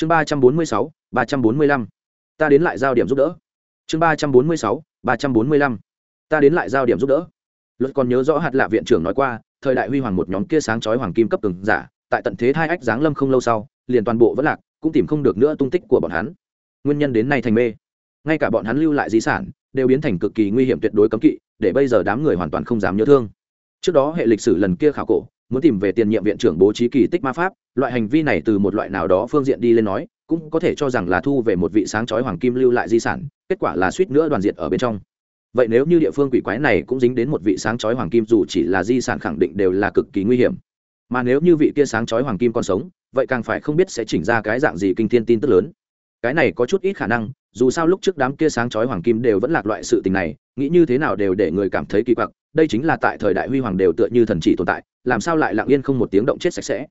chương ba trăm bốn mươi sáu, ba trăm bốn mươi lăm. Ta đến lại giao điểm giúp đỡ. Chương ba trăm bốn mươi sáu, ba trăm bốn mươi lăm. Ta đến lại giao điểm giúp đỡ. Luật còn nhớ rõ hạt lạ viện trưởng nói qua, thời đại huy hoàng một nhóm kia sáng chói hoàng kim cấp từng giả, tại tận thế hai ách giáng lâm không lâu sau, liền toàn bộ vẫn lạc, cũng tìm không được nữa tung tích của bọn hắn. Nguyên nhân đến nay thành mê. Ngay cả bọn hắn lưu lại di sản, đều biến thành cực kỳ nguy hiểm tuyệt đối cấm kỵ, để bây giờ đám người hoàn toàn không dám nhớ thương. Trước đó hệ lịch sử lần kia khảo cổ muốn tìm về tiền nhiệm viện trưởng bố trí kỳ tích ma pháp, loại hành vi này từ một loại nào đó phương diện đi lên nói, cũng có thể cho rằng là thu về một vị sáng chói hoàng kim lưu lại di sản, kết quả là suýt nữa đoàn diện ở bên trong. Vậy nếu như địa phương quỷ quái này cũng dính đến một vị sáng chói hoàng kim dù chỉ là di sản khẳng định đều là cực kỳ nguy hiểm. Mà nếu như vị kia sáng chói hoàng kim còn sống, vậy càng phải không biết sẽ chỉnh ra cái dạng gì kinh thiên tin tức lớn. Cái này có chút ít khả năng, dù sao lúc trước đám kia sáng chói hoàng kim đều vẫn lạc loại sự tình này, nghĩ như thế nào đều để người cảm thấy kỳ quặc đây chính là tại thời đại huy hoàng đều tựa như thần chỉ tồn tại, làm sao lại lặng yên không một tiếng động chết sạch sẽ?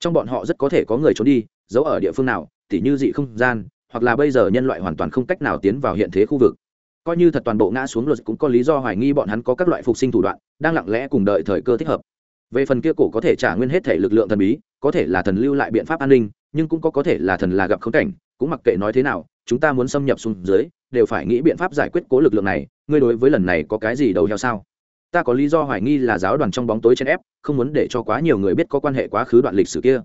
Trong bọn họ rất có thể có người trốn đi, giấu ở địa phương nào, tỉ như dị không gian, hoặc là bây giờ nhân loại hoàn toàn không cách nào tiến vào hiện thế khu vực. Coi như thật toàn bộ ngã xuống luật cũng có lý do hoài nghi bọn hắn có các loại phục sinh thủ đoạn, đang lặng lẽ cùng đợi thời cơ thích hợp. Về phần kia cổ có thể trả nguyên hết thể lực lượng thần bí, có thể là thần lưu lại biện pháp an ninh, nhưng cũng có có thể là thần là gặp khống cảnh, cũng mặc kệ nói thế nào, chúng ta muốn xâm nhập xuống dưới, đều phải nghĩ biện pháp giải quyết cố lực lượng này, ngươi đối với lần này có cái gì đầu heo sao? Ta có lý do hoài nghi là giáo đoàn trong bóng tối chen ép, không muốn để cho quá nhiều người biết có quan hệ quá khứ đoạn lịch sử kia.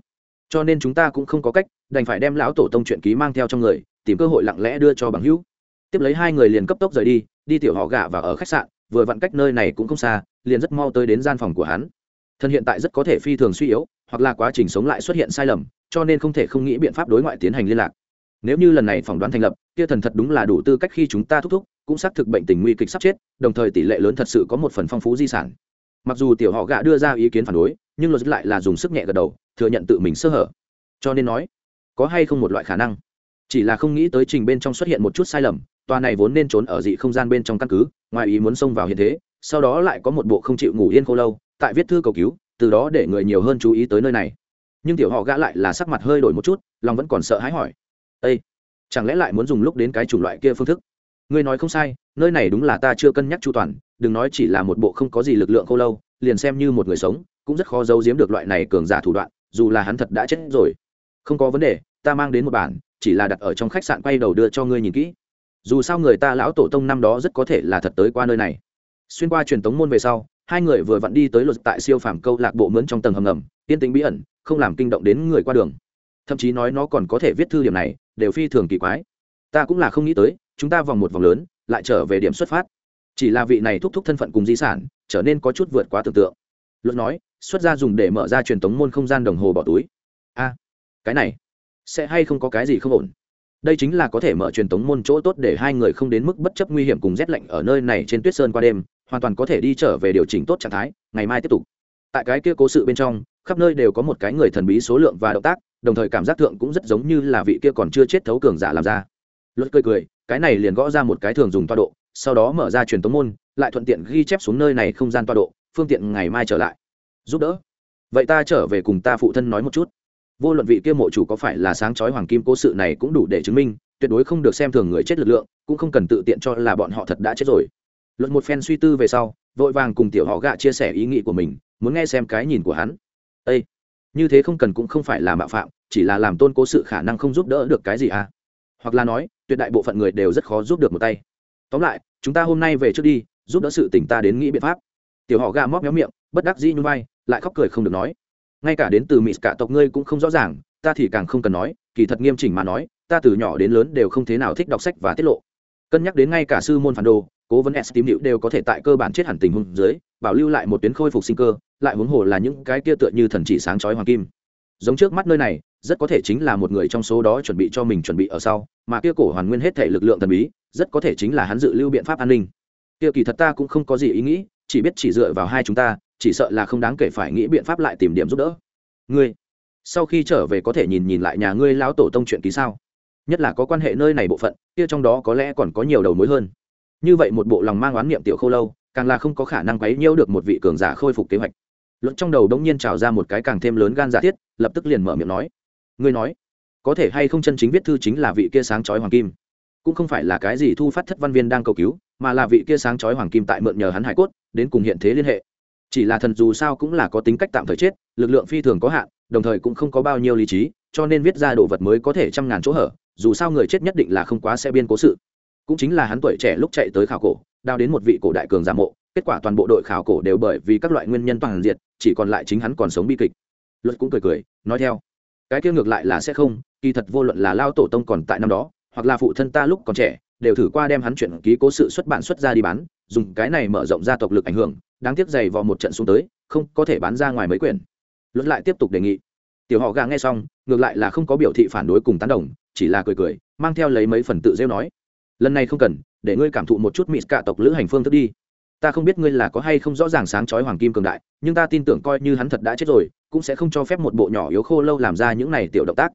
Cho nên chúng ta cũng không có cách đành phải đem lão tổ tông chuyện ký mang theo trong người, tìm cơ hội lặng lẽ đưa cho bằng hữu. Tiếp lấy hai người liền cấp tốc rời đi đi tiểu họ gạ và ở khách sạn, vừa vặn cách nơi này cũng không xa, liền rất mau tới đến gian phòng của hắn. Thân hiện tại rất có thể phi thường suy yếu, hoặc là quá trình sống lại xuất hiện sai lầm, cho nên không thể không nghĩ biện pháp đối ngoại tiến hành liên lạc nếu như lần này phỏng đoán thành lập, kia thần thật đúng là đủ tư cách khi chúng ta thúc thúc, cũng xác thực bệnh tình nguy kịch sắp chết, đồng thời tỷ lệ lớn thật sự có một phần phong phú di sản. Mặc dù tiểu họ gạ đưa ra ý kiến phản đối, nhưng luật lại là dùng sức nhẹ gật đầu, thừa nhận tự mình sơ hở. Cho nên nói, có hay không một loại khả năng? Chỉ là không nghĩ tới trình bên trong xuất hiện một chút sai lầm, tòa này vốn nên trốn ở dị không gian bên trong căn cứ, ngoài ý muốn xông vào hiện thế, sau đó lại có một bộ không chịu ngủ yên khô lâu, tại viết thư cầu cứu, từ đó để người nhiều hơn chú ý tới nơi này. Nhưng tiểu họ gã lại là sắc mặt hơi đổi một chút, lòng vẫn còn sợ hãi hỏi ây chẳng lẽ lại muốn dùng lúc đến cái chủng loại kia phương thức? Ngươi nói không sai, nơi này đúng là ta chưa cân nhắc chu toàn, đừng nói chỉ là một bộ không có gì lực lượng khô lâu, liền xem như một người sống, cũng rất khó giấu giếm được loại này cường giả thủ đoạn, dù là hắn thật đã chết rồi. Không có vấn đề, ta mang đến một bản, chỉ là đặt ở trong khách sạn quay đầu đưa cho ngươi nhìn kỹ. Dù sao người ta lão tổ tông năm đó rất có thể là thật tới qua nơi này. Xuyên qua truyền tống môn về sau, hai người vừa vặn đi tới luật tại siêu phàm câu lạc bộ mướn trong tầng hầm ngầm tiên tính bí ẩn, không làm kinh động đến người qua đường thậm chí nói nó còn có thể viết thư điểm này, đều phi thường kỳ quái. Ta cũng là không nghĩ tới, chúng ta vòng một vòng lớn, lại trở về điểm xuất phát. Chỉ là vị này thúc thúc thân phận cùng di sản, trở nên có chút vượt quá tưởng tượng. Luật nói, xuất ra dùng để mở ra truyền thống môn không gian đồng hồ bỏ túi. A, cái này, sẽ hay không có cái gì không ổn? Đây chính là có thể mở truyền thống môn chỗ tốt để hai người không đến mức bất chấp nguy hiểm cùng rét lạnh ở nơi này trên tuyết sơn qua đêm, hoàn toàn có thể đi trở về điều chỉnh tốt trạng thái, ngày mai tiếp tục. Tại cái kia cố sự bên trong, khắp nơi đều có một cái người thần bí số lượng và động tác đồng thời cảm giác thượng cũng rất giống như là vị kia còn chưa chết thấu cường giả làm ra. Luật cười cười, cái này liền gõ ra một cái thường dùng toa độ, sau đó mở ra truyền tống môn, lại thuận tiện ghi chép xuống nơi này không gian toa độ, phương tiện ngày mai trở lại. Giúp đỡ. Vậy ta trở về cùng ta phụ thân nói một chút. Vô luận vị kia mộ chủ có phải là sáng chói hoàng kim cố sự này cũng đủ để chứng minh, tuyệt đối không được xem thường người chết lực lượng, cũng không cần tự tiện cho là bọn họ thật đã chết rồi. Luật một phen suy tư về sau, vội vàng cùng tiểu họ gạ chia sẻ ý nghĩ của mình, muốn nghe xem cái nhìn của hắn. Ây như thế không cần cũng không phải là mạo phạm, chỉ là làm tôn cố sự khả năng không giúp đỡ được cái gì à? Hoặc là nói, tuyệt đại bộ phận người đều rất khó giúp được một tay. Tóm lại, chúng ta hôm nay về trước đi, giúp đỡ sự tỉnh ta đến nghĩ biện pháp. Tiểu họ gà móc méo miệng, bất đắc dĩ như vai, lại khóc cười không được nói. Ngay cả đến từ mỹ cả tộc ngươi cũng không rõ ràng, ta thì càng không cần nói, kỳ thật nghiêm chỉnh mà nói, ta từ nhỏ đến lớn đều không thế nào thích đọc sách và tiết lộ. Cân nhắc đến ngay cả sư môn phản đồ cố vấn s tím điệu đều có thể tại cơ bản chết hẳn tình huống dưới, bảo lưu lại một tuyến khôi phục sinh cơ, lại huống hồ là những cái kia tựa như thần chỉ sáng chói hoàng kim. Giống trước mắt nơi này, rất có thể chính là một người trong số đó chuẩn bị cho mình chuẩn bị ở sau, mà kia cổ hoàn nguyên hết thể lực lượng thần bí, rất có thể chính là hắn dự lưu biện pháp an ninh. Kia kỳ thật ta cũng không có gì ý nghĩ, chỉ biết chỉ dựa vào hai chúng ta, chỉ sợ là không đáng kể phải nghĩ biện pháp lại tìm điểm giúp đỡ. Ngươi, sau khi trở về có thể nhìn nhìn lại nhà ngươi lão tổ tông chuyện ký sao? Nhất là có quan hệ nơi này bộ phận, kia trong đó có lẽ còn có nhiều đầu mối hơn như vậy một bộ lòng mang oán niệm tiểu khô lâu, càng là không có khả năng quấy nhiễu được một vị cường giả khôi phục kế hoạch. Luận trong đầu đống nhiên trào ra một cái càng thêm lớn gan giả thiết, lập tức liền mở miệng nói. Ngươi nói, có thể hay không chân chính viết thư chính là vị kia sáng chói hoàng kim? Cũng không phải là cái gì thu phát thất văn viên đang cầu cứu, mà là vị kia sáng chói hoàng kim tại mượn nhờ hắn hải cốt, đến cùng hiện thế liên hệ. Chỉ là thần dù sao cũng là có tính cách tạm thời chết, lực lượng phi thường có hạn, đồng thời cũng không có bao nhiêu lý trí, cho nên viết ra đồ vật mới có thể trăm ngàn chỗ hở, dù sao người chết nhất định là không quá sẽ biên cố sự cũng chính là hắn tuổi trẻ lúc chạy tới khảo cổ, đào đến một vị cổ đại cường giả mộ, kết quả toàn bộ đội khảo cổ đều bởi vì các loại nguyên nhân toàn diệt, chỉ còn lại chính hắn còn sống bi kịch. Luật cũng cười cười, nói theo. Cái kia ngược lại là sẽ không, kỳ thật vô luận là lao tổ tông còn tại năm đó, hoặc là phụ thân ta lúc còn trẻ, đều thử qua đem hắn chuyện ký cố sự xuất bản xuất ra đi bán, dùng cái này mở rộng gia tộc lực ảnh hưởng, đáng tiếc dày vào một trận xuống tới, không có thể bán ra ngoài mấy quyển. Luật lại tiếp tục đề nghị. Tiểu họ gà nghe xong, ngược lại là không có biểu thị phản đối cùng tán đồng, chỉ là cười cười, mang theo lấy mấy phần tự rêu nói lần này không cần, để ngươi cảm thụ một chút mỹ cả tộc lữ hành phương thức đi. Ta không biết ngươi là có hay không rõ ràng sáng chói hoàng kim cường đại, nhưng ta tin tưởng coi như hắn thật đã chết rồi, cũng sẽ không cho phép một bộ nhỏ yếu khô lâu làm ra những này tiểu động tác.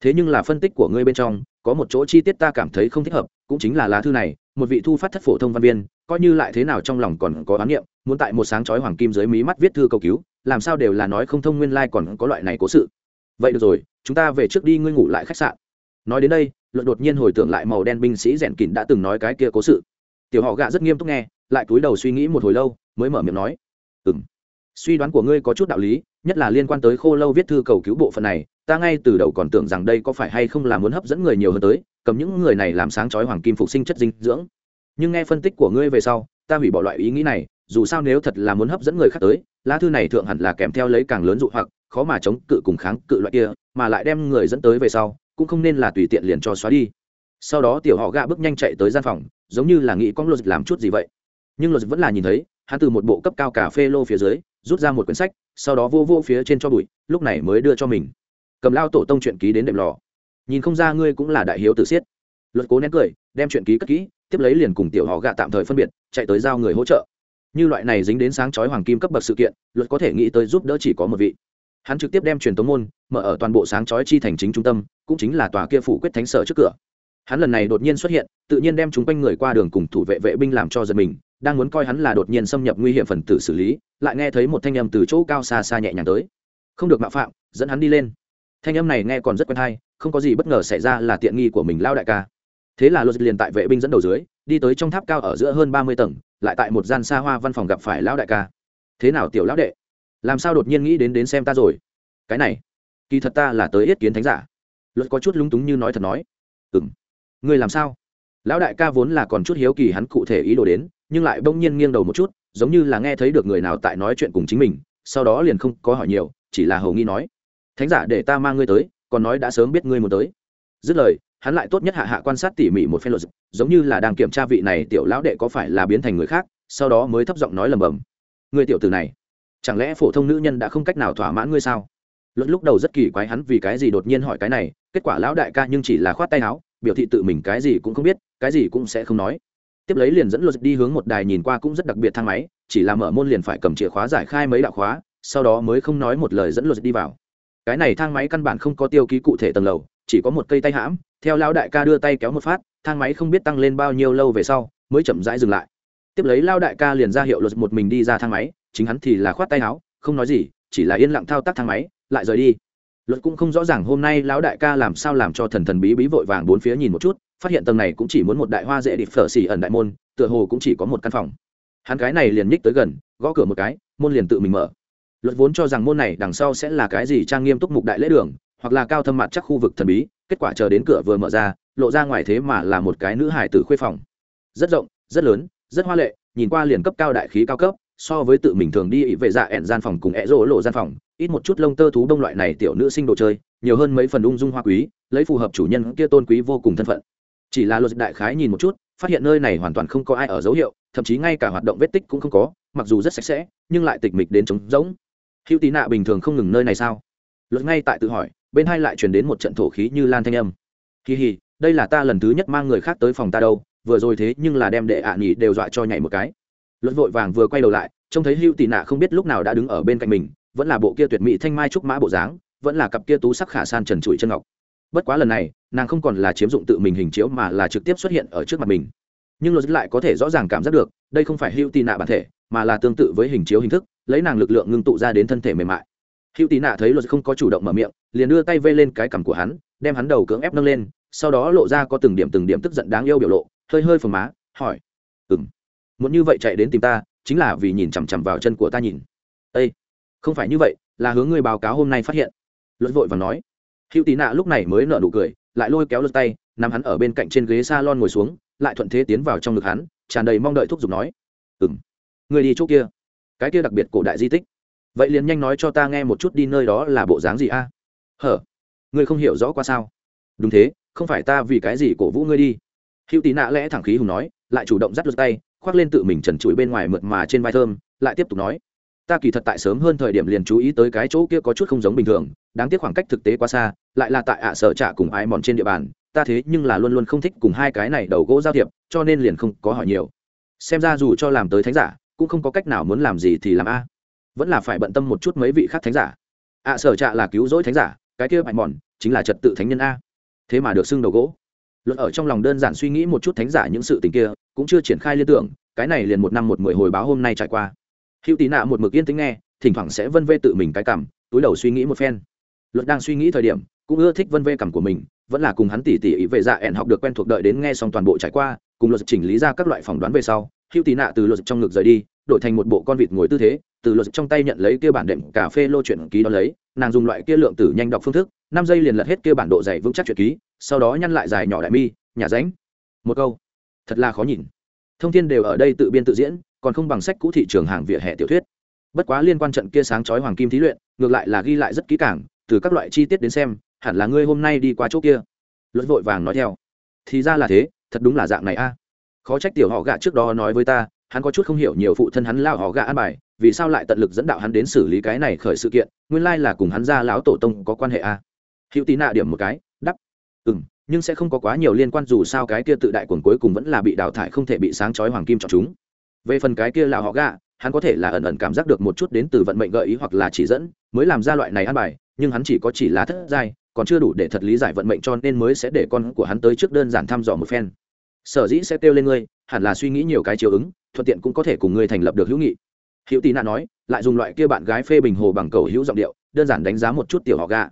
Thế nhưng là phân tích của ngươi bên trong, có một chỗ chi tiết ta cảm thấy không thích hợp, cũng chính là lá thư này, một vị thu phát thất phổ thông văn viên, coi như lại thế nào trong lòng còn có oán niệm, muốn tại một sáng chói hoàng kim dưới mí mắt viết thư cầu cứu, làm sao đều là nói không thông nguyên lai còn có loại này cố sự. Vậy được rồi, chúng ta về trước đi, ngươi ngủ lại khách sạn. Nói đến đây luận đột nhiên hồi tưởng lại màu đen binh sĩ rèn kín đã từng nói cái kia cố sự. Tiểu họ gạ rất nghiêm túc nghe, lại cúi đầu suy nghĩ một hồi lâu, mới mở miệng nói ừ m suy đoán của ngươi có chút đạo lý, nhất là liên quan tới khô lâu viết thư cầu cứu bộ phận này, ta ngay từ đầu còn tưởng rằng đây có phải hay không là muốn hấp dẫn người nhiều hơn tới, cầm những người này làm sáng chói hoàng kim phục sinh chất dinh dưỡng. Nhưng nghe phân tích của ngươi về sau, ta hủy bỏ loại ý nghĩ này, dù sao nếu thật là muốn hấp dẫn người khác tới, lá thư này thượng hẳn là kèm theo lấy càng lớn dụ hoặc, khó mà chống cự cùng kháng cự loại kia, mà lại đem người dẫn tới về sau cũng không nên là tùy tiện liền cho xóa đi. Sau đó tiểu họ gạ bước nhanh chạy tới gian phòng, giống như là nghĩ con lô dịch làm chút gì vậy. Nhưng lô dịch vẫn là nhìn thấy, hắn từ một bộ cấp cao cà phê lô phía dưới, rút ra một quyển sách, sau đó vô vô phía trên cho bụi, lúc này mới đưa cho mình. Cầm lao tổ tông chuyện ký đến đệm lò. Nhìn không ra ngươi cũng là đại hiếu tử siết luật cố nén cười, đem chuyện ký cất kỹ, tiếp lấy liền cùng tiểu họ gạ tạm thời phân biệt, chạy tới giao người hỗ trợ. Như loại này dính đến sáng chói hoàng kim cấp bậc sự kiện luật có thể nghĩ tới giúp đỡ chỉ có một vị hắn trực tiếp đem truyền tống môn mở ở toàn bộ sáng chói chi thành chính trung tâm, cũng chính là tòa kia phủ quyết thánh sở trước cửa. Hắn lần này đột nhiên xuất hiện, tự nhiên đem chúng quanh người qua đường cùng thủ vệ vệ binh làm cho giật mình, đang muốn coi hắn là đột nhiên xâm nhập nguy hiểm phần tử xử lý, lại nghe thấy một thanh âm từ chỗ cao xa xa nhẹ nhàng tới. Không được mạo phạm, dẫn hắn đi lên. Thanh âm này nghe còn rất quen hay, không có gì bất ngờ xảy ra là tiện nghi của mình lao đại ca. Thế là luật liền tại vệ binh dẫn đầu dưới, đi tới trong tháp cao ở giữa hơn ba mươi tầng, lại tại một gian xa hoa văn phòng gặp phải lão đại ca. Thế nào tiểu lão đệ? Làm sao đột nhiên nghĩ đến đến xem ta rồi? Cái này, kỳ thật ta là tới yết kiến thánh giả. Luật có chút lúng túng như nói thật nói. Ừ m người làm sao? Lão đại ca vốn là còn chút hiếu kỳ hắn cụ thể ý đồ đến, nhưng lại bỗng nhiên nghiêng đầu một chút, giống như là nghe thấy được người nào tại nói chuyện cùng chính mình, sau đó liền không có hỏi nhiều, chỉ là hầu nghi nói. Thánh giả để ta mang ngươi tới, còn nói đã sớm biết ngươi muốn tới. Dứt lời, hắn lại tốt nhất hạ hạ quan sát tỉ mỉ một phen luật, giống như là đang kiểm tra vị này tiểu lão đệ có phải là biến thành người khác, sau đó mới thấp giọng nói lầm bầm. Người tiểu từ này chẳng lẽ phổ thông nữ nhân đã không cách nào thỏa mãn ngươi sao? Luật lúc đầu rất kỳ quái hắn vì cái gì đột nhiên hỏi cái này, kết quả lão đại ca nhưng chỉ là khoát tay áo, biểu thị tự mình cái gì cũng không biết, cái gì cũng sẽ không nói. Tiếp lấy liền dẫn luật đi hướng một đài nhìn qua cũng rất đặc biệt thang máy, chỉ là mở môn liền phải cầm chìa khóa giải khai mấy đạo khóa, sau đó mới không nói một lời dẫn luật đi vào. Cái này thang máy căn bản không có tiêu ký cụ thể tầng lầu, chỉ có một cây tay hãm, theo lão đại ca đưa tay kéo một phát, thang máy không biết tăng lên bao nhiêu lâu về sau, mới chậm rãi dừng lại. Tiếp lấy lao đại ca liền ra hiệu luật một mình đi ra thang máy chính hắn thì là khoát tay áo, không nói gì, chỉ là yên lặng thao tác thang máy, lại rời đi. Luật cũng không rõ ràng hôm nay lão đại ca làm sao làm cho thần thần bí bí vội vàng bốn phía nhìn một chút, phát hiện tầng này cũng chỉ muốn một đại hoa dễ địch phở xỉ ẩn đại môn, tựa hồ cũng chỉ có một căn phòng. Hắn cái này liền nhích tới gần, gõ cửa một cái, môn liền tự mình mở. Luật vốn cho rằng môn này đằng sau sẽ là cái gì trang nghiêm túc mục đại lễ đường, hoặc là cao thâm mặt chắc khu vực thần bí, kết quả chờ đến cửa vừa mở ra, lộ ra ngoài thế mà là một cái nữ hải tử khuê phòng. Rất rộng, rất lớn, rất hoa lệ, nhìn qua liền cấp cao đại khí cao cấp so với tự mình thường đi ỉ vệ dạ ẹn gian phòng cùng ẹ rỗ lộ gian phòng, ít một chút lông tơ thú đông loại này tiểu nữ sinh đồ chơi, nhiều hơn mấy phần ung dung hoa quý, lấy phù hợp chủ nhân kia tôn quý vô cùng thân phận. Chỉ là luật đại khái nhìn một chút, phát hiện nơi này hoàn toàn không có ai ở dấu hiệu, thậm chí ngay cả hoạt động vết tích cũng không có, mặc dù rất sạch sẽ, nhưng lại tịch mịch đến trống rỗng. Hữu tí nạ bình thường không ngừng nơi này sao? Luật ngay tại tự hỏi, bên hai lại truyền đến một trận thổ khí như lan thanh âm. Kỳ hì, đây là ta lần thứ nhất mang người khác tới phòng ta đâu, vừa rồi thế nhưng là đem đệ ạ à nghỉ đều dọa cho nhảy một cái luật vội vàng vừa quay đầu lại, trông thấy hữu tị nạ không biết lúc nào đã đứng ở bên cạnh mình, vẫn là bộ kia tuyệt mỹ thanh mai trúc mã bộ dáng, vẫn là cặp kia tú sắc khả san trần trụi chân ngọc. Bất quá lần này, nàng không còn là chiếm dụng tự mình hình chiếu mà là trực tiếp xuất hiện ở trước mặt mình. Nhưng luật lại có thể rõ ràng cảm giác được, đây không phải hữu tị nạ bản thể, mà là tương tự với hình chiếu hình thức, lấy nàng lực lượng ngưng tụ ra đến thân thể mềm mại. Hữu tị nạ thấy luật không có chủ động mở miệng, liền đưa tay vây lên cái cằm của hắn, đem hắn đầu cưỡng ép nâng lên, sau đó lộ ra có từng điểm từng điểm tức giận đáng yêu biểu lộ, hơi hơi phồng má, hỏi muốn như vậy chạy đến tìm ta, chính là vì nhìn chằm chằm vào chân của ta nhìn. Ây không phải như vậy, là hướng ngươi báo cáo hôm nay phát hiện. Luật vội và nói. Hữu tì nạ lúc này mới nở nụ cười, lại lôi kéo lượt tay nằm hắn ở bên cạnh trên ghế s a lon ngồi xuống, lại thuận thế tiến vào trong ngực hắn, tràn đầy mong đợi thúc giục nói. Ừ m người đi chỗ kia. Cái kia đặc biệt cổ đại di tích. Vậy liền nhanh nói cho ta nghe một chút đi nơi đó là bộ dáng gì a? Hở, ngươi không hiểu rõ qua sao? Đúng thế, không phải ta vì cái gì cổ vũ ngươi đi. Hữu tì nạ lẽ thẳng khí hùng nói, lại chủ động dắt lượt tay khoác lên tự mình trần trụi bên ngoài mượt mà trên vai thơm, lại tiếp tục nói, ta kỳ thật tại sớm hơn thời điểm liền chú ý tới cái chỗ kia có chút không giống bình thường, đáng tiếc khoảng cách thực tế quá xa, lại là tại ạ sở trạ cùng ai mòn trên địa bàn, ta thế nhưng là luôn luôn không thích cùng hai cái này đầu gỗ giao thiệp, cho nên liền không có hỏi nhiều. Xem ra dù cho làm tới thánh giả, cũng không có cách nào muốn làm gì thì làm a. Vẫn là phải bận tâm một chút mấy vị khác thánh giả. Ạ sở trạ là cứu rỗi thánh giả, cái kia bạch mòn chính là trật tự thánh nhân a. Thế mà được xưng đầu gỗ. Luật ở trong lòng đơn giản suy nghĩ một chút thánh giả những sự tình kia cũng chưa triển khai liên tưởng, cái này liền một năm một mười hồi báo hôm nay trải qua. Hữu tì nạ một mực yên tính nghe, thỉnh thoảng sẽ vân vê tự mình cái cảm, túi đầu suy nghĩ một phen. Luật đang suy nghĩ thời điểm, cũng ưa thích vân vê cảm của mình, vẫn là cùng hắn tỉ tỉ ý về dạ ẹn học được quen thuộc đợi đến nghe xong toàn bộ trải qua, cùng luật chỉnh lý ra các loại phỏng đoán về sau, hữu tì nạ từ luật trong ngực rời đi, đổi thành một bộ con vịt ngồi tư thế, từ luật trong tay nhận lấy kia bản đệm cà phê lô chuyện ký đó lấy, nàng dùng loại kia lượng tử nhanh đọc phương thức, năm giây liền lật hết kia bản độ dày vững chắc chuyện ký, sau đó nhăn lại dài nhỏ đại mi nhà ránh. Một câu thật là khó nhìn. Thông tin đều ở đây tự biên tự diễn, còn không bằng sách cũ thị trường hàng vỉa hè tiểu thuyết. Bất quá liên quan trận kia sáng chói hoàng kim thí luyện, ngược lại là ghi lại rất kỹ càng, từ các loại chi tiết đến xem, hẳn là ngươi hôm nay đi qua chỗ kia. Luật vội vàng nói theo. Thì ra là thế, thật đúng là dạng này a. Khó trách tiểu họ gạ trước đó nói với ta, hắn có chút không hiểu nhiều phụ thân hắn lao họ gạ an bài, vì sao lại tận lực dẫn đạo hắn đến xử lý cái này khởi sự kiện, nguyên lai là cùng hắn ra lão tổ tông có quan hệ a. Hữu tí nạ điểm một cái đắp ừ m nhưng sẽ không có quá nhiều liên quan dù sao cái kia tự đại quần cuối cùng vẫn là bị đào thải không thể bị sáng chói hoàng kim chọn chúng. Về phần cái kia là họ gạ, hắn có thể là ẩn ẩn cảm giác được một chút đến từ vận mệnh gợi ý hoặc là chỉ dẫn, mới làm ra loại này ăn bài, nhưng hắn chỉ có chỉ là thất giai, còn chưa đủ để thật lý giải vận mệnh cho nên mới sẽ để con của hắn tới trước đơn giản thăm dò một phen. Sở dĩ sẽ kêu lên ngươi, hẳn là suy nghĩ nhiều cái chiều ứng, thuận tiện cũng có thể cùng ngươi thành lập được hữu nghị. Hữu tị nạn nói, lại dùng loại kia bạn gái phê bình hồ bằng cầu hữu giọng điệu, đơn giản đánh giá một chút tiểu họ gạ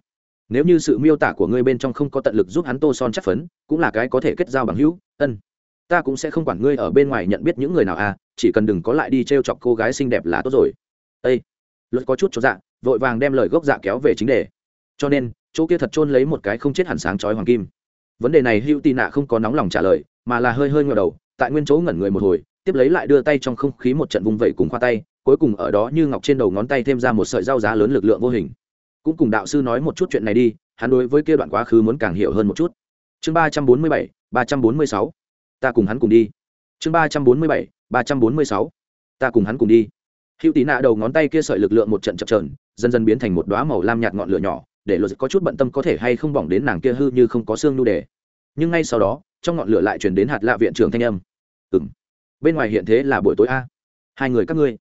nếu như sự miêu tả của ngươi bên trong không có tận lực giúp hắn tô son chắc phấn, cũng là cái có thể kết giao bằng hữu, ân. Ta cũng sẽ không quản ngươi ở bên ngoài nhận biết những người nào à chỉ cần đừng có lại đi t r e o chọc cô gái xinh đẹp là tốt rồi. Ây luật có chút cho dạ vội vàng đem lời gốc dạ kéo về chính đề. Cho nên, chỗ kia thật chôn lấy một cái không chết hẳn sáng chói hoàng kim. Vấn đề này hữu tị nạ không có nóng lòng trả lời, mà là hơi hơi ngờ đầu, tại nguyên chỗ ngẩn người một hồi, tiếp lấy lại đưa tay trong không khí một trận vùng vẩy cùng khoa tay, cuối cùng ở đó như ngọc trên đầu ngón tay thêm ra một sợi dao giá lớn lực lượng vô hình cũng cùng đạo sư nói một chút chuyện này đi, hắn đối với kia đoạn quá khứ muốn càng hiểu hơn một chút. Chương ba trăm bốn mươi bảy, ba trăm bốn mươi sáu. Ta cùng hắn cùng đi. Chương ba trăm bốn mươi bảy, ba trăm bốn mươi sáu. Ta cùng hắn cùng đi. Hữu tí nạ đầu ngón tay kia sợi lực lượng một trận chập trờn dần dần biến thành một đoá màu lam nhạt ngọn lửa nhỏ, để luật có chút bận tâm có thể hay không bỏng đến nàng kia hư như không có xương nu đề nhưng ngay sau đó, trong ngọn lửa lại chuyển đến hạt lạ viện trưởng thanh âm. Ừng bên ngoài hiện thế là buổi tối a. Hai người các ngươi,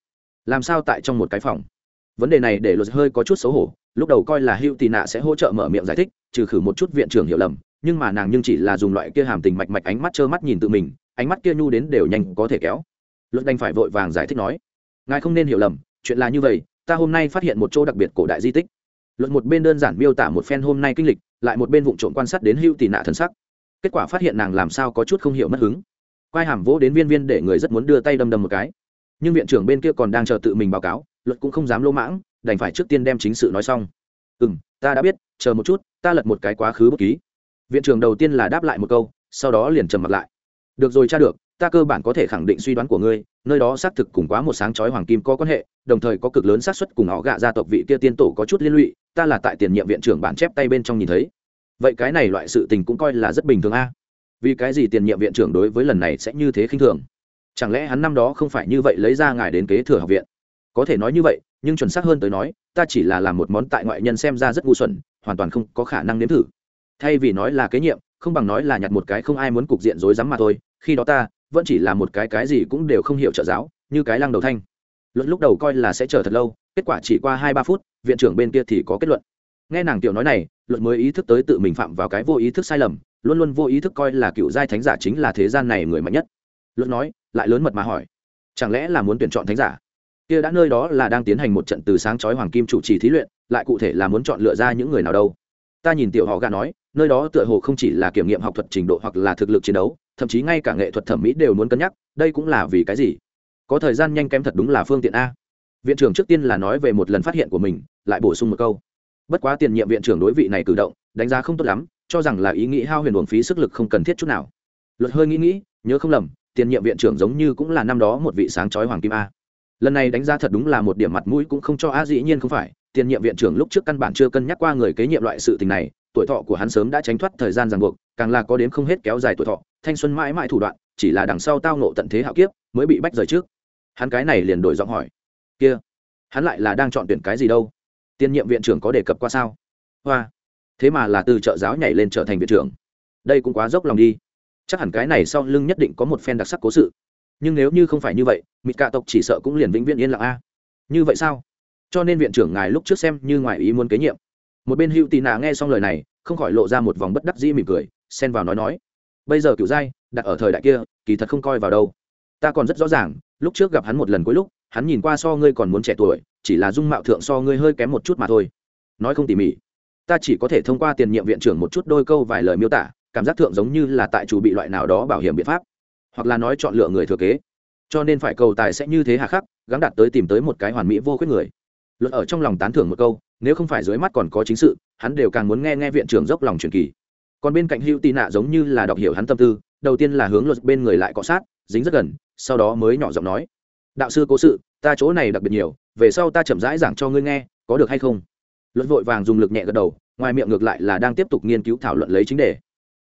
làm sao tại trong một cái phòng? Vấn đề này để luật hơi có chút xấu hổ, lúc đầu coi là hữu tì nạ sẽ hỗ trợ mở miệng giải thích, trừ khử một chút viện trưởng hiểu lầm, nhưng mà nàng nhưng chỉ là dùng loại kia hàm tình mạch mạch ánh mắt trơ mắt nhìn tự mình, ánh mắt kia nhu đến đều nhanh có thể kéo. Luật đành phải vội vàng giải thích nói, ngài không nên hiểu lầm, chuyện là như vậy, ta hôm nay phát hiện một chỗ đặc biệt cổ đại di tích. Luật một bên đơn giản miêu tả một phen hôm nay kinh lịch, lại một bên vụ trộm quan sát đến hữu tì nạ thần sắc. Kết quả phát hiện nàng làm sao có chút không hiểu mất hứng. Quai hàm vỗ đến viên viên để người rất muốn đưa tay đâm đâm một cái. Nhưng viện trưởng bên kia còn đang chờ tự mình báo cáo luật cũng không dám lỗ mãng, đành phải trước tiên đem chính sự nói xong. Ừ m ta đã biết, chờ một chút, ta lật một cái quá khứ bút ký. Viện trưởng đầu tiên là đáp lại một câu, sau đó liền trầm mặt lại. Được rồi cha được, ta cơ bản có thể khẳng định suy đoán của ngươi, nơi đó xác thực cùng quá một sáng chói hoàng kim có quan hệ, đồng thời có cực lớn xác suất cùng họ gạ gia tộc vị kia tiên tổ có chút liên lụy, ta là tại tiền nhiệm viện trưởng bản chép tay bên trong nhìn thấy. Vậy cái này loại sự tình cũng coi là rất bình thường a. Vì cái gì tiền nhiệm viện trưởng đối với lần này sẽ như thế khinh thường? Chẳng lẽ hắn năm đó không phải như vậy lấy ra ngài đến kế thừa học viện? Có thể nói như vậy, nhưng chuẩn xác hơn tới nói, ta chỉ là làm một món tại ngoại nhân xem ra rất ngu xuẩn, hoàn toàn không có khả năng nếm thử. Thay vì nói là kế nhiệm, không bằng nói là nhặt một cái không ai muốn cục diện rối rắm mà thôi, khi đó ta, vẫn chỉ là một cái cái gì cũng đều không hiểu trợ giáo, như cái lăng đầu thanh. Luận lúc đầu coi là sẽ chờ thật lâu, kết quả chỉ qua hai ba phút, viện trưởng bên kia thì có kết luận. Nghe nàng tiểu nói này luận mới ý thức tới tự mình phạm vào cái vô ý thức sai lầm, luôn luôn vô ý thức coi là cựu giai thánh giả chính là thế gian này người mạnh nhất. Luận nói, lại lớn mật mà hỏi, chẳng lẽ là muốn tuyển chọn thánh giả? Kia đã nơi đó là đang tiến hành một trận từ sáng chói hoàng kim chủ trì thí luyện, lại cụ thể là muốn chọn lựa ra những người nào đâu. Ta nhìn tiểu họ gà nói, nơi đó tựa hồ không chỉ là kiểm nghiệm học thuật trình độ hoặc là thực lực chiến đấu, thậm chí ngay cả nghệ thuật thẩm mỹ đều muốn cân nhắc, đây cũng là vì cái gì? Có thời gian nhanh kém thật đúng là phương tiện a. Viện trưởng trước tiên là nói về một lần phát hiện của mình, lại bổ sung một câu. Bất quá tiền nhiệm viện trưởng đối vị này cử động, đánh giá không tốt lắm, cho rằng là ý nghĩ hao huyền uổng phí sức lực không cần thiết chút nào. Luật hơi nghĩ nghĩ, nhớ không lầm, tiền nhiệm viện trưởng giống như cũng là năm đó một vị sáng chói hoàng kim a lần này đánh giá thật đúng là một điểm mặt mũi cũng không cho a dĩ nhiên không phải, tiền nhiệm viện trưởng lúc trước căn bản chưa cân nhắc qua người kế nhiệm loại sự tình này, tuổi thọ của hắn sớm đã tránh thoát thời gian ràng buộc, càng là có đến không hết kéo dài tuổi thọ, thanh xuân mãi mãi thủ đoạn, chỉ là đằng sau tao nộ tận thế hạo kiếp, mới bị bách rời trước. Hắn cái này liền đổi giọng hỏi. Kia, hắn lại là đang chọn tuyển cái gì đâu? Tiền nhiệm viện trưởng có đề cập qua sao? Hoa, thế mà là từ trợ giáo nhảy lên trở thành viện trưởng. Đây cũng quá dốc lòng đi. Chắc hẳn cái này sau lưng nhất định có một phen đặc sắc cố sự nhưng nếu như không phải như vậy, mịt cạ tộc chỉ sợ cũng liền vĩnh viễn yên lặng a. Như vậy sao? Cho nên viện trưởng ngài lúc trước xem như ngoài ý muốn kế nhiệm. Một bên hữu tì nạ nghe xong lời này, không khỏi lộ ra một vòng bất đắc dĩ mỉm cười, xen vào nói nói. Bây giờ cựu giai, đặt ở thời đại kia, kỳ thật không coi vào đâu. Ta còn rất rõ ràng, lúc trước gặp hắn một lần cuối lúc, hắn nhìn qua so ngươi còn muốn trẻ tuổi, chỉ là dung mạo thượng so ngươi hơi kém một chút mà thôi. Nói không tỉ mỉ. Ta chỉ có thể thông qua tiền nhiệm viện trưởng một chút đôi câu vài lời miêu tả, cảm giác thượng giống như là tại chủ bị loại nào đó bảo hiểm biện pháp hoặc là nói chọn lựa người thừa kế. Cho nên phải cầu tài sẽ như thế hà khắc, gắng đạt tới tìm tới một cái hoàn mỹ vô khuyết người. Luật ở trong lòng tán thưởng một câu, nếu không phải dưới mắt còn có chính sự, hắn đều càng muốn nghe nghe viện trưởng dốc lòng truyền kỳ. Còn bên cạnh hữu tị nạ giống như là đọc hiểu hắn tâm tư, đầu tiên là hướng luật bên người lại cọ sát, dính rất gần, sau đó mới nhỏ giọng nói, đạo sư cố sự, ta chỗ này đặc biệt nhiều, về sau ta chậm rãi giảng cho ngươi nghe, có được hay không? Luật vội vàng dùng lực nhẹ gật đầu, ngoài miệng ngược lại là đang tiếp tục nghiên cứu thảo luận lấy chính đề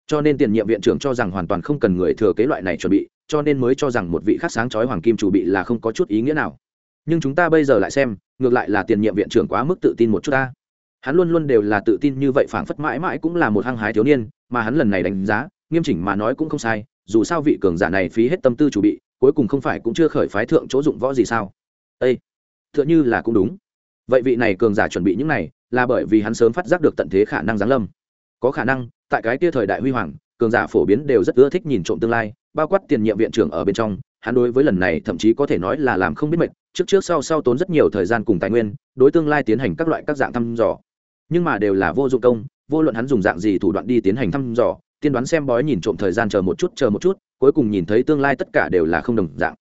cho nên tiền nhiệm viện trưởng cho rằng hoàn toàn không cần người thừa kế loại này chuẩn bị, cho nên mới cho rằng một vị khắc sáng chói hoàng kim chủ bị là không có chút ý nghĩa nào. Nhưng chúng ta bây giờ lại xem, ngược lại là tiền nhiệm viện trưởng quá mức tự tin một chút ta. Hắn luôn luôn đều là tự tin như vậy phảng phất mãi mãi cũng là một hăng hái thiếu niên, mà hắn lần này đánh giá, nghiêm chỉnh mà nói cũng không sai, dù sao vị cường giả này phí hết tâm tư chủ bị, cuối cùng không phải cũng chưa khởi phái thượng chỗ dụng võ gì sao? Ây tựa như là cũng đúng. Vậy vị này cường giả chuẩn bị những này, là bởi vì hắn sớm phát giác được tận thế khả năng giáng lâm. Có khả năng tại cái kia thời đại huy hoàng, cường giả phổ biến đều rất ưa thích nhìn trộm tương lai, bao quát tiền nhiệm viện trưởng ở bên trong, hắn đối với lần này thậm chí có thể nói là làm không biết mệt, trước trước sau sau tốn rất nhiều thời gian cùng tài nguyên, đối tương lai tiến hành các loại các dạng thăm dò. Nhưng mà đều là vô dụng công, vô luận hắn dùng dạng gì thủ đoạn đi tiến hành thăm dò, tiên đoán xem bói nhìn trộm thời gian chờ một chút, chờ một chút, cuối cùng nhìn thấy tương lai tất cả đều là không đồng dạng.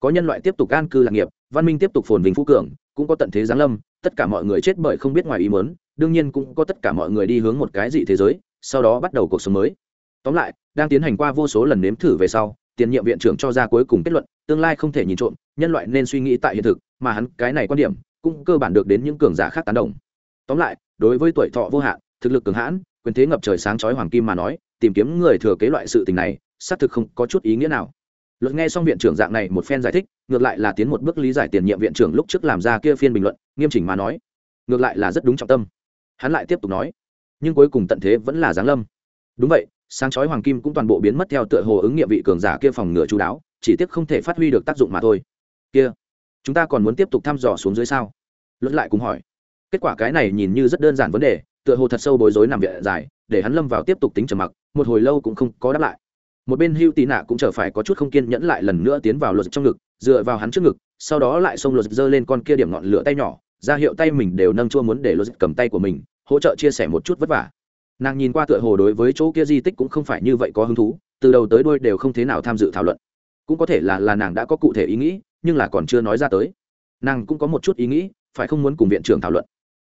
Có nhân loại tiếp tục an cư lạc nghiệp, văn minh tiếp tục phồn vinh phú cường, cũng có tận thế giáng lâm, tất cả mọi người chết bởi không biết ngoài ý mớn đương nhiên cũng có tất cả mọi người đi hướng một cái dị thế giới sau đó bắt đầu cuộc sống mới. Tóm lại, đang tiến hành qua vô số lần nếm thử về sau, tiền nhiệm viện trưởng cho ra cuối cùng kết luận, tương lai không thể nhìn trộm, nhân loại nên suy nghĩ tại hiện thực, mà hắn, cái này quan điểm, cũng cơ bản được đến những cường giả khác tán đồng. Tóm lại, đối với tuổi thọ vô hạn, thực lực cường hãn, quyền thế ngập trời sáng chói hoàng kim mà nói, tìm kiếm người thừa kế loại sự tình này, xác thực không có chút ý nghĩa nào. Luật nghe xong viện trưởng dạng này một phen giải thích, ngược lại là tiến một bước lý giải tiền nhiệm viện trưởng lúc trước làm ra kia phiên bình luận, nghiêm chỉnh mà nói, ngược lại là rất đúng trọng tâm. Hắn lại tiếp tục nói nhưng cuối cùng tận thế vẫn là giáng lâm. Đúng vậy, sáng chói hoàng kim cũng toàn bộ biến mất theo tựa hồ ứng nghiệm vị cường giả kia phòng ngừa chú đáo, chỉ tiếc không thể phát huy được tác dụng mà thôi. Kia, chúng ta còn muốn tiếp tục thăm dò xuống dưới sao? Luật lại cùng hỏi. Kết quả cái này nhìn như rất đơn giản vấn đề, tựa hồ thật sâu bối rối nằm viện dài, để hắn lâm vào tiếp tục tính trầm mặc, một hồi lâu cũng không có đáp lại. Một bên hưu tì nạ cũng chờ phải có chút không kiên nhẫn lại lần nữa tiến vào luật trong ngực, dựa vào hắn trước ngực, sau đó lại xông luật giơ lên con kia điểm ngọn lửa tay nhỏ, ra hiệu tay mình đều nâng chua muốn để luật cầm tay của mình hỗ trợ chia sẻ một chút vất vả. Nàng nhìn qua tựa hồ đối với chỗ kia di tích cũng không phải như vậy có hứng thú, từ đầu tới đôi đều không thế nào tham dự thảo luận. Cũng có thể là là nàng đã có cụ thể ý nghĩ, nhưng là còn chưa nói ra tới. Nàng cũng có một chút ý nghĩ, phải không muốn cùng viện trưởng thảo luận.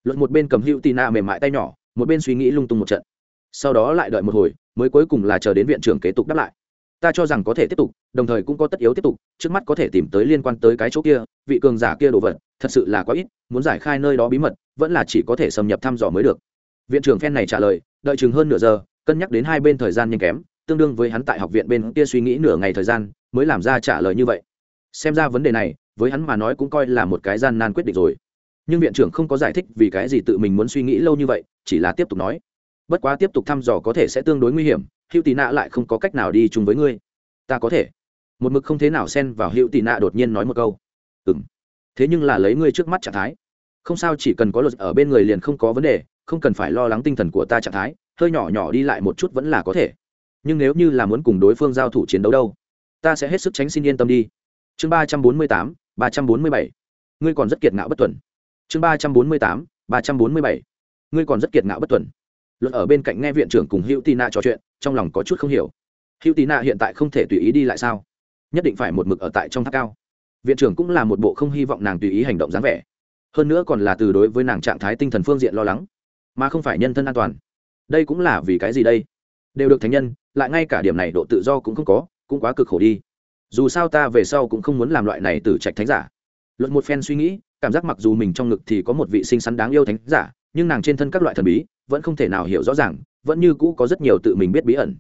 Luận một bên cầm hữu tì nạ mềm mại tay nhỏ, một bên suy nghĩ lung tung một trận. Sau đó lại đợi một hồi, mới cuối cùng là chờ đến viện trưởng kế tục đáp lại ta cho rằng có thể tiếp tục, đồng thời cũng có tất yếu tiếp tục, trước mắt có thể tìm tới liên quan tới cái chỗ kia, vị cường giả kia đồ vật, thật sự là quá ít, muốn giải khai nơi đó bí mật, vẫn là chỉ có thể xâm nhập thăm dò mới được. Viện trưởng phen này trả lời, đợi chừng hơn nửa giờ, cân nhắc đến hai bên thời gian nhanh kém, tương đương với hắn tại học viện bên kia suy nghĩ nửa ngày thời gian, mới làm ra trả lời như vậy. Xem ra vấn đề này, với hắn mà nói cũng coi là một cái gian nan quyết định rồi. Nhưng viện trưởng không có giải thích vì cái gì tự mình muốn suy nghĩ lâu như vậy, chỉ là tiếp tục nói. Bất quá tiếp tục thăm dò có thể sẽ tương đối nguy hiểm hữu tì nạ lại không có cách nào đi chung với ngươi. Ta có thể. Một mực không thế nào xen vào hữu tì nạ đột nhiên nói một câu. Ừ m thế nhưng là lấy ngươi trước mắt trạng thái. Không sao, chỉ cần có luật ở bên người liền không có vấn đề, không cần phải lo lắng tinh thần của ta trạng thái, hơi nhỏ nhỏ đi lại một chút vẫn là có thể. Nhưng nếu như là muốn cùng đối phương giao thủ chiến đấu đâu, ta sẽ hết sức tránh xin yên tâm đi. Chương ba trăm bốn mươi tám, ba trăm bốn mươi bảy. Ngươi còn rất kiệt ngạo bất tuần. Chương ba trăm bốn mươi tám, ba trăm bốn mươi bảy. Ngươi còn rất kiệt ngạo bất tuần. Luật ở bên cạnh nghe viện trưởng cùng hữu tì nạ trò chuyện trong lòng có chút không hiểu. Hữu tí nạ hiện tại không thể tùy ý đi lại sao? Nhất định phải một mực ở tại trong tháp cao. Viện trưởng cũng là một bộ không hy vọng nàng tùy ý hành động dáng vẻ. Hơn nữa còn là từ đối với nàng trạng thái tinh thần phương diện lo lắng, mà không phải nhân thân an toàn. Đây cũng là vì cái gì đây? Đều được thánh nhân, lại ngay cả điểm này độ tự do cũng không có, cũng quá cực khổ đi. Dù sao ta về sau cũng không muốn làm loại này từ trạch thánh giả. Luật một phen suy nghĩ, cảm giác mặc dù mình trong ngực thì có một vị sinh sắn đáng yêu thánh giả, nhưng nàng trên thân các loại thần bí, vẫn không thể nào hiểu rõ ràng vẫn như cũ có rất nhiều tự mình biết bí ẩn.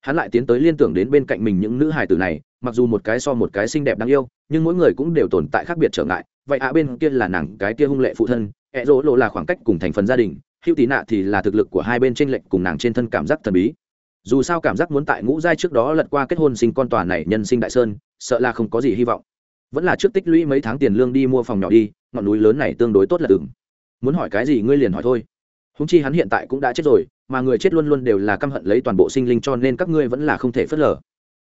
Hắn lại tiến tới liên tưởng đến bên cạnh mình những nữ hài tử này, mặc dù một cái so một cái xinh đẹp đáng yêu, nhưng mỗi người cũng đều tồn tại khác biệt trở ngại. Vậy ạ, bên kia là nàng, cái kia hung lệ phụ thân ẹ rỗ lộ là khoảng cách cùng thành phần gia đình, hữu tí nạ thì là thực lực của hai bên tranh lệch cùng nàng trên thân cảm giác thần bí. Dù sao cảm giác muốn tại ngũ giai trước đó lật qua kết hôn sinh con tòa này nhân sinh đại sơn, sợ là không có gì hy vọng. Vẫn là trước tích lũy mấy tháng tiền lương đi mua phòng nhỏ đi, ngọn núi lớn này tương đối tốt là đừng muốn hỏi cái gì ngươi liền hỏi thôi. Húng chi hắn hiện tại cũng đã chết rồi mà người chết luôn luôn đều là căm hận lấy toàn bộ sinh linh cho nên các ngươi vẫn là không thể phớt lờ.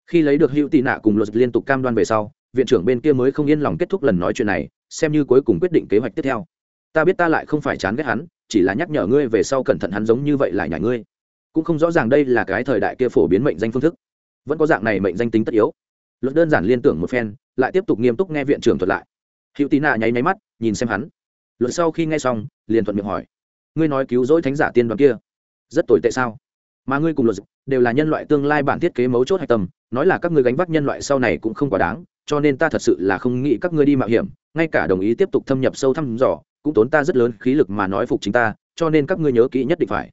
Khi lấy được hữu tị nạ cùng luật liên tục cam đoan về sau, viện trưởng bên kia mới không yên lòng kết thúc lần nói chuyện này, xem như cuối cùng quyết định kế hoạch tiếp theo. Ta biết ta lại không phải chán ghét hắn, chỉ là nhắc nhở ngươi về sau cẩn thận hắn giống như vậy lại nhảy ngươi. Cũng không rõ ràng đây là cái thời đại kia phổ biến mệnh danh phương thức. Vẫn có dạng này mệnh danh tính tất yếu. Luật đơn giản liên tưởng một phen, lại tiếp tục nghiêm túc nghe viện trưởng thuật lại. Hữu tí nạ nháy nháy mắt, nhìn xem hắn. Luật sau khi nghe xong, liền thuận miệng hỏi. Ngươi nói cứu rỗi thánh giả tiên đoàn kia rất tồi tệ sao? Mà ngươi cùng luật đều là nhân loại tương lai bản thiết kế mấu chốt hạch tâm, nói là các ngươi gánh vác nhân loại sau này cũng không quá đáng, cho nên ta thật sự là không nghĩ các ngươi đi mạo hiểm, ngay cả đồng ý tiếp tục thâm nhập sâu thăm dò, cũng tốn ta rất lớn khí lực mà nói phục chính ta, cho nên các ngươi nhớ kỹ nhất định phải.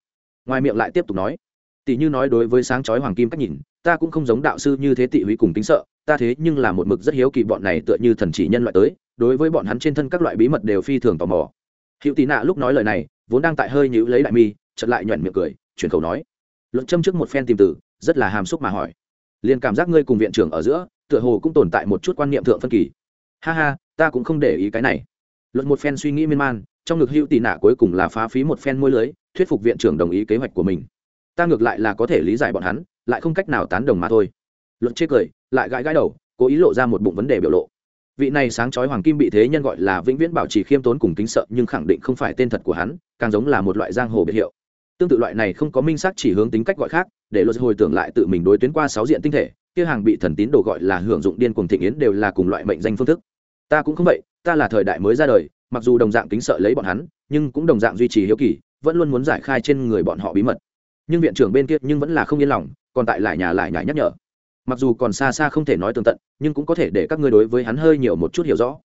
Ngoài miệng lại tiếp tục nói, tỷ như nói đối với sáng chói hoàng kim cách nhìn, ta cũng không giống đạo sư như thế tị húy cùng tính sợ, ta thế nhưng là một mực rất hiếu kỳ bọn này tựa như thần chỉ nhân loại tới, đối với bọn hắn trên thân các loại bí mật đều phi thường tò mò. Hữu tị nạ lúc nói lời này, vốn đang tại hơi nhữ lấy đại mi chợt lại nhoẻn miệng cười, chuyển khẩu nói. Luận châm trước một phen tìm từ, rất là hàm xúc mà hỏi. Liền cảm giác ngươi cùng viện trưởng ở giữa, tựa hồ cũng tồn tại một chút quan niệm thượng phân kỳ. Ha ha, ta cũng không để ý cái này. Luận một phen suy nghĩ miên man, trong ngực hữu tị nạ cuối cùng là phá phí một phen môi lưới, thuyết phục viện trưởng đồng ý kế hoạch của mình. Ta ngược lại là có thể lý giải bọn hắn, lại không cách nào tán đồng mà thôi. Luận chê cười, lại gãi gãi đầu, cố ý lộ ra một bụng vấn đề biểu lộ. Vị này sáng chói hoàng kim bị thế nhân gọi là vĩnh viễn bảo trì khiêm tốn cùng kính sợ, nhưng khẳng định không phải tên thật của hắn, càng giống là một loại giang hồ biệt hiệu tương tự loại này không có minh xác chỉ hướng tính cách gọi khác, để luật hồi tưởng lại tự mình đối tuyến qua sáu diện tinh thể, kia hàng bị thần tín đồ gọi là hưởng dụng điên cuồng thịnh yến đều là cùng loại mệnh danh phương thức. Ta cũng không vậy, ta là thời đại mới ra đời, mặc dù đồng dạng kính sợ lấy bọn hắn, nhưng cũng đồng dạng duy trì hiếu kỳ, vẫn luôn muốn giải khai trên người bọn họ bí mật. Nhưng viện trưởng bên kia nhưng vẫn là không yên lòng, còn tại lại nhà lại nhải nhắc nhở. Mặc dù còn xa xa không thể nói tường tận, nhưng cũng có thể để các ngươi đối với hắn hơi nhiều một chút hiểu rõ.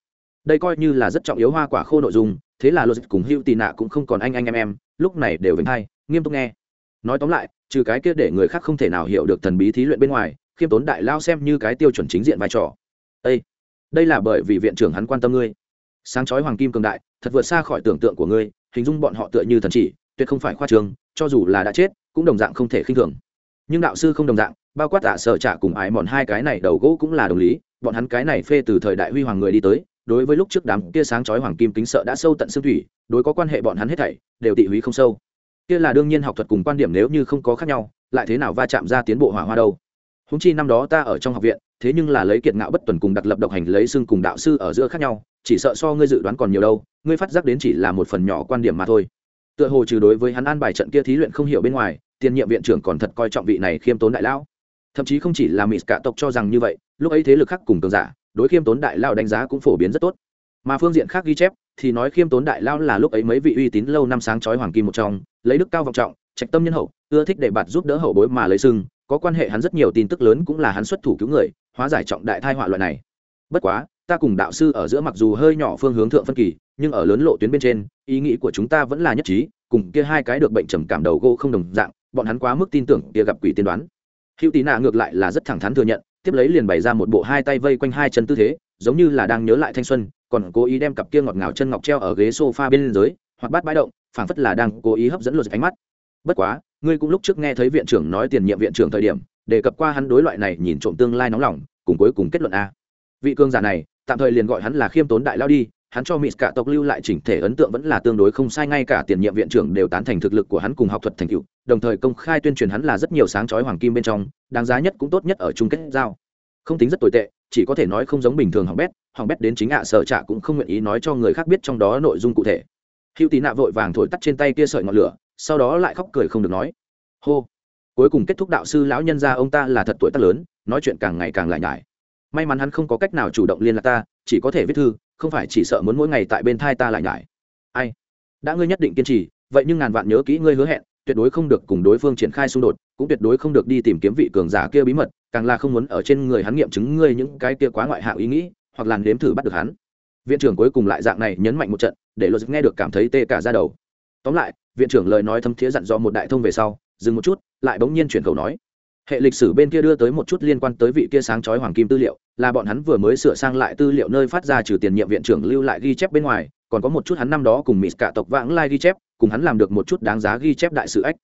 Đây coi như là rất trọng yếu hoa quả khô nội dung, thế là luật cùng hữu tì nạ cũng không còn anh anh em em, lúc này đều vĩnh hay nghiêm túc nghe. Nói tóm lại, trừ cái kia để người khác không thể nào hiểu được thần bí thí luyện bên ngoài, khiêm tốn đại lao xem như cái tiêu chuẩn chính diện vai trò. Ê! đây là bởi vì viện trưởng hắn quan tâm ngươi. Sáng chói hoàng kim cường đại, thật vượt xa khỏi tưởng tượng của ngươi, hình dung bọn họ tựa như thần chỉ, tuyệt không phải khoa trường, cho dù là đã chết, cũng đồng dạng không thể khinh thường. Nhưng đạo sư không đồng dạng, bao quát tạ sợ trả cùng ái mòn hai cái này đầu gỗ cũng là đồng lý, bọn hắn cái này phê từ thời đại huy hoàng người đi tới, đối với lúc trước đám kia sáng chói hoàng kim kính sợ đã sâu tận xương thủy, đối có quan hệ bọn hắn hết thảy, đều tị húy không sâu kia là đương nhiên học thuật cùng quan điểm nếu như không có khác nhau, lại thế nào va chạm ra tiến bộ hỏa hoa đâu? Húng chi năm đó ta ở trong học viện, thế nhưng là lấy kiệt ngạo bất tuần cùng đặc lập độc hành lấy xưng cùng đạo sư ở giữa khác nhau, chỉ sợ so ngươi dự đoán còn nhiều đâu, ngươi phát giác đến chỉ là một phần nhỏ quan điểm mà thôi. Tựa hồ trừ đối với hắn an bài trận kia thí luyện không hiểu bên ngoài, tiền nhiệm viện trưởng còn thật coi trọng vị này khiêm tốn đại lão. Thậm chí không chỉ là mỹ cả tộc cho rằng như vậy, lúc ấy thế lực khác cùng cường giả, đối khiêm tốn đại lao đánh giá cũng phổ biến rất tốt. Mà phương diện khác ghi chép thì nói khiêm tốn đại lao là lúc ấy mấy vị uy tín lâu năm sáng chói hoàng kim một trong, lấy đức cao vọng trọng, trạch tâm nhân hậu, ưa thích để bạt giúp đỡ hậu bối mà lấy sưng có quan hệ hắn rất nhiều tin tức lớn cũng là hắn xuất thủ cứu người, hóa giải trọng đại thai họa loại này. Bất quá, ta cùng đạo sư ở giữa mặc dù hơi nhỏ phương hướng thượng phân kỳ, nhưng ở lớn lộ tuyến bên trên, ý nghĩ của chúng ta vẫn là nhất trí, cùng kia hai cái được bệnh trầm cảm đầu gỗ không đồng dạng, bọn hắn quá mức tin tưởng kia gặp quỷ tiên đoán. Hữu tí nạ ngược lại là rất thẳng thắn thừa nhận, tiếp lấy liền bày ra một bộ hai tay vây quanh hai chân tư thế, giống như là đang nhớ lại thanh xuân còn cố ý đem cặp kia ngọt ngào chân ngọc treo ở ghế sofa bên dưới hoặc bắt bãi động, phảng phất là đang cố ý hấp dẫn luật ánh mắt. Bất quá, ngươi cũng lúc trước nghe thấy viện trưởng nói tiền nhiệm viện trưởng thời điểm, đề cập qua hắn đối loại này nhìn trộm tương lai nóng lòng, cùng cuối cùng kết luận a. Vị cương giả này, tạm thời liền gọi hắn là khiêm tốn đại lao đi, hắn cho mỹ cả tộc lưu lại chỉnh thể ấn tượng vẫn là tương đối không sai, ngay cả tiền nhiệm viện trưởng đều tán thành thực lực của hắn cùng học thuật thành tựu, đồng thời công khai tuyên truyền hắn là rất nhiều sáng chói hoàng kim bên trong, đáng giá nhất cũng tốt nhất ở chung kết giao. Không tính rất tồi tệ chỉ có thể nói không giống bình thường hỏng bét hỏng bét đến chính ạ sở trạ cũng không nguyện ý nói cho người khác biết trong đó nội dung cụ thể. Hữu tí nạ vội vàng thổi tắt trên tay kia sợi ngọn lửa, sau đó lại khóc cười không được nói. Hô. Cuối cùng kết thúc đạo sư lão nhân ra ông ta là thật tuổi tác lớn, nói chuyện càng ngày càng lại nhải. May mắn hắn không có cách nào chủ động liên lạc ta, chỉ có thể viết thư, không phải chỉ sợ muốn mỗi ngày tại bên thai ta lại nhải. Ai? Đã ngươi nhất định kiên trì, vậy nhưng ngàn vạn nhớ kỹ ngươi hứa hẹn tuyệt đối không được cùng đối phương triển khai xung đột, cũng tuyệt đối không được đi tìm kiếm vị cường giả kia bí mật, càng là không muốn ở trên người hắn nghiệm chứng ngươi những cái kia quá ngoại hạng ý nghĩ, hoặc là nếm thử bắt được hắn. Viện trưởng cuối cùng lại dạng này nhấn mạnh một trận, để luật nghe được cảm thấy tê cả ra đầu. Tóm lại, viện trưởng lời nói thâm thiế dặn dò một đại thông về sau, dừng một chút, lại bỗng nhiên chuyển khẩu nói. Hệ lịch sử bên kia đưa tới một chút liên quan tới vị kia sáng chói hoàng kim tư liệu, là bọn hắn vừa mới sửa sang lại tư liệu nơi phát ra trừ tiền nhiệm viện trưởng lưu lại ghi chép bên ngoài còn có một chút hắn năm đó cùng mỹ cả tộc vãng lai ghi chép, cùng hắn làm được một chút đáng giá ghi chép đại sự ách.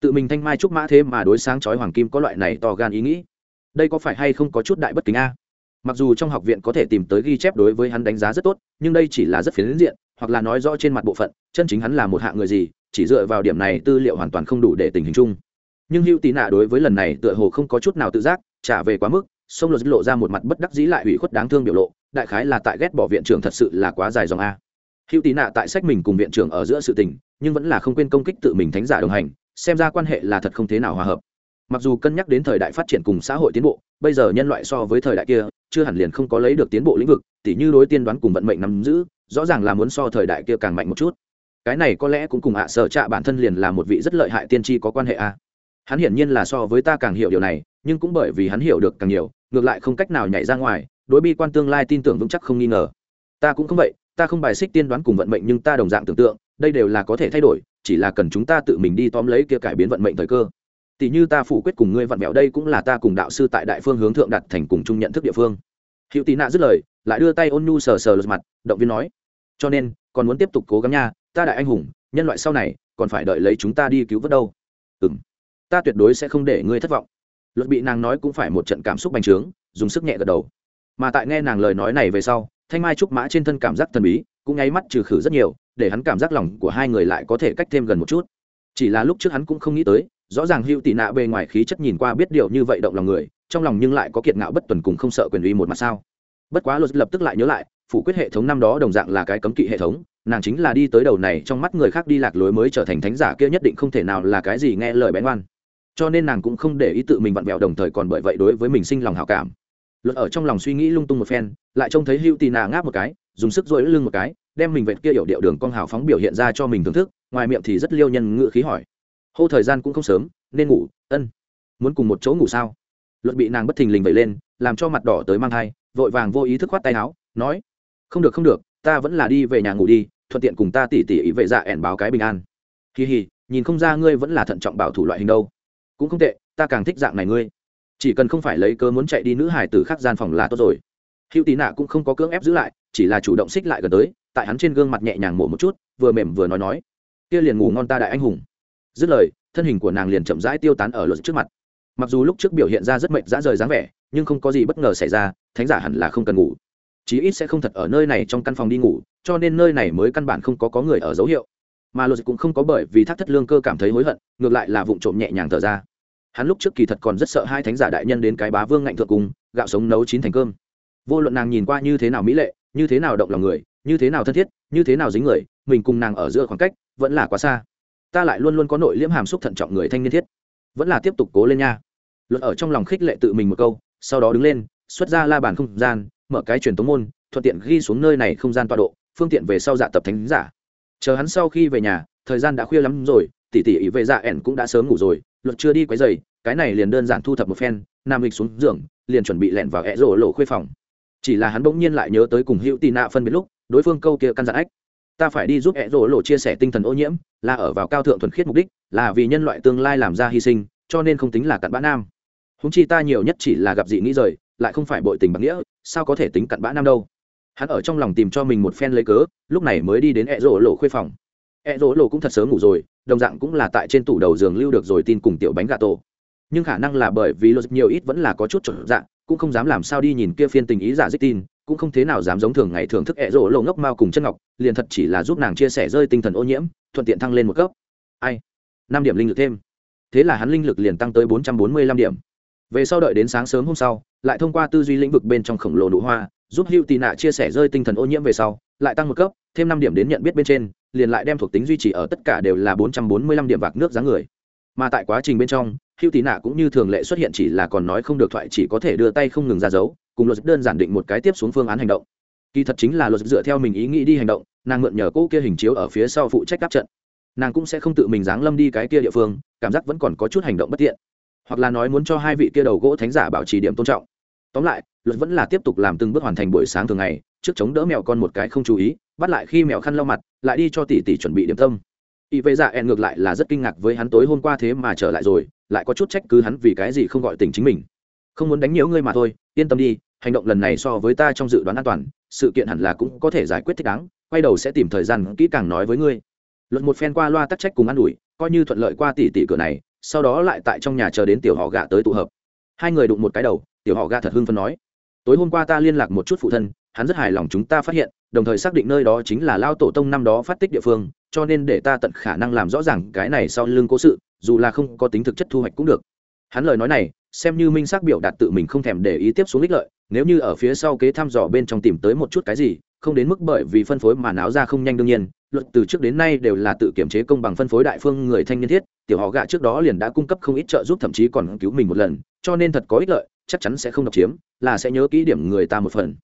Tự mình thanh mai trúc mã thế mà đối sáng chói hoàng kim có loại này to gan ý nghĩ. Đây có phải hay không có chút đại bất kính a? Mặc dù trong học viện có thể tìm tới ghi chép đối với hắn đánh giá rất tốt, nhưng đây chỉ là rất phiến diện, hoặc là nói rõ trên mặt bộ phận, chân chính hắn là một hạng người gì, chỉ dựa vào điểm này tư liệu hoàn toàn không đủ để tình hình chung. Nhưng hữu tì nạ đối với lần này tựa hồ không có chút nào tự giác, trả về quá mức, sông lột lộ ra một mặt bất đắc dĩ lại hủy khuất đáng thương biểu lộ, đại khái là tại ghét bỏ viện trưởng thật sự là quá dài dòng a hữu tì nạ tại sách mình cùng viện trưởng ở giữa sự tình, nhưng vẫn là không quên công kích tự mình thánh giả đồng hành, xem ra quan hệ là thật không thế nào hòa hợp. Mặc dù cân nhắc đến thời đại phát triển cùng xã hội tiến bộ, bây giờ nhân loại so với thời đại kia, chưa hẳn liền không có lấy được tiến bộ lĩnh vực, tỉ như đối tiên đoán cùng vận mệnh nắm giữ, rõ ràng là muốn so thời đại kia càng mạnh một chút. Cái này có lẽ cũng cùng ạ sở trạ bản thân liền là một vị rất lợi hại tiên tri có quan hệ a hắn hiển nhiên là so với ta càng hiểu điều này, nhưng cũng bởi vì hắn hiểu được càng nhiều, ngược lại không cách nào nhảy ra ngoài, đối bi quan tương lai tin tưởng vững chắc không nghi ngờ. Ta cũng không vậy ta không bài xích tiên đoán cùng vận mệnh nhưng ta đồng dạng tưởng tượng, đây đều là có thể thay đổi, chỉ là cần chúng ta tự mình đi tóm lấy kia cải biến vận mệnh thời cơ. Tỷ như ta phủ quyết cùng ngươi vận mẹo đây cũng là ta cùng đạo sư tại đại phương hướng thượng đặt thành cùng chung nhận thức địa phương. Hữu tị nạ dứt lời, lại đưa tay ôn nhu sờ sờ lật mặt, động viên nói, cho nên, còn muốn tiếp tục cố gắng nha, ta đại anh hùng, nhân loại sau này, còn phải đợi lấy chúng ta đi cứu vớt đâu. Ừ m ta tuyệt đối sẽ không để ngươi thất vọng. Luật bị nàng nói cũng phải một trận cảm xúc bành trướng, dùng sức nhẹ gật đầu. Mà tại nghe nàng lời nói này về sau thanh mai trúc mã trên thân cảm giác thần bí, cũng nháy mắt trừ khử rất nhiều, để hắn cảm giác lòng của hai người lại có thể cách thêm gần một chút. Chỉ là lúc trước hắn cũng không nghĩ tới, rõ ràng hữu tị nạ bề ngoài khí chất nhìn qua biết điều như vậy động lòng người, trong lòng nhưng lại có kiệt ngạo bất tuần cùng không sợ quyền uy một mặt sao. Bất quá luật lập tức lại nhớ lại, phủ quyết hệ thống năm đó đồng dạng là cái cấm kỵ hệ thống, nàng chính là đi tới đầu này trong mắt người khác đi lạc lối mới trở thành thánh giả kia nhất định không thể nào là cái gì nghe lời bén oan cho nên nàng cũng không để ý tự mình vặn vẹo đồng thời còn bởi vậy đối với mình sinh lòng hảo cảm luật ở trong lòng suy nghĩ lung tung một phen, lại trông thấy hữu tì nà ngáp một cái, dùng sức dội lưng một cái, đem mình vẹn kia hiểu điệu đường con hào phóng biểu hiện ra cho mình thưởng thức, ngoài miệng thì rất liêu nhân ngự khí hỏi. Hô thời gian cũng không sớm, nên ngủ, ân. Muốn cùng một chỗ ngủ sao? Luật bị nàng bất thình lình vẩy lên, làm cho mặt đỏ tới mang thai, vội vàng vô ý thức khoát tay áo, nói, không được không được, ta vẫn là đi về nhà ngủ đi, thuận tiện cùng ta tỉ tỉ ý vệ dạ ẻn báo cái bình an. Kỳ hì nhìn không ra ngươi vẫn là thận trọng bảo thủ loại hình đâu. Cũng không tệ, ta càng thích dạng này ngươi chỉ cần không phải lấy cớ muốn chạy đi nữ hải từ khác gian phòng là tốt rồi. Hữu tí nạ cũng không có cưỡng ép giữ lại, chỉ là chủ động xích lại gần tới, tại hắn trên gương mặt nhẹ nhàng mổ một chút, vừa mềm vừa nói nói. Kia liền ngủ ngon ta đại anh hùng. Dứt lời, thân hình của nàng liền chậm rãi tiêu tán ở luật trước mặt. Mặc dù lúc trước biểu hiện ra rất mệt dã rời dáng vẻ, nhưng không có gì bất ngờ xảy ra, thánh giả hẳn là không cần ngủ. Chí ít sẽ không thật ở nơi này trong căn phòng đi ngủ, cho nên nơi này mới căn bản không có có người ở dấu hiệu. Mà luật cũng không có bởi vì thác thất lương cơ cảm thấy hối hận, ngược lại là vụ trộm nhẹ nhàng thở ra hắn lúc trước kỳ thật còn rất sợ hai thánh giả đại nhân đến cái bá vương ngạnh thượng cùng, gạo sống nấu chín thành cơm. Vô luận nàng nhìn qua như thế nào mỹ lệ, như thế nào động lòng người, như thế nào thân thiết, như thế nào dính người, mình cùng nàng ở giữa khoảng cách vẫn là quá xa. Ta lại luôn luôn có nội liễm hàm xúc thận trọng người thanh niên thiết. Vẫn là tiếp tục cố lên nha. Luật ở trong lòng khích lệ tự mình một câu, sau đó đứng lên, xuất ra la bàn không gian, mở cái truyền tống môn, thuận tiện ghi xuống nơi này không gian tọa độ, phương tiện về sau dạ tập thánh giả. Chờ hắn sau khi về nhà, thời gian đã khuya lắm rồi tỷ tỷ ý về dạ ẻn cũng đã sớm ngủ rồi luật chưa đi quấy dày cái này liền đơn giản thu thập một phen, nam lịch xuống giường, liền chuẩn bị lẹn vào ẹ rổ lộ khuê phòng. Chỉ là hắn bỗng nhiên lại nhớ tới cùng hữu tì nạ phân biệt lúc, đối phương câu kia căn dặn ách. Ta phải đi giúp ẹ rổ lộ chia sẻ tinh thần ô nhiễm, là ở vào cao thượng thuần khiết mục đích, là vì nhân loại tương lai làm ra hy sinh, cho nên không tính là cặn bã nam. Húng chi ta nhiều nhất chỉ là gặp dị nghĩ rời, lại không phải bội tình bằng nghĩa, sao có thể tính cặn bã nam đâu? Hắn ở trong lòng tìm cho mình một phen lấy cớ, lúc này mới đi đến ẹ rổ lộ khuê phòng. Ẹ rổ lộ cũng thật sớm ngủ rồi đồng dạng cũng là tại trên tủ đầu giường lưu được rồi tin cùng tiểu bánh gà tổ. Nhưng khả năng là bởi vì lột nhiều ít vẫn là có chút trở dạng, cũng không dám làm sao đi nhìn kia phiên tình ý giả dích tin, cũng không thế nào dám giống thường ngày thưởng thức ẹ rỗ lộ ngốc mao cùng chân ngọc, liền thật chỉ là giúp nàng chia sẻ rơi tinh thần ô nhiễm, thuận tiện thăng lên một cấp. Ai? Năm điểm linh lực thêm. Thế là hắn linh lực liền tăng tới bốn trăm bốn mươi lăm điểm. Về sau đợi đến sáng sớm hôm sau, lại thông qua tư duy lĩnh vực bên trong khổng lồ nụ hoa, giúp hữu tị nạ chia sẻ rơi tinh thần ô nhiễm về sau, lại tăng một cấp, thêm năm điểm đến nhận biết bên trên liền lại đem thuộc tính duy trì ở tất cả đều là bốn trăm bốn mươi lăm điểm vạc nước dáng người. Mà tại quá trình bên trong Hưu Tí nạ cũng như thường lệ xuất hiện chỉ là còn nói không được thoại chỉ có thể đưa tay không ngừng ra dấu, cùng luật đơn giản định một cái tiếp xuống phương án hành động. Kỳ thật chính là luật dựa theo mình ý nghĩ đi hành động, nàng mượn nhờ cô kia hình chiếu ở phía sau phụ trách đáp trận. Nàng cũng sẽ không tự mình dáng lâm đi cái kia địa phương, cảm giác vẫn còn có chút hành động bất tiện. Hoặc là nói muốn cho hai vị kia đầu gỗ thánh giả bảo trì điểm tôn trọng. Tóm lại, luật vẫn là tiếp tục làm từng bước hoàn thành buổi sáng thường ngày, trước chống đỡ mèo con một cái không chú ý bắt lại khi mèo khăn lau mặt, lại đi cho tỷ tỷ chuẩn bị điểm tâm. Y vệ dạ ẹn ngược lại là rất kinh ngạc với hắn tối hôm qua thế mà trở lại rồi, lại có chút trách cứ hắn vì cái gì không gọi tình chính mình. Không muốn đánh nhiễu ngươi mà thôi, yên tâm đi, hành động lần này so với ta trong dự đoán an toàn, sự kiện hẳn là cũng có thể giải quyết thích đáng, quay đầu sẽ tìm thời gian kỹ càng nói với ngươi. Luận một phen qua loa tắc trách cùng ă n ủi, coi như thuận lợi qua tỷ tỷ cửa này, sau đó lại tại trong nhà chờ đến tiểu họ gạ tới tụ hợp. Hai người đụng một cái đầu, tiểu họ gạ thật hưng phân nói, tối hôm qua ta liên lạc một chút phụ thân hắn rất hài lòng chúng ta phát hiện, đồng thời xác định nơi đó chính là lao tổ tông năm đó phát tích địa phương, cho nên để ta tận khả năng làm rõ ràng cái này sau lưng cố sự, dù là không có tính thực chất thu hoạch cũng được. Hắn lời nói này, xem như minh xác biểu đạt tự mình không thèm để ý tiếp xuống ích lợi, nếu như ở phía sau kế thăm dò bên trong tìm tới một chút cái gì, không đến mức bởi vì phân phối mà náo ra không nhanh đương nhiên, luật từ trước đến nay đều là tự kiểm chế công bằng phân phối đại phương người thanh niên thiết, tiểu họ gạ trước đó liền đã cung cấp không ít trợ giúp thậm chí còn cứu mình một lần, cho nên thật có ích lợi, chắc chắn sẽ không độc chiếm, là sẽ nhớ kỹ điểm người ta một phần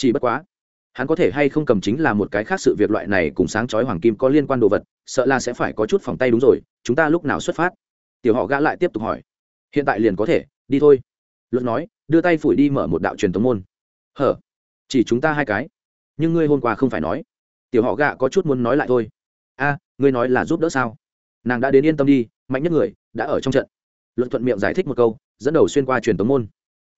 chỉ bất quá, hắn có thể hay không cầm chính là một cái khác sự việc loại này cùng sáng chói hoàng kim có liên quan đồ vật, sợ là sẽ phải có chút phòng tay đúng rồi, chúng ta lúc nào xuất phát? Tiểu họ gã lại tiếp tục hỏi. Hiện tại liền có thể, đi thôi. Luật nói, đưa tay phủi đi mở một đạo truyền tống môn. Hở, chỉ chúng ta hai cái. Nhưng ngươi hôm qua không phải nói. Tiểu họ gạ có chút muốn nói lại thôi. A, ngươi nói là giúp đỡ sao? Nàng đã đến yên tâm đi, mạnh nhất người đã ở trong trận. Luận thuận miệng giải thích một câu, dẫn đầu xuyên qua truyền tống môn.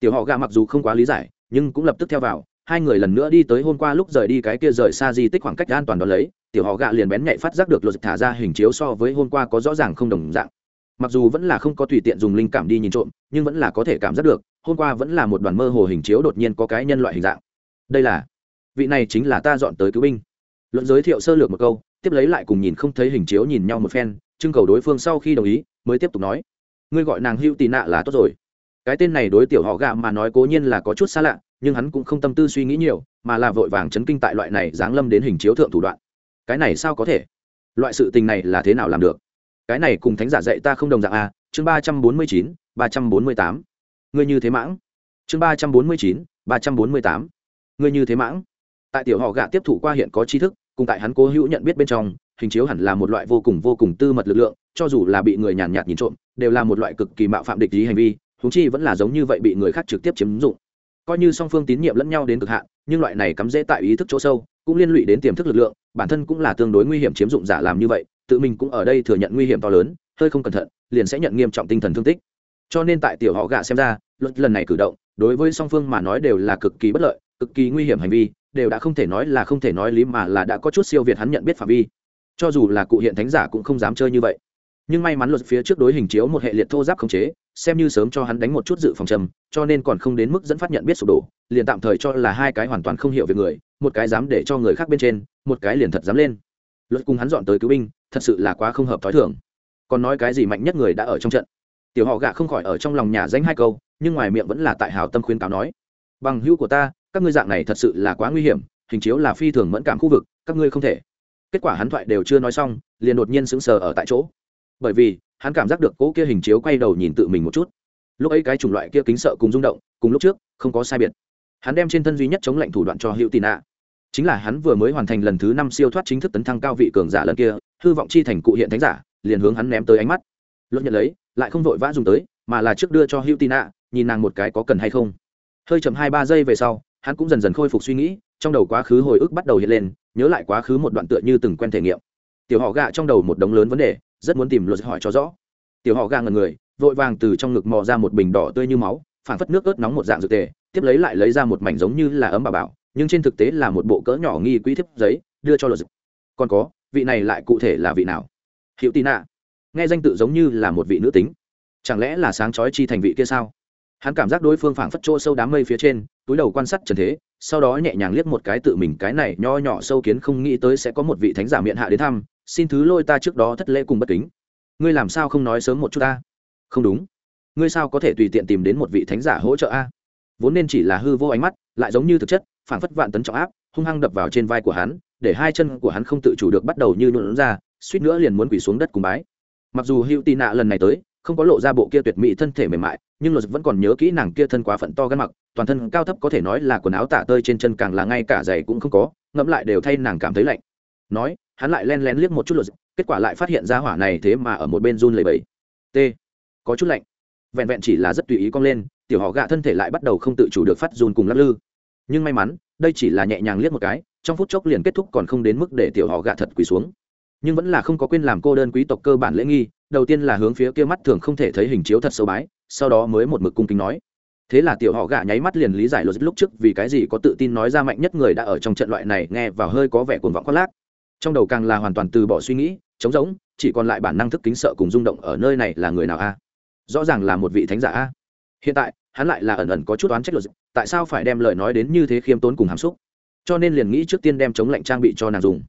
Tiểu họ gạ mặc dù không quá lý giải, nhưng cũng lập tức theo vào hai người lần nữa đi tới hôm qua lúc rời đi cái kia rời xa di tích khoảng cách an toàn đó lấy, tiểu họ gạ liền bén nhạy phát giác được luật thả ra hình chiếu so với hôm qua có rõ ràng không đồng dạng. Mặc dù vẫn là không có tùy tiện dùng linh cảm đi nhìn trộm, nhưng vẫn là có thể cảm giác được, hôm qua vẫn là một đoàn mơ hồ hình chiếu đột nhiên có cái nhân loại hình dạng. Đây là, vị này chính là ta dọn tới cứu binh. Luận giới thiệu sơ lược một câu, tiếp lấy lại cùng nhìn không thấy hình chiếu nhìn nhau một phen, trưng cầu đối phương sau khi đồng ý, mới tiếp tục nói. Ngươi gọi nàng hữu tì nạ là tốt rồi. Cái tên này đối tiểu họ gạ mà nói cố nhiên là có chút xa lạ nhưng hắn cũng không tâm tư suy nghĩ nhiều, mà là vội vàng chấn kinh tại loại này giáng lâm đến hình chiếu thượng thủ đoạn. Cái này sao có thể? Loại sự tình này là thế nào làm được? Cái này cùng thánh giả dạy ta không đồng dạng à? chương ba trăm bốn mươi chín, ba trăm bốn mươi tám. Ngươi như thế mãng. Chương ba trăm bốn mươi chín, ba trăm bốn mươi tám. Ngươi như thế mãng. Tại tiểu họ gạ tiếp thụ qua hiện có tri thức, cùng tại hắn cố hữu nhận biết bên trong, hình chiếu hẳn là một loại vô cùng vô cùng tư mật lực lượng, cho dù là bị người nhàn nhạt nhìn trộm, đều là một loại cực kỳ mạo phạm địch lý hành vi thú chi vẫn là giống như vậy bị người khác trực tiếp chiếm dụng coi như song phương tín nhiệm lẫn nhau đến cực hạn, nhưng loại này cắm dễ tại ý thức chỗ sâu, cũng liên lụy đến tiềm thức lực lượng, bản thân cũng là tương đối nguy hiểm chiếm dụng giả làm như vậy, tự mình cũng ở đây thừa nhận nguy hiểm to lớn, hơi không cẩn thận, liền sẽ nhận nghiêm trọng tinh thần thương tích. Cho nên tại tiểu họ gạ xem ra, luật lần này cử động, đối với song phương mà nói đều là cực kỳ bất lợi, cực kỳ nguy hiểm hành vi, đều đã không thể nói là không thể nói lý mà là đã có chút siêu việt hắn nhận biết phạm vi. Cho dù là cụ hiện thánh giả cũng không dám chơi như vậy nhưng may mắn luật phía trước đối hình chiếu một hệ liệt thô giáp khống chế, xem như sớm cho hắn đánh một chút dự phòng trầm, cho nên còn không đến mức dẫn phát nhận biết sụp đổ, liền tạm thời cho là hai cái hoàn toàn không hiểu về người, một cái dám để cho người khác bên trên, một cái liền thật dám lên. Luật cùng hắn dọn tới cứu binh, thật sự là quá không hợp thói thường. Còn nói cái gì mạnh nhất người đã ở trong trận? Tiểu họ gạ không khỏi ở trong lòng nhà danh hai câu, nhưng ngoài miệng vẫn là tại hào tâm khuyên cáo nói, bằng hữu của ta, các ngươi dạng này thật sự là quá nguy hiểm, hình chiếu là phi thường mẫn cảm khu vực, các ngươi không thể. Kết quả hắn thoại đều chưa nói xong, liền đột nhiên sững sờ ở tại chỗ bởi vì, hắn cảm giác được cỗ kia hình chiếu quay đầu nhìn tự mình một chút. Lúc ấy cái chủng loại kia kính sợ cùng rung động, cùng lúc trước, không có sai biệt. Hắn đem trên thân duy nhất chống lệnh thủ đoạn cho hữu tị nạ. Chính là hắn vừa mới hoàn thành lần thứ năm siêu thoát chính thức tấn thăng cao vị cường giả lần kia, hư vọng chi thành cụ hiện thánh giả, liền hướng hắn ném tới ánh mắt. Luận nhận lấy, lại không vội vã dùng tới, mà là trước đưa cho hữu tị nạ, nhìn nàng một cái có cần hay không. Hơi chậm hai ba giây về sau, hắn cũng dần dần khôi phục suy nghĩ, trong đầu quá khứ hồi ức bắt đầu hiện lên, nhớ lại quá khứ một đoạn tựa như từng quen thể nghiệm. Tiểu họ gạ trong đầu một đống lớn vấn đề rất muốn tìm luật hỏi cho rõ. Tiểu họ gạ ngần người, vội vàng từ trong ngực mò ra một bình đỏ tươi như máu phản phất nước ớt nóng một dạng dược tề, tiếp lấy lại lấy ra một mảnh giống như là ấm bà bảo, nhưng trên thực tế là một bộ cỡ nhỏ nghi quý thiếp giấy, đưa cho luật còn có, vị này lại cụ thể là vị nào? Hiệu tì nạ. Nghe danh tự giống như là một vị nữ tính. Chẳng lẽ là sáng chói chi thành vị kia sao? Hắn cảm giác đối phương phảng phất chỗ sâu đám mây phía trên, túi đầu quan sát trần thế, sau đó nhẹ nhàng liếc một cái tự mình cái này nho nhỏ sâu kiến không nghĩ tới sẽ có một vị thánh giả miệng hạ đến thăm xin thứ lôi ta trước đó thất lễ cùng bất kính. Ngươi làm sao không nói sớm một chút ta? Không đúng. Ngươi sao có thể tùy tiện tìm đến một vị thánh giả hỗ trợ a? Vốn nên chỉ là hư vô ánh mắt, lại giống như thực chất, phảng phất vạn tấn trọng áp, hung hăng đập vào trên vai của hắn, để hai chân của hắn không tự chủ được bắt đầu như nhuộn ra, suýt nữa liền muốn quỳ xuống đất cùng bái. Mặc dù hữu tị nạ lần này tới, không có lộ ra bộ kia tuyệt mỹ thân thể mềm mại, nhưng luật vẫn còn nhớ kỹ nàng kia thân quá phận to gắn mặc, toàn thân cao thấp có thể nói là quần áo tả tơi trên chân càng là ngay cả giày cũng không có, ngẫm lại đều thay nàng cảm thấy lạnh. Nói hắn lại len lén liếc một chút luật kết quả lại phát hiện ra hỏa này thế mà ở một bên run lầy bẫy t, có chút lạnh. Vẹn vẹn chỉ là rất tùy ý cong lên, tiểu họ gạ thân thể lại bắt đầu không tự chủ được phát run cùng lắc lư. Nhưng may mắn, đây chỉ là nhẹ nhàng liếc một cái, trong phút chốc liền kết thúc còn không đến mức để tiểu họ gạ thật quỳ xuống. Nhưng vẫn là không có quên làm cô đơn quý tộc cơ bản lễ nghi, đầu tiên là hướng phía kia mắt thường không thể thấy hình chiếu thật sâu bái, sau đó mới một mực cung kính nói. Thế là tiểu họ gạ nháy mắt liền lý giải luật lúc trước vì cái gì có tự tin nói ra mạnh nhất người đã ở trong trận loại này, nghe vào hơi có vẻ cuồng vọng khoác lác trong đầu càng là hoàn toàn từ bỏ suy nghĩ, trống rỗng, chỉ còn lại bản năng thức kính sợ cùng rung động ở nơi này là người nào a? Rõ ràng là một vị thánh giả a. Hiện tại, hắn lại là ẩn ẩn có chút oán trách luật tại sao phải đem lời nói đến như thế khiêm tốn cùng hàm xúc? Cho nên liền nghĩ trước tiên đem chống lạnh trang bị cho nàng dùng.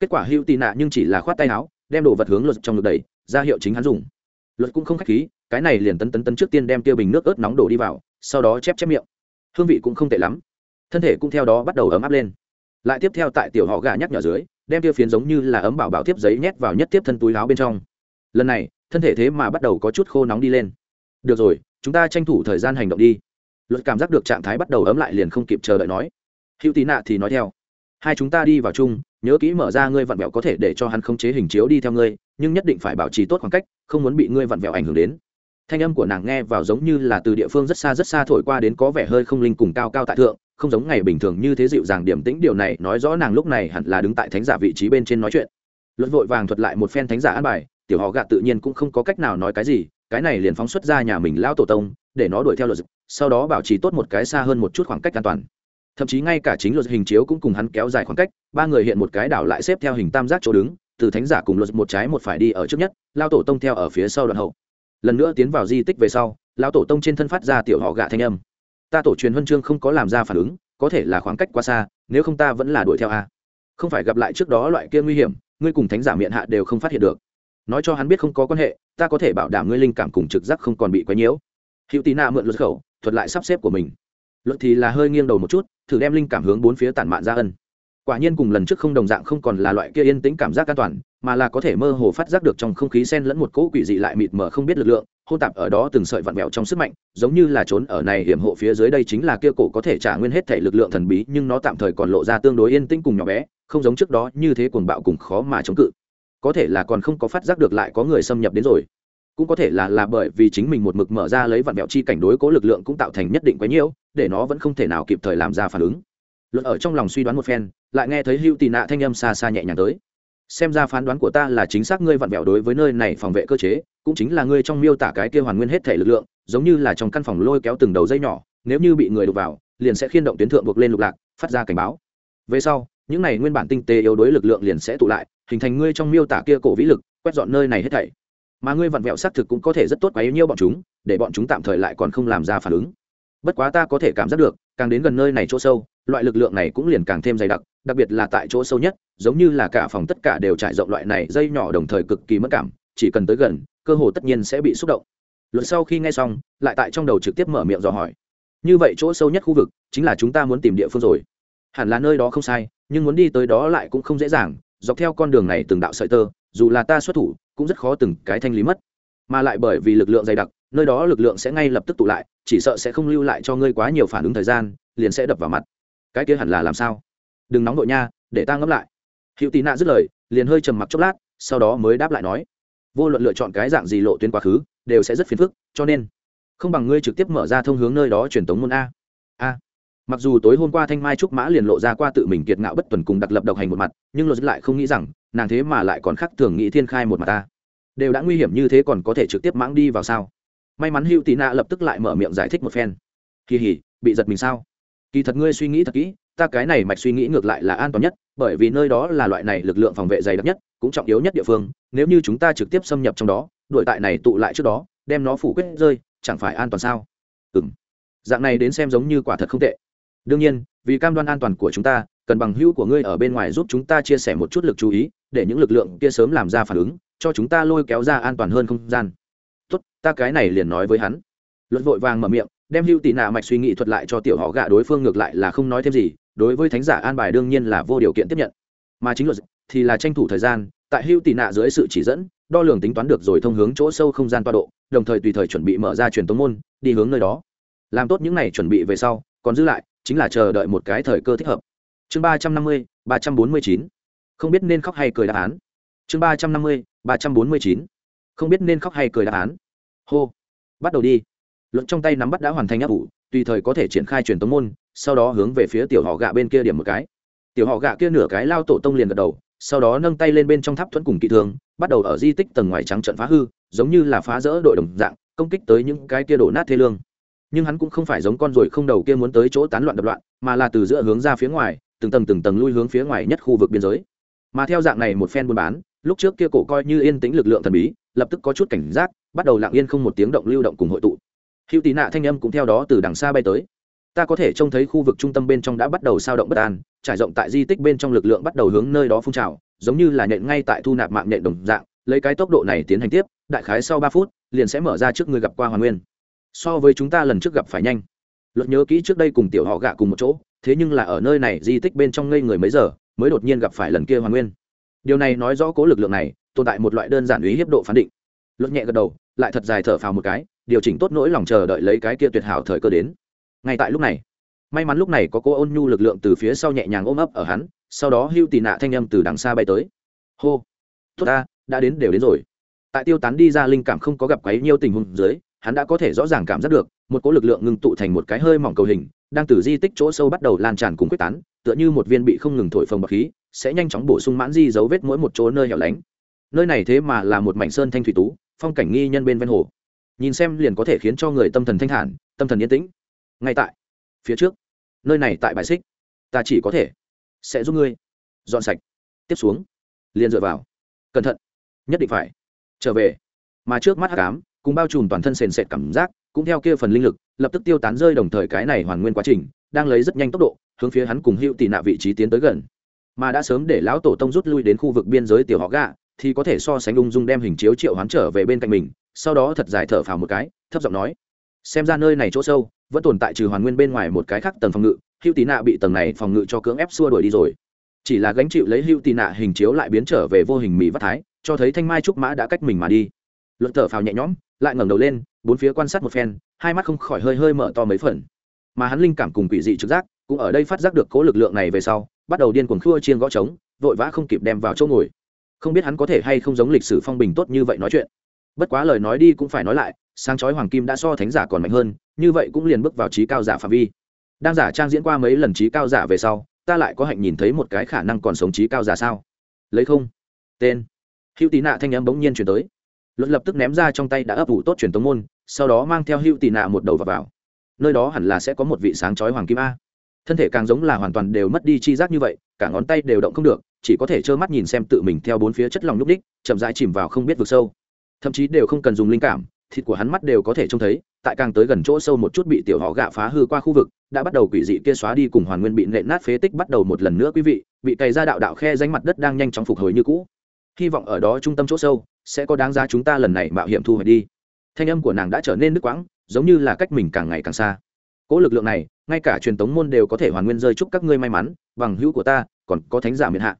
Kết quả hữu tị nạ nhưng chỉ là khoát tay áo, đem đồ vật hướng luật trong ngực đầy ra hiệu chính hắn dùng. Luật cũng không khách khí, cái này liền tấn tấn tấn trước tiên đem tiêu bình nước ớt nóng đổ đi vào, sau đó chép chép miệng. Hương vị cũng không tệ lắm. Thân thể cũng theo đó bắt đầu ấm áp lên. Lại tiếp theo tại tiểu họ gà nhắc nhỏ dưới đem tiêu phiến giống như là ấm bảo bảo tiếp giấy nhét vào nhất tiếp thân túi láo bên trong. Lần này, thân thể thế mà bắt đầu có chút khô nóng đi lên. Được rồi, chúng ta tranh thủ thời gian hành động đi. Luật cảm giác được trạng thái bắt đầu ấm lại liền không kịp chờ đợi nói. Hữu tí nạ thì nói theo. Hai chúng ta đi vào chung, nhớ kỹ mở ra ngươi vặn vẹo có thể để cho hắn khống chế hình chiếu đi theo ngươi, nhưng nhất định phải bảo trì tốt khoảng cách, không muốn bị ngươi vặn vẹo ảnh hưởng đến. Thanh âm của nàng nghe vào giống như là từ địa phương rất xa rất xa thổi qua đến có vẻ hơi không linh cùng cao cao tại thượng không giống ngày bình thường như thế dịu dàng điểm tĩnh, điều này nói rõ nàng lúc này hẳn là đứng tại thánh giả vị trí bên trên nói chuyện. Luật vội vàng thuật lại một phen thánh giả an bài, tiểu họ gạ tự nhiên cũng không có cách nào nói cái gì, cái này liền phóng xuất ra nhà mình lao tổ tông, để nó đuổi theo luật sau đó bảo trì tốt một cái xa hơn một chút khoảng cách an toàn. Thậm chí ngay cả chính luật hình chiếu cũng cùng hắn kéo dài khoảng cách, ba người hiện một cái đảo lại xếp theo hình tam giác chỗ đứng, từ thánh giả cùng luật một trái một phải đi ở trước nhất lao tổ tông theo ở phía sau đoạn hậu. Lần nữa tiến vào di tích về sau lao tổ tông trên thân phát ra tiểu họ gạ thanh âm ta tổ truyền huân chương không có làm ra phản ứng, có thể là khoảng cách quá xa, nếu không ta vẫn là đuổi theo a. Không phải gặp lại trước đó loại kia nguy hiểm, ngươi cùng thánh giả miệng hạ đều không phát hiện được. Nói cho hắn biết không có quan hệ, ta có thể bảo đảm ngươi linh cảm cùng trực giác không còn bị quấy nhiễu. Hữu tì nạ mượn luật khẩu, thuật lại sắp xếp của mình. Luật thì là hơi nghiêng đầu một chút, thử đem linh cảm hướng bốn phía tản mạn ra ân. Quả nhiên cùng lần trước không đồng dạng không còn là loại kia yên tĩnh cảm giác an toàn, mà là có thể mơ hồ phát giác được trong không khí sen lẫn một cỗ quỷ dị lại mịt mờ không biết lực lượng hôn tạp ở đó từng sợi vặn vẹo trong sức mạnh, giống như là trốn ở này hiểm hộ phía dưới đây chính là kia cổ có thể trả nguyên hết thể lực lượng thần bí, nhưng nó tạm thời còn lộ ra tương đối yên tĩnh cùng nhỏ bé, không giống trước đó như thế cuồng bạo cùng khó mà chống cự. Có thể là còn không có phát giác được lại có người xâm nhập đến rồi. Cũng có thể là là bởi vì chính mình một mực mở ra lấy vặn vẹo chi cảnh đối cố lực lượng cũng tạo thành nhất định quấy nhiễu, để nó vẫn không thể nào kịp thời làm ra phản ứng. Luận ở trong lòng suy đoán một phen, lại nghe thấy hữu tì nạ thanh âm xa xa nhẹ nhàng tới xem ra phán đoán của ta là chính xác ngươi vặn vẹo đối với nơi này phòng vệ cơ chế, cũng chính là ngươi trong miêu tả cái kia hoàn nguyên hết thể lực lượng, giống như là trong căn phòng lôi kéo từng đầu dây nhỏ, nếu như bị người đục vào, liền sẽ khiên động tuyến thượng buộc lên lục lạc, phát ra cảnh báo. Về sau, những này nguyên bản tinh tế yếu đối lực lượng liền sẽ tụ lại, hình thành ngươi trong miêu tả kia cổ vĩ lực, quét dọn nơi này hết thảy. Mà ngươi vặn vẹo xác thực cũng có thể rất tốt quá yếu nhiêu bọn chúng, để bọn chúng tạm thời lại còn không làm ra phản ứng. Bất quá ta có thể cảm giác được càng đến gần nơi này chỗ sâu, loại lực lượng này cũng liền càng thêm dày đặc đặc biệt là tại chỗ sâu nhất, giống như là cả phòng tất cả đều trải rộng loại này dây nhỏ đồng thời cực kỳ mất cảm, chỉ cần tới gần, cơ hồ tất nhiên sẽ bị xúc động. Luật sau khi nghe xong, lại tại trong đầu trực tiếp mở miệng dò hỏi. Như vậy chỗ sâu nhất khu vực chính là chúng ta muốn tìm địa phương rồi. Hẳn là nơi đó không sai, nhưng muốn đi tới đó lại cũng không dễ dàng, dọc theo con đường này từng đạo sợi tơ, dù là ta xuất thủ, cũng rất khó từng cái thanh lý mất. Mà lại bởi vì lực lượng dày đặc nơi đó lực lượng sẽ ngay lập tức tụ lại, chỉ sợ sẽ không lưu lại cho ngươi quá nhiều phản ứng thời gian, liền sẽ đập vào mặt. Cái kia hẳn là làm sao? Đừng nóng nội nha, để ta ngẫm lại. Hữu tín nạ dứt lời, liền hơi trầm mặc chốc lát, sau đó mới đáp lại nói, vô luận lựa chọn cái dạng gì lộ tuyến quá khứ, đều sẽ rất phiền phức, cho nên không bằng ngươi trực tiếp mở ra thông hướng nơi đó truyền tống môn a. A. Mặc dù tối hôm qua thanh mai trúc mã liền lộ ra qua tự mình kiệt ngạo bất tuần cùng đặc lập độc hành một mặt, nhưng luật lại không nghĩ rằng, nàng thế mà lại còn khác thường nghĩ thiên khai một mặt ta đều đã nguy hiểm như thế còn có thể trực tiếp mãng đi vào sao? May mắn hữu tị nạ lập tức lại mở miệng giải thích một phen. Kỳ hỉ, bị giật mình sao? Kỳ thật ngươi suy nghĩ thật kỹ, ta cái này mạch suy nghĩ ngược lại là an toàn nhất, bởi vì nơi đó là loại này lực lượng phòng vệ dày đặc nhất, cũng trọng yếu nhất địa phương, nếu như chúng ta trực tiếp xâm nhập trong đó đội tại này tụ lại trước đó, đem nó phủ quyết rơi, chẳng phải an toàn sao? Ừ m dạng này đến xem giống như quả thật không tệ. Đương nhiên, vì cam đoan an toàn của chúng ta, cần bằng hữu của ngươi ở bên ngoài giúp chúng ta chia sẻ một chút lực chú ý, để những lực lượng kia sớm làm ra phản ứng, cho chúng ta lôi kéo ra an toàn hơn không gian tốt, ta cái này liền nói với hắn. Luật vội vàng mở miệng, đem hữu tị nạ mạch suy nghĩ thuật lại cho tiểu họ gạ đối phương ngược lại là không nói thêm gì, đối với thánh giả an bài đương nhiên là vô điều kiện tiếp nhận. Mà chính luật thì là tranh thủ thời gian, tại hữu tị nạ dưới sự chỉ dẫn, đo lường tính toán được rồi thông hướng chỗ sâu không gian toa độ, đồng thời tùy thời chuẩn bị mở ra truyền tống môn, đi hướng nơi đó. Làm tốt những n à y chuẩn bị về sau, còn giữ lại, chính là chờ đợi một cái thời cơ thích hợp. Chương ba trăm năm mươi, ba trăm bốn mươi chín. Không biết nên khóc hay cười đáp án. Chương ba trăm năm mươi, ba trăm bốn mươi chín không biết nên khóc hay cười đáp án. Hô. Bắt đầu đi. Luận trong tay nắm bắt đã hoàn thành áp ủ tùy thời có thể triển khai truyền tống môn sau đó hướng về phía tiểu họ gạ bên kia điểm một cái. Tiểu họ gạ kia nửa cái lao tổ tông liền gật đầu sau đó nâng tay lên bên trong tháp thuẫn cùng kỵ thường, bắt đầu ở di tích tầng ngoài trắng trận phá hư giống như là phá rỡ đội đồng dạng công kích tới những cái kia đổ nát thê lương. Nhưng hắn cũng không phải giống con ruồi không đầu kia muốn tới chỗ tán loạn đập loạn mà là từ giữa hướng ra phía ngoài từng tầng từng tầng lui hướng phía ngoài nhất khu vực biên giới. Mà theo dạng này một phen buôn bán lúc trước kia cổ coi như yên tĩnh lực lượng thần bí lập tức có chút cảnh giác, bắt đầu lặng yên không một tiếng động lưu động cùng hội tụ. Hữu tị nạ thanh âm cũng theo đó từ đằng xa bay tới. Ta có thể trông thấy khu vực trung tâm bên trong đã bắt đầu sao động bất an, trải rộng tại di tích bên trong lực lượng bắt đầu hướng nơi đó phun trào, giống như là nện ngay tại thu nạp mạng nện đồng dạng, lấy cái tốc độ này tiến hành tiếp, đại khái sau ba phút, liền sẽ mở ra trước người gặp qua hoàn nguyên. So với chúng ta lần trước gặp phải nhanh. Luật nhớ kỹ trước đây cùng tiểu họ gạ cùng một chỗ, thế nhưng là ở nơi này di tích bên trong ngây người mấy giờ, mới đột nhiên gặp phải lần kia hoàn nguyên. Điều này nói rõ cố lực lượng này tồn tại một loại đơn giản ý hiếp độ phán định. Luật nhẹ gật đầu, lại thật dài thở phào một cái, điều chỉnh tốt nỗi lòng chờ đợi lấy cái kia tuyệt hảo thời cơ đến. Ngay tại lúc này, may mắn lúc này có cô ôn nhu lực lượng từ phía sau nhẹ nhàng ôm ấp ở hắn, sau đó hưu tì nạ thanh âm từ đằng xa bay tới. Hô, tốt ta, đã đến đều đến rồi. Tại tiêu tán đi ra linh cảm không có gặp quấy nhiêu tình huống dưới, hắn đã có thể rõ ràng cảm giác được, một cỗ lực lượng ngưng tụ thành một cái hơi mỏng cầu hình, đang từ di tích chỗ sâu bắt đầu lan tràn cùng quyết tán, tựa như một viên bị không ngừng thổi phồng bọc khí, sẽ nhanh chóng bổ sung mãn di dấu vết mỗi một chỗ nơi hẻo lánh nơi này thế mà là một mảnh sơn thanh thủy tú, phong cảnh nghi nhân bên ven hồ. Nhìn xem liền có thể khiến cho người tâm thần thanh thản, tâm thần yên tĩnh. Ngay tại phía trước, nơi này tại bài xích. Ta chỉ có thể sẽ giúp ngươi dọn sạch. Tiếp xuống, liền dựa vào. Cẩn thận, nhất định phải trở về. Mà trước mắt hắc ám, cùng bao trùm toàn thân sền sệt cảm giác, cũng theo kia phần linh lực, lập tức tiêu tán rơi đồng thời cái này hoàn nguyên quá trình, đang lấy rất nhanh tốc độ, hướng phía hắn cùng hữu tị nạ vị trí tiến tới gần. Mà đã sớm để lão tổ tông rút lui đến khu vực biên giới tiểu họ gạ thì có thể so sánh ung dung đem hình chiếu triệu hoán trở về bên cạnh mình, sau đó thật dài thở phào một cái, thấp giọng nói, xem ra nơi này chỗ sâu, vẫn tồn tại trừ hoàn nguyên bên ngoài một cái khác tầng phòng ngự hữu tị nạ bị tầng này phòng ngự cho cưỡng ép xua đuổi đi rồi. Chỉ là gánh chịu lấy hữu tị nạ hình chiếu lại biến trở về vô hình mỹ vắt thái, cho thấy thanh mai trúc mã đã cách mình mà đi. Luận thở phào nhẹ nhõm, lại ngẩng đầu lên, bốn phía quan sát một phen, hai mắt không khỏi hơi hơi mở to mấy phần. Mà hắn linh cảm cùng quỷ dị trực giác, cũng ở đây phát giác được cố lực lượng này về sau, bắt đầu điên cuồng khua chiên gõ trống, vội vã không kịp đem vào chỗ ngồi không biết hắn có thể hay không giống lịch sử phong bình tốt như vậy nói chuyện. Bất quá lời nói đi cũng phải nói lại sáng chói hoàng kim đã so thánh giả còn mạnh hơn như vậy cũng liền bước vào trí cao giả phạm vi. Đang giả trang diễn qua mấy lần trí cao giả về sau ta lại có hạnh nhìn thấy một cái khả năng còn sống trí cao giả sao? Lấy không? Tên. Hữu tì nạ thanh âm bỗng nhiên chuyển tới. Luật lập tức ném ra trong tay đã ấp ủ tốt truyền tống môn sau đó mang theo hữu tì nạ một đầu vào, vào. Nơi đó hẳn là sẽ có một vị sáng chói hoàng kim a. Thân thể càng giống là hoàn toàn đều mất đi chi giác như vậy cả ngón tay đều động không được chỉ có thể trơ mắt nhìn xem tự mình theo bốn phía chất lòng nhúc đích chậm rãi chìm vào không biết vực sâu. Thậm chí đều không cần dùng linh cảm, thịt của hắn mắt đều có thể trông thấy, tại càng tới gần chỗ sâu một chút bị tiểu họ gạ phá hư qua khu vực, đã bắt đầu quỷ dị kia xóa đi cùng hoàn nguyên bị nện nát phế tích bắt đầu một lần nữa quý vị bị cày ra đạo đạo khe danh mặt đất đang nhanh chóng phục hồi như cũ. Hy vọng ở đó trung tâm chỗ sâu, sẽ có đáng giá chúng ta lần này mạo hiểm thu hồi đi. Thanh âm của nàng đã trở nên nước quãng, giống như là cách mình càng ngày càng xa. Cỗ lực lượng này, ngay cả truyền tống môn đều có thể hoàn nguyên rơi chúc các ngươi may mắn, bằng hữu của ta, còn có thánh giả miền hạ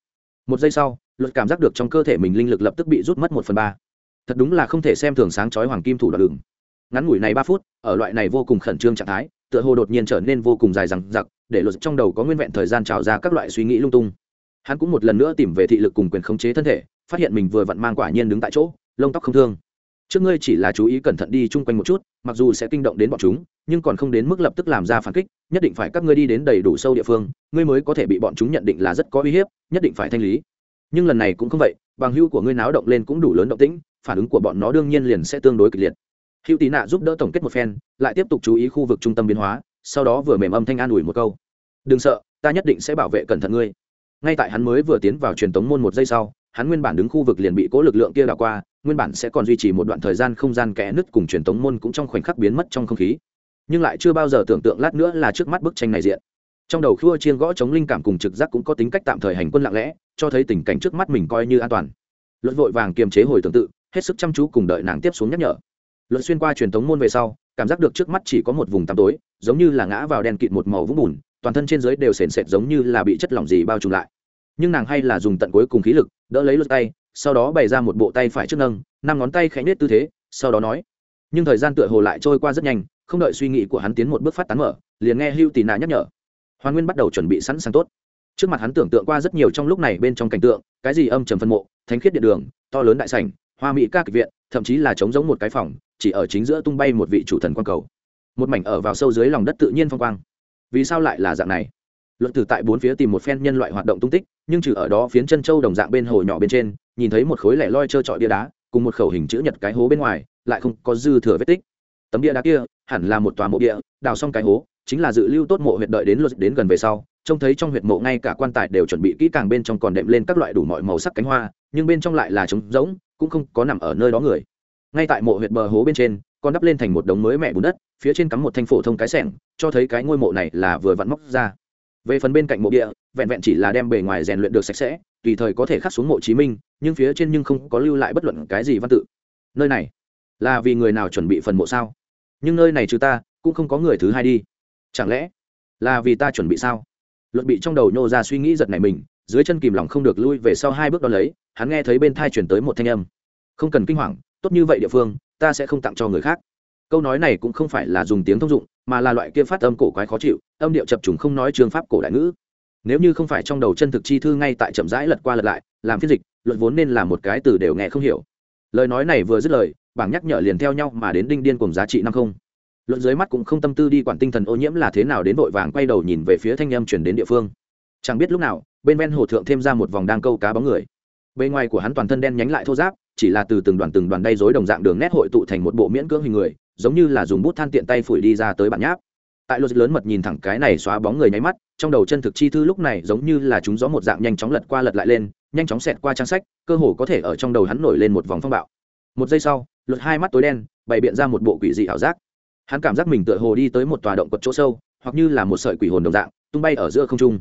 một giây sau, luật cảm giác được trong cơ thể mình linh lực lập tức bị rút mất một phần ba. Thật đúng là không thể xem thường sáng chói hoàng kim thủ đoạn đường. Ngắn ngủi này ba phút, ở loại này vô cùng khẩn trương trạng thái, tựa hồ đột nhiên trở nên vô cùng dài dằng dặc, để luật trong đầu có nguyên vẹn thời gian trào ra các loại suy nghĩ lung tung. Hắn cũng một lần nữa tìm về thị lực cùng quyền khống chế thân thể, phát hiện mình vừa vặn mang quả nhiên đứng tại chỗ, lông tóc không thương trước ngươi chỉ là chú ý cẩn thận đi chung quanh một chút, mặc dù sẽ kinh động đến bọn chúng, nhưng còn không đến mức lập tức làm ra phản kích, nhất định phải các ngươi đi đến đầy đủ sâu địa phương, ngươi mới có thể bị bọn chúng nhận định là rất có uy hiếp, nhất định phải thanh lý. Nhưng lần này cũng không vậy, bằng hưu của ngươi náo động lên cũng đủ lớn động tĩnh, phản ứng của bọn nó đương nhiên liền sẽ tương đối kịch liệt. Hữu tì nạ giúp đỡ tổng kết một phen, lại tiếp tục chú ý khu vực trung tâm biến hóa, sau đó vừa mềm âm thanh an ủi một câu. Đừng sợ, ta nhất định sẽ bảo vệ cẩn thận ngươi. Ngay tại hắn mới vừa tiến vào truyền tống môn một giây sau, hắn nguyên bản đứng khu vực liền bị cố lực lượng kia đảo qua nguyên bản sẽ còn duy trì một đoạn thời gian không gian kẽ nứt cùng truyền tống môn cũng trong khoảnh khắc biến mất trong không khí. Nhưng lại chưa bao giờ tưởng tượng lát nữa là trước mắt bức tranh này diện. Trong đầu khua chiên gõ chống linh cảm cùng trực giác cũng có tính cách tạm thời hành quân lặng lẽ, cho thấy tình cảnh trước mắt mình coi như an toàn. Luật vội vàng kiềm chế hồi tương tự, hết sức chăm chú cùng đợi nàng tiếp xuống nhắc nhở. Luật xuyên qua truyền thống môn về sau, cảm giác được trước mắt chỉ có một vùng tăm tối, giống như là ngã vào đèn kịt một màu vũng bùn, toàn thân trên dưới đều sền sệt giống như là bị chất lỏng gì bao trùm lại. Nhưng nàng hay là dùng tận cuối cùng khí lực, đỡ lấy luật tay sau đó bày ra một bộ tay phải trước nâng, năm ngón tay khẽ nết tư thế, sau đó nói, nhưng thời gian tựa hồ lại trôi qua rất nhanh, không đợi suy nghĩ của hắn tiến một bước phát tán mở, liền nghe hưu tì nạ nhắc nhở. Hoàn nguyên bắt đầu chuẩn bị sẵn sàng tốt. Trước mặt hắn tưởng tượng qua rất nhiều trong lúc này bên trong cảnh tượng, cái gì âm trầm phân mộ, thánh khiết điện đường, to lớn đại sảnh, hoa mỹ ca kịch viện, thậm chí là trống giống một cái phòng, chỉ ở chính giữa tung bay một vị chủ thần quan cầu. Một mảnh ở vào sâu dưới lòng đất tự nhiên phong quang. Vì sao lại là dạng này? Luận từ tại bốn phía tìm một phen nhân loại hoạt động tung tích, nhưng trừ ở đó phiến chân châu đồng dạng bên hồ nhỏ bên trên nhìn thấy một khối lẻ loi trơ trọi bia đá, cùng một khẩu hình chữ nhật cái hố bên ngoài, lại không có dư thừa vết tích. Tấm bia đá kia hẳn là một tòa mộ địa, đào xong cái hố, chính là dự lưu tốt mộ huyệt đợi đến luật đến gần về sau, trông thấy trong huyệt mộ ngay cả quan tài đều chuẩn bị kỹ càng bên trong còn đệm lên các loại đủ mọi màu sắc cánh hoa, nhưng bên trong lại là trống rỗng, cũng không có nằm ở nơi đó người. Ngay tại mộ huyệt bờ hố bên trên còn đắp lên thành một đống mới mẹ bùn đất, phía trên cắm một thanh phổ thông cái sẻng, cho thấy cái ngôi mộ này là vừa vặn móc ra về phần bên cạnh mộ địa, vẹn vẹn chỉ là đem bề ngoài rèn luyện được sạch sẽ, tùy thời có thể khắc xuống mộ chí minh, nhưng phía trên nhưng không có lưu lại bất luận cái gì văn tự. Nơi này là vì người nào chuẩn bị phần mộ sao? Nhưng nơi này trừ ta, cũng không có người thứ hai đi. Chẳng lẽ là vì ta chuẩn bị sao? Luận bị trong đầu nhô ra suy nghĩ giật này mình, dưới chân kìm lòng không được lui về sau hai bước đ ó lấy, hắn nghe thấy bên thai chuyển tới một thanh âm. Không cần kinh hoàng, tốt như vậy địa phương, ta sẽ không tặng cho người khác câu nói này cũng không phải là dùng tiếng thông dụng, mà là loại kia phát âm cổ quái khó chịu, âm điệu chập trùng không nói trường pháp cổ đại ngữ. Nếu như không phải trong đầu chân thực chi thư ngay tại chậm rãi lật qua lật lại, làm phiên dịch, luận vốn nên là một cái từ đều nghe không hiểu. Lời nói này vừa dứt lời, bảng nhắc nhở liền theo nhau mà đến đinh điên cùng giá trị năm không. Luận dưới mắt cũng không tâm tư đi quản tinh thần ô nhiễm là thế nào đến vội vàng quay đầu nhìn về phía thanh âm chuyển đến địa phương. Chẳng biết lúc nào, bên ven hồ thượng thêm ra một vòng đang câu cá bóng người. Bề ngoài của hắn toàn thân đen nhánh lại thô giáp chỉ là từ từng đoàn từng đoàn đay dối đồng dạng đường nét hội tụ thành một bộ miễn cưỡng hình người giống như là dùng bút than tiện tay phủi đi ra tới bản nháp. Tại lô lớn mật nhìn thẳng cái này xóa bóng người nháy mắt, trong đầu chân thực chi thư lúc này giống như là chúng gió một dạng nhanh chóng lật qua lật lại lên, nhanh chóng xẹt qua trang sách, cơ hồ có thể ở trong đầu hắn nổi lên một vòng phong bạo. Một giây sau luật hai mắt tối đen, bày biện ra một bộ quỷ dị ảo giác. Hắn cảm giác mình tựa hồ đi tới một tòa động quật chỗ sâu, hoặc như là một sợi quỷ hồn đồng dạng, tung bay ở giữa không trung.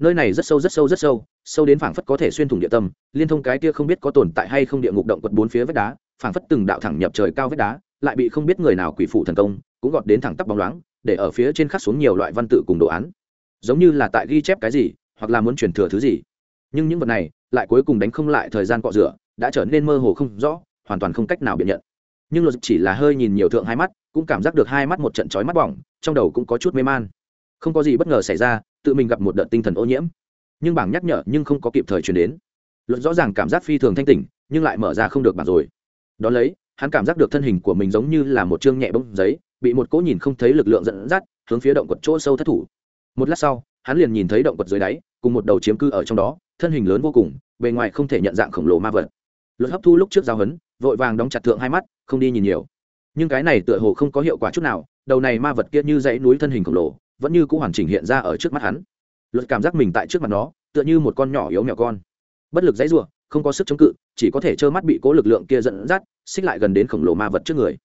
Nơi này rất sâu rất sâu rất sâu sâu đến phảng phất có thể xuyên thủng địa tâm, liên thông cái kia không biết có tồn tại hay không địa ngục động quật bốn phía vách đá, phảng phất từng đạo thẳng nhập trời cao vách đá lại bị không biết người nào quỷ phụ thần công, cũng gọt đến thẳng tắp bóng loáng, để ở phía trên khắc xuống nhiều loại văn tự cùng đồ án. Giống như là tại ghi chép cái gì, hoặc là muốn truyền thừa thứ gì. Nhưng những vật này lại cuối cùng đánh không lại thời gian cọ rửa, đã trở nên mơ hồ không rõ, hoàn toàn không cách nào biện nhận. Nhưng luật chỉ là hơi nhìn nhiều thượng hai mắt, cũng cảm giác được hai mắt một trận chói mắt bỏng, trong đầu cũng có chút mê man. Không có gì bất ngờ xảy ra, tự mình gặp một đợt tinh thần ô nhiễm. Nhưng bảng nhắc nhở nhưng không có kịp thời truyền đến. Luật rõ ràng cảm giác phi thường thanh tỉnh, nhưng lại mở ra không được bảng rồi. Đón lấy hắn cảm giác được thân hình của mình giống như là một chương nhẹ bông giấy, bị một cỗ nhìn không thấy lực lượng dẫn dắt, hướng phía động quật chỗ sâu thất thủ. Một lát sau, hắn liền nhìn thấy động quật dưới đáy, cùng một đầu chiếm cư ở trong đó, thân hình lớn vô cùng, bề ngoài không thể nhận dạng khổng lồ ma vật. Luật hấp thu lúc trước giao hấn, vội vàng đóng chặt thượng hai mắt, không đi nhìn nhiều. Nhưng cái này tựa hồ không có hiệu quả chút nào, đầu này ma vật kia như dãy núi thân hình khổng lồ, vẫn như c ũ hoàn chỉnh hiện ra ở trước mắt hắn. Luật cảm giác mình tại trước mặt nó, tựa như một con nhỏ yếu mèo con. Bất lực dãy r u ộ không có sức chống cự, chỉ có thể trơ mắt bị cố lực lượng kia dẫn dắt, xích lại gần đến khổng lồ ma vật trước người.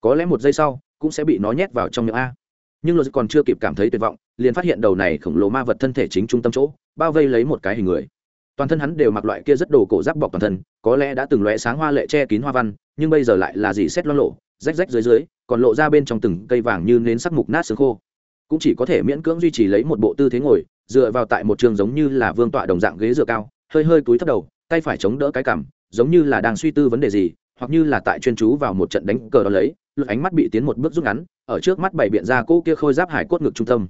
Có lẽ một giây sau, cũng sẽ bị nó nhét vào trong miệng a. Nhưng luật còn chưa kịp cảm thấy tuyệt vọng, liền phát hiện đầu này khổng lồ ma vật thân thể chính trung tâm chỗ, bao vây lấy một cái hình người. Toàn thân hắn đều mặc loại kia rất đồ cổ giáp bọc toàn thân, có lẽ đã từng lóe sáng hoa lệ che kín hoa văn, nhưng bây giờ lại là gì xét lo lộ, rách rách dưới dưới, còn lộ ra bên trong từng cây vàng như nến sắc mục nát xương khô. Cũng chỉ có thể miễn cưỡng duy trì lấy một bộ tư thế ngồi, dựa vào tại một trường giống như là vương tọa đồng dạng ghế dựa cao, hơi hơi túi thấp đầu tay phải chống đỡ cái cằm, giống như là đang suy tư vấn đề gì, hoặc như là tại chuyên chú vào một trận đánh cờ đó lấy lực ánh mắt bị tiến một bước rút ngắn, ở trước mắt bảy biện ra cỗ kia khôi giáp hải cốt ngực trung tâm.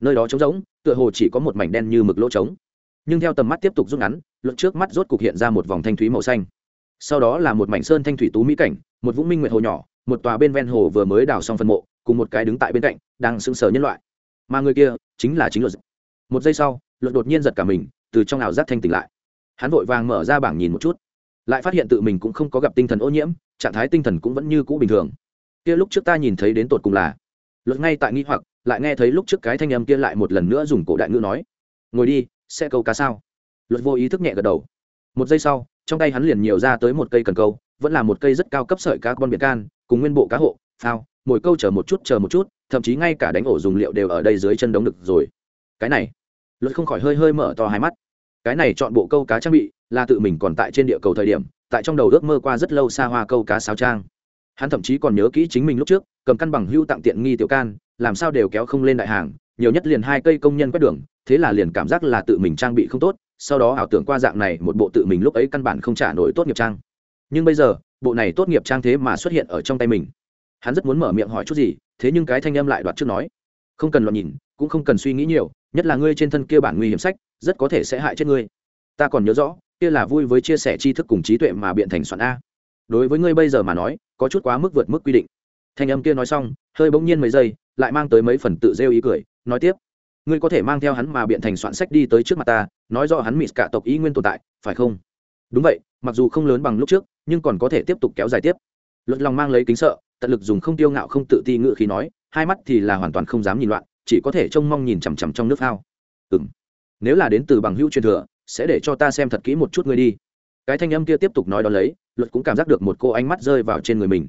Nơi đó trống rỗng, tựa hồ chỉ có một mảnh đen như mực lỗ trống. Nhưng theo tầm mắt tiếp tục rút ngắn luật trước mắt rốt cục hiện ra một vòng thanh thúy màu xanh. Sau đó là một mảnh sơn thanh thủy tú mỹ cảnh, một vũng minh nguyệt hồ nhỏ, một tòa bên ven hồ vừa mới đào xong phân mộ, cùng một cái đứng tại bên cạnh, đang sững sờ nhân loại. Mà người kia chính là chính luật một giây sau luật đột nhiên giật cả mình, từ trong ảo giác thanh tỉnh lại hắn vội vàng mở ra bảng nhìn một chút, lại phát hiện tự mình cũng không có gặp tinh thần ô nhiễm, trạng thái tinh thần cũng vẫn như cũ bình thường. Kia lúc trước ta nhìn thấy đến tột cùng là, luật ngay tại nghi hoặc, lại nghe thấy lúc trước cái thanh âm kia lại một lần nữa dùng cổ đại ngữ nói, ngồi đi, sẽ câu cá sao? Luật vô ý thức nhẹ gật đầu. Một giây sau, trong tay hắn liền nhiều ra tới một cây cần câu, vẫn là một cây rất cao cấp sợi cá con biển can, cùng nguyên bộ cá hộ, phao, mỗi câu chờ một chút, chờ một chút, thậm chí ngay cả đánh ổ dùng liệu đều ở đây dưới chân đống được rồi. Cái này, luật không khỏi hơi hơi mở to hai mắt cái này chọn bộ câu cá trang bị là tự mình còn tại trên địa cầu thời điểm, tại trong đầu ước mơ qua rất lâu xa hoa câu cá sáo trang. Hắn thậm chí còn nhớ kỹ chính mình lúc trước, cầm căn bằng hưu tặng tiện nghi tiểu can, làm sao đều kéo không lên đại hàng, nhiều nhất liền hai cây công nhân quét đường, thế là liền cảm giác là tự mình trang bị không tốt, sau đó ảo tưởng qua dạng này một bộ tự mình lúc ấy căn bản không trả nổi tốt nghiệp trang. Nhưng bây giờ, bộ này tốt nghiệp trang thế mà xuất hiện ở trong tay mình. Hắn rất muốn mở miệng hỏi chút gì, thế nhưng cái thanh âm lại đoạt trước nói. Không cần lo nhìn, cũng không cần suy nghĩ nhiều nhất là ngươi trên thân kia bản nguy hiểm sách, rất có thể sẽ hại chết ngươi. Ta còn nhớ rõ, kia là vui với chia sẻ tri thức cùng trí tuệ mà biện thành soạn a. Đối với ngươi bây giờ mà nói, có chút quá mức vượt mức quy định. Thanh âm kia nói xong, hơi bỗng nhiên mấy giây, lại mang tới mấy phần tự rêu ý cười, nói tiếp. Ngươi có thể mang theo hắn mà biện thành soạn sách đi tới trước mặt ta, nói rõ hắn mịt cả tộc ý nguyên tồn tại, phải không? Đúng vậy, mặc dù không lớn bằng lúc trước, nhưng còn có thể tiếp tục kéo dài tiếp. Luật lòng mang lấy kính sợ, tận lực dùng không tiêu ngạo không tự ti ngự khi nói, hai mắt thì là hoàn toàn không dám nhìn loạn chỉ có thể trông mong nhìn chằm chằm trong nước phao. Ừ m nếu là đến từ bằng hữu truyền thừa, sẽ để cho ta xem thật kỹ một chút ngươi đi. Cái thanh âm kia tiếp tục nói đ ó lấy, luật cũng cảm giác được một cô ánh mắt rơi vào trên người mình.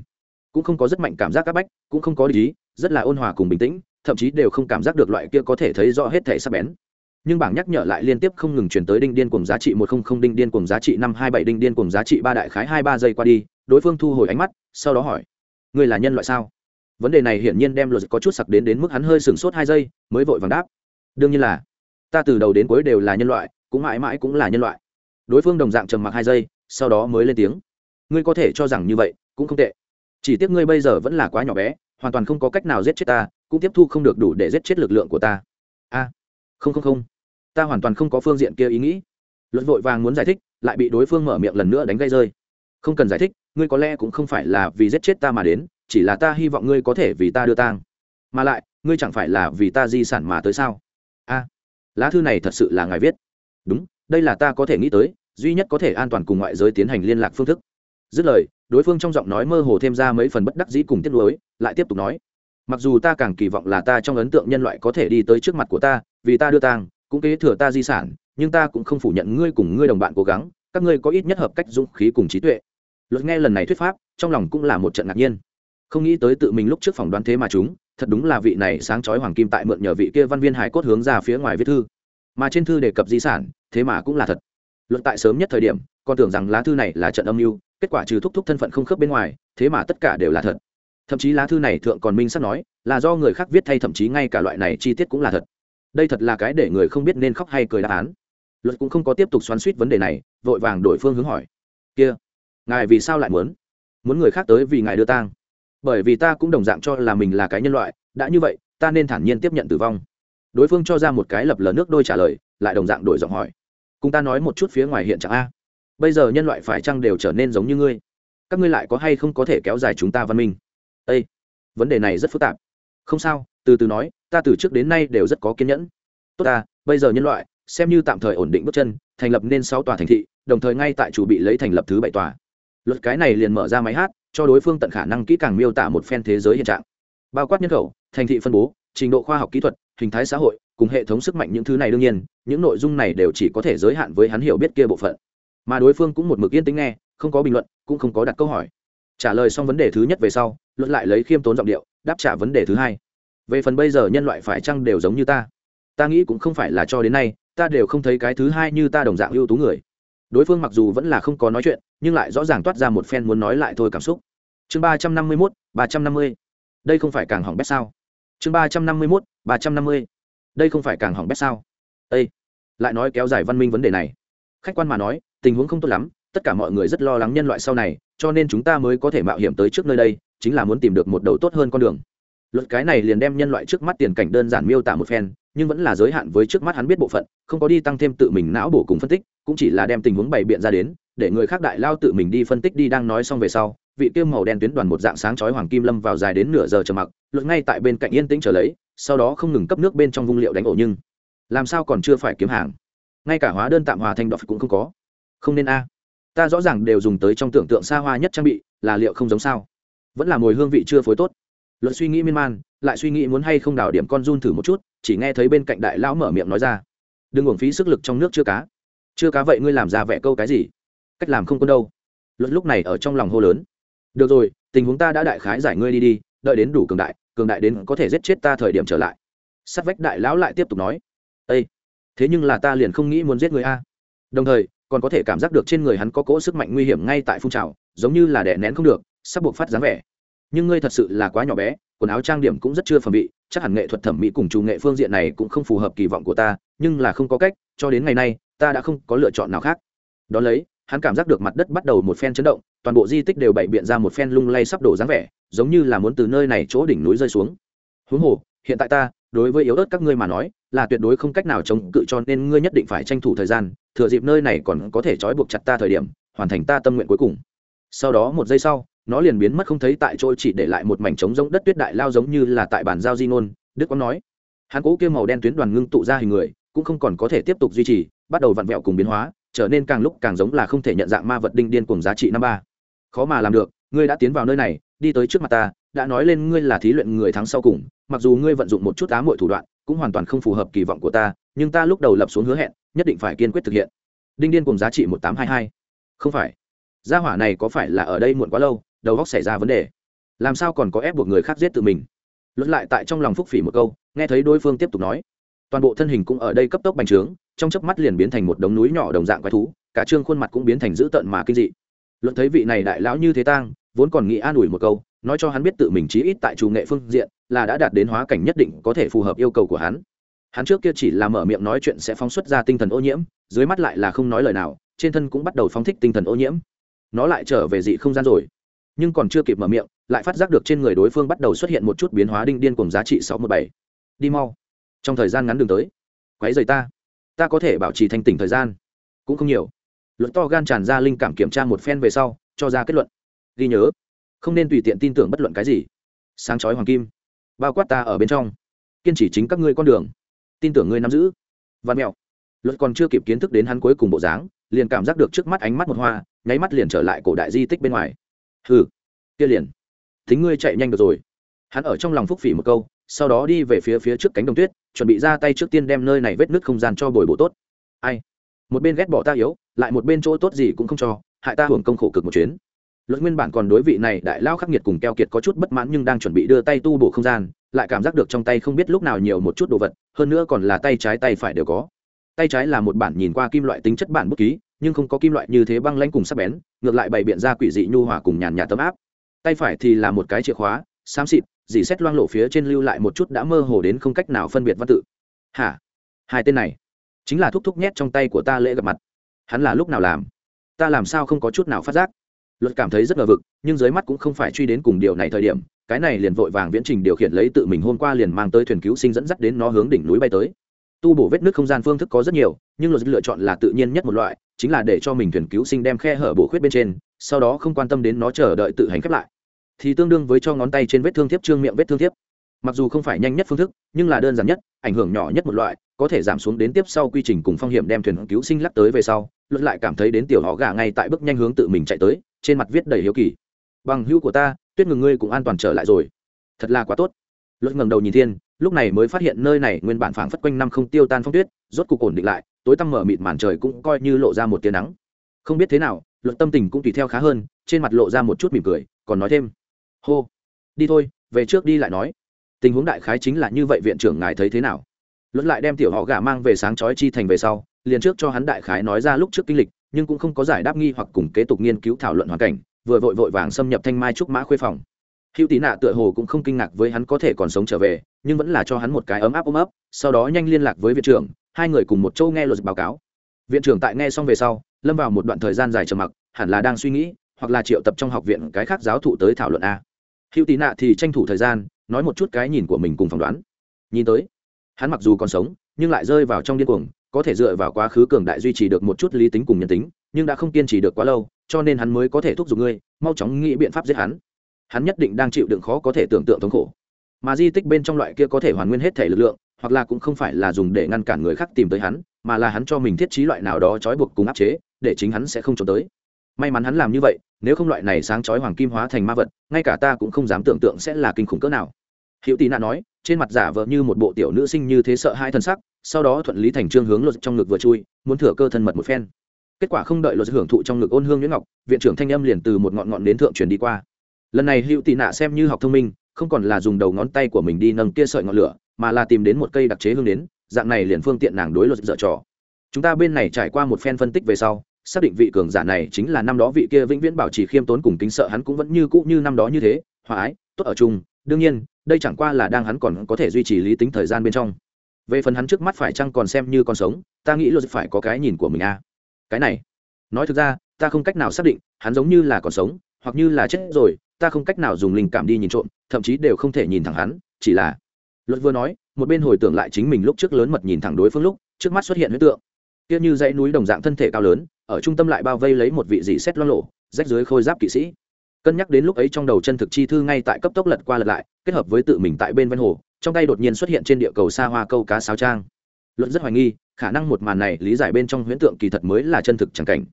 Cũng không có rất mạnh cảm giác c áp bách, cũng không có lý, rất là ôn hòa cùng bình tĩnh, thậm chí đều không cảm giác được loại kia có thể thấy rõ hết thể sắc bén. Nhưng bảng nhắc nhở lại liên tiếp không ngừng chuyển tới đinh điên cùng giá trị một không không, đinh điên cùng giá trị năm hai bảy, đinh điên cùng giá trị ba đại khái hai ba giây qua đi, đối phương thu hồi ánh mắt, sau đó hỏi, ngươi là nhân loại sao? Vấn đề này hiển nhiên đem luật có chút sặc đến đến mức hắn hơi sừng sốt hai giây, mới vội vàng đáp. Đương nhiên là, ta từ đầu đến cuối đều là nhân loại, cũng mãi mãi cũng là nhân loại. Đối phương đồng dạng trầm mặc hai giây, sau đó mới lên tiếng. Ngươi có thể cho rằng như vậy, cũng không tệ. Chỉ tiếc ngươi bây giờ vẫn là quá nhỏ bé, hoàn toàn không có cách nào giết chết ta, cũng tiếp thu không được đủ để giết chết lực lượng của ta. A, không không không. Ta hoàn toàn không có phương diện kia ý nghĩ. Luật vội vàng muốn giải thích, lại bị đối phương mở miệng lần nữa đánh gây rơi. Không cần giải thích ngươi có lẽ cũng không phải là vì giết chết ta mà đến, chỉ là ta hy vọng ngươi có thể vì ta đưa tang. Mà lại, ngươi chẳng phải là vì ta di sản mà tới sao? A, lá thư này thật sự là ngài viết. Đúng, đây là ta có thể nghĩ tới, duy nhất có thể an toàn cùng ngoại giới tiến hành liên lạc phương thức. Dứt lời, đối phương trong giọng nói mơ hồ thêm ra mấy phần bất đắc dĩ cùng tiết lối lại tiếp tục nói. Mặc dù ta càng kỳ vọng là ta trong ấn tượng nhân loại có thể đi tới trước mặt của ta, vì ta đưa tang, cũng kế thừa ta di sản, nhưng ta cũng không phủ nhận ngươi cùng ngươi đồng bạn cố gắng, các ngươi có ít nhất hợp cách dũng khí cùng trí tuệ luật nghe lần này thuyết pháp, trong lòng cũng là một trận ngạc nhiên. Không nghĩ tới tự mình lúc trước phỏng đoán thế mà chúng, thật đúng là vị này sáng chói hoàng kim tại mượn nhờ vị kia văn viên hải cốt hướng ra phía ngoài viết thư. Mà trên thư đề cập di sản, thế mà cũng là thật. Luận tại sớm nhất thời điểm, còn tưởng rằng lá thư này là trận âm mưu, kết quả trừ thúc thúc thân phận không khớp bên ngoài, thế mà tất cả đều là thật. Thậm chí lá thư này thượng còn minh sắp nói, là do người khác viết thay thậm chí ngay cả loại này chi tiết cũng là thật. Đây thật là cái để người không biết nên khóc hay cười đáp án. Luật cũng không có tiếp tục xoắn suýt vấn đề này, vội vàng đổi phương hướng hỏi. Kia ngài vì sao lại muốn? Muốn người khác tới vì ngài đưa tang. Bởi vì ta cũng đồng dạng cho là mình là cái nhân loại, đã như vậy, ta nên thản nhiên tiếp nhận tử vong. Đối phương cho ra một cái lập lờ nước đôi trả lời, lại đồng dạng đổi giọng hỏi. Cùng ta nói một chút phía ngoài hiện trạng a. Bây giờ nhân loại phải chăng đều trở nên giống như ngươi? Các ngươi lại có hay không có thể kéo dài chúng ta văn minh? Â vấn đề này rất phức tạp. Không sao, từ từ nói, ta từ trước đến nay đều rất có kiên nhẫn. Tốt ta, bây giờ nhân loại, xem như tạm thời ổn định bước chân, thành lập nên sáu tòa thành thị, đồng thời ngay tại chủ bị lấy thành lập thứ bảy tòa luật cái này liền mở ra máy hát, cho đối phương tận khả năng kỹ càng miêu tả một phen thế giới hiện trạng. Bao quát nhân khẩu, thành thị phân bố, trình độ khoa học kỹ thuật, hình thái xã hội, cùng hệ thống sức mạnh những thứ này đương nhiên, những nội dung này đều chỉ có thể giới hạn với hắn hiểu biết kia bộ phận. Mà đối phương cũng một mực yên tĩnh nghe, không có bình luận, cũng không có đặt câu hỏi. Trả lời xong vấn đề thứ nhất về sau luận lại lấy khiêm tốn giọng điệu, đáp trả vấn đề thứ hai. Về phần bây giờ nhân loại phải chăng đều giống như ta? Ta nghĩ cũng không phải là cho đến nay, ta đều không thấy cái thứ hai như ta đồng dạng ưu tú người đối phương mặc dù vẫn là không có nói chuyện, nhưng lại rõ ràng toát ra một phen muốn nói lại thôi cảm xúc. Chương ba trăm năm mươi mốt, ba trăm năm mươi. Đây không phải càng hỏng bét sao? Chương ba trăm năm mươi mốt, ba trăm năm mươi. Đây không phải càng hỏng bét sao? Ây lại nói kéo dài văn minh vấn đề này. Khách quan mà nói, tình huống không tốt lắm, tất cả mọi người rất lo lắng nhân loại sau này, cho nên chúng ta mới có thể mạo hiểm tới trước nơi đây, chính là muốn tìm được một đầu tốt hơn con đường luật cái này liền đem nhân loại trước mắt tiền cảnh đơn giản miêu tả một phen, nhưng vẫn là giới hạn với trước mắt hắn biết bộ phận, không có đi tăng thêm tự mình não bổ cùng phân tích, cũng chỉ là đem tình huống bày biện ra đến, để người khác đại lao tự mình đi phân tích đi đang nói xong về sau, vị tiêu màu đen tuyến đoàn một dạng sáng chói hoàng kim lâm vào dài đến nửa giờ chờ mặc, luật ngay tại bên cạnh yên tĩnh trở lấy, sau đó không ngừng cấp nước bên trong vung liệu đánh ổ nhưng, làm sao còn chưa phải kiếm hàng? Ngay cả hóa đơn tạm hòa thanh đọc cũng không có. Không nên a. Ta rõ ràng đều dùng tới trong tưởng tượng xa hoa nhất trang bị, là liệu không giống sao? Vẫn là mùi hương vị chưa phối tốt luật suy nghĩ miên man, lại suy nghĩ muốn hay không đào điểm con run thử một chút, chỉ nghe thấy bên cạnh đại lão mở miệng nói ra. Đừng uổng phí sức lực trong nước chưa cá. Chưa cá vậy ngươi làm ra vẻ câu cái gì? Cách làm không có đâu. Luật lúc này ở trong lòng hô lớn. Được rồi, tình huống ta đã đại khái giải ngươi đi đi, đợi đến đủ cường đại cường đại đến có thể giết chết ta thời điểm trở lại. Sát vách đại lão lại tiếp tục nói. Ây thế nhưng là ta liền không nghĩ muốn giết người a. Đồng thời, còn có thể cảm giác được trên người hắn có cỗ sức mạnh nguy hiểm ngay tại phun trào, giống như là đè nén không được, sắp buộc phát dáng vẻ nhưng ngươi thật sự là quá nhỏ bé, quần áo trang điểm cũng rất chưa phẩm vị, chắc hẳn nghệ thuật thẩm mỹ cùng chủ nghệ phương diện này cũng không phù hợp kỳ vọng của ta, nhưng là không có cách, cho đến ngày nay, ta đã không có lựa chọn nào khác. Đón lấy, hắn cảm giác được mặt đất bắt đầu một phen chấn động, toàn bộ di tích đều bày biện ra một phen lung lay sắp đổ dáng vẻ, giống như là muốn từ nơi này chỗ đỉnh núi rơi xuống. Huống hồ, hiện tại ta, đối với yếu ớt các ngươi mà nói, là tuyệt đối không cách nào chống cự cho nên ngươi nhất định phải tranh thủ thời gian, thừa dịp nơi này còn có thể trói buộc chặt ta thời điểm, hoàn thành ta tâm nguyện cuối cùng. Sau đó một giây sau nó liền biến mất không thấy tại chỗ, chỉ để lại một mảnh trống giống đất tuyết đại lao giống như là tại bản giao di ngôn, đức quang nói. Hắn cố kia màu đen tuyến đoàn ngưng tụ ra hình người, cũng không còn có thể tiếp tục duy trì, bắt đầu vặn vẹo cùng biến hóa, trở nên càng lúc càng giống là không thể nhận dạng ma vật đinh điên cùng giá trị năm ba. Khó mà làm được, ngươi đã tiến vào nơi này, đi tới trước mặt ta, đã nói lên ngươi là thí luyện người thắng sau cùng, mặc dù ngươi vận dụng một chút á mọi thủ đoạn, cũng hoàn toàn không phù hợp kỳ vọng của ta, nhưng ta lúc đầu lập xuống hứa hẹn, nhất định phải kiên quyết thực hiện. Đinh điên cùng giá trị một tám hai hai. Không phải. Gia hỏa này có phải là ở đây muộn quá lâu? Đầu góc xảy ra vấn đề. Làm sao còn có ép buộc người khác giết tự mình? Luận lại tại trong lòng phúc phỉ một câu, nghe thấy đối phương tiếp tục nói. Toàn bộ thân hình cũng ở đây cấp tốc bành trướng, trong chớp mắt liền biến thành một đống núi nhỏ đồng dạng quái thú, cả trương khuôn mặt cũng biến thành dữ tợn mà kinh dị. Luận thấy vị này đại lão như thế tang, vốn còn nghĩ an ủi một câu, nói cho hắn biết tự mình chí ít tại chủ nghệ phương diện, là đã đạt đến hóa cảnh nhất định có thể phù hợp yêu cầu của hắn. Hắn trước kia chỉ là mở miệng nói chuyện sẽ phóng xuất ra tinh thần ô nhiễm, dưới mắt lại là không nói lời nào, trên thân cũng bắt đầu phóng thích tinh thần ô nhiễm. Nó lại trở về dị không gian rồi nhưng còn chưa kịp mở miệng, lại phát giác được trên người đối phương bắt đầu xuất hiện một chút biến hóa đinh điên cùng giá trị sáu mươi bảy. Đi mau. Trong thời gian ngắn đường tới. Quáy rời ta. Ta có thể bảo trì thanh tỉnh thời gian. Cũng không nhiều. Luật to gan tràn ra linh cảm kiểm tra một phen về sau, cho ra kết luận. Ghi nhớ. Không nên tùy tiện tin tưởng bất luận cái gì. Sáng chói hoàng kim. Bao quát ta ở bên trong. Kiên trì chính các ngươi con đường. Tin tưởng ngươi nắm giữ. Văn mẹo. Luật còn chưa kịp kiến thức đến hắn cuối cùng bộ dáng, liền cảm giác được trước mắt ánh mắt một hoa, nháy mắt liền trở lại cổ đại di tích bên ngoài hừ. Kia liền. Thính ngươi chạy nhanh được rồi. Hắn ở trong lòng phúc phỉ một câu, sau đó đi về phía phía trước cánh đồng tuyết, chuẩn bị ra tay trước tiên đem nơi này vết nứt không gian cho bồi bổ tốt. Ai? Một bên ghét bỏ ta yếu, lại một bên chỗ tốt gì cũng không cho, hại ta hưởng công khổ cực một chuyến. Luật nguyên bản còn đối vị này đại lao khắc nghiệt cùng keo kiệt có chút bất mãn nhưng đang chuẩn bị đưa tay tu bổ không gian, lại cảm giác được trong tay không biết lúc nào nhiều một chút đồ vật, hơn nữa còn là tay trái tay phải đều có. Tay trái là một bản nhìn qua kim loại tính chất bản bút ký nhưng không có kim loại như thế băng lãnh cùng sắc bén, ngược lại bày biện ra quỷ dị nhu hòa cùng nhàn nhạt tấm áp. Tay phải thì là một cái chìa khóa, xám xịt, dì xét loang lộ phía trên lưu lại một chút đã mơ hồ đến không cách nào phân biệt văn tự. Hả? Hai tên này chính là thúc thúc nhét trong tay của ta lễ gặp mặt. Hắn là lúc nào làm? Ta làm sao không có chút nào phát giác? Luật cảm thấy rất ngờ vực, nhưng dưới mắt cũng không phải truy đến cùng điều này thời điểm, cái này liền vội vàng viễn trình điều khiển lấy tự mình hôm qua liền mang tới thuyền cứu sinh dẫn dắt đến nó hướng đỉnh núi bay tới tu bổ vết nước không gian phương thức có rất nhiều, nhưng luật lựa chọn là tự nhiên nhất một loại, chính là để cho mình thuyền cứu sinh đem khe hở bổ khuyết bên trên, sau đó không quan tâm đến nó chờ đợi tự hành khép lại. Thì tương đương với cho ngón tay trên vết thương thiếp trương miệng vết thương thiếp. Mặc dù không phải nhanh nhất phương thức, nhưng là đơn giản nhất, ảnh hưởng nhỏ nhất một loại, có thể giảm xuống đến tiếp sau quy trình cùng phong hiểm đem thuyền cứu sinh lắc tới về sau, luật lại cảm thấy đến tiểu họ gà ngay tại bước nhanh hướng tự mình chạy tới, trên mặt viết đầy hiếu kỳ. Bằng hữu của ta, tuyết ngừng ngươi cũng an toàn trở lại rồi. Thật là quá tốt. Luật ngẩng đầu nhìn thiên lúc này mới phát hiện nơi này nguyên bản phảng phất quanh năm không tiêu tan phong tuyết, rốt cục ổn định lại, tối tăm mở mịt màn trời cũng coi như lộ ra một tia nắng. Không biết thế nào, luật tâm tình cũng tùy theo khá hơn, trên mặt lộ ra một chút mỉm cười, còn nói thêm. Hô, đi thôi, về trước đi lại nói. Tình huống đại khái chính là như vậy, viện trưởng ngài thấy thế nào? Luật lại đem tiểu họ gà mang về sáng chói chi thành về sau, liền trước cho hắn đại khái nói ra lúc trước kinh lịch, nhưng cũng không có giải đáp nghi hoặc cùng kế tục nghiên cứu thảo luận hoàn cảnh, vừa vội vội vàng xâm nhập thanh mai trúc mã khuê phòng hữu tí nạ tựa hồ cũng không kinh ngạc với hắn có thể còn sống trở về, nhưng vẫn là cho hắn một cái ấm áp ôm ấp, sau đó nhanh liên lạc với viện trưởng, hai người cùng một châu nghe luật báo cáo. Viện trưởng tại nghe xong về sau, lâm vào một đoạn thời gian dài trầm mặc, hẳn là đang suy nghĩ, hoặc là triệu tập trong học viện cái khác giáo thụ tới thảo luận a. Hữu tí nạ thì tranh thủ thời gian, nói một chút cái nhìn của mình cùng phỏng đoán. Nhìn tới, hắn mặc dù còn sống, nhưng lại rơi vào trong điên cuồng, có thể dựa vào quá khứ cường đại duy trì được một chút lý tính cùng nhân tính, nhưng đã không kiên trì được quá lâu, cho nên hắn mới có thể thúc giục ngươi, mau chóng nghĩ biện pháp giết hắn hắn nhất định đang chịu đựng khó có thể tưởng tượng thống khổ. Mà di tích bên trong loại kia có thể hoàn nguyên hết thể lực lượng, hoặc là cũng không phải là dùng để ngăn cản người khác tìm tới hắn, mà là hắn cho mình thiết trí loại nào đó trói buộc cùng áp chế, để chính hắn sẽ không trốn tới. May mắn hắn làm như vậy, nếu không loại này sáng trói hoàng kim hóa thành ma vật, ngay cả ta cũng không dám tưởng tượng sẽ là kinh khủng cỡ nào. Hữu tị nạn nói, trên mặt giả vờ như một bộ tiểu nữ sinh như thế sợ hai thân sắc, sau đó thuận lý thành trương hướng luật trong ngực vừa chui, muốn thừa cơ thân mật một phen. Kết quả không đợi luật hưởng thụ trong ngực ôn hương nhuyễn ngọc, viện trưởng thanh âm liền từ một ngọn ngọn đến thượng truyền đi qua lần này hữu tị nạ xem như học thông minh, không còn là dùng đầu ngón tay của mình đi nâng kia sợi ngọn lửa, mà là tìm đến một cây đặc chế hương đến, dạng này liền phương tiện nàng đối luật dở trò. Chúng ta bên này trải qua một phen phân tích về sau, xác định vị cường giả này chính là năm đó vị kia vĩnh viễn bảo trì khiêm tốn cùng kính sợ hắn cũng vẫn như cũ như năm đó như thế, hòa ái, tốt ở chung. Đương nhiên, đây chẳng qua là đang hắn còn có thể duy trì lý tính thời gian bên trong. Về phần hắn trước mắt phải chăng còn xem như còn sống, ta nghĩ luật phải có cái nhìn của mình a à. cái này, nói thực ra, ta không cách nào xác định hắn giống như là còn sống, hoặc như là chết rồi ta không cách nào dùng linh cảm đi nhìn trộm, thậm chí đều không thể nhìn thẳng hắn, chỉ là luật vừa nói, một bên hồi tưởng lại chính mình lúc trước lớn mật nhìn thẳng đối phương lúc, trước mắt xuất hiện huyết tượng. Kia như dãy núi đồng dạng thân thể cao lớn, ở trung tâm lại bao vây lấy một vị dị xét lo lộ, rách dưới khôi giáp kỵ sĩ. Cân nhắc đến lúc ấy trong đầu chân thực chi thư ngay tại cấp tốc lật qua lật lại, kết hợp với tự mình tại bên ven hồ, trong tay đột nhiên xuất hiện trên địa cầu xa hoa câu cá sáo trang. Luận rất hoài nghi, khả năng một màn này lý giải bên trong huyễn tượng kỳ thật mới là chân thực chẳng cảnh,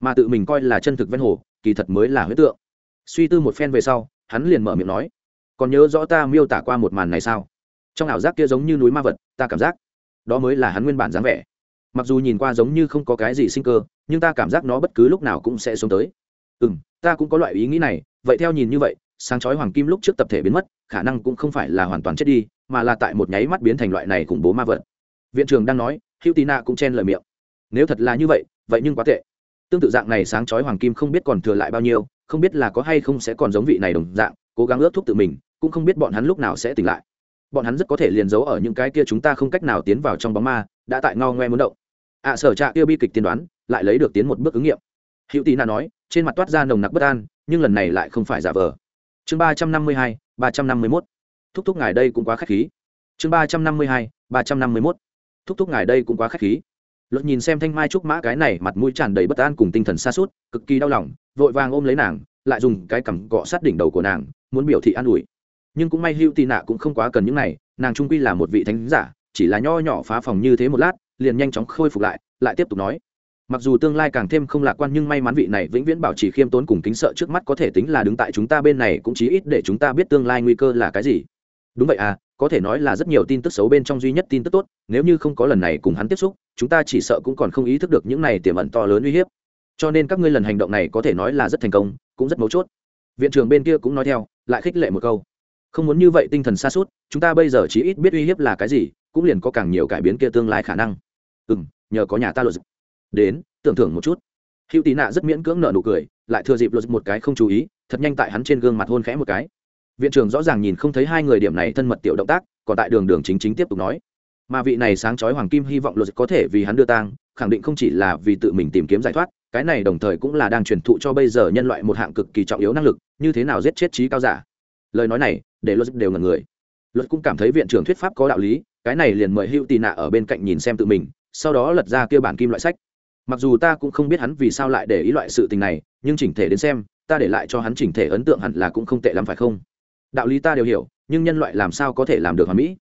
mà tự mình coi là chân thực ven hồ, kỳ thật mới là huyễn tượng suy tư một phen về sau, hắn liền mở miệng nói, còn nhớ rõ ta miêu tả qua một màn này sao? Trong ảo giác kia giống như núi ma vật, ta cảm giác đó mới là hắn nguyên bản dáng vẻ. Mặc dù nhìn qua giống như không có cái gì sinh cơ, nhưng ta cảm giác nó bất cứ lúc nào cũng sẽ xuống tới. Ừ m ta cũng có loại ý nghĩ này, vậy theo nhìn như vậy, sáng chói hoàng kim lúc trước tập thể biến mất, khả năng cũng không phải là hoàn toàn chết đi, mà là tại một nháy mắt biến thành loại này khủng bố ma vật. Viện trưởng đang nói, hữu tì nạ cũng chen lời miệng, nếu thật là như vậy vậy nhưng quá tệ tương tự dạng này sáng chói hoàng kim không biết còn thừa lại bao nhiêu, không biết là có hay không sẽ còn giống vị này đồng dạng, cố gắng ước thúc tự mình, cũng không biết bọn hắn lúc nào sẽ tỉnh lại. Bọn hắn rất có thể liền giấu ở những cái kia chúng ta không cách nào tiến vào trong bóng ma, đã tại ngao ngoe muốn động. Ạ sở trạ kia bi kịch tiên đoán, lại lấy được tiến một bước ứng nghiệm. Hữu tì nạ nói, trên mặt toát ra nồng nặc bất an, nhưng lần này lại không phải giả vờ. Chương ba trăm năm mươi hai, ba trăm năm mươi mốt. Thúc thúc ngài đây cũng quá k h á c h khí. Chương ba trăm năm mươi hai, ba trăm năm mươi mốt. Thúc thúc ngài đây cũng quá k h á c h khí luật nhìn xem thanh mai trúc mã cái này mặt mũi tràn đầy bất an cùng tinh thần xa suốt cực kỳ đau lòng, vội vàng ôm lấy nàng, lại dùng cái cằm gọ sát đỉnh đầu của nàng, muốn biểu thị an ủi. Nhưng cũng may hữu tị nạ cũng không quá cần những này, nàng trung quy là một vị thánh giả, chỉ là nho nhỏ phá phòng như thế một lát, liền nhanh chóng khôi phục lại lại tiếp tục nói. Mặc dù tương lai càng thêm không lạc quan nhưng may mắn vị này vĩnh viễn bảo trì khiêm tốn cùng kính sợ trước mắt có thể tính là đứng tại chúng ta bên này cũng chí ít để chúng ta biết tương lai nguy cơ là cái gì. Đúng vậy à có thể nói là rất nhiều tin tức xấu bên trong duy nhất tin tức tốt, nếu như không có lần này cùng hắn tiếp xúc, chúng ta chỉ sợ cũng còn không ý thức được những này tiềm ẩn to lớn uy hiếp. Cho nên các ngươi lần hành động này có thể nói là rất thành công, cũng rất mấu chốt. Viện trưởng bên kia cũng nói theo, lại khích lệ một câu. Không muốn như vậy tinh thần xa suốt chúng ta bây giờ chỉ ít biết uy hiếp là cái gì, cũng liền có càng nhiều cải biến kia tương lai khả năng. Ừ m nhờ có nhà ta luật đến, tưởng thưởng một chút. Hữu tì nạ rất miễn cưỡng nợ nụ cười, lại thừa dịp luật một cái không chú ý, thật nhanh tại hắn trên gương mặt hôn khẽ một cái viện trưởng rõ ràng nhìn không thấy hai người điểm này thân mật tiểu động tác, còn tại đường đường chính chính tiếp tục nói. Mà vị này sáng chói hoàng kim hy vọng luật có thể vì hắn đưa tang, khẳng định không chỉ là vì tự mình tìm kiếm giải thoát, cái này đồng thời cũng là đang truyền thụ cho bây giờ nhân loại một hạng cực kỳ trọng yếu năng lực, như thế nào giết chết trí cao giả. Lời nói này, để luật đều ngần người. Luật cũng cảm thấy viện trưởng thuyết pháp có đạo lý, cái này liền mời hữu tì nạ ở bên cạnh nhìn xem tự mình, sau đó lật ra kia bản kim loại sách. Mặc dù ta cũng không biết hắn vì sao lại để ý loại sự tình này, nhưng chỉnh thể đến xem, ta để lại cho hắn chỉnh thể ấn tượng hẳn là cũng không tệ lắm phải không? Đạo lý ta đều hiểu, nhưng nhân loại làm sao có thể làm được hoàn mỹ?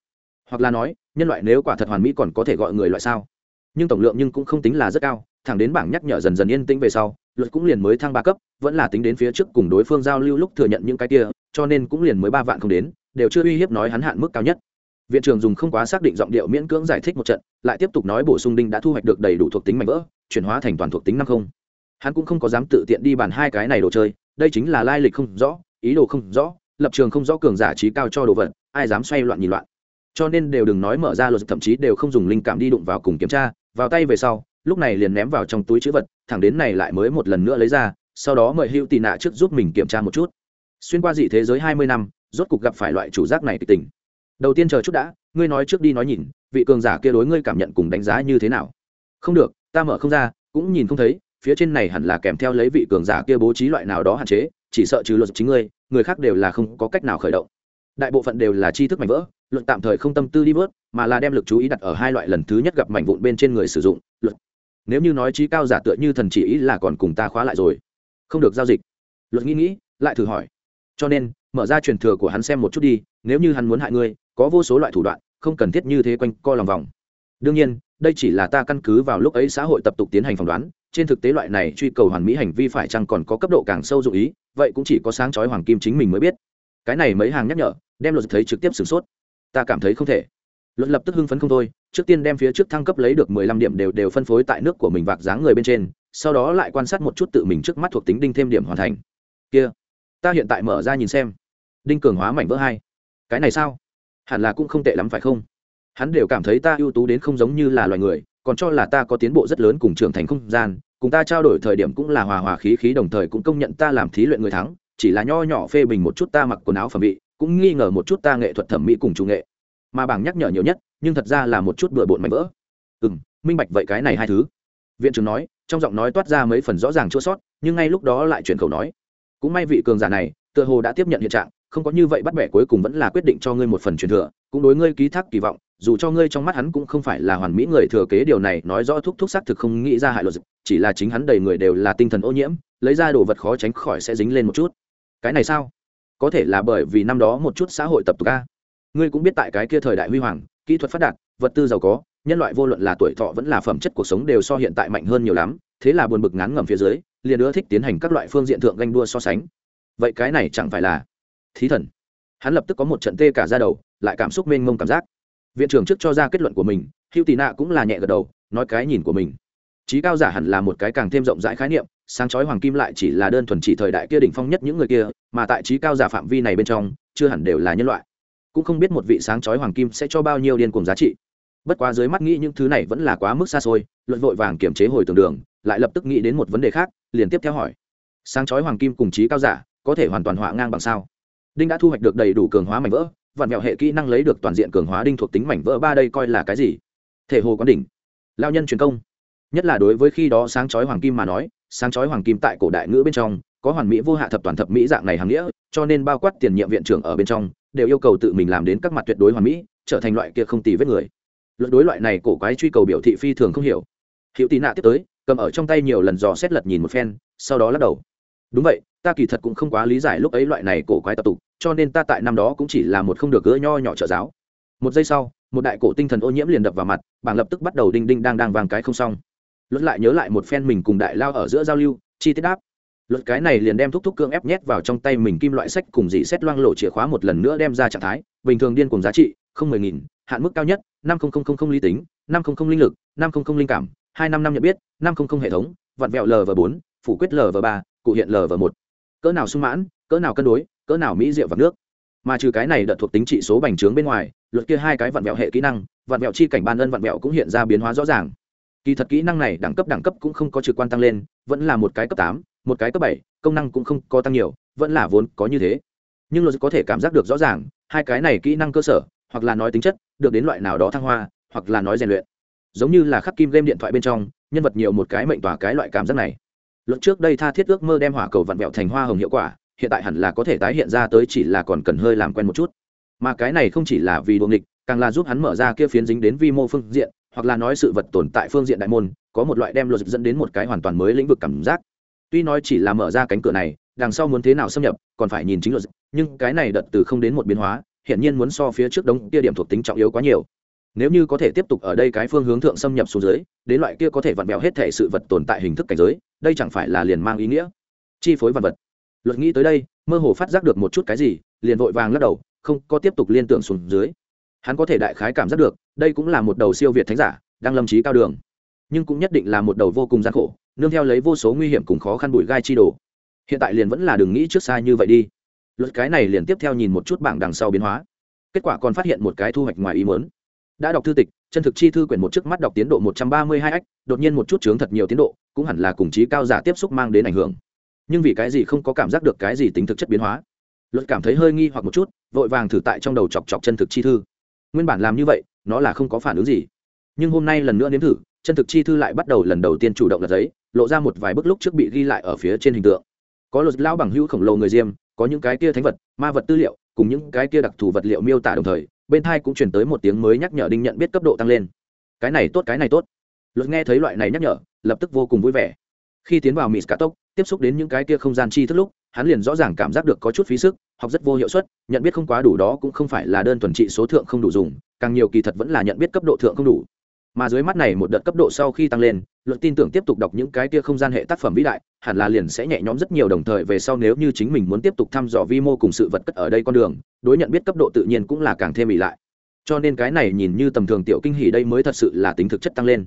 Hoặc là nói, nhân loại nếu quả thật hoàn mỹ còn có thể gọi người loại sao? Nhưng tổng lượng nhưng cũng không tính là rất cao, thẳng đến bảng nhắc nhở dần dần yên tĩnh về sau, luật cũng liền mới thăng ba cấp, vẫn là tính đến phía trước cùng đối phương giao lưu lúc thừa nhận những cái kia, cho nên cũng liền mới ba vạn không đến, đều chưa uy hiếp nói hắn hạn mức cao nhất. Viện trưởng dùng không quá xác định giọng điệu miễn cưỡng giải thích một trận, lại tiếp tục nói bổ sung đinh đã thu hoạch được đầy đủ thuộc tính mạnh vỡ, chuyển hóa thành toàn thuộc tính năm không. Hắn cũng không có dám tự tiện đi bàn hai cái này đồ chơi, đây chính là lai lịch không rõ, ý đồ không rõ lập trường không rõ cường giả trí cao cho đồ vật, ai dám xoay loạn nhìn loạn. Cho nên đều đừng nói mở ra luật, thậm chí đều không dùng linh cảm đi đụng vào cùng kiểm tra, vào tay về sau, lúc này liền ném vào trong túi chữ vật, thẳng đến này lại mới một lần nữa lấy ra, sau đó mời hữu tị nạ trước giúp mình kiểm tra một chút. Xuyên qua dị thế giới hai mươi năm, rốt cục gặp phải loại chủ giác này kịch tình. Đầu tiên chờ chút đã, ngươi nói trước đi nói nhìn, vị cường giả kia đối ngươi cảm nhận cùng đánh giá như thế nào? Không được, ta mở không ra, cũng nhìn không thấy, phía trên này hẳn là kèm theo lấy vị cường giả kia bố trí loại nào đó hạn chế chỉ sợ trừ luật chính ngươi, người khác đều là không có cách nào khởi động. Đại bộ phận đều là tri thức mảnh vỡ, luật tạm thời không tâm tư đi vớt, mà là đem lực chú ý đặt ở hai loại lần thứ nhất gặp mảnh vụn bên trên người sử dụng, luật. Nếu như nói trí cao giả tựa như thần chỉ ý là còn cùng ta khóa lại rồi. Không được giao dịch. Luật nghĩ nghĩ, lại thử hỏi. Cho nên, mở ra truyền thừa của hắn xem một chút đi, nếu như hắn muốn hại ngươi, có vô số loại thủ đoạn, không cần thiết như thế quanh co lòng vòng. Đương nhiên, đây chỉ là ta căn cứ vào lúc ấy xã hội tập tục tiến hành phỏng đoán trên thực tế loại này truy cầu hoàn mỹ hành vi phải chăng còn có cấp độ càng sâu dụng ý, vậy cũng chỉ có sáng chói hoàng kim chính mình mới biết. Cái này mấy hàng nhắc nhở, đem luật thấy trực tiếp sửng sốt. Ta cảm thấy không thể. Luật lập tức hưng phấn không thôi, trước tiên đem phía trước thăng cấp lấy được mười lăm điểm đều đều phân phối tại nước của mình vạc dáng người bên trên, sau đó lại quan sát một chút tự mình trước mắt thuộc tính đinh thêm điểm hoàn thành. Kia, ta hiện tại mở ra nhìn xem. Đinh cường hóa mảnh vỡ hai. Cái này sao? Hẳn là cũng không tệ lắm phải không? Hắn đều cảm thấy ta ưu tú đến không giống như là loài người còn cho là ta có tiến bộ rất lớn cùng trưởng thành không gian, cùng ta trao đổi thời điểm cũng là hòa hòa khí khí đồng thời cũng công nhận ta làm thí luyện người thắng, chỉ là nho nhỏ phê bình một chút ta mặc quần áo phẩm vị, cũng nghi ngờ một chút ta nghệ thuật thẩm mỹ cùng chủ nghệ. Mà bảng nhắc nhở nhiều nhất, nhưng thật ra là một chút bừa bộn mạnh vỡ. Ừ m minh bạch vậy cái này hai thứ. Viện trưởng nói, trong giọng nói toát ra mấy phần rõ ràng chua sót, nhưng ngay lúc đó lại chuyển khẩu nói, cũng may vị cường giả này, tựa hồ đã tiếp nhận hiện trạng, không có như vậy bắt bẻ cuối cùng vẫn là quyết định cho ngươi một phần truyền thừa, cũng đối ngươi ký thác kỳ vọng dù cho ngươi trong mắt hắn cũng không phải là hoàn mỹ người thừa kế, điều này nói rõ thúc thúc xác thực không nghĩ ra hại luật chỉ là chính hắn đầy người đều là tinh thần ô nhiễm, lấy ra đồ vật khó tránh khỏi sẽ dính lên một chút. Cái này sao? Có thể là bởi vì năm đó một chút xã hội tập tục a. Ngươi cũng biết tại cái kia thời đại huy hoàng, kỹ thuật phát đạt, vật tư giàu có, nhân loại vô luận là tuổi thọ vẫn là phẩm chất cuộc sống đều so hiện tại mạnh hơn nhiều lắm, thế là buồn bực ngán ngẩm phía dưới, liền ưa thích tiến hành các loại phương diện thượng ganh đua so sánh. Vậy cái này chẳng phải là thí thần? Hắn lập tức có một trận tê cả ra đầu, lại cảm xúc mênh mông cảm giác viện trưởng trước cho ra kết luận của mình, hữu tị nạ cũng là nhẹ gật đầu, nói cái nhìn của mình. Trí cao giả hẳn là một cái càng thêm rộng rãi khái niệm, sáng chói hoàng kim lại chỉ là đơn thuần chỉ thời đại kia đỉnh phong nhất những người kia, mà tại trí cao giả phạm vi này bên trong, chưa hẳn đều là nhân loại. Cũng không biết một vị sáng chói hoàng kim sẽ cho bao nhiêu điên cùng giá trị. Bất quá dưới mắt nghĩ những thứ này vẫn là quá mức xa xôi, luận vội vàng kiểm chế hồi tường đường, lại lập tức nghĩ đến một vấn đề khác, liền tiếp theo hỏi. Sáng chói hoàng kim cùng trí cao giả, có thể hoàn toàn họa ngang bằng sao? Đinh đã thu hoạch được đầy đủ cường hóa mảnh vỡ vạn mẹo hệ kỹ năng lấy được toàn diện cường hóa đinh thuộc tính mảnh vỡ ba đây coi là cái gì? Thể hồ quán đỉnh. Lao nhân truyền công. Nhất là đối với khi đó sáng chói hoàng kim mà nói, sáng chói hoàng kim tại cổ đại ngữ bên trong, có hoàn mỹ vô hạ thập toàn thập mỹ dạng này hàng nghĩa, cho nên bao quát tiền nhiệm viện trưởng ở bên trong, đều yêu cầu tự mình làm đến các mặt tuyệt đối hoàn mỹ, trở thành loại kia không tì vết người. Luận đối loại này cổ quái truy cầu biểu thị phi thường không hiểu. Hiệu tị nạ tiếp tới, cầm ở trong tay nhiều lần dò xét lật nhìn một phen, sau đó lắc đầu. Đúng vậy ta kỳ thật cũng không quá lý giải lúc ấy loại này cổ quái tập tục, cho nên ta tại năm đó cũng chỉ là một không được gỡ nho nhỏ trợ giáo. Một giây sau, một đại cổ tinh thần ô nhiễm liền đập vào mặt, bảng lập tức bắt đầu đinh đinh đang đang vàng cái không xong. Luật lại nhớ lại một phen mình cùng đại lao ở giữa giao lưu, chi tiết đáp. Luật cái này liền đem thúc thúc cương ép nhét vào trong tay mình kim loại sách cùng dị xét loang lộ chìa khóa một lần nữa đem ra trạng thái, bình thường điên cùng giá trị, không mười nghìn, hạn mức cao nhất, năm không không không không lý tính, năm không không linh lực, năm không không linh cảm, hai năm năm nhận biết, năm không không hệ thống, vặn vẹo lv bốn, phủ quyết lv ba, cụ hiện lv một cỡ nào sung mãn, cỡ nào cân đối, cỡ nào mỹ rượu và nước. Mà trừ cái này đợt thuộc tính trị số bành trướng bên ngoài, luật kia hai cái vặn vẹo hệ kỹ năng, vặn vẹo chi cảnh ban ân vặn vẹo cũng hiện ra biến hóa rõ ràng. Kỳ thật kỹ năng này đẳng cấp đẳng cấp cũng không có trực quan tăng lên, vẫn là một cái cấp tám, một cái cấp bảy, công năng cũng không có tăng nhiều, vẫn là vốn có như thế. Nhưng luật có thể cảm giác được rõ ràng, hai cái này kỹ năng cơ sở, hoặc là nói tính chất, được đến loại nào đó thăng hoa, hoặc là nói rèn luyện. Giống như là khắc kim game điện thoại bên trong, nhân vật nhiều một cái mệnh tỏa cái loại cảm giác này lúc trước đây tha thiết ước mơ đem hỏa cầu vặn vẹo thành hoa hồng hiệu quả, hiện tại hẳn là có thể tái hiện ra tới chỉ là còn cần hơi làm quen một chút. Mà cái này không chỉ là vì đuồng nghịch, càng là giúp hắn mở ra kia phiến dính đến vi mô phương diện, hoặc là nói sự vật tồn tại phương diện đại môn, có một loại đem luật dẫn đến một cái hoàn toàn mới lĩnh vực cảm giác. Tuy nói chỉ là mở ra cánh cửa này, đằng sau muốn thế nào xâm nhập, còn phải nhìn chính luật, nhưng cái này đợt từ không đến một biến hóa hiện nhiên muốn so phía trước đống kia điểm thuộc tính trọng yếu quá nhiều nếu như có thể tiếp tục ở đây cái phương hướng thượng xâm nhập xuống dưới, đến loại kia có thể vặn vẹo hết thể sự vật tồn tại hình thức cảnh giới, đây chẳng phải là liền mang ý nghĩa? Chi phối vật vật. Luật nghĩ tới đây, mơ hồ phát giác được một chút cái gì, liền vội vàng lắc đầu, không có tiếp tục liên tưởng xuống dưới. Hắn có thể đại khái cảm giác được, đây cũng là một đầu siêu việt thánh giả, đang lâm trí cao đường. Nhưng cũng nhất định là một đầu vô cùng gian khổ, nương theo lấy vô số nguy hiểm cùng khó khăn bụi gai chi đồ. Hiện tại liền vẫn là đừng nghĩ trước xa như vậy đi. Luật cái này liền tiếp theo nhìn một chút bảng đằng sau biến hóa. Kết quả còn phát hiện một cái thu hoạch ngoài ý muốn đã đọc thư tịch, chân thực chi thư quyển một trước mắt đọc tiến độ một trăm ba mươi hai ách, đột nhiên một chút chướng thật nhiều tiến độ, cũng hẳn là cùng trí cao giả tiếp xúc mang đến ảnh hưởng. Nhưng vì cái gì không có cảm giác được cái gì tính thực chất biến hóa? Luật cảm thấy hơi nghi hoặc một chút, vội vàng thử tại trong đầu chọc chọc chân thực chi thư. Nguyên bản làm như vậy, nó là không có phản ứng gì. Nhưng hôm nay lần nữa nếm thử, chân thực chi thư lại bắt đầu lần đầu tiên chủ động lật giấy, lộ ra một vài bức lúc trước bị ghi lại ở phía trên hình tượng. Có luật lão bằng hữu khổng lồ người diêm, có những cái kia thánh vật, ma vật tư liệu, cùng những cái kia đặc thù vật liệu miêu tả đồng thời bên thai cũng chuyển tới một tiếng mới nhắc nhở đinh nhận biết cấp độ tăng lên. Cái này tốt, cái này tốt. Luật nghe thấy loại này nhắc nhở, lập tức vô cùng vui vẻ. Khi tiến vào mỹ cả tốc, tiếp xúc đến những cái kia không gian chi thức lúc, hắn liền rõ ràng cảm giác được có chút phí sức, học rất vô hiệu suất, nhận biết không quá đủ đó cũng không phải là đơn thuần trị số thượng không đủ dùng, càng nhiều kỳ thật vẫn là nhận biết cấp độ thượng không đủ mà dưới mắt này một đợt cấp độ sau khi tăng lên, luật tin tưởng tiếp tục đọc những cái kia không gian hệ tác phẩm vĩ đại, hẳn là liền sẽ nhẹ nhõm rất nhiều đồng thời về sau nếu như chính mình muốn tiếp tục thăm dò vi mô cùng sự vật cất ở đây con đường, đối nhận biết cấp độ tự nhiên cũng là càng thêm ỉ lại. Cho nên cái này nhìn như tầm thường tiểu kinh hỉ đây mới thật sự là tính thực chất tăng lên.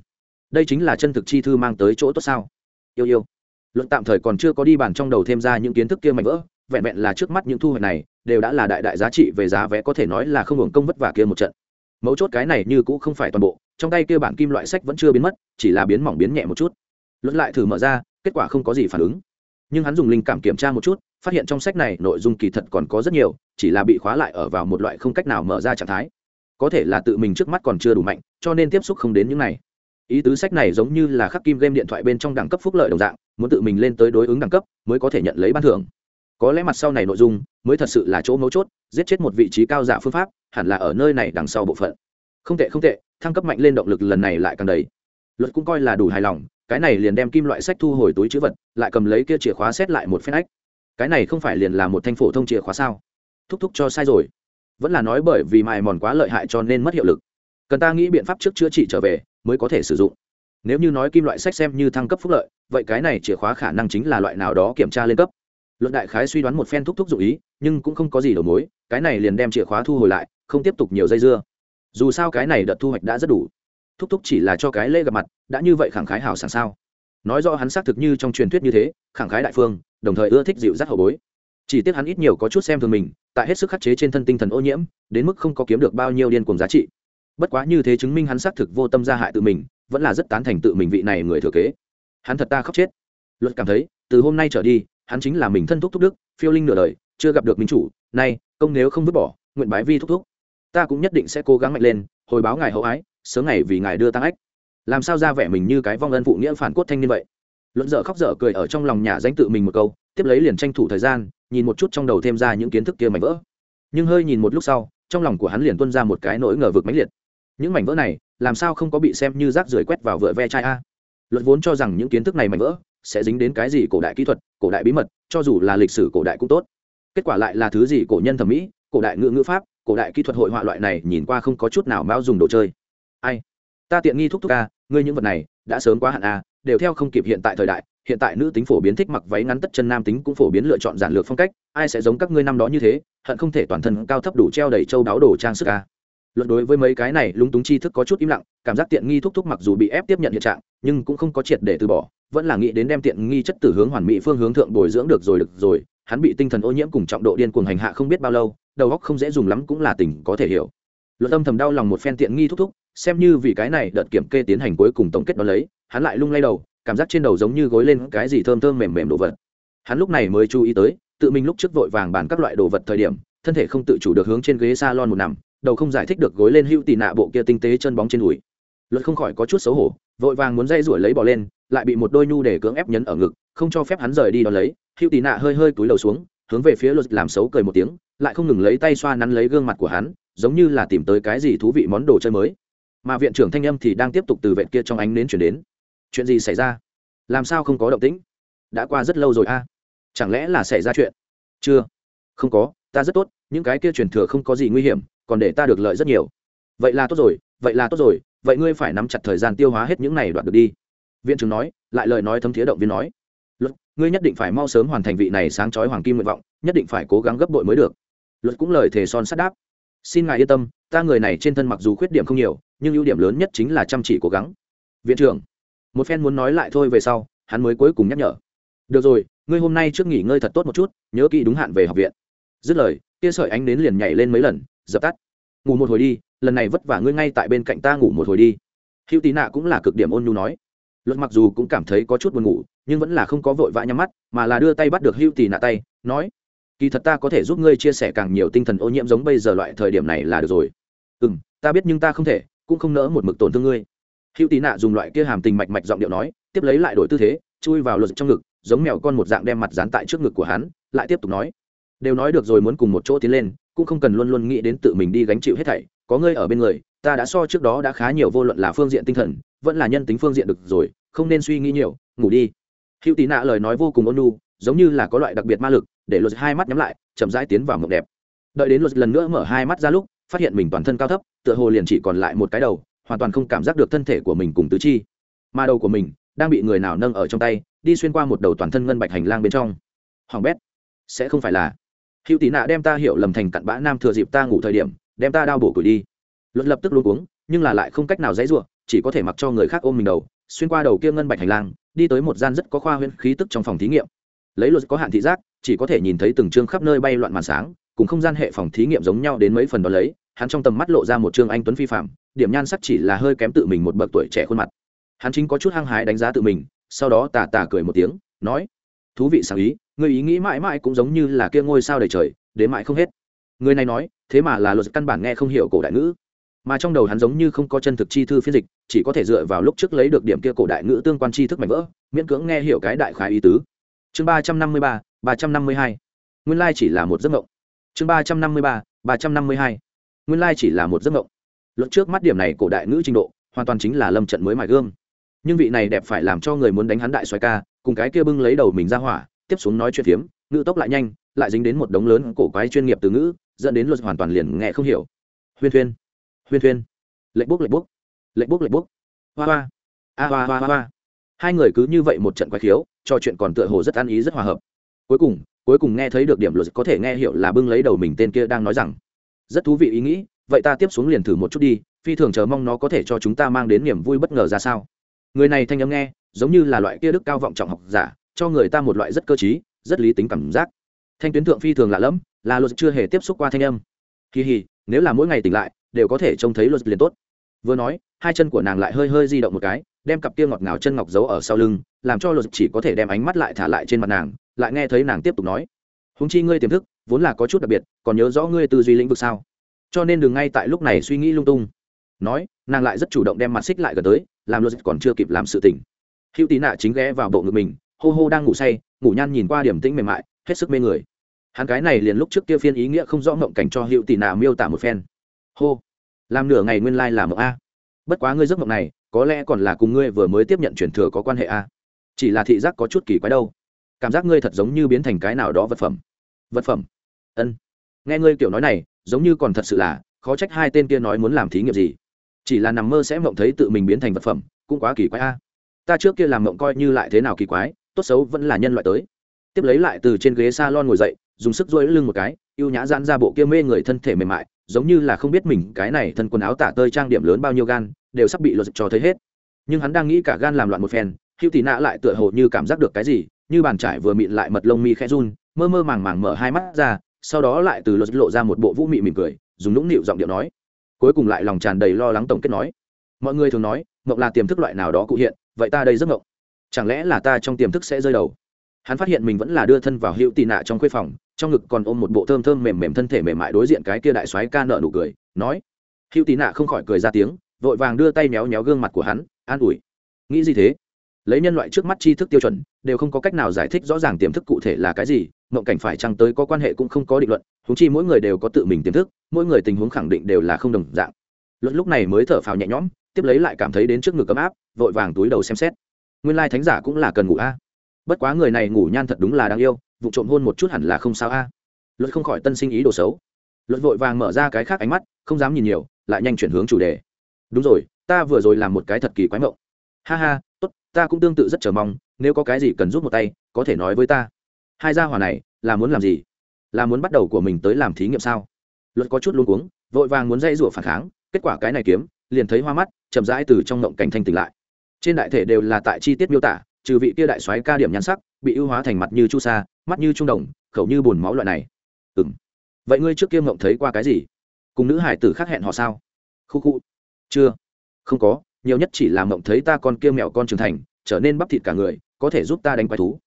Đây chính là chân thực chi thư mang tới chỗ tốt sao? Yêu yêu. Luận tạm thời còn chưa có đi bàn trong đầu thêm ra những kiến thức kia mạnh vỡ, vẹn vẹn là trước mắt những thu hoạch này, đều đã là đại đại giá trị về giá vé có thể nói là không hưởng công vất vả kia một trận mấu chốt cái này như cũng không phải toàn bộ, trong tay kia bản kim loại sách vẫn chưa biến mất, chỉ là biến mỏng biến nhẹ một chút. Luận lại thử mở ra, kết quả không có gì phản ứng. Nhưng hắn dùng linh cảm kiểm tra một chút, phát hiện trong sách này nội dung kỳ thật còn có rất nhiều, chỉ là bị khóa lại ở vào một loại không cách nào mở ra trạng thái. Có thể là tự mình trước mắt còn chưa đủ mạnh, cho nên tiếp xúc không đến những này. Ý tứ sách này giống như là khắc kim game điện thoại bên trong đẳng cấp phúc lợi đồng dạng, muốn tự mình lên tới đối ứng đẳng cấp mới có thể nhận lấy ban thưởng. Có lẽ mặt sau này nội dung mới thật sự là chỗ mấu chốt giết chết một vị trí cao giả phương pháp, hẳn là ở nơi này đằng sau bộ phận. Không tệ không tệ, thăng cấp mạnh lên động lực lần này lại càng đầy. Luật cũng coi là đủ hài lòng, cái này liền đem kim loại sách thu hồi túi chữ vật, lại cầm lấy kia chìa khóa xét lại một phen ách. Cái này không phải liền là một thanh phổ thông chìa khóa sao? Thúc thúc cho sai rồi. Vẫn là nói bởi vì mài mòn quá lợi hại cho nên mất hiệu lực. Cần ta nghĩ biện pháp trước chữa trị trở về, mới có thể sử dụng. Nếu như nói kim loại sách xem như thăng cấp phúc lợi, vậy cái này chìa khóa khả năng chính là loại nào đó kiểm tra lên cấp. Luận đại khái suy đoán một phen thúc thúc dụ ý, nhưng cũng không có gì đầu mối cái này liền đem chìa khóa thu hồi lại, không tiếp tục nhiều dây dưa. Dù sao cái này đợt thu hoạch đã rất đủ. Thúc thúc chỉ là cho cái lễ gặp mặt, đã như vậy khẳng khái hào sảng sao? Nói rõ hắn xác thực như trong truyền thuyết như thế, khẳng khái đại phương, đồng thời ưa thích dịu dắt hậu bối. Chỉ tiếc hắn ít nhiều có chút xem thường mình, tại hết sức khắc chế trên thân tinh thần ô nhiễm, đến mức không có kiếm được bao nhiêu điên cùng giá trị. Bất quá như thế chứng minh hắn xác thực vô tâm gia hại tự mình, vẫn là rất tán thành tự mình vị này người thừa kế. Hắn thật ta khóc chết. Luật cảm thấy, từ hôm nay trở đi, hắn chính là mình thân thúc thúc đức, phiêu linh nửa đời, chưa gặp được minh chủ, nay công nếu không vứt bỏ, nguyện bái vi thúc thúc. Ta cũng nhất định sẽ cố gắng mạnh lên, hồi báo ngài hậu ái, sớm ngày vì ngài đưa tăng ách. Làm sao ra vẻ mình như cái vong ân phụ nghĩa phản cốt thanh niên vậy? Luận dở khóc dở cười ở trong lòng nhà danh tự mình một câu, tiếp lấy liền tranh thủ thời gian, nhìn một chút trong đầu thêm ra những kiến thức kia mảnh vỡ. Nhưng hơi nhìn một lúc sau, trong lòng của hắn liền tuân ra một cái nỗi ngờ vực mãnh liệt. Những mảnh vỡ này, làm sao không có bị xem như rác rưởi quét vào vựa ve chai a? Luật vốn cho rằng những kiến thức này mảnh vỡ sẽ dính đến cái gì cổ đại kỹ thuật, cổ đại bí mật, cho dù là lịch sử cổ đại cũng tốt kết quả lại là thứ gì cổ nhân thẩm mỹ, cổ đại ngữ ngữ pháp, cổ đại kỹ thuật hội họa loại này nhìn qua không có chút nào mao dùng đồ chơi. Ai? Ta tiện nghi thúc thúc a ngươi những vật này, đã sớm quá hạn a đều theo không kịp hiện tại thời đại, hiện tại nữ tính phổ biến thích mặc váy ngắn tất chân nam tính cũng phổ biến lựa chọn giản lược phong cách, ai sẽ giống các ngươi năm đó như thế, hận không thể toàn thân cao thấp đủ treo đầy châu đáo đồ trang sức a Luận đối với mấy cái này, lúng túng chi thức có chút im lặng, cảm giác tiện nghi thúc thúc mặc dù bị ép tiếp nhận hiện trạng, nhưng cũng không có triệt để từ bỏ, vẫn là nghĩ đến đem tiện nghi chất tử hướng hoàn mỹ phương hướng thượng bồi dưỡng được rồi được rồi hắn bị tinh thần ô nhiễm cùng trọng độ điên cuồng hành hạ không biết bao lâu, đầu óc không dễ dùng lắm cũng là tình có thể hiểu. Luật âm thầm đau lòng một phen tiện nghi thúc thúc, xem như vì cái này đợt kiểm kê tiến hành cuối cùng tổng kết đó lấy, hắn lại lung lay đầu, cảm giác trên đầu giống như gối lên cái gì thơm thơm mềm mềm đồ vật. Hắn lúc này mới chú ý tới, tự mình lúc trước vội vàng bàn các loại đồ vật thời điểm, thân thể không tự chủ được hướng trên ghế salon một nằm, đầu không giải thích được gối lên hữu tì nạ bộ kia tinh tế chân bóng trên đùi. Luật không khỏi có chút xấu hổ, vội vàng muốn dây rủi lấy bỏ lên, lại bị một đôi nhu để cưỡng ép nhấn ở ngực, không cho phép hắn rời đi đón lấy hữu tì nạ hơi hơi túi đầu xuống, hướng về phía luật làm xấu cười một tiếng, lại không ngừng lấy tay xoa nắn lấy gương mặt của hắn, giống như là tìm tới cái gì thú vị món đồ chơi mới. Mà viện trưởng thanh âm thì đang tiếp tục từ vệ kia trong ánh nến chuyển đến. Chuyện gì xảy ra? Làm sao không có động tĩnh? Đã qua rất lâu rồi a. Chẳng lẽ là xảy ra chuyện? Chưa. Không có, ta rất tốt, những cái kia truyền thừa không có gì nguy hiểm, còn để ta được lợi rất nhiều. Vậy là tốt rồi, vậy là tốt rồi, vậy ngươi phải nắm chặt thời gian tiêu hóa hết những này đoạn được đi. Viện trưởng nói, lại lời nói thấm thiế động viên nói ngươi nhất định phải mau sớm hoàn thành vị này sáng chói hoàng kim nguyện vọng, nhất định phải cố gắng gấp bội mới được. Luật cũng lời thề son sắt đáp. Xin ngài yên tâm, ta người này trên thân mặc dù khuyết điểm không nhiều, nhưng ưu điểm lớn nhất chính là chăm chỉ cố gắng. Viện trưởng, một phen muốn nói lại thôi về sau, hắn mới cuối cùng nhắc nhở. Được rồi, ngươi hôm nay trước nghỉ ngơi thật tốt một chút, nhớ kỹ đúng hạn về học viện. Dứt lời kia sợi ánh đến liền nhảy lên mấy lần, dập tắt. Ngủ một hồi đi, lần này vất vả ngươi ngay tại bên cạnh ta ngủ một hồi đi. Hữu tí nạ cũng là cực điểm ôn nhu nói luật mặc dù cũng cảm thấy có chút buồn ngủ, nhưng vẫn là không có vội vã nhắm mắt, mà là đưa tay bắt được hưu tì nạ tay, nói, kỳ thật ta có thể giúp ngươi chia sẻ càng nhiều tinh thần ô nhiễm giống bây giờ loại thời điểm này là được rồi. Ừ m ta biết nhưng ta không thể, cũng không nỡ một mực tổn thương ngươi. Hữu tì nạ dùng loại kia hàm tình mạch mạch giọng điệu nói, tiếp lấy lại đổi tư thế, chui vào luật trong ngực, giống mèo con một dạng đem mặt dán tại trước ngực của hắn, lại tiếp tục nói, đều nói được rồi muốn cùng một chỗ tiến lên, cũng không cần luôn luôn nghĩ đến tự mình đi gánh chịu hết thảy, có ngươi ở bên người, ta đã so trước đó đã khá nhiều vô luận là phương diện tinh thần, vẫn là nhân tính phương diện được rồi không nên suy nghĩ nhiều, ngủ đi. Hữu tí nạ lời nói vô cùng ôn nhu, giống như là có loại đặc biệt ma lực, để luật hai mắt nhắm lại, chậm rãi tiến vào mộng đẹp. Đợi đến luật lần nữa mở hai mắt ra lúc, phát hiện mình toàn thân cao thấp, tựa hồ liền chỉ còn lại một cái đầu, hoàn toàn không cảm giác được thân thể của mình cùng tứ chi. Mà đầu của mình đang bị người nào nâng ở trong tay, đi xuyên qua một đầu toàn thân ngân bạch hành lang bên trong. Hoàng bét, sẽ không phải là. Hữu tí nạ đem ta hiểu lầm thành cặn bã nam thừa dịp ta ngủ thời điểm, đem ta đau bổ củi đi. Luật lập tức luôn uống nhưng là lại không cách nào dãy ruộng chỉ có thể mặc cho người khác ôm mình đầu xuyên qua đầu kia ngân bạch hành lang, đi tới một gian rất có khoa huyễn khí tức trong phòng thí nghiệm. Lấy luật có hạn thị giác, chỉ có thể nhìn thấy từng chương khắp nơi bay loạn màn sáng, cùng không gian hệ phòng thí nghiệm giống nhau đến mấy phần đó lấy, hắn trong tầm mắt lộ ra một chương anh tuấn phi phạm, điểm nhan sắc chỉ là hơi kém tự mình một bậc tuổi trẻ khuôn mặt. Hắn chính có chút hăng hái đánh giá tự mình, sau đó tà tà cười một tiếng, nói, thú vị sáng ý người ý nghĩ mãi mãi cũng giống như là kia ngôi sao đầy trời, đến mãi không hết. Người này nói, thế mà là luật căn bản nghe không hiểu cổ đại ngữ mà trong đầu hắn giống như không có chân thực chi thư phiên dịch, chỉ có thể dựa vào lúc trước lấy được điểm kia cổ đại ngữ tương quan tri thức mạnh vỡ, miễn cưỡng nghe hiểu cái đại khái ý tứ. Chương ba trăm năm mươi ba ba trăm năm mươi hai. Nguyên lai chỉ là một giấc mộng. Chương ba trăm năm mươi ba ba trăm năm mươi hai. Nguyên lai chỉ là một giấc mộng. Luận trước mắt điểm này cổ đại ngữ trình độ, hoàn toàn chính là lâm trận mới mài gương nhưng vị này đẹp phải làm cho người muốn đánh hắn đại xoài ca, cùng cái kia bưng lấy đầu mình ra hỏa, tiếp xuống nói chuyện phiếm, ngữ tốc lại nhanh, lại dính đến một đống lớn cổ quái chuyên nghiệp từ ngữ, dẫn đến luật hoàn toàn liền nghe không hiểu. Huyên thuyên huyên thuyên. Lệnh bốc lệnh bốc. Lệnh bốc lệnh bốc. Hoa hoa. A, hoa hoa hoa hoa. Hai người cứ như vậy một trận quái khiếu, trò chuyện còn tựa hồ rất ăn ý, rất hòa hợp. Cuối cùng cuối cùng nghe thấy được điểm luật có thể nghe hiểu là bưng lấy đầu mình tên kia đang nói rằng, rất thú vị ý nghĩ, vậy ta tiếp xuống liền thử một chút đi, phi thường chờ mong nó có thể cho chúng ta mang đến niềm vui bất ngờ ra sao. Người này thanh âm nghe, giống như là loại kia đức cao vọng trọng học giả, cho người ta một loại rất cơ t rất lý tính cảm giác. Thanh tuyến thượng phi thường lạ lẫm, là luật chưa hề tiếp xúc qua thanh âm. Kỳ hì, nếu là mỗi ngày tỉnh lại đều có thể trông thấy luật liền tốt. Vừa nói, hai chân của nàng lại hơi hơi di động một cái, đem cặp kia ngọt ngào chân ngọc giấu ở sau lưng, làm cho luật chỉ có thể đem ánh mắt lại thả lại trên mặt nàng, lại nghe thấy nàng tiếp tục nói. Húng chi ngươi tiềm thức, vốn là có chút đặc biệt, còn nhớ rõ ngươi tư duy lĩnh vực sao? Cho nên đừng ngay tại lúc này suy nghĩ lung tung. Nói, nàng lại rất chủ động đem mặt xích lại gần tới, làm luật còn chưa kịp làm sự tỉnh hữu tí nạ chính ghé vào bộ ngực mình, hô hô đang ngủ say, ngủ nhan nhìn qua điểm tĩnh mềm mại, hết sức mê người. Hắn cái này liền lúc trước kia phiên ý nghĩa không rõ mộng cảnh cho hữu tỷ nạ miêu tả một phen hô. Làm nửa ngày nguyên lai là mộng a. Bất quá ngươi giấc mộng này, có lẽ còn là cùng ngươi vừa mới tiếp nhận truyền thừa có quan hệ a. Chỉ là thị giác có chút kỳ quái đâu. Cảm giác ngươi thật giống như biến thành cái nào đó vật phẩm. Vật phẩm. Ân. Nghe ngươi kiểu nói này, giống như còn thật sự là, khó trách hai tên kia nói muốn làm thí nghiệm gì. Chỉ là nằm mơ sẽ mộng thấy tự mình biến thành vật phẩm, cũng quá kỳ quái a. Ta trước kia làm mộng coi như lại thế nào kỳ quái, tốt xấu vẫn là nhân loại tới. Tiếp lấy lại từ trên ghế s a lon ngồi dậy, dùng sức rối lưng một cái y ê u nhã giãn ra bộ kia mê người thân thể mềm mại giống như là không biết mình cái này thân quần áo tả tơi trang điểm lớn bao nhiêu gan, đều sắp bị luật cho thấy hết. Nhưng hắn đang nghĩ cả gan làm loạn một phen, hữu tì nạ lại tựa hồ như cảm giác được cái gì, như bàn trải vừa mịn lại mật lông mi khẽ run, mơ mơ màng màng mở hai mắt ra, sau đó lại từ luật lộ ra một bộ vũ mị mỉm cười, dùng nũng nịu giọng điệu nói. Cuối cùng lại lòng tràn đầy lo lắng tổng kết nói. Mọi người thường nói, mộng là tiềm thức loại nào đó cụ hiện, vậy ta đây rất mộng. Chẳng lẽ là ta trong tiềm thức sẽ rơi đầu? Hắn phát hiện mình vẫn là đưa thân vào hữu tị nạ trong khuê phòng, trong ngực còn ôm một bộ thơm thơm mềm mềm thân thể mềm mại đối diện cái kia đại soái ca nợ nụ cười, nói. Hữu tị nạ không khỏi cười ra tiếng, vội vàng đưa tay méo méo gương mặt của hắn, an ủi. Nghĩ gì thế? Lấy nhân loại trước mắt tri thức tiêu chuẩn, đều không có cách nào giải thích rõ ràng tiềm thức cụ thể là cái gì, mộng cảnh phải chăng tới có quan hệ cũng không có định luận húng chi mỗi người đều có tự mình tiềm thức, mỗi người tình huống khẳng định đều là không đồng dạng. Luận lúc này mới thở phào nhẹ nhõm, tiếp lấy lại cảm thấy đến trước ngực ấm áp, vội vàng túi đầu xem xét. Nguyên lai thánh giả cũng là cần ngủ a bất quá người này ngủ nhan thật đúng là đáng yêu, vụ trộm hôn một chút hẳn là không sao a. Luật không khỏi tân sinh ý đồ xấu. Luật vội vàng mở ra cái khác ánh mắt, không dám nhìn nhiều, lại nhanh chuyển hướng chủ đề. Đúng rồi, ta vừa rồi làm một cái thật kỳ quái mộng. Ha ha, tốt, ta cũng tương tự rất chờ mong, nếu có cái gì cần giúp một tay, có thể nói với ta. Hai gia hỏa này, là muốn làm gì? Là muốn bắt đầu của mình tới làm thí nghiệm sao? Luật có chút luôn cuống, vội vàng muốn dây rủa phản kháng, kết quả cái này kiếm, liền thấy hoa mắt, chậm rãi từ trong ngộng cảnh thanh tỉnh lại. Trên đại thể đều là tại chi tiết miêu tả trừ vị kia đại soái ca điểm nhắn sắc, bị ưu hóa thành mặt như chu sa, mắt như trung đồng, khẩu như bùn máu loại này. Ừm. vậy ngươi trước kia mộng thấy qua cái gì? Cùng nữ hải tử khác hẹn họ sao? Khu khu. Chưa. Không có, nhiều nhất chỉ là mộng thấy ta con kia mẹo con trưởng thành, trở nên bắp thịt cả người, có thể giúp ta đánh quái thú.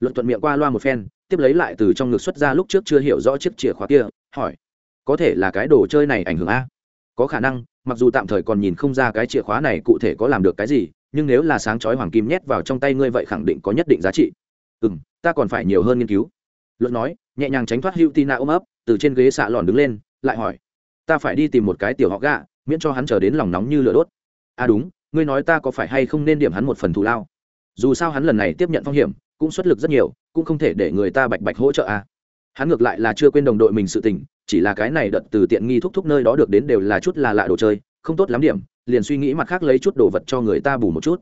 Luận thuận miệng qua loa một phen, tiếp lấy lại từ trong ngực xuất ra lúc trước chưa hiểu rõ chiếc chìa khóa kia, hỏi, có thể là cái đồ chơi này ảnh hưởng a? Có khả năng, mặc dù tạm thời còn nhìn không ra cái chìa khóa này cụ thể có làm được cái gì nhưng nếu là sáng chói hoàng kim nhét vào trong tay ngươi vậy khẳng định có nhất định giá trị. Ừ m ta còn phải nhiều hơn nghiên cứu. Luận nói, nhẹ nhàng tránh thoát hữu tina ôm ấp, từ trên ghế xạ lòn đứng lên, lại hỏi, ta phải đi tìm một cái tiểu họ gạ miễn cho hắn trở đến lòng nóng như lửa đốt. À đúng, ngươi nói ta có phải hay không nên điểm hắn một phần thù lao? Dù sao hắn lần này tiếp nhận phong hiểm, cũng xuất lực rất nhiều, cũng không thể để người ta bạch bạch hỗ trợ à. Hắn ngược lại là chưa quên đồng đội mình sự tình, chỉ là cái này đợt từ tiện nghi thúc thúc nơi đó được đến đều là chút là lạ đồ chơi, không tốt lắm điểm liền suy nghĩ mặt khác lấy chút đồ vật cho người ta bù một chút.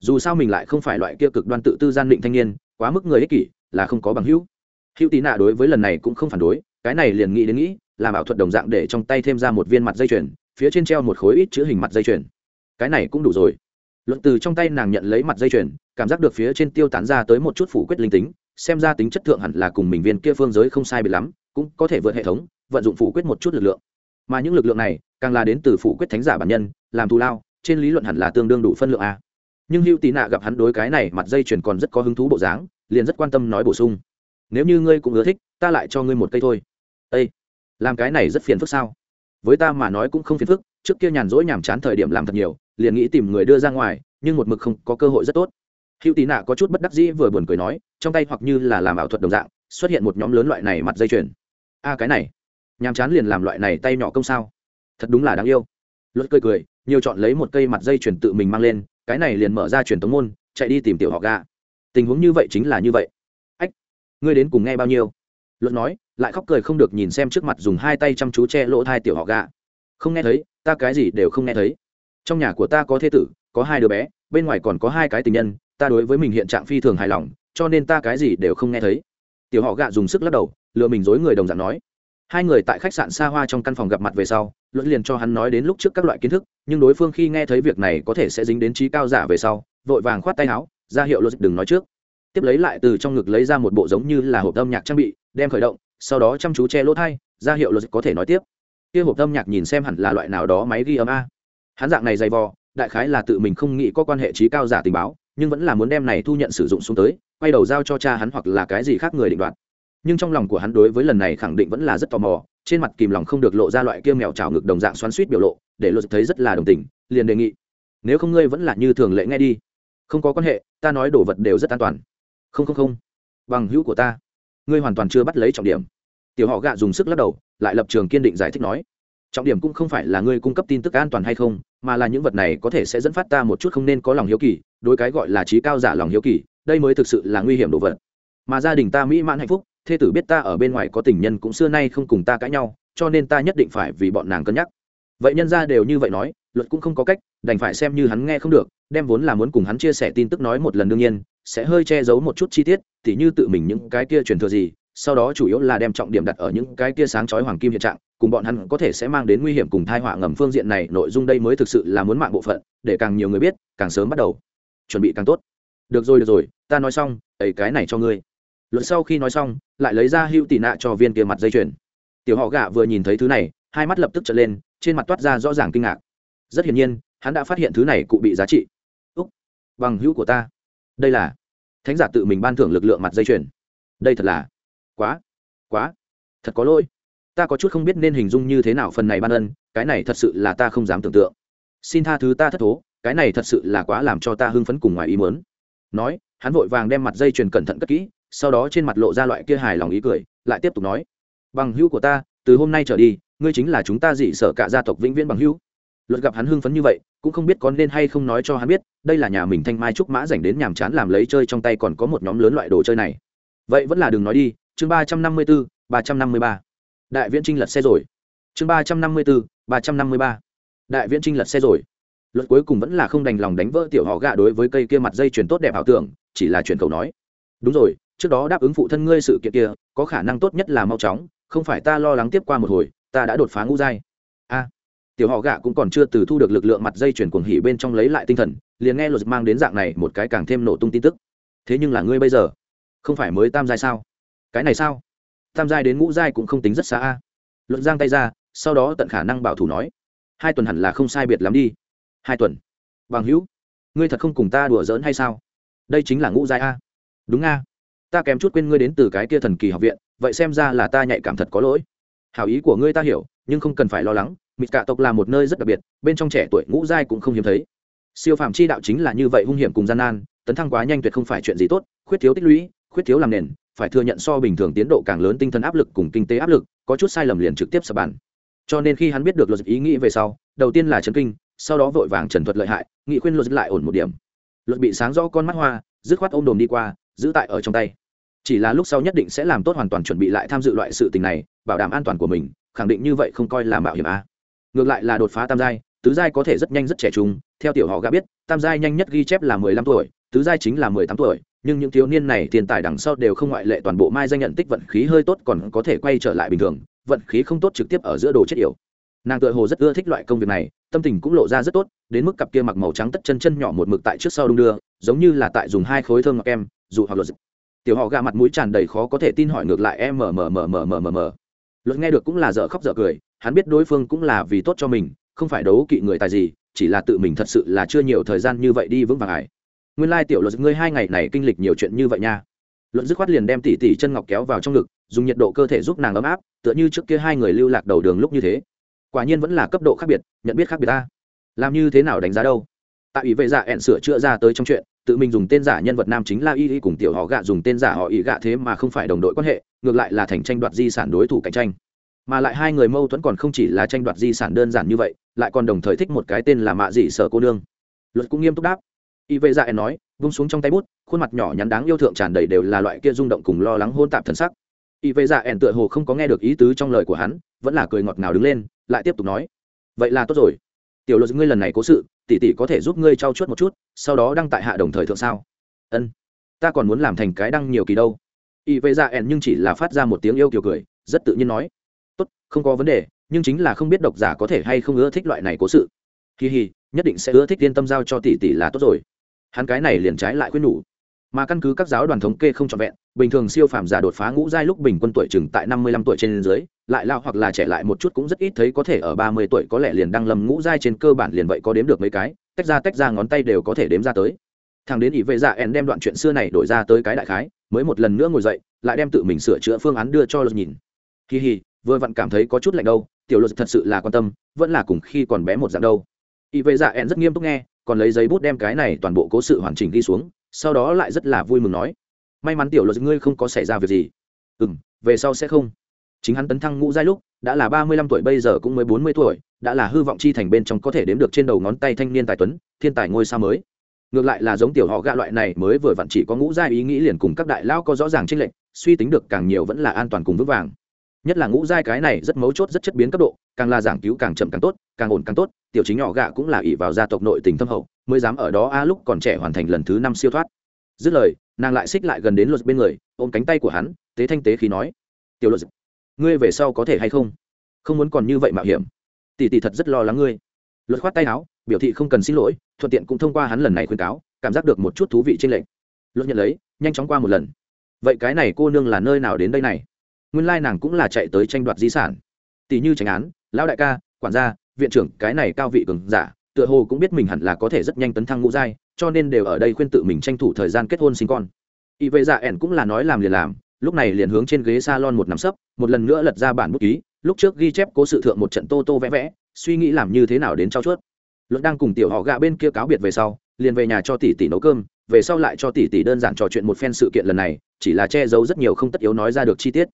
Dù sao mình lại không phải loại kia cực đoan tự tư gian định thanh niên, quá mức người ích kỷ, là không có bằng hữu. Hữu tí nạ đối với lần này cũng không phản đối, cái này liền nghĩ đến nghĩ, làm ảo thuật đồng dạng để trong tay thêm ra một viên mặt dây chuyền, phía trên treo một khối ít chữ hình mặt dây chuyền. Cái này cũng đủ rồi. Luận từ trong tay nàng nhận lấy mặt dây chuyền, cảm giác được phía trên tiêu tán ra tới một chút phủ quyết linh tính, xem ra tính chất thượng hẳn là cùng mình viên kia phương giới không sai bị lắm, cũng có thể vượt hệ thống, vận dụng phủ quyết một chút lực lượng mà những lực lượng này càng là đến từ phủ quyết thánh giả bản nhân, làm thù lao, trên lý luận hẳn là tương đương đủ phân lượng a. Nhưng hữu tí nạ gặp hắn đối cái này mặt dây chuyền còn rất có hứng thú bộ dáng, liền rất quan tâm nói bổ sung. Nếu như ngươi cũng ưa thích, ta lại cho ngươi một cây thôi. Ây làm cái này rất phiền phức sao? Với ta mà nói cũng không phiền phức, trước kia nhàn rỗi nhàm chán thời điểm làm thật nhiều, liền nghĩ tìm người đưa ra ngoài, nhưng một mực không có cơ hội rất tốt. Hữu tí nạ có chút bất đắc dĩ vừa buồn cười nói, trong tay hoặc như là làm ảo thuật đồng dạng, xuất hiện một nhóm lớn loại này mặt dây chuyền. A, cái này nhàm chán liền làm loại này tay nhỏ công sao? Thật đúng là đáng yêu. Luật cười cười, nhiều chọn lấy một cây mặt dây chuyển tự mình mang lên, cái này liền mở ra truyền tống môn, chạy đi tìm tiểu họ gà. Tình huống như vậy chính là như vậy. Ách, ngươi đến cùng nghe bao nhiêu? Luật nói, lại khóc cười không được nhìn xem trước mặt dùng hai tay chăm chú che lỗ thai tiểu họ gà. Không nghe thấy, ta cái gì đều không nghe thấy. Trong nhà của ta có thế tử, có hai đứa bé, bên ngoài còn có hai cái tình nhân, ta đối với mình hiện trạng phi thường hài lòng, cho nên ta cái gì đều không nghe thấy. Tiểu họ gạ dùng sức lắc đầu, lừa mình dối người đồng dạng nói hai người tại khách sạn xa hoa trong căn phòng gặp mặt về sau, luận liền cho hắn nói đến lúc trước các loại kiến thức, nhưng đối phương khi nghe thấy việc này có thể sẽ dính đến trí cao giả về sau, vội vàng khoát tay áo, ra hiệu luật đừng nói trước. Tiếp lấy lại từ trong ngực lấy ra một bộ giống như là hộp âm nhạc trang bị, đem khởi động, sau đó chăm chú che lỗ thai, ra hiệu luật có thể nói tiếp. Kia hộp âm nhạc nhìn xem hẳn là loại nào đó máy ghi âm a. Hắn dạng này dày vò, đại khái là tự mình không nghĩ có quan hệ trí cao giả tình báo, nhưng vẫn là muốn đem này thu nhận sử dụng xuống tới, quay đầu giao cho cha hắn hoặc là cái gì khác người định đoạt nhưng trong lòng của hắn đối với lần này khẳng định vẫn là rất tò mò, trên mặt kìm lòng không được lộ ra loại kia mèo trào ngực đồng dạng xoắn suýt biểu lộ, để luật thấy rất là đồng tình, liền đề nghị, nếu không ngươi vẫn là như thường lệ nghe đi. Không có quan hệ, ta nói đồ vật đều rất an toàn. Không không không. Bằng hữu của ta. Ngươi hoàn toàn chưa bắt lấy trọng điểm. Tiểu họ gạ dùng sức lắc đầu, lại lập trường kiên định giải thích nói, trọng điểm cũng không phải là ngươi cung cấp tin tức an toàn hay không, mà là những vật này có thể sẽ dẫn phát ta một chút không nên có lòng hiếu kỳ, đối cái gọi là trí cao giả lòng hiếu kỳ, đây mới thực sự là nguy hiểm đồ vật. Mà gia đình ta mỹ mãn hạnh phúc thê tử biết ta ở bên ngoài có tình nhân cũng xưa nay không cùng ta cãi nhau, cho nên ta nhất định phải vì bọn nàng cân nhắc. Vậy nhân ra đều như vậy nói, luật cũng không có cách, đành phải xem như hắn nghe không được, đem vốn là muốn cùng hắn chia sẻ tin tức nói một lần đương nhiên, sẽ hơi che giấu một chút chi tiết, tỉ như tự mình những cái kia truyền thừa gì, sau đó chủ yếu là đem trọng điểm đặt ở những cái kia sáng chói hoàng kim hiện trạng, cùng bọn hắn có thể sẽ mang đến nguy hiểm cùng thai họa ngầm phương diện này, nội dung đây mới thực sự là muốn mạng bộ phận, để càng nhiều người biết, càng sớm bắt đầu chuẩn bị càng tốt. Được rồi được rồi, ta nói xong, ấy cái này cho ngươi luật sau khi nói xong, lại lấy ra hữu tị nạ cho viên kia mặt dây chuyền. Tiểu họ gạ vừa nhìn thấy thứ này, hai mắt lập tức trở lên, trên mặt toát ra rõ ràng kinh ngạc. Rất hiển nhiên, hắn đã phát hiện thứ này cụ bị giá trị. Úc, bằng hữu của ta. Đây là thánh giả tự mình ban thưởng lực lượng mặt dây chuyền. Đây thật là quá quá, thật có lỗi. Ta có chút không biết nên hình dung như thế nào phần này ban ân, cái này thật sự là ta không dám tưởng tượng. Xin tha thứ ta thất thố, cái này thật sự là quá làm cho ta hưng phấn cùng ngoài ý mớn nói, hắn vội vàng đem mặt dây chuyền cẩn thận cất kỹ sau đó trên mặt lộ ra loại kia hài lòng ý cười, lại tiếp tục nói, bằng hữu của ta, từ hôm nay trở đi, ngươi chính là chúng ta dị sở cả gia tộc vĩnh viễn bằng hữu. Luật gặp hắn hưng phấn như vậy, cũng không biết có nên hay không nói cho hắn biết, đây là nhà mình thanh mai trúc mã dành đến nhàm chán làm lấy chơi trong tay còn có một nhóm lớn loại đồ chơi này. Vậy vẫn là đừng nói đi, chương ba trăm năm mươi bốn ba trăm năm mươi ba. Đại viễn trinh lật xe rồi. Chương ba trăm năm mươi bốn ba trăm năm mươi ba. Đại viễn trinh lật xe rồi. Luật cuối cùng vẫn là không đành lòng đánh vỡ tiểu họ gạ đối với cây kia mặt dây chuyền tốt đẹp ảo tưởng, chỉ là chuyện cầu nói. Đúng rồi trước đó đáp ứng phụ thân ngươi sự kiện kia, có khả năng tốt nhất là mau chóng, không phải ta lo lắng tiếp qua một hồi, ta đã đột phá ngũ giai. A. Tiểu họ gạ cũng còn chưa từ thu được lực lượng mặt dây chuyển cuồng hỉ bên trong lấy lại tinh thần, liền nghe luật mang đến dạng này một cái càng thêm nổ tung tin tức. Thế nhưng là ngươi bây giờ không phải mới tam giai sao? Cái này sao? Tam giai đến ngũ giai cũng không tính rất xa a. Luật giang tay ra, sau đó tận khả năng bảo thủ nói, hai tuần hẳn là không sai biệt lắm đi. Hai tuần? Bằng hữu, ngươi thật không cùng ta đùa giỡn hay sao? Đây chính là ngũ giai a. Đúng a ta kém chút quên ngươi đến từ cái kia thần kỳ học viện, vậy xem ra là ta nhạy cảm thật có lỗi. Hảo ý của ngươi ta hiểu, nhưng không cần phải lo lắng, mịt cả tộc là một nơi rất đặc biệt, bên trong trẻ tuổi ngũ giai cũng không hiếm thấy. Siêu phàm chi đạo chính là như vậy hung hiểm cùng gian nan, tấn thăng quá nhanh tuyệt không phải chuyện gì tốt, khuyết thiếu tích lũy, khuyết thiếu làm nền, phải thừa nhận so bình thường tiến độ càng lớn tinh thần áp lực cùng kinh tế áp lực, có chút sai lầm liền trực tiếp sập bàn. Cho nên khi hắn biết được luật ý nghĩ về sau, đầu tiên là chấn kinh, sau đó vội vàng trần thuật lợi hại, nghị khuyên luật lại ổn một điểm. Luật bị sáng rõ con mắt hoa, dứt khoát ôm đồm đi qua, giữ tại ở trong tay chỉ là lúc sau nhất định sẽ làm tốt hoàn toàn chuẩn bị lại tham dự loại sự tình này, bảo đảm an toàn của mình, khẳng định như vậy không coi là mạo hiểm a. Ngược lại là đột phá tam giai, tứ giai có thể rất nhanh rất trẻ trung, theo tiểu họ gã biết, tam giai nhanh nhất ghi chép là mười lăm tuổi, tứ giai chính là mười tám tuổi, nhưng những thiếu niên này tiền tài đằng sau đều không ngoại lệ toàn bộ mai danh nhận tích vận khí hơi tốt còn có thể quay trở lại bình thường, vận khí không tốt trực tiếp ở giữa đồ chết yểu. Nàng tự hồ rất ưa thích loại công việc này, tâm tình cũng lộ ra rất tốt, đến mức cặp kia mặc màu trắng tất chân chân nhỏ một mực tại trước sau đung đưa, giống như là tại dùng hai khối thơm ngọc em dù hoặc luật tiểu họ gà mặt mũi tràn đầy khó có thể tin hỏi ngược lại em mờ mờ mờ mờ mờ mờ mờ luật nghe được cũng là dở khóc dở cười, hắn biết đối phương cũng là vì tốt cho mình, không phải đấu kỵ người tài gì, chỉ là tự mình thật sự là chưa nhiều thời gian như vậy đi vững vàng ải. Nguyên lai tiểu luật ngươi hai ngày này kinh lịch nhiều chuyện như vậy nha. Luận dứt khoát liền đem tỉ tỉ chân ngọc kéo vào trong ngực, dùng nhiệt độ cơ thể giúp nàng ấm áp, tựa như trước kia hai người lưu lạc đầu đường lúc như thế. Quả nhiên vẫn là cấp độ khác biệt, nhận biết khác biệt ta. Làm như thế nào đánh giá đâu? Tại ủy vệ dạ ẹn sửa chữa ra tới trong chuyện tự mình dùng tên giả nhân vật nam chính la y y cùng tiểu họ gạ dùng tên giả họ y gạ thế mà không phải đồng đội quan hệ, ngược lại là thành tranh đoạt di sản đối thủ cạnh tranh. Mà lại hai người mâu thuẫn còn không chỉ là tranh đoạt di sản đơn giản như vậy, lại còn đồng thời thích một cái tên là mạ dị sở cô nương. Luật cũng nghiêm túc đáp. Y vệ dạ nói, vung xuống trong tay bút, khuôn mặt nhỏ nhắn đáng yêu thượng tràn đầy đều là loại kia rung động cùng lo lắng hôn tạp thần sắc. Y vệ dạ ẻn tựa hồ không có nghe được ý tứ trong lời của hắn, vẫn là cười ngọt ngào đứng lên, lại tiếp tục nói, vậy là tốt rồi tiểu luật ngươi lần này cố sự, tỷ tỷ có thể giúp ngươi trau chuốt một chút, sau đó đăng tại hạ đồng thời thượng sao? Ân, ta còn muốn làm thành cái đăng nhiều kỳ đâu. Y vệ ra ẻn nhưng chỉ là phát ra một tiếng yêu kiều cười, rất tự nhiên nói. Tốt, không có vấn đề, nhưng chính là không biết độc giả có thể hay không ưa thích loại này cố sự. Kỳ hì, nhất định sẽ ưa thích yên tâm giao cho tỷ tỷ là tốt rồi. Hắn cái này liền trái lại khuyên nhủ. Mà căn cứ các giáo đoàn thống kê không trọn vẹn bình thường siêu phàm giả đột phá ngũ giai lúc bình quân tuổi chừng tại năm mươi lăm tuổi trên dưới, lại lao hoặc là trẻ lại một chút cũng rất ít thấy có thể ở ba mươi tuổi có lẽ liền đăng lầm ngũ giai trên cơ bản liền vậy có đếm được mấy cái, tách ra tách ra ngón tay đều có thể đếm ra tới. Thằng đến ỷ vệ dạ ẻn đem đoạn chuyện xưa này đổi ra tới cái đại khái, mới một lần nữa ngồi dậy, lại đem tự mình sửa chữa phương án đưa cho luật nhìn. Kỳ hì, vừa vặn cảm thấy có chút lạnh đâu, tiểu luật thật sự là quan tâm, vẫn là cùng khi còn bé một dạng đâu. Ỷ vệ dạ ẻn rất nghiêm túc nghe, còn lấy giấy bút đem cái này toàn bộ cố sự hoàn chỉnh ghi xuống, sau đó lại rất là vui mừng nói may mắn tiểu luật ngươi không có xảy ra việc gì. Ừ m về sau sẽ không. Chính hắn tấn thăng ngũ giai lúc, đã là ba mươi lăm tuổi, bây giờ cũng mới bốn mươi tuổi, đã là hư vọng chi thành bên trong có thể đếm được trên đầu ngón tay thanh niên tài tuấn, thiên tài ngôi sao mới. Ngược lại là giống tiểu họ gạ loại này mới vừa vặn chỉ có ngũ giai ý nghĩ liền cùng các đại lao có rõ ràng tranh lệch, suy tính được càng nhiều vẫn là an toàn cùng vững vàng. Nhất là ngũ giai cái này rất mấu chốt, rất chất biến cấp độ, càng là giảng cứu càng chậm càng tốt, càng ổn càng tốt, tiểu chính nhỏ gạ cũng là ỷ vào gia tộc nội tình thâm hậu, mới dám ở đó a lúc còn trẻ hoàn thành lần thứ năm siêu thoát dứt lời, nàng lại xích lại gần đến luật bên người, ôm cánh tay của hắn, tế thanh tế khí nói, tiểu luật, ngươi về sau có thể hay không? Không muốn còn như vậy mạo hiểm. Tỷ tỷ thật rất lo lắng ngươi. Luật khoát tay áo, biểu thị không cần xin lỗi, thuận tiện cũng thông qua hắn lần này khuyên cáo, cảm giác được một chút thú vị trên lệnh luật nhận lấy, nhanh chóng qua một lần. Vậy cái này cô nương là nơi nào đến đây này? Nguyên lai nàng cũng là chạy tới tranh đoạt di sản. Tỷ như tránh án, lão đại ca, quản gia, viện trưởng, cái này cao vị cường giả, tựa hồ cũng biết mình hẳn là có thể rất nhanh tấn thăng ngũ giai cho nên đều ở đây khuyên tự mình tranh thủ thời gian kết hôn sinh con. Y vệ dạ ẻn cũng là nói làm liền làm, lúc này liền hướng trên ghế salon một nắm sấp, một lần nữa lật ra bản bút ký, lúc trước ghi chép cố sự thượng một trận tô tô vẽ vẽ, suy nghĩ làm như thế nào đến trao chuốt. Luật đang cùng tiểu họ gạ bên kia cáo biệt về sau, liền về nhà cho tỷ tỷ nấu cơm, về sau lại cho tỷ tỷ đơn giản trò chuyện một phen sự kiện lần này, chỉ là che giấu rất nhiều không tất yếu nói ra được chi tiết.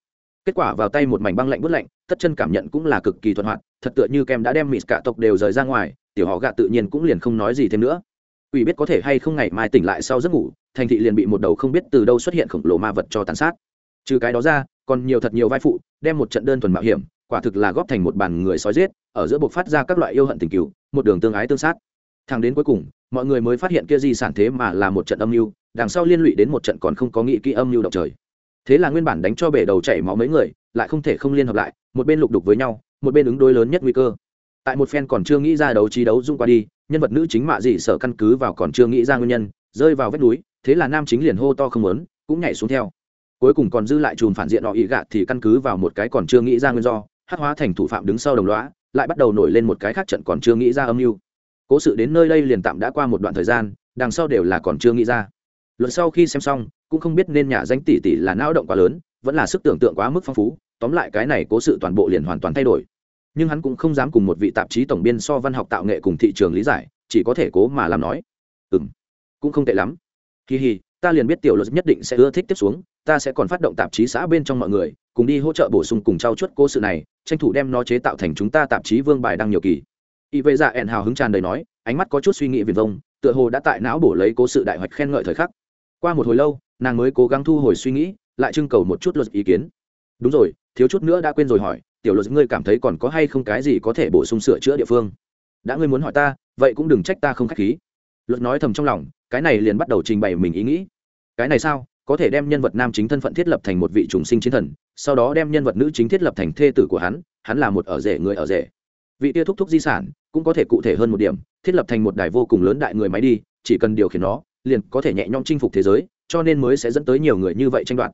Kết quả vào tay một mảnh băng lạnh bút lạnh, tất chân cảm nhận cũng là cực kỳ thuận hoạt, thật tựa như kem đã đem mịt cả tộc đều rời ra ngoài, tiểu họ gạ tự nhiên cũng liền không nói gì thêm nữa ủy biết có thể hay không ngày mai tỉnh lại sau giấc ngủ, thành thị liền bị một đầu không biết từ đâu xuất hiện khổng lồ ma vật cho tàn sát. Trừ cái đó ra, còn nhiều thật nhiều vai phụ, đem một trận đơn thuần mạo hiểm, quả thực là góp thành một bàn người sói giết, ở giữa buộc phát ra các loại yêu hận tình cứu một đường tương ái tương sát. Thẳng đến cuối cùng, mọi người mới phát hiện kia di sản thế mà là một trận âm mưu, đằng sau liên lụy đến một trận còn không có nghị kỹ âm mưu động trời. Thế là nguyên bản đánh cho bể đầu chảy máu mấy người, lại không thể không liên hợp lại, một bên lục đục với nhau, một bên ứng đối lớn nhất nguy cơ. Tại một phen còn chưa nghĩ ra đấu trí đấu dung qua đi nhân vật nữ chính mạ dị sợ căn cứ vào còn chưa nghĩ ra nguyên nhân, rơi vào vách núi, thế là nam chính liền hô to không lớn cũng nhảy xuống theo. Cuối cùng còn dư lại chùm phản diện họ ý gạ thì căn cứ vào một cái còn chưa nghĩ ra nguyên do hát hóa thành thủ phạm đứng sau đồng lõa, lại bắt đầu nổi lên một cái khác trận còn chưa nghĩ ra âm mưu. Cố sự đến nơi đây liền tạm đã qua một đoạn thời gian, đằng sau đều là còn chưa nghĩ ra. Luận sau khi xem xong, cũng không biết nên nhà danh tỷ tỷ là não động quá lớn, vẫn là sức tưởng tượng quá mức phong phú, tóm lại cái này cố sự toàn bộ liền hoàn toàn thay đổi nhưng hắn cũng không dám cùng một vị tạp chí tổng biên so văn học tạo nghệ cùng thị trường lý giải, chỉ có thể cố mà làm nói. Ừ m cũng không tệ lắm. Kỳ hì, ta liền biết tiểu luật nhất định sẽ ưa thích tiếp xuống, ta sẽ còn phát động tạp chí xã bên trong mọi người, cùng đi hỗ trợ bổ sung cùng trao chuốt cố sự này, tranh thủ đem nó chế tạo thành chúng ta tạp chí vương bài đăng nhiều kỳ. Y vệ dạ ẹn hào hứng tràn đầy nói, ánh mắt có chút suy nghĩ viền vông, tựa hồ đã tại não bổ lấy cố sự đại hoạch khen ngợi thời khắc. Qua một hồi lâu, nàng mới cố gắng thu hồi suy nghĩ, lại trưng cầu một chút luật ý kiến. Đúng rồi, thiếu chút nữa đã quên rồi hỏi tiểu luật, ngươi cảm thấy còn có hay không cái gì có thể bổ sung sửa chữa địa phương? Đã ngươi muốn hỏi ta, vậy cũng đừng trách ta không k h á c h khí. Luật nói thầm trong lòng, cái này liền bắt đầu trình bày mình ý nghĩ. Cái này sao? Có thể đem nhân vật nam chính thân phận thiết lập thành một vị trùng sinh chiến thần, sau đó đem nhân vật nữ chính thiết lập thành thê tử của hắn hắn là một ở rể người ở rể. Vị tia thúc thúc di sản cũng có thể cụ thể hơn một điểm, thiết lập thành một đài vô cùng lớn đại người máy đi, chỉ cần điều khiển nó, liền có thể nhẹ nhõm chinh phục thế giới, cho nên mới sẽ dẫn tới nhiều người như vậy tranh đoạt.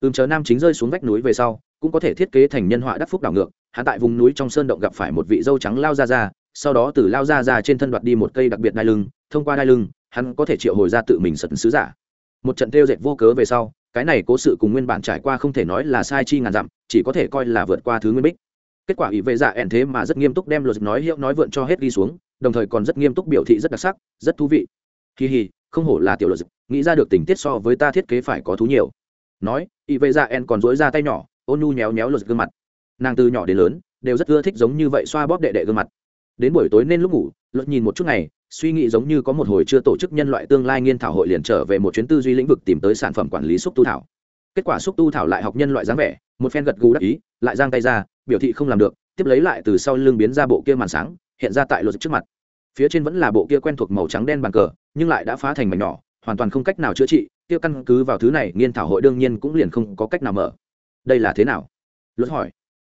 Ừm, chờ nam chính rơi xuống vách núi về sau cũng có thể thiết kế thành nhân họa đắc phúc đảo ngược, hắn tại vùng núi trong sơn động gặp phải một vị dâu trắng lao ra ra, sau đó từ lao ra ra trên thân đoạt đi một cây đặc biệt đai lưng, thông qua đai lưng, hắn có thể triệu hồi ra tự mình sật sứ giả. Một trận tiêu dệt vô cớ về sau, cái này cố sự cùng nguyên bản trải qua không thể nói là sai chi ngàn dặm, chỉ có thể coi là vượt qua thứ nguyên bích. Kết quả ủy vệ dạ giả ẻn thế mà rất nghiêm túc đem luật nói hiệu nói vượn cho hết đi xuống, đồng thời còn rất nghiêm túc biểu thị rất đặc sắc, rất thú vị. Kỳ hì, không hổ là tiểu luật nghĩ ra được tình tiết so với ta thiết kế phải có thú nhiều. Nói ủy vệ dạ giả ẻn còn dối ra tay nhỏ ôn nu nhéo nhéo lột gương mặt. Nàng từ nhỏ đến lớn đều rất ưa thích giống như vậy xoa bóp đệ đệ gương mặt. Đến buổi tối nên lúc ngủ luật nhìn một chút ngày, suy nghĩ giống như có một hồi chưa tổ chức nhân loại tương lai nghiên thảo hội liền trở về một chuyến tư duy lĩnh vực tìm tới sản phẩm quản lý xúc tu thảo. Kết quả xúc tu thảo lại học nhân loại dáng vẻ, một phen gật gù đắc ý, lại giang tay ra, biểu thị không làm được, tiếp lấy lại từ sau lưng biến ra bộ kia màn sáng, hiện ra tại luật trước mặt. Phía trên vẫn là bộ kia quen thuộc màu trắng đen bàn cờ, nhưng lại đã phá thành mảnh nhỏ, hoàn toàn không cách nào chữa trị, kia căn cứ vào thứ này, nghiên thảo hội đương nhiên cũng liền không có cách nào mở đây là thế nào? Luật hỏi.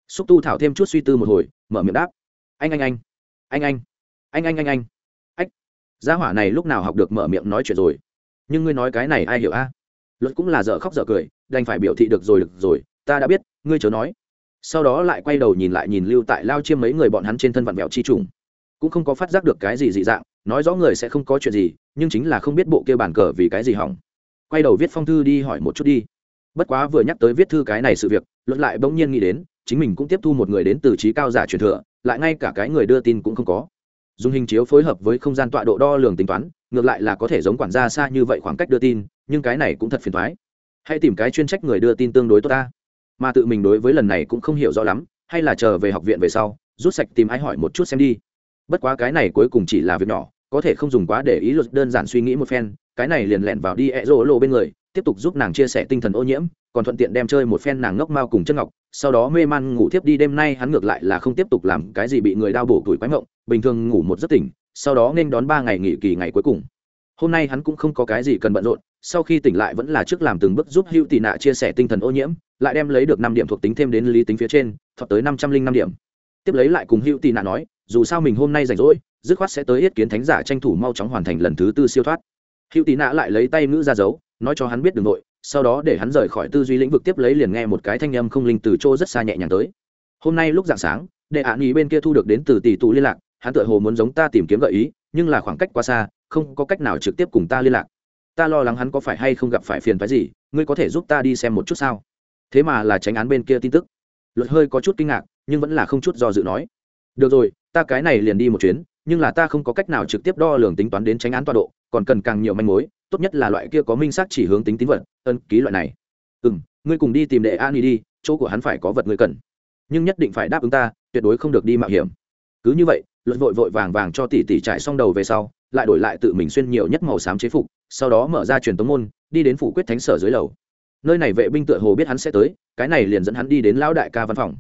Xúc tu thảo thêm chút suy tư một hồi, mở miệng đáp. Anh anh anh. Anh anh. Anh anh anh anh. Ách. Gia hỏa này lúc nào học được mở miệng nói chuyện rồi? Nhưng ngươi nói cái này ai hiểu a? Luật cũng là dở khóc dở cười, đành phải biểu thị được rồi được rồi, ta đã biết, ngươi chớ nói. Sau đó lại quay đầu nhìn lại nhìn lưu tại lao chiêm mấy người bọn hắn trên thân vặn vẹo chi trùng. Cũng không có phát giác được cái gì dị dạng, nói rõ người sẽ không có chuyện gì, nhưng chính là không biết bộ kia bàn cờ vì cái gì hỏng. Quay đầu viết phong thư đi hỏi một chút đi bất quá vừa nhắc tới viết thư cái này sự việc luật lại bỗng nhiên nghĩ đến, chính mình cũng tiếp thu một người đến từ trí cao giả truyền thừa, lại ngay cả cái người đưa tin cũng không có. Dùng hình chiếu phối hợp với không gian tọa độ đo lường tính toán, ngược lại là có thể giống quản gia xa như vậy khoảng cách đưa tin, nhưng cái này cũng thật phiền thoái hãy tìm cái chuyên trách người đưa tin tương đối tốt ta. Mà tự mình đối với lần này cũng không hiểu rõ lắm, hay là chờ về học viện về sau, rút sạch tìm ai hỏi một chút xem đi. Bất quá cái này cuối cùng chỉ là việc nhỏ, có thể không dùng quá để ý luật đơn giản suy nghĩ một phen, cái này liền lẹn vào đi ẹ rỗ lộ bên người tiếp tục giúp nàng chia sẻ tinh thần ô nhiễm, còn thuận tiện đem chơi một phen nàng ngốc mao cùng chân ngọc, sau đó mê man ngủ tiếp đi, đêm nay hắn ngược lại là không tiếp tục làm cái gì bị người đau bổ tuổi quái mộng bình thường ngủ một giấc tỉnh, sau đó nên đón ba ngày nghỉ kỳ ngày cuối cùng. Hôm nay hắn cũng không có cái gì cần bận rộn, sau khi tỉnh lại vẫn là trước làm từng bước giúp hữu tị nạ chia sẻ tinh thần ô nhiễm, lại đem lấy được năm điểm thuộc tính thêm đến lý tính phía trên, thọt tới năm trăm linh năm điểm. Tiếp lấy lại cùng hữu tị nạ nói, dù sao mình hôm nay rảnh rỗi, dứt khoát sẽ tới yết kiến thánh giả tranh thủ mau chóng hoàn thành lần thứ tư siêu thoát. Hữu tị nạ lại lấy tay ngữ ra dấu nói cho hắn biết đường nội, sau đó để hắn rời khỏi tư duy lĩnh vực tiếp lấy liền nghe một cái thanh âm không linh từ chỗ rất xa nhẹ nhàng tới. Hôm nay lúc dạng sáng, đệ ạ nghỉ bên kia thu được đến từ tỷ tụ liên lạc, hắn tựa hồ muốn giống ta tìm kiếm gợi ý, nhưng là khoảng cách quá xa, không có cách nào trực tiếp cùng ta liên lạc. Ta lo lắng hắn có phải hay không gặp phải phiền phái gì, ngươi có thể giúp ta đi xem một chút sao? Thế mà là tránh án bên kia tin tức. Luật hơi có chút kinh ngạc, nhưng vẫn là không chút do dự nói. Được rồi, ta cái này liền đi một chuyến, nhưng là ta không có cách nào trực tiếp đo lường tính toán đến tránh án tọa độ, còn cần càng nhiều manh mối tốt nhất là loại kia có minh xác chỉ hướng tính tín vật, ân, ký loại này. Ừ m ngươi cùng đi tìm đệ an đi, chỗ của hắn phải có vật ngươi cần. Nhưng nhất định phải đáp ứng ta, tuyệt đối không được đi mạo hiểm. Cứ như vậy, luật vội vội vàng vàng cho tỷ tỷ trải xong đầu về sau, lại đổi lại tự mình xuyên nhiều nhất màu xám chế phục, sau đó mở ra truyền tống môn, đi đến phủ quyết thánh sở dưới lầu. Nơi này vệ binh tựa hồ biết hắn sẽ tới, cái này liền dẫn hắn đi đến lão đại ca văn phòng.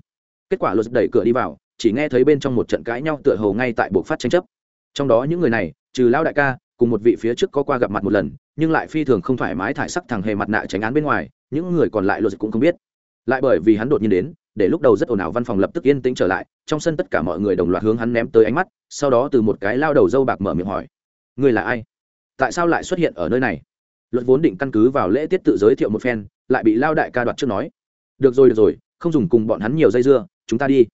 Kết quả luật đẩy cửa đi vào, chỉ nghe thấy bên trong một trận cãi nhau tựa hồ ngay tại buộc phát tranh chấp. Trong đó những người này, trừ lão đại ca, cùng một vị phía trước có qua gặp mặt một lần nhưng lại phi thường không thoải mái thải sắc thằng hề mặt nạ tránh án bên ngoài, những người còn lại luật cũng không biết. Lại bởi vì hắn đột nhiên đến, để lúc đầu rất ồn ào văn phòng lập tức yên tĩnh trở lại, trong sân tất cả mọi người đồng loạt hướng hắn ném tới ánh mắt, sau đó từ một cái lao đầu dâu bạc mở miệng hỏi người là ai? Tại sao lại xuất hiện ở nơi này? Luật vốn định căn cứ vào lễ tiết tự giới thiệu một phen, lại bị lao đại ca đoạt trước nói, được rồi được rồi, không dùng cùng bọn hắn nhiều dây dưa, chúng ta đi.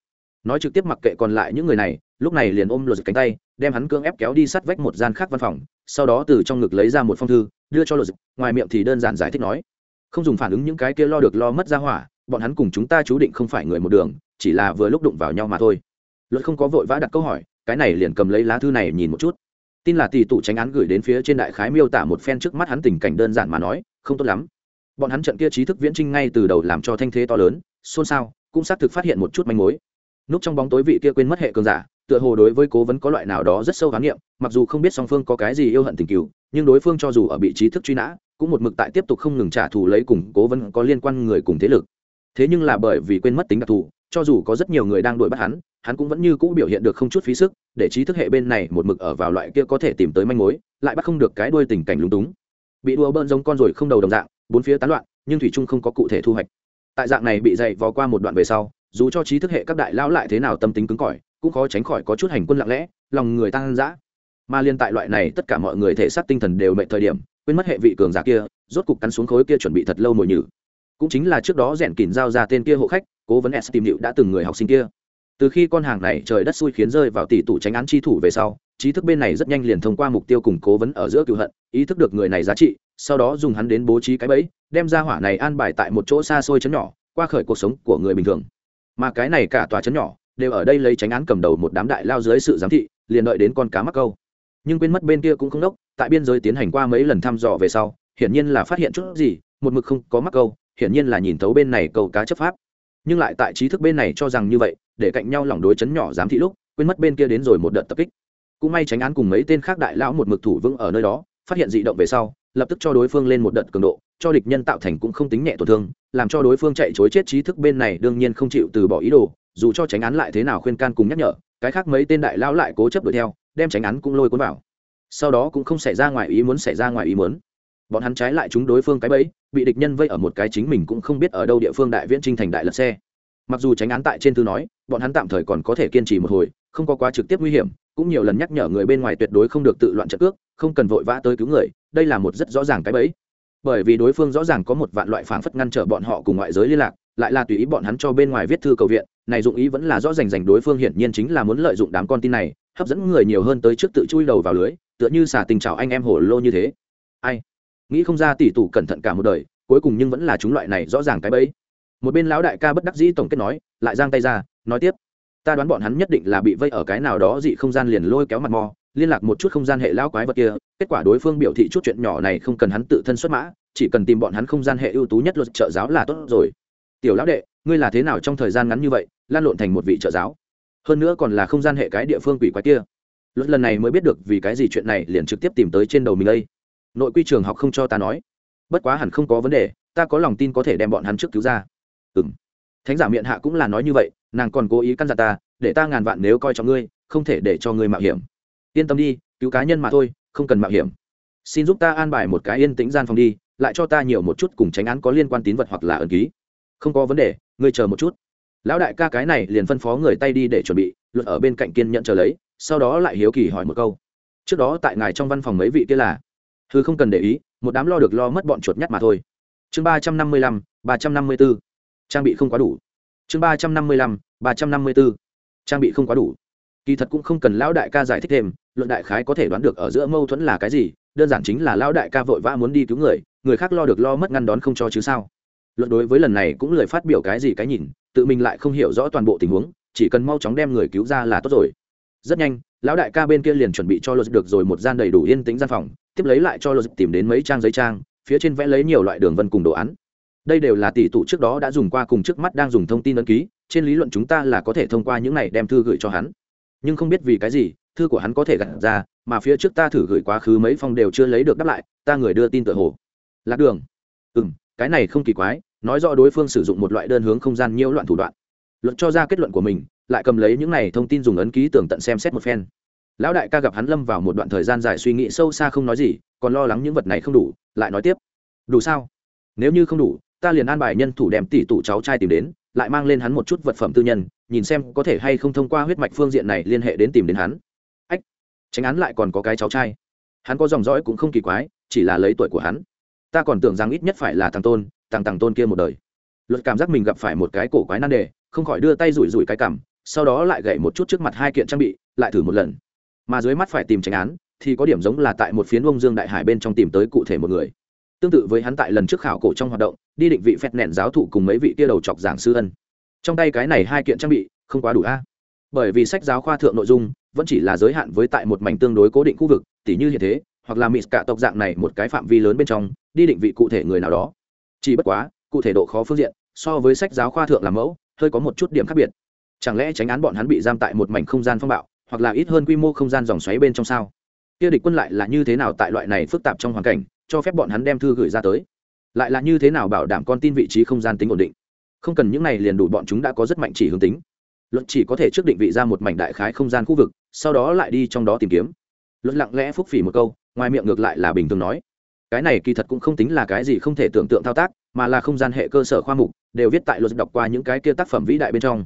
Nói trực tiếp mặc kệ còn lại những người này, lúc này liền ôm luật cánh tay, đem hắn cưỡng ép kéo đi sát vách một gian khác văn phòng sau đó từ trong ngực lấy ra một phong thư, đưa cho luật ngoài miệng thì đơn giản giải thích nói, không dùng phản ứng những cái kia lo được lo mất ra hỏa, bọn hắn cùng chúng ta chú định không phải người một đường, chỉ là vừa lúc đụng vào nhau mà thôi. Luật không có vội vã đặt câu hỏi, cái này liền cầm lấy lá thư này nhìn một chút. Tin là tỷ tụ tránh án gửi đến phía trên đại khái miêu tả một phen trước mắt hắn tình cảnh đơn giản mà nói, không tốt lắm. Bọn hắn trận kia trí thức viễn trinh ngay từ đầu làm cho thanh thế to lớn, xôn xao, cũng xác thực phát hiện một chút manh mối. Núp trong bóng tối vị kia quên mất hệ cường giả tựa hồ đối với cố vấn có loại nào đó rất sâu khám nghiệm mặc dù không biết song phương có cái gì yêu hận tình cựu nhưng đối phương cho dù ở bị trí thức truy nã, cũng một mực tại tiếp tục không ngừng trả thù lấy cùng cố vấn có liên quan người cùng thế lực. Thế nhưng là bởi vì quên mất tính đặc thù, cho dù có rất nhiều người đang đuổi bắt hắn hắn cũng vẫn như cũ biểu hiện được không chút phí sức, để trí thức hệ bên này một mực ở vào loại kia có thể tìm tới manh mối, lại bắt không được cái đuôi tình cảnh lúng túng. Bị đua bơn giống con rồi không đầu đồng dạng, bốn phía tán loạn, nhưng thủy trung không có cụ thể thu hoạch. Tại dạng này bị dày vò qua một đoạn về sau, dù cho trí thức hệ các đại lão lại thế nào tâm tính cứng cỏi cũng khó tránh khỏi có chút hành quân lặng lẽ, lòng người tăng dã mà liên tại loại này, tất cả mọi người thể xác tinh thần đều mệnh thời điểm, quên mất hệ vị cường giả kia, rốt cục cắn xuống khối kia chuẩn bị thật lâu mồi nhử. Cũng chính là trước đó rèn kỉn giao ra tên kia hộ khách, cố vấn s tìm hiệu đã từng người học sinh kia. Từ khi con hàng này trời đất xui khiến rơi vào tỷ tủ tránh án chi thủ về sau, trí thức bên này rất nhanh liền thông qua mục tiêu củng cố vấn ở giữa cựu hận, ý thức được người này giá trị, sau đó dùng hắn đến bố trí cái bẫy, đem ra hỏa này an bài tại một chỗ xa xôi chấn nhỏ, qua khởi cuộc sống của người bình thường. Mà cái này cả tòa chấn nhỏ đều ở đây lấy tránh án cầm đầu một đám đại lao dưới sự giám thị, liền đợi đến con cá mắc câu. Nhưng quên mất bên kia cũng không đốc, tại biên giới tiến hành qua mấy lần thăm dò về sau, hiển nhiên là phát hiện chút gì, một mực không có mắc câu, hiển nhiên là nhìn thấu bên này câu cá chấp pháp. Nhưng lại tại trí thức bên này cho rằng như vậy, để cạnh nhau lỏng đối chấn nhỏ giám thị lúc, quên mất bên kia đến rồi một đợt tập kích. Cũng may tránh án cùng mấy tên khác đại lão một mực thủ vững ở nơi đó, phát hiện dị động về sau, lập tức cho đối phương lên một đợt cường độ, cho địch nhân tạo thành cũng không tính nhẹ tổn thương, làm cho đối phương chạy chối chết trí thức bên này đương nhiên không chịu từ bỏ ý đồ dù cho tránh án lại thế nào khuyên can cùng nhắc nhở, cái khác mấy tên đại lão lại cố chấp đuổi theo, đem tránh án cũng lôi cuốn vào. Sau đó cũng không xảy ra ngoài ý muốn, xảy ra ngoài ý muốn. Bọn hắn trái lại chúng đối phương cái bẫy, bị địch nhân vây ở một cái chính mình cũng không biết ở đâu địa phương đại viễn trinh thành đại lật xe. Mặc dù tránh án tại trên thư nói, bọn hắn tạm thời còn có thể kiên trì một hồi, không có quá trực tiếp nguy hiểm, cũng nhiều lần nhắc nhở người bên ngoài tuyệt đối không được tự loạn trận cước, không cần vội vã tới cứu người, đây là một rất rõ ràng cái bẫy. Bởi vì đối phương rõ ràng có một vạn loại phảng phất ngăn trở bọn họ cùng ngoại giới liên lạc, lại là tùy ý bọn hắn cho bên ngoài viết thư cầu viện này dụng ý vẫn là rõ rành rành đối phương hiển nhiên chính là muốn lợi dụng đám con tin này, hấp dẫn người nhiều hơn tới trước tự chui đầu vào lưới, tựa như xả tình trào anh em hổ lô như thế. Ai? Nghĩ không ra tỷ tủ cẩn thận cả một đời, cuối cùng nhưng vẫn là chúng loại này rõ ràng cái bẫy. Một bên lão đại ca bất đắc dĩ tổng kết nói, lại giang tay ra, nói tiếp. Ta đoán bọn hắn nhất định là bị vây ở cái nào đó dị không gian liền lôi kéo mặt mò, liên lạc một chút không gian hệ lão quái vật kia, kết quả đối phương biểu thị chút chuyện nhỏ này không cần hắn tự thân xuất mã, chỉ cần tìm bọn hắn không gian hệ ưu tú nhất luật trợ giáo là tốt rồi. Tiểu lão đệ, ngươi là thế nào trong thời gian ngắn như vậy lan lộn thành một vị trợ giáo. Hơn nữa còn là không gian hệ cái địa phương quỷ quái kia. Luật lần này mới biết được vì cái gì chuyện này liền trực tiếp tìm tới trên đầu mình đây. Nội quy trường học không cho ta nói. Bất quá hẳn không có vấn đề, ta có lòng tin có thể đem bọn hắn trước cứu ra. Ừ m thánh giả miệng hạ cũng là nói như vậy, nàng còn cố ý căn dặn ta, để ta ngàn vạn nếu coi trọng ngươi, không thể để cho ngươi mạo hiểm. Yên tâm đi, cứu cá nhân mà thôi, không cần mạo hiểm. Xin giúp ta an bài một cái yên tĩnh gian phòng đi, lại cho ta nhiều một chút cùng tránh án có liên quan tín vật hoặc là ẩn ký. Không có vấn đề, ngươi chờ một chút lão đại ca cái này liền phân phó người tay đi để chuẩn bị, luật ở bên cạnh kiên nhận chờ lấy, sau đó lại hiếu kỳ hỏi một câu. Trước đó tại ngài trong văn phòng mấy vị kia là? Thư không cần để ý, một đám lo được lo mất bọn chuột nhắt mà thôi. Chương ba trăm năm mươi lăm, ba trăm năm mươi b ố trang bị không quá đủ. Chương ba trăm năm mươi lăm, ba trăm năm mươi b ố trang bị không quá đủ. Kỳ thật cũng không cần lão đại ca giải thích thêm luận đại khái có thể đoán được ở giữa mâu thuẫn là cái gì, đơn giản chính là lão đại ca vội vã muốn đi cứu người người khác lo được lo mất ngăn đón không cho chứ sao? Luận đối với lần này cũng lời phát biểu cái gì cái nhìn, tự mình lại không hiểu rõ toàn bộ tình huống, chỉ cần mau chóng đem người cứu ra là tốt rồi. Rất nhanh, lão đại ca bên kia liền chuẩn bị cho luật được rồi một gian đầy đủ yên tĩnh gian phòng, tiếp lấy lại cho luật tìm đến mấy trang giấy trang, phía trên vẽ lấy nhiều loại đường vân cùng đồ án. Đây đều là tỷ tụ trước đó đã dùng qua cùng trước mắt đang dùng thông tin ấn ký, trên lý luận chúng ta là có thể thông qua những này đem thư gửi cho hắn. Nhưng không biết vì cái gì, thư của hắn có thể gặt ra, mà phía trước ta thử gửi quá khứ mấy phong đều chưa lấy được đáp lại, ta người đưa tin tự hồ. Lạc đường. Ừ m cái này không kỳ quái nói rõ đối phương sử dụng một loại đơn hướng không gian nhiễu loạn thủ đoạn. Luận cho ra kết luận của mình, lại cầm lấy những này thông tin dùng ấn ký tưởng tận xem xét một phen. Lão đại ca gặp hắn lâm vào một đoạn thời gian dài suy nghĩ sâu xa không nói gì, còn lo lắng những vật này không đủ, lại nói tiếp. Đủ sao? Nếu như không đủ, ta liền an bài nhân thủ đem tỷ tụ cháu trai tìm đến, lại mang lên hắn một chút vật phẩm tư nhân, nhìn xem có thể hay không thông qua huyết mạch phương diện này liên hệ đến tìm đến hắn. Ách, tránh án lại còn có cái cháu trai. Hắn có dòng dõi cũng không kỳ quái, chỉ là lấy tuổi của hắn. Ta còn tưởng rằng ít nhất phải là thằng tôn tàng tàng tôn kia một đời. Luật cảm giác mình gặp phải một cái cổ quái nan đề, không khỏi đưa tay rủi rủi cái cảm, sau đó lại gậy một chút trước mặt hai kiện trang bị, lại thử một lần. Mà dưới mắt phải tìm tránh án, thì có điểm giống là tại một phiến ông dương đại hải bên trong tìm tới cụ thể một người. Tương tự với hắn tại lần trước khảo cổ trong hoạt động, đi định vị phét nẹn giáo thụ cùng mấy vị tia đầu chọc giảng sư ân. Trong tay cái này hai kiện trang bị, không quá đủ a. Bởi vì sách giáo khoa thượng nội dung vẫn chỉ là giới hạn với tại một mảnh tương đối cố định khu vực, tỉ như hiện thế, hoặc là mịt cả tộc dạng này một cái phạm vi lớn bên trong, đi định vị cụ thể người nào đó chỉ bất quá, cụ thể độ khó phương diện, so với sách giáo khoa thượng làm mẫu, hơi có một chút điểm khác biệt. Chẳng lẽ tránh án bọn hắn bị giam tại một mảnh không gian phong bạo, hoặc là ít hơn quy mô không gian dòng xoáy bên trong sao? Kia địch quân lại là như thế nào tại loại này phức tạp trong hoàn cảnh, cho phép bọn hắn đem thư gửi ra tới? Lại là như thế nào bảo đảm con tin vị trí không gian tính ổn định? Không cần những này liền đủ bọn chúng đã có rất mạnh chỉ hướng tính. Luật chỉ có thể trước định vị ra một mảnh đại khái không gian khu vực, sau đó lại đi trong đó tìm kiếm. Luật lặng lẽ phúc phỉ một câu, ngoài miệng ngược lại là bình thường nói cái này kỳ thật cũng không tính là cái gì không thể tưởng tượng thao tác, mà là không gian hệ cơ sở khoa mục, đều viết tại luật đọc qua những cái kia tác phẩm vĩ đại bên trong.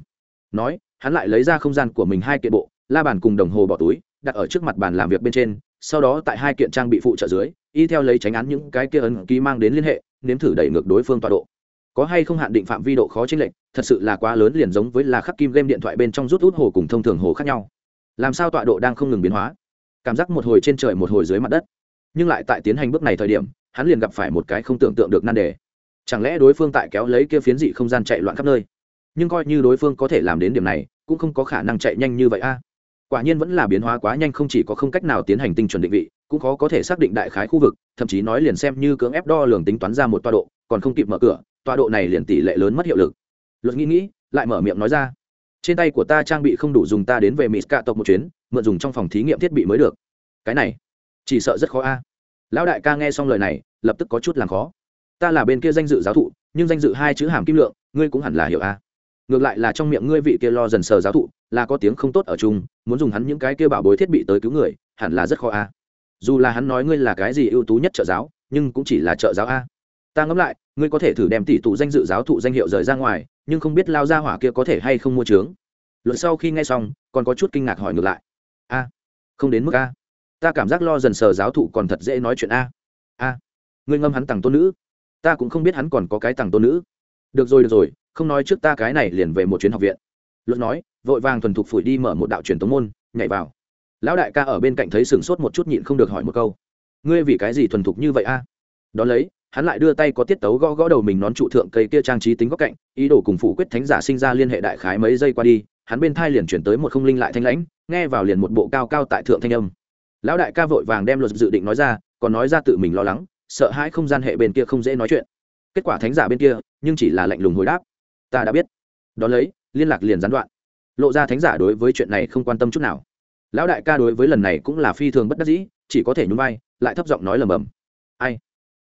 Nói, hắn lại lấy ra không gian của mình hai kiện bộ, la bàn cùng đồng hồ bỏ túi, đặt ở trước mặt bàn làm việc bên trên, sau đó tại hai kiện trang bị phụ trợ dưới, y theo lấy tránh án những cái kia ấn ký mang đến liên hệ, nếm thử đẩy ngược đối phương tọa độ. Có hay không hạn định phạm vi độ khó chênh lệch, thật sự là quá lớn liền giống với là khắc kim game điện thoại bên trong rút út hồ cùng thông thường hồ khác nhau. Làm sao tọa độ đang không ngừng biến hóa? Cảm giác một hồi trên trời một hồi dưới mặt đất nhưng lại tại tiến hành bước này thời điểm, hắn liền gặp phải một cái không tưởng tượng được nan đề. Chẳng lẽ đối phương tại kéo lấy kia phiến dị không gian chạy loạn khắp nơi? Nhưng coi như đối phương có thể làm đến điểm này, cũng không có khả năng chạy nhanh như vậy a. Quả nhiên vẫn là biến hóa quá nhanh không chỉ có không cách nào tiến hành tinh chuẩn định vị, cũng khó có thể xác định đại khái khu vực, thậm chí nói liền xem như cưỡng ép đo lường tính toán ra một tọa độ, còn không kịp mở cửa, tọa độ này liền tỷ lệ lớn mất hiệu lực. Luật nghĩ nghĩ, lại mở miệng nói ra. Trên tay của ta trang bị không đủ dùng ta đến về mỹ cạ tộc một chuyến, mượn dùng trong phòng thí nghiệm thiết bị mới được. Cái này chỉ sợ rất khó a. Lão đại ca nghe xong lời này, lập tức có chút làm khó. Ta là bên kia danh dự giáo thụ, nhưng danh dự hai chữ hàm kim lượng, ngươi cũng hẳn là hiểu a. Ngược lại là trong miệng ngươi vị kia lo dần sờ giáo thụ, là có tiếng không tốt ở chung, muốn dùng hắn những cái kia bảo bối thiết bị tới cứu người, hẳn là rất khó a. Dù là hắn nói ngươi là cái gì ưu tú nhất trợ giáo, nhưng cũng chỉ là trợ giáo a. Ta ngẫm lại, ngươi có thể thử đem tỷ tụ danh dự giáo thụ danh hiệu rời ra ngoài, nhưng không biết lao ra hỏa kia có thể hay không mua trướng. Luận sau khi nghe xong, còn có chút kinh ngạc hỏi ngược lại. A, không đến mức a ta cảm giác lo dần sờ giáo thụ còn thật dễ nói chuyện a. A. Ngươi ngâm hắn tặng tôn nữ. Ta cũng không biết hắn còn có cái tặng tôn nữ. Được rồi được rồi, không nói trước ta cái này liền về một chuyến học viện. Luật nói, vội vàng thuần thục phủi đi mở một đạo truyền tống môn, nhảy vào. Lão đại ca ở bên cạnh thấy sửng sốt một chút nhịn không được hỏi một câu. Ngươi vì cái gì thuần thục như vậy a? À? đón lấy, hắn lại đưa tay có tiết tấu gõ gõ đầu mình nón trụ thượng cây kia trang trí tính góc cạnh, ý đồ cùng phủ quyết thánh giả sinh ra liên hệ đại khái mấy giây qua đi, hắn bên thai liền chuyển tới một không linh lại thanh lãnh, nghe vào liền một bộ cao cao tại thượng thanh âm lão đại ca vội vàng đem luật dự định nói ra, còn nói ra tự mình lo lắng, sợ hãi không gian hệ bên kia không dễ nói chuyện. Kết quả thánh giả bên kia, nhưng chỉ là lạnh lùng hồi đáp. Ta đã biết. Đón lấy, liên lạc liền gián đoạn. Lộ ra thánh giả đối với chuyện này không quan tâm chút nào. Lão đại ca đối với lần này cũng là phi thường bất đắc dĩ, chỉ có thể nhún vai, lại thấp giọng nói lầm bầm. Ai?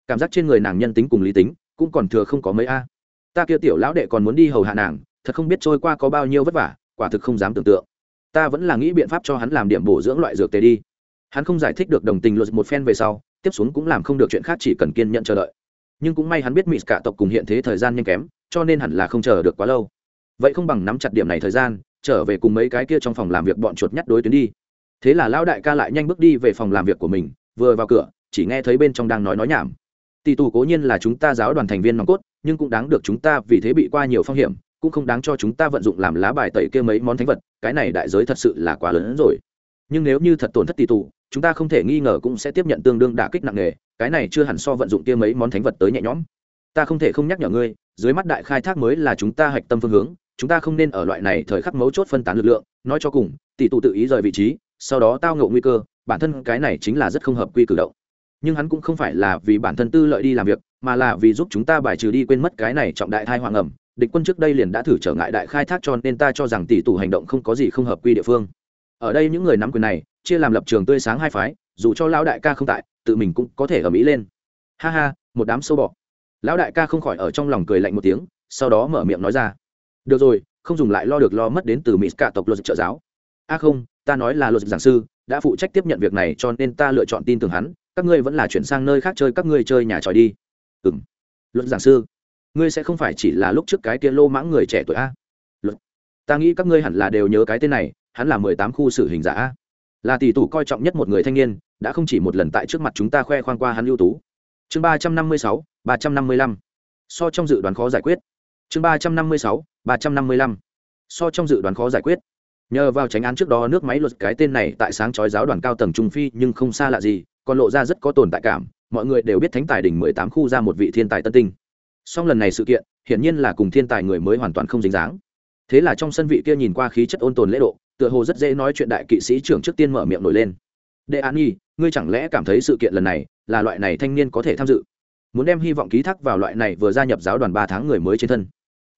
Cảm giác trên người nàng nhân tính cùng lý tính, cũng còn thừa không có mấy a. Ta kia tiểu lão đệ còn muốn đi hầu hạ nàng, thật không biết trôi qua có bao nhiêu vất vả, quả thực không dám tưởng tượng. Ta vẫn là nghĩ biện pháp cho hắn làm điểm bổ dưỡng loại dược tề đi hắn không giải thích được đồng tình luật một phen về sau, tiếp xuống cũng làm không được chuyện khác chỉ cần kiên nhận chờ đợi. Nhưng cũng may hắn biết mỹ cả tộc cùng hiện thế thời gian nhanh kém, cho nên hẳn là không chờ được quá lâu. Vậy không bằng nắm chặt điểm này thời gian, trở về cùng mấy cái kia trong phòng làm việc bọn chuột nhắt đối tuyến đi. Thế là lão đại ca lại nhanh bước đi về phòng làm việc của mình, vừa vào cửa, chỉ nghe thấy bên trong đang nói nói nhảm. Tỷ tù cố nhiên là chúng ta giáo đoàn thành viên nòng cốt, nhưng cũng đáng được chúng ta vì thế bị qua nhiều phong hiểm, cũng không đáng cho chúng ta vận dụng làm lá bài tẩy kia mấy món thánh vật, cái này đại giới thật sự là quá lớn hơn rồi nhưng nếu như thật tổn thất tỷ tụ, chúng ta không thể nghi ngờ cũng sẽ tiếp nhận tương đương đả kích nặng nề cái này chưa hẳn so vận dụng kia mấy món thánh vật tới nhẹ nhõm. Ta không thể không nhắc nhở ngươi dưới mắt đại khai thác mới là chúng ta hạch tâm phương hướng chúng ta không nên ở loại này thời khắc mấu chốt phân tán lực lượng nói cho cùng tỷ tụ tự ý rời vị trí sau đó tao ngộ nguy cơ bản thân cái này chính là rất không hợp quy cử động. Nhưng hắn cũng không phải là vì bản thân tư lợi đi làm việc mà là vì giúp chúng ta bài trừ đi quên mất cái này trọng đại thai hoàng ẩm địch quân trước đây liền đã thử trở ngại đại khai thác cho nên ta cho rằng tỷ tụ hành động không có gì không hợp quy địa phương ở đây những người nắm quyền này, chia làm lập trường tươi sáng hai phái, dù cho lão đại ca không tại, tự mình cũng có thể ở mỹ lên. Ha ha, một đám sâu bọ. Lão đại ca không khỏi ở trong lòng cười lạnh một tiếng, sau đó mở miệng nói ra. Được rồi, không dùng lại lo được lo mất đến từ mỹ cả tộc luật trợ giáo. A à không, ta nói là luật giảng sư, đã phụ trách tiếp nhận việc này cho nên ta lựa chọn tin tưởng hắn, các ngươi vẫn là chuyển sang nơi khác chơi các ngươi chơi nhà tròi đi. Ừ m luật giảng sư, ngươi sẽ không phải chỉ là lúc trước cái kia lô mãng người trẻ tuổi a. Luật, ta nghĩ các ngươi hẳn là đều nhớ cái tên này hắn là mười tám khu xử hình giả là tỷ tủ coi trọng nhất một người thanh niên, đã không chỉ một lần tại trước mặt chúng ta khoe khoang qua hắn ưu tú. Chương ba trăm năm mươi sáu, ba trăm năm mươi lăm. So trong dự đoán khó giải quyết. Chương ba trăm năm mươi sáu, ba trăm năm mươi lăm. So trong dự đoán khó giải quyết. Nhờ vào tránh án trước đó nước máy luật cái tên này tại sáng chói giáo đoàn cao tầng trung phi, nhưng không xa lạ gì, còn lộ ra rất có tồn tại cảm, mọi người đều biết thánh tài đỉnh mười tám khu ra một vị thiên tài tân tinh. Song lần này sự kiện, hiển nhiên là cùng thiên tài người mới hoàn toàn không dính dáng. Thế là trong sân vị kia nhìn qua khí chất ôn tồn lễ độ tựa hồ rất dễ nói chuyện đại kỵ sĩ trưởng trước tiên mở miệng nổi lên. Đệ an nhi, ngươi chẳng lẽ cảm thấy sự kiện lần này là loại này thanh niên có thể tham dự? Muốn đem hy vọng ký thác vào loại này vừa gia nhập giáo đoàn ba tháng người mới trên thân.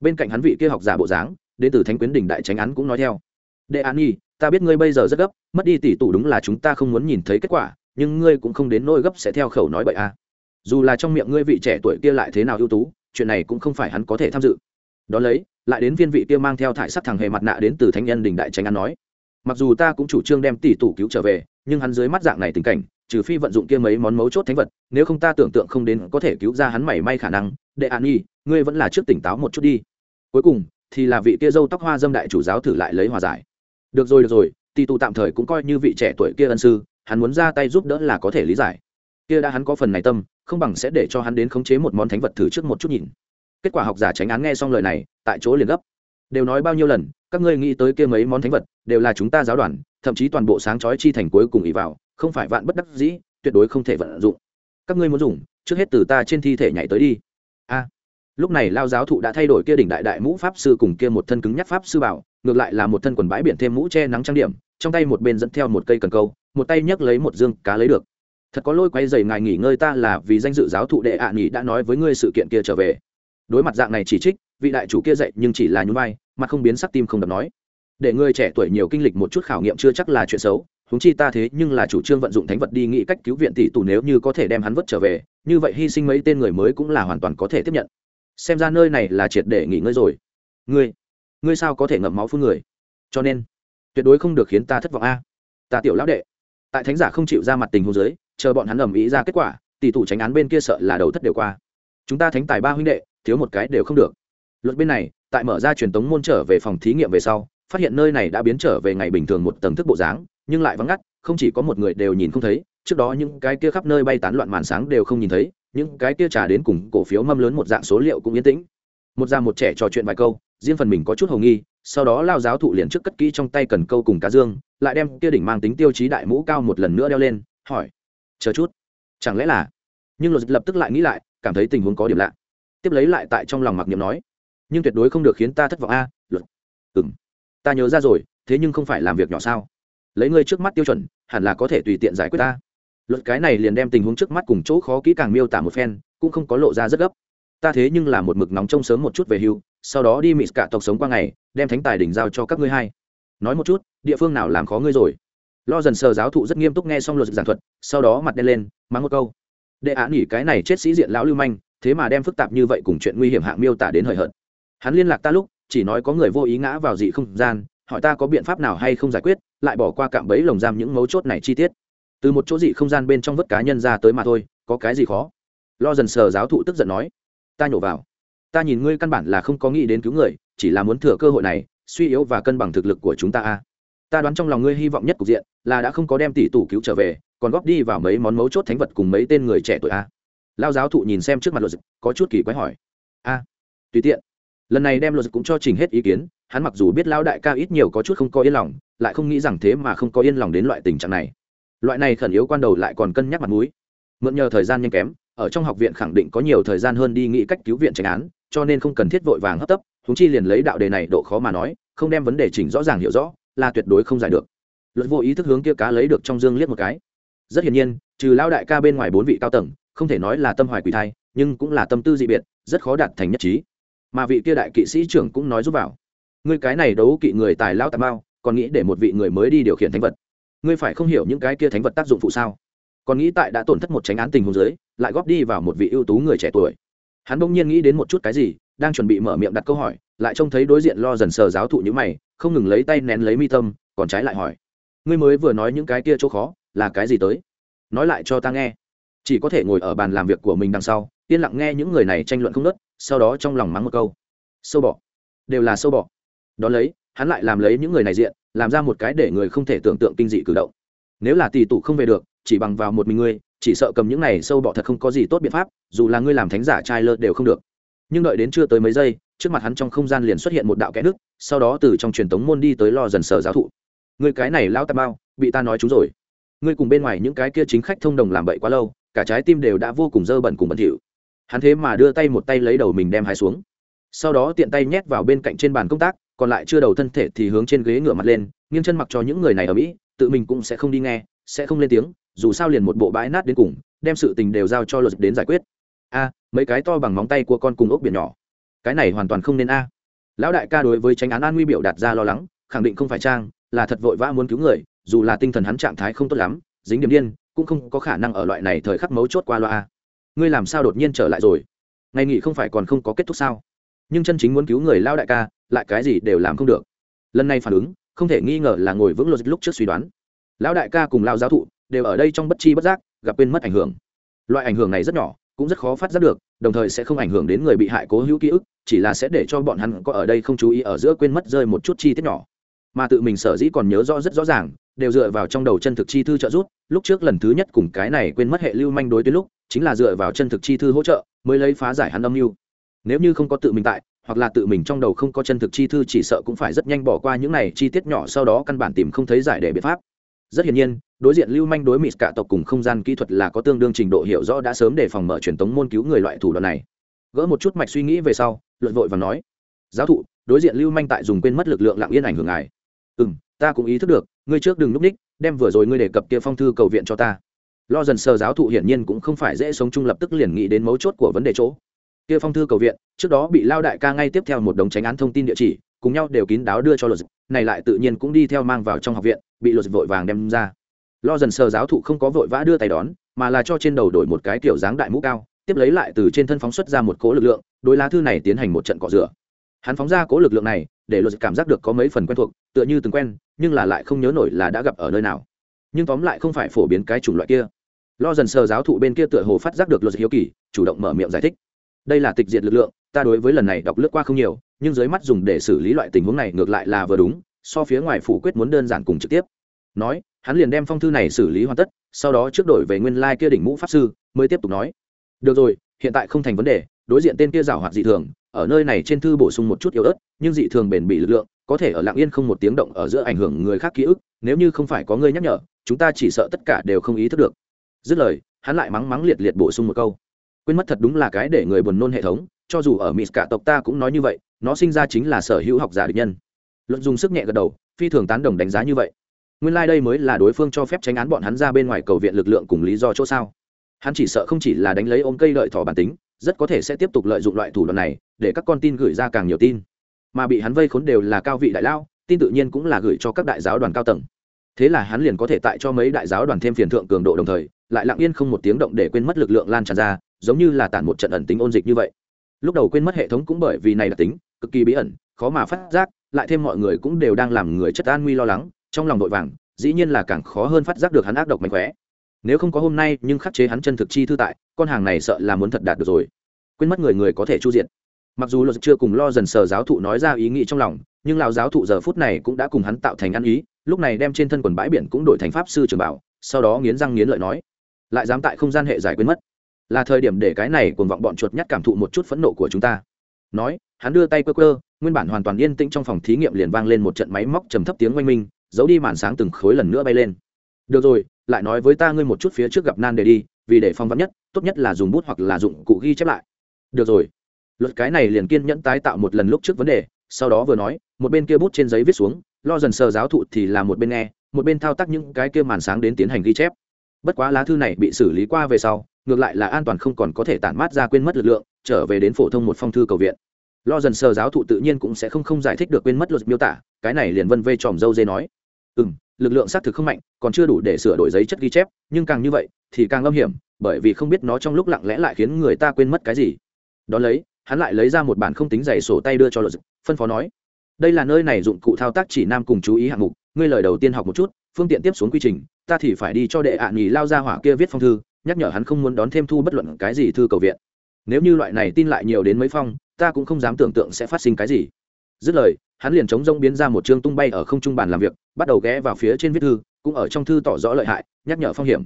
Bên cạnh hắn vị kia học giả bộ dáng, đến từ thánh quyến đỉnh đại tránh án cũng nói theo. Đệ an nhi, ta biết ngươi bây giờ rất gấp, mất đi tỷ tủ đúng là chúng ta không muốn nhìn thấy kết quả, nhưng ngươi cũng không đến nỗi gấp sẽ theo khẩu nói bậy a. À. dù là trong miệng ngươi vị trẻ tuổi kia lại thế nào ưu tú, chuyện này cũng không phải hắn có thể tham dự. Đón lấy lại đến viên vị kia mang theo thải sắc thằng hề mặt nạ đến từ thánh nhân đình đại tránh án nói. Mặc dù ta cũng chủ trương đem tỷ tủ cứu trở về, nhưng hắn dưới mắt dạng này tình cảnh, trừ phi vận dụng kia mấy món mấu chốt thánh vật, nếu không ta tưởng tượng không đến có thể cứu ra hắn mảy may khả năng. Đệ an nhi, ngươi vẫn là trước tỉnh táo một chút đi. Cuối cùng, thì là vị kia dâu tóc hoa dâm đại chủ giáo thử lại lấy hòa giải. Được rồi được rồi, tỷ tụ tạm thời cũng coi như vị trẻ tuổi kia ân sư, hắn muốn ra tay giúp đỡ là có thể lý giải. Kia đã hắn có phần này tâm, không bằng sẽ để cho hắn đến khống chế một món thánh vật thử trước một chút nhìn. Kết quả học giả tránh án nghe xong lời này tại chỗ liền gấp. Đều nói bao nhiêu lần, các ngươi nghĩ tới kia mấy món thánh vật, đều là chúng ta giáo đoàn, thậm chí toàn bộ sáng chói chi thành cuối cùng ý vào, không phải vạn bất đắc dĩ, tuyệt đối không thể vận dụng. Các ngươi muốn dùng, trước hết từ ta trên thi thể nhảy tới đi. A. Lúc này lao giáo thụ đã thay đổi kia đỉnh đại đại mũ pháp sư cùng kia một thân cứng nhắc pháp sư bảo, ngược lại là một thân quần bãi biển thêm mũ che nắng trang điểm, trong tay một bên dẫn theo một cây cần câu, một tay nhấc lấy một dương cá lấy được. Thật có lôi quay dày ngài nghỉ ngơi ta là vì danh dự giáo thụ đệ ạ à nghỉ đã nói với ngươi sự kiện kia trở về. Đối mặt dạng này chỉ trích vị đại chủ kia dạy nhưng chỉ là nhún vai, mà không biến sắc tim không đập nói. Để người trẻ tuổi nhiều kinh lịch một chút khảo nghiệm chưa chắc là chuyện xấu húng chi ta thế nhưng là chủ trương vận dụng thánh vật đi nghĩ cách cứu viện tỷ tù nếu như có thể đem hắn vớt trở về, như vậy hy sinh mấy tên người mới cũng là hoàn toàn có thể tiếp nhận. Xem ra nơi này là triệt để nghỉ ngơi rồi. Ngươi ngươi sao có thể ngậm máu phun người? Cho nên, tuyệt đối không được khiến ta thất vọng a. Ta tiểu lão đệ. Tại thánh giả không chịu ra mặt tình hồ dưới, chờ bọn hắn ầm ĩ ra kết quả, tỷ tụ tránh án bên kia sợ là đầu thất đều qua. Chúng ta thánh tài ba huynh đệ, thiếu một cái đều không được luật bên này, tại mở ra truyền tống môn trở về phòng thí nghiệm về sau, phát hiện nơi này đã biến trở về ngày bình thường một tầng thức bộ dáng, nhưng lại vắng ngắt, không chỉ có một người đều nhìn không thấy, trước đó những cái kia khắp nơi bay tán loạn màn sáng đều không nhìn thấy, những cái kia trả đến cùng cổ phiếu mâm lớn một dạng số liệu cũng yên tĩnh. Một già một trẻ trò chuyện vài câu, riêng phần mình có chút hầu nghi, sau đó lao giáo thụ liền trước cất kỹ trong tay cần câu cùng cá dương, lại đem kia đỉnh mang tính tiêu chí đại mũ cao một lần nữa đeo lên, hỏi, chờ chút, chẳng lẽ là? Nhưng luật lập tức lại nghĩ lại, cảm thấy tình huống có điểm lạ. Tiếp lấy lại tại trong lòng mặc niệm nói nhưng tuyệt đối không được khiến ta thất vọng a, luật. Ừng ta nhớ ra rồi, thế nhưng không phải làm việc nhỏ sao? Lấy ngươi trước mắt tiêu chuẩn, hẳn là có thể tùy tiện giải quyết ta. Luật cái này liền đem tình huống trước mắt cùng chỗ khó kỹ càng miêu tả một phen, cũng không có lộ ra rất gấp. Ta thế nhưng là một mực nóng trông sớm một chút về hưu, sau đó đi mịt cả tộc sống qua ngày, đem thánh tài đỉnh giao cho các ngươi hai. Nói một chút, địa phương nào làm khó ngươi rồi? Lo dần sờ giáo thụ rất nghiêm túc nghe xong luật giảng thuật, sau đó mặt đen lên, mắng một câu. Đệ án nghỉ cái này chết sĩ diện lão lưu manh, thế mà đem phức tạp như vậy cùng chuyện nguy hiểm hạng miêu tả đến hời hợt hắn liên lạc ta lúc, chỉ nói có người vô ý ngã vào dị không gian, hỏi ta có biện pháp nào hay không giải quyết, lại bỏ qua cạm bẫy lồng giam những mấu chốt này chi tiết. Từ một chỗ dị không gian bên trong vớt cá nhân ra tới mà thôi, có cái gì khó? Lo dần sờ giáo thụ tức giận nói, ta nhổ vào. Ta nhìn ngươi căn bản là không có nghĩ đến cứu người, chỉ là muốn thừa cơ hội này, suy yếu và cân bằng thực lực của chúng ta a. Ta đoán trong lòng ngươi hy vọng nhất cục diện, là đã không có đem tỷ tủ cứu trở về, còn góp đi vào mấy món mấu chốt thánh vật cùng mấy tên người trẻ tuổi a. Lao giáo thụ nhìn xem trước mặt luật dịch, có chút kỳ quái hỏi, a, tùy tiện lần này đem luật cũng cho trình hết ý kiến, hắn mặc dù biết Lão đại ca ít nhiều có chút không có yên lòng, lại không nghĩ rằng thế mà không có yên lòng đến loại tình trạng này. Loại này khẩn yếu quan đầu lại còn cân nhắc mặt mũi. Mượn nhờ thời gian nhanh kém, ở trong học viện khẳng định có nhiều thời gian hơn đi nghĩ cách cứu viện tránh án, cho nên không cần thiết vội vàng hấp tấp húng chi liền lấy đạo đề này độ khó mà nói, không đem vấn đề chỉnh rõ ràng hiểu rõ, là tuyệt đối không giải được. Luật vô ý thức hướng kia cá lấy được trong dương liếc một cái. Rất hiển nhiên, trừ Lão đại ca bên ngoài bốn vị cao tầng, không thể nói là tâm hoài quỷ thai, nhưng cũng là tâm tư dị biệt, rất khó đạt thành nhất trí mà vị kia đại kỵ sĩ trưởng cũng nói giúp vào. Ngươi cái này đấu kỵ người tài lao tà mao, còn nghĩ để một vị người mới đi điều khiển thánh vật. Ngươi phải không hiểu những cái kia thánh vật tác dụng phụ sao? Còn nghĩ tại đã tổn thất một tránh án tình huống dưới lại góp đi vào một vị ưu tú người trẻ tuổi. Hắn bỗng nhiên nghĩ đến một chút cái gì đang chuẩn bị mở miệng đặt câu hỏi lại trông thấy đối diện lo dần sờ giáo thụ như mày không ngừng lấy tay nén lấy mi tâm còn trái lại hỏi. Ngươi mới vừa nói những cái kia chỗ khó là cái gì tới? Nói lại cho ta nghe. Chỉ có thể ngồi ở bàn làm việc của mình đằng sau yên lặng nghe những người này tranh luận không nớt sau đó trong lòng mắng một câu. Sâu bọ. Đều là sâu bọ. Đón lấy, hắn lại làm lấy những người này diện, làm ra một cái để người không thể tưởng tượng kinh dị cử động. Nếu là tỷ tụ không về được, chỉ bằng vào một mình ngươi, chỉ sợ cầm những này sâu bọ thật không có gì tốt biện pháp, dù là ngươi làm thánh giả trai lơ đều không được. Nhưng đợi đến chưa tới mấy giây, trước mặt hắn trong không gian liền xuất hiện một đạo kẽ nước sau đó từ trong truyền tống môn đi tới lo dần sở giáo thụ. Người cái này lao tà bao bị ta nói chúng rồi. Ngươi cùng bên ngoài những cái kia chính khách thông đồng làm bậy quá lâu, cả trái tim đều đã vô cùng dơ bẩn cùng bẩn thỉu hắn thế mà đưa tay một tay lấy đầu mình đem hai xuống. Sau đó tiện tay nhét vào bên cạnh trên bàn công tác, còn lại chưa đầu thân thể thì hướng trên ghế ngửa mặt lên, nghiêng chân mặc cho những người này ở mỹ, tự mình cũng sẽ không đi nghe, sẽ không lên tiếng, dù sao liền một bộ bãi nát đến cùng, đem sự tình đều giao cho luật đến giải quyết. A, mấy cái to bằng móng tay của con cùng ốc biển nhỏ. Cái này hoàn toàn không nên a. Lão đại ca đối với tranh án an nguy biểu đạt ra lo lắng, khẳng định không phải trang, là thật vội vã muốn cứu người, dù là tinh thần hắn trạng thái không tốt lắm, dính điểm điên, cũng không có khả năng ở loại này thời khắc mấu chốt qua loa ngươi làm sao đột nhiên trở lại rồi? Ngày nghỉ không phải còn không có kết thúc sao? Nhưng chân chính muốn cứu người lao đại ca, lại cái gì đều làm không được. Lần này phản ứng, không thể nghi ngờ là ngồi vững lột lúc trước suy đoán. Lão đại ca cùng lao giáo thụ đều ở đây trong bất chi bất giác, gặp quên mất ảnh hưởng. Loại ảnh hưởng này rất nhỏ, cũng rất khó phát giác được, đồng thời sẽ không ảnh hưởng đến người bị hại cố hữu ký ức, chỉ là sẽ để cho bọn hắn có ở đây không chú ý ở giữa quên mất rơi một chút chi tiết nhỏ mà tự mình sở dĩ còn nhớ rõ rất rõ ràng, đều dựa vào trong đầu chân thực chi thư trợ giúp. Lúc trước lần thứ nhất cùng cái này quên mất hệ lưu manh đối tuyến lúc, chính là dựa vào chân thực chi thư hỗ trợ mới lấy phá giải hắn âm mưu. Nếu như không có tự mình tại, hoặc là tự mình trong đầu không có chân thực chi thư chỉ sợ cũng phải rất nhanh bỏ qua những này chi tiết nhỏ sau đó căn bản tìm không thấy giải để biện pháp. Rất hiển nhiên, đối diện lưu manh đối mịt cả tộc cùng không gian kỹ thuật là có tương đương trình độ hiểu rõ đã sớm để phòng mở truyền tống môn cứu người loại thủ đoạn này. Gỡ một chút mạch suy nghĩ về sau, luận vội và nói, giáo thụ, đối diện lưu manh tại dùng quên mất lực lượng lặng yên ảnh hưởng ngài ừ m ta cũng ý thức được, ngươi trước đừng núp ních, đem vừa rồi ngươi đề cập kia phong thư cầu viện cho ta. Lo dần sờ giáo thụ hiển nhiên cũng không phải dễ sống chung lập tức liền nghĩ đến mấu chốt của vấn đề chỗ. Kia phong thư cầu viện, trước đó bị lao đại ca ngay tiếp theo một đống tránh án thông tin địa chỉ, cùng nhau đều kín đáo đưa cho luật này lại tự nhiên cũng đi theo mang vào trong học viện, bị luật vội vàng đem ra. Lo dần sờ giáo thụ không có vội vã đưa tay đón, mà là cho trên đầu đổi một cái kiểu dáng đại mũ cao, tiếp lấy lại từ trên thân phóng xuất ra một cố lực lượng, đối lá thư này tiến hành một trận cọ rửa. Hắn phóng ra cố lực lượng này để luật cảm giác được có mấy phần quen thuộc, tựa như từng quen, nhưng là lại không nhớ nổi là đã gặp ở nơi nào. Nhưng tóm lại không phải phổ biến cái chủng loại kia. Lo dần sờ giáo thụ bên kia tựa hồ phát giác được luật hiếu kỳ, chủ động mở miệng giải thích. Đây là tịch diệt lực lượng, ta đối với lần này đọc lướt qua không nhiều, nhưng dưới mắt dùng để xử lý loại tình huống này ngược lại là vừa đúng, so phía ngoài phủ quyết muốn đơn giản cùng trực tiếp. Nói, hắn liền đem phong thư này xử lý hoàn tất, sau đó trước đổi về nguyên lai kia đỉnh mũ pháp sư, mới tiếp tục nói. Được rồi, hiện tại không thành vấn đề, đối diện tên kia giảo hoạt dị thường ở nơi này trên thư bổ sung một chút yếu ớt, nhưng dị thường bền bỉ lực lượng, có thể ở lạng yên không một tiếng động ở giữa ảnh hưởng người khác ký ức, nếu như không phải có người nhắc nhở, chúng ta chỉ sợ tất cả đều không ý thức được. Dứt lời, hắn lại mắng mắng liệt liệt bổ sung một câu. Quên mất thật đúng là cái để người buồn nôn hệ thống, cho dù ở mỹ cả tộc ta cũng nói như vậy, nó sinh ra chính là sở hữu học giả địch nhân. Luận dùng sức nhẹ gật đầu, phi thường tán đồng đánh giá như vậy. Nguyên lai、like、đây mới là đối phương cho phép tránh án bọn hắn ra bên ngoài cầu viện lực lượng cùng lý do chỗ sao. Hắn chỉ sợ không chỉ là đánh lấy ôm cây lợi thỏ bản tính rất có thể sẽ tiếp tục lợi dụng loại thủ đoạn này để các con tin gửi ra càng nhiều tin. Mà bị hắn vây khốn đều là cao vị đại lao, tin tự nhiên cũng là gửi cho các đại giáo đoàn cao tầng. Thế là hắn liền có thể tại cho mấy đại giáo đoàn thêm phiền thượng cường độ đồng thời, lại lặng yên không một tiếng động để quên mất lực lượng lan tràn ra, giống như là tản một trận ẩn tính ôn dịch như vậy. Lúc đầu quên mất hệ thống cũng bởi vì này là tính, cực kỳ bí ẩn, khó mà phát giác, lại thêm mọi người cũng đều đang làm người chất an nguy lo lắng, trong lòng vội vàng, dĩ nhiên là càng khó hơn phát giác được hắn ác độc mạnh khỏe nếu không có hôm nay, nhưng khắc chế hắn chân thực chi thư tại, con hàng này sợ là muốn thật đạt được rồi. Quên mất người người có thể chu diện mặc dù luật chưa cùng lo dần sờ giáo thụ nói ra ý nghĩ trong lòng, nhưng lão giáo thụ giờ phút này cũng đã cùng hắn tạo thành ăn ý, lúc này đem trên thân quần bãi biển cũng đổi thành pháp sư trường bảo, sau đó nghiến răng nghiến lợi nói, lại dám tại không gian hệ giải quên mất. Là thời điểm để cái này cùng vọng bọn chuột nhắt cảm thụ một chút phẫn nộ của chúng ta. Nói, hắn đưa tay quơ quơ, nguyên bản hoàn toàn yên tĩnh trong phòng thí nghiệm liền vang lên một trận máy móc trầm thấp tiếng oanh minh, giấu đi màn sáng từng khối lần nữa bay lên. Được rồi lại nói với ta ngươi một chút phía trước gặp nan để đi, vì để phong vắn nhất, tốt nhất là dùng bút hoặc là dụng cụ ghi chép lại. Được rồi. Luật cái này liền kiên nhẫn tái tạo một lần lúc trước vấn đề, sau đó vừa nói, một bên kia bút trên giấy viết xuống, lo dần sờ giáo thụ thì là một bên nghe, một bên thao tác những cái kia màn sáng đến tiến hành ghi chép. Bất quá lá thư này bị xử lý qua về sau, ngược lại là an toàn không còn có thể tản mát ra quên mất lực lượng, trở về đến phổ thông một phong thư cầu viện. Lo dần sờ giáo thụ tự nhiên cũng sẽ không không giải thích được quên mất luật miêu tả, cái này liền vân vê tròm dâu dê nói. Ừ m lực lượng xác thực không mạnh, còn chưa đủ để sửa đổi giấy chất ghi chép, nhưng càng như vậy, thì càng âm hiểm, bởi vì không biết nó trong lúc lặng lẽ lại khiến người ta quên mất cái gì. Đón lấy, hắn lại lấy ra một bản không tính giày sổ tay đưa cho luật phân phó nói, đây là nơi này dụng cụ thao tác chỉ nam cùng chú ý hạng mục, ngươi lời đầu tiên học một chút, phương tiện tiếp xuống quy trình, ta thì phải đi cho đệ ạ à nghỉ lao ra hỏa kia viết phong thư, nhắc nhở hắn không muốn đón thêm thu bất luận cái gì thư cầu viện. Nếu như loại này tin lại nhiều đến mấy phong, ta cũng không dám tưởng tượng sẽ phát sinh cái gì. Dứt lời hắn liền chống rông biến ra một chương tung bay ở không trung bàn làm việc, bắt đầu ghé vào phía trên viết thư, cũng ở trong thư tỏ rõ lợi hại, nhắc nhở phong hiểm.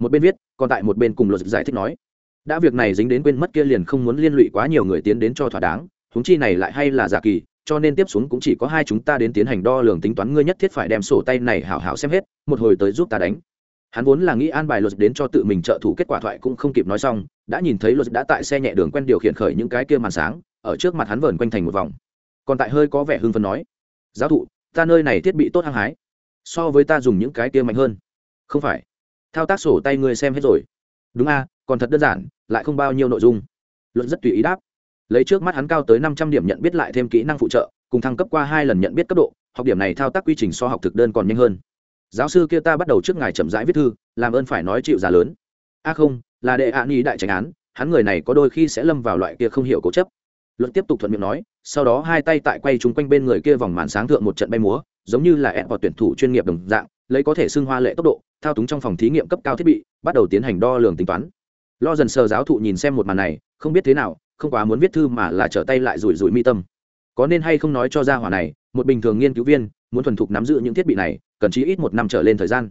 Một bên viết, còn tại một bên cùng luật giải thích nói, đã việc này dính đến quên mất kia liền không muốn liên lụy quá nhiều người tiến đến cho thỏa đáng húng chi này lại hay là giả kỳ, cho nên tiếp xuống cũng chỉ có hai chúng ta đến tiến hành đo lường tính toán, ngươi nhất thiết phải đem sổ tay này hảo hảo xem hết, một hồi tới giúp ta đánh. Hắn vốn là nghĩ an bài luật đến cho tự mình trợ thủ, kết quả thoại cũng không kịp nói xong, đã nhìn thấy luật đã tại xe nhẹ đường quen điều khiển khởi những cái kia màn sáng, ở trước mặt hắn vờn quanh thành một vòng còn tại hơi có vẻ hưng phấn nói, giáo thụ, ta nơi này thiết bị tốt hăng hái, so với ta dùng những cái kia mạnh hơn. Không phải. Thao tác sổ tay ngươi xem hết rồi. Đúng a, còn thật đơn giản, lại không bao nhiêu nội dung. Luận rất tùy ý đáp. Lấy trước mắt hắn cao tới năm trăm điểm nhận biết lại thêm kỹ năng phụ trợ, cùng thăng cấp qua hai lần nhận biết cấp độ, học điểm này thao tác quy trình so học thực đơn còn nhanh hơn. Giáo sư kia ta bắt đầu trước ngài chậm rãi viết thư, làm ơn phải nói chịu giá lớn. A không, là đệ ạ à đại tránh án, hắn người này có đôi khi sẽ lâm vào loại kia không hiểu cố chấp luật tiếp tục thuận miệng nói, sau đó hai tay tại quay chúng quanh bên người kia vòng màn sáng thượng một trận bay múa, giống như là ép vào tuyển thủ chuyên nghiệp đồng dạng, lấy có thể xưng hoa lệ tốc độ, thao túng trong phòng thí nghiệm cấp cao thiết bị, bắt đầu tiến hành đo lường tính toán. Lo dần sờ giáo thụ nhìn xem một màn này, không biết thế nào, không quá muốn viết thư mà là trở tay lại rủi rủi mi tâm. Có nên hay không nói cho ra hỏa này, một bình thường nghiên cứu viên, muốn thuần thục nắm giữ những thiết bị này, cần chí ít một năm trở lên thời gian.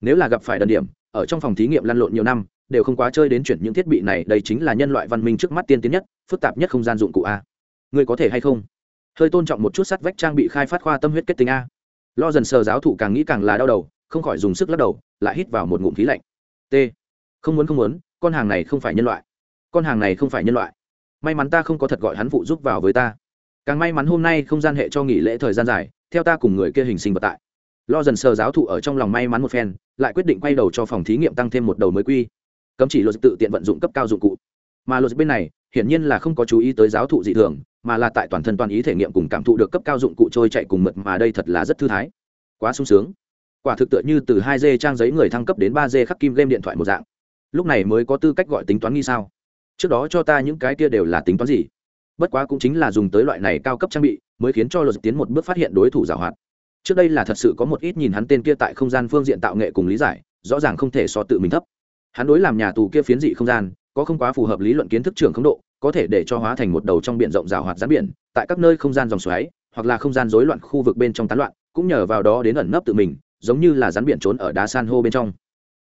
Nếu là gặp phải đần điểm, ở trong phòng thí nghiệm lăn lộn nhiều năm đều không quá chơi đến chuyển những thiết bị này, đây chính là nhân loại văn minh trước mắt tiên tiến nhất, phức tạp nhất không gian dụng cụ a. Ngươi có thể hay không? Hơi tôn trọng một chút sắt vách trang bị khai phát khoa tâm huyết kết tinh a. Lo dần sờ giáo thụ càng nghĩ càng là đau đầu, không khỏi dùng sức lắc đầu, lại hít vào một ngụm khí lạnh. T. Không muốn không muốn, con hàng này không phải nhân loại. Con hàng này không phải nhân loại. May mắn ta không có thật gọi hắn phụ giúp vào với ta. Càng may mắn hôm nay không gian hệ cho nghỉ lễ thời gian dài, theo ta cùng người kia hình sinh vật tại. Lo dần sờ giáo thụ ở trong lòng may mắn một phen, lại quyết định quay đầu cho phòng thí nghiệm tăng thêm một đầu mới quy cấm chỉ luật tự tiện vận dụng cấp cao dụng cụ. Mà luật bên này, hiển nhiên là không có chú ý tới giáo thụ dị thường, mà là tại toàn thân toàn ý thể nghiệm cùng cảm thụ được cấp cao dụng cụ trôi chạy cùng mượt mà đây thật là rất thư thái. Quá sung sướng. Quả thực tựa như từ hai d trang giấy người thăng cấp đến ba d khắc kim game điện thoại một dạng. Lúc này mới có tư cách gọi tính toán nghi sao? Trước đó cho ta những cái kia đều là tính toán gì? Bất quá cũng chính là dùng tới loại này cao cấp trang bị, mới khiến cho luật tiến một bước phát hiện đối thủ giảo hoạt. Trước đây là thật sự có một ít nhìn hắn tên kia tại không gian phương diện tạo nghệ cùng lý giải, rõ ràng không thể so tự mình thấp hắn đối làm nhà tù kia phiến dị không gian, có không quá phù hợp lý luận kiến thức trưởng không độ, có thể để cho hóa thành một đầu trong biển rộng rào hoạt gián biển, tại các nơi không gian dòng xoáy, hoặc là không gian rối loạn khu vực bên trong tán loạn, cũng nhờ vào đó đến ẩn nấp tự mình, giống như là rắn biển trốn ở đá san hô bên trong.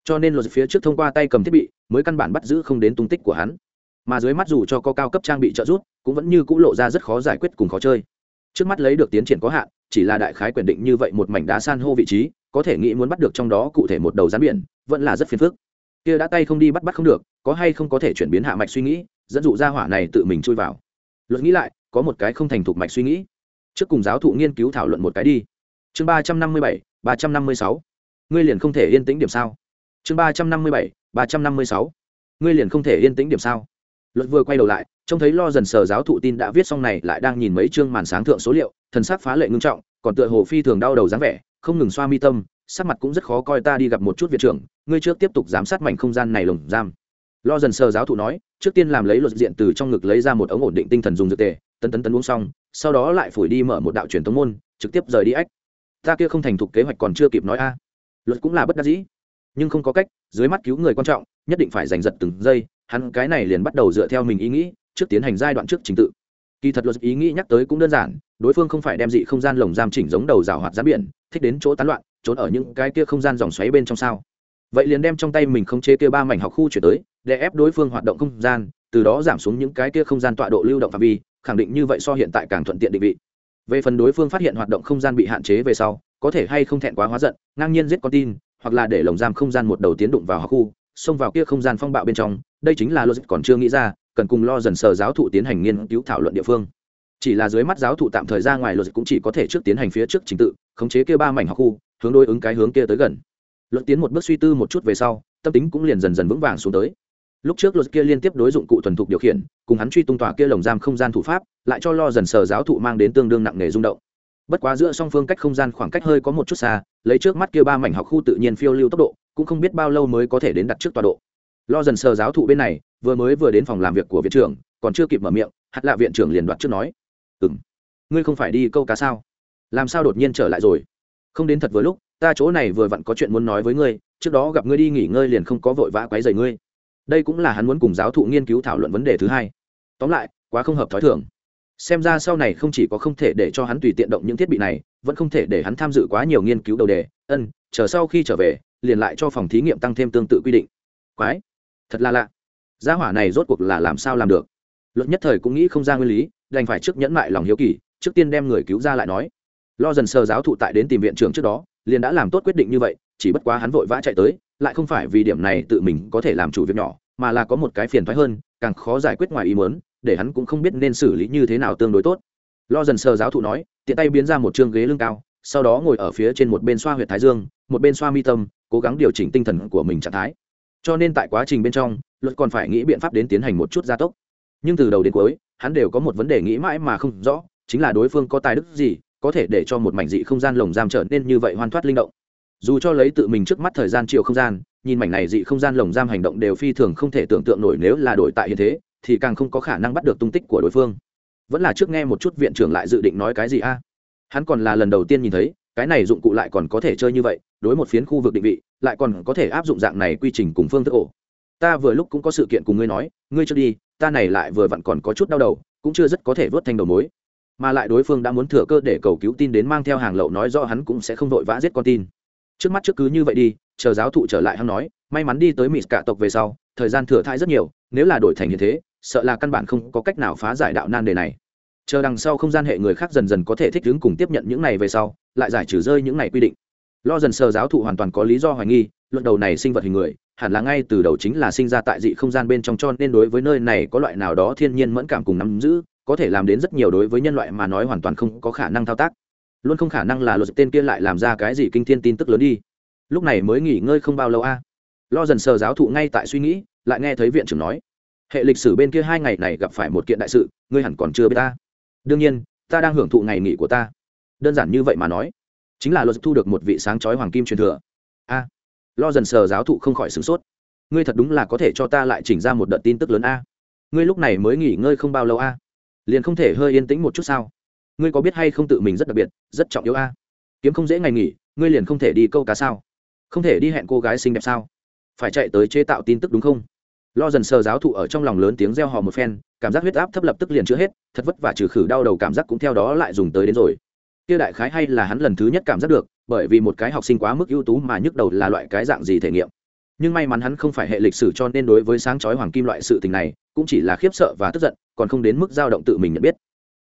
Cho nên luật phía trước thông qua tay cầm thiết bị, mới căn bản bắt giữ không đến tung tích của hắn. Mà dưới mắt dù cho có cao cấp trang bị trợ giúp, cũng vẫn như c ũ lộ ra rất khó giải quyết cùng khó chơi. Trước mắt lấy được tiến triển có hạn, chỉ là đại khái quyền định như vậy một mảnh đá san hô vị trí, có thể nghĩ muốn bắt được trong đó cụ thể một đầu rắn biển, vẫn là rất phiền phức kia đã tay không đi bắt bắt không được, có hay không có thể chuyển biến hạ mạch suy nghĩ, dẫn dụ ra hỏa này tự mình chui vào. Luật nghĩ lại, có một cái không thành thục mạch suy nghĩ. Trước cùng giáo thụ nghiên cứu thảo luận một cái đi. Chương ba trăm năm mươi bảy, ba trăm năm mươi sáu. Ngươi liền không thể yên tĩnh điểm sao? Chương ba trăm năm mươi bảy, ba trăm năm mươi sáu. Ngươi liền không thể yên tĩnh điểm sao? Luật vừa quay đầu lại, trông thấy lo dần sờ giáo thụ tin đã viết xong này, lại đang nhìn mấy chương màn sáng thượng số liệu, thần sắc phá lệ ngưng trọng, còn tựa hồ phi thường đau đầu dáng vẻ, không ngừng xoa mi tâm sắc mặt cũng rất khó coi ta đi gặp một chút viện trưởng, ngươi trước tiếp tục giám sát mảnh không gian này lồng giam. Lo dần sờ giáo thụ nói, trước tiên làm lấy luật diện từ trong ngực lấy ra một ống ổn định tinh thần dùng dược tề, tấn tấn tấn uống xong, sau đó lại phủi đi mở một đạo truyền tống môn, trực tiếp rời đi ách. Ta kia không thành thục kế hoạch còn chưa kịp nói a. Luật cũng là bất đắc dĩ, nhưng không có cách, dưới mắt cứu người quan trọng, nhất định phải giành giật từng giây, hắn cái này liền bắt đầu dựa theo mình ý nghĩ, trước tiến hành giai đoạn trước trình tự. Kỳ thật luật ý nghĩ nhắc tới cũng đơn giản, đối phương không phải đem dị không gian lồng giam chỉnh giống đầu rào hoạt gián biển thích đến chỗ tán loạn, trốn ở những cái kia không gian dòng xoáy bên trong sao? Vậy liền đem trong tay mình không chế kia ba mảnh học khu chuyển tới, để ép đối phương hoạt động không gian, từ đó giảm xuống những cái kia không gian tọa độ lưu động phạm vi, khẳng định như vậy so hiện tại càng thuận tiện định vị. Về phần đối phương phát hiện hoạt động không gian bị hạn chế về sau, có thể hay không thẹn quá hóa giận, ngang nhiên giết con tin, hoặc là để lồng giam không gian một đầu tiến đụng vào học khu, xông vào kia không gian phong bạo bên trong, đây chính là logic còn chưa nghĩ ra, cần cùng lo dần sờ giáo thụ tiến hành nghiên cứu thảo luận địa phương. Chỉ là dưới mắt giáo thụ tạm thời ra ngoài logic cũng chỉ có thể trước tiến hành phía trước trình tự khống chế kia ba mảnh học khu, hướng đối ứng cái hướng kia tới gần. Luật tiến một bước suy tư một chút về sau, tâm tính cũng liền dần dần vững vàng xuống tới. Lúc trước luật kia liên tiếp đối dụng cụ thuần thục điều khiển, cùng hắn truy tung tòa kia lồng giam không gian thủ pháp, lại cho lo dần sờ giáo thụ mang đến tương đương nặng nề rung động. Bất quá giữa song phương cách không gian khoảng cách hơi có một chút xa, lấy trước mắt kia ba mảnh học khu tự nhiên phiêu lưu tốc độ, cũng không biết bao lâu mới có thể đến đặt trước tọa độ. Lo dần sờ giáo thụ bên này, vừa mới vừa đến phòng làm việc của viện trưởng, còn chưa kịp mở miệng, hạt lạ viện trưởng liền đoạt trước nói ừ m ngươi không phải đi câu cá sao? Làm sao đột nhiên trở lại rồi? Không đến thật vừa lúc, ta chỗ này vừa vặn có chuyện muốn nói với ngươi, trước đó gặp ngươi đi nghỉ ngơi liền không có vội vã quấy rầy ngươi. Đây cũng là hắn muốn cùng giáo thụ nghiên cứu thảo luận vấn đề thứ hai. Tóm lại, quá không hợp thói thường. Xem ra sau này không chỉ có không thể để cho hắn tùy tiện động những thiết bị này, vẫn không thể để hắn tham dự quá nhiều nghiên cứu đầu đề. Ân, chờ sau khi trở về, liền lại cho phòng thí nghiệm tăng thêm tương tự quy định. Quái, thật là lạ. Gia hỏa này rốt cuộc là làm sao làm được? Luật nhất thời cũng nghĩ không ra nguyên lý, đành phải trước nhẫn mại lòng hiếu kỳ, trước tiên đem người cứu ra lại nói lo dần sờ giáo thụ tại đến tìm viện trưởng trước đó, liền đã làm tốt quyết định như vậy, chỉ bất quá hắn vội vã chạy tới, lại không phải vì điểm này tự mình có thể làm chủ việc nhỏ, mà là có một cái phiền thoái hơn, càng khó giải quyết ngoài ý muốn, để hắn cũng không biết nên xử lý như thế nào tương đối tốt. Lo dần sờ giáo thụ nói, tiện tay biến ra một chương ghế lưng cao, sau đó ngồi ở phía trên một bên xoa huyệt thái dương, một bên xoa mi tâm, cố gắng điều chỉnh tinh thần của mình trạng thái. Cho nên tại quá trình bên trong, luật còn phải nghĩ biện pháp đến tiến hành một chút gia tốc. Nhưng từ đầu đến cuối, hắn đều có một vấn đề nghĩ mãi mà không rõ, chính là đối phương có tài đức gì có thể để cho một mảnh dị không gian lồng giam trở nên như vậy hoàn thoát linh động. Dù cho lấy tự mình trước mắt thời gian chiều không gian, nhìn mảnh này dị không gian lồng giam hành động đều phi thường không thể tưởng tượng nổi nếu là đổi tại hiện thế, thì càng không có khả năng bắt được tung tích của đối phương. Vẫn là trước nghe một chút viện trưởng lại dự định nói cái gì a? Hắn còn là lần đầu tiên nhìn thấy, cái này dụng cụ lại còn có thể chơi như vậy, đối một phiến khu vực định vị, lại còn có thể áp dụng dạng này quy trình cùng phương thức ổ. Ta vừa lúc cũng có sự kiện cùng ngươi nói, ngươi cho đi, ta này lại vừa vặn còn có chút đau đầu, cũng chưa rất có thể vớt thành đầu mối mà lại đối phương đã muốn thừa cơ để cầu cứu tin đến mang theo hàng lậu nói rõ hắn cũng sẽ không vội vã giết con tin. Trước mắt trước cứ như vậy đi, chờ giáo thụ trở lại hắn nói, may mắn đi tới mỹ cả tộc về sau, thời gian thừa thãi rất nhiều, nếu là đổi thành như thế, sợ là căn bản không có cách nào phá giải đạo nan đề này. Chờ đằng sau không gian hệ người khác dần dần có thể thích ứng cùng tiếp nhận những này về sau, lại giải trừ rơi những này quy định. Lo dần sờ giáo thụ hoàn toàn có lý do hoài nghi, luận đầu này sinh vật hình người, hẳn là ngay từ đầu chính là sinh ra tại dị không gian bên trong cho nên đối với nơi này có loại nào đó thiên nhiên mẫn cảm cùng nắm giữ có thể làm đến rất nhiều đối với nhân loại mà nói hoàn toàn không có khả năng thao tác. Luôn không khả năng là luật tên kia lại làm ra cái gì kinh thiên tin tức lớn đi. Lúc này mới nghỉ ngơi không bao lâu a. Lo dần sờ giáo thụ ngay tại suy nghĩ, lại nghe thấy viện trưởng nói. Hệ lịch sử bên kia hai ngày này gặp phải một kiện đại sự, ngươi hẳn còn chưa biết ta. Đương nhiên, ta đang hưởng thụ ngày nghỉ của ta. Đơn giản như vậy mà nói. Chính là luật thu được một vị sáng chói hoàng kim truyền thừa. A. Lo dần sờ giáo thụ không khỏi sửng sốt. Ngươi thật đúng là có thể cho ta lại chỉnh ra một đợt tin tức lớn a. Ngươi lúc này mới nghỉ ngơi không bao lâu a liền không thể hơi yên tĩnh một chút sao? Ngươi có biết hay không tự mình rất đặc biệt, rất trọng yếu a. Kiếm không dễ ngày nghỉ, ngươi liền không thể đi câu cá sao? Không thể đi hẹn cô gái xinh đẹp sao? Phải chạy tới chế tạo tin tức đúng không? Lo dần sờ giáo thụ ở trong lòng lớn tiếng reo hò một phen, cảm giác huyết áp thấp lập tức liền chữa hết, thật vất vả trừ khử đau đầu cảm giác cũng theo đó lại dùng tới đến rồi. Kia đại khái hay là hắn lần thứ nhất cảm giác được, bởi vì một cái học sinh quá mức ưu tú mà nhức đầu là loại cái dạng gì thể nghiệm. Nhưng may mắn hắn không phải hệ lịch sử cho nên đối với sáng chói hoàng kim loại sự tình này, cũng chỉ là khiếp sợ và tức giận còn không đến mức dao động tự mình nhận biết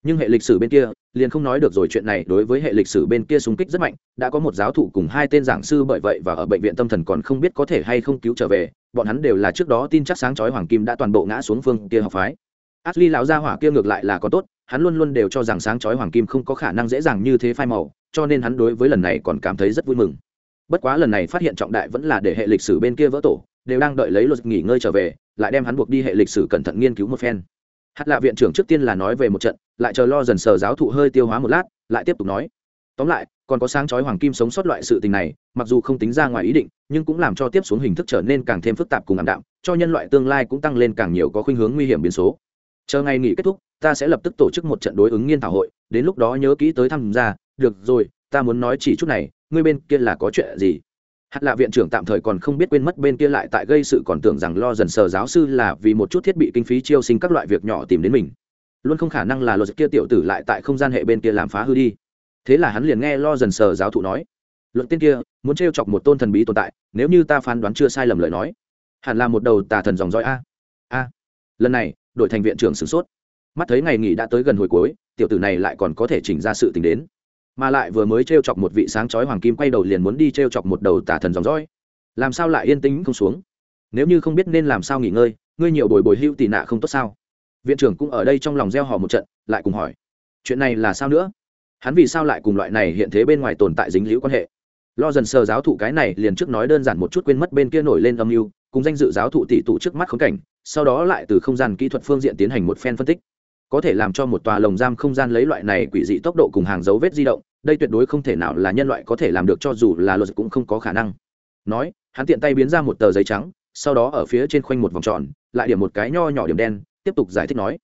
nhưng hệ lịch sử bên kia liền không nói được rồi chuyện này đối với hệ lịch sử bên kia xung kích rất mạnh đã có một giáo thụ cùng hai tên giảng sư bởi vậy và ở bệnh viện tâm thần còn không biết có thể hay không cứu trở về bọn hắn đều là trước đó tin chắc sáng chói hoàng kim đã toàn bộ ngã xuống phương kia học phái Ashley lão gia hỏa kia ngược lại là có tốt, hắn luôn luôn đều cho rằng sáng chói hoàng kim không có khả năng dễ dàng như thế phai màu, cho nên hắn đối với lần này còn cảm thấy rất vui mừng. Bất quá lần này phát hiện trọng đại vẫn là để hệ lịch sử bên kia vỡ tổ, đều đang đợi lấy luật nghỉ ngơi trở về, lại đem hắn buộc đi hệ lịch sử cẩn thận nghiên cứu một phen. Hạt lạ viện trưởng trước tiên là nói về một trận, lại chờ lo dần sờ giáo thụ hơi tiêu hóa một lát, lại tiếp tục nói. Tóm lại, còn có sáng chói hoàng kim sống sót loại sự tình này, mặc dù không tính ra ngoài ý định, nhưng cũng làm cho tiếp xuống hình thức trở nên càng thêm phức tạp cùng ảm đạm, cho nhân loại tương lai cũng tăng lên càng nhiều có khuynh hướng nguy hiểm biến số. Chờ ngày nghỉ kết thúc ta sẽ lập tức tổ chức một trận đối ứng nghiên thảo hội đến lúc đó nhớ kỹ tới tham gia. Được rồi ta muốn nói chỉ chút này ngươi bên kia là có chuyện gì? Hạt lạ viện trưởng tạm thời còn không biết quên mất bên kia lại tại gây sự còn tưởng rằng lo dần sờ giáo sư là vì một chút thiết bị kinh phí chiêu sinh các loại việc nhỏ tìm đến mình. Luôn không khả năng là luật kia tiểu tử lại tại không gian hệ bên kia làm phá hư đi. Thế là hắn liền nghe lo dần sờ giáo thụ nói luận tiên kia, muốn trêu chọc một tôn thần bí tồn tại, nếu như ta phán đoán chưa sai lầm lời nói, hẳn là một đầu tà thần dòng dõi a. A. Lần này, đội thành viện trưởng sửng sốt. Mắt thấy ngày nghỉ đã tới gần hồi cuối, tiểu tử này lại còn có thể chỉnh ra sự tình đến mà lại vừa mới t r e o chọc một vị sáng chói hoàng kim quay đầu liền muốn đi t r e o chọc một đầu tả thần dòng dõi. Làm sao lại yên tĩnh không xuống? Nếu như không biết nên làm sao nghỉ ngơi, ngươi nhiều bồi bồi hưu tị nạ không tốt sao? Viện trưởng cũng ở đây trong lòng gieo họ một trận, lại cùng hỏi. Chuyện này là sao nữa? Hắn vì sao lại cùng loại này hiện thế bên ngoài tồn tại dính liễu quan hệ? Lo dần sờ giáo thụ cái này liền trước nói đơn giản một chút quên mất bên kia nổi lên âm mưu, cùng danh dự giáo thụ tỷ tụ trước mắt khống cảnh, sau đó lại từ không gian kỹ thuật phương diện tiến hành một phen phân tích có thể làm cho một tòa lồng giam không gian lấy loại này quỷ dị tốc độ cùng hàng dấu vết di động, đây tuyệt đối không thể nào là nhân loại có thể làm được cho dù là luật cũng không có khả năng. Nói, hắn tiện tay biến ra một tờ giấy trắng, sau đó ở phía trên khoanh một vòng tròn, lại điểm một cái nho nhỏ điểm đen, tiếp tục giải thích nói,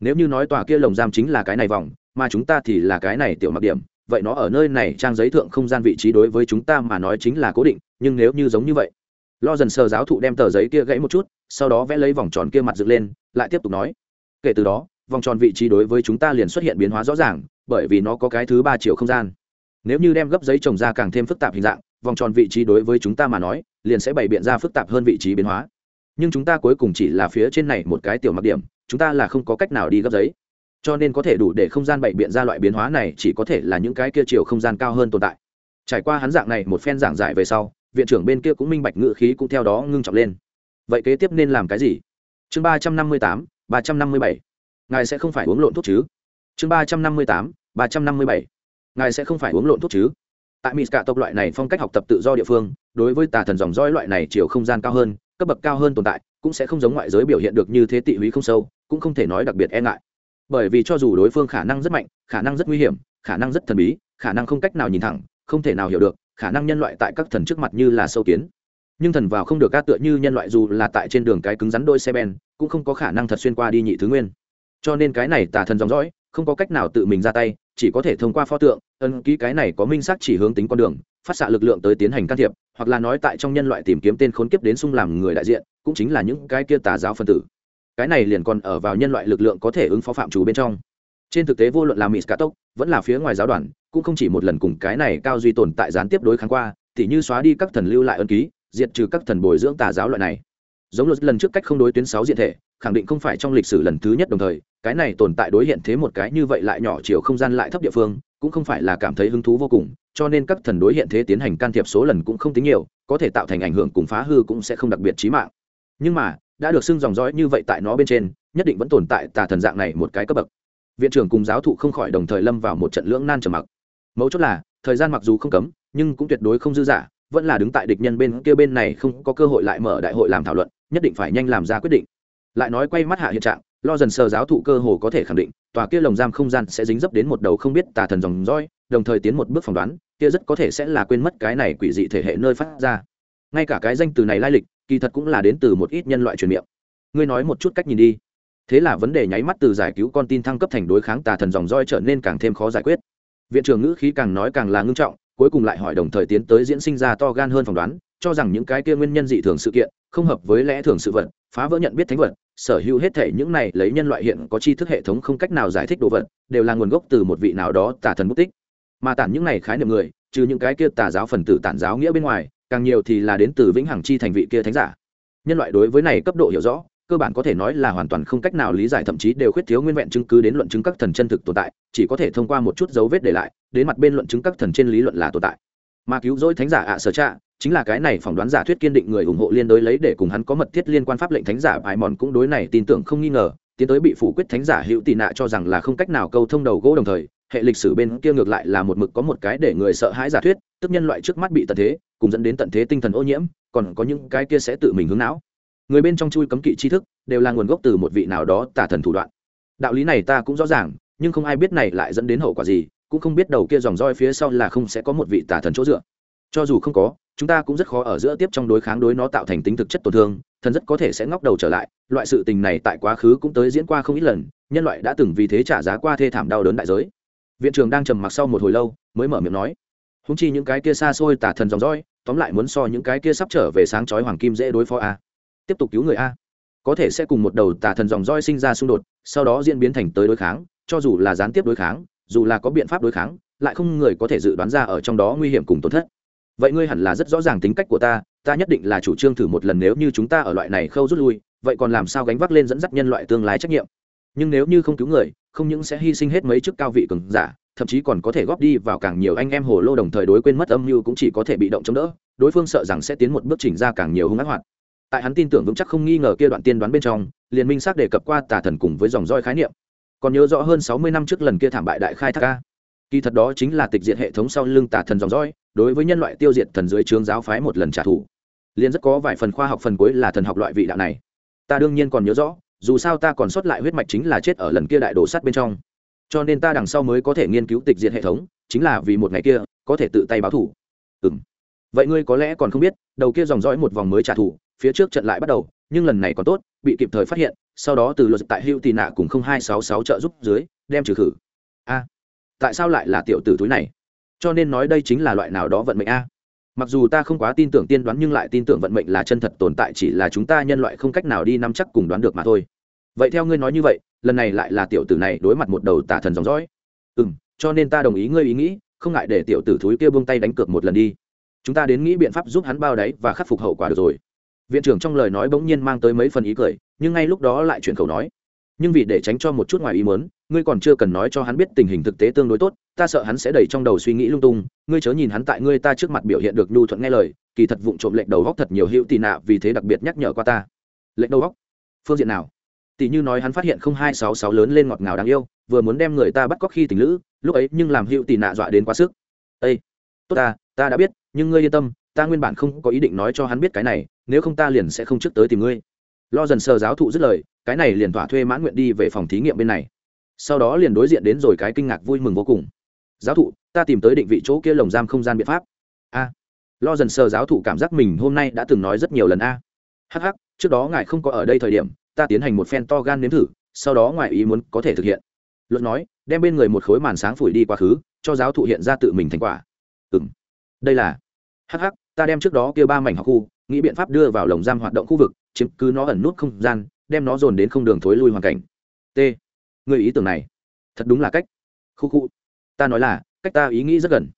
nếu như nói tòa kia lồng giam chính là cái này vòng, mà chúng ta thì là cái này tiểu mặc điểm, vậy nó ở nơi này trang giấy thượng không gian vị trí đối với chúng ta mà nói chính là cố định, nhưng nếu như giống như vậy, lo dần sờ giáo thụ đem tờ giấy kia gãy một chút, sau đó vẽ lấy vòng tròn kia mặt dựng lên, lại tiếp tục nói, kể từ đó vòng tròn vị trí đối với chúng ta liền xuất hiện biến hóa rõ ràng, bởi vì nó có cái thứ ba chiều không gian. Nếu như đem gấp giấy trồng ra càng thêm phức tạp hình dạng, vòng tròn vị trí đối với chúng ta mà nói, liền sẽ bày biện ra phức tạp hơn vị trí biến hóa. Nhưng chúng ta cuối cùng chỉ là phía trên này một cái tiểu mặc điểm, chúng ta là không có cách nào đi gấp giấy. Cho nên có thể đủ để không gian bày biện ra loại biến hóa này chỉ có thể là những cái kia chiều không gian cao hơn tồn tại. Trải qua hắn dạng này một phen giảng giải về sau, viện trưởng bên kia cũng minh bạch ngự khí cũng theo đó ngưng trọng lên. Vậy kế tiếp nên làm cái gì? Chương ba trăm năm mươi tám, ba trăm năm mươi bảy ngài sẽ không phải uống lộn thuốc chứ? Chương ba trăm năm mươi tám, ba trăm năm mươi bảy. Ngài sẽ không phải uống lộn thuốc chứ? Tại mỹ cả tộc loại này phong cách học tập tự do địa phương, đối với tà thần dòng dõi loại này chiều không gian cao hơn, cấp bậc cao hơn tồn tại, cũng sẽ không giống ngoại giới biểu hiện được như thế tị húy không sâu, cũng không thể nói đặc biệt e ngại. Bởi vì cho dù đối phương khả năng rất mạnh, khả năng rất nguy hiểm, khả năng rất thần bí, khả năng không cách nào nhìn thẳng, không thể nào hiểu được, khả năng nhân loại tại các thần trước mặt như là sâu kiến. Nhưng thần vào không được ca tựa như nhân loại dù là tại trên đường cái cứng rắn đôi xe ben, cũng không có khả năng thật xuyên qua đi nhị thứ nguyên cho nên cái này tà thần dòng dõi, không có cách nào tự mình ra tay, chỉ có thể thông qua pho tượng ân ký cái này có minh xác chỉ hướng tính con đường, phát xạ lực lượng tới tiến hành can thiệp, hoặc là nói tại trong nhân loại tìm kiếm tên khốn kiếp đến xung làm người đại diện, cũng chính là những cái kia tà giáo phân tử. Cái này liền còn ở vào nhân loại lực lượng có thể ứng phó phạm chủ bên trong. Trên thực tế vô luận là mỹ scatốc vẫn là phía ngoài giáo đoàn, cũng không chỉ một lần cùng cái này cao duy tồn tại gián tiếp đối kháng qua thì như xóa đi các thần lưu lại ân ký, diệt trừ các thần bồi dưỡng tà giáo loại này. Giống luật lần trước cách không đối tuyến sáu diện thể khẳng định không phải trong lịch sử lần thứ nhất đồng thời, cái này tồn tại đối hiện thế một cái như vậy lại nhỏ chiều không gian lại thấp địa phương, cũng không phải là cảm thấy hứng thú vô cùng, cho nên các thần đối hiện thế tiến hành can thiệp số lần cũng không tính nhiều, có thể tạo thành ảnh hưởng cùng phá hư cũng sẽ không đặc biệt trí mạng. Nhưng mà, đã được xưng dòng dõi như vậy tại nó bên trên, nhất định vẫn tồn tại tà thần dạng này một cái cấp bậc. Viện trưởng cùng giáo thụ không khỏi đồng thời lâm vào một trận lưỡng nan trầm mặc. Mấu chốt là, thời gian mặc dù không cấm, nhưng cũng tuyệt đối không dư giả vẫn là đứng tại địch nhân bên kia bên này không có cơ hội lại mở đại hội làm thảo luận, nhất định phải nhanh làm ra quyết định lại nói quay mắt hạ hiện trạng, lo dần sờ giáo thụ cơ hồ có thể khẳng định, tòa kia lồng giam không gian sẽ dính dấp đến một đầu không biết tà thần dòng roi đồng thời tiến một bước phỏng đoán, kia rất có thể sẽ là quên mất cái này quỷ dị thể hệ nơi phát ra. Ngay cả cái danh từ này lai lịch, kỳ thật cũng là đến từ một ít nhân loại truyền miệng. Ngươi nói một chút cách nhìn đi. Thế là vấn đề nháy mắt từ giải cứu con tin thăng cấp thành đối kháng tà thần dòng roi trở nên càng thêm khó giải quyết. Viện trưởng ngữ khí càng nói càng là ngưng trọng, cuối cùng lại hỏi đồng thời tiến tới diễn sinh ra to gan hơn phỏng đoán, cho rằng những cái kia nguyên nhân dị thường sự kiện, không hợp với lẽ thường sự vật, phá vỡ nhận biết thánh vật sở hữu hết thể những này lấy nhân loại hiện có tri thức hệ thống không cách nào giải thích đồ vật, đều là nguồn gốc từ một vị nào đó tả thần mất tích. Mà tản những này khái niệm người, trừ những cái kia tà giáo phần tử tản giáo nghĩa bên ngoài, càng nhiều thì là đến từ vĩnh hằng chi thành vị kia thánh giả. Nhân loại đối với này cấp độ hiểu rõ, cơ bản có thể nói là hoàn toàn không cách nào lý giải, thậm chí đều khuyết thiếu nguyên vẹn chứng cứ đến luận chứng các thần chân thực tồn tại, chỉ có thể thông qua một chút dấu vết để lại, đến mặt bên luận chứng các thần trên lý luận là tồn tại. Mà cứu rỗi thánh giả ạ sở trạ chính là cái này phỏng đoán giả thuyết kiên định người ủng hộ liên đối lấy để cùng hắn có mật thiết liên quan pháp lệnh thánh giả bài mòn cũng đối này tin tưởng không nghi ngờ, tiến tới bị phủ quyết thánh giả hữu tị nạ cho rằng là không cách nào câu thông đầu gỗ đồng thời, hệ lịch sử bên kia ngược lại là một mực có một cái để người sợ hãi giả thuyết, tức nhân loại trước mắt bị tận thế, cùng dẫn đến tận thế tinh thần ô nhiễm, còn có những cái kia sẽ tự mình hướng não. Người bên trong chui cấm kỵ tri thức, đều là nguồn gốc từ một vị nào đó tả thần thủ đoạn. Đạo lý này ta cũng rõ ràng, nhưng không ai biết này lại dẫn đến hậu quả gì, cũng không biết đầu kia dòng roi phía sau là không sẽ có một vị tả thần chỗ dựa. Cho dù không có chúng ta cũng rất khó ở giữa tiếp trong đối kháng đối nó tạo thành tính thực chất tổn thương, thần rất có thể sẽ ngóc đầu trở lại, loại sự tình này tại quá khứ cũng tới diễn qua không ít lần, nhân loại đã từng vì thế trả giá qua thê thảm đau đớn đại giới. Viện trưởng đang trầm mặc sau một hồi lâu, mới mở miệng nói húng chi những cái kia xa xôi tả thần dòng dõi, tóm lại muốn so những cái kia sắp trở về sáng chói hoàng kim dễ đối phó a. Tiếp tục cứu người a. Có thể sẽ cùng một đầu tà thần dòng roi sinh ra xung đột, sau đó diễn biến thành tới đối kháng, cho dù là gián tiếp đối kháng, dù là có biện pháp đối kháng, lại không người có thể dự đoán ra ở trong đó nguy hiểm cùng tổn thất vậy ngươi hẳn là rất rõ ràng tính cách của ta ta nhất định là chủ trương thử một lần nếu như chúng ta ở loại này khâu rút lui, vậy còn làm sao gánh vác lên dẫn dắt nhân loại tương lai trách nhiệm? Nhưng nếu như không cứu người, không những sẽ hy sinh hết mấy chức cao vị cường giả, thậm chí còn có thể góp đi vào càng nhiều anh em hồ lô đồng thời đối quên mất âm mưu cũng chỉ có thể bị động chống đỡ, đối phương sợ rằng sẽ tiến một bước chỉnh ra càng nhiều hung ác hoạt. Tại hắn tin tưởng vững chắc không nghi ngờ kia đoạn tiên đoán bên trong, liên minh xác đề cập qua tà thần cùng với dòng roi khái niệm. Còn nhớ rõ hơn sáu mươi năm trước lần kia thảm bại đại khai thác ca kỳ thật đó chính là tịch diệt hệ thống sau lưng tà thần dòng roi đối với nhân loại tiêu diệt thần dưới trướng giáo phái một lần trả thù. Liên rất có vài phần khoa học phần cuối là thần học loại vị đạo này. Ta đương nhiên còn nhớ rõ, dù sao ta còn sót lại huyết mạch chính là chết ở lần kia đại đổ sắt bên trong. Cho nên ta đằng sau mới có thể nghiên cứu tịch diệt hệ thống, chính là vì một ngày kia, có thể tự tay báo thủ ừ m vậy ngươi có lẽ còn không biết, đầu kia dòng dõi một vòng mới trả thù, phía trước trận lại bắt đầu, nhưng lần này còn tốt, bị kịp thời phát hiện, sau đó từ luật tại hữu tì nạ cùng không hai sáu sáu trợ giúp dưới, đem trừ khử. A, tại sao lại là tiểu tử túi này? Cho nên nói đây chính là loại nào đó vận mệnh a. Mặc dù ta không quá tin tưởng tiên đoán nhưng lại tin tưởng vận mệnh là chân thật tồn tại chỉ là chúng ta nhân loại không cách nào đi nắm chắc cùng đoán được mà thôi. Vậy theo ngươi nói như vậy, lần này lại là tiểu tử này đối mặt một đầu tà thần dòng dõi. Ừ m cho nên ta đồng ý ngươi ý nghĩ, không ngại để tiểu tử thúi kia buông tay đánh cược một lần đi. Chúng ta đến nghĩ biện pháp giúp hắn bao đáy và khắc phục hậu quả được rồi. Viện trưởng trong lời nói bỗng nhiên mang tới mấy phần ý cười, nhưng ngay lúc đó lại chuyển khẩu nói nhưng vì để tránh cho một chút ngoài ý mớn ngươi còn chưa cần nói cho hắn biết tình hình thực tế tương đối tốt, ta sợ hắn sẽ đẩy trong đầu suy nghĩ lung tung. Ngươi chớ nhìn hắn tại ngươi ta trước mặt biểu hiện được nhu thuận nghe lời, kỳ thật vụng trộm lệnh đầu góc thật nhiều hữu tị nạ vì thế đặc biệt nhắc nhở qua ta. Lệnh đầu góc? Phương diện nào? Tỷ như nói hắn phát hiện không hai sáu sáu lớn lên ngọt ngào đáng yêu, vừa muốn đem người ta bắt cóc khi tình lữ, lúc ấy nhưng làm hữu tị nạ dọa đến quá sức. Ây tốt ta ta đã biết, nhưng ngươi yên tâm, ta nguyên bản không có ý định nói cho hắn biết cái này, nếu không ta liền sẽ không trước tới tìm ngươi. Lo dần sờ giáo thụ dứt lời cái này liền thỏa thuê mãn nguyện đi về phòng thí nghiệm bên này. Sau đó liền đối diện đến rồi cái kinh ngạc vui mừng vô cùng. Giáo thụ, ta tìm tới định vị chỗ kia lồng giam không gian biện pháp. A. Lo dần sờ giáo thụ cảm giác mình hôm nay đã từng nói rất nhiều lần a. À. hh trước đó ngài không có ở đây thời điểm, ta tiến hành một phen to gan nếm thử, sau đó ngoài ý muốn có thể thực hiện. Luật nói, đem bên người một khối màn sáng phủi đi quá khứ, cho giáo thụ hiện ra tự mình thành quả. Ừ m đây là. Hh ta đem trước đó kia ba mảnh học khu, nghĩ biện pháp đưa vào lồng giam hoạt động khu vực, chiếm cứ nó ẩn nút không gian đem nó dồn đến không đường thối lui hoàn cảnh. T. Người ý tưởng này, thật đúng là cách. Khu khu. Ta nói là, cách ta ý nghĩ rất gần.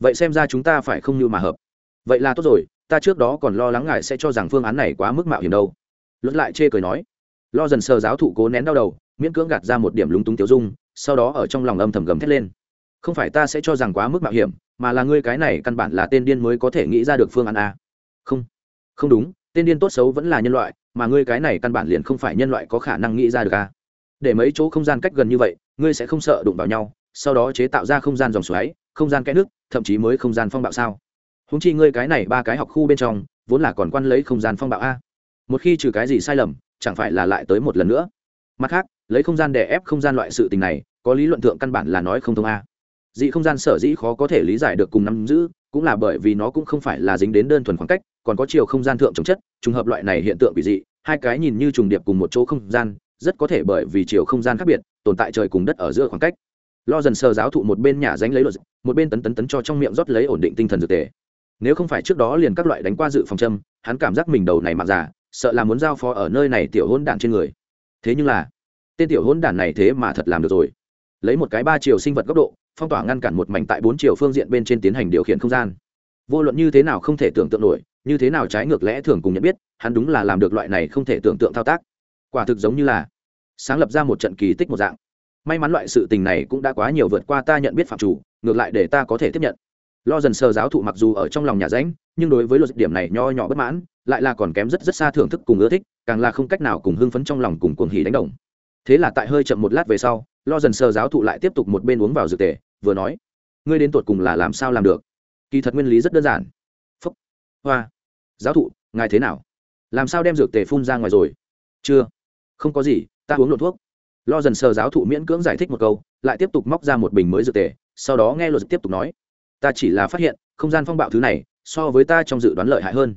Vậy xem ra chúng ta phải không như mà hợp. Vậy là tốt rồi, ta trước đó còn lo lắng ngài sẽ cho rằng phương án này quá mức mạo hiểm đâu. Luận lại chê cười nói. Lo dần sờ giáo thụ cố nén đau đầu, miễn cưỡng gạt ra một điểm lúng túng tiêu dung, sau đó ở trong lòng âm thầm gầm thét lên. Không phải ta sẽ cho rằng quá mức mạo hiểm, mà là ngươi cái này căn bản là tên điên mới có thể nghĩ ra được phương án a. Không. Không đúng tên điên tốt xấu vẫn là nhân loại, mà ngươi cái này căn bản liền không phải nhân loại có khả năng nghĩ ra được à. để mấy chỗ không gian cách gần như vậy, ngươi sẽ không sợ đụng vào nhau, sau đó chế tạo ra không gian dòng xoáy, không gian kẽ nước, thậm chí mới không gian phong bạo sao? Húng chi ngươi cái này ba cái học khu bên trong, vốn là còn quan lấy không gian phong bạo a. Một khi trừ cái gì sai lầm, chẳng phải là lại tới một lần nữa. Mặt khác, lấy không gian để ép không gian loại sự tình này, có lý luận thượng căn bản là nói không thông a dị không gian sở dĩ khó có thể lý giải được cùng nắm giữ, cũng là bởi vì nó cũng không phải là dính đến đơn thuần khoảng cách, còn có chiều không gian thượng trồng chất, trùng hợp loại này hiện tượng quỷ dị, hai cái nhìn như trùng điệp cùng một chỗ không gian, rất có thể bởi vì chiều không gian khác biệt, tồn tại trời cùng đất ở giữa khoảng cách. Lo dần sờ giáo thụ một bên nhà dánh lấy luật một bên tấn tấn tấn cho trong miệng rót lấy ổn định tinh thần dược tề. Nếu không phải trước đó liền các loại đánh qua dự phòng châm, hắn cảm giác mình đầu này mặc giả sợ là muốn giao phó ở nơi này tiểu hôn đản trên người. Thế nhưng là, tên tiểu hôn đản này thế mà thật làm được rồi. Lấy một cái ba chiều sinh vật góc độ phong tỏa ngăn cản một mảnh tại bốn chiều phương diện bên trên tiến hành điều khiển không gian. Vô luận như thế nào không thể tưởng tượng nổi, như thế nào trái ngược lẽ thường cùng nhận biết, hắn đúng là làm được loại này không thể tưởng tượng thao tác. Quả thực giống như là sáng lập ra một trận kỳ tích một dạng. May mắn loại sự tình này cũng đã quá nhiều vượt qua ta nhận biết phạm chủ, ngược lại để ta có thể tiếp nhận. Lo dần sờ giáo thụ mặc dù ở trong lòng nhà ránh, nhưng đối với luật điểm này nho nhỏ bất mãn, lại là còn kém rất rất xa thưởng thức cùng ưa thích, càng là không cách nào cùng hưng phấn trong lòng cùng cuồng hỉ đánh đồng thế là tại hơi chậm một lát về sau, lo dần sờ giáo thụ lại tiếp tục một bên uống vào dược tề, vừa nói, ngươi đến tột cùng là làm sao làm được? Kỳ thật nguyên lý rất đơn giản. Phúc. Hoa. Giáo thụ, ngài thế nào? Làm sao đem dược tề phun ra ngoài rồi? Chưa. Không có gì, ta uống lộn thuốc. Lo dần sờ giáo thụ miễn cưỡng giải thích một câu, lại tiếp tục móc ra một bình mới dược tề, sau đó nghe luật tiếp tục nói, ta chỉ là phát hiện, không gian phong bạo thứ này, so với ta trong dự đoán lợi hại hơn.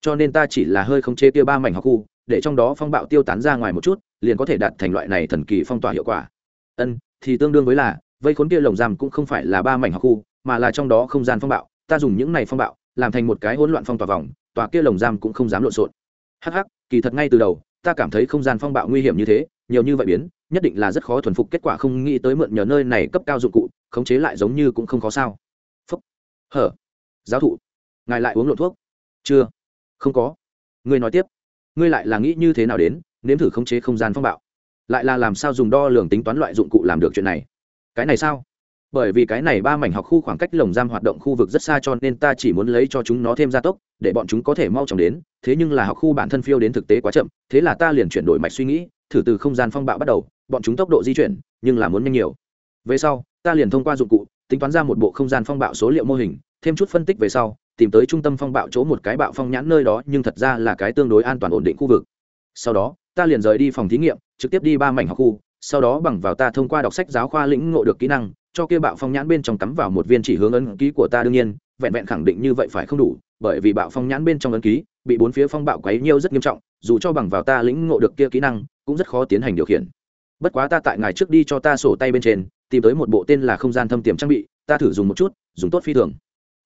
Cho nên ta chỉ là hơi không chê kia ba mảnh học khu để trong đó phong bạo tiêu tán ra ngoài một chút, liền có thể đạt thành loại này thần kỳ phong tỏa hiệu quả. Ân, thì tương đương với là, vây khốn kia lồng giam cũng không phải là ba mảnh học khu, mà là trong đó không gian phong bạo, ta dùng những này phong bạo, làm thành một cái hỗn loạn phong tỏa vòng, tòa kia lồng giam cũng không dám lộn xộn. Hắc hắc, kỳ thật ngay từ đầu, ta cảm thấy không gian phong bạo nguy hiểm như thế, nhiều như vậy biến, nhất định là rất khó thuần phục kết quả không nghĩ tới mượn nhờ nơi này cấp cao dụng cụ, khống chế lại giống như cũng không khó sao. Phúc. Hở. Giáo thụ. Ngài lại uống lộn thuốc. Chưa. Không có. Ngươi nói tiếp ngươi lại là nghĩ như thế nào đến, nếm thử khống chế không gian phong bạo. Lại là làm sao dùng đo lường tính toán loại dụng cụ làm được chuyện này? Cái này sao? Bởi vì cái này ba mảnh học khu khoảng cách lồng giam hoạt động khu vực rất xa cho nên ta chỉ muốn lấy cho chúng nó thêm gia tốc, để bọn chúng có thể mau chóng đến, thế nhưng là học khu bản thân phiêu đến thực tế quá chậm, thế là ta liền chuyển đổi mạch suy nghĩ, thử từ không gian phong bạo bắt đầu, bọn chúng tốc độ di chuyển, nhưng là muốn nhanh nhiều. Về sau, ta liền thông qua dụng cụ, tính toán ra một bộ không gian phong bạo số liệu mô hình, thêm chút phân tích về sau tìm tới trung tâm phong bạo chỗ một cái bạo phong nhãn nơi đó, nhưng thật ra là cái tương đối an toàn ổn định khu vực. Sau đó, ta liền rời đi phòng thí nghiệm, trực tiếp đi ba mảnh học khu, sau đó bằng vào ta thông qua đọc sách giáo khoa lĩnh ngộ được kỹ năng, cho kia bạo phong nhãn bên trong cắm vào một viên chỉ hướng ấn ký của ta đương nhiên, vẹn vẹn khẳng định như vậy phải không đủ, bởi vì bạo phong nhãn bên trong ấn ký, bị bốn phía phong bạo quấy nhiêu rất nghiêm trọng, dù cho bằng vào ta lĩnh ngộ được kia kỹ năng, cũng rất khó tiến hành điều khiển. Bất quá ta tại ngày trước đi cho ta sổ tay bên trên, tìm tới một bộ tên là không gian thâm tiềm trang bị, ta thử dùng một chút, dùng tốt phi thường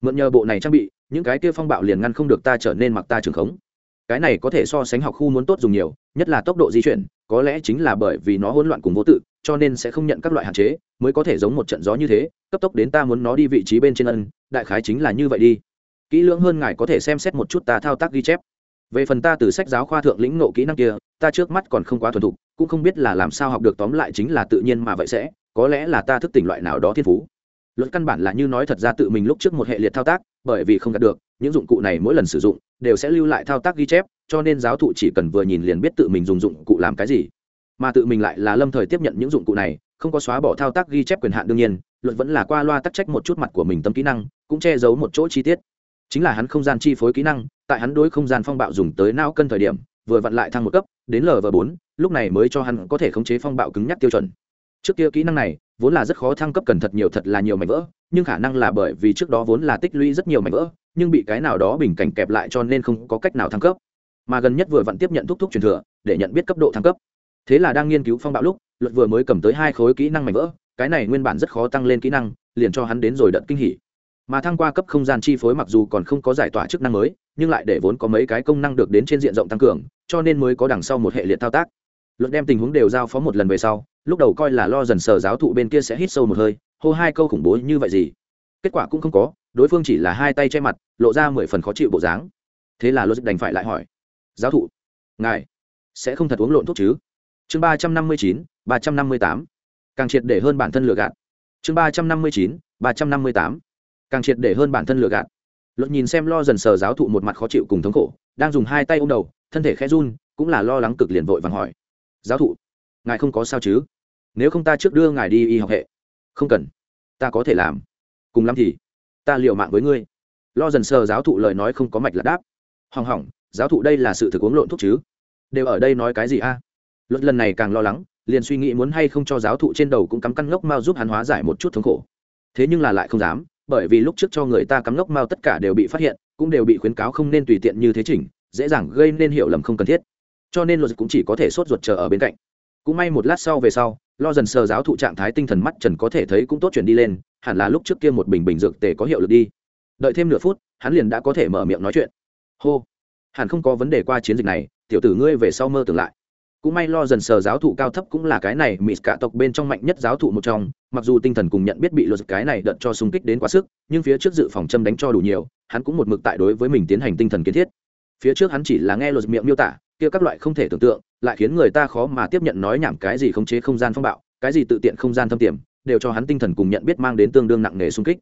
mượn nhờ bộ này trang bị, những cái kia phong bạo liền ngăn không được ta trở nên mặc ta trường khống. Cái này có thể so sánh học khu muốn tốt dùng nhiều, nhất là tốc độ di chuyển, có lẽ chính là bởi vì nó hỗn loạn cùng vô tự, cho nên sẽ không nhận các loại hạn chế, mới có thể giống một trận gió như thế, cấp tốc đến ta muốn nó đi vị trí bên trên ân, đại khái chính là như vậy đi. Kỹ lưỡng hơn ngài có thể xem xét một chút ta thao tác ghi chép. Về phần ta từ sách giáo khoa thượng lĩnh nộ kỹ năng kia, ta trước mắt còn không quá thuần thục, cũng không biết là làm sao học được, tóm lại chính là tự nhiên mà vậy sẽ, có lẽ là ta thức tỉnh loại nào đó thiên phú luật căn bản là như nói thật ra tự mình lúc trước một hệ liệt thao tác, bởi vì không đạt được, những dụng cụ này mỗi lần sử dụng đều sẽ lưu lại thao tác ghi chép, cho nên giáo thụ chỉ cần vừa nhìn liền biết tự mình dùng dụng cụ làm cái gì. Mà tự mình lại là lâm thời tiếp nhận những dụng cụ này, không có xóa bỏ thao tác ghi chép quyền hạn đương nhiên luật vẫn là qua loa tắc trách một chút mặt của mình tâm kỹ năng, cũng che giấu một chỗ chi tiết. Chính là hắn không gian chi phối kỹ năng, tại hắn đối không gian phong bạo dùng tới não cân thời điểm, vừa vặn lại thăng một cấp, đến lv bốn, lúc này mới cho hắn có thể khống chế phong bạo cứng nhắc tiêu chuẩn. Trước kia kỹ năng này vốn là rất khó thăng cấp cần thật nhiều thật là nhiều mảnh vỡ, nhưng khả năng là bởi vì trước đó vốn là tích lũy rất nhiều mảnh vỡ, nhưng bị cái nào đó bình cảnh kẹp lại cho nên không có cách nào thăng cấp. Mà gần nhất vừa vặn tiếp nhận thúc thúc truyền thừa, để nhận biết cấp độ thăng cấp. Thế là đang nghiên cứu phong bạo lúc, luật vừa mới cầm tới hai khối kỹ năng mảnh vỡ, cái này nguyên bản rất khó tăng lên kỹ năng, liền cho hắn đến rồi đợt kinh hỉ. Mà thăng qua cấp không gian chi phối mặc dù còn không có giải tỏa chức năng mới, nhưng lại để vốn có mấy cái công năng được đến trên diện rộng tăng cường, cho nên mới có đằng sau một hệ liệt thao tác luật đem tình huống đều giao phó một lần về sau, lúc đầu coi là lo dần sờ giáo thụ bên kia sẽ hít sâu một hơi, hô hai câu khủng bố như vậy gì. Kết quả cũng không có, đối phương chỉ là hai tay che mặt, lộ ra mười phần khó chịu bộ dáng. Thế là luật đành phải lại hỏi, giáo thụ, ngài sẽ không thật uống lộn thuốc chứ? Chương ba trăm năm mươi chín, ba trăm năm mươi tám. Càng triệt để hơn bản thân lừa gạt. Chương ba trăm năm mươi chín, ba trăm năm mươi tám. Càng triệt để hơn bản thân lừa gạt. Luật nhìn xem lo dần sờ giáo thụ một mặt khó chịu cùng thống khổ, đang dùng hai tay ôm đầu, thân thể khẽ run, cũng là lo lắng cực liền vội vàng hỏi giáo thụ, ngài không có sao chứ? Nếu không ta trước đưa ngài đi y học hệ. Không cần. Ta có thể làm. Cùng lắm thì, ta liệu mạng với ngươi. Lo dần sờ giáo thụ lời nói không có mạch là đáp. Hỏng hỏng, giáo thụ đây là sự thực uống lộn thuốc chứ? Đều ở đây nói cái gì a? Luật lần này càng lo lắng, liền suy nghĩ muốn hay không cho giáo thụ trên đầu cũng cắm căn ngốc mao giúp hắn hóa giải một chút thống khổ. Thế nhưng là lại không dám, bởi vì lúc trước cho người ta cắm ngốc mao tất cả đều bị phát hiện, cũng đều bị khuyến cáo không nên tùy tiện như thế chỉnh, dễ dàng gây nên hiểu lầm không cần thiết cho nên luật cũng chỉ có thể sốt ruột chờ ở bên cạnh. Cũng may một lát sau về sau, lo dần sờ giáo thụ trạng thái tinh thần mắt trần có thể thấy cũng tốt chuyển đi lên, hẳn là lúc trước kia một bình bình dược tề có hiệu lực đi. Đợi thêm nửa phút, hắn liền đã có thể mở miệng nói chuyện. Hô, hẳn không có vấn đề qua chiến dịch này, tiểu tử ngươi về sau mơ tưởng lại. Cũng may lo dần sờ giáo thụ cao thấp cũng là cái này mỹ cả tộc bên trong mạnh nhất giáo thụ một trong, mặc dù tinh thần cùng nhận biết bị luật cái này đợt cho xung kích đến quá sức, nhưng phía trước dự phòng châm đánh cho đủ nhiều, hắn cũng một mực tại đối với mình tiến hành tinh thần kiến thiết. Phía trước hắn chỉ là nghe luật miệng miêu tả kia các loại không thể tưởng tượng, lại khiến người ta khó mà tiếp nhận nói nhảm cái gì khống chế không gian phong bạo, cái gì tự tiện không gian thâm tiềm, đều cho hắn tinh thần cùng nhận biết mang đến tương đương nặng nề xung kích.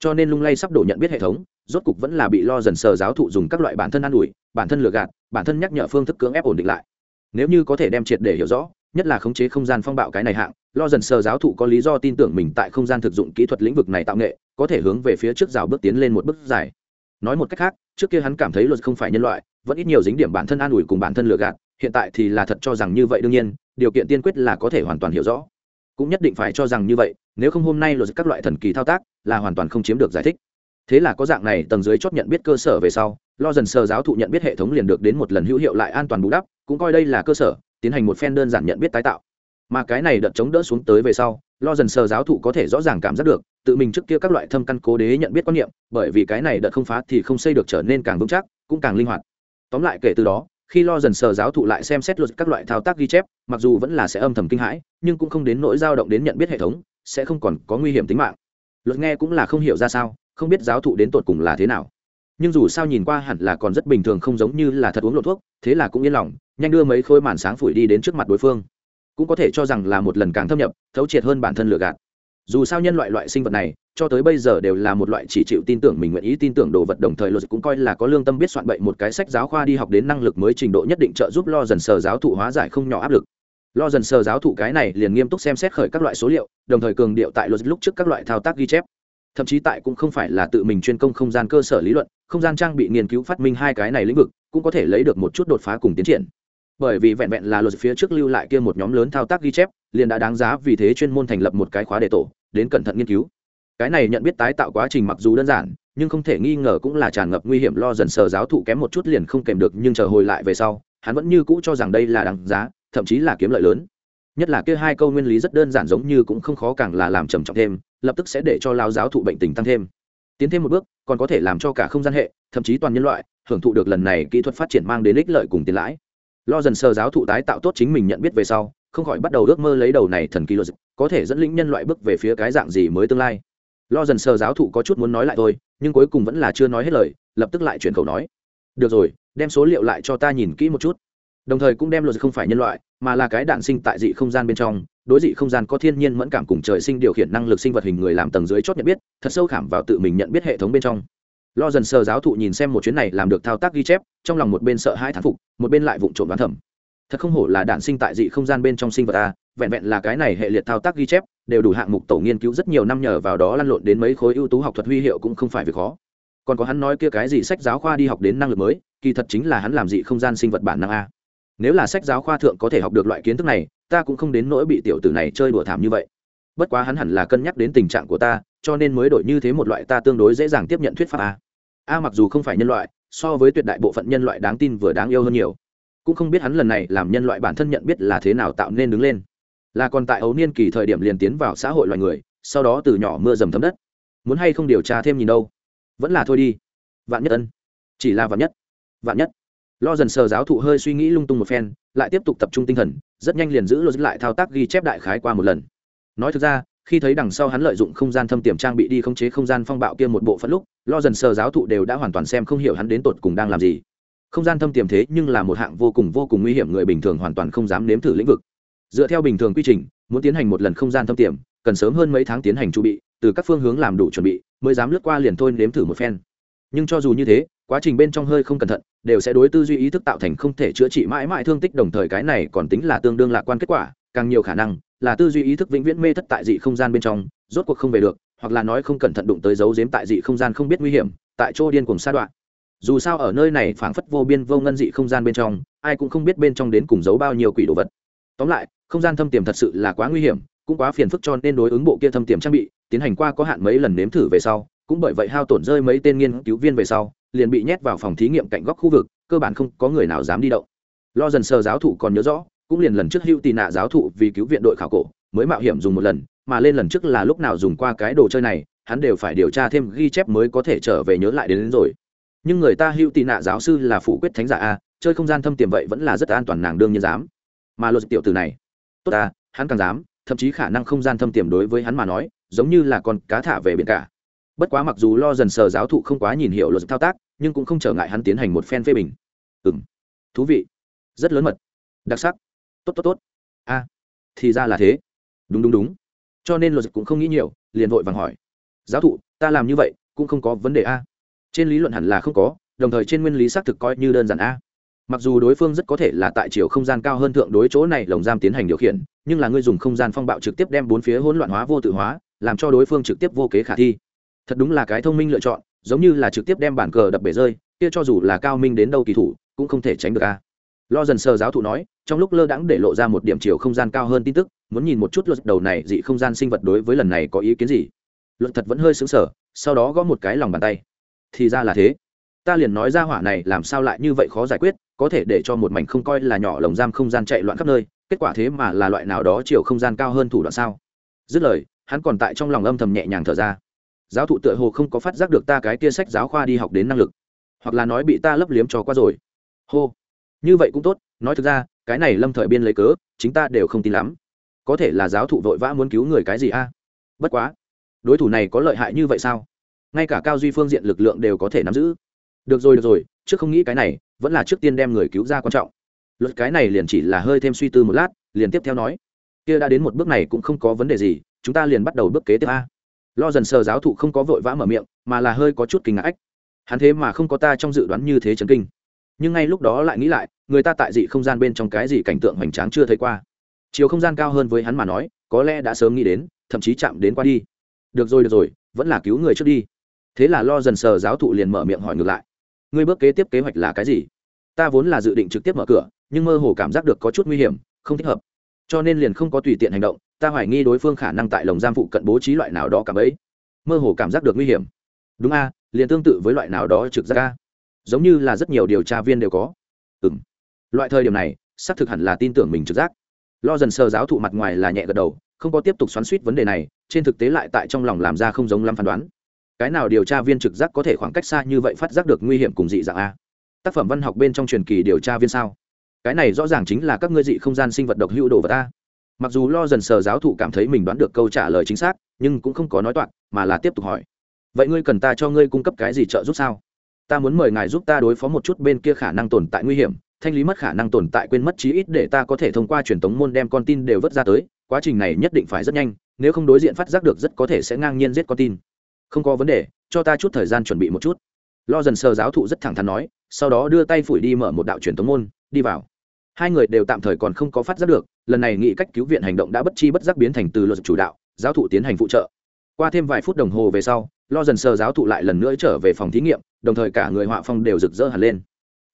Cho nên lung lay sắp đổ nhận biết hệ thống, rốt cục vẫn là bị lo dần sờ giáo thụ dùng các loại bản thân an ủi, bản thân lừa gạt, bản thân nhắc nhở phương thức cưỡng ép ổn định lại. Nếu như có thể đem triệt để hiểu rõ, nhất là khống chế không gian phong bạo cái này hạng, lo dần sờ giáo thụ có lý do tin tưởng mình tại không gian thực dụng kỹ thuật lĩnh vực này tạo nghệ, có thể hướng về phía trước rào bước tiến lên một bước dài. Nói một cách khác, trước kia hắn cảm thấy luật không phải nhân loại vẫn ít nhiều dính điểm bản thân an ủi cùng bản thân lừa gạt, hiện tại thì là thật cho rằng như vậy đương nhiên, điều kiện tiên quyết là có thể hoàn toàn hiểu rõ. Cũng nhất định phải cho rằng như vậy, nếu không hôm nay luật các loại thần kỳ thao tác, là hoàn toàn không chiếm được giải thích. Thế là có dạng này, tầng dưới chót nhận biết cơ sở về sau, lo dần sờ giáo thụ nhận biết hệ thống liền được đến một lần hữu hiệu lại an toàn bù đắp, cũng coi đây là cơ sở, tiến hành một phen đơn giản nhận biết tái tạo. Mà cái này đợt chống đỡ xuống tới về sau, lo dần sờ giáo thụ có thể rõ ràng cảm giác được, tự mình trước kia các loại thâm căn cố đế nhận biết quan niệm, bởi vì cái này đợt không phá thì không xây được trở nên càng vững chắc, cũng càng linh hoạt tóm lại kể từ đó, khi lo dần sờ giáo thụ lại xem xét luật các loại thao tác ghi chép, mặc dù vẫn là sẽ âm thầm kinh hãi, nhưng cũng không đến nỗi dao động đến nhận biết hệ thống, sẽ không còn có nguy hiểm tính mạng. Luật nghe cũng là không hiểu ra sao, không biết giáo thụ đến tột cùng là thế nào. Nhưng dù sao nhìn qua hẳn là còn rất bình thường không giống như là thật uống lộ thuốc, thế là cũng yên lòng, nhanh đưa mấy khối màn sáng phủi đi đến trước mặt đối phương. Cũng có thể cho rằng là một lần càng thâm nhập, thấu triệt hơn bản thân lừa gạt dù sao nhân loại loại sinh vật này, cho tới bây giờ đều là một loại chỉ chịu tin tưởng mình nguyện ý tin tưởng đồ vật đồng thời luật cũng coi là có lương tâm biết soạn bậy một cái sách giáo khoa đi học đến năng lực mới trình độ nhất định trợ giúp lo dần sờ giáo thụ hóa giải không nhỏ áp lực. Lo dần sờ giáo thụ cái này liền nghiêm túc xem xét khởi các loại số liệu, đồng thời cường điệu tại luật lúc trước các loại thao tác ghi chép. Thậm chí tại cũng không phải là tự mình chuyên công không gian cơ sở lý luận, không gian trang bị nghiên cứu phát minh hai cái này lĩnh vực, cũng có thể lấy được một chút đột phá cùng tiến triển. Bởi vì vẹn vẹn là luật phía trước lưu lại kia một nhóm lớn thao tác ghi chép, liền đã đáng giá vì thế chuyên môn thành lập một cái khóa đề tổ đến cẩn thận nghiên cứu. Cái này nhận biết tái tạo quá trình mặc dù đơn giản, nhưng không thể nghi ngờ cũng là tràn ngập nguy hiểm lo dần sờ giáo thụ kém một chút liền không kèm được, nhưng chờ hồi lại về sau, hắn vẫn như cũ cho rằng đây là đáng giá, thậm chí là kiếm lợi lớn. Nhất là kia hai câu nguyên lý rất đơn giản giống như cũng không khó càng là làm trầm trọng thêm, lập tức sẽ để cho lao giáo thụ bệnh tình tăng thêm. Tiến thêm một bước, còn có thể làm cho cả không gian hệ, thậm chí toàn nhân loại, hưởng thụ được lần này kỹ thuật phát triển mang đến ích lợi cùng tiền lãi. Lo dần sờ giáo thụ tái tạo tốt chính mình nhận biết về sau không khỏi bắt đầu ước mơ lấy đầu này thần kỳ luật có thể dẫn lĩnh nhân loại bước về phía cái dạng gì mới tương lai. Lo dần sờ giáo thụ có chút muốn nói lại thôi, nhưng cuối cùng vẫn là chưa nói hết lời, lập tức lại chuyển khẩu nói. Được rồi, đem số liệu lại cho ta nhìn kỹ một chút. Đồng thời cũng đem luật không phải nhân loại, mà là cái đạn sinh tại dị không gian bên trong, đối dị không gian có thiên nhiên mẫn cảm cùng trời sinh điều khiển năng lực sinh vật hình người làm tầng dưới chót nhận biết, thật sâu khảm vào tự mình nhận biết hệ thống bên trong. Lo dần sờ giáo thụ nhìn xem một chuyến này làm được thao tác ghi chép, trong lòng một bên sợ hai thán phục, một bên lại vụng trộm đoán thẩm thật không hổ là đản sinh tại dị không gian bên trong sinh vật a vẹn vẹn là cái này hệ liệt thao tác ghi chép, đều đủ hạng mục tổ nghiên cứu rất nhiều năm nhờ vào đó lăn lộn đến mấy khối ưu tú học thuật huy hiệu cũng không phải việc khó. Còn có hắn nói kia cái gì sách giáo khoa đi học đến năng lực mới, kỳ thật chính là hắn làm dị không gian sinh vật bản năng a. Nếu là sách giáo khoa thượng có thể học được loại kiến thức này, ta cũng không đến nỗi bị tiểu tử này chơi đùa thảm như vậy. Bất quá hắn hẳn là cân nhắc đến tình trạng của ta, cho nên mới đổi như thế một loại ta tương đối dễ dàng tiếp nhận thuyết pháp a. A mặc dù không phải nhân loại, so với tuyệt đại bộ phận nhân loại đáng tin vừa đáng yêu hơn nhiều cũng không biết hắn lần này làm nhân loại bản thân nhận biết là thế nào tạo nên đứng lên. Là còn tại ấu niên kỳ thời điểm liền tiến vào xã hội loài người, sau đó từ nhỏ mưa dầm thấm đất. Muốn hay không điều tra thêm nhìn đâu. Vẫn là thôi đi. Vạn nhất ân. Chỉ là vạn nhất. Vạn nhất. Lo dần sờ giáo thụ hơi suy nghĩ lung tung một phen, lại tiếp tục tập trung tinh thần, rất nhanh liền giữ lô lại thao tác ghi chép đại khái qua một lần. Nói thực ra, khi thấy đằng sau hắn lợi dụng không gian thâm tiềm trang bị đi khống chế không gian phong bạo kia một bộ phận lúc, lo dần sờ giáo thụ đều đã hoàn toàn xem không hiểu hắn đến tột cùng đang làm gì không gian thâm tiềm thế nhưng là một hạng vô cùng vô cùng nguy hiểm, người bình thường hoàn toàn không dám nếm thử lĩnh vực. Dựa theo bình thường quy trình, muốn tiến hành một lần không gian thâm tiềm, cần sớm hơn mấy tháng tiến hành chuẩn bị, từ các phương hướng làm đủ chuẩn bị, mới dám lướt qua liền thôi nếm thử một phen. Nhưng cho dù như thế, quá trình bên trong hơi không cẩn thận, đều sẽ đối tư duy ý thức tạo thành không thể chữa trị mãi mãi thương tích, đồng thời cái này còn tính là tương đương lạc quan kết quả, càng nhiều khả năng là tư duy ý thức vĩnh viễn mê thất tại dị không gian bên trong, rốt cuộc không về được, hoặc là nói không cẩn thận đụng tới dấu dếm tại dị không gian không biết nguy hiểm, tại chỗ điên cùng sa đoạn dù sao ở nơi này phảng phất vô biên vô ngân dị không gian bên trong ai cũng không biết bên trong đến cùng giấu bao nhiêu quỷ đồ vật. Tóm lại không gian thâm tiềm thật sự là quá nguy hiểm cũng quá phiền phức cho nên đối ứng bộ kia thâm tiềm trang bị tiến hành qua có hạn mấy lần nếm thử về sau cũng bởi vậy hao tổn rơi mấy tên nghiên cứu viên về sau liền bị nhét vào phòng thí nghiệm cạnh góc khu vực cơ bản không có người nào dám đi động. Lo dần sờ giáo thụ còn nhớ rõ cũng liền lần trước hưu tì nạ giáo thụ vì cứu viện đội khảo cổ mới mạo hiểm dùng một lần mà lên lần trước là lúc nào dùng qua cái đồ chơi này hắn đều phải điều tra thêm ghi chép mới có thể trở về nhớ lại đến, đến rồi nhưng người ta hữu tị nạ giáo sư là phủ quyết thánh giả a, chơi không gian thâm tiềm vậy vẫn là rất an toàn nàng đương nhiên dám. Mà luật tiểu từ này, tốt ta, hắn càng dám, thậm chí khả năng không gian thâm tiềm đối với hắn mà nói, giống như là con cá thả về biển cả. Bất quá mặc dù lo dần sờ giáo thụ không quá nhìn hiểu luật thao tác, nhưng cũng không trở ngại hắn tiến hành một phen phê bình. Ừ m thú vị. Rất lớn mật. Đặc sắc. Tốt tốt tốt. A, thì ra là thế. Đúng đúng đúng. Cho nên luật cũng không nghĩ nhiều, liền vội vàng hỏi. Giáo thụ, ta làm như vậy, cũng không có vấn đề a trên lý luận hẳn là không có, đồng thời trên nguyên lý xác thực coi như đơn giản a. Mặc dù đối phương rất có thể là tại chiều không gian cao hơn thượng đối chỗ này lồng giam tiến hành điều khiển, nhưng là ngươi dùng không gian phong bạo trực tiếp đem bốn phía hỗn loạn hóa vô tự hóa, làm cho đối phương trực tiếp vô kế khả thi. Thật đúng là cái thông minh lựa chọn, giống như là trực tiếp đem bản cờ đập bể rơi, kia cho dù là cao minh đến đâu kỳ thủ, cũng không thể tránh được a. Lo dần sờ giáo thụ nói, trong lúc lơ đãng để lộ ra một điểm chiều không gian cao hơn tin tức, muốn nhìn một chút luật đầu này dị không gian sinh vật đối với lần này có ý kiến gì. Luật thật vẫn hơi xứng sở sau đó gõ một cái lòng bàn tay thì ra là thế. Ta liền nói ra hỏa này làm sao lại như vậy khó giải quyết, có thể để cho một mảnh không coi là nhỏ lồng giam không gian chạy loạn khắp nơi, kết quả thế mà là loại nào đó chiều không gian cao hơn thủ đoạn sao? Dứt lời, hắn còn tại trong lòng âm thầm nhẹ nhàng thở ra. Giáo thụ tựa hồ không có phát giác được ta cái kia sách giáo khoa đi học đến năng lực, hoặc là nói bị ta lấp liếm cho qua rồi. Hô. Như vậy cũng tốt, nói thực ra, cái này lâm thời biên lấy cớ, chính ta đều không tin lắm. Có thể là giáo thụ vội vã muốn cứu người cái gì a? Bất quá, đối thủ này có lợi hại như vậy sao? Ngay cả cao duy phương diện lực lượng đều có thể nắm giữ. Được rồi được rồi, trước không nghĩ cái này, vẫn là trước tiên đem người cứu ra quan trọng. Luật cái này liền chỉ là hơi thêm suy tư một lát, liền tiếp theo nói. Kia đã đến một bước này cũng không có vấn đề gì, chúng ta liền bắt đầu bước kế tiếp a. Lo dần sờ giáo thụ không có vội vã mở miệng, mà là hơi có chút kinh ngạc hắn thế mà không có ta trong dự đoán như thế chấn kinh. Nhưng ngay lúc đó lại nghĩ lại, người ta tại dị không gian bên trong cái gì cảnh tượng hoành tráng chưa thấy qua. Chiều không gian cao hơn với hắn mà nói, có lẽ đã sớm nghĩ đến, thậm chí chạm đến qua đi. Được rồi được rồi, vẫn là cứu người trước đi thế là lo dần sờ giáo thụ liền mở miệng hỏi ngược lại. Ngươi bước kế tiếp kế hoạch là cái gì? Ta vốn là dự định trực tiếp mở cửa, nhưng mơ hồ cảm giác được có chút nguy hiểm, không thích hợp. Cho nên liền không có tùy tiện hành động, ta hoài nghi đối phương khả năng tại lồng giam phụ cận bố trí loại nào đó cảm ấy. Mơ hồ cảm giác được nguy hiểm. Đúng a, liền tương tự với loại nào đó trực giác a. Giống như là rất nhiều điều tra viên đều có. Ừ m loại thời điểm này, xác thực hẳn là tin tưởng mình trực giác. Lo dần sờ giáo thụ mặt ngoài là nhẹ gật đầu, không có tiếp tục xoắn suýt vấn đề này, trên thực tế lại tại trong lòng làm ra không giống lắm phán đoán cái nào điều tra viên trực giác có thể khoảng cách xa như vậy phát giác được nguy hiểm cùng dị dạng a? Tác phẩm văn học bên trong truyền kỳ điều tra viên sao? Cái này rõ ràng chính là các ngươi dị không gian sinh vật độc hữu đồ vật ta mặc dù lo dần sờ giáo thụ cảm thấy mình đoán được câu trả lời chính xác, nhưng cũng không có nói toạc, mà là tiếp tục hỏi. Vậy ngươi cần ta cho ngươi cung cấp cái gì trợ giúp sao? Ta muốn mời ngài giúp ta đối phó một chút bên kia khả năng tồn tại nguy hiểm, thanh lý mất khả năng tồn tại quên mất chí ít để ta có thể thông qua truyền thống môn đem con tin đều vớt ra tới, quá trình này nhất định phải rất nhanh, nếu không đối diện phát giác được rất có thể sẽ ngang nhiên giết con tin không có vấn đề, cho ta chút thời gian chuẩn bị một chút. Lo dần sờ giáo thụ rất thẳng thắn nói, sau đó đưa tay phủi đi mở một đạo truyền tống môn, đi vào. Hai người đều tạm thời còn không có phát giác được, lần này nghị cách cứu viện hành động đã bất chi bất giác biến thành từ luật chủ đạo, giáo thụ tiến hành phụ trợ. Qua thêm vài phút đồng hồ về sau lo dần sờ giáo thụ lại lần nữa trở về phòng thí nghiệm, đồng thời cả người họa phong đều rực rỡ hẳn lên.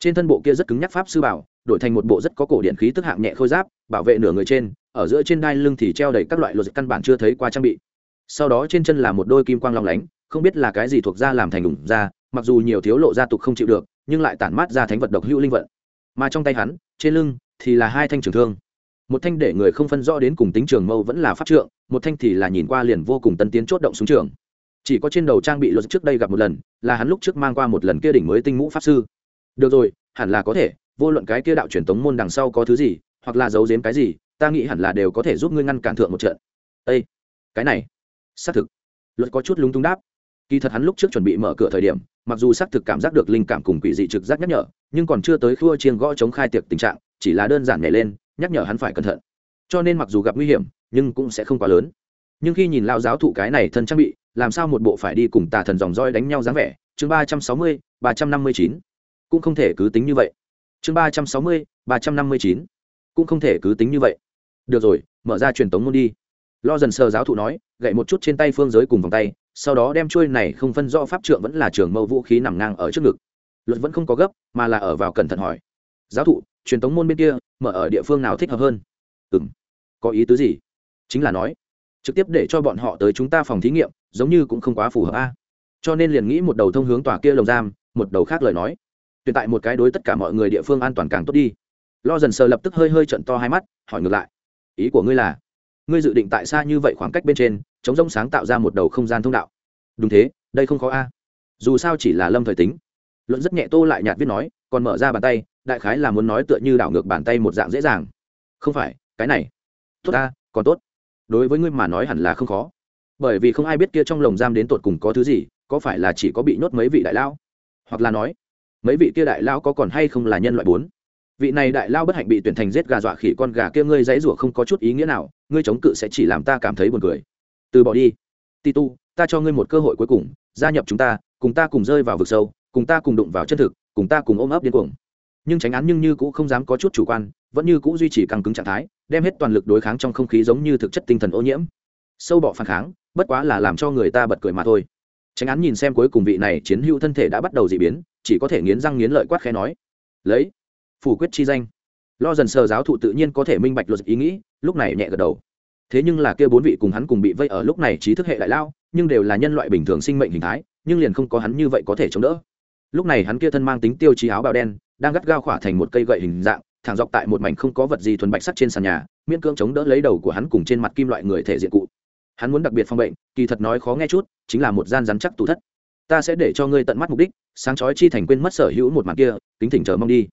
Trên thân bộ kia rất cứng nhắc pháp sư bảo, đổi thành một bộ rất có cổ điện khí tức hạng nhẹ khôi giáp, bảo vệ nửa người trên, ở giữa trên đai lưng thì treo đầy các loại luật căn bản chưa thấy qua trang bị sau đó trên chân là một đôi kim quang long lánh, không biết là cái gì thuộc ra làm thành đủng ra mặc dù nhiều thiếu lộ gia tục không chịu được, nhưng lại tản mát ra thánh vật độc hữu linh vận. Mà trong tay hắn, trên lưng thì là hai thanh trường thương. Một thanh để người không phân rõ đến cùng tính trường mâu vẫn là pháp trượng, một thanh thì là nhìn qua liền vô cùng tân tiến chốt động xuống trường. Chỉ có trên đầu trang bị luật trước đây gặp một lần, là hắn lúc trước mang qua một lần kia đỉnh mới tinh ngũ pháp sư. Được rồi, hẳn là có thể, vô luận cái kia đạo truyền tống môn đằng sau có thứ gì, hoặc là giấu giếm cái gì, ta nghĩ hẳn là đều có thể giúp ngươi ngăn cản thượng một trận. Ây cái này xác thực. Luật có chút lúng túng đáp. Kỳ thật hắn lúc trước chuẩn bị mở cửa thời điểm, mặc dù xác thực cảm giác được linh cảm cùng quỷ dị trực giác nhắc nhở, nhưng còn chưa tới khua chiên gõ chống khai tiệc tình trạng, chỉ là đơn giản nhảy lên, nhắc nhở hắn phải cẩn thận. Cho nên mặc dù gặp nguy hiểm, nhưng cũng sẽ không quá lớn. Nhưng khi nhìn lao giáo thụ cái này thân trang bị, làm sao một bộ phải đi cùng tà thần dòng roi đánh nhau dáng vẻ? Chương ba trăm sáu mươi, ba trăm năm mươi chín. Cũng không thể cứ tính như vậy. Chương ba trăm sáu mươi, ba trăm năm mươi chín. Cũng không thể cứ tính như vậy. Được rồi, mở ra truyền tống môn đi lo dần sờ giáo thụ nói, gậy một chút trên tay phương giới cùng vòng tay, sau đó đem chuôi này không phân rõ pháp trượng vẫn là trường mâu vũ khí nằm ngang ở trước ngực. Luật vẫn không có gấp, mà là ở vào cẩn thận hỏi. Giáo thụ, truyền tống môn bên kia, mở ở địa phương nào thích hợp hơn? Ừ m có ý tứ gì? Chính là nói, trực tiếp để cho bọn họ tới chúng ta phòng thí nghiệm, giống như cũng không quá phù hợp a. Cho nên liền nghĩ một đầu thông hướng tòa kia lồng giam, một đầu khác lời nói. Tuyệt tại một cái đối tất cả mọi người địa phương an toàn càng tốt đi. Lo dần sờ lập tức hơi hơi trận to hai mắt, hỏi ngược lại. Ý của ngươi là? Ngươi dự định tại xa như vậy khoảng cách bên trên, chống rông sáng tạo ra một đầu không gian thông đạo. Đúng thế, đây không khó a. Dù sao chỉ là lâm thời tính. Luận rất nhẹ tô lại nhạt viết nói, còn mở ra bàn tay, đại khái là muốn nói tựa như đảo ngược bàn tay một dạng dễ dàng. Không phải, cái này. Tốt ta, còn tốt. Đối với ngươi mà nói hẳn là không khó. Bởi vì không ai biết kia trong lồng giam đến tột cùng có thứ gì, có phải là chỉ có bị nhốt mấy vị đại lao hoặc là nói, mấy vị kia đại lao có còn hay không là nhân loại bốn? Vị này đại lao bất hạnh bị tuyển thành giết gà dọa khỉ con gà kia ngươi dãy rủa không có chút ý nghĩa nào, ngươi chống cự sẽ chỉ làm ta cảm thấy buồn cười. Từ bỏ đi. Ti tu, ta cho ngươi một cơ hội cuối cùng, gia nhập chúng ta, cùng ta cùng rơi vào vực sâu, cùng ta cùng đụng vào chân thực, cùng ta cùng ôm ấp điên cuồng. Nhưng tránh án nhưng như cũng không dám có chút chủ quan, vẫn như cũng duy trì căng cứng trạng thái, đem hết toàn lực đối kháng trong không khí giống như thực chất tinh thần ô nhiễm. Sâu bọ phản kháng, bất quá là làm cho người ta bật cười mà thôi. Tránh án nhìn xem cuối cùng vị này chiến hữu thân thể đã bắt đầu dị biến, chỉ có thể nghiến răng nghiến lợi quát khẽ nói. Lấy phủ quyết chi danh. Lo dần sờ giáo thụ tự nhiên có thể minh bạch luật ý nghĩ, lúc này nhẹ gật đầu. Thế nhưng là kia bốn vị cùng hắn cùng bị vây ở lúc này trí thức hệ đại lao, nhưng đều là nhân loại bình thường sinh mệnh hình thái, nhưng liền không có hắn như vậy có thể chống đỡ. Lúc này hắn kia thân mang tính tiêu chí áo bào đen, đang gắt gao khỏa thành một cây gậy hình dạng, thẳng dọc tại một mảnh không có vật gì thuần bạch sắt trên sàn nhà, miễn cưỡng chống đỡ lấy đầu của hắn cùng trên mặt kim loại người thể diện cụ. Hắn muốn đặc biệt phòng bệnh, kỳ thật nói khó nghe chút, chính là một gian rắn chắc tủ thất. Ta sẽ để cho ngươi tận mắt mục đích, sáng chói chi thành quên mất sở hữu một mặt kia, kính thỉnh chờ mong đi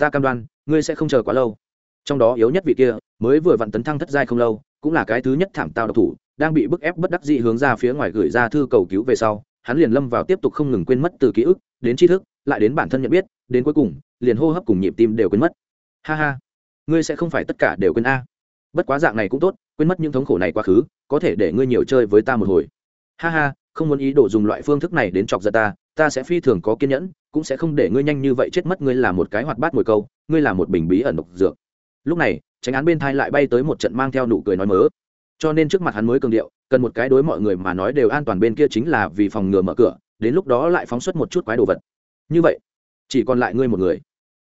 ta cam đoan, ngươi sẽ không chờ quá lâu. Trong đó yếu nhất vị kia, mới vừa vặn tấn thăng thất giai không lâu, cũng là cái thứ nhất thảm tao độc thủ, đang bị bức ép bất đắc dị hướng ra phía ngoài gửi ra thư cầu cứu về sau, hắn liền lâm vào tiếp tục không ngừng quên mất từ ký ức, đến tri thức, lại đến bản thân nhận biết, đến cuối cùng, liền hô hấp cùng nhịp tim đều quên mất. Ha ha, ngươi sẽ không phải tất cả đều quên a. Bất quá dạng này cũng tốt, quên mất những thống khổ này quá khứ, có thể để ngươi nhiều chơi với ta một hồi. Ha ha, không muốn ý đồ dùng loại phương thức này đến chọc giận ta ta sẽ phi thường có kiên nhẫn cũng sẽ không để ngươi nhanh như vậy chết mất, ngươi là một cái hoạt bát mồi câu, ngươi là một bình bí ẩn độc dược. Lúc này, tránh án bên thai lại bay tới một trận mang theo nụ cười nói mớ. Cho nên trước mặt hắn mới cường điệu, cần một cái đối mọi người mà nói đều an toàn bên kia chính là vì phòng ngừa mở cửa, đến lúc đó lại phóng xuất một chút quái đồ vật. Như vậy, chỉ còn lại ngươi một người.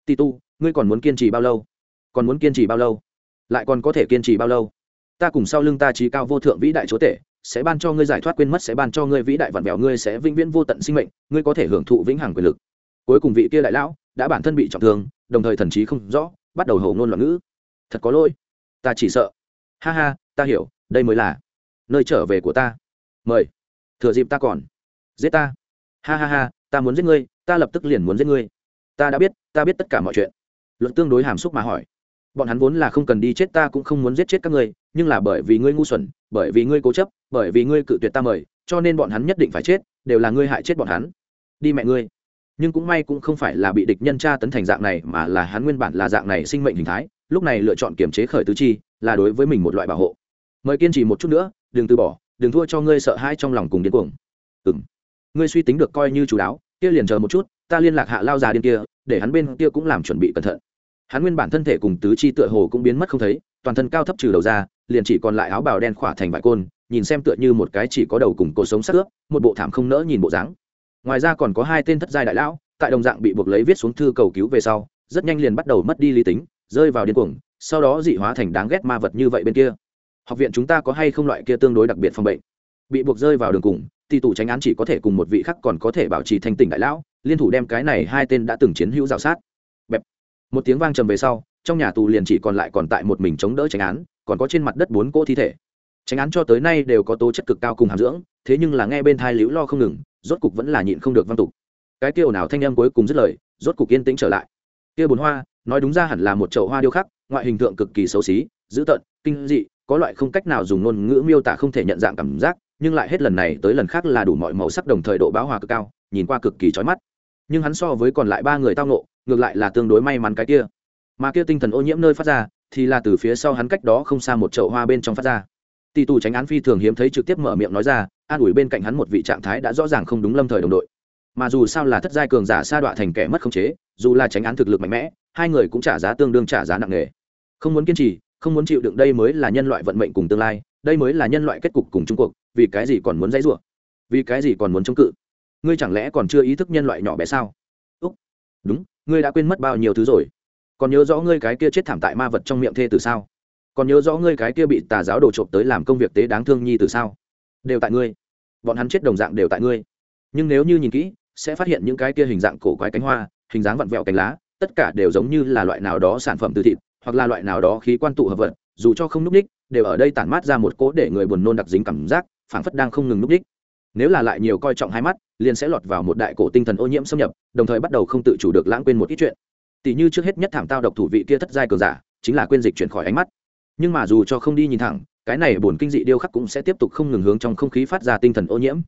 Ti tu, ngươi còn muốn kiên trì bao lâu? Còn muốn kiên trì bao lâu? Lại còn có thể kiên trì bao lâu? Ta cùng sau lưng ta trí cao vô thượng vĩ đại chúa tể, sẽ ban cho ngươi giải thoát quên mất, sẽ ban cho ngươi vĩ đại vạn vẹo, ngươi sẽ vĩnh viễn vô tận sinh mệnh, ngươi có thể hưởng thụ vĩnh hằng quyền lực cuối cùng vị kia đại lão đã bản thân bị trọng thương, đồng thời thần trí không rõ, bắt đầu hầu ngôn loạn ngữ. Thật có lỗi. Ta chỉ sợ. Ha ha, ta hiểu, đây mới là nơi trở về của ta. Mời. Thừa dịp ta còn giết ta. Ha ha ha, ta muốn giết ngươi, ta lập tức liền muốn giết ngươi. Ta đã biết, ta biết tất cả mọi chuyện. Luận tương đối hàm xúc mà hỏi. Bọn hắn vốn là không cần đi chết ta cũng không muốn giết chết các ngươi, nhưng là bởi vì ngươi ngu xuẩn, bởi vì ngươi cố chấp, bởi vì ngươi cự tuyệt ta mời, cho nên bọn hắn nhất định phải chết, đều là ngươi hại chết bọn hắn. Đi mẹ ngươi nhưng cũng may cũng không phải là bị địch nhân tra tấn thành dạng này, mà là hắn nguyên bản là dạng này sinh mệnh hình thái, lúc này lựa chọn kiềm chế khởi tứ chi, là đối với mình một loại bảo hộ. Mời kiên trì một chút nữa, đừng từ bỏ, đừng thua cho ngươi sợ hãi trong lòng cùng điên cuồng. Ừng ngươi suy tính được coi như chú đáo, kia liền chờ một chút, ta liên lạc hạ lao già điên kia, để hắn bên kia cũng làm chuẩn bị cẩn thận. Hắn nguyên bản thân thể cùng tứ chi tựa hồ cũng biến mất không thấy, toàn thân cao thấp trừ đầu ra, liền chỉ còn lại áo bào đen khỏa thành vải côn, nhìn xem tựa như một cái chỉ có đầu cùng cột sống sắc ướp, một bộ thảm không nỡ nhìn bộ dáng ngoài ra còn có hai tên thất giai đại lão, tại đồng dạng bị buộc lấy viết xuống thư cầu cứu về sau, rất nhanh liền bắt đầu mất đi lý tính, rơi vào điên cuồng, sau đó dị hóa thành đáng ghét ma vật như vậy bên kia. Học viện chúng ta có hay không loại kia tương đối đặc biệt phòng bệnh? Bị buộc rơi vào đường cùng thì tù tránh án chỉ có thể cùng một vị khác còn có thể bảo trì thanh tỉnh đại lão, liên thủ đem cái này hai tên đã từng chiến hữu rào sát. Bẹp. một tiếng vang trầm về sau, trong nhà tù liền chỉ còn lại còn tại một mình chống đỡ tránh án, còn có trên mặt đất bốn cỗ thi thể. Tránh án cho tới nay đều có tố chất cực cao cùng hàm dưỡng thế nhưng là nghe bên thai liễu lo không ngừng, rốt cục vẫn là nhịn không được văn tục. Cái kia nào thanh em cuối cùng dứt lời, rốt cục yên tĩnh trở lại. Kia bồn hoa, nói đúng ra hẳn là một chậu hoa điêu khắc, ngoại hình tượng cực kỳ xấu xí, dữ tợn, kinh dị, có loại không cách nào dùng ngôn ngữ miêu tả không thể nhận dạng cảm giác, nhưng lại hết lần này tới lần khác là đủ mọi màu sắc đồng thời độ báo hòa cực cao, nhìn qua cực kỳ chói mắt. Nhưng hắn so với còn lại ba người tao nộ ngược lại là tương đối may mắn cái kia. Mà kia tinh thần ô nhiễm nơi phát ra, thì là từ phía sau hắn cách đó không xa một chậu hoa bên trong phát ra tỷ tù tránh án phi thường hiếm thấy trực tiếp mở miệng nói ra, an ủi bên cạnh hắn một vị trạng thái đã rõ ràng không đúng lâm thời đồng đội. Mà dù sao là thất giai cường giả sa đọa thành kẻ mất khống chế, dù là tránh án thực lực mạnh mẽ, hai người cũng trả giá tương đương trả giá nặng nề. Không muốn kiên trì, không muốn chịu đựng đây mới là nhân loại vận mệnh cùng tương lai, đây mới là nhân loại kết cục cùng chung cuộc, vì cái gì còn muốn dãy rủa? Vì cái gì còn muốn chống cự? Ngươi chẳng lẽ còn chưa ý thức nhân loại nhỏ bé sao? Úc, đúng, ngươi đã quên mất bao nhiêu thứ rồi. Còn nhớ rõ ngươi cái kia chết thảm tại ma vật trong miệng thê từ sao? Còn nhớ rõ ngươi cái kia bị tà giáo đổ trộm tới làm công việc tế đáng thương nhi từ sao? Đều tại ngươi. Bọn hắn chết đồng dạng đều tại ngươi. Nhưng nếu như nhìn kỹ, sẽ phát hiện những cái kia hình dạng cổ quái cánh hoa, hình dáng vặn vẹo cánh lá, tất cả đều giống như là loại nào đó sản phẩm từ thịt, hoặc là loại nào đó khí quan tụ hợp vật, dù cho không núp ních đều ở đây tản mát ra một cỗ để người buồn nôn đặc dính cảm giác, phảng phất đang không ngừng núp ních nếu là lại nhiều coi trọng hai mắt, liền sẽ lọt vào một đại cổ tinh thần ô nhiễm xâm nhập, đồng thời bắt đầu không tự chủ được lãng quên một ít chuyện. Tỷ như trước hết nhất thảm tao độc thủ vị kia thất giai cường giả, chính là quên dịch chuyển khỏi ánh mắt nhưng mà dù cho không đi nhìn thẳng, cái này bổn kinh dị điêu khắc cũng sẽ tiếp tục không ngừng hướng trong không khí phát ra tinh thần ô nhiễm.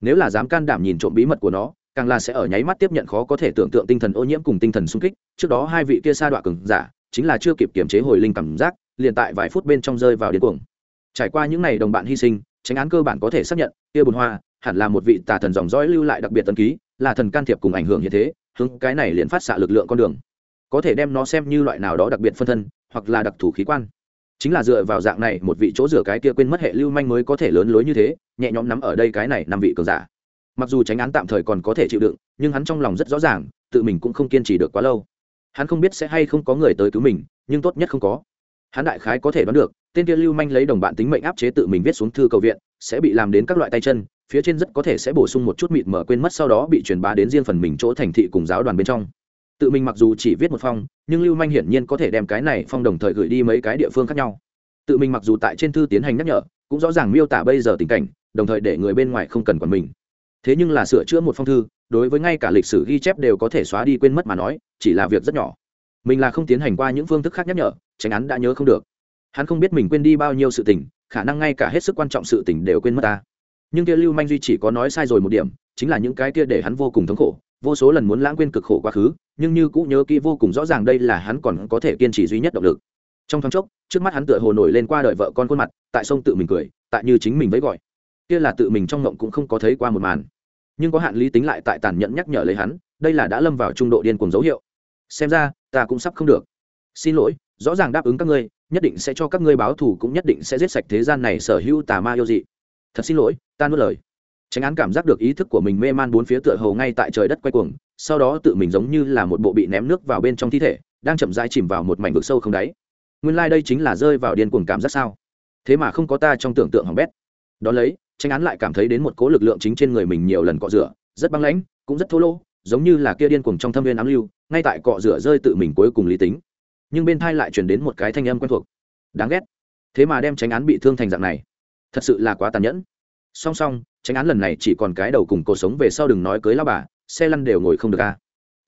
Nếu là dám can đảm nhìn trộm bí mật của nó, càng là sẽ ở nháy mắt tiếp nhận khó có thể tưởng tượng tinh thần ô nhiễm cùng tinh thần sung kích. Trước đó hai vị kia sa đọa cường giả, chính là chưa kịp kiểm chế hồi linh cảm giác, liền tại vài phút bên trong rơi vào điên cuồng. Trải qua những ngày đồng bạn hy sinh, tránh án cơ bản có thể xác nhận, kia bùn hoa hẳn là một vị tà thần dòng dõi lưu lại đặc biệt tân ký, là thần can thiệp cùng ảnh hưởng như thế, hướng cái này liền phát xạ lực lượng con đường. Có thể đem nó xem như loại nào đó đặc biệt phân thân, hoặc là đặc thù khí quan chính là dựa vào dạng này, một vị chỗ rửa cái kia quên mất hệ lưu manh mới có thể lớn lối như thế, nhẹ nhõm nắm ở đây cái này năm vị cường giả. Mặc dù tránh án tạm thời còn có thể chịu đựng, nhưng hắn trong lòng rất rõ ràng, tự mình cũng không kiên trì được quá lâu. Hắn không biết sẽ hay không có người tới cứu mình, nhưng tốt nhất không có. Hắn đại khái có thể đoán được, tên kia lưu manh lấy đồng bạn tính mệnh áp chế tự mình viết xuống thư cầu viện, sẽ bị làm đến các loại tay chân, phía trên rất có thể sẽ bổ sung một chút mịt mở quên mất sau đó bị truyền bá đến riêng phần mình chỗ thành thị cùng giáo đoàn bên trong tự mình mặc dù chỉ viết một phong, nhưng lưu manh hiển nhiên có thể đem cái này phong đồng thời gửi đi mấy cái địa phương khác nhau. Tự mình mặc dù tại trên thư tiến hành nhắc nhở, cũng rõ ràng miêu tả bây giờ tình cảnh, đồng thời để người bên ngoài không cần quản mình. Thế nhưng là sửa chữa một phong thư, đối với ngay cả lịch sử ghi chép đều có thể xóa đi quên mất mà nói, chỉ là việc rất nhỏ. Mình là không tiến hành qua những phương thức khác nhắc nhở, tránh án đã nhớ không được. Hắn không biết mình quên đi bao nhiêu sự tình, khả năng ngay cả hết sức quan trọng sự tình đều quên mất ta. Nhưng kia lưu manh duy chỉ có nói sai rồi một điểm, chính là những cái kia để hắn vô cùng thống khổ vô số lần muốn lãng quên cực khổ quá khứ, nhưng như cũng nhớ kỹ vô cùng rõ ràng đây là hắn còn có thể kiên trì duy nhất động lực. Trong thoáng chốc, trước mắt hắn tựa hồ nổi lên qua đợi vợ con khuôn mặt, tại sông tự mình cười, tại như chính mình với gọi. Kia là tự mình trong ngộng cũng không có thấy qua một màn. Nhưng có hạn lý tính lại tại tàn nhẫn nhắc nhở lấy hắn, đây là đã lâm vào trung độ điên cùng dấu hiệu. Xem ra, ta cũng sắp không được. Xin lỗi, rõ ràng đáp ứng các ngươi, nhất định sẽ cho các ngươi báo thù cũng nhất định sẽ giết sạch thế gian này sở hữu tà ma yêu dị. Thật xin lỗi, ta nuốt lời tránh án cảm giác được ý thức của mình mê man bốn phía tựa hồ ngay tại trời đất quay cuồng, sau đó tự mình giống như là một bộ bị ném nước vào bên trong thi thể, đang chậm rãi chìm vào một mảnh vực sâu không đáy. Nguyên lai、like、đây chính là rơi vào điên cuồng cảm giác sao? Thế mà không có ta trong tưởng tượng hỏng bét. Đ ó lấy tranh án lại cảm thấy đến một cố lực lượng chính trên người mình nhiều lần cọ rửa, rất băng lãnh, cũng rất thô lỗ, giống như là kia điên cuồng trong thâm viên ám lưu, ngay tại cọ rửa rơi tự mình cuối cùng lý tính. Nhưng bên thai lại chuyển đến một cái thanh âm quen thuộc. Đáng ghét. Thế mà đem tránh án bị thương thành dạng này. Thật sự là quá tàn nhẫn. Song song tránh án lần này chỉ còn cái đầu cùng cuộc sống về sau đừng nói cưới lao bà, xe lăn đều ngồi không được ca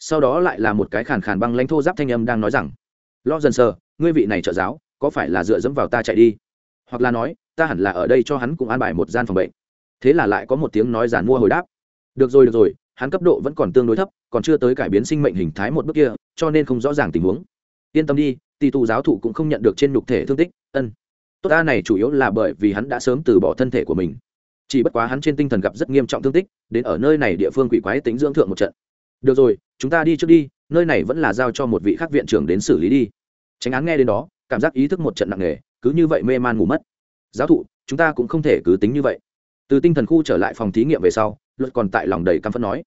sau đó lại là một cái khàn khàn băng lãnh thô giáp thanh âm đang nói rằng, lo dần sờ, ngươi vị này trợ giáo, có phải là dựa dẫm vào ta chạy đi? Hoặc là nói, ta hẳn là ở đây cho hắn cũng an bài một gian phòng bệnh. Thế là lại có một tiếng nói giàn mua hồi đáp. Được rồi được rồi, hắn cấp độ vẫn còn tương đối thấp, còn chưa tới cải biến sinh mệnh hình thái một bước kia, cho nên không rõ ràng tình huống. Yên tâm đi, tỷ tù giáo thụ cũng không nhận được trên nhục thể thương tích, ân. Tốt ta này chủ yếu là bởi vì hắn đã sớm từ bỏ thân thể của mình chỉ bất quá hắn trên tinh thần gặp rất nghiêm trọng thương tích, đến ở nơi này địa phương quỷ quái tính dưỡng thượng một trận. Được rồi, chúng ta đi trước đi, nơi này vẫn là giao cho một vị khác viện trưởng đến xử lý đi. Tránh án nghe đến đó, cảm giác ý thức một trận nặng nề, cứ như vậy mê man ngủ mất. Giáo thụ, chúng ta cũng không thể cứ tính như vậy. Từ tinh thần khu trở lại phòng thí nghiệm về sau, luật còn tại lòng đầy căm phẫn nói.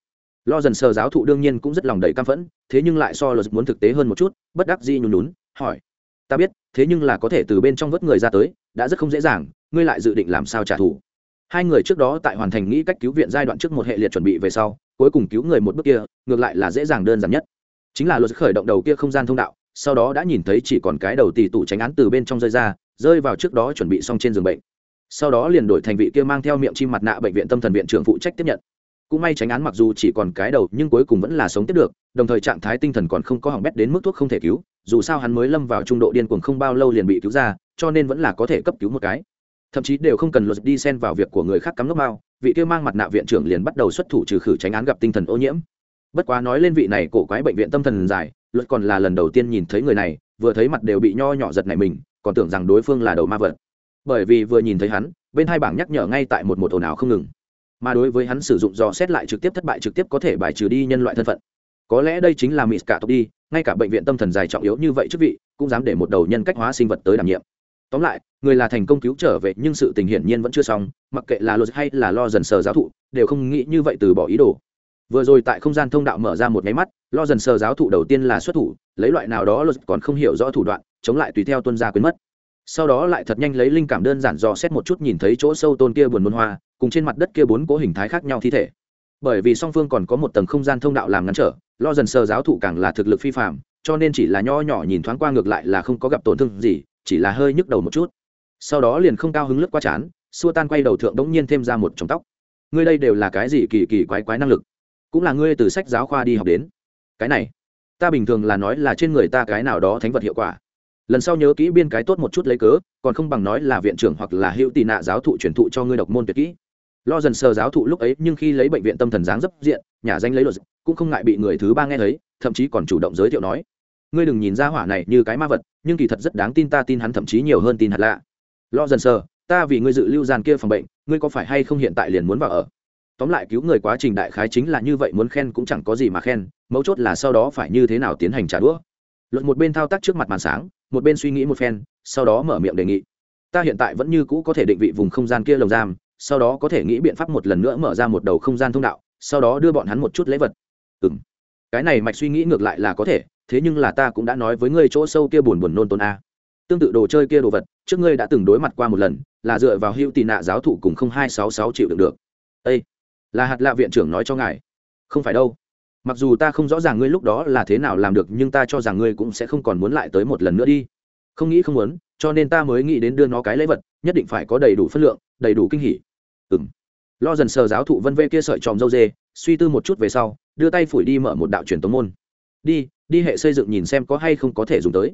Lo dần sờ giáo thụ đương nhiên cũng rất lòng đầy căm phẫn, thế nhưng lại so luật muốn thực tế hơn một chút, bất đắc dĩ nhún nhún, hỏi. Ta biết, thế nhưng là có thể từ bên trong vớt người ra tới, đã rất không dễ dàng, ngươi lại dự định làm sao trả thù? Hai người trước đó tại hoàn thành nghĩ cách cứu viện giai đoạn trước một hệ liệt chuẩn bị về sau, cuối cùng cứu người một bước kia, ngược lại là dễ dàng đơn giản nhất. Chính là luật khởi động đầu kia không gian thông đạo, sau đó đã nhìn thấy chỉ còn cái đầu tỷ tủ tránh án từ bên trong rơi ra, rơi vào trước đó chuẩn bị xong trên giường bệnh. Sau đó liền đổi thành vị kia mang theo miệng chim mặt nạ bệnh viện tâm thần viện trưởng phụ trách tiếp nhận. Cũng may tránh án mặc dù chỉ còn cái đầu, nhưng cuối cùng vẫn là sống tiếp được, đồng thời trạng thái tinh thần còn không có hỏng bét đến mức thuốc không thể cứu, dù sao hắn mới lâm vào trung độ điên cuồng không bao lâu liền bị cứu ra, cho nên vẫn là có thể cấp cứu một cái thậm chí đều không cần luật đi xen vào việc của người khác cắm ngốc mao, vị kia mang mặt nạ viện trưởng liền bắt đầu xuất thủ trừ khử tránh án gặp tinh thần ô nhiễm. Bất quá nói lên vị này cổ quái bệnh viện tâm thần dài, luật còn là lần đầu tiên nhìn thấy người này, vừa thấy mặt đều bị nho nhỏ giật này mình, còn tưởng rằng đối phương là đầu ma vật. Bởi vì vừa nhìn thấy hắn, bên hai bảng nhắc nhở ngay tại một một ồn ào không ngừng. Mà đối với hắn sử dụng dò xét lại trực tiếp thất bại trực tiếp có thể bài trừ đi nhân loại thân phận. Có lẽ đây chính là mỹ cả tộc đi, ngay cả bệnh viện tâm thần dài trọng yếu như vậy chức vị, cũng dám để một đầu nhân cách hóa sinh vật tới đảm nhiệm tóm lại, người là thành công cứu trở về nhưng sự tình hiển nhiên vẫn chưa xong, mặc kệ là luật hay là lo dần sờ giáo thụ, đều không nghĩ như vậy từ bỏ ý đồ. Vừa rồi tại không gian thông đạo mở ra một nháy mắt, lo dần sờ giáo thụ đầu tiên là xuất thủ, lấy loại nào đó luật còn không hiểu rõ thủ đoạn, chống lại tùy theo tuân gia quyến mất. Sau đó lại thật nhanh lấy linh cảm đơn giản dò xét một chút nhìn thấy chỗ sâu tôn kia buồn môn hoa, cùng trên mặt đất kia bốn cố hình thái khác nhau thi thể. Bởi vì song phương còn có một tầng không gian thông đạo làm ngăn trở, lo dần sờ giáo thụ càng là thực lực phi phạm cho nên chỉ là nho nhỏ nhìn thoáng qua ngược lại là không có gặp tổn thương gì chỉ là hơi nhức đầu một chút. Sau đó liền không cao hứng lướt qua chán, xua tan quay đầu thượng đống nhiên thêm ra một trong tóc. Ngươi đây đều là cái gì kỳ kỳ quái quái năng lực? Cũng là ngươi từ sách giáo khoa đi học đến. Cái này, ta bình thường là nói là trên người ta cái nào đó thánh vật hiệu quả. Lần sau nhớ kỹ biên cái tốt một chút lấy cớ, còn không bằng nói là viện trưởng hoặc là hữu tị nạ giáo thụ truyền thụ cho ngươi độc môn tuyệt kỹ. Lo dần sờ giáo thụ lúc ấy, nhưng khi lấy bệnh viện tâm thần dáng dấp diện, nhà danh lấy luật, cũng không ngại bị người thứ ba nghe thấy, thậm chí còn chủ động giới thiệu nói ngươi đừng nhìn ra hỏa này như cái ma vật, nhưng kỳ thật rất đáng tin ta tin hắn thậm chí nhiều hơn tin hạt lạ. Lo dần sờ, ta vì ngươi dự lưu gian kia phòng bệnh, ngươi có phải hay không hiện tại liền muốn vào ở? Tóm lại cứu người quá trình đại khái chính là như vậy, muốn khen cũng chẳng có gì mà khen, mấu chốt là sau đó phải như thế nào tiến hành trả đũa. Luật một bên thao tác trước mặt màn sáng, một bên suy nghĩ một phen, sau đó mở miệng đề nghị. Ta hiện tại vẫn như cũ có thể định vị vùng không gian kia lồng giam, sau đó có thể nghĩ biện pháp một lần nữa mở ra một đầu không gian thông đạo, sau đó đưa bọn hắn một chút lễ vật. Ừ m cái này mạch suy nghĩ ngược lại là có thể thế nhưng là ta cũng đã nói với ngươi chỗ sâu kia buồn buồn nôn tôn a. Tương tự đồ chơi kia đồ vật, trước ngươi đã từng đối mặt qua một lần, là dựa vào hữu tị nạ giáo thụ cùng không hai sáu sáu triệu được được. Â là hạt lạ viện trưởng nói cho ngài. Không phải đâu. Mặc dù ta không rõ ràng ngươi lúc đó là thế nào làm được, nhưng ta cho rằng ngươi cũng sẽ không còn muốn lại tới một lần nữa đi. Không nghĩ không muốn, cho nên ta mới nghĩ đến đưa nó cái lễ vật, nhất định phải có đầy đủ phân lượng, đầy đủ kinh hỉ. Ừ m lo dần sờ giáo thụ vân vê kia sợi tròm dâu dê, suy tư một chút về sau, đưa tay phủi đi mở một đạo truyền tống môn. Đi đi hệ xây dựng nhìn xem có hay không có thể dùng tới.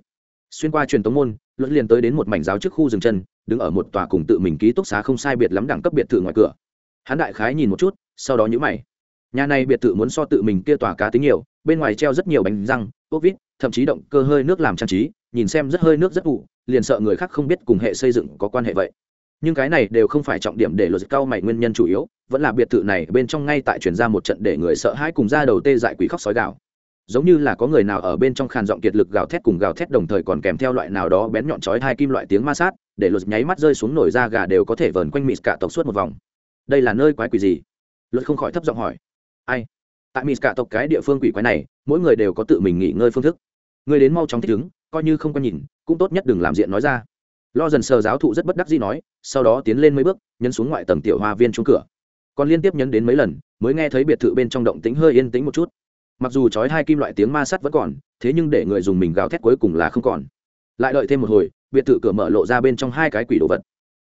Xuyên qua truyền tống môn luận liền tới đến một mảnh giáo trước khu rừng chân, đứng ở một tòa cùng tự mình ký túc xá không sai biệt lắm đẳng cấp biệt thự ngoài cửa. Hắn đại khái nhìn một chút, sau đó nhữ mày. Nhà này biệt thự muốn so tự mình kia tòa cá tính nhiều, bên ngoài treo rất nhiều bánh răng ốc vít, thậm chí động cơ hơi nước làm trang trí, nhìn xem rất hơi nước rất ủ, liền sợ người khác không biết cùng hệ xây dựng có quan hệ vậy. Nhưng cái này đều không phải trọng điểm để luật cao mày nguyên nhân chủ yếu, vẫn là biệt thự này bên trong ngay tại chuyển ra một trận để người sợ hãi cùng ra đầu tê dại quỷ khóc sói gạo giống như là có người nào ở bên trong khàn giọng kiệt lực gào thét cùng gào thét đồng thời còn kèm theo loại nào đó bén nhọn chói hai kim loại tiếng ma sát, để luật nháy mắt rơi xuống nổi da gà đều có thể vờn quanh mịt cả tộc suốt một vòng. Đây là nơi quái quỷ gì? Luật không khỏi thấp giọng hỏi. Ai? Tại mịt cả tộc cái địa phương quỷ quái này, mỗi người đều có tự mình nghỉ ngơi phương thức. Người đến mau chóng thích ứng, coi như không có nhìn, cũng tốt nhất đừng làm diện nói ra. Lo dần sờ giáo thụ rất bất đắc dĩ nói, sau đó tiến lên mấy bước, nhấn xuống ngoại tầng tiểu hoa viên chung cửa. Còn liên tiếp nhấn đến mấy lần, mới nghe thấy biệt thự bên trong động tính hơi yên tĩnh một chút mặc dù chói hai kim loại tiếng ma sắt vẫn còn, thế nhưng để người dùng mình gào thét cuối cùng là không còn. Lại đợi thêm một hồi, biệt thự cửa mở lộ ra bên trong hai cái quỷ đồ vật.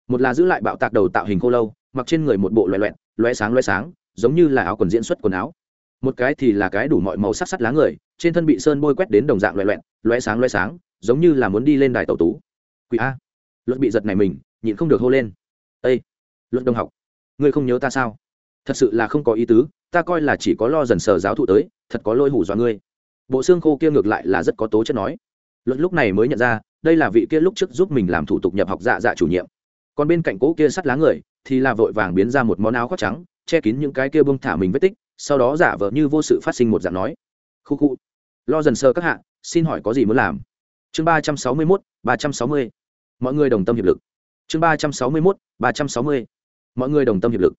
Một là giữ lại bạo tạc đầu tạo hình khô lâu, mặc trên người một bộ loẹ loẹn loẹ sáng loẹ sáng, giống như là áo quần diễn xuất quần áo. Một cái thì là cái đủ mọi màu sắc sắt lá người, trên thân bị sơn bôi quét đến đồng dạng loẹ loẹn loẹ sáng loẹ sáng, giống như là muốn đi lên đài tàu tú. Quỷ a. Luật bị giật này mình, nhịn không được hô lên. Ây luật đồng học, ngươi không nhớ ta sao? Thật sự là không có ý tứ, ta coi là chỉ có lo dần sờ giáo thụ tới, thật có lôi hủ dọa ngươi. Bộ xương khô kia ngược lại là rất có tố chất nói. Luật lúc này mới nhận ra, đây là vị kia lúc trước giúp mình làm thủ tục nhập học dạ dạ chủ nhiệm. Còn bên cạnh cỗ kia sắt lá người, thì là vội vàng biến ra một món áo khoác trắng, che kín những cái kia bông thả mình vết tích, sau đó giả vờ như vô sự phát sinh một dạng nói. Khu khu. Lo dần sơ các hạ, xin hỏi có gì muốn làm? Chương ba trăm sáu mươi mốt, ba trăm sáu mươi. Mọi người đồng tâm hiệp lực. Chương ba trăm sáu mươi mốt, ba trăm sáu mươi. Mọi người đồng tâm hiệp lực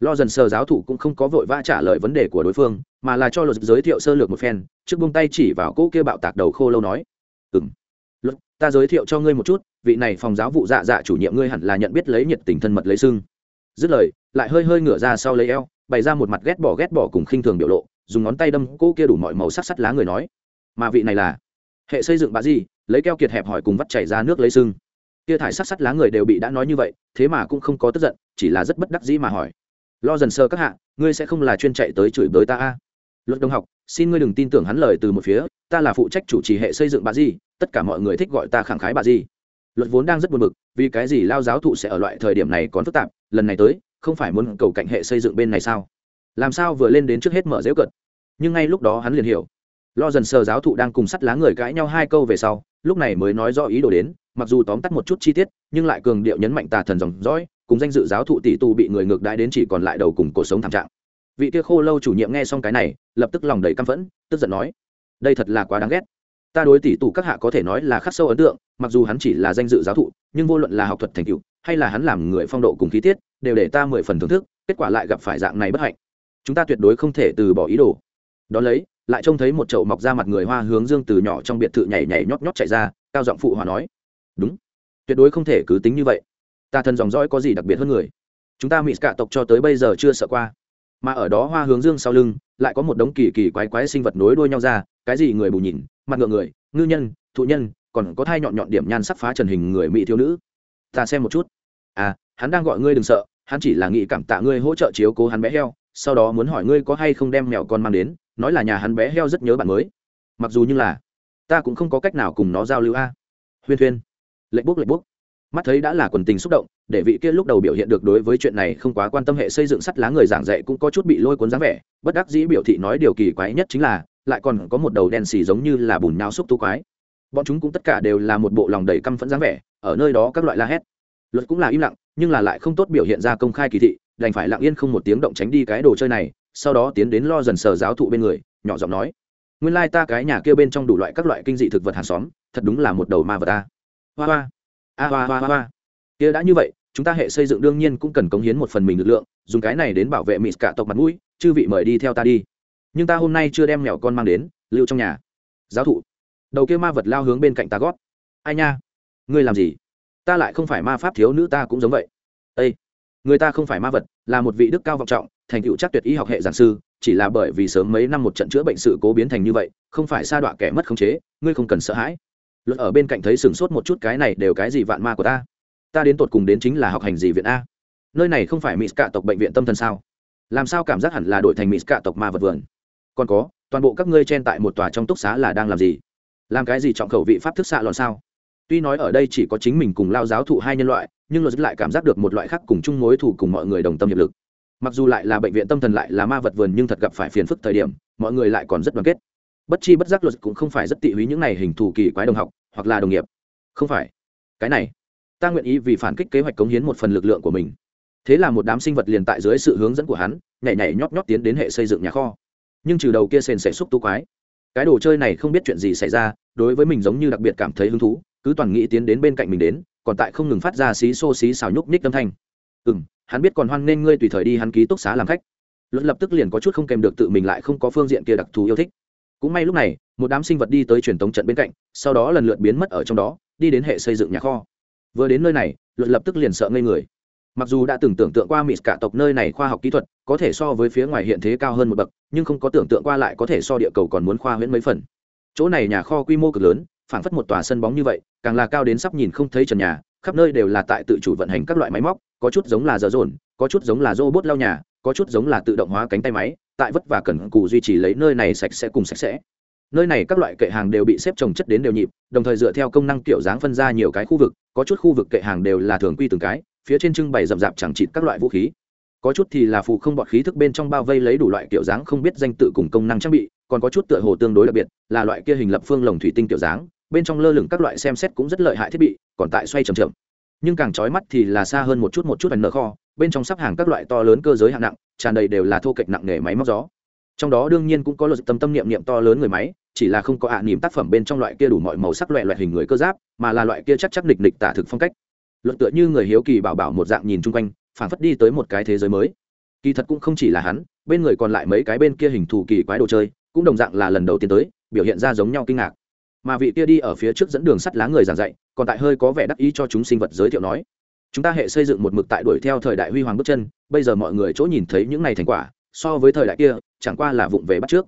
lo dần sờ giáo thủ cũng không có vội vã trả lời vấn đề của đối phương, mà là cho luật giới thiệu sơ lược một phen, trước buông tay chỉ vào cỗ kia bạo tạc đầu khô lâu nói ừ m luật, ta giới thiệu cho ngươi một chút, vị này phòng giáo vụ dạ dạ chủ nhiệm ngươi hẳn là nhận biết lấy nhiệt tình thân mật lấy sưng. Dứt lời, lại hơi hơi ngửa ra sau lấy eo, bày ra một mặt ghét bỏ ghét bỏ cùng khinh thường biểu lộ, dùng ngón tay đâm cỗ kia đủ mọi màu sắc sắt lá người nói, mà vị này là hệ xây dựng bà gì, lấy keo kiệt hẹp hỏi cùng vắt chảy ra nước lấy sưng. Kia thải sắc sắt lá người đều bị đã nói như vậy, thế mà cũng không có tức giận, chỉ là rất bất đắc dĩ mà hỏi lo dần sơ các hạ, ngươi sẽ không là chuyên chạy tới chửi bới ta a. Luật đồng học, xin ngươi đừng tin tưởng hắn lời từ một phía, ta là phụ trách chủ trì hệ xây dựng bà di, tất cả mọi người thích gọi ta khẳng khái bà di. Luật vốn đang rất buồn bực, vì cái gì lao giáo thụ sẽ ở loại thời điểm này còn phức tạp, lần này tới, không phải muốn cầu cạnh hệ xây dựng bên này sao? Làm sao vừa lên đến trước hết mở dễu cận nhưng ngay lúc đó hắn liền hiểu. Lo dần sờ giáo thụ đang cùng sắt lá người cãi nhau hai câu về sau, lúc này mới nói rõ ý đồ đến, mặc dù tóm tắt một chút chi tiết, nhưng lại cường điệu nhấn mạnh tà thần dòng dõi cùng danh dự giáo thụ tỷ tu bị người ngược đãi đến chỉ còn lại đầu cùng cuộc sống thảm trạng. Vị kia khô lâu chủ nhiệm nghe xong cái này, lập tức lòng đầy căm phẫn, tức giận nói, đây thật là quá đáng ghét. Ta đối tỷ tù các hạ có thể nói là khắc sâu ấn tượng, mặc dù hắn chỉ là danh dự giáo thụ, nhưng vô luận là học thuật thành tựu, hay là hắn làm người phong độ cùng khí tiết, đều để ta mười phần thưởng thức, kết quả lại gặp phải dạng này bất hạnh. Chúng ta tuyệt đối không thể từ bỏ ý đồ. Đón lấy, lại trông thấy một chậu mọc ra mặt người hoa hướng dương từ nhỏ trong biệt thự nhảy nhảy nhót nhót chạy ra, cao giọng phụ hòa nói, đúng, tuyệt đối không thể cứ tính như vậy ta thần dòng dõi có gì đặc biệt hơn người? Chúng ta mỹ cả tộc cho tới bây giờ chưa sợ qua. Mà ở đó hoa hướng dương sau lưng, lại có một đống kỳ kỳ quái quái sinh vật nối đuôi nhau ra, cái gì người bù nhìn, mặt ngựa người, ngư nhân, thụ nhân, còn có thai nhọn nhọn điểm nhan sắc phá trần hình người mỹ thiếu nữ. Ta xem một chút. À hắn đang gọi ngươi đừng sợ, hắn chỉ là nghĩ cảm tạ ngươi hỗ trợ chiếu cố hắn bé heo, sau đó muốn hỏi ngươi có hay không đem mèo con mang đến, nói là nhà hắn bé heo rất nhớ bạn mới. Mặc dù như là, ta cũng không có cách nào cùng nó giao lưu a. Huyên thuyên. Lệnh bốc lệnh bốc mắt thấy đã là quần tình xúc động, để vị kia lúc đầu biểu hiện được đối với chuyện này không quá quan tâm hệ xây dựng sắt lá người giảng dạy cũng có chút bị lôi cuốn dáng vẻ, bất đắc dĩ biểu thị nói điều kỳ quái nhất chính là, lại còn có một đầu đen xì giống như là bùn nháo xúc tu quái. Bọn chúng cũng tất cả đều là một bộ lòng đầy căm phẫn dáng vẻ, ở nơi đó các loại la hét. Luật cũng là im lặng, nhưng là lại không tốt biểu hiện ra công khai kỳ thị, đành phải lặng yên không một tiếng động tránh đi cái đồ chơi này, sau đó tiến đến lo dần sờ giáo thụ bên người, nhỏ giọng nói, nguyên lai ta cái nhà kia bên trong đủ loại các loại kinh dị thực vật hàng xóm, thật đúng là một đầu ma vật ta. Hoa hoa a hoa hoa hoa kia đã như vậy, chúng ta hệ xây dựng đương nhiên cũng cần cống hiến một phần mình lực lượng, dùng cái này đến bảo vệ mỹ cả tộc mặt mũi, chư vị mời đi theo ta đi. Nhưng ta hôm nay chưa đem mèo con mang đến, lưu trong nhà. Giáo thụ. Đầu kia ma vật lao hướng bên cạnh ta gót. Ai nha? Ngươi làm gì? Ta lại không phải ma pháp thiếu nữ, ta cũng giống vậy. Ây người ta không phải ma vật, là một vị đức cao vọng trọng, thành tựu chắc tuyệt y học hệ giảng sư, chỉ là bởi vì sớm mấy năm một trận chữa bệnh sự cố biến thành như vậy, không phải sa đọa kẻ mất khống chế, ngươi không cần sợ hãi luật ở bên cạnh thấy sửng sốt một chút, cái này đều cái gì vạn ma của ta? Ta đến tột cùng đến chính là học hành gì viện a? Nơi này không phải mỹ cạ tộc bệnh viện tâm thần sao? Làm sao cảm giác hẳn là đổi thành mỹ cạ tộc ma vật vườn? Còn có, toàn bộ các ngươi chen tại một tòa trong túc xá là đang làm gì? Làm cái gì trọng khẩu vị pháp thức xạ lòn sao? Tuy nói ở đây chỉ có chính mình cùng lao giáo thụ hai nhân loại, nhưng luật lại cảm giác được một loại khác cùng chung mối thủ cùng mọi người đồng tâm hiệp lực. Mặc dù lại là bệnh viện tâm thần lại là ma vật vườn nhưng thật gặp phải phiền phức thời điểm, mọi người lại còn rất đoàn kết bất chi bất giác luật cũng không phải rất tị húy những này hình thù kỳ quái đồng học, hoặc là đồng nghiệp. Không phải. Cái này, ta nguyện ý vì phản kích kế hoạch cống hiến một phần lực lượng của mình. Thế là một đám sinh vật liền tại dưới sự hướng dẫn của hắn, nhảy nhảy nhót nhót tiến đến hệ xây dựng nhà kho. Nhưng trừ đầu kia sền sẽ xúc tu quái, cái đồ chơi này không biết chuyện gì xảy ra, đối với mình giống như đặc biệt cảm thấy hứng thú, cứ toàn nghĩ tiến đến bên cạnh mình đến, còn tại không ngừng phát ra xí xô xí xào nhúc nhích âm thanh. Ừ m hắn biết còn hoan nên ngươi tùy thời đi hắn ký túc xá làm khách. Luật lập tức liền có chút không kèm được tự mình lại không có phương diện kia đặc thù yêu thích cũng may lúc này, một đám sinh vật đi tới truyền tống trận bên cạnh, sau đó lần lượt biến mất ở trong đó, đi đến hệ xây dựng nhà kho. Vừa đến nơi này, luật lập tức liền sợ ngây người. Mặc dù đã từng tưởng tượng qua mỹ cả tộc nơi này khoa học kỹ thuật, có thể so với phía ngoài hiện thế cao hơn một bậc, nhưng không có tưởng tượng qua lại có thể so địa cầu còn muốn khoa huyễn mấy phần. Chỗ này nhà kho quy mô cực lớn, phảng phất một tòa sân bóng như vậy, càng là cao đến sắp nhìn không thấy trần nhà, khắp nơi đều là tại tự chủ vận hành các loại máy móc, có chút giống là dở dồn, có chút giống là robot lau nhà, có chút giống là tự động hóa cánh tay máy tại vất vả cần cù duy trì lấy nơi này sạch sẽ cùng sạch sẽ. Nơi này các loại kệ hàng đều bị xếp trồng chất đến đều nhịp, đồng thời dựa theo công năng kiểu dáng phân ra nhiều cái khu vực, có chút khu vực kệ hàng đều là thường quy từng cái, phía trên trưng bày rậm rạp chẳng chịt các loại vũ khí. Có chút thì là phụ không bọt khí thức bên trong bao vây lấy đủ loại kiểu dáng không biết danh tự cùng công năng trang bị, còn có chút tựa hồ tương đối đặc biệt, là loại kia hình lập phương lồng thủy tinh kiểu dáng, bên trong lơ lửng các loại xem xét cũng rất lợi hại thiết bị, còn tại xoay chầm chậm. Nhưng càng trói mắt thì là xa hơn một chút một chút ẩn nở kho bên trong sắp hàng các loại to lớn cơ giới hạng nặng, tràn đầy đều là thô kệch nặng nghề máy móc gió. Trong đó đương nhiên cũng có luật tâm tâm niệm niệm to lớn người máy, chỉ là không có ạ à niềm tác phẩm bên trong loại kia đủ mọi màu sắc loại loại hình người cơ giáp, mà là loại kia chắc chắc nịch nịch tả thực phong cách. Luật tựa như người hiếu kỳ bảo bảo một dạng nhìn chung quanh phản phất đi tới một cái thế giới mới. Kỳ thật cũng không chỉ là hắn, bên người còn lại mấy cái bên kia hình thù kỳ quái đồ chơi, cũng đồng dạng là lần đầu tiên tới, biểu hiện ra giống nhau kinh ngạc. Mà vị kia đi ở phía trước dẫn đường sắt lá người giảng dạy, còn tại hơi có vẻ đắc ý cho chúng sinh vật giới thiệu nói chúng ta hệ xây dựng một mực tại đuổi theo thời đại huy hoàng bước chân, bây giờ mọi người chỗ nhìn thấy những này thành quả, so với thời đại kia, chẳng qua là vụng về bắt trước.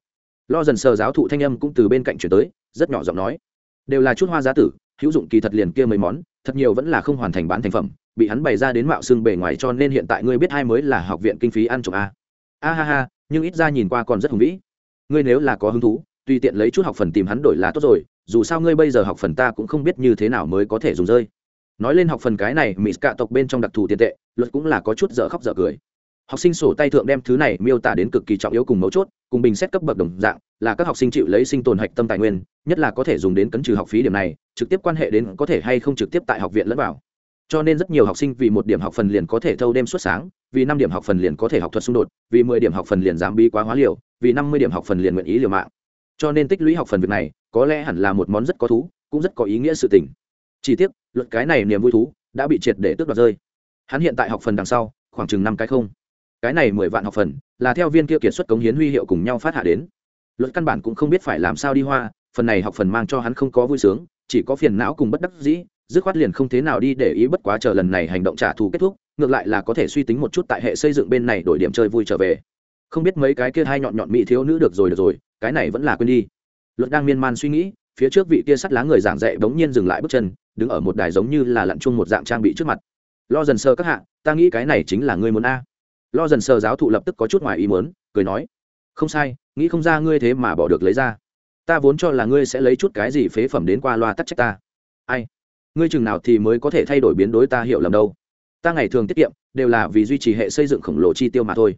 Lo dần sờ giáo thụ thanh âm cũng từ bên cạnh chuyển tới, rất nhỏ giọng nói. Đều là chút hoa giá tử, hữu dụng kỳ thật liền kia mấy món, thật nhiều vẫn là không hoàn thành bán thành phẩm, bị hắn bày ra đến mạo xương bề ngoài cho nên hiện tại ngươi biết hai mới là học viện kinh phí ăn trộm a. A ha ha, nhưng ít ra nhìn qua còn rất hùng vĩ. Ngươi nếu là có hứng thú, tùy tiện lấy chút học phần tìm hắn đổi là tốt rồi, dù sao ngươi bây giờ học phần ta cũng không biết như thế nào mới có thể dùng rơi nói lên học phần cái này mỹ cạ tộc bên trong đặc thù tiền tệ, luật cũng là có chút dở khóc dở cười. Học sinh sổ tay thượng đem thứ này miêu tả đến cực kỳ trọng yếu cùng mấu chốt, cùng bình xét cấp bậc đồng dạng, là các học sinh chịu lấy sinh tồn hạch tâm tài nguyên, nhất là có thể dùng đến cấn trừ học phí điểm này, trực tiếp quan hệ đến có thể hay không trực tiếp tại học viện lẫn vào. Cho nên rất nhiều học sinh vì một điểm học phần liền có thể thâu đêm suốt sáng, vì năm điểm học phần liền có thể học thuật xung đột, vì mười điểm học phần liền dám bi quá hóa liều, vì năm mươi điểm học phần liền nguyện ý liều mạng. Cho nên tích lũy học phần việc này, có lẽ hẳn là một món rất có thú, cũng rất có ý nghĩa sự tình chỉ tiếc luật cái này niềm vui thú đã bị triệt để tước đoạt rơi. Hắn hiện tại học phần đằng sau, khoảng chừng năm cái không. Cái này mười vạn học phần là theo viên kia kiệt xuất cống hiến huy hiệu cùng nhau phát hạ đến. Luật căn bản cũng không biết phải làm sao đi hoa, phần này học phần mang cho hắn không có vui sướng, chỉ có phiền não cùng bất đắc dĩ, dứt khoát liền không thế nào đi để ý bất quá chờ lần này hành động trả thù kết thúc, ngược lại là có thể suy tính một chút tại hệ xây dựng bên này đổi điểm chơi vui trở về. Không biết mấy cái kia hai nhọn nhọn mỹ thiếu nữ được rồi được rồi, cái này vẫn là quên đi. Luật đang miên man suy nghĩ, phía trước vị kia sắt lá người giảng dạy bỗng nhiên dừng lại bước chân đứng ở một đài giống như là lặn chung một dạng trang bị trước mặt. Lo dần sơ các hạ, ta nghĩ cái này chính là ngươi muốn a. Lo dần sơ giáo thụ lập tức có chút ngoài ý muốn, cười nói, không sai, nghĩ không ra ngươi thế mà bỏ được lấy ra. Ta vốn cho là ngươi sẽ lấy chút cái gì phế phẩm đến qua loa tắc trách ta. Ai? Ngươi chừng nào thì mới có thể thay đổi biến đối ta hiểu lầm đâu. Ta ngày thường tiết kiệm, đều là vì duy trì hệ xây dựng khổng lồ chi tiêu mà thôi.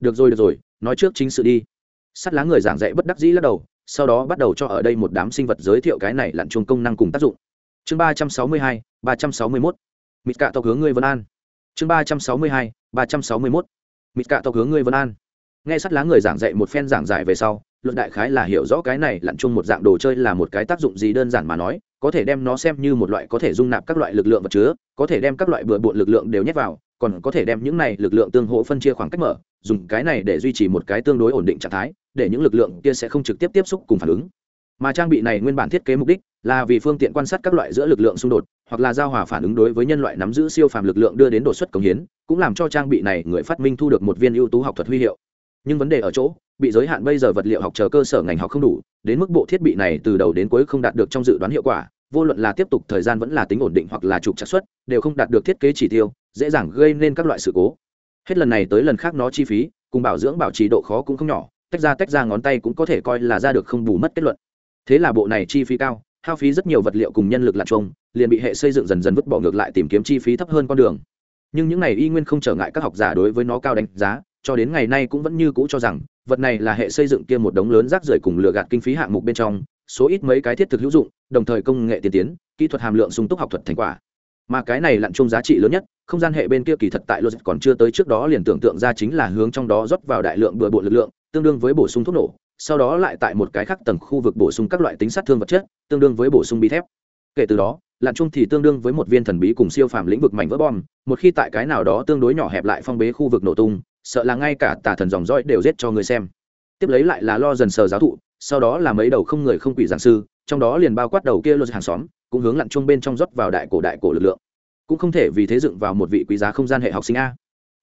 Được rồi được rồi, nói trước chính sự đi. Sắt lá người giảng dạy bất đắc dĩ lắc đầu, sau đó bắt đầu cho ở đây một đám sinh vật giới thiệu cái này lặn chung công năng cùng tác dụng chương ba trăm sáu mươi hai, ba trăm sáu mươi mốt. Mịt cạ tộc hướng ngươi vân an. Chương ba trăm sáu mươi hai, ba trăm sáu mươi mốt. Mịt cạ tộc hướng ngươi vân an. Nghe sắt lá người giảng dạy một phen giảng giải về sau, luận đại khái là hiểu rõ cái này lặn chung một dạng đồ chơi là một cái tác dụng gì đơn giản mà nói, có thể đem nó xem như một loại có thể dung nạp các loại lực lượng vật chứa, có thể đem các loại bừa bộn lực lượng đều nhét vào, còn có thể đem những này lực lượng tương hỗ phân chia khoảng cách mở, dùng cái này để duy trì một cái tương đối ổn định trạng thái, để những lực lượng kia sẽ không trực tiếp tiếp xúc cùng phản ứng. Mà trang bị này nguyên bản thiết kế mục đích là vì phương tiện quan sát các loại giữa lực lượng xung đột, hoặc là giao hòa phản ứng đối với nhân loại nắm giữ siêu phàm lực lượng đưa đến đột xuất cống hiến, cũng làm cho trang bị này người phát minh thu được một viên ưu tú học thuật huy hiệu. Nhưng vấn đề ở chỗ, bị giới hạn bây giờ vật liệu học chờ cơ sở ngành học không đủ, đến mức bộ thiết bị này từ đầu đến cuối không đạt được trong dự đoán hiệu quả, vô luận là tiếp tục thời gian vẫn là tính ổn định hoặc là trục trạc xuất, đều không đạt được thiết kế chỉ tiêu, dễ dàng gây nên các loại sự cố. Hết lần này tới lần khác nó chi phí, cùng bảo dưỡng bảo trì độ khó cũng không nhỏ, tách ra tách ra ngón tay cũng có thể coi là ra được không bù mất kết luận. Thế là bộ này chi phí cao hao phí rất nhiều vật liệu cùng nhân lực lạc trông, liền bị hệ xây dựng dần dần vứt bỏ ngược lại tìm kiếm chi phí thấp hơn con đường. Nhưng những này y nguyên không trở ngại các học giả đối với nó cao đánh giá, cho đến ngày nay cũng vẫn như cũ cho rằng, vật này là hệ xây dựng kia một đống lớn rác rưởi cùng lừa gạt kinh phí hạng mục bên trong, số ít mấy cái thiết thực hữu dụng, đồng thời công nghệ tiên tiến, kỹ thuật hàm lượng sung túc học thuật thành quả. Mà cái này lặn chung giá trị lớn nhất, không gian hệ bên kia kỳ thật tại logic còn chưa tới trước đó liền tưởng tượng ra chính là hướng trong đó rót vào đại lượng bừa bộ lực lượng, tương đương với bổ sung thuốc nổ sau đó lại tại một cái khác tầng khu vực bổ sung các loại tính sát thương vật chất, tương đương với bổ sung bi thép. Kể từ đó lặn chung thì tương đương với một viên thần bí cùng siêu phàm lĩnh vực mảnh vỡ bom, một khi tại cái nào đó tương đối nhỏ hẹp lại phong bế khu vực nổ tung, sợ là ngay cả tà thần dòng dõi đều giết cho người xem. Tiếp lấy lại là lo dần sờ giáo thụ, sau đó là mấy đầu không người không quỷ giảng sư, trong đó liền bao quát đầu kia lô hàng xóm, cũng hướng lặn chung bên trong rót vào đại cổ đại cổ lực lượng. Cũng không thể vì thế dựng vào một vị quý giá không gian hệ học sinh a.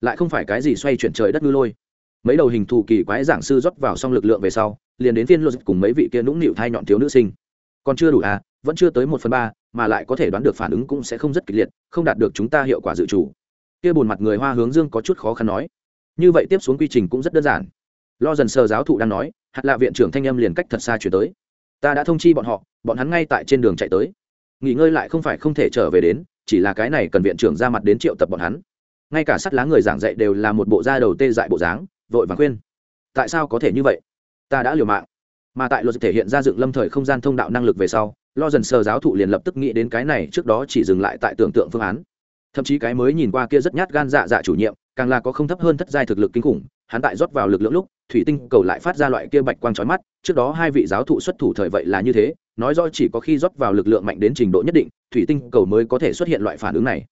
Lại không phải cái gì xoay chuyển trời đất ngư lôi mấy đầu hình thù kỳ quái giảng sư rót vào xong lực lượng về sau, liền đến phiên lô cùng mấy vị kia nũng nịu thai nhọn thiếu nữ sinh. Còn chưa đủ à vẫn chưa tới một phần ba, mà lại có thể đoán được phản ứng cũng sẽ không rất kịch liệt, không đạt được chúng ta hiệu quả dự chủ kia bùn mặt người hoa hướng dương có chút khó khăn nói. Như vậy tiếp xuống quy trình cũng rất đơn giản. Lo dần sờ giáo thụ đang nói, hạt lạ viện trưởng thanh âm liền cách thật xa chuyển tới. Ta đã thông chi bọn họ, bọn hắn ngay tại trên đường chạy tới. Nghỉ ngơi lại không phải không thể trở về đến, chỉ là cái này cần viện trưởng ra mặt đến triệu tập bọn hắn. Ngay cả sắt lá người giảng dạy đều là một bộ da đầu tê dại bộ dáng vội vàng khuyên, tại sao có thể như vậy? Ta đã liều mạng. Mà tại luật thể hiện ra dựng lâm thời không gian thông đạo năng lực về sau, lo dần sờ giáo thụ liền lập tức nghĩ đến cái này trước đó chỉ dừng lại tại tưởng tượng phương án. Thậm chí cái mới nhìn qua kia rất nhát gan dạ dạ chủ nhiệm, càng là có không thấp hơn thất giai thực lực kinh khủng, hắn tại rót vào lực lượng lúc, thủy tinh cầu lại phát ra loại kia bạch quang trói mắt, trước đó hai vị giáo thụ xuất thủ thời vậy là như thế, nói rõ chỉ có khi rót vào lực lượng mạnh đến trình độ nhất định, thủy tinh cầu mới có thể xuất hiện loại phản ứng này.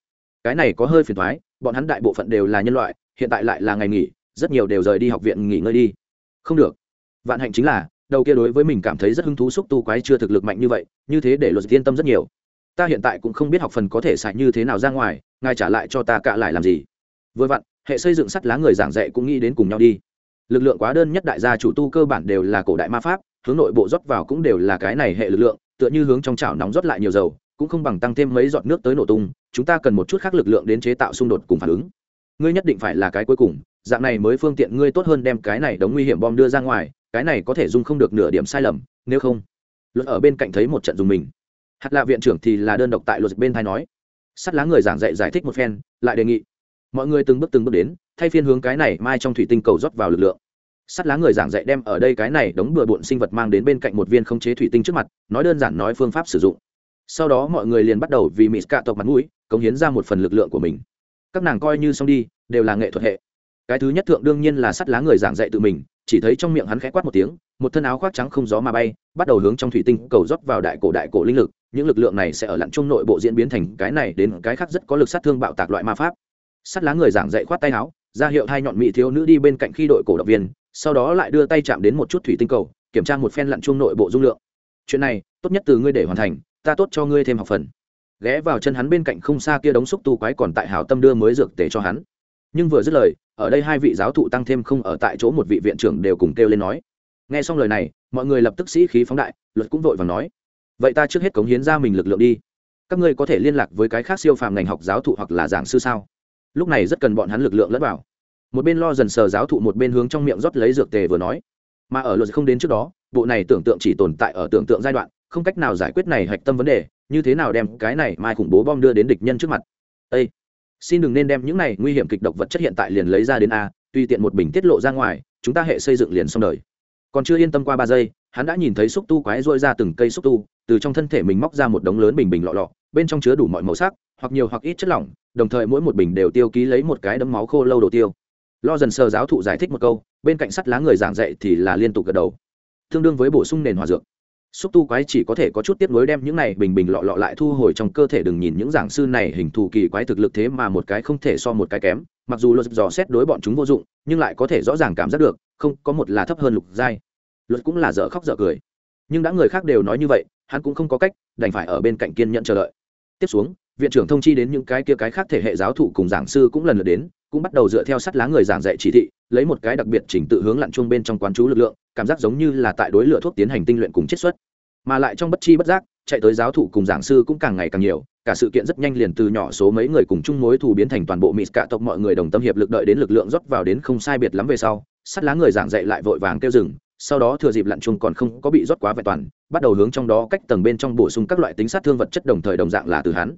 Cái này có hơi phiền thoái, bọn hắn đại bộ phận đều là nhân loại, hiện tại lại là ngày nghỉ rất nhiều đều rời đi học viện nghỉ ngơi đi. Không được. Vạn hạnh chính là, đầu kia đối với mình cảm thấy rất hứng thú xúc tu quái chưa thực lực mạnh như vậy, như thế để luật yên tâm rất nhiều. Ta hiện tại cũng không biết học phần có thể xài như thế nào ra ngoài, ngài trả lại cho ta cạ lại làm gì? Vừa vặn, hệ xây dựng sắt lá người giảng dạy cũng nghĩ đến cùng nhau đi. Lực lượng quá đơn nhất đại gia chủ tu cơ bản đều là cổ đại ma pháp, hướng nội bộ rót vào cũng đều là cái này hệ lực lượng, tựa như hướng trong chảo nóng rót lại nhiều dầu, cũng không bằng tăng thêm mấy giọt nước tới nổ tung, chúng ta cần một chút khác lực lượng đến chế tạo xung đột cùng phản ứng. Ngươi nhất định phải là cái cuối cùng dạng này mới phương tiện ngươi tốt hơn đem cái này đống nguy hiểm bom đưa ra ngoài, cái này có thể dung không được nửa điểm sai lầm, nếu không, luật ở bên cạnh thấy một trận dùng mình. Hạt lạ viện trưởng thì là đơn độc tại luật bên thai nói. Sắt lá người giảng dạy giải thích một phen, lại đề nghị, mọi người từng bước từng bước đến, thay phiên hướng cái này mai trong thủy tinh cầu rót vào lực lượng. Sắt lá người giảng dạy đem ở đây cái này đống bừa bộn sinh vật mang đến bên cạnh một viên không chế thủy tinh trước mặt, nói đơn giản nói phương pháp sử dụng. Sau đó mọi người liền bắt đầu vì mỹ cạ tộc mặt mũi, cống hiến ra một phần lực lượng của mình. Các nàng coi như xong đi, đều là nghệ thuật hệ cái thứ nhất thượng đương nhiên là sắt lá người giảng dạy tự mình, chỉ thấy trong miệng hắn khẽ quát một tiếng, một thân áo khoác trắng không gió mà bay, bắt đầu hướng trong thủy tinh cầu rót vào đại cổ đại cổ linh lực, những lực lượng này sẽ ở lặn chung nội bộ diễn biến thành cái này đến cái khác rất có lực sát thương bạo tạc loại ma pháp. Sắt lá người giảng dạy khoát tay áo, ra hiệu hai nhọn mỹ thiếu nữ đi bên cạnh khi đội cổ động viên, sau đó lại đưa tay chạm đến một chút thủy tinh cầu, kiểm tra một phen lặn chung nội bộ dung lượng. Chuyện này, tốt nhất từ ngươi để hoàn thành, ta tốt cho ngươi thêm học phần. Ghé vào chân hắn bên cạnh không xa kia đống xúc tu quái còn tại hảo tâm đưa mới dược tể cho hắn nhưng vừa dứt lời, ở đây hai vị giáo thụ tăng thêm không ở tại chỗ một vị viện trưởng đều cùng kêu lên nói. Nghe xong lời này, mọi người lập tức sĩ khí phóng đại, luật cũng vội và nói. Vậy ta trước hết cống hiến ra mình lực lượng đi. Các ngươi có thể liên lạc với cái khác siêu phàm ngành học giáo thụ hoặc là giảng sư sao? Lúc này rất cần bọn hắn lực lượng lẫn vào. Một bên lo dần sờ giáo thụ, một bên hướng trong miệng rót lấy dược tề vừa nói. Mà ở luật không đến trước đó, bộ này tưởng tượng chỉ tồn tại ở tưởng tượng giai đoạn, không cách nào giải quyết này hạch tâm vấn đề, như thế nào đem cái này mai khủng bố bom đưa đến địch nhân trước mặt? Ê! Xin đừng nên đem những này nguy hiểm kịch độc vật chất hiện tại liền lấy ra đến a, tùy tiện một bình tiết lộ ra ngoài, chúng ta hệ xây dựng liền xong đời. Còn chưa yên tâm qua ba giây, hắn đã nhìn thấy xúc tu quái rôi ra từng cây xúc tu, từ trong thân thể mình móc ra một đống lớn bình bình lọ lọ, bên trong chứa đủ mọi màu sắc, hoặc nhiều hoặc ít chất lỏng, đồng thời mỗi một bình đều tiêu ký lấy một cái đấm máu khô lâu đồ tiêu. Lo dần sờ giáo thụ giải thích một câu, bên cạnh sắt lá người giảng dạy thì là liên tục gật đầu. Tương đương với bổ sung nền hòa dược xúc tu quái chỉ có thể có chút tiếp nối đem những này bình bình lọ lọ lại thu hồi trong cơ thể đừng nhìn những giảng sư này hình thù kỳ quái thực lực thế mà một cái không thể so một cái kém, mặc dù luật dò xét đối bọn chúng vô dụng, nhưng lại có thể rõ ràng cảm giác được, không, có một là thấp hơn lục giai. Luật cũng là dở khóc dở cười. Nhưng đã người khác đều nói như vậy, hắn cũng không có cách, đành phải ở bên cạnh kiên nhẫn chờ đợi. Tiếp xuống, viện trưởng thông chi đến những cái kia cái khác thể hệ giáo thụ cùng giảng sư cũng lần lượt đến, cũng bắt đầu dựa theo sắt lá người giảng dạy chỉ thị, lấy một cái đặc biệt chỉnh tự hướng lặn chuông bên trong quán chú lực lượng, cảm giác giống như là tại đối lửa thuốc tiến hành tinh luyện cùng chiết xuất mà lại trong bất chi bất giác, chạy tới giáo thụ cùng giảng sư cũng càng ngày càng nhiều, cả sự kiện rất nhanh liền từ nhỏ số mấy người cùng chung mối thù biến thành toàn bộ mỹ cả tộc mọi người đồng tâm hiệp lực đợi đến lực lượng rót vào đến không sai biệt lắm về sau, sắt lá người giảng dạy lại vội vàng kêu rừng sau đó thừa dịp lặn chung còn không có bị rót quá vẹn toàn, bắt đầu hướng trong đó cách tầng bên trong bổ sung các loại tính sát thương vật chất đồng thời đồng dạng là từ hắn.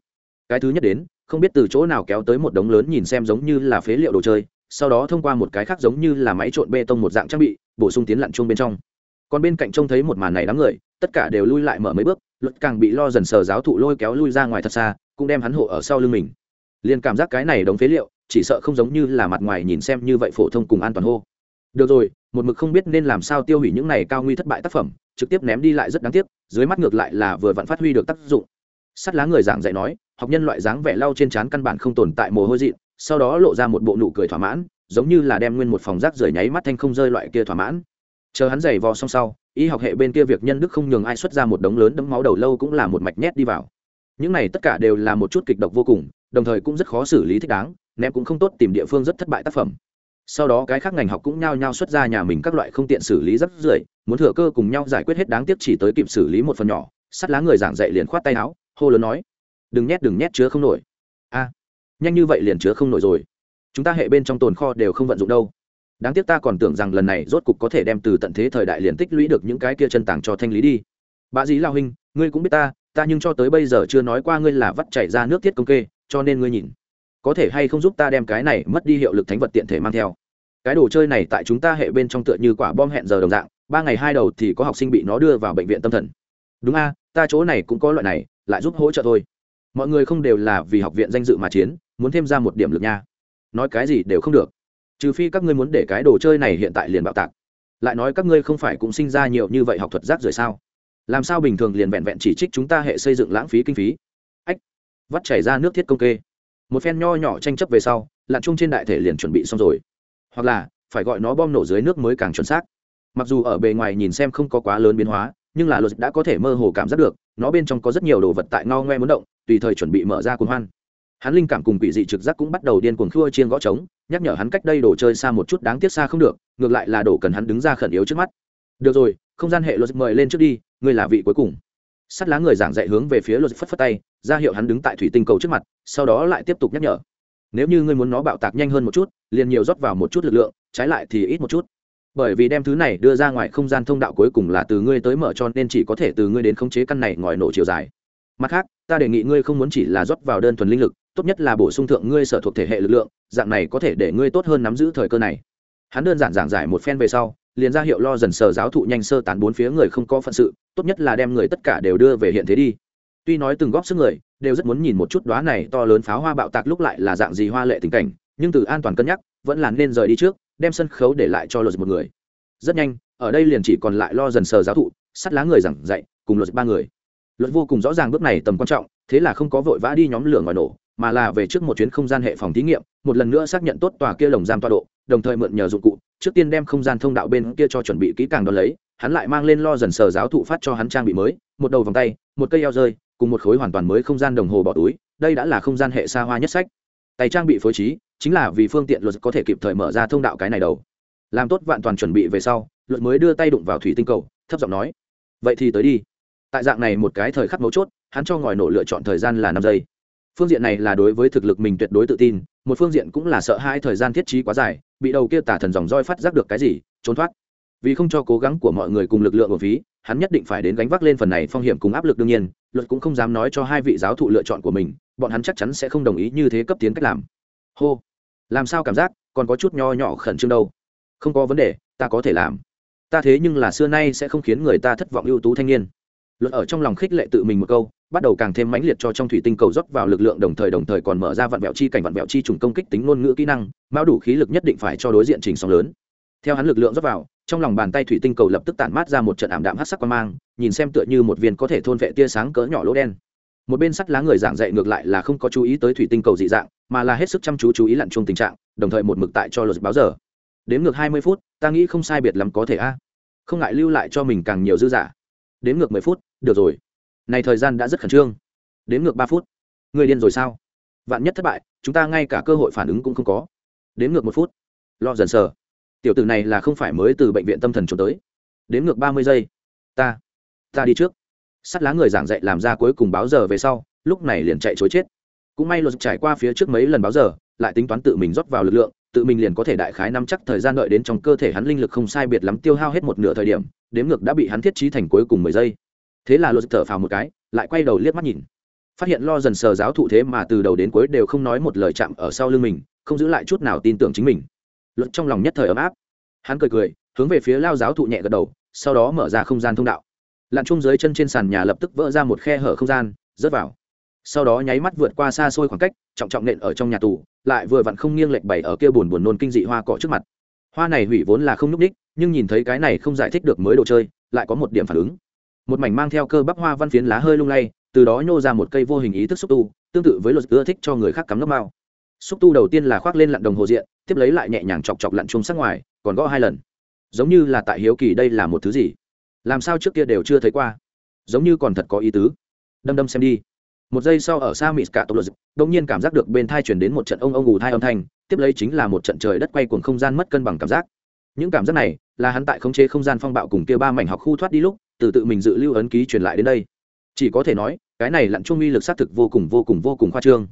Cái thứ nhất đến, không biết từ chỗ nào kéo tới một đống lớn nhìn xem giống như là phế liệu đồ chơi, sau đó thông qua một cái khác giống như là máy trộn bê tông một dạng trang bị, bổ sung tiến lặn chung bên trong còn bên cạnh trông thấy một màn này đám người, tất cả đều lui lại mở mấy bước, luật càng bị lo dần sờ giáo thụ lôi kéo lui ra ngoài thật xa, cũng đem hắn hộ ở sau lưng mình. Liền cảm giác cái này đống phế liệu, chỉ sợ không giống như là mặt ngoài nhìn xem như vậy phổ thông cùng an toàn hô. Được rồi, một mực không biết nên làm sao tiêu hủy những này cao nguy thất bại tác phẩm, trực tiếp ném đi lại rất đáng tiếc, dưới mắt ngược lại là vừa vặn phát huy được tác dụng. Sắt lá người giảng dạy nói, học nhân loại dáng vẻ lau trên trán căn bản không tồn tại mồ hôi dị sau đó lộ ra một bộ nụ cười thỏa mãn, giống như là đem nguyên một phòng rác rời nháy mắt thanh không rơi loại kia thỏa mãn chờ hắn giày vò xong sau, y học hệ bên kia việc nhân đức không nhường ai xuất ra một đống lớn đấm máu đầu lâu cũng là một mạch nhét đi vào. Những này tất cả đều là một chút kịch độc vô cùng, đồng thời cũng rất khó xử lý thích đáng, ném cũng không tốt tìm địa phương rất thất bại tác phẩm. Sau đó cái khác ngành học cũng nhao nhao xuất ra nhà mình các loại không tiện xử lý rất rưởi, muốn thừa cơ cùng nhau giải quyết hết đáng tiếc chỉ tới kịp xử lý một phần nhỏ, sắt lá người giảng dạy liền khoát tay áo, hô lớn nói, đừng nhét đừng nhét, chứa không nổi. A, nhanh như vậy liền chứa không nổi rồi. Chúng ta hệ bên trong tồn kho đều không vận dụng đâu đáng tiếc ta còn tưởng rằng lần này rốt cục có thể đem từ tận thế thời đại liền tích lũy được những cái kia chân tàng cho thanh lý đi. Bà dĩ lao huynh, ngươi cũng biết ta ta nhưng cho tới bây giờ chưa nói qua ngươi là vắt chảy ra nước thiết công kê, cho nên ngươi nhìn. Có thể hay không giúp ta đem cái này mất đi hiệu lực thánh vật tiện thể mang theo? Cái đồ chơi này tại chúng ta hệ bên trong tựa như quả bom hẹn giờ đồng dạng, ba ngày hai đầu thì có học sinh bị nó đưa vào bệnh viện tâm thần. Đúng a, ta chỗ này cũng có loại này, lại giúp hỗ trợ thôi. Mọi người không đều là vì học viện danh dự mà chiến, muốn thêm ra một điểm lực nha. Nói cái gì đều không được trừ phi các ngươi muốn để cái đồ chơi này hiện tại liền bạo tạc. Lại nói các ngươi không phải cũng sinh ra nhiều như vậy học thuật rác rưởi sao? Làm sao bình thường liền vẹn vẹn chỉ trích chúng ta hệ xây dựng lãng phí kinh phí? Ách, vắt chảy ra nước thiết công kê. Một phen nho nhỏ tranh chấp về sau, lặn chung trên đại thể liền chuẩn bị xong rồi. Hoặc là, phải gọi nó bom nổ dưới nước mới càng chuẩn xác. Mặc dù ở bề ngoài nhìn xem không có quá lớn biến hóa, nhưng là luật đã có thể mơ hồ cảm giác được, nó bên trong có rất nhiều đồ vật tại ngao ngoe muốn động, tùy thời chuẩn bị mở ra cuốn hoan. Hắn linh cảm cùng quỷ dị trực giác cũng bắt đầu điên cuồng khua chiên gõ trống nhắc nhở hắn cách đây đồ chơi xa một chút đáng tiếc xa không được, ngược lại là đồ cần hắn đứng ra khẩn yếu trước mắt. Được rồi, không gian hệ luật mời lên trước đi, ngươi là vị cuối cùng. Sắt lá người giảng dạy hướng về phía luật phất phất tay, ra hiệu hắn đứng tại thủy tinh cầu trước mặt, sau đó lại tiếp tục nhắc nhở. Nếu như ngươi muốn nó bạo tạc nhanh hơn một chút, liền nhiều rót vào một chút lực lượng, trái lại thì ít một chút. Bởi vì đem thứ này đưa ra ngoài không gian thông đạo cuối cùng là từ ngươi tới mở cho nên chỉ có thể từ ngươi đến khống chế căn này ngòi nổ chiều dài. Mặt khác, ta đề nghị ngươi không muốn chỉ là rót vào đơn thuần linh lực tốt nhất là bổ sung thượng ngươi sở thuộc thể hệ lực lượng, dạng này có thể để ngươi tốt hơn nắm giữ thời cơ này. Hắn đơn giản giảng giải một phen về sau, liền ra hiệu lo dần sờ giáo thụ nhanh sơ tán bốn phía người không có phận sự, tốt nhất là đem người tất cả đều đưa về hiện thế đi. Tuy nói từng góp sức người, đều rất muốn nhìn một chút đoá này to lớn pháo hoa bạo tạc lúc lại là dạng gì hoa lệ tình cảnh, nhưng từ an toàn cân nhắc, vẫn là nên rời đi trước, đem sân khấu để lại cho luật một người. Rất nhanh, ở đây liền chỉ còn lại lo dần sờ giáo thụ, sắt lá người giảng dạy, cùng luật ba người. Luật vô cùng rõ ràng bước này tầm quan trọng, thế là không có vội vã đi nhóm lửa ngoài nổ mà là về trước một chuyến không gian hệ phòng thí nghiệm, một lần nữa xác nhận tốt tòa kia lồng giam tọa độ, đồng thời mượn nhờ dụng cụ, trước tiên đem không gian thông đạo bên kia cho chuẩn bị kỹ càng đón lấy, hắn lại mang lên lo dần sờ giáo thụ phát cho hắn trang bị mới, một đầu vòng tay, một cây eo rơi, cùng một khối hoàn toàn mới không gian đồng hồ bỏ túi, đây đã là không gian hệ xa hoa nhất sách. Tay trang bị phối trí, chính là vì phương tiện luật có thể kịp thời mở ra thông đạo cái này đầu. Làm tốt vạn toàn chuẩn bị về sau, luật mới đưa tay đụng vào thủy tinh cầu, thấp giọng nói, vậy thì tới đi. Tại dạng này một cái thời khắc mấu chốt, hắn cho ngòi nổ lựa chọn thời gian là năm giây phương diện này là đối với thực lực mình tuyệt đối tự tin, một phương diện cũng là sợ hai thời gian thiết trí quá dài, bị đầu kia tả thần dòng roi phát giác được cái gì, trốn thoát. Vì không cho cố gắng của mọi người cùng lực lượng của phí, hắn nhất định phải đến gánh vác lên phần này phong hiểm cùng áp lực đương nhiên, luật cũng không dám nói cho hai vị giáo thụ lựa chọn của mình, bọn hắn chắc chắn sẽ không đồng ý như thế cấp tiến cách làm. Hô. Làm sao cảm giác, còn có chút nho nhỏ khẩn trương đâu. Không có vấn đề, ta có thể làm. Ta thế nhưng là xưa nay sẽ không khiến người ta thất vọng ưu tú thanh niên luật ở trong lòng khích lệ tự mình một câu, bắt đầu càng thêm mãnh liệt cho trong thủy tinh cầu rót vào lực lượng đồng thời đồng thời còn mở ra vạn vẹo chi cảnh, vạn vẹo chi trùng công kích tính ngôn ngữ kỹ năng mao đủ khí lực nhất định phải cho đối diện trình sóng lớn. Theo hắn lực lượng rót vào, trong lòng bàn tay thủy tinh cầu lập tức tản mát ra một trận ảm đạm hát sắc quan mang, nhìn xem tựa như một viên có thể thôn vệ tia sáng cỡ nhỏ lỗ đen. Một bên sắt lá người giảng dạy ngược lại là không có chú ý tới thủy tinh cầu dị dạng, mà là hết sức chăm chú chú ý lặn chung tình trạng, đồng thời một mực tại cho luật báo giờ. Đến ngược hai mươi phút, ta nghĩ không sai biệt lắm có thể a. Không ngại lưu lại cho mình càng nhiều dư giả. Đến ngược mười phút được rồi. Này thời gian đã rất khẩn trương. Đến ngược ba phút. Người điên rồi sao? Vạn nhất thất bại, chúng ta ngay cả cơ hội phản ứng cũng không có. Đến ngược một phút. Lo dần sờ. Tiểu tử này là không phải mới từ bệnh viện tâm thần trốn tới. Đến ngược ba mươi giây. Ta ta đi trước. Sắt lá người giảng dạy làm ra cuối cùng báo giờ về sau, lúc này liền chạy chối chết. Cũng may luật trải qua phía trước mấy lần báo giờ, lại tính toán tự mình rót vào lực lượng, tự mình liền có thể đại khái nắm chắc thời gian đợi đến trong cơ thể hắn linh lực không sai biệt lắm tiêu hao hết một nửa thời điểm đếm ngược đã bị hắn thiết trí thành cuối cùng mười giây thế là lột thở phào một cái, lại quay đầu liếc mắt nhìn. Phát hiện lo dần sờ giáo thụ thế mà từ đầu đến cuối đều không nói một lời chạm ở sau lưng mình, không giữ lại chút nào tin tưởng chính mình. Luật trong lòng nhất thời ấm áp. Hắn cười cười, hướng về phía lao giáo thụ nhẹ gật đầu, sau đó mở ra không gian thông đạo. Lặn chung dưới chân trên sàn nhà lập tức vỡ ra một khe hở không gian, rớt vào. Sau đó nháy mắt vượt qua xa xôi khoảng cách, trọng trọng nện ở trong nhà tù, lại vừa vặn không nghiêng lệch bày ở kia buồn buồn nôn kinh dị hoa cọ trước mặt. Hoa này hủy vốn là không n ú c ních nhưng nhìn thấy cái này không giải thích được mới đồ chơi, lại có một điểm phản ứng một mảnh mang theo cơ bắp hoa văn phiến lá hơi lung lay, từ đó nhô ra một cây vô hình ý thức xúc tu, tương tự với luật ưa thích cho người khác cắm nước mao. Xúc tu đầu tiên là khoác lên lặn đồng hồ diện, tiếp lấy lại nhẹ nhàng chọc chọc lặn chung sắc ngoài, còn gõ hai lần. Giống như là tại hiếu kỳ đây là một thứ gì? Làm sao trước kia đều chưa thấy qua? Giống như còn thật có ý tứ. Đâm đâm xem đi. Một giây sau ở xa mỹ cả tộc luật đông nhiên cảm giác được bên thai chuyển đến một trận ông ông ngủ thai âm thanh, tiếp lấy chính là một trận trời đất quay cuồng không gian mất cân bằng cảm giác. Những cảm giác này là hắn tại khống chế không gian phong bạo cùng kia ba mảnh học khu thoát đi lúc từ tự mình dự lưu ấn ký truyền lại đến đây. Chỉ có thể nói, cái này lặn chung uy lực xác thực vô cùng vô cùng vô cùng khoa trương.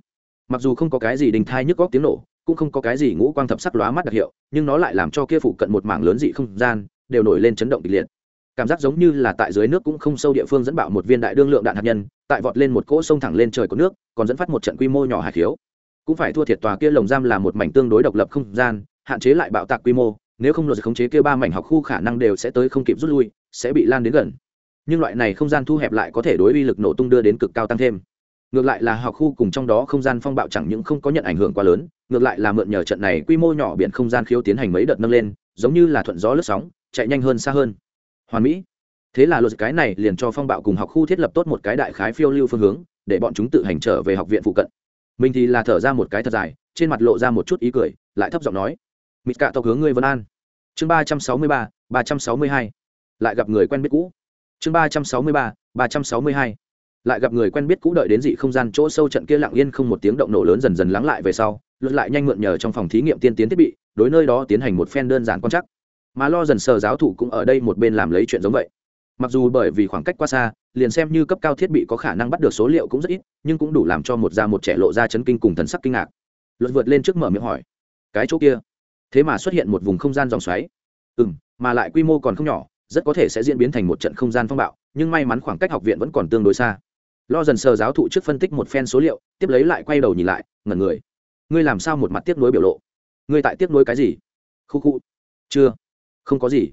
Mặc dù không có cái gì đình thai nhức góc tiếng nổ, cũng không có cái gì ngũ quang thập sắc lóa mắt đặc hiệu, nhưng nó lại làm cho kia phụ cận một mảng lớn dị không gian, đều nổi lên chấn động kịch liệt. Cảm giác giống như là tại dưới nước cũng không sâu địa phương dẫn bạo một viên đại đương lượng đạn hạt nhân, tại vọt lên một cỗ sông thẳng lên trời của nước, còn dẫn phát một trận quy mô nhỏ hải khiếu. Cũng phải thua thiệt tòa kia lồng giam là một mảnh tương đối độc lập không gian, hạn chế lại bạo tạc quy mô, nếu không luật khống chế kia ba mảnh học khu khả năng đều sẽ tới không kịp rút lui sẽ bị lan đến gần. Nhưng loại này không gian thu hẹp lại có thể đối uy lực nổ tung đưa đến cực cao tăng thêm. Ngược lại là học khu cùng trong đó không gian phong bạo chẳng những không có nhận ảnh hưởng quá lớn, ngược lại là mượn nhờ trận này quy mô nhỏ biển không gian khiếu tiến hành mấy đợt nâng lên, giống như là thuận gió lướt sóng, chạy nhanh hơn xa hơn. Hoàn mỹ. Thế là luật cái này liền cho phong bạo cùng học khu thiết lập tốt một cái đại khái phiêu lưu phương hướng, để bọn chúng tự hành trở về học viện phụ cận. Mình thì là thở ra một cái thật dài, trên mặt lộ ra một chút ý cười, lại thấp giọng nói, mịt cạ tộc hướng ngươi vân an. Chương ba trăm sáu mươi ba ba trăm sáu mươi hai lại gặp người quen biết cũ. Chương ba trăm sáu mươi ba ba trăm sáu mươi hai. Lại gặp người quen biết cũ đợi đến dị không gian chỗ sâu trận kia lặng yên không một tiếng động nổ lớn dần dần lắng lại về sau luật lại nhanh mượn nhờ trong phòng thí nghiệm tiên tiến thiết bị, đối nơi đó tiến hành một phen đơn giản quan chắc mà lo dần sờ giáo thủ cũng ở đây một bên làm lấy chuyện giống vậy. Mặc dù bởi vì khoảng cách quá xa, liền xem như cấp cao thiết bị có khả năng bắt được số liệu cũng rất ít, nhưng cũng đủ làm cho một da một trẻ lộ ra chấn kinh cùng thần sắc kinh ngạc. Luật vượt lên trước mở miệng hỏi, cái chỗ kia? Thế mà xuất hiện một vùng không gian dòng xoáy. Ừ m mà lại quy mô còn không nhỏ rất có thể sẽ diễn biến thành một trận không gian phong bạo, nhưng may mắn khoảng cách học viện vẫn còn tương đối xa. Lo dần sờ giáo thụ trước phân tích một phen số liệu, tiếp lấy lại quay đầu nhìn lại, ngẩn người. Ngươi làm sao một mặt tiếp nối biểu lộ? Ngươi tại tiếp nối cái gì? Khu khu. Chưa. Không có gì.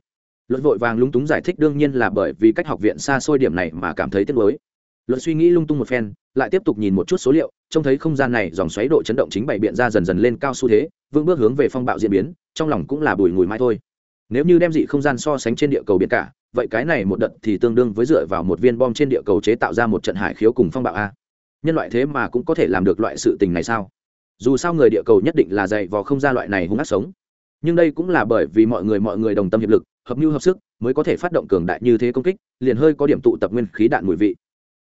Luật vội vàng lúng túng giải thích đương nhiên là bởi vì cách học viện xa xôi điểm này mà cảm thấy tiếc nuối. Luật suy nghĩ lung tung một phen, lại tiếp tục nhìn một chút số liệu, trông thấy không gian này dòng xoáy độ chấn động chính bày biện ra dần dần lên cao xu thế, vững bước hướng về phong bạo diễn biến, trong lòng cũng là bùi ngùi mai thôi nếu như đem dị không gian so sánh trên địa cầu biển cả, vậy cái này một đợt thì tương đương với dựa vào một viên bom trên địa cầu chế tạo ra một trận hải khiếu cùng phong bạo a. Nhân loại thế mà cũng có thể làm được loại sự tình này sao? Dù sao người địa cầu nhất định là dạy vò không ra loại này hung ác sống. Nhưng đây cũng là bởi vì mọi người mọi người đồng tâm hiệp lực, hợp mưu hợp sức, mới có thể phát động cường đại như thế công kích, liền hơi có điểm tụ tập nguyên khí đạn mùi vị.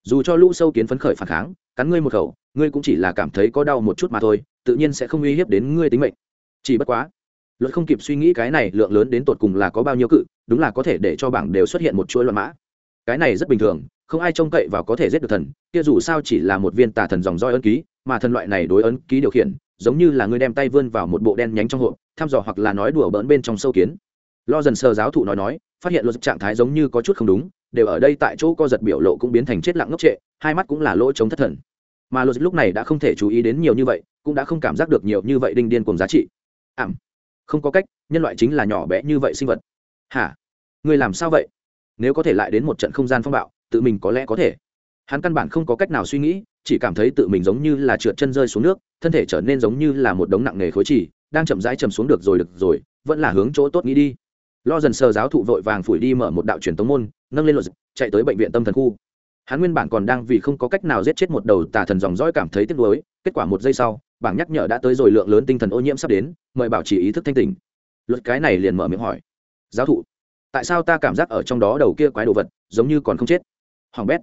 Dù cho lũ sâu kiến phấn khởi phản kháng, cắn ngươi một khẩu, ngươi cũng chỉ là cảm thấy có đau một chút mà thôi, tự nhiên sẽ không uy hiếp đến ngươi tính mệnh. Chỉ bất quá luật không kịp suy nghĩ cái này lượng lớn đến tột cùng là có bao nhiêu cự, đúng là có thể để cho bảng đều xuất hiện một chuỗi loạn mã. Cái này rất bình thường, không ai trông cậy vào có thể giết được thần, kia dù sao chỉ là một viên tà thần dòng roi ấn ký, mà thần loại này đối ấn ký điều khiển, giống như là người đem tay vươn vào một bộ đen nhánh trong hộp, thăm dò hoặc là nói đùa bỡn bên trong sâu kiến. Lo dần sờ giáo thụ nói nói, phát hiện luật trạng thái giống như có chút không đúng, đều ở đây tại chỗ co giật biểu lộ cũng biến thành chết lặng ngốc trệ, hai mắt cũng là lỗ chống thất thần. Mà luật lúc này đã không thể chú ý đến nhiều như vậy, cũng đã không cảm giác được nhiều như vậy đinh điên cùng giá trị. Ảm không có cách, nhân loại chính là nhỏ bé như vậy sinh vật. Hả? Người làm sao vậy? Nếu có thể lại đến một trận không gian phong bạo, tự mình có lẽ có thể. Hắn căn bản không có cách nào suy nghĩ, chỉ cảm thấy tự mình giống như là trượt chân rơi xuống nước, thân thể trở nên giống như là một đống nặng nề khối chỉ đang chậm rãi chầm xuống được rồi được rồi, vẫn là hướng chỗ tốt nghĩ đi. Lo dần sờ giáo thụ vội vàng phủi đi mở một đạo truyền tống môn, nâng lên luật chạy tới bệnh viện tâm thần khu. Hắn nguyên bản còn đang vì không có cách nào giết chết một đầu tà thần dòng dõi cảm thấy tiếc nuối, kết quả một giây sau bảng nhắc nhở đã tới rồi, lượng lớn tinh thần ô nhiễm sắp đến, mời bảo trì ý thức thanh tình luật cái này liền mở miệng hỏi. Giáo thụ, tại sao ta cảm giác ở trong đó đầu kia quái đồ vật giống như còn không chết? Hoàng bét,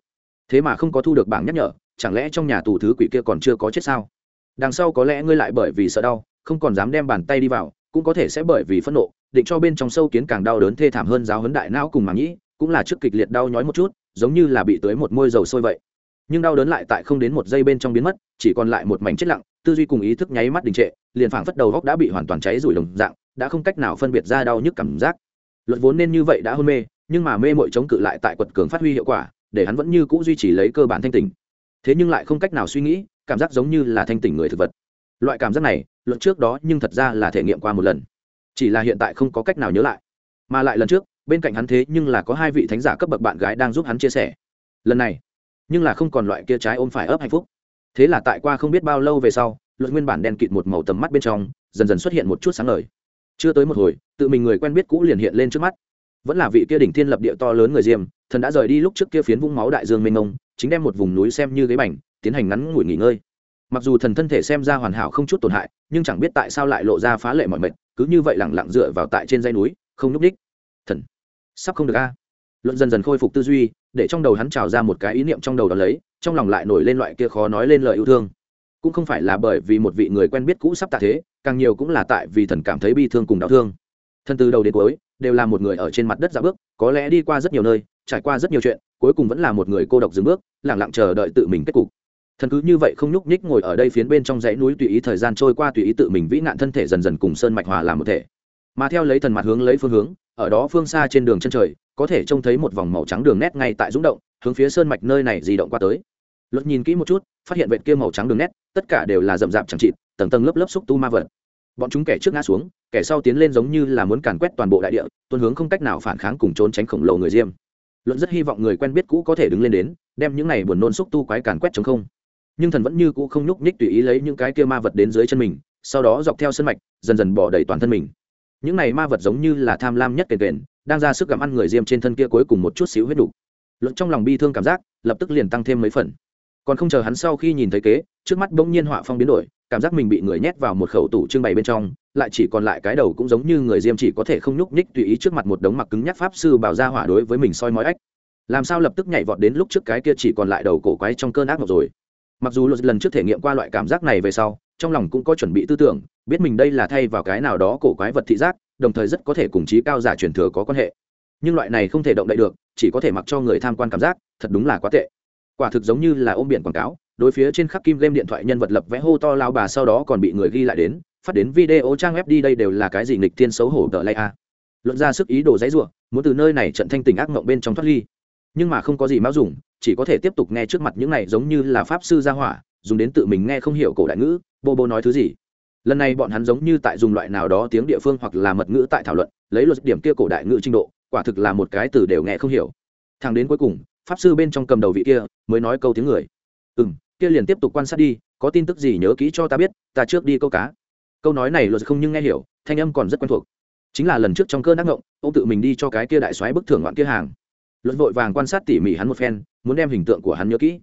thế mà không có thu được bảng nhắc nhở, chẳng lẽ trong nhà tù thứ quỷ kia còn chưa có chết sao? Đằng sau có lẽ ngươi lại bởi vì sợ đau, không còn dám đem bàn tay đi vào, cũng có thể sẽ bởi vì phẫn nộ, định cho bên trong sâu kiến càng đau đớn thê thảm hơn giáo hấn đại não cùng màng nhĩ, cũng là trước kịch liệt đau nhói một chút, giống như là bị tưới một môi dầu sôi vậy. Nhưng đau đớn lại tại không đến một giây bên trong biến mất, chỉ còn lại một mảnh chết lặng tư duy cùng ý thức nháy mắt đình trệ, liền phảng phất đầu góc đã bị hoàn toàn cháy rủi đồng dạng, đã không cách nào phân biệt ra đau nhức cảm giác. Luật vốn nên như vậy đã hôn mê, nhưng mà mê mội chống cự lại tại quật cường phát huy hiệu quả, để hắn vẫn như c ũ duy trì lấy cơ bản thanh tỉnh. Thế nhưng lại không cách nào suy nghĩ, cảm giác giống như là thanh tỉnh người thực vật. Loại cảm giác này luận trước đó nhưng thật ra là thể nghiệm qua một lần. Chỉ là hiện tại không có cách nào nhớ lại. Mà lại lần trước, bên cạnh hắn thế nhưng là có hai vị thánh giả cấp bậc bạn gái đang giúp hắn chia sẻ. Lần này, nhưng là không còn loại kia trái ôm phải ấp hạnh phúc thế là tại qua không biết bao lâu về sau, luật nguyên bản đen kịt một màu tầm mắt bên trong, dần dần xuất hiện một chút sáng lời chưa tới một hồi, tự mình người quen biết cũ liền hiện lên trước mắt. Vẫn là vị kia đỉnh thiên lập địa to lớn người diêm, thần đã rời đi lúc trước kia phiến vũng máu đại dương mênh mông, chính đem một vùng núi xem như ghế bành, tiến hành ngắn ngủi nghỉ ngơi. Mặc dù thần thân thể xem ra hoàn hảo không chút tổn hại, nhưng chẳng biết tại sao lại lộ ra phá lệ mọi mệt, cứ như vậy lẳng lặng dựa vào tại trên dây núi, không nhúc đích. Thần, sắp không được a. Luận dần dần khôi phục tư duy, để trong đầu hắn trào ra một cái ý niệm trong đầu đó lấy trong lòng lại nổi lên loại kia khó nói lên lời yêu thương. Cũng không phải là bởi vì một vị người quen biết cũ sắp tạ thế, càng nhiều cũng là tại vì thần cảm thấy bi thương cùng đau thương. Thân từ đầu đến cuối, đều là một người ở trên mặt đất dạo bước, có lẽ đi qua rất nhiều nơi, trải qua rất nhiều chuyện, cuối cùng vẫn là một người cô độc dừng bước lẳng lặng chờ đợi tự mình kết cục. Thần cứ như vậy không nhúc nhích ngồi ở đây phiến bên trong dãy núi tùy ý thời gian trôi qua tùy ý tự mình vĩ nạn thân thể dần dần cùng sơn mạch hòa làm một thể. Mà theo lấy thần mặt hướng lấy phương hướng, ở đó phương xa trên đường chân trời có thể trông thấy một vòng màu trắng đường nét ngay tại rúng động, hướng phía sơn mạch nơi này di động qua tới. Luật nhìn kỹ một chút, phát hiện vệt kia màu trắng đường nét, tất cả đều là rậm rạp chẳng chịt, tầng tầng lớp lớp xúc tu ma vật. Bọn chúng kẻ trước ngã xuống, kẻ sau tiến lên giống như là muốn càn quét toàn bộ đại địa tuân hướng không cách nào phản kháng cùng trốn tránh khổng lồ người diêm. Luận rất hy vọng người quen biết cũ có thể đứng lên đến, đem những này buồn nôn xúc tu quái càn quét chống không. Nhưng thần vẫn như cũ không nhúc nhích tùy ý lấy những cái kia ma vật đến dưới chân mình, sau đó dọc theo sân mạch, dần dần bỏ đầy toàn thân mình những này ma vật giống như là tham lam nhất kền kền, đang ra sức gặm ăn người diêm trên thân kia cuối cùng một chút xíu huyết đủ luận trong lòng bi thương cảm giác, lập tức liền tăng thêm mấy phần. Còn không chờ hắn sau khi nhìn thấy kế, trước mắt bỗng nhiên họa phong biến đổi, cảm giác mình bị người nhét vào một khẩu tủ trưng bày bên trong, lại chỉ còn lại cái đầu cũng giống như người diêm chỉ có thể không nhúc nhích tùy ý trước mặt một đống mặc cứng nhắc pháp sư bảo ra hỏa đối với mình soi mói ách. Làm sao lập tức nhảy vọt đến lúc trước cái kia chỉ còn lại đầu cổ quái trong cơn ác mộng rồi. Mặc dù luật lần trước thể nghiệm qua loại cảm giác này về sau trong lòng cũng có chuẩn bị tư tưởng, biết mình đây là thay vào cái nào đó cổ quái vật thị giác, đồng thời rất có thể cùng trí cao giả truyền thừa có quan hệ. Nhưng loại này không thể động đậy được, chỉ có thể mặc cho người tham quan cảm giác, thật đúng là quá tệ. Quả thực giống như là ôm biển quảng cáo, đối phía trên khắc kim game điện thoại nhân vật lập vẽ hô to lao bà sau đó còn bị người ghi lại đến, phát đến video trang web đi đây đều là cái gì nghịch tiên xấu hổ đợi lay a. Luận ra sức ý đồ dãy ruộng muốn từ nơi này trận thanh tình ác mộng bên trong thoát ly. Nhưng mà không có gì mão dùng, chỉ có thể tiếp tục nghe trước mặt những này giống như là pháp sư gia hỏa, dùng đến tự mình nghe không hiểu cổ đại ngữ bô bô nói thứ gì? Lần này bọn hắn giống như tại dùng loại nào đó tiếng địa phương hoặc là mật ngữ tại thảo luận, lấy luật điểm kia cổ đại ngữ trình độ, quả thực là một cái từ đều nghe không hiểu. Thằng đến cuối cùng, pháp sư bên trong cầm đầu vị kia, mới nói câu tiếng người. Ừ m kia liền tiếp tục quan sát đi, có tin tức gì nhớ kỹ cho ta biết, ta trước đi câu cá. Câu nói này luật không nhưng nghe hiểu, thanh âm còn rất quen thuộc. Chính là lần trước trong cơn ác ngộng, ông tự mình đi cho cái kia đại soái bức thưởng loạn kia hàng. Luật vội vàng quan sát tỉ mỉ hắn một phen, muốn đem hình tượng của hắn nhớ kỹ.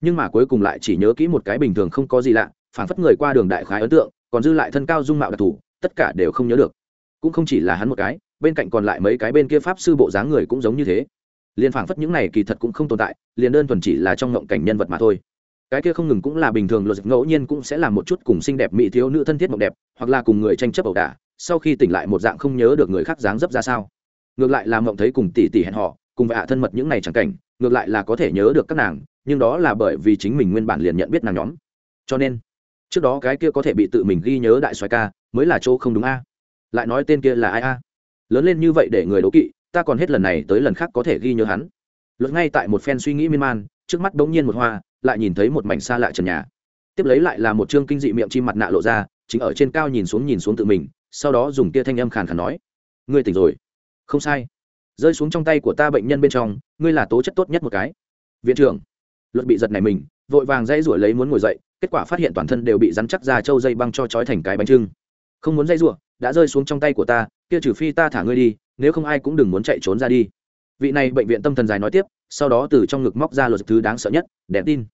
Nhưng mà cuối cùng lại chỉ nhớ kỹ một cái bình thường không có gì lạ phản phất người qua đường đại khái ấn tượng, còn dư lại thân cao dung mạo đặc thù, tất cả đều không nhớ được. Cũng không chỉ là hắn một cái, bên cạnh còn lại mấy cái bên kia pháp sư bộ dáng người cũng giống như thế. Liền phảng phất những này kỳ thật cũng không tồn tại, liền đơn thuần chỉ là trong ngộng cảnh nhân vật mà thôi. Cái kia không ngừng cũng là bình thường luật ngẫu nhiên cũng sẽ làm một chút cùng xinh đẹp mỹ thiếu nữ thân thiết mộng đẹp, hoặc là cùng người tranh chấp ẩu đả, sau khi tỉnh lại một dạng không nhớ được người khác dáng dấp ra sao. Ngược lại là mộng thấy cùng tỷ tỷ hẹn họ cùng với ạ thân mật những này chẳng cảnh, ngược lại là có thể nhớ được các nàng, nhưng đó là bởi vì chính mình nguyên bản liền nhận biết nàng nhóm. Cho nên trước đó cái kia có thể bị tự mình ghi nhớ đại xoài ca, mới là chỗ không đúng a. Lại nói tên kia là ai a? Lớn lên như vậy để người đố kỵ, ta còn hết lần này tới lần khác có thể ghi nhớ hắn. Luật ngay tại một phen suy nghĩ miên man, trước mắt bỗng nhiên một hoa, lại nhìn thấy một mảnh xa lạ trần nhà. Tiếp lấy lại là một chương kinh dị miệng chim mặt nạ lộ ra, chính ở trên cao nhìn xuống nhìn xuống tự mình, sau đó dùng tia thanh âm khàn khàn nói, ngươi tỉnh rồi. Không sai. Rơi xuống trong tay của ta bệnh nhân bên trong, ngươi là tố chất tốt nhất một cái. Viện trưởng. Luật bị giật này mình vội vàng dây rủi lấy muốn ngồi dậy, kết quả phát hiện toàn thân đều bị rắn chắc ra trâu dây băng cho trói thành cái bánh trưng. Không muốn dây rủa, đã rơi xuống trong tay của ta, kia trừ phi ta thả ngươi đi, nếu không ai cũng đừng muốn chạy trốn ra đi. Vị này bệnh viện tâm thần dài nói tiếp, sau đó từ trong ngực móc ra luật thứ đáng sợ nhất, đèn tin.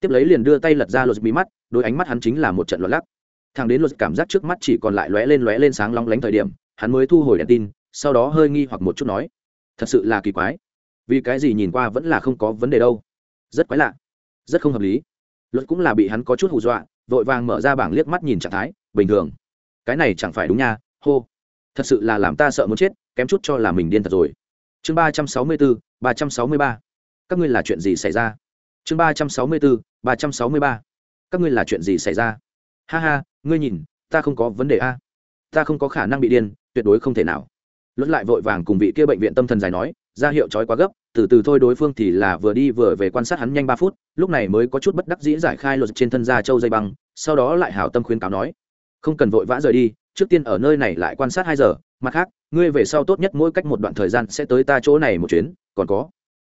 Tiếp lấy liền đưa tay lật ra luật bí mắt, đôi ánh mắt hắn chính là một trận luật lắc. Thằng đến luật cảm giác trước mắt chỉ còn lại lóe lên lóe lên sáng long lánh thời điểm, hắn mới thu hồi đèn tin, sau đó hơi nghi hoặc một chút nói, thật sự là kỳ quái. Vì cái gì nhìn qua vẫn là không có vấn đề đâu. Rất quái lạ rất không hợp lý. Luật cũng là bị hắn có chút hù dọa, vội vàng mở ra bảng liếc mắt nhìn trạng thái, bình thường. Cái này chẳng phải đúng nha, hô. Thật sự là làm ta sợ muốn chết, kém chút cho là mình điên thật rồi. Chương ba trăm sáu mươi bốn, ba trăm sáu mươi ba. Các ngươi là chuyện gì xảy ra? Chương ba trăm sáu mươi bốn, ba trăm sáu mươi ba. Các ngươi là chuyện gì xảy ra? Ha ha, ngươi nhìn, ta không có vấn đề a. Ta không có khả năng bị điên, tuyệt đối không thể nào. Luật lại vội vàng cùng vị kia bệnh viện tâm thần dài nói ra hiệu trói quá gấp, từ từ thôi đối phương thì là vừa đi vừa về quan sát hắn nhanh ba phút, lúc này mới có chút bất đắc dĩ giải khai luật trên thân da châu dây băng, sau đó lại hảo tâm khuyên cáo nói, không cần vội vã rời đi, trước tiên ở nơi này lại quan sát hai giờ, mặt khác, ngươi về sau tốt nhất mỗi cách một đoạn thời gian sẽ tới ta chỗ này một chuyến, còn có,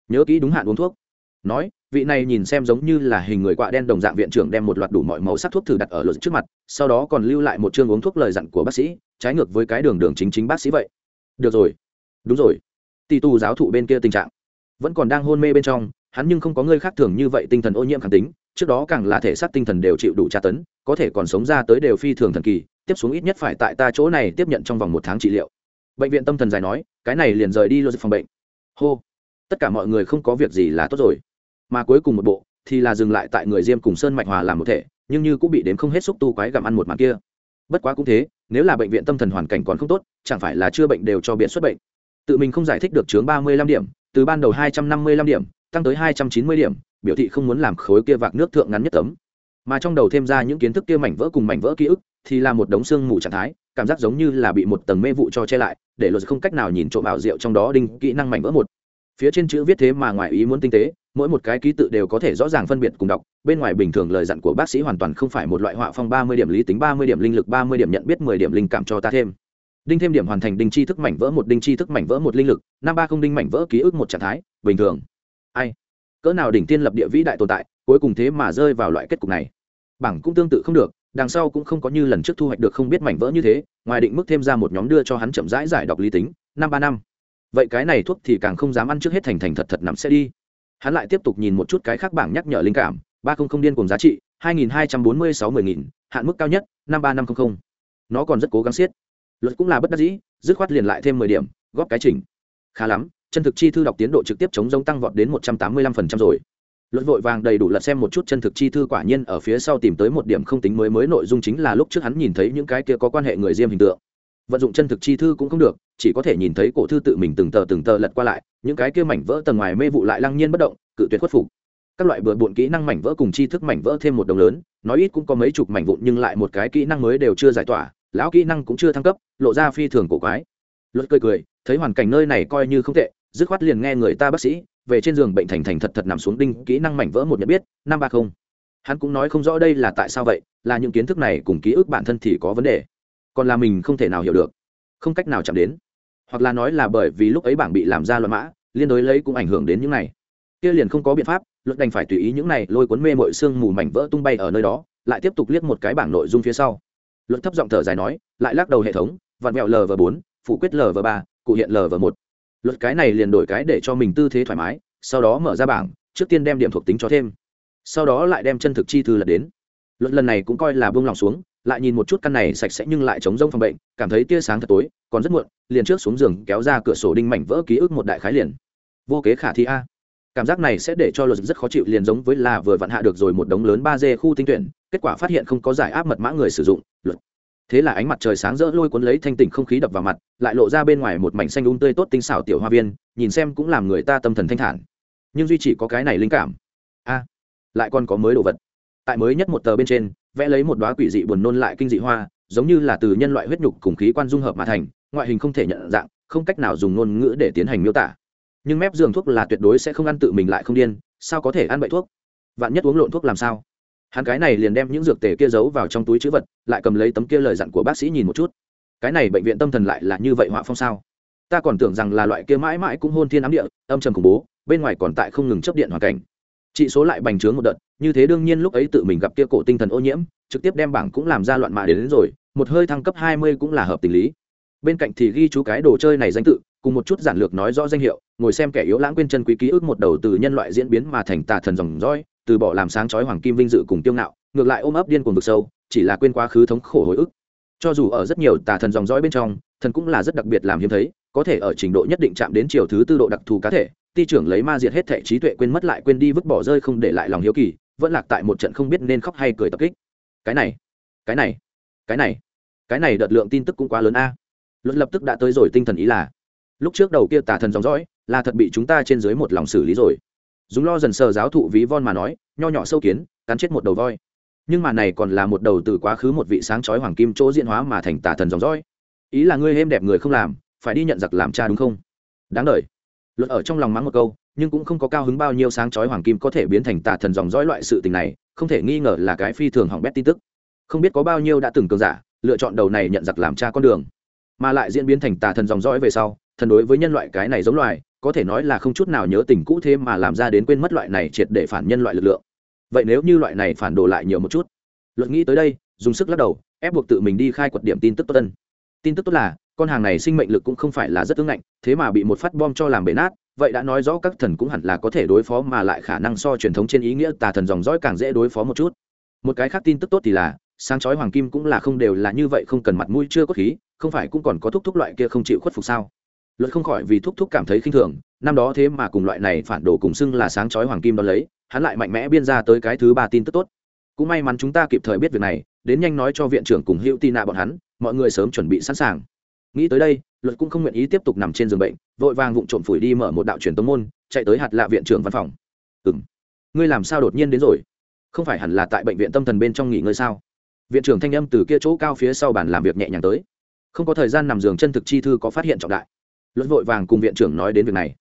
nhớ kỹ đúng hạn uống thuốc. Nói, vị này nhìn xem giống như là hình người quạ đen đồng dạng viện trưởng đem một loạt đủ mọi màu sắc thuốc thử đặt ở luật trước mặt, sau đó còn lưu lại một chương uống thuốc lời dặn của bác sĩ, trái ngược với cái đường đường chính chính bác sĩ vậy. Được rồi, đúng rồi tỷ tù giáo thụ bên kia tình trạng vẫn còn đang hôn mê bên trong, hắn nhưng không có người khác thường như vậy tinh thần ô nhiễm khẳng tính, trước đó càng là thể xác tinh thần đều chịu đủ tra tấn, có thể còn sống ra tới đều phi thường thần kỳ, tiếp xuống ít nhất phải tại ta chỗ này tiếp nhận trong vòng một tháng trị liệu. Bệnh viện tâm thần dài nói, cái này liền rời đi lô dịch phòng bệnh. Hô, tất cả mọi người không có việc gì là tốt rồi. Mà cuối cùng một bộ, thì là dừng lại tại người diêm cùng sơn mạnh hòa làm một thể, nhưng như cũng bị đến không hết xúc tu quái gặm ăn một màn kia. Bất quá cũng thế, nếu là bệnh viện tâm thần hoàn cảnh còn không tốt, chẳng phải là chưa bệnh đều cho biện xuất bệnh tự mình không giải thích được chướng ba mươi lăm điểm, từ ban đầu hai trăm năm mươi lăm điểm, tăng tới hai trăm chín mươi điểm, biểu thị không muốn làm khối kia vạc nước thượng ngắn nhất tấm. Mà trong đầu thêm ra những kiến thức kia mảnh vỡ cùng mảnh vỡ ký ức, thì là một đống xương mù trạng thái, cảm giác giống như là bị một tầng mê vụ cho che lại, để luật không cách nào nhìn trộm ảo diệu trong đó đinh kỹ năng mảnh vỡ một. Phía trên chữ viết thế mà ngoài ý muốn tinh tế, mỗi một cái ký tự đều có thể rõ ràng phân biệt cùng đọc, bên ngoài bình thường lời dặn của bác sĩ hoàn toàn không phải một loại họa phong ba mươi điểm lý tính, ba mươi điểm linh lực, ba mươi điểm nhận biết, mười điểm linh cảm cho ta thêm đinh thêm điểm hoàn thành đinh chi thức mảnh vỡ một đinh chi thức mảnh vỡ một linh lực, năm ba không đinh mảnh vỡ ký ức một trạng thái, bình thường. Ai? Cỡ nào đỉnh tiên lập địa vĩ đại tồn tại, cuối cùng thế mà rơi vào loại kết cục này? Bảng cũng tương tự không được, đằng sau cũng không có như lần trước thu hoạch được không biết mảnh vỡ như thế, ngoài định mức thêm ra một nhóm đưa cho hắn chậm rãi giải đọc lý tính, năm ba năm. Vậy cái này thuốc thì càng không dám ăn trước hết thành thành thật thật nằm sẽ đi. Hắn lại tiếp tục nhìn một chút cái khác bảng nhắc nhở linh cảm, ba không không điên cùng giá trị, hai nghìn hai trăm bốn mươi sáu mươi nghìn, hạn mức cao nhất, năm ba năm không không. Nó còn rất cố gắng siết luật cũng là bất đắc dĩ, dứt khoát liền lại thêm mười điểm, góp cái chỉnh. Khá lắm, chân thực chi thư đọc tiến độ trực tiếp chống giống tăng vọt đến một trăm tám mươi lăm phần trăm rồi. Luật vội vàng đầy đủ lật xem một chút chân thực chi thư quả nhiên ở phía sau tìm tới một điểm không tính mới mới nội dung chính là lúc trước hắn nhìn thấy những cái kia có quan hệ người diêm hình tượng. Vận dụng chân thực chi thư cũng không được, chỉ có thể nhìn thấy cổ thư tự mình từng tờ từng tờ lật qua lại, những cái kia mảnh vỡ tầng ngoài mê vụ lại lăng nhiên bất động, cự tuyệt khuất phục. Các loại bừa bộn kỹ năng mảnh vỡ cùng chi thức mảnh vỡ thêm một đồng lớn, nói ít cũng có mấy chục mảnh vụn nhưng lại một cái kỹ năng mới đều chưa giải tỏa lão kỹ năng cũng chưa thăng cấp, lộ ra phi thường cổ quái. Luật cười cười, thấy hoàn cảnh nơi này coi như không tệ, dứt khoát liền nghe người ta bác sĩ, về trên giường bệnh thành thành thật thật nằm xuống đinh, kỹ năng mảnh vỡ một nhận biết, năm ba không. Hắn cũng nói không rõ đây là tại sao vậy, là những kiến thức này cùng ký ức bản thân thì có vấn đề. Còn là mình không thể nào hiểu được, không cách nào chạm đến. Hoặc là nói là bởi vì lúc ấy bảng bị làm ra loạn mã, liên đối lấy cũng ảnh hưởng đến những này. Kia liền không có biện pháp, luật đành phải tùy ý những này lôi cuốn mê mội xương mù mảnh vỡ tung bay ở nơi đó, lại tiếp tục liếc một cái bảng nội dung phía sau luật thấp giọng thở dài nói, lại lắc đầu hệ thống, vặn mẹo lv bốn phụ quyết lv ba, cụ hiện lv một. Luật cái này liền đổi cái để cho mình tư thế thoải mái, sau đó mở ra bảng, trước tiên đem điểm thuộc tính cho thêm. Sau đó lại đem chân thực chi thư lật đến. Luật lần này cũng coi là buông lòng xuống, lại nhìn một chút căn này sạch sẽ nhưng lại chống rông phòng bệnh, cảm thấy tia sáng thật tối, còn rất muộn, liền trước xuống giường kéo ra cửa sổ đinh mảnh vỡ ký ức một đại khái liền. Vô kế khả thi a cảm giác này sẽ để cho luật rất khó chịu, liền giống với là vừa vặn hạ được rồi một đống lớn ba d khu tinh tuyển, kết quả phát hiện không có giải áp mật mã người sử dụng, luật. Thế là ánh mặt trời sáng rỡ lôi cuốn lấy thanh tỉnh không khí đập vào mặt, lại lộ ra bên ngoài một mảnh xanh um tươi tốt tinh xảo tiểu hoa viên, nhìn xem cũng làm người ta tâm thần thanh thản. Nhưng duy chỉ có cái này linh cảm. A, lại còn có mới đồ vật. Tại mới nhất một tờ bên trên, vẽ lấy một đoá quỷ dị buồn nôn lại kinh dị hoa, giống như là từ nhân loại huyết nhục cùng khí quan dung hợp mà thành, ngoại hình không thể nhận dạng, không cách nào dùng ngôn ngữ để tiến hành miêu tả nhưng mép giường thuốc là tuyệt đối sẽ không ăn tự mình lại không điên sao có thể ăn bậy thuốc? Vạn nhất uống lộn thuốc làm sao? Hắn cái này liền đem những dược tề kia giấu vào trong túi chữ vật lại cầm lấy tấm kia lời dặn của bác sĩ nhìn một chút. Cái này bệnh viện tâm thần lại là như vậy họa phong sao? Ta còn tưởng rằng là loại kia mãi mãi cũng hôn thiên ám địa âm trầm khủng bố bên ngoài còn tại không ngừng chấp điện hoàn cảnh. Trị số lại bành trướng một đợt như thế đương nhiên lúc ấy tự mình gặp kia cổ tinh thần ô nhiễm trực tiếp đem bảng cũng làm ra loạn mạ đến, đến rồi một hơi thăng cấp hai mươi cũng là hợp tình lý. Bên cạnh thì ghi chú cái đồ chơi này danh tự cùng một chút giản lược nói rõ danh hiệu, ngồi xem kẻ yếu lãng quên chân quý ký ức một đầu từ nhân loại diễn biến mà thành tà thần dòng dõi, từ bỏ làm sáng chói hoàng kim vinh dự cùng tiêu ngạo, ngược lại ôm ấp điên cuồng vực sâu, chỉ là quên quá khứ thống khổ hồi ức. Cho dù ở rất nhiều tà thần dòng dõi bên trong, thần cũng là rất đặc biệt làm hiếm thấy, có thể ở trình độ nhất định chạm đến chiều thứ tư độ đặc thù cá thể, ti trưởng lấy ma diệt hết thể trí tuệ quên mất lại quên đi vứt bỏ rơi không để lại lòng hiếu kỳ, vẫn lạc tại một trận không biết nên khóc hay cười tập kích. Cái này cái này cái này cái này đợt lượng tin tức cũng quá lớn a. Luận lập tức đã tới rồi tinh thần ý là lúc trước đầu kia tà thần dòng dõi, là thật bị chúng ta trên dưới một lòng xử lý rồi. Dùng lo dần sờ giáo thụ ví von mà nói, nho nhỏ sâu kiến, cắn chết một đầu voi. Nhưng mà này còn là một đầu từ quá khứ một vị sáng chói hoàng kim chỗ diễn hóa mà thành tà thần dòng dõi. Ý là ngươi êm đẹp người không làm, phải đi nhận giặc làm cha đúng không? Đáng đời. luật ở trong lòng mắng một câu, nhưng cũng không có cao hứng bao nhiêu sáng chói hoàng kim có thể biến thành tà thần dòng dõi loại sự tình này, không thể nghi ngờ là cái phi thường hỏng bét tin tức. Không biết có bao nhiêu đã từng cường giả, lựa chọn đầu này nhận giặc làm cha con đường. Mà lại diễn biến thành tà thần dòng dõi về sau thần đối với nhân loại cái này giống loài, có thể nói là không chút nào nhớ tình cũ thế mà làm ra đến quên mất loại này triệt để phản nhân loại lực lượng. Vậy nếu như loại này phản đồ lại nhiều một chút? Luật nghĩ tới đây, dùng sức lắc đầu, ép buộc tự mình đi khai quật điểm tin tức tốt tân tin tức tốt là, con hàng này sinh mệnh lực cũng không phải là rất tương ngạnh, thế mà bị một phát bom cho làm bể nát, vậy đã nói rõ các thần cũng hẳn là có thể đối phó mà lại khả năng so truyền thống trên ý nghĩa tà thần dòng dõi càng dễ đối phó một chút. Một cái khác tin tức tốt thì là, sáng chói hoàng kim cũng là không đều là như vậy không cần mặt mũi chưa có khí, không phải cũng còn có thúc thúc loại kia không chịu khuất phục sao? Luật không khỏi vì thúc thúc cảm thấy khinh thường, năm đó thế mà cùng loại này phản đồ cùng xưng là sáng chói hoàng kim đ ó lấy, hắn lại mạnh mẽ biên ra tới cái thứ ba tin tức tốt. Cũng may mắn chúng ta kịp thời biết việc này, đến nhanh nói cho viện trưởng cùng hữu tin nạ bọn hắn, mọi người sớm chuẩn bị sẵn sàng. Nghĩ tới đây, luật cũng không nguyện ý tiếp tục nằm trên giường bệnh, vội vàng vụng trộm phủi đi mở một đạo truyền tống môn, chạy tới hạt lạ viện trưởng văn phòng. Ừ m ngươi làm sao đột nhiên đến rồi? Không phải hẳn là tại bệnh viện tâm thần bên trong nghỉ ngơi sao? Viện trưởng thanh âm từ kia chỗ cao phía sau bàn làm việc nhẹ nhàng tới. Không có thời gian nằm giường, chân thực chi thư có phát hiện trọng đại luật vội vàng cùng viện trưởng nói đến việc này.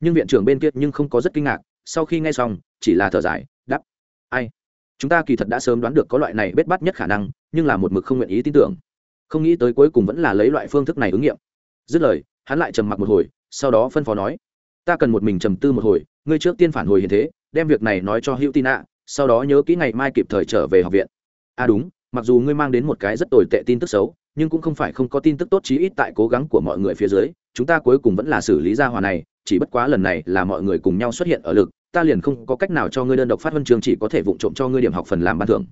Nhưng viện trưởng bên kia nhưng không có rất kinh ngạc, sau khi nghe xong, chỉ là thở dài đắp ai? Chúng ta kỳ thật đã sớm đoán được có loại này bết bắt nhất khả năng, nhưng là một mực không nguyện ý tin tưởng. Không nghĩ tới cuối cùng vẫn là lấy loại phương thức này ứng nghiệm. Dứt lời, hắn lại trầm mặc một hồi, sau đó phân phó nói, ta cần một mình trầm tư một hồi, ngươi trước tiên phản hồi hiện thế, đem việc này nói cho hữu tin ạ, sau đó nhớ kỹ ngày mai kịp thời trở về học viện. À đúng, mặc dù ngươi mang đến một cái rất tồi tệ tin tức xấu, nhưng cũng không phải không có tin tức tốt chí ít tại cố gắng của mọi người phía dưới chúng ta cuối cùng vẫn là xử lý ra hòa này, chỉ bất quá lần này là mọi người cùng nhau xuất hiện ở lực, ta liền không có cách nào cho ngươi đơn độc phát huân chương, chỉ có thể vụng trộm cho ngươi điểm học phần làm ban thưởng.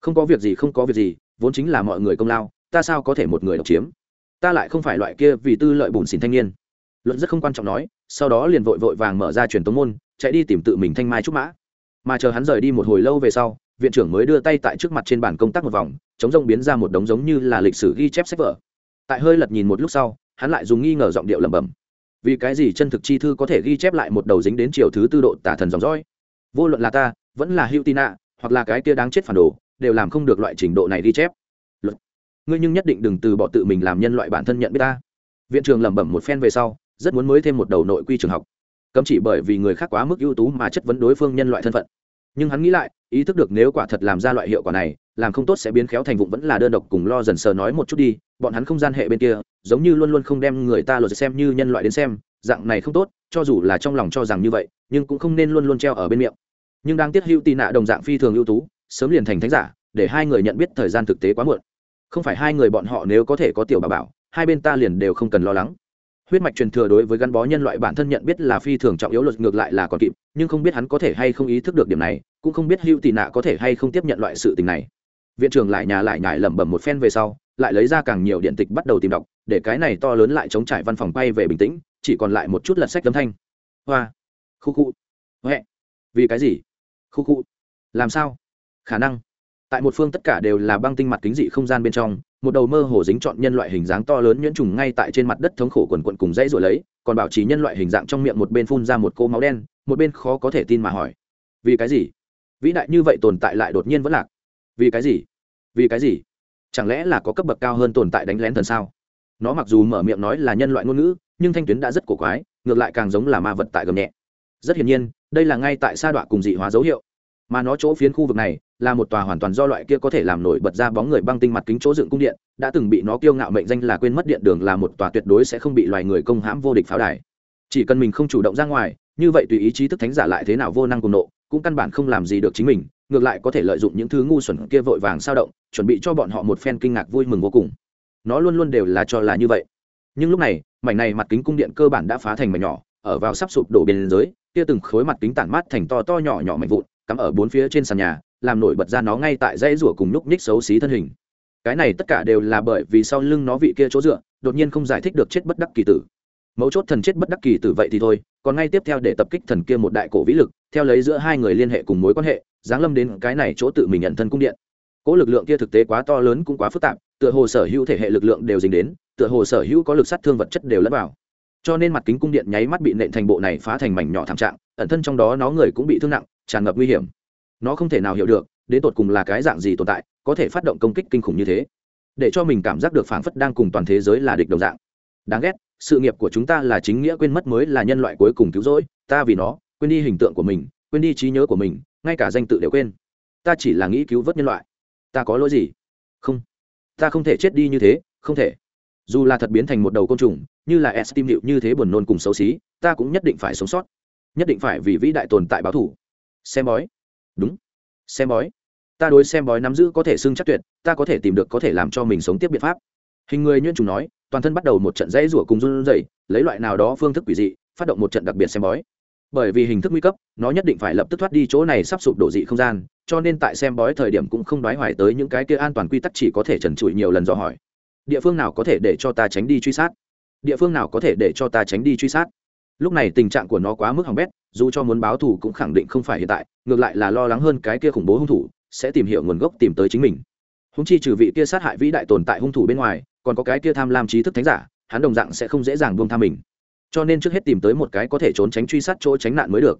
Không có việc gì, không có việc gì, vốn chính là mọi người công lao, ta sao có thể một người độc chiếm? Ta lại không phải loại kia vì tư lợi bùn xỉn thanh niên. Luận rất không quan trọng nói, sau đó liền vội vội vàng mở ra truyền tống môn, chạy đi tìm tự mình thanh mai trúc mã. Mà chờ hắn rời đi một hồi lâu về sau, viện trưởng mới đưa tay tại trước mặt trên bàn công tác một vòng, chống rông biến ra một đống giống như là lịch sử ghi chép sách vở. Tại hơi lật nhìn một lúc sau hắn lại dùng nghi ngờ giọng điệu lẩm bẩm. Vì cái gì chân thực chi thư có thể ghi chép lại một đầu dính đến chiều thứ tư độ tả thần dòng dõi? Vô luận là ta, vẫn là hữu tin ạ hoặc là cái kia đáng chết phản đồ, đều làm không được loại trình độ này ghi chép. Luật. ngươi nhưng nhất định đừng từ bỏ tự mình làm nhân loại bản thân nhận biết ta. Viện trường lẩm bẩm một phen về sau, rất muốn mới thêm một đầu nội quy trường học. Cấm chỉ bởi vì người khác quá mức ưu tú mà chất vấn đối phương nhân loại thân phận. Nhưng hắn nghĩ lại, ý thức được nếu quả thật làm ra loại hiệu quả này, làm không tốt sẽ biến khéo thành vụng vẫn là đơn độc cùng lo dần sờ nói một chút đi bọn hắn không gian hệ bên kia, giống như luôn luôn không đem người ta lột xem như nhân loại đến xem, dạng này không tốt, cho dù là trong lòng cho rằng như vậy, nhưng cũng không nên luôn luôn treo ở bên miệng. Nhưng đang tiết hữu tị nạ đồng dạng phi thường ưu tú, sớm liền thành thánh giả, để hai người nhận biết thời gian thực tế quá muộn. Không phải hai người bọn họ nếu có thể có tiểu bà bảo, hai bên ta liền đều không cần lo lắng. Huyết mạch truyền thừa đối với gắn bó nhân loại bản thân nhận biết là phi thường trọng yếu, luật ngược lại là còn kịp, nhưng không biết hắn có thể hay không ý thức được điểm này, cũng không biết hữu tị nạ có thể hay không tiếp nhận loại sự tình này. Viện trưởng lại nhà lại nhải lẩm bẩm một phen về sau lại lấy ra càng nhiều điện tịch bắt đầu tìm đọc, để cái này to lớn lại chống trải văn phòng bay về bình tĩnh, chỉ còn lại một chút lật sách tấm thanh. Hoa. Khu khu. Huệ. Vì cái gì? Khu khu. Làm sao? Khả năng. Tại một phương tất cả đều là băng tinh mặt kính dị không gian bên trong, một đầu mơ hồ dính chọn nhân loại hình dáng to lớn nhuyễn trùng ngay tại trên mặt đất thống khổ quần quận cùng dãy rồi lấy, còn bảo trì nhân loại hình dạng trong miệng một bên phun ra một cô máu đen, một bên khó có thể tin mà hỏi. Vì cái gì? Vĩ đại như vậy tồn tại lại đột nhiên vẫn lạc. Vì cái gì? Vì cái gì? Chẳng lẽ là có cấp bậc cao hơn tồn tại đánh lén thần sao? Nó mặc dù mở miệng nói là nhân loại ngôn ngữ, nhưng thanh tuyến đã rất cổ quái, ngược lại càng giống là ma vật tại gầm nhẹ. Rất hiển nhiên, đây là ngay tại sa đọa cùng dị hóa dấu hiệu. Mà nó chỗ phiến khu vực này, là một tòa hoàn toàn do loại kia có thể làm nổi bật ra bóng người băng tinh mặt kính chỗ dựng cung điện, đã từng bị nó kiêu ngạo mệnh danh là quên mất điện đường là một tòa tuyệt đối sẽ không bị loài người công hãm vô địch pháo đài. Chỉ cần mình không chủ động ra ngoài, như vậy tùy ý chí thức thánh giả lại thế nào vô năng cùng nộ, cũng căn bản không làm gì được chính mình, ngược lại có thể lợi dụng những thứ ngu xuẩn kia vội vàng sao động chuẩn bị cho bọn họ một phen kinh ngạc vui mừng vô cùng. Nó luôn luôn đều là cho là như vậy. Nhưng lúc này, mảnh này mặt kính cung điện cơ bản đã phá thành mảnh nhỏ, ở vào sắp sụp đổ biên giới kia từng khối mặt kính tản mát thành to to nhỏ nhỏ mảnh vụn, cắm ở bốn phía trên sàn nhà, làm nổi bật ra nó ngay tại dãy rủa cùng nhúc nhích xấu xí thân hình. Cái này tất cả đều là bởi vì sau lưng nó vị kia chỗ dựa, đột nhiên không giải thích được chết bất đắc kỳ tử. Mấu chốt thần chết bất đắc kỳ tử vậy thì thôi, còn ngay tiếp theo để tập kích thần kia một đại cổ vĩ lực, theo lấy giữa hai người liên hệ cùng mối quan hệ, giáng lâm đến cái này chỗ tự mình nhận thân cung điện cỗ lực lượng kia thực tế quá to lớn cũng quá phức tạp, tựa hồ sở hữu thể hệ lực lượng đều dính đến, tựa hồ sở hữu có lực sát thương vật chất đều lẫn vào. Cho nên mặt kính cung điện nháy mắt bị nện thành bộ này phá thành mảnh nhỏ thảm trạng, ẩn thân trong đó nó người cũng bị thương nặng, tràn ngập nguy hiểm. Nó không thể nào hiểu được, đến tột cùng là cái dạng gì tồn tại, có thể phát động công kích kinh khủng như thế. Để cho mình cảm giác được phảng phất đang cùng toàn thế giới là địch đồng dạng. Đáng ghét, sự nghiệp của chúng ta là chính nghĩa quên mất mới là nhân loại cuối cùng cứu rỗi, ta vì nó, quên đi hình tượng của mình, quên đi trí nhớ của mình, ngay cả danh tự đều quên. Ta chỉ là nghĩ cứu vớt nhân loại ta có lỗi gì? Không. Ta không thể chết đi như thế, không thể. Dù là thật biến thành một đầu côn trùng, như là estim điệu như thế buồn nôn cùng xấu xí, ta cũng nhất định phải sống sót. Nhất định phải vì vĩ đại tồn tại báo thủ xem bói. Đúng. Xem bói. Ta đối xem bói nắm giữ có thể xưng chắc tuyệt, ta có thể tìm được có thể làm cho mình sống tiếp biện pháp. Hình người nhuyễn trùng nói, toàn thân bắt đầu một trận dãy rủa cùng run rẩy, lấy loại nào đó phương thức quỷ dị, phát động một trận đặc biệt xem bói. Bởi vì hình thức nguy cấp, nó nhất định phải lập tức thoát đi chỗ này sắp sụp đổ dị không gian cho nên tại xem bói thời điểm cũng không đoái hoài tới những cái kia an toàn quy tắc chỉ có thể trần trụi nhiều lần dò hỏi. Địa phương nào có thể để cho ta tránh đi truy sát? Địa phương nào có thể để cho ta tránh đi truy sát? Lúc này tình trạng của nó quá mức hỏng bét, dù cho muốn báo thù cũng khẳng định không phải hiện tại, ngược lại là lo lắng hơn cái kia khủng bố hung thủ, sẽ tìm hiểu nguồn gốc tìm tới chính mình. Húng chi trừ vị kia sát hại vĩ đại tồn tại hung thủ bên ngoài, còn có cái kia tham lam trí thức thánh giả, hắn đồng dạng sẽ không dễ dàng buông tha mình. Cho nên trước hết tìm tới một cái có thể trốn tránh truy sát chỗ tránh nạn mới được.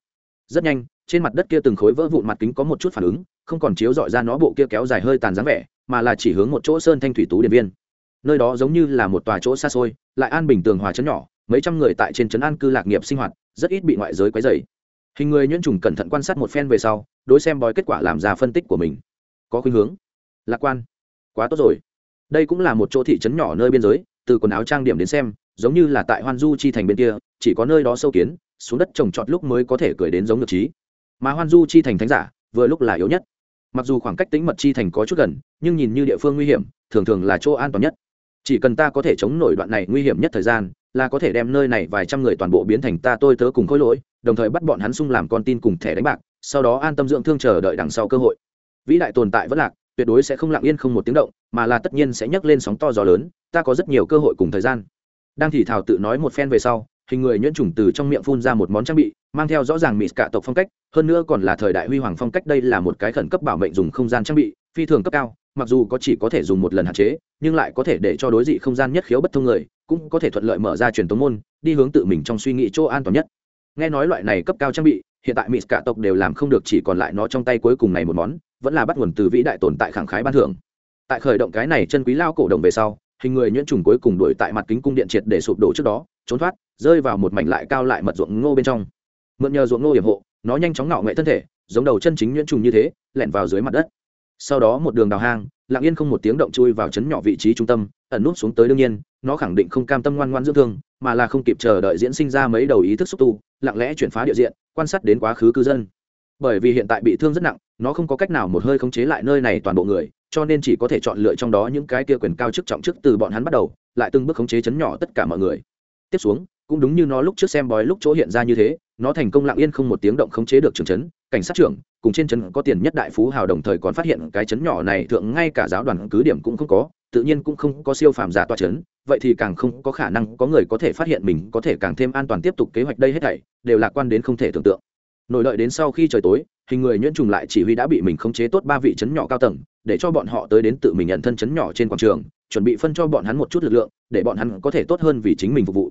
Rất nhanh trên mặt đất kia từng khối vỡ vụn mặt kính có một chút phản ứng, không còn chiếu dọi ra nó bộ kia kéo dài hơi tàn dáng vẻ, mà là chỉ hướng một chỗ sơn thanh thủy tú điện viên. Nơi đó giống như là một tòa chỗ xa xôi, lại an bình tường hòa chấn nhỏ, mấy trăm người tại trên trấn an cư lạc nghiệp sinh hoạt, rất ít bị ngoại giới quấy dày hình người nhuyễn trùng cẩn thận quan sát một phen về sau, đối xem bói kết quả làm ra phân tích của mình. Có khuynh hướng. Lạc quan. Quá tốt rồi. Đây cũng là một chỗ thị trấn nhỏ nơi biên giới, từ quần áo trang điểm đến xem, giống như là tại hoan du chi thành bên kia, chỉ có nơi đó sâu kiến, xuống đất trồng trọt lúc mới có thể cười đến giống được trí mà hoan du chi thành thánh giả, vừa lúc là yếu nhất. Mặc dù khoảng cách tính mật chi thành có chút gần, nhưng nhìn như địa phương nguy hiểm, thường thường là chỗ an toàn nhất. Chỉ cần ta có thể chống nổi đoạn này nguy hiểm nhất thời gian, là có thể đem nơi này vài trăm người toàn bộ biến thành ta tôi tớ cùng khối lỗi, đồng thời bắt bọn hắn sung làm con tin cùng thẻ đánh bạc, sau đó an tâm dưỡng thương chờ đợi đằng sau cơ hội. Vĩ đại tồn tại vẫn lạc, tuyệt đối sẽ không lặng yên không một tiếng động, mà là tất nhiên sẽ nhấc lên sóng to gió lớn, ta có rất nhiều cơ hội cùng thời gian. Đang thì thảo tự nói một phen về sau hình người nhuyễn trùng từ trong miệng phun ra một món trang bị, mang theo rõ ràng mỹ cả tộc phong cách, hơn nữa còn là thời đại huy hoàng phong cách, đây là một cái khẩn cấp bảo mệnh dùng không gian trang bị, phi thường cấp cao, mặc dù có chỉ có thể dùng một lần hạn chế, nhưng lại có thể để cho đối dị không gian nhất khiếu bất thông người, cũng có thể thuận lợi mở ra truyền tống môn, đi hướng tự mình trong suy nghĩ chỗ an toàn nhất. Nghe nói loại này cấp cao trang bị, hiện tại mỹ cả tộc đều làm không được chỉ còn lại nó trong tay cuối cùng này một món, vẫn là bắt nguồn từ vĩ đại tồn tại khẳng khái ban thưởng. Tại khởi động cái này chân quý lao cổ đồng về sau, hình người nhuyễn trùng cuối cùng đuổi tại mặt kính cung điện triệt để sụp đổ trước đó, trốn thoát rơi vào một mảnh lại cao lại mật ruộng ngô bên trong. Mượn nhờ ruộng ngô hiểm hộ, nó nhanh chóng ngạo nghệ thân thể, giống đầu chân chính nhuyễn trùng như thế, lẻn vào dưới mặt đất. Sau đó một đường đào hang, lặng yên không một tiếng động chui vào chấn nhỏ vị trí trung tâm, ẩn nút xuống tới đương nhiên, nó khẳng định không cam tâm ngoan ngoan dưỡng thương, mà là không kịp chờ đợi diễn sinh ra mấy đầu ý thức xúc tu, lặng lẽ chuyển phá địa diện, quan sát đến quá khứ cư dân. Bởi vì hiện tại bị thương rất nặng, nó không có cách nào một hơi khống chế lại nơi này toàn bộ người, cho nên chỉ có thể chọn lựa trong đó những cái kia quyền cao chức trọng chức từ bọn hắn bắt đầu, lại từng bước khống chế chấn nhỏ tất cả mọi người. Tiếp xuống cũng đúng như nó lúc trước xem bói lúc chỗ hiện ra như thế, nó thành công lặng yên không một tiếng động khống chế được trường trấn cảnh sát trưởng, cùng trên trấn có tiền nhất đại phú hào đồng thời còn phát hiện cái trấn nhỏ này thượng ngay cả giáo đoàn cứ điểm cũng không có, tự nhiên cũng không có siêu phàm giả toa trấn vậy thì càng không có khả năng có người có thể phát hiện mình có thể càng thêm an toàn tiếp tục kế hoạch đây hết thảy, đều lạc quan đến không thể tưởng tượng. Nổi lợi đến sau khi trời tối, hình người nhuyễn trùng lại chỉ huy đã bị mình khống chế tốt ba vị trấn nhỏ cao tầng, để cho bọn họ tới đến tự mình nhận thân trấn nhỏ trên quảng trường, chuẩn bị phân cho bọn hắn một chút lực lượng, để bọn hắn có thể tốt hơn vì chính mình phục vụ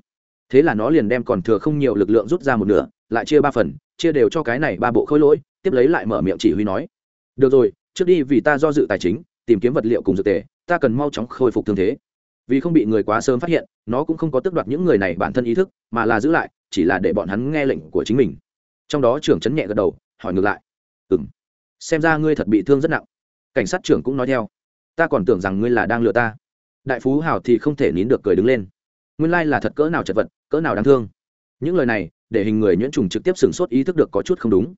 thế là nó liền đem còn thừa không nhiều lực lượng rút ra một nửa, lại chia ba phần, chia đều cho cái này ba bộ khối lỗi, tiếp lấy lại mở miệng chỉ huy nói. Được rồi, trước đi vì ta do dự tài chính, tìm kiếm vật liệu cùng dược tề, ta cần mau chóng khôi phục thương thế. Vì không bị người quá sớm phát hiện, nó cũng không có tước đoạt những người này bản thân ý thức, mà là giữ lại, chỉ là để bọn hắn nghe lệnh của chính mình. Trong đó trưởng chấn nhẹ gật đầu, hỏi ngược lại. Ừ m xem ra ngươi thật bị thương rất nặng. Cảnh sát trưởng cũng nói theo. Ta còn tưởng rằng ngươi là đang lừa ta. Đại phú hào thì không thể nín được cười đứng lên nguyên lai là thật cỡ nào chật vật, cỡ nào đáng thương. Những lời này, để hình người nhuyễn trùng trực tiếp sửng sốt ý thức được có chút không đúng.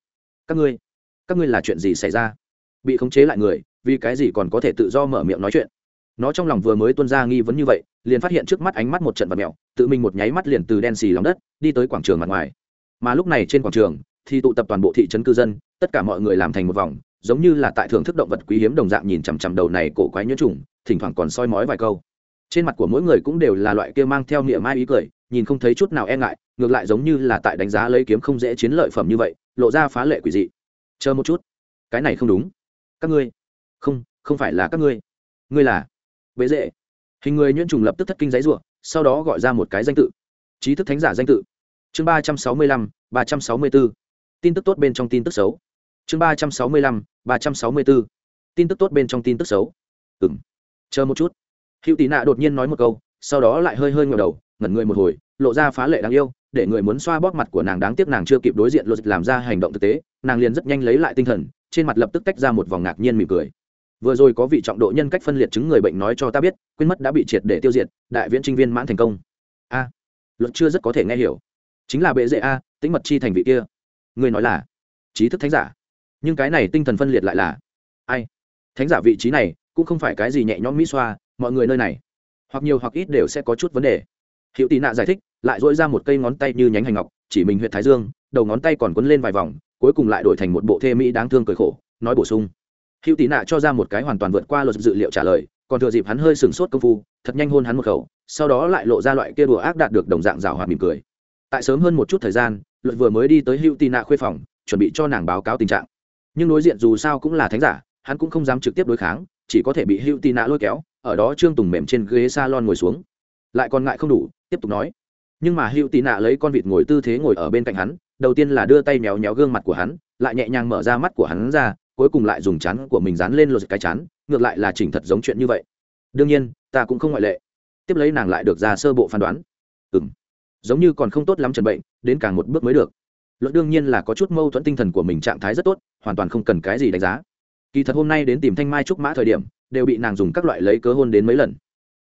Các ngươi các ngươi là chuyện gì xảy ra? Bị khống chế lại người, vì cái gì còn có thể tự do mở miệng nói chuyện? Nó trong lòng vừa mới tuân ra nghi vấn như vậy, liền phát hiện trước mắt ánh mắt một trận vật mèo tự mình một nháy mắt liền từ đen xì lòng đất, đi tới quảng trường mặt ngoài. Mà lúc này trên quảng trường, thì tụ tập toàn bộ thị trấn cư dân, tất cả mọi người làm thành một vòng, giống như là tại thưởng thức động vật quý hiếm đồng dạng nhìn chằm chằm đầu này cổ quái nhuyễn trùng, thỉnh thoảng còn soi mói vài câu trên mặt của mỗi người cũng đều là loại kia mang theo niệm mai ý cười, nhìn không thấy chút nào e ngại, ngược lại giống như là tại đánh giá lấy kiếm không dễ chiến lợi phẩm như vậy, lộ ra phá lệ quỷ dị. Chờ một chút. Cái này không đúng. Các ngươi. Không không phải là các ngươi. Ngươi là bế dễ hình người nhuyễn trùng lập tức thất kinh giấy ruộng sau đó gọi ra một cái danh tự. Trí thức thánh giả danh tự. Chương ba trăm sáu mươi lăm, ba trăm sáu mươi b ố tin tức tốt bên trong tin tức xấu. Chương ba trăm sáu mươi lăm, ba trăm sáu mươi b ố tin tức tốt bên trong tin tức xấu. Ừ m chờ một chút hữu tị nạ đột nhiên nói một câu, sau đó lại hơi hơi ngờ đầu, ngẩn người một hồi, lộ ra phá lệ đáng yêu, để người muốn xoa bóp mặt của nàng đáng tiếc nàng chưa kịp đối diện luật làm ra hành động thực tế, nàng liền rất nhanh lấy lại tinh thần, trên mặt lập tức tách ra một vòng ngạc nhiên mỉm cười. Vừa rồi có vị trọng độ nhân cách phân liệt chứng người bệnh nói cho ta biết, quên mất đã bị triệt để tiêu diệt, đại viễn trinh viên mãn thành công. A, luật chưa rất có thể nghe hiểu. Chính là bệ dễ a tính mật chi thành vị kia. Người nói là, trí thức thánh giả. Nhưng cái này tinh thần phân liệt lại là ai? Thánh giả vị trí này cũng không phải cái gì nhẹ nhõm mỹ xoa mọi người nơi này. Hoặc nhiều hoặc ít đều sẽ có chút vấn đề. Hiệu tị nạ giải thích, lại dỗi ra một cây ngón tay như nhánh hành ngọc, chỉ mình huyện thái dương, đầu ngón tay còn quấn lên vài vòng, cuối cùng lại đổi thành một bộ thê mỹ đáng thương cười khổ, nói bổ sung. Hiệu tị nạ cho ra một cái hoàn toàn vượt qua luật dự liệu trả lời, còn thừa dịp hắn hơi sừng sốt công phu, thật nhanh hôn hắn một khẩu, sau đó lại lộ ra loại kia đùa ác đạt được đồng dạng rào hoạt mỉm cười. Tại sớm hơn một chút thời gian, luật vừa mới đi tới hữu tị nạ khuê phòng, chuẩn bị cho nàng báo cáo tình trạng. Nhưng đối diện dù sao cũng là thánh giả, hắn cũng không dám trực tiếp đối kháng, chỉ có thể bị hữu tị nạ lôi kéo ở đó trương tùng mềm trên ghế s a lon ngồi xuống. Lại còn ngại không đủ, tiếp tục nói. Nhưng mà hữu tị nạ lấy con vịt ngồi tư thế ngồi ở bên cạnh hắn, đầu tiên là đưa tay méo méo gương mặt của hắn, lại nhẹ nhàng mở ra mắt của hắn ra, cuối cùng lại dùng chán của mình dán lên lột cái chán, ngược lại là chỉnh thật giống chuyện như vậy. Đương nhiên, ta cũng không ngoại lệ. Tiếp lấy nàng lại được ra sơ bộ phán đoán. Ừ m giống như còn không tốt lắm trần bệnh, đến càng một bước mới được. Luật đương nhiên là có chút mâu thuẫn tinh thần của mình trạng thái rất tốt, hoàn toàn không cần cái gì đánh giá. Kỳ thật hôm nay đến tìm thanh mai trúc mã thời điểm đều bị nàng dùng các loại lấy cớ hôn đến mấy lần.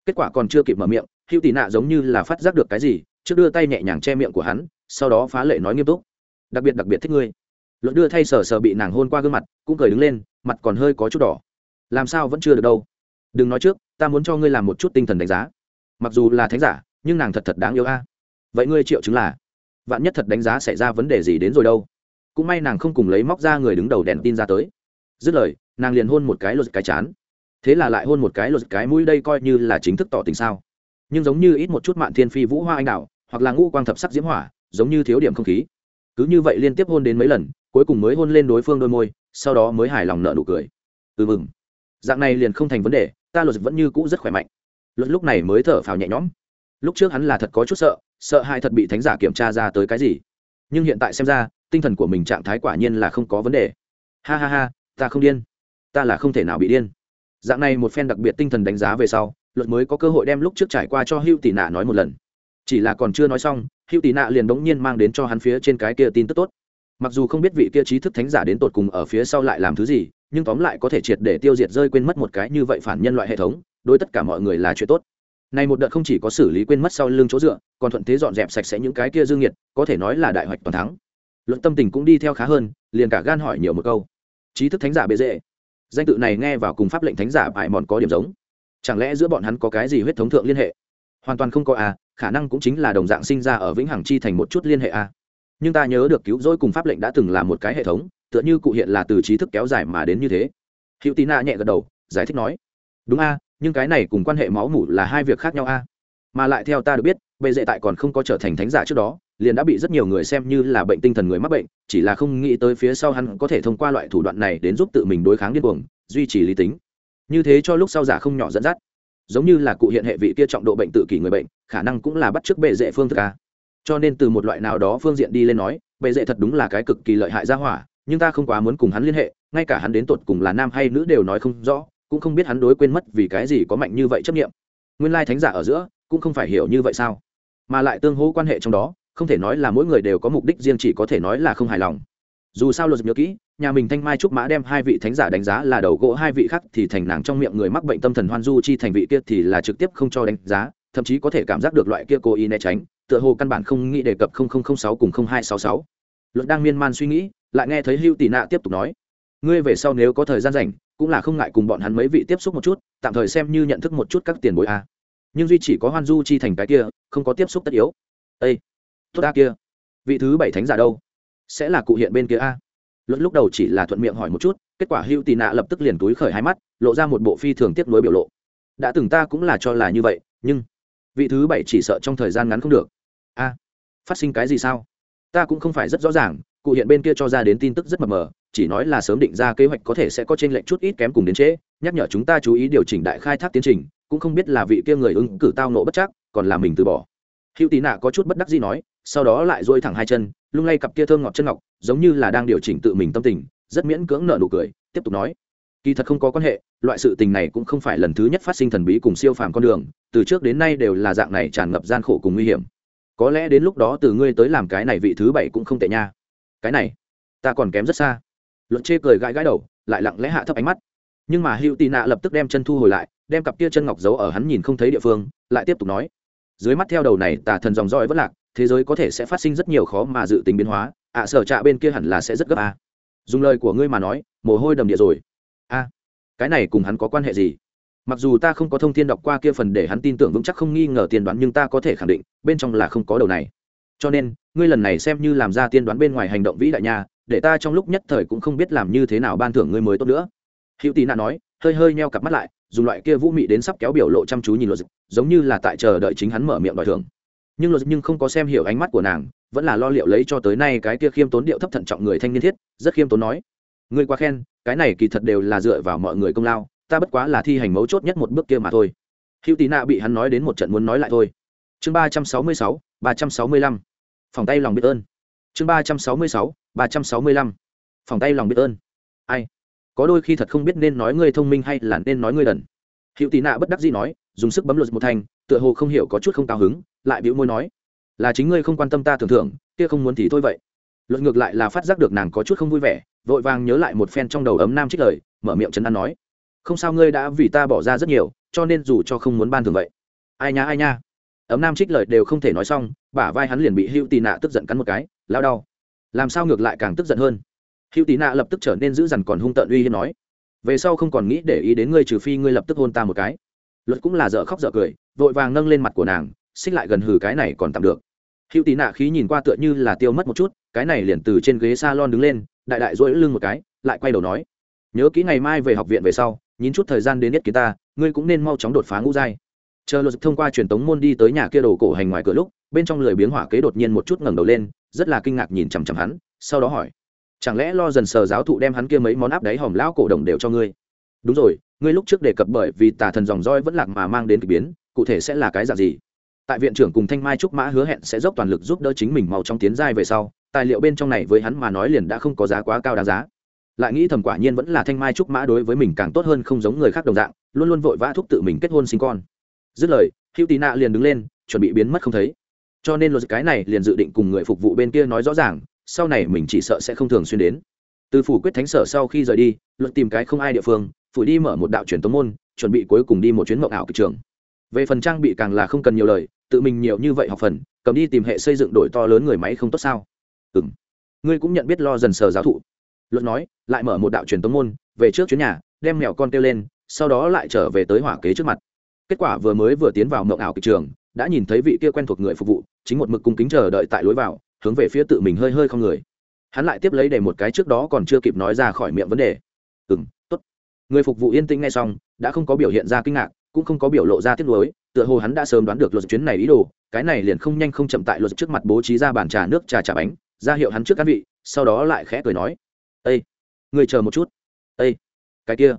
Kết quả còn chưa kịp mở miệng, hữu tị nạ giống như là phát giác được cái gì, trước đưa tay nhẹ nhàng che miệng của hắn, sau đó phá lệ nói nghiêm túc. Đặc biệt đặc biệt thích ngươi. Luận đưa thay sờ sờ bị nàng hôn qua gương mặt, cũng cười đứng lên, mặt còn hơi có chút đỏ. Làm sao vẫn chưa được đâu? Đừng nói trước, ta muốn cho ngươi làm một chút tinh thần đánh giá. Mặc dù là thánh giả, nhưng nàng thật thật đáng yêu a. Vậy ngươi triệu chứng là, vạn nhất thật đánh giá xảy ra vấn đề gì đến rồi đâu? Cũng may nàng không cùng lấy móc ra người đứng đầu đèn tin ra tới. Dứt lời, nàng liền hôn một cái lột cái chán thế là lại hôn một cái lột cái mũi đây coi như là chính thức tỏ tình sao. Nhưng giống như ít một chút mạn thiên phi vũ hoa anh đạo hoặc là ngũ quang thập sắc diễm hỏa, giống như thiếu điểm không khí. Cứ như vậy liên tiếp hôn đến mấy lần, cuối cùng mới hôn lên đối phương đôi môi, sau đó mới hài lòng nợ nụ cười. Ừ mừng. Dạng này liền không thành vấn đề, ta luật vẫn như cũ rất khỏe mạnh. Luật lúc này mới thở phào nhẹ nhõm. Lúc trước hắn là thật có chút sợ sợ hai thật bị thánh giả kiểm tra ra tới cái gì. Nhưng hiện tại xem ra, tinh thần của mình trạng thái quả nhiên là không có vấn đề. Ha ha ha, ta không điên. Ta là không thể nào bị điên dạng này một phen đặc biệt tinh thần đánh giá về sau, luật mới có cơ hội đem lúc trước trải qua cho hữu tị nạ nói một lần. Chỉ là còn chưa nói xong hữu tị nạ liền bỗng nhiên mang đến cho hắn phía trên cái kia tin tức tốt. Mặc dù không biết vị kia trí thức thánh giả đến tột cùng ở phía sau lại làm thứ gì, nhưng tóm lại có thể triệt để tiêu diệt rơi quên mất một cái như vậy phản nhân loại hệ thống, đối tất cả mọi người là chuyện tốt. Này một đợt không chỉ có xử lý quên mất sau lưng chỗ dựa, còn thuận thế dọn dẹp sạch sẽ những cái kia dương nhiệt, có thể nói là đại hoạch toàn thắng. Luận tâm tình cũng đi theo khá hơn, liền cả gan hỏi nhiều một câu. Trí thức thánh giả bệ dễ danh tự này nghe vào cùng pháp lệnh thánh giả bại mòn có điểm giống. Chẳng lẽ giữa bọn hắn có cái gì huyết thống thượng liên hệ? Hoàn toàn không có à khả năng cũng chính là đồng dạng sinh ra ở vĩnh hằng chi thành một chút liên hệ a nhưng ta nhớ được cứu rỗi cùng pháp lệnh đã từng là một cái hệ thống, tựa như cụ hiện là từ trí thức kéo dài mà đến như thế. Hữu tín nhẹ gật đầu, giải thích nói, đúng a nhưng cái này cùng quan hệ máu mủ là hai việc khác nhau a mà lại theo ta được biết, bệ dệ tại còn không có trở thành thánh giả trước đó liền đã bị rất nhiều người xem như là bệnh tinh thần người mắc bệnh, chỉ là không nghĩ tới phía sau hắn có thể thông qua loại thủ đoạn này đến giúp tự mình đối kháng điên cuồng, duy trì lý tính. Như thế cho lúc sau giả không nhỏ dẫn dắt. Giống như là cụ hiện hệ vị kia trọng độ bệnh tự kỷ người bệnh, khả năng cũng là bắt chước bệ dệ phương thức a. Cho nên từ một loại nào đó phương diện đi lên nói, bệ dệ thật đúng là cái cực kỳ lợi hại ra hỏa, nhưng ta không quá muốn cùng hắn liên hệ, ngay cả hắn đến tột cùng là nam hay nữ đều nói không rõ, cũng không biết hắn đối quên mất vì cái gì có mạnh như vậy chấp nghiệm nguyên lai thánh giả ở giữa, cũng không phải hiểu như vậy sao? Mà lại tương hỗ quan hệ trong đó không thể nói là mỗi người đều có mục đích riêng chỉ có thể nói là không hài lòng. Dù sao luật nhớ kỹ, nhà mình thanh mai trúc mã đem hai vị thánh giả đánh giá là đầu gỗ, hai vị khác thì thành nàng trong miệng người mắc bệnh tâm thần hoan du chi thành vị kia thì là trực tiếp không cho đánh giá, thậm chí có thể cảm giác được loại kia cố ý né tránh, tựa hồ căn bản không nghĩ đề cập sáu cùng hai sáu sáu. Luật đang miên man suy nghĩ, lại nghe thấy hưu tỷ nạ tiếp tục nói, ngươi về sau nếu có thời gian rảnh, cũng là không ngại cùng bọn hắn mấy vị tiếp xúc một chút, tạm thời xem như nhận thức một chút các tiền bối a. Nhưng duy chỉ có hoan du chi thành cái kia, không có tiếp xúc tất yếu. Ây tốt a kia. Vị thứ bảy thánh giả đâu? Sẽ là cụ hiện bên kia a. Luật lúc đầu chỉ là thuận miệng hỏi một chút, kết quả hữu tì nạ lập tức liền túi khởi hai mắt, lộ ra một bộ phi thường tiếp nối biểu lộ. Đã từng ta cũng là cho là như vậy, nhưng vị thứ bảy chỉ sợ trong thời gian ngắn không được. A, phát sinh cái gì sao? Ta cũng không phải rất rõ ràng, cụ hiện bên kia cho ra đến tin tức rất mập mờ, chỉ nói là sớm định ra kế hoạch có thể sẽ có trên lệnh chút ít kém cùng đến trễ, nhắc nhở chúng ta chú ý điều chỉnh đại khai thác tiến trình, cũng không biết là vị kia người ứng cử tao nộ bất chắc, còn là mình từ bỏ. Hữu tì nạ có chút bất đắc gì nói sau đó lại dôi thẳng hai chân, lung lay cặp kia thơm ngọt chân ngọc, giống như là đang điều chỉnh tự mình tâm tình, rất miễn cưỡng nợ nụ cười, tiếp tục nói. Kỳ thật không có quan hệ, loại sự tình này cũng không phải lần thứ nhất phát sinh thần bí cùng siêu phàm con đường, từ trước đến nay đều là dạng này tràn ngập gian khổ cùng nguy hiểm. Có lẽ đến lúc đó từ ngươi tới làm cái này vị thứ bảy cũng không tệ nha. Cái này, ta còn kém rất xa. Luận chê cười gãi gãi đầu, lại lặng lẽ hạ thấp ánh mắt. Nhưng mà hữu tị nạ lập tức đem chân thu hồi lại, đem cặp kia chân ngọc giấu ở hắn nhìn không thấy địa phương, lại tiếp tục nói. Dưới mắt theo đầu này tà thần dòng roi vất lạc thế giới có thể sẽ phát sinh rất nhiều khó mà dự tính biến hóa, ạ, sở trạ bên kia hẳn là sẽ rất gấp a. Dùng lời của ngươi mà nói, mồ hôi đầm địa rồi. A, cái này cùng hắn có quan hệ gì? Mặc dù ta không có thông tin đọc qua kia phần để hắn tin tưởng vững chắc không nghi ngờ tiên đoán nhưng ta có thể khẳng định, bên trong là không có đầu này. Cho nên, ngươi lần này xem như làm ra tiên đoán bên ngoài hành động vĩ đại nhà để ta trong lúc nhất thời cũng không biết làm như thế nào ban thưởng ngươi mới tốt nữa. Hữu tì nạ nói, hơi hơi nheo cặp mắt lại, dùng loại kia vũ mị đến sắp kéo biểu lộ chăm chú nhìn luật giống như là tại chờ đợi chính hắn mở miệng đòi thưởng nhưng luật nhưng không có xem hiểu ánh mắt của nàng, vẫn là lo liệu lấy cho tới nay cái kia khiêm tốn điệu thấp thận trọng người thanh niên thiết, rất khiêm tốn nói. Ngươi quá khen, cái này kỳ thật đều là dựa vào mọi người công lao, ta bất quá là thi hành mấu chốt nhất một bước kia mà thôi. Hữu tín nạ bị hắn nói đến một trận muốn nói lại thôi. Chương ba trăm sáu mươi sáu, ba trăm sáu mươi lăm. Phòng tay lòng biết ơn. Chương ba trăm sáu mươi sáu, ba trăm sáu mươi lăm. Phòng tay lòng biết ơn. Ai? Có đôi khi thật không biết nên nói ngươi thông minh hay là nên nói ngươi đần. Hữu tín nạ bất đắc dĩ nói dùng sức bấm luật một thanh, tựa hồ không hiểu có chút không cao hứng, lại bĩu môi nói, là chính ngươi không quan tâm ta tưởng thưởng, kia không muốn thì thôi vậy. Luật ngược lại là phát giác được nàng có chút không vui vẻ, vội vàng nhớ lại một phen trong đầu ấm nam trích lời, mở miệng chấn an nói, không sao ngươi đã vì ta bỏ ra rất nhiều, cho nên dù cho không muốn ban thường vậy. Ai nha ai nha. Ấm nam trích lời đều không thể nói xong, bả vai hắn liền bị hữu tì nạ tức giận cắn một cái, lao đau. Làm sao ngược lại càng tức giận hơn? Hữu tì nạ lập tức trở nên dữ dằn còn hung tợn uy hiếp nói, về sau không còn nghĩ để ý đến ngươi trừ phi ngươi lập tức hôn ta một cái luật cũng là dở khóc dở cười, vội vàng nâng lên mặt của nàng, xích lại gần hừ cái này còn tạm được. Hữu tì nạ khí nhìn qua tựa như là tiêu mất một chút, cái này liền từ trên ghế s a lon đứng lên, đại đại dỗi lưng một cái, lại quay đầu nói, nhớ kỹ ngày mai về học viện về sau nhín chút thời gian đến nhất kiến ta, ngươi cũng nên mau chóng đột phá ngũ giai. Chờ luật thông qua truyền tống môn đi tới nhà kia đồ cổ hành ngoài cửa lúc, bên trong lười biếng hỏa kế đột nhiên một chút ngẩng đầu lên, rất là kinh ngạc nhìn chằm chằm hắn, sau đó hỏi, chẳng lẽ lo dần sờ giáo thụ đem hắn kia mấy món áp đáy hòm lão cổ đồng đều cho ngươi? Đúng rồi ngươi lúc trước đề cập bởi vì tà thần dòng roi vẫn lạc mà mang đến k ỳ biến, cụ thể sẽ là cái dạng gì? Tại viện trưởng cùng thanh mai trúc mã hứa hẹn sẽ dốc toàn lực giúp đỡ chính mình mau trong tiến giai về sau, tài liệu bên trong này với hắn mà nói liền đã không có giá quá cao đáng giá. Lại nghĩ thầm quả nhiên vẫn là thanh mai trúc mã đối với mình càng tốt hơn không giống người khác đồng dạng, luôn luôn vội vã thúc tự mình kết hôn sinh con. Dứt lời, hữu tì nạ liền đứng lên, chuẩn bị biến mất không thấy. Cho nên luật cái này liền dự định cùng người phục vụ bên kia nói rõ ràng, sau này mình chỉ sợ sẽ không thường xuyên đến. Từ phủ quyết thánh sở sau khi rời đi luật tìm cái không ai địa phương phủ đi mở một đạo truyền tống môn, chuẩn bị cuối cùng đi một chuyến mộng ảo kịch trường. Về phần trang bị càng là không cần nhiều lời, tự mình nhiều như vậy học phần, cầm đi tìm hệ xây dựng đổi to lớn người máy không tốt sao? Ừ m ngươi cũng nhận biết lo dần sờ giáo thụ. Luật nói, lại mở một đạo truyền tống môn, về trước chuyến nhà, đem mèo con kêu lên, sau đó lại trở về tới hỏa kế trước mặt. Kết quả vừa mới vừa tiến vào mộng ảo kịch trường, đã nhìn thấy vị kia quen thuộc người phục vụ, chính một mực cung kính chờ đợi tại lối vào, hướng về phía tự mình hơi hơi không người. Hắn lại tiếp lấy để một cái trước đó còn chưa kịp nói ra khỏi miệng vấn đề. Ừ m người phục vụ yên tĩnh ngay xong, đã không có biểu hiện ra kinh ngạc, cũng không có biểu lộ ra tiếc nuối, tựa hồ hắn đã sớm đoán được luật chuyến này ý đồ, cái này liền không nhanh không chậm tại luật trước mặt bố trí ra bàn trà nước, trà trà bánh, ra hiệu hắn trước các vị, sau đó lại khẽ cười nói ây người chờ một chút. Ây cái kia,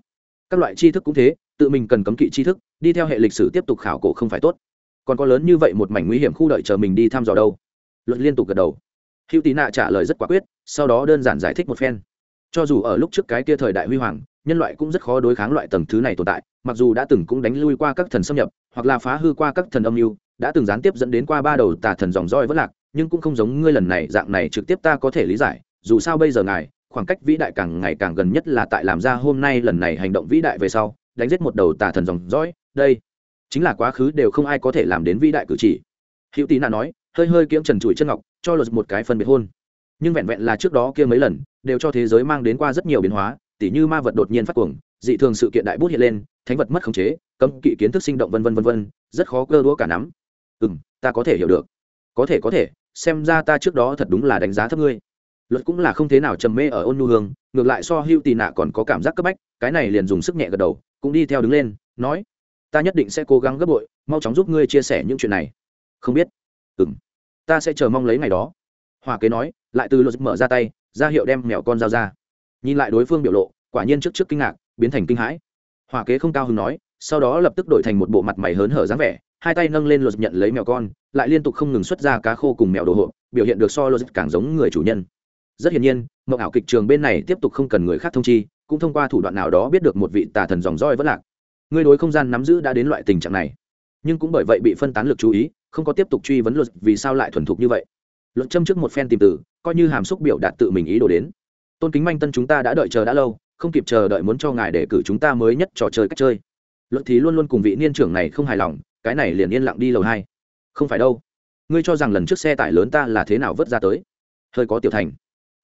các loại tri thức cũng thế, tự mình cần cấm kỵ tri thức, đi theo hệ lịch sử tiếp tục khảo cổ không phải tốt. Còn có lớn như vậy một mảnh nguy hiểm khu đợi chờ mình đi thăm dò đâu. Luật liên tục gật đầu. Hữu tí nạ trả lời rất quả quyết, sau đó đơn giản giải thích một phen. Cho dù ở lúc trước cái kia thời đại huy hoàng nhân loại cũng rất khó đối kháng loại tầng thứ này tồn tại, mặc dù đã từng cũng đánh lui qua các thần xâm nhập, hoặc là phá hư qua các thần âm mưu, đã từng gián tiếp dẫn đến qua ba đầu tà thần dòng roi vất lạc, nhưng cũng không giống ngươi lần này, dạng này trực tiếp ta có thể lý giải, dù sao bây giờ ngài, khoảng cách vĩ đại càng ngày càng gần nhất là tại làm ra hôm nay lần này hành động vĩ đại về sau, đánh giết một đầu tà thần dòng dõi, đây chính là quá khứ đều không ai có thể làm đến vĩ đại cử chỉ. Hữu tín nạ nói, hơi hơi kiễng trần trụi chân ngọc, cho luật một cái phân biệt hôn. Nhưng vẹn vẹn là trước đó kia mấy lần, đều cho thế giới mang đến qua rất nhiều biến hóa tỉ như ma vật đột nhiên phát cuồng, dị thường sự kiện đại bút hiện lên, thánh vật mất khống chế, cấm kỵ kiến thức sinh động vân vân vân vân, rất khó cơ đũa cả nắm. Ừ m ta có thể hiểu được. Có thể có thể, xem ra ta trước đó thật đúng là đánh giá thấp ngươi. Luật cũng là không thế nào trầm mê ở ôn nu hương, ngược lại so hưu tì nạ còn có cảm giác cấp bách, cái này liền dùng sức nhẹ gật đầu, cũng đi theo đứng lên, nói, ta nhất định sẽ cố gắng gấp bội, mau chóng giúp ngươi chia sẻ những chuyện này. Không biết. Ừ m ta sẽ chờ mong lấy ngày đó. Hòa kế nói, lại từ luật mở ra tay, ra hiệu đem mèo con dao ra nhìn lại đối phương biểu lộ, quả nhiên trước trước kinh ngạc, biến thành kinh hãi. Hòa kế không cao hứng nói, sau đó lập tức đổi thành một bộ mặt mày hớn hở dáng vẻ, hai tay nâng lên luật nhận lấy mèo con, lại liên tục không ngừng xuất ra cá khô cùng mèo đồ hộp, biểu hiện được so luật càng giống người chủ nhân. Rất hiển nhiên, mộng ảo kịch trường bên này tiếp tục không cần người khác thông chi, cũng thông qua thủ đoạn nào đó biết được một vị tà thần dòng roi vẫn lạc. Người đối không gian nắm giữ đã đến loại tình trạng này. Nhưng cũng bởi vậy bị phân tán lực chú ý, không có tiếp tục truy vấn luật vì sao lại thuần thục như vậy. Luật châm trước một phen tìm từ, coi như hàm xúc biểu đạt tự mình ý đồ đến tôn kính manh tân chúng ta đã đợi chờ đã lâu, không kịp chờ đợi muốn cho ngài để cử chúng ta mới nhất trò chơi cách chơi. Luật thì luôn luôn cùng vị niên trưởng này không hài lòng, cái này liền yên lặng đi lầu hai. Không phải đâu. Ngươi cho rằng lần trước xe tải lớn ta là thế nào vớt ra tới? Hơi có tiểu thành.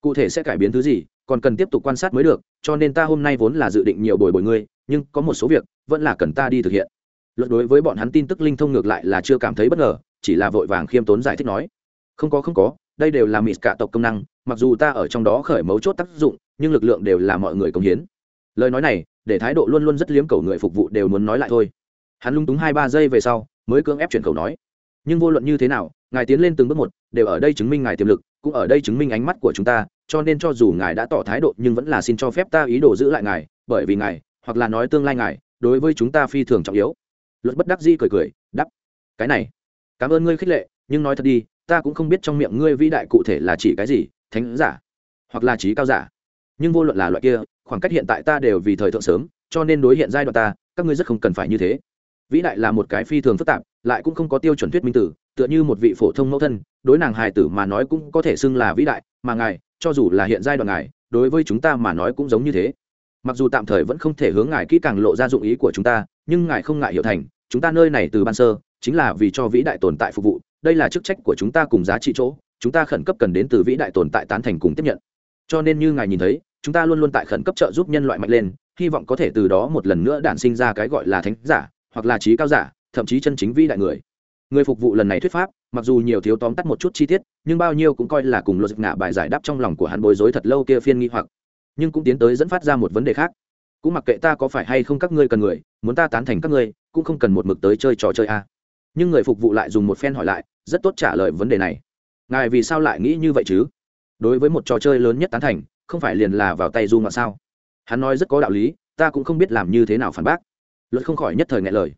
Cụ thể sẽ cải biến thứ gì, còn cần tiếp tục quan sát mới được, cho nên ta hôm nay vốn là dự định nhiều bồi bồi ngươi, nhưng có một số việc vẫn là cần ta đi thực hiện. Luật đối với bọn hắn tin tức linh thông ngược lại là chưa cảm thấy bất ngờ, chỉ là vội vàng khiêm tốn giải thích nói. Không có không có đây đều là mịt cả tộc công năng, mặc dù ta ở trong đó khởi mấu chốt tác dụng, nhưng lực lượng đều là mọi người công hiến. Lời nói này, để thái độ luôn luôn rất liếm cầu người phục vụ đều muốn nói lại thôi. Hắn lung túng hai ba giây về sau, mới cưỡng ép chuyển khẩu nói. Nhưng vô luận như thế nào, ngài tiến lên từng bước một, đều ở đây chứng minh ngài tiềm lực, cũng ở đây chứng minh ánh mắt của chúng ta, cho nên cho dù ngài đã tỏ thái độ nhưng vẫn là xin cho phép ta ý đồ giữ lại ngài, bởi vì ngài, hoặc là nói tương lai ngài, đối với chúng ta phi thường trọng yếu. Luật bất đắc di cười cười đắp cái này, cảm ơn ngươi khích lệ, nhưng nói thật đi ta cũng không biết trong miệng ngươi vĩ đại cụ thể là chỉ cái gì, thánh giả, hoặc là trí cao giả. Nhưng vô luận là loại kia, khoảng cách hiện tại ta đều vì thời thượng sớm, cho nên đối hiện giai đoạn ta, các ngươi rất không cần phải như thế. Vĩ đại là một cái phi thường phức tạp, lại cũng không có tiêu chuẩn thuyết minh tử, tựa như một vị phổ thông mẫu thân, đối nàng hài tử mà nói cũng có thể xưng là vĩ đại, mà ngài, cho dù là hiện giai đoạn ngài, đối với chúng ta mà nói cũng giống như thế. Mặc dù tạm thời vẫn không thể hướng ngài kỹ càng lộ ra dụng ý của chúng ta, nhưng ngài không ngại hiểu thành, chúng ta nơi này từ ban sơ, chính là vì cho vĩ đại tồn tại phục vụ đây là chức trách của chúng ta cùng giá trị chỗ, chúng ta khẩn cấp cần đến từ vĩ đại tồn tại tán thành cùng tiếp nhận. Cho nên như ngài nhìn thấy, chúng ta luôn luôn tại khẩn cấp trợ giúp nhân loại mạnh lên, hy vọng có thể từ đó một lần nữa đản sinh ra cái gọi là thánh giả, hoặc là trí cao giả, thậm chí chân chính vĩ đại người. Người phục vụ lần này thuyết pháp, mặc dù nhiều thiếu tóm tắt một chút chi tiết, nhưng bao nhiêu cũng coi là cùng luật ngạ bài giải đáp trong lòng của hắn bối rối thật lâu kia phiên nghi hoặc. Nhưng cũng tiến tới dẫn phát ra một vấn đề khác. Cũng mặc kệ ta có phải hay không các ngươi cần người, muốn ta tán thành các ngươi, cũng không cần một mực tới chơi trò chơi a. Nhưng người phục vụ lại dùng một phen hỏi lại rất tốt trả lời vấn đề này. Ngài vì sao lại nghĩ như vậy chứ? Đối với một trò chơi lớn nhất tán thành, không phải liền là vào tay du ngoạn sao? Hắn nói rất có đạo lý, ta cũng không biết làm như thế nào phản bác. Luật không khỏi nhất thời ngại lời.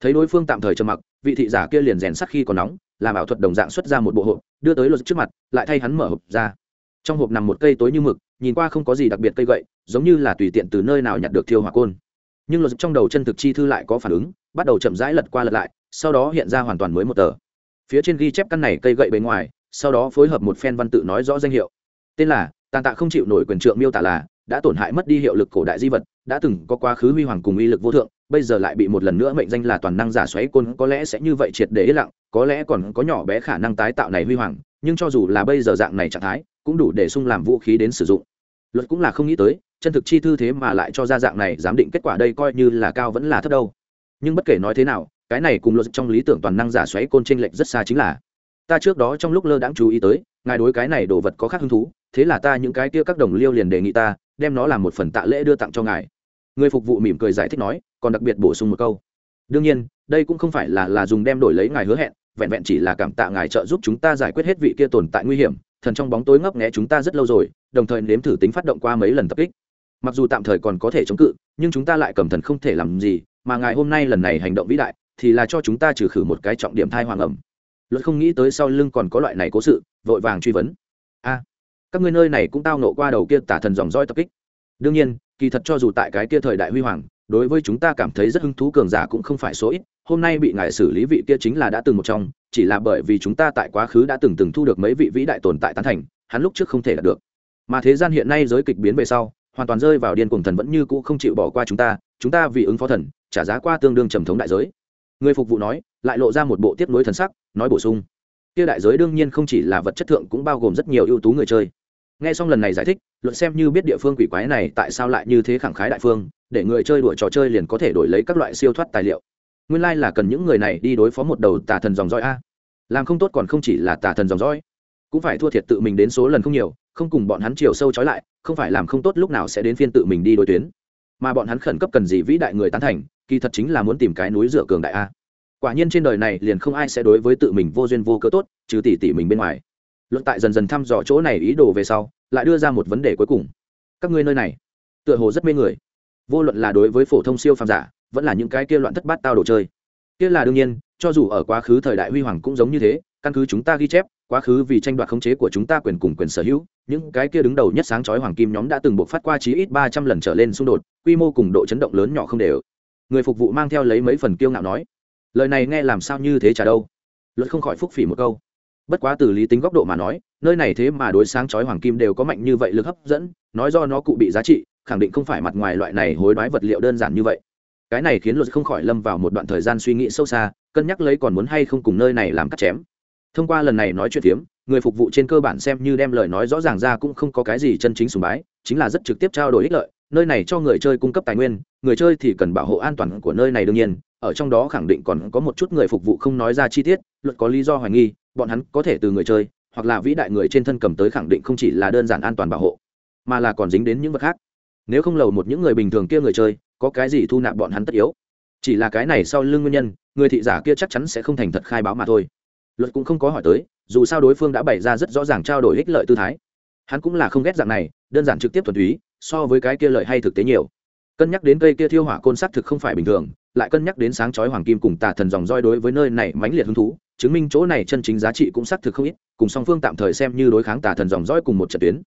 Thấy đối phương tạm thời trầm mặc, vị thị giả kia liền rèn sắc khi còn nóng, làm ảo thuật đồng dạng xuất ra một bộ hộp, đưa tới luật trước mặt, lại thay hắn mở hộp ra. Trong hộp nằm một cây tối như mực, nhìn qua không có gì đặc biệt cây gậy, giống như là tùy tiện từ nơi nào nhặt được thiêu hỏa côn. Nhưng luật trong đầu chân thực chi thư lại có phản ứng, bắt đầu chậm rãi lật qua lật lại, sau đó hiện ra hoàn toàn mới một tờ phía trên ghi chép căn này cây gậy bề ngoài, sau đó phối hợp một phen văn tự nói rõ danh hiệu. Tên là, tàn tạ không chịu nổi quyền trượng miêu tả là, đã tổn hại mất đi hiệu lực cổ đại di vật, đã từng có quá khứ huy hoàng cùng uy lực vô thượng, bây giờ lại bị một lần nữa mệnh danh là toàn năng giả xoáy côn, có lẽ sẽ như vậy triệt để lặng, có lẽ còn có nhỏ bé khả năng tái tạo này huy hoàng, nhưng cho dù là bây giờ dạng này trạng thái, cũng đủ để sung làm vũ khí đến sử dụng. Luật cũng là không nghĩ tới, chân thực chi thư thế mà lại cho ra dạng này, giám định kết quả đây coi như là cao vẫn là thấp đâu. Nhưng bất kể nói thế nào cái này cùng luật trong lý tưởng toàn năng giả xoáy côn t r ê n lệch rất xa chính là, ta trước đó trong lúc lơ đãng chú ý tới, ngài đối cái này đồ vật có khác hứng thú, thế là ta những cái kia các đồng liêu liền đề nghị ta, đem nó làm một phần tạ lễ đưa tặng cho ngài. Người phục vụ mỉm cười giải thích nói, còn đặc biệt bổ sung một câu. Đương nhiên, đây cũng không phải là là dùng đem đổi lấy ngài hứa hẹn, vẹn vẹn chỉ là cảm tạ ngài trợ giúp chúng ta giải quyết hết vị kia tồn tại nguy hiểm, thần trong bóng tối ngấp nghé chúng ta rất lâu rồi, đồng thời nếm thử tính phát động qua mấy lần tập kích. Mặc dù tạm thời còn có thể chống cự, nhưng chúng ta lại cầm thần không thể làm gì, mà ngài hôm nay lần này hành động vĩ đại thì là cho chúng ta trừ khử một cái trọng điểm thai hoàng ẩm. Luật không nghĩ tới sau lưng còn có loại này cố sự, vội vàng truy vấn. A, các ngươi nơi này cũng tao nộ qua đầu kia tả thần dòng roi tập kích. Đương nhiên, kỳ thật cho dù tại cái kia thời đại huy hoàng, đối với chúng ta cảm thấy rất hứng thú cường giả cũng không phải số ít, hôm nay bị ngài xử lý vị kia chính là đã từng một trong, chỉ là bởi vì chúng ta tại quá khứ đã từng từng thu được mấy vị vĩ đại tồn tại tán thành, hắn lúc trước không thể đạt được. Mà thế gian hiện nay giới kịch biến về sau, hoàn toàn rơi vào điên cuồng thần vẫn như cũ không chịu bỏ qua chúng ta chúng ta vì ứng phó thần, trả giá qua tương đương trầm thống đại giới người phục vụ nói, lại lộ ra một bộ tiếp nối thần sắc, nói bổ sung. Kia đại giới đương nhiên không chỉ là vật chất thượng cũng bao gồm rất nhiều ưu tú người chơi. Nghe xong lần này giải thích, luận xem như biết địa phương quỷ quái này tại sao lại như thế khẳng khái đại phương, để người chơi đuổi trò chơi liền có thể đổi lấy các loại siêu thoát tài liệu. Nguyên lai、like、là cần những người này đi đối phó một đầu tà thần dòng dõi a. Làm không tốt còn không chỉ là tà thần dòng dõi. Cũng phải thua thiệt tự mình đến số lần không nhiều, không cùng bọn hắn chiều sâu trói lại, không phải làm không tốt lúc nào sẽ đến phiên tự mình đi đối tuyến. Mà bọn hắn khẩn cấp cần gì vĩ đại người tán thành kỳ thật chính là muốn tìm cái núi dựa cường đại a. Quả nhiên trên đời này liền không ai sẽ đối với tự mình vô duyên vô cớ tốt, trừ tỷ tỷ mình bên ngoài. Luận tại dần dần thăm dò chỗ này ý đồ về sau, lại đưa ra một vấn đề cuối cùng. Các ngươi nơi này, tựa hồ rất mê người. Vô luận là đối với phổ thông siêu phàm giả, vẫn là những cái kia loạn thất bát tao đồ chơi. Kia là đương nhiên, cho dù ở quá khứ thời đại huy hoàng cũng giống như thế, căn cứ chúng ta ghi chép, quá khứ vì tranh đoạt khống chế của chúng ta quyền cùng quyền sở hữu, những cái kia đứng đầu nhất sáng chói hoàng kim nhóm đã từng buộc phát qua chí ít ba trăm lần trở lên xung đột, quy mô cùng độ chấn động lớn nhỏ không đều người phục vụ mang theo lấy mấy phần kiêu ngạo nói, lời này nghe làm sao như thế trả đâu. Luật không khỏi phúc phỉ một câu. Bất quá từ lý tính góc độ mà nói, nơi này thế mà đối sáng chói hoàng kim đều có mạnh như vậy lực hấp dẫn, nói do nó cụ bị giá trị, khẳng định không phải mặt ngoài loại này hối đoái vật liệu đơn giản như vậy. Cái này khiến luật không khỏi lâm vào một đoạn thời gian suy nghĩ sâu xa, cân nhắc lấy còn muốn hay không cùng nơi này làm cắt chém. Thông qua lần này nói chuyện phiếm, người phục vụ trên cơ bản xem như đem lời nói rõ ràng ra cũng không có cái gì chân chính sùng bái, chính là rất trực tiếp trao đổi ích lợi nơi này cho người chơi cung cấp tài nguyên, người chơi thì cần bảo hộ an toàn của nơi này đương nhiên, ở trong đó khẳng định còn có một chút người phục vụ không nói ra chi tiết, luật có lý do hoài nghi, bọn hắn có thể từ người chơi, hoặc là vĩ đại người trên thân cầm tới khẳng định không chỉ là đơn giản an toàn bảo hộ, mà là còn dính đến những vật khác. Nếu không lầu một những người bình thường kia người chơi, có cái gì thu nạp bọn hắn tất yếu? Chỉ là cái này sau lưng nguyên nhân, người thị giả kia chắc chắn sẽ không thành thật khai báo mà thôi. Luật cũng không có hỏi tới, dù sao đối phương đã bày ra rất rõ ràng trao đổi ích lợi tư thái. Hắn cũng là không ghét dạng này, đơn giản trực tiếp thuần túy so với cái kia lợi hay thực tế nhiều. Cân nhắc đến cây kia thiêu hỏa côn s thực không phải bình thường, lại cân nhắc đến sáng chói hoàng kim cùng tà thần dòng roi đối với nơi này mãnh liệt hứng thú, chứng minh chỗ này chân chính giá trị cũng xác thực không ít, cùng song phương tạm thời xem như đối kháng tà thần dòng roi cùng một trận tuyến.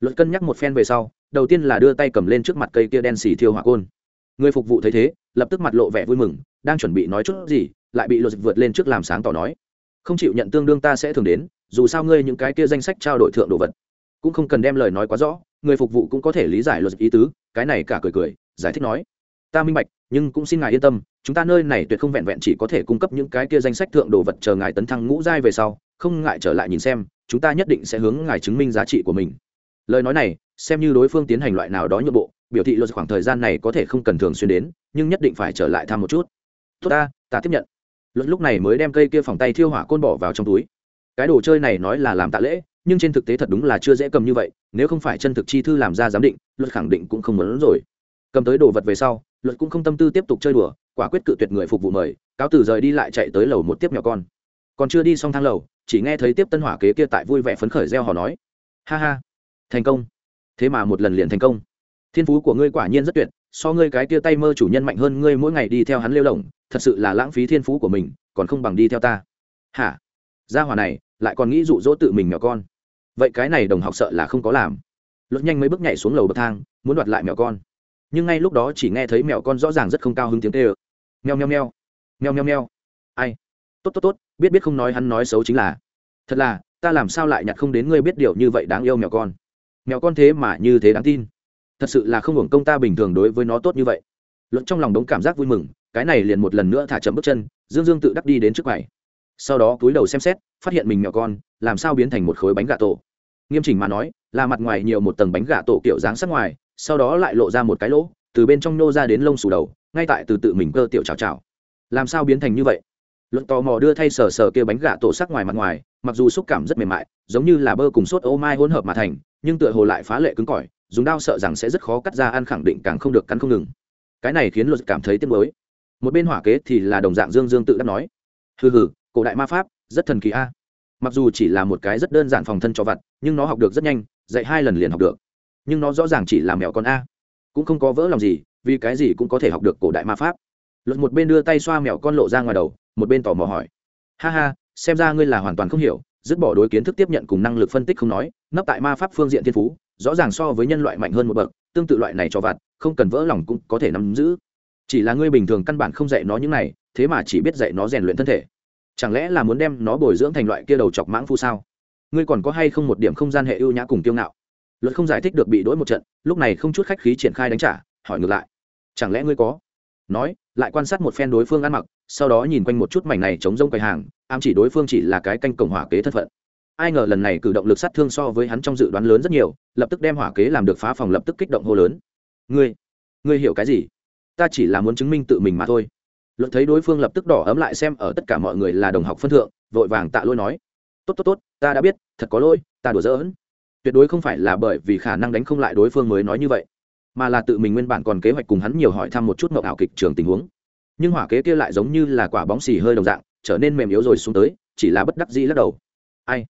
Luật cân nhắc một phen về sau, đầu tiên là đưa tay cầm lên trước mặt cây kia đen xì thiêu hỏa côn. Người phục vụ thấy thế, lập tức mặt lộ vẻ vui mừng, đang chuẩn bị nói chút gì, lại bị luật vượt lên trước làm sáng tỏ nói. Không chịu nhận tương đương ta sẽ thường đến, dù sao ngươi những cái kia danh sách trao đổi thượng đồ vật, cũng không cần đem lời nói quá rõ người phục vụ cũng có thể lý giải luật ý tứ, cái này cả cười cười, giải thích nói, ta minh bạch, nhưng cũng xin ngài yên tâm, chúng ta nơi này tuyệt không vẹn vẹn chỉ có thể cung cấp những cái kia danh sách thượng đồ vật chờ ngài tấn thăng ngũ giai về sau, không ngại trở lại nhìn xem, chúng ta nhất định sẽ hướng ngài chứng minh giá trị của mình. Lời nói này, xem như đối phương tiến hành loại nào đó nhượng bộ, biểu thị luật khoảng thời gian này có thể không cần thường xuyên đến, nhưng nhất định phải trở lại thăm một chút. Tốt ta ta tiếp nhận. Luật lúc này mới đem cây kia phòng tay thiêu hỏa côn bỏ vào trong túi. Cái đồ chơi này nói là làm tạ lễ nhưng trên thực tế thật đúng là chưa dễ cầm như vậy, nếu không phải chân thực chi thư làm ra giám định, luật khẳng định cũng không muốn rồi. Cầm tới đồ vật về sau, luật cũng không tâm tư tiếp tục chơi đùa, quả quyết cự tuyệt người phục vụ mời, cáo từ rời đi lại chạy tới lầu một tiếp nhỏ con. Còn chưa đi xong thang lầu, chỉ nghe thấy tiếp tân hỏa kế kia tại vui vẻ phấn khởi reo hò nói. Ha ha, thành công. Thế mà một lần liền thành công. Thiên phú của ngươi quả nhiên rất tuyệt, so ngươi cái kia tay mơ chủ nhân mạnh hơn ngươi mỗi ngày đi theo hắn lêu lỏng, thật sự là lãng phí thiên phú của mình, còn không bằng đi theo ta. Hả? Gia hỏa này, lại còn nghĩ dụ dỗ tự mình nhỏ con vậy cái này đồng học sợ là không có làm. Luật nhanh mấy bước nhảy xuống lầu bậc thang, muốn đoạt lại mèo con. Nhưng ngay lúc đó chỉ nghe thấy mèo con rõ ràng rất không cao hứng tiếng tê ơ meo meo meo. Meo meo meo. Ai? Tốt tốt tốt, biết biết không nói hắn nói xấu chính là. Thật là, ta làm sao lại nhặt không đến ngươi biết điều như vậy đáng yêu mèo con. Mèo con thế mà như thế đáng tin. Thật sự là không hưởng công ta bình thường đối với nó tốt như vậy. Luận trong lòng đống cảm giác vui mừng, cái này liền một lần nữa thả chậm bước chân, dương dương tự đắc đi đến trước mày sau đó túi đầu xem xét, phát hiện mình mèo con, làm sao biến thành một khối bánh gà tổ. Nghiêm chỉnh mà nói, là mặt ngoài nhiều một tầng bánh gà tổ kiểu dáng sắc ngoài, sau đó lại lộ ra một cái lỗ, từ bên trong nô ra đến lông xù đầu, ngay tại từ tự mình cơ tiểu chào chào làm sao biến thành như vậy? Luận tò mò đưa thay sờ sờ kia bánh gà tổ sắc ngoài mặt ngoài, mặc dù xúc cảm rất mềm mại, giống như là bơ cùng sốt ô mai hỗn hợp mà thành, nhưng tựa hồ lại phá lệ cứng cỏi, dùng đao sợ rằng sẽ rất khó cắt ra ăn khẳng định càng không được, cắn không ngừng. Cái này khiến luật cảm thấy tiếc nuối. Một bên hỏa kế thì là đồng dạng dương dương tự đắc nói. Hừ hừ cổ đại ma pháp, rất thần kỳ a. Mặc dù chỉ là một cái rất đơn giản phòng thân cho vặt, nhưng nó học được rất nhanh, dạy hai lần liền học được. Nhưng nó rõ ràng chỉ là mèo con a. Cũng không có vỡ lòng gì, vì cái gì cũng có thể học được cổ đại ma pháp. Luật một bên đưa tay xoa mèo con lộ ra ngoài đầu, một bên tò mò hỏi. Ha ha, xem ra ngươi là hoàn toàn không hiểu, dứt bỏ đối kiến thức tiếp nhận cùng năng lực phân tích không nói, nấp tại ma pháp phương diện thiên phú, rõ ràng so với nhân loại mạnh hơn một bậc, tương tự loại này cho vặt, không cần vỡ lòng cũng có thể nắm giữ. Chỉ là ngươi bình thường căn bản không dạy nó những này, thế mà chỉ biết dạy nó rèn luyện thân thể chẳng lẽ là muốn đem nó bồi dưỡng thành loại kia đầu chọc mãng phu sao? Ngươi còn có hay không một điểm không gian hệ ưu nhã cùng kiêu ngạo? Luật không giải thích được bị đỗi một trận, lúc này không chút khách khí triển khai đánh trả, hỏi ngược lại. Chẳng lẽ ngươi có? Nói, lại quan sát một phen đối phương ăn mặc, sau đó nhìn quanh một chút mảnh này chống rông quầy hàng, ám chỉ đối phương chỉ là cái canh cổng hỏa kế thân phận. Ai ngờ lần này cử động lực sát thương so với hắn trong dự đoán lớn rất nhiều, lập tức đem hỏa kế làm được phá phòng lập tức kích động hô lớn. Ngươi ngươi hiểu cái gì? Ta chỉ là muốn chứng minh tự mình mà thôi luận thấy đối phương lập tức đỏ ấm lại xem ở tất cả mọi người là đồng học phân thượng, vội vàng tạ lỗi nói. Tốt tốt tốt, ta đã biết, thật có lỗi, ta đùa giỡn. Tuyệt đối không phải là bởi vì khả năng đánh không lại đối phương mới nói như vậy, mà là tự mình nguyên bản còn kế hoạch cùng hắn nhiều hỏi thăm một chút mậu ảo kịch trường tình huống. Nhưng hỏa kế kia lại giống như là quả bóng xì hơi đồng dạng, trở nên mềm yếu rồi xuống tới, chỉ là bất đắc dĩ lắc đầu. Ai?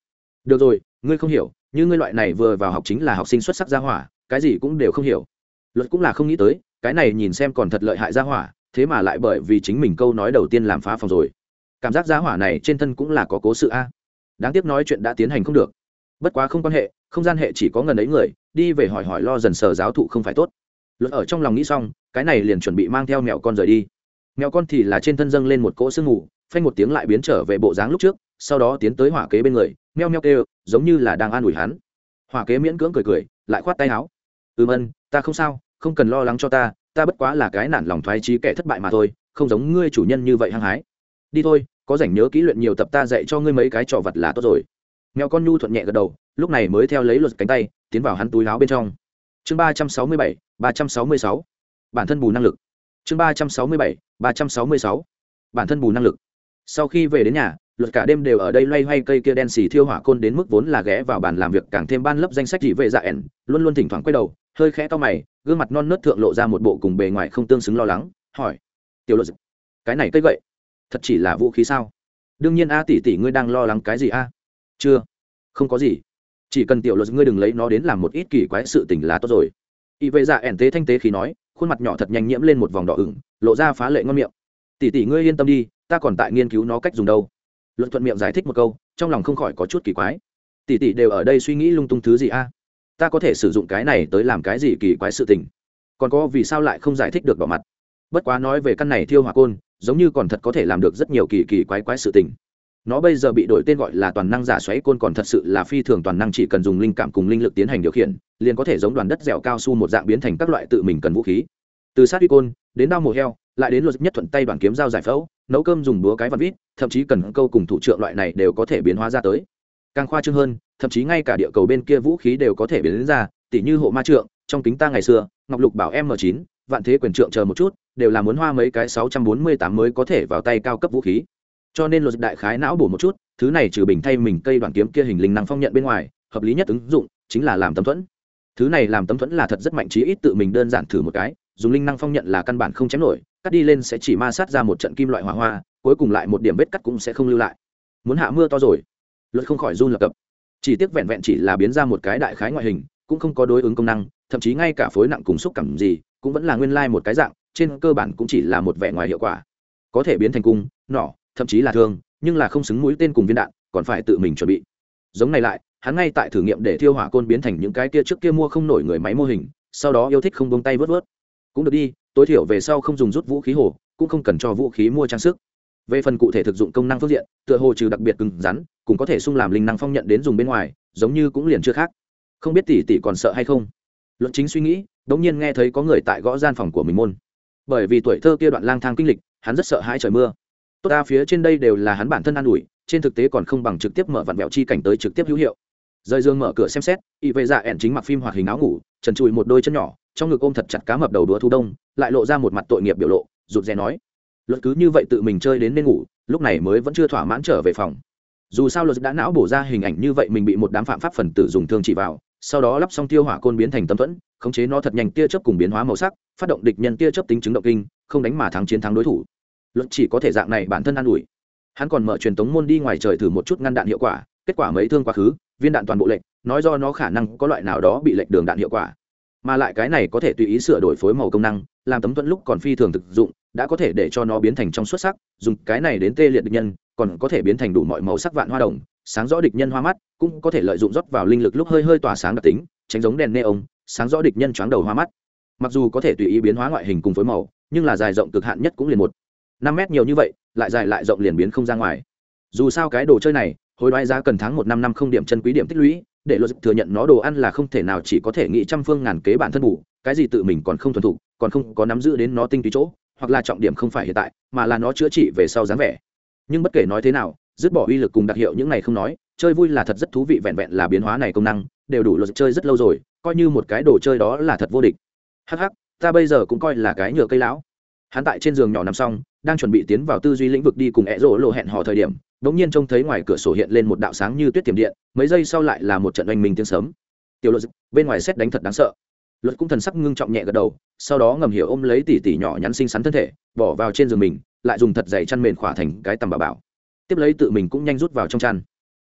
Được rồi, ngươi không hiểu, như ngươi loại này vừa vào học chính là học sinh xuất sắc gia hỏa, cái gì cũng đều không hiểu. Luật cũng là không nghĩ tới, cái này nhìn xem còn thật lợi hại gia hỏa thế mà lại bởi vì chính mình câu nói đầu tiên làm phá phòng rồi. Cảm giác gia hỏa này trên thân cũng là có cố sự a. Đáng tiếc nói chuyện đã tiến hành không được. Bất quá không quan hệ, không gian hệ chỉ có ngần ấy người, đi về hỏi hỏi lo dần sờ giáo thụ không phải tốt. Luật ở trong lòng nghĩ xong, cái này liền chuẩn bị mang theo mẹo con rời đi. Mẹo con thì là trên thân dâng lên một cỗ sương mù, phanh một tiếng lại biến trở về bộ dáng lúc trước, sau đó tiến tới hỏa kế bên người, meo meo kêu, giống như là đang an ủi hắn. Hỏa kế miễn cưỡng cười cười, lại khoát tay áo. Ừm ân, ta không sao, không cần lo lắng cho ta ta bất quá là cái nản lòng thoái trí kẻ thất bại mà thôi, không giống ngươi chủ nhân như vậy hăng hái. Đi thôi, có rảnh nhớ kỹ luyện nhiều tập ta dạy cho ngươi mấy cái trò vật là tốt rồi. Mèo con nhu thuận nhẹ gật đầu, lúc này mới theo lấy luật cánh tay, tiến vào hắn túi áo bên trong. Chương ba trăm sáu mươi bảy, ba trăm sáu mươi sáu. Bản thân bù năng lực. Chương ba trăm sáu mươi bảy, ba trăm sáu mươi sáu. Bản thân bù năng lực. Sau khi về đến nhà, luật cả đêm đều ở đây loay hoay cây kia đen xì thiêu hỏa côn đến mức vốn là ghé vào bàn làm việc càng thêm ban lấp danh sách chỉ vệ dạ ẻn, luôn luôn thỉnh thoảng quay đầu hơi khẽ to mày, gương mặt non nớt thượng lộ ra một bộ cùng bề ngoài không tương xứng lo lắng, hỏi, tiểu luật cái này cây gậy, thật chỉ là vũ khí sao? Đương nhiên a, tỷ tỷ ngươi đang lo lắng cái gì a? Chưa, không có gì. Chỉ cần tiểu luật ngươi đừng lấy nó đến làm một ít kỳ quái sự tình là tốt rồi. Y vệ dạ ẻn tế thanh tế khi nói, khuôn mặt nhỏ thật nhanh nhiễm lên một vòng đỏ ửng, lộ ra phá lệ ngon miệng. Tỷ tỷ ngươi yên tâm đi, ta còn tại nghiên cứu nó cách dùng đâu. Luận thuận miệng giải thích một câu, trong lòng không khỏi có chút kỳ quái. Tỷ tỷ đều ở đây suy nghĩ lung tung thứ gì a? Ta có thể sử dụng cái này tới làm cái gì kỳ quái sự tình. Còn có vì sao lại không giải thích được bỏ mặt? Bất quá nói về căn này thiêu hỏa côn, giống như còn thật có thể làm được rất nhiều kỳ kỳ quái quái sự tình. Nó bây giờ bị đổi tên gọi là toàn năng giả xoáy côn còn thật sự là phi thường toàn năng chỉ cần dùng linh cảm cùng linh lực tiến hành điều khiển, liền có thể giống đoàn đất dẻo cao su một dạng biến thành các loại tự mình cần vũ khí. Từ sát vi côn, đến đao mổ heo, lại đến luật nhất thuận tay đoàn kiếm dao giải phẫu, nấu cơm dùng búa cái văn vít, thậm chí cần câu cùng thủ trượng loại này đều có thể biến hóa ra tới. Càng khoa trương hơn thậm chí ngay cả địa cầu bên kia vũ khí đều có thể biến ra, tỉ như hộ ma trượng, trong kính ta ngày xưa, ngọc lục bảo m 9 vạn thế quyền trượng chờ một chút, đều là muốn hoa mấy cái 648 mới có thể vào tay cao cấp vũ khí. Cho nên luật đại khái não bổ một chút, thứ này trừ bình thay mình cây đoàn kiếm kia hình linh năng phong nhận bên ngoài, hợp lý nhất ứng dụng, chính là làm tấm thuẫn. Thứ này làm tấm thuẫn là thật rất mạnh trí ít tự mình đơn giản thử một cái, dùng linh năng phong nhận là căn bản không chém nổi, cắt đi lên sẽ chỉ ma sát ra một trận kim loại hỏa hoa, cuối cùng lại một điểm vết cắt cũng sẽ không lưu lại. Muốn hạ mưa to rồi. Luật không khỏi run lập cập chỉ tiếc vẹn vẹn chỉ là biến ra một cái đại khái ngoại hình, cũng không có đối ứng công năng, thậm chí ngay cả phối nặng cùng xúc cảm gì, cũng vẫn là nguyên lai một cái dạng, trên cơ bản cũng chỉ là một vẻ ngoài hiệu quả. Có thể biến thành cung, nỏ, thậm chí là thương, nhưng là không xứng mũi tên cùng viên đạn, còn phải tự mình chuẩn bị. Giống này lại, hắn ngay tại thử nghiệm để thiêu hỏa côn biến thành những cái kia trước kia mua không nổi người máy mô hình, sau đó yêu thích không bông tay vớt vớt. Cũng được đi, tối thiểu về sau không dùng rút vũ khí hồ, cũng không cần cho vũ khí mua trang sức về phần cụ thể thực dụng công năng phương diện, tựa hồ trừ đặc biệt cứng rắn, cũng có thể sung làm linh năng phong nhận đến dùng bên ngoài, giống như cũng liền chưa khác. Không biết tỷ tỷ còn sợ hay không? Luận chính suy nghĩ, đống nhiên nghe thấy có người tại gõ gian phòng của mình môn. Bởi vì tuổi thơ kia đoạn lang thang kinh lịch, hắn rất sợ hãi trời mưa. Tốt ta, phía trên đây đều là hắn bản thân an ủi, trên thực tế còn không bằng trực tiếp mở vặn vẹo chi cảnh tới trực tiếp hữu hiệu. Rời giường mở cửa xem xét, y vệ dạ ẻn chính mặc phim hoạt hình áo ngủ, trần trụi một đôi chân nhỏ, trong ngực ôm thật chặt cá mập đầu đúa thu đông, lại lộ ra một mặt tội nghiệp biểu lộ, rụt rè nói luật cứ như vậy tự mình chơi đến nên ngủ, lúc này mới vẫn chưa thỏa mãn trở về phòng. Dù sao luật đã não bổ ra hình ảnh như vậy mình bị một đám phạm pháp phần tử dùng thương chỉ vào, sau đó lắp xong tiêu hỏa côn biến thành tâm thuẫn, khống chế nó thật nhanh tia chớp cùng biến hóa màu sắc, phát động địch nhân tia chớp tính chứng động kinh, không đánh mà thắng chiến thắng đối thủ. Luật chỉ có thể dạng này bản thân an ủi. Hắn còn mở truyền tống môn đi ngoài trời thử một chút ngăn đạn hiệu quả, kết quả mấy thương quá khứ, viên đạn toàn bộ lệnh nói do nó khả năng có loại nào đó bị lệnh đường đạn hiệu quả. Mà lại cái này có thể tùy ý sửa đổi phối màu công năng, làm tấm thuẫn lúc còn phi thường thực dụng đã có thể để cho nó biến thành trong xuất sắc, dùng cái này đến tê liệt địch nhân, còn có thể biến thành đủ mọi màu sắc vạn hoa đồng, sáng rõ địch nhân hoa mắt, cũng có thể lợi dụng rót vào linh lực lúc hơi hơi tỏa sáng đặc tính, tránh giống đèn neon, sáng rõ địch nhân choáng đầu hoa mắt. Mặc dù có thể tùy ý biến hóa ngoại hình cùng phối màu, nhưng là dài rộng cực hạn nhất cũng liền một, năm mét nhiều như vậy, lại dài lại rộng liền biến không ra ngoài. Dù sao cái đồ chơi này hồi đoái giá cần tháng một năm năm không điểm chân quý điểm tích lũy, để luật thừa nhận nó đồ ăn là không thể nào chỉ có thể nghĩ trăm phương ngàn kế bản thân bù, cái gì tự mình còn không thuần thục, còn không có nắm giữ đến nó tinh túy chỗ hoặc là trọng điểm không phải hiện tại, mà là nó chữa trị về sau dáng vẻ. Nhưng bất kể nói thế nào, dứt bỏ uy lực cùng đặc hiệu những này không nói, chơi vui là thật rất thú vị, vẹn vẹn là biến hóa này công năng, đều đủ luật chơi rất lâu rồi, coi như một cái đồ chơi đó là thật vô địch. Hắc hắc, ta bây giờ cũng coi là cái nhựa cây lão. Hắn tại trên giường nhỏ nằm xong, đang chuẩn bị tiến vào tư duy lĩnh vực đi cùng ẹ rỗ lộ hẹn hò thời điểm đ ỗ n g nhiên trông thấy ngoài cửa sổ hiện lên một đạo sáng như tuyết tiềm điện, mấy giây sau lại là một trận oanh minh tiếng sớm tiểu luật bên ngoài xét đánh thật đáng sợ luật cũng thần sắc ngưng trọng nhẹ gật đầu, sau đó ngầm hiểu ôm lấy tỉ tỉ nhỏ nhắn xinh xắn thân thể, bỏ vào trên giường mình, lại dùng thật dày chăn mền khỏa thành cái tầm bà bảo. Tiếp lấy tự mình cũng nhanh rút vào trong chăn.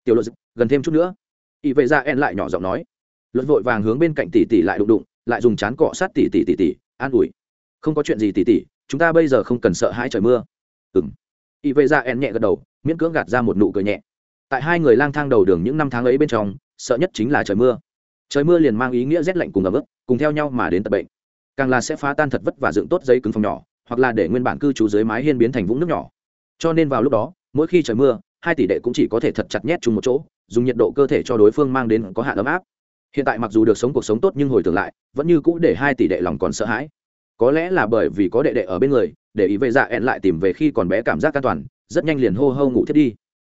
Tiểu luật, gần thêm chút nữa. Ỵ vệ ra en lại nhỏ giọng nói. Luật vội vàng hướng bên cạnh tỉ tỉ lại đụng đụng, lại dùng chán cọ sát tỉ tỉ tỉ tỉ, an ủi. Không có chuyện gì tỉ tỉ, chúng ta bây giờ không cần sợ hãi trời mưa. Ừng ỵ vệ ra en nhẹ gật đầu, miễn cưỡng gạt ra một nụ cười nhẹ. Tại hai người lang thang đầu đường những năm tháng ấy bên trong, sợ nhất chính là trời mưa. Trời mưa liền mang ý nghĩa rét lạnh cùng ấm ức cùng theo nhau mà đến tật bệnh. Càng là sẽ phá tan thật vất và dựng tốt giấy cứng phòng nhỏ, hoặc là để nguyên bản cư trú dưới mái hiên biến thành vũng nước nhỏ. Cho nên vào lúc đó, mỗi khi trời mưa, hai tỷ đệ cũng chỉ có thể thật chặt nhét chung một chỗ, dùng nhiệt độ cơ thể cho đối phương mang đến có hạn ấm áp. Hiện tại mặc dù được sống cuộc sống tốt nhưng hồi tưởng lại, vẫn như cũ để hai tỷ đệ lòng còn sợ hãi. Có lẽ là bởi vì có đệ đệ ở bên người, để ý về dạ ẹn lại tìm về khi còn bé cảm giác an toàn, rất nhanh liền hô hô ngủ thiết đi.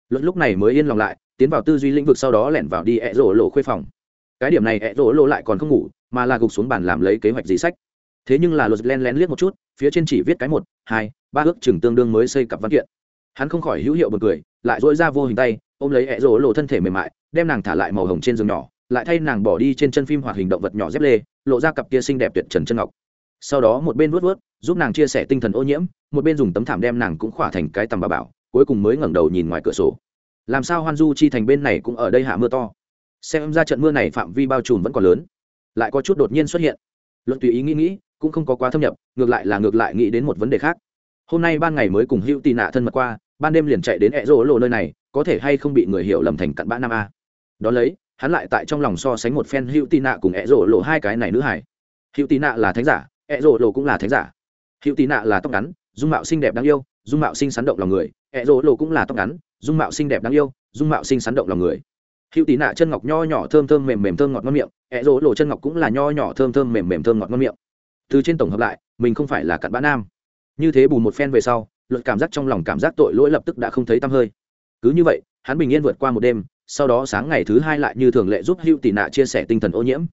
Luật lúc này mới yên lòng lại, tiến vào tư duy lĩnh vực sau đó lẻn vào đi ẹ rổ lộ khuê phòng cái điểm này ẹ rỗ lộ lại còn không ngủ, mà là gục xuống bàn làm lấy kế hoạch gì sách. Thế nhưng là luật len lén liếc một chút, phía trên chỉ viết cái một, hai, ba ước chừng tương đương mới xây cặp văn kiện. Hắn không khỏi hữu hiệu bật cười, lại dỗi ra vô hình tay, ôm lấy ẹ rỗ lộ thân thể mềm mại, đem nàng thả lại màu hồng trên giường nhỏ, lại thay nàng bỏ đi trên chân phim hoạt hình động vật nhỏ dép lê, lộ ra cặp kia xinh đẹp tuyệt trần chân ngọc. Sau đó một bên vuốt vuốt, giúp nàng chia sẻ tinh thần ô nhiễm, một bên dùng tấm thảm đem nàng cũng khỏa thành cái tầm bà bảo, cuối cùng mới ngẩng đầu nhìn ngoài cửa sổ. Làm sao hoan du chi thành bên này cũng ở đây hạ mưa to? Xem ra trận mưa này phạm vi bao trùm vẫn còn lớn. Lại có chút đột nhiên xuất hiện. Luận tùy ý nghĩ nghĩ, cũng không có quá thâm nhập, ngược lại là ngược lại nghĩ đến một vấn đề khác. Hôm nay ban ngày mới cùng hữu tị nạ thân mật qua, ban đêm liền chạy đến ẹ rỗ lộ nơi này, có thể hay không bị người hiểu lầm thành cặn bã nam a. Đón lấy, hắn lại tại trong lòng so sánh một phen hữu tị nạ cùng ẹ rỗ lộ hai cái này nữ hải hữu tị nạ là thánh giả, ẹ rỗ lộ cũng là thánh giả. Hữu tị nạ là tóc ngắn, dung mạo xinh đẹp đáng yêu, dung mạo xinh sắn động lòng người. Ẹ rỗ lộ cũng là tóc ngắn, dung mạo xinh đẹp đáng yêu, dung mạo xinh sắn động lòng người hữu tí nạ chân ngọc nho nhỏ thơm thơm mềm mềm thơm ngọt ngon miệng ẹ rỗ lộ chân ngọc cũng là nho nhỏ thơm thơm mềm mềm thơm ngọt ngon miệng. Từ trên tổng hợp lại, mình không phải là cặn bã nam. Như thế bù một phen về sau, luật cảm giác trong lòng cảm giác tội lỗi lập tức đã không thấy tăm hơi. Cứ như vậy, hắn bình yên vượt qua một đêm, sau đó sáng ngày thứ hai lại như thường lệ giúp hữu Tỷ nạ chia sẻ tinh thần ô nhiễm.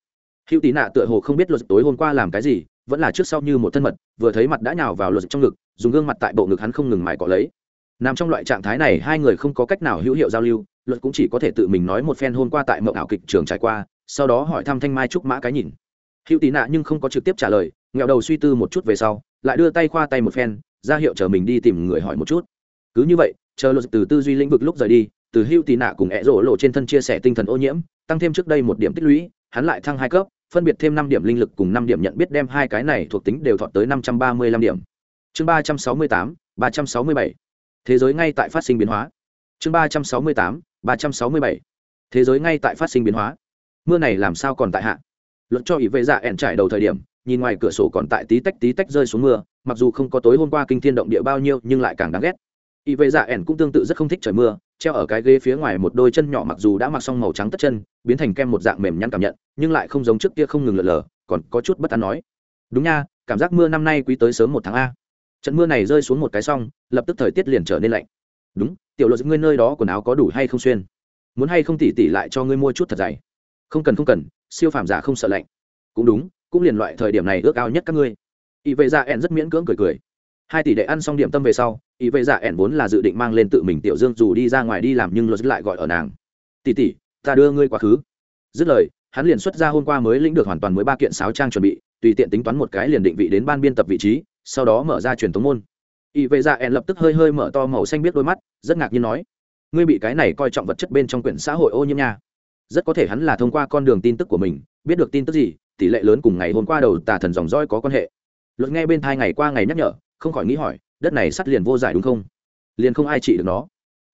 Hữu Tỷ nạ tựa hồ không biết luật tối hôm qua làm cái gì, vẫn là trước sau như một thân mật, vừa thấy mặt đã nhào vào luật trong ngực, dùng gương mặt tại bộ ngực hắn không ngừng mài cọ lấy. Nằm trong loại trạng thái này, hai người không có cách nào hữu hiệu giao lưu luật cũng chỉ có thể tự mình nói một phen hôm qua tại mộng ảo kịch trường trải qua, sau đó hỏi thăm thanh mai trúc mã cái nhìn. Hữu tị nạ nhưng không có trực tiếp trả lời, nghẹo đầu suy tư một chút về sau, lại đưa tay khoa tay một phen, ra hiệu chờ mình đi tìm người hỏi một chút. Cứ như vậy, chờ luật từ tư duy lĩnh vực lúc rời đi, từ hưu tị nạ cùng ẹ rổ lộ trên thân chia sẻ tinh thần ô nhiễm, tăng thêm trước đây một điểm tích lũy, hắn lại thăng hai cấp, phân biệt thêm năm điểm linh lực cùng năm điểm nhận biết đem hai cái này thuộc tính đều thọt tới năm trăm ba mươi lăm điểm. Chương ba trăm sáu mươi tám, ba trăm sáu mươi bảy. Thế giới ngay tại phát sinh biến hóa. Chương ba trăm sáu mươi tám ba trăm sáu mươi bảy. Thế giới ngay tại phát sinh biến hóa. Mưa này làm sao còn tại hạ? Luật cho ý vệ dạ ẻn trải đầu thời điểm, nhìn ngoài cửa sổ còn tại tí tách tí tách rơi xuống mưa, mặc dù không có tối hôm qua kinh thiên động địa bao nhiêu, nhưng lại càng đáng ghét. Ý vệ dạ ẻn cũng tương tự rất không thích trời mưa, treo ở cái ghế phía ngoài một đôi chân nhỏ mặc dù đã mặc xong màu trắng tất chân, biến thành kem một dạng mềm nhăn cảm nhận, nhưng lại không giống trước kia không ngừng lờ lờ còn có chút bất an nói. Đúng nha, cảm giác mưa năm nay quý tới sớm một tháng a. Trận mưa này rơi xuống một cái xong, lập tức thời tiết liền trở nên lạnh. Đúng tiểu luật ngươi nơi đó quần áo có đủ hay không xuyên? Muốn hay không tỉ tỉ lại cho ngươi mua chút thật dày? Không cần không cần, siêu phàm giả không sợ lạnh. Cũng đúng, cũng liền loại thời điểm này ước ao nhất các ngươi. Ý vệ dạ ẻn rất miễn cưỡng cười cười. Hai tỷ đệ ăn xong điểm tâm về sau, ý vệ dạ ẻn vốn là dự định mang lên tự mình tiểu dương dù đi ra ngoài đi làm nhưng luật lại gọi ở nàng. Tỷ tỷ ta đưa ngươi quá khứ. Dứt lời, hắn liền xuất ra hôm qua mới lĩnh được hoàn toàn mới ba kiện sáo trang chuẩn bị, tùy tiện tính toán một cái liền định vị đến ban biên tập vị trí, sau đó mở ra truyền tống môn ý vệ dạ ẻn lập tức hơi hơi mở to màu xanh biết đôi mắt, rất ngạc nhiên nói, ngươi bị cái này coi trọng vật chất bên trong quyển xã hội ô nhiễm nha. Rất có thể hắn là thông qua con đường tin tức của mình, biết được tin tức gì, tỷ lệ lớn cùng ngày hôm qua đầu tà thần dòng roi có quan hệ. Luật nghe bên thai ngày qua ngày nhắc nhở, không khỏi nghĩ hỏi, đất này sắt liền vô giải đúng không? Liền không ai trị được nó.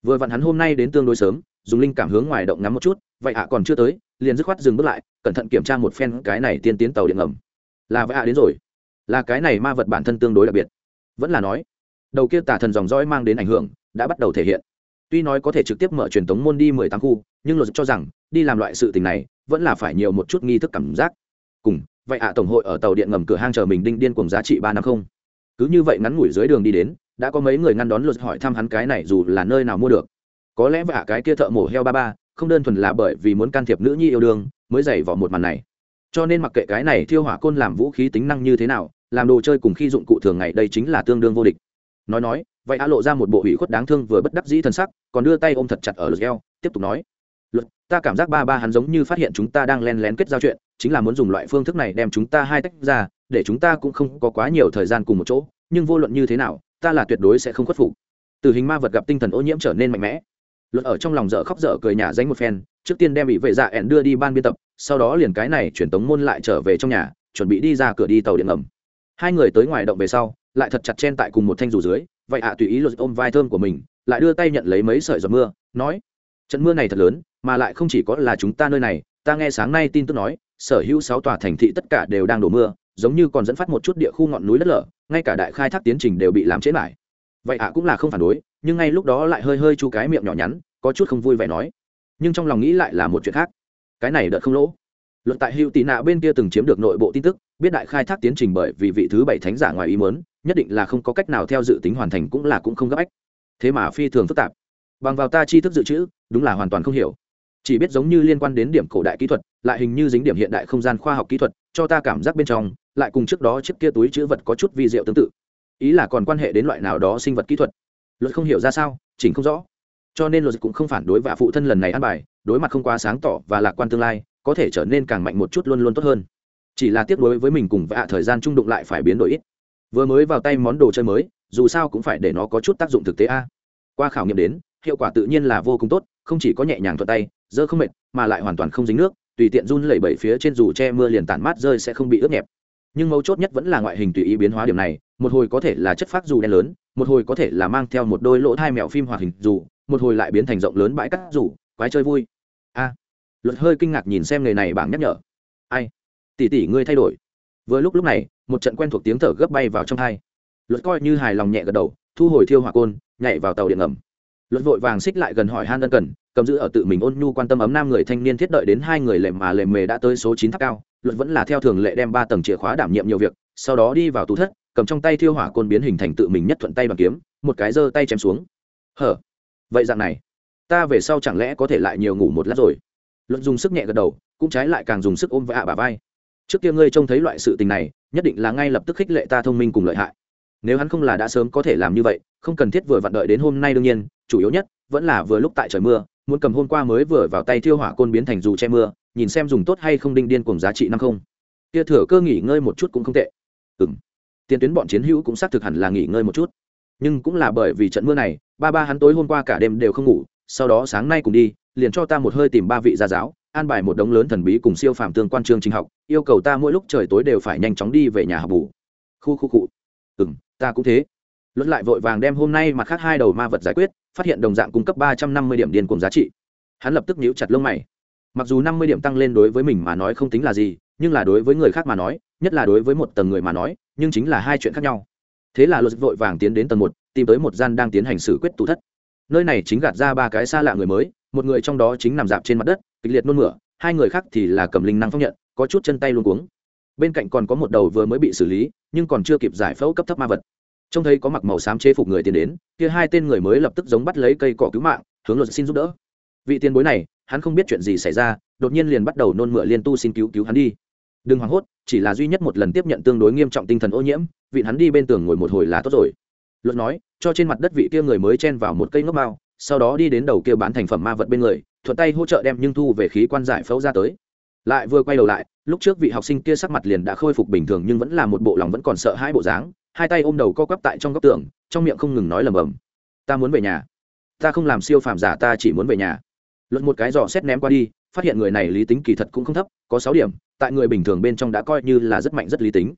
Vừa vặn hắn hôm nay đến tương đối sớm, dùng linh cảm hướng ngoài động ngắm một chút, vậy ạ à, còn chưa tới, liền dứt khoát dừng bước lại, cẩn thận kiểm tra một phen cái này tiên tiến tàu điện ngầm. Là vậy ạ đến rồi. Là cái này ma vật bản thân tương đối đặc biệt. Vẫn là nói đầu kia tà thần dòng dõi mang đến ảnh hưởng, đã bắt đầu thể hiện. Tuy nói có thể trực tiếp mở truyền thống môn đi mười tám khu, nhưng luật cho rằng, đi làm loại sự tình này, vẫn là phải nhiều một chút nghi thức cảm giác. Cùng, vậy ạ, tổng hội ở tàu điện ngầm cửa hang chờ mình đinh điên cùng giá trị ba năm không? Cứ như vậy ngắn ngủi dưới đường đi đến, đã có mấy người ngăn đón luật hỏi thăm hắn cái này dù là nơi nào mua được. Có lẽ vạ cái kia thợ mổ heo ba ba, không đơn thuần là bởi vì muốn can thiệp nữ nhi yêu đương, mới dày vào một màn này. Cho nên mặc kệ cái này thiêu hỏa côn làm vũ khí tính năng như thế nào, làm đồ chơi cùng khi dụng cụ thường ngày đây chính là tương đương vô địch nói nói, vậy a lộ ra một bộ ủy khuất đáng thương vừa bất đắc dĩ thân sắc, còn đưa tay ôm thật chặt ở lượt eo, tiếp tục nói. Luật ta cảm giác ba ba hắn giống như phát hiện chúng ta đang len lén kết giao chuyện, chính là muốn dùng loại phương thức này đem chúng ta hai tách ra, để chúng ta cũng không có quá nhiều thời gian cùng một chỗ, nhưng vô luận như thế nào, ta là tuyệt đối sẽ không khuất phục. Từ hình ma vật gặp tinh thần ô nhiễm trở nên mạnh mẽ. Luật ở trong lòng dở khóc dở cười nhà danh một phen, trước tiên đem bị vệ dạ ẹn đưa đi ban biên tập, sau đó liền cái này chuyển tống môn lại trở về trong nhà, chuẩn bị đi ra cửa đi tàu điện ngầm. Hai người tới ngoài động về sau lại thật chặt chen tại cùng một thanh dù dưới, vậy ạ, tùy ý luật ôm vai thơm của mình, lại đưa tay nhận lấy mấy sợi giọt mưa, nói, trận mưa này thật lớn, mà lại không chỉ có là chúng ta nơi này, ta nghe sáng nay tin tức nói, sở hữu sáu tòa thành thị tất cả đều đang đổ mưa, giống như còn dẫn phát một chút địa khu ngọn núi đất lở, ngay cả đại khai thác tiến trình đều bị làm chết lại vậy ạ cũng là không phản đối, nhưng ngay lúc đó lại hơi hơi chu cái miệng nhỏ nhắn, có chút không vui vẻ nói, nhưng trong lòng nghĩ lại là một chuyện khác. Cái này đợt không lỗ. Luận tại hữu tị nạ bên kia từng chiếm được nội bộ tin tức, biết đại khai thác tiến trình bởi vì vị thứ bảy thánh giả ngoài ý mớn nhất định là không có cách nào theo dự tính hoàn thành cũng là cũng không gấp ách. Thế mà phi thường phức tạp. Bằng vào ta chi thức dự trữ, đúng là hoàn toàn không hiểu. Chỉ biết giống như liên quan đến điểm cổ đại kỹ thuật, lại hình như dính điểm hiện đại không gian khoa học kỹ thuật, cho ta cảm giác bên trong, lại cùng trước đó chiếc kia túi chữ vật có chút vi diệu tương tự. Ý là còn quan hệ đến loại nào đó sinh vật kỹ thuật. Luật không hiểu ra sao, chỉnh không rõ. Cho nên luật cũng không phản đối và phụ thân lần này ăn bài, đối mặt không quá sáng tỏ và lạc quan tương lai, có thể trở nên càng mạnh một chút luôn luôn tốt hơn. Chỉ là tiếc đối với mình cùng vạ thời gian trung đụng lại phải biến đổi ít vừa mới vào tay món đồ chơi mới, dù sao cũng phải để nó có chút tác dụng thực tế a. Qua khảo nghiệm đến, hiệu quả tự nhiên là vô cùng tốt, không chỉ có nhẹ nhàng thuận tay, dơ không mệt, mà lại hoàn toàn không dính nước, tùy tiện run lẩy bẩy phía trên dù che mưa liền tản mát rơi sẽ không bị ướt nhẹp. Nhưng mấu chốt nhất vẫn là ngoại hình tùy ý biến hóa điểm này, một hồi có thể là chất phát dù đen lớn, một hồi có thể là mang theo một đôi lỗ thai mẹo phim hoạt hình dù, một hồi lại biến thành rộng lớn bãi cắt dù, quái chơi vui. A. Luật hơi kinh ngạc nhìn xem người này bảng nhắc nhở. Ai? Tỷ tỷ ngươi thay đổi. Vừa lúc lúc này một trận quen thuộc tiếng thở gấp bay vào trong hai, luật coi như hài lòng nhẹ gật đầu thu hồi thiêu hỏa côn nhảy vào tàu điện ngầm. Luật vội vàng xích lại gần hỏi han ân cần cầm giữ ở tự mình ôn nhu quan tâm ấm nam người thanh niên thiết đợi đến hai người lệ mà lệ mề đã tới số chín tháp cao. Luật vẫn là theo thường lệ đem ba tầng chìa khóa đảm nhiệm nhiều việc sau đó đi vào tủ thất cầm trong tay thiêu hỏa côn biến hình thành tự mình nhất thuận tay bằng kiếm một cái giơ tay chém xuống. Hở vậy dạng này ta về sau chẳng lẽ có thể lại nhiều ngủ một lát rồi? Luận dùng sức nhẹ gật đầu cũng trái lại càng dùng sức ôm vạ bà vai. Trước kia ngươi trông thấy loại sự tình này nhất định là ngay lập tức khích lệ ta thông minh cùng lợi hại. Nếu hắn không là đã sớm có thể làm như vậy, không cần thiết vừa vặn đợi đến hôm nay đương nhiên, chủ yếu nhất, vẫn là vừa lúc tại trời mưa, muốn cầm hôm qua mới vừa vào tay thiêu hỏa côn biến thành dù che mưa, nhìn xem dùng tốt hay không đinh điên cùng giá trị năm không. Kia thừa cơ nghỉ ngơi một chút cũng không tệ. Ừ m tiền tuyến bọn chiến hữu cũng xác thực hẳn là nghỉ ngơi một chút. Nhưng cũng là bởi vì trận mưa này, ba ba hắn tối hôm qua cả đêm đều không ngủ, sau đó sáng nay cùng đi, liền cho ta một hơi tìm ba vị gia giáo, an bài một đống lớn thần bí cùng siêu phàm tương quan chương trình học yêu cầu ta mỗi lúc trời tối đều phải nhanh chóng đi về nhà học bù. Khu khu cụ ừ m ta cũng thế. Luật lại vội vàng đem hôm nay mặt khác hai đầu ma vật giải quyết, phát hiện đồng dạng cung cấp ba trăm năm mươi điểm điên cùng giá trị. Hắn lập tức nhíu chặt lông mày. Mặc dù năm mươi điểm tăng lên đối với mình mà nói không tính là gì, nhưng là đối với người khác mà nói, nhất là đối với một tầng người mà nói, nhưng chính là hai chuyện khác nhau. Thế là luật vội vàng tiến đến tầng một, tìm tới một gian đang tiến hành xử quyết tủ thất. Nơi này chính gạt ra ba cái xa lạ người mới, một người trong đó chính nằm dạp trên mặt đất, kịch liệt nôn mửa, hai người khác thì là cầm linh năng phong nhận có chút chân tay luôn cuống. Bên cạnh còn có một đầu vừa mới bị xử lý, nhưng còn chưa kịp giải phẫu cấp thấp ma vật. Trông thấy có mặc màu xám chế phục người tiến đến, kia hai tên người mới lập tức giống bắt lấy cây cỏ cứu mạng, hướng luật xin giúp đỡ. Vị tiền bối này, hắn không biết chuyện gì xảy ra, đột nhiên liền bắt đầu nôn mửa liên tu xin cứu cứu hắn đi. Đừng hoảng hốt, chỉ là duy nhất một lần tiếp nhận tương đối nghiêm trọng tinh thần ô nhiễm, vị hắn đi bên tường ngồi một hồi là tốt rồi. Luật nói, cho trên mặt đất vị kia người mới chen vào một cây ngốc bao sau đó đi đến đầu kia bán thành phẩm ma vật bên người, thuận tay hỗ trợ đem nhưng thu về khí quan giải phẫu ra tới lại vừa quay đầu lại, lúc trước vị học sinh kia sắc mặt liền đã khôi phục bình thường nhưng vẫn là một bộ lòng vẫn còn sợ hai bộ dáng, hai tay ôm đầu co quắp tại trong góc tường, trong miệng không ngừng nói lầm bầm. Ta muốn về nhà. Ta không làm siêu phàm giả, ta chỉ muốn về nhà. Luận một cái giò xét ném qua đi, phát hiện người này lý tính kỳ thật cũng không thấp, có sáu điểm, tại người bình thường bên trong đã coi như là rất mạnh, rất lý tính.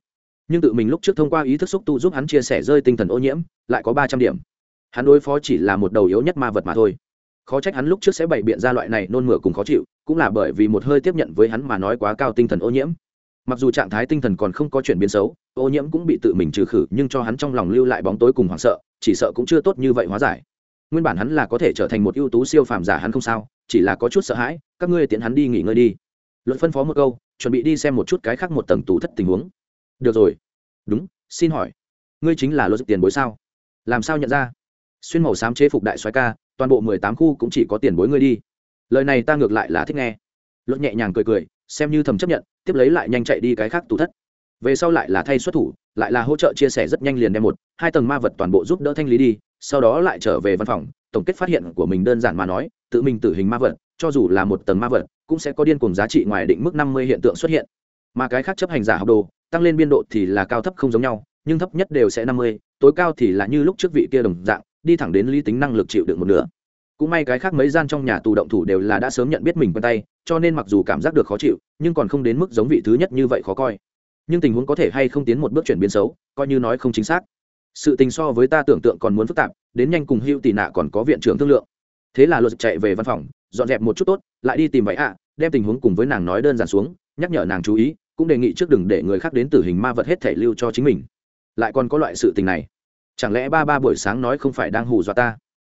Nhưng tự mình lúc trước thông qua ý thức xúc tu giúp hắn chia sẻ rơi tinh thần ô nhiễm, lại có ba trăm điểm. Hắn đối phó chỉ là một đầu yếu nhất ma vật mà thôi khó trách hắn lúc trước sẽ bày biện ra loại này nôn mửa cùng khó chịu, cũng là bởi vì một hơi tiếp nhận với hắn mà nói quá cao tinh thần ô nhiễm. Mặc dù trạng thái tinh thần còn không có chuyển biến xấu, ô nhiễm cũng bị tự mình trừ khử, nhưng cho hắn trong lòng lưu lại bóng tối cùng hoảng sợ, chỉ sợ cũng chưa tốt như vậy hóa giải. Nguyên bản hắn là có thể trở thành một ưu tú siêu phàm giả hắn không sao, chỉ là có chút sợ hãi, các ngươi tiện hắn đi nghỉ ngơi đi. Luận phân phó một câu, chuẩn bị đi xem một chút cái khác một tầng tủ thất tình huống. Được rồi. Đúng, xin hỏi, ngươi chính là luật tiền bối sao? Làm sao nhận ra? Xuyên màu xám chế phục đại soái ca toàn bộ mười tám khu cũng chỉ có tiền bối ngươi đi. Lời này ta ngược lại là thích nghe. Luật nhẹ nhàng cười cười, xem như thầm chấp nhận, tiếp lấy lại nhanh chạy đi cái khác tủ thất. Về sau lại là thay xuất thủ, lại là hỗ trợ chia sẻ rất nhanh liền đem một, hai tầng ma vật toàn bộ giúp đỡ thanh lý đi, sau đó lại trở về văn phòng, tổng kết phát hiện của mình đơn giản mà nói, tự mình tử hình ma vật, cho dù là một tầng ma vật, cũng sẽ có điên cùng giá trị ngoài định mức năm mươi hiện tượng xuất hiện. Mà cái khác chấp hành giả học đồ, tăng lên biên độ thì là cao thấp không giống nhau, nhưng thấp nhất đều sẽ năm mươi, tối cao thì là như lúc trước vị kia đồng dạng đi thẳng đến lý tính năng lực chịu đựng một nửa. Cũng may cái khác mấy gian trong nhà tù động thủ đều là đã sớm nhận biết mình quen tay, cho nên mặc dù cảm giác được khó chịu, nhưng còn không đến mức giống vị thứ nhất như vậy khó coi. Nhưng tình huống có thể hay không tiến một bước chuyển biến xấu, coi như nói không chính xác. Sự tình so với ta tưởng tượng còn muốn phức tạp, đến nhanh cùng hưu tị nạ còn có viện trưởng thương lượng. Thế là luật chạy về văn phòng, dọn dẹp một chút tốt, lại đi tìm vậy ạ, đem tình huống cùng với nàng nói đơn giản xuống, nhắc nhở nàng chú ý, cũng đề nghị trước đừng để người khác đến tử hình ma vật hết thể lưu cho chính mình. Lại còn có loại sự tình này chẳng lẽ ba ba buổi sáng nói không phải đang hù dọa ta?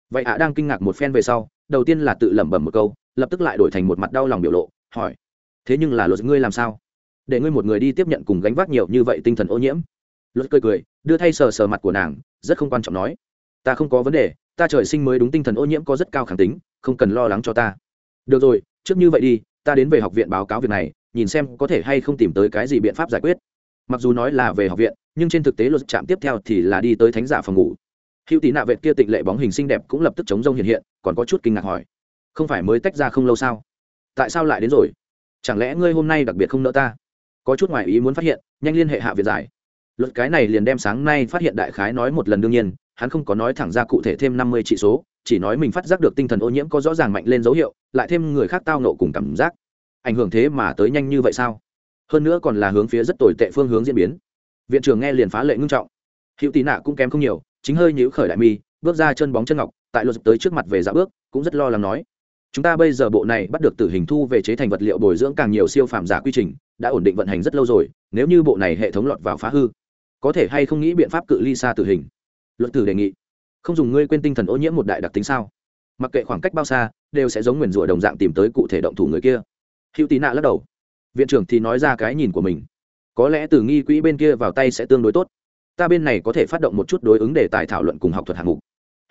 Vậy ạ, đang kinh ngạc một phen về sau, đầu tiên là tự lẩm bẩm một câu, lập tức lại đổi thành một mặt đau lòng biểu lộ, hỏi, thế nhưng là luật ngươi làm sao? Để ngươi một người đi tiếp nhận cùng gánh vác nhiều như vậy tinh thần ô nhiễm. Luật cười cười, đưa thay sờ sờ mặt của nàng, rất không quan trọng nói, ta không có vấn đề, ta trời sinh mới đúng tinh thần ô nhiễm có rất cao khẳng tính, không cần lo lắng cho ta. Được rồi, trước như vậy đi, ta đến về học viện báo cáo việc này, nhìn xem có thể hay không tìm tới cái gì biện pháp giải quyết mặc dù nói là về học viện, nhưng trên thực tế luật chạm tiếp theo thì là đi tới thánh giả phòng ngủ. Hữu tí nạ vệ kia tịnh lệ bóng hình xinh đẹp cũng lập tức chống rông hiện hiện, còn có chút kinh ngạc hỏi, không phải mới tách ra không lâu sao? Tại sao lại đến rồi? Chẳng lẽ ngươi hôm nay đặc biệt không nỡ ta? Có chút ngoài ý muốn phát hiện, nhanh liên hệ hạ viện giải. Luật cái này liền đem sáng nay phát hiện đại khái nói một lần đương nhiên, hắn không có nói thẳng ra cụ thể thêm năm mươi trị số, chỉ nói mình phát giác được tinh thần ô nhiễm có rõ ràng mạnh lên dấu hiệu, lại thêm người khác tao nộ cùng cảm giác. Ảnh hưởng thế mà tới nhanh như vậy sao? Hơn nữa còn là hướng phía rất tồi tệ phương hướng diễn biến. Viện trưởng nghe liền phá lệ ngưng trọng. Hữu tín nạ cũng kém không nhiều, chính hơi nhíu khởi đại mi, bước ra chân bóng chân ngọc, tại luật tới trước mặt về dạ bước, cũng rất lo lắng nói, chúng ta bây giờ bộ này bắt được tử hình thu về chế thành vật liệu bồi dưỡng càng nhiều siêu phạm giả quy trình, đã ổn định vận hành rất lâu rồi, nếu như bộ này hệ thống lọt vào phá hư, có thể hay không nghĩ biện pháp cự ly xa tử hình? Luật tử đề nghị, không dùng ngươi quên tinh thần ô nhiễm một đại đặc tính sao? Mặc kệ khoảng cách bao xa, đều sẽ giống nguyền rủa đồng dạng tìm tới cụ thể động thủ người kia. Hữu tín nạ lắc đầu viện trưởng thì nói ra cái nhìn của mình. Có lẽ từ nghi quỹ bên kia vào tay sẽ tương đối tốt. Ta bên này có thể phát động một chút đối ứng để tài thảo luận cùng học thuật hạng mục.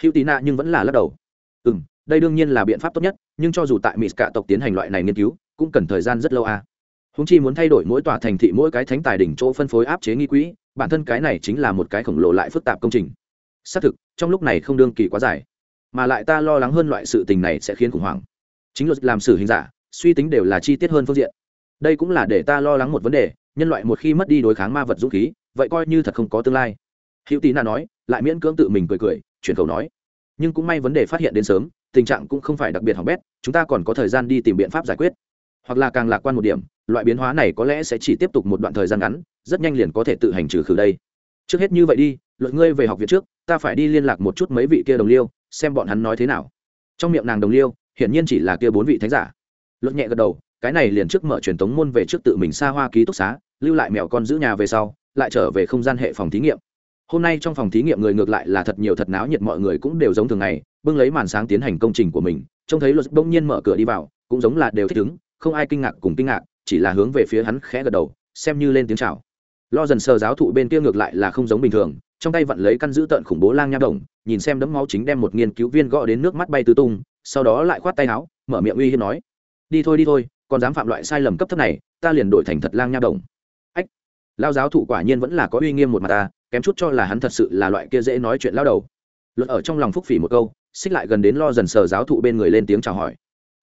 Hữu tí nạ nhưng vẫn là lắc đầu. Ừ m đây đương nhiên là biện pháp tốt nhất, nhưng cho dù tại mỹ cạ tộc tiến hành loại này nghiên cứu, cũng cần thời gian rất lâu à. húng chi muốn thay đổi mỗi tòa thành thị mỗi cái thánh tài đỉnh chỗ phân phối áp chế nghi quỹ, bản thân cái này chính là một cái khổng lồ lại phức tạp công trình. Xác thực, trong lúc này không đương kỳ quá dài. Mà lại ta lo lắng hơn loại sự tình này sẽ khiến khủng hoảng. Chính luật làm xử hình giả, suy tính đều là chi tiết hơn phương diện đây cũng là để ta lo lắng một vấn đề, nhân loại một khi mất đi đối kháng ma vật dũng khí, vậy coi như thật không có tương lai. Hữu tín na nói, lại miễn cưỡng tự mình cười cười, chuyển khẩu nói. Nhưng cũng may vấn đề phát hiện đến sớm, tình trạng cũng không phải đặc biệt hỏng bét, chúng ta còn có thời gian đi tìm biện pháp giải quyết. Hoặc là càng lạc quan một điểm, loại biến hóa này có lẽ sẽ chỉ tiếp tục một đoạn thời gian ngắn, rất nhanh liền có thể tự hành trừ khử đây. Trước hết như vậy đi, luật ngươi về học viện trước, ta phải đi liên lạc một chút mấy vị kia đồng liêu, xem bọn hắn nói thế nào. Trong miệng nàng đồng liêu, hiển nhiên chỉ là kia bốn vị thánh giả. Luật nhẹ gật đầu cái này liền trước mở truyền tống môn về trước tự mình xa hoa ký túc xá, lưu lại mẹo con giữ nhà về sau, lại trở về không gian hệ phòng thí nghiệm. Hôm nay trong phòng thí nghiệm người ngược lại là thật nhiều thật náo nhiệt, mọi người cũng đều giống thường ngày, bưng lấy màn sáng tiến hành công trình của mình, trông thấy luật bỗng nhiên mở cửa đi vào, cũng giống là đều thích ứng, không ai kinh ngạc cùng kinh ngạc, chỉ là hướng về phía hắn khẽ gật đầu, xem như lên tiếng chào. Lo dần sờ giáo thụ bên kia ngược lại là không giống bình thường, trong tay vặn lấy căn giữ tợn khủng bố lang nha đồng, nhìn xem đấm máu chính đem một nghiên cứu viên gõ đến nước mắt bay tứ tung, sau đó lại khoát tay áo, mở miệng uy hiếp nói, đi thôi đi thôi còn dám phạm loại sai lầm cấp thấp này, ta liền đổi thành thật lang nha đồng. Ách, lao giáo thụ quả nhiên vẫn là có uy nghiêm một mặt ta, kém chút cho là hắn thật sự là loại kia dễ nói chuyện lao đầu. Luật ở trong lòng phúc phỉ một câu, xích lại gần đến lo dần sờ giáo thụ bên người lên tiếng chào hỏi.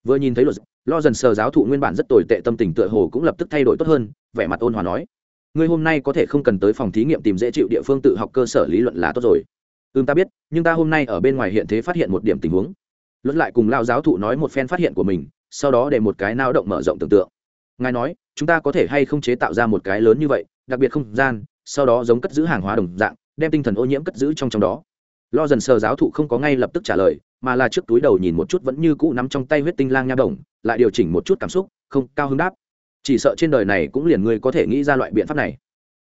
Vừa nhìn thấy luật, lo dần sờ giáo thụ nguyên bản rất tồi tệ tâm tình tựa hồ cũng lập tức thay đổi tốt hơn, vẻ mặt ôn hòa nói, ngươi hôm nay có thể không cần tới phòng thí nghiệm tìm dễ chịu địa phương tự học cơ sở lý luận là tốt rồi. Ừm, ta biết, nhưng ta hôm nay ở bên ngoài hiện thế phát hiện một điểm tình huống. Luật lại cùng lao giáo thụ nói một phen phát hiện của mình sau đó để một cái nao động mở rộng tưởng tượng. Ngài nói, chúng ta có thể hay không chế tạo ra một cái lớn như vậy, đặc biệt không gian, sau đó giống cất giữ hàng hóa đồng dạng, đem tinh thần ô nhiễm cất giữ trong trong đó. Lo dần sờ giáo thụ không có ngay lập tức trả lời, mà là trước túi đầu nhìn một chút vẫn như cũ nắm trong tay huyết tinh lang nha đồng, lại điều chỉnh một chút cảm xúc, không, cao hứng đáp. Chỉ sợ trên đời này cũng liền ngươi có thể nghĩ ra loại biện pháp này.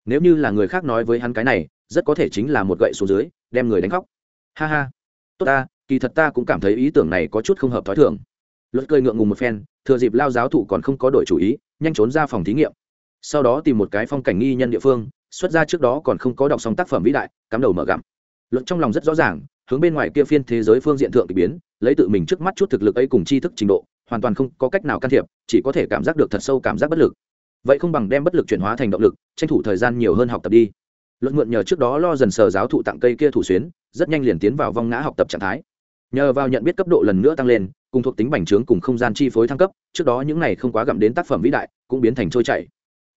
Nếu như là người khác nói với hắn cái này, rất có thể chính là một gậy xuống dưới, đem người đánh khóc. Ha ha. Tốt ta, kỳ thật ta cũng cảm thấy ý tưởng này có chút không hợp t h ó i thường luật cười ngượng ngùng một phen, thừa dịp lao giáo thụ còn không có đổi chủ ý, nhanh trốn ra phòng thí nghiệm. Sau đó tìm một cái phong cảnh nghi nhân địa phương, xuất ra trước đó còn không có đọc xong tác phẩm vĩ đại, cắm đầu mở gặm. Luật trong lòng rất rõ ràng, hướng bên ngoài kia phiên thế giới phương diện thượng k ỳ biến, lấy tự mình trước mắt chút thực lực ấy cùng tri thức trình độ, hoàn toàn không có cách nào can thiệp, chỉ có thể cảm giác được thật sâu cảm giác bất lực. Vậy không bằng đem bất lực chuyển hóa thành động lực, tranh thủ thời gian nhiều hơn học tập đi. Luận mượn nhờ trước đó lo dần sờ giáo thụ tặng cây kia thủ xuyến, rất nhanh liền tiến vào vong ngã học tập trạng thái nhờ vào nhận biết cấp độ lần nữa tăng lên, cùng thuộc tính bành trướng cùng không gian chi phối thăng cấp, trước đó những này không quá gặm đến tác phẩm vĩ đại, cũng biến thành trôi chảy.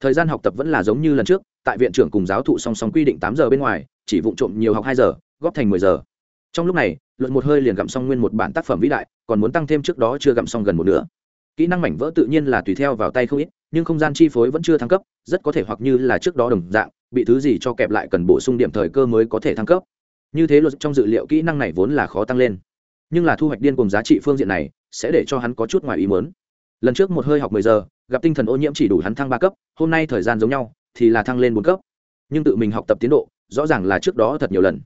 Thời gian học tập vẫn là giống như lần trước, tại viện trưởng cùng giáo thụ song song quy định tám giờ bên ngoài, chỉ vụ trộm nhiều học hai giờ, góp thành mười giờ. Trong lúc này luận một hơi liền gặm xong nguyên một bản tác phẩm vĩ đại, còn muốn tăng thêm trước đó chưa gặm xong gần một nửa. Kỹ năng mảnh vỡ tự nhiên là tùy theo vào tay không ít, nhưng không gian chi phối vẫn chưa thăng cấp, rất có thể hoặc như là trước đó đồng dạng, bị thứ gì cho kẹp lại cần bổ sung điểm thời cơ mới có thể thăng cấp. Như thế luật trong dự liệu kỹ năng này vốn là khó tăng lên nhưng là thu hoạch điên cùng giá trị phương diện này, sẽ để cho hắn có chút ngoài ý muốn. Lần trước một hơi học mười giờ, gặp tinh thần ô nhiễm chỉ đủ hắn thăng ba cấp, hôm nay thời gian giống nhau, thì là thăng lên bốn cấp. Nhưng tự mình học tập tiến độ, rõ ràng là trước đó thật nhiều lần.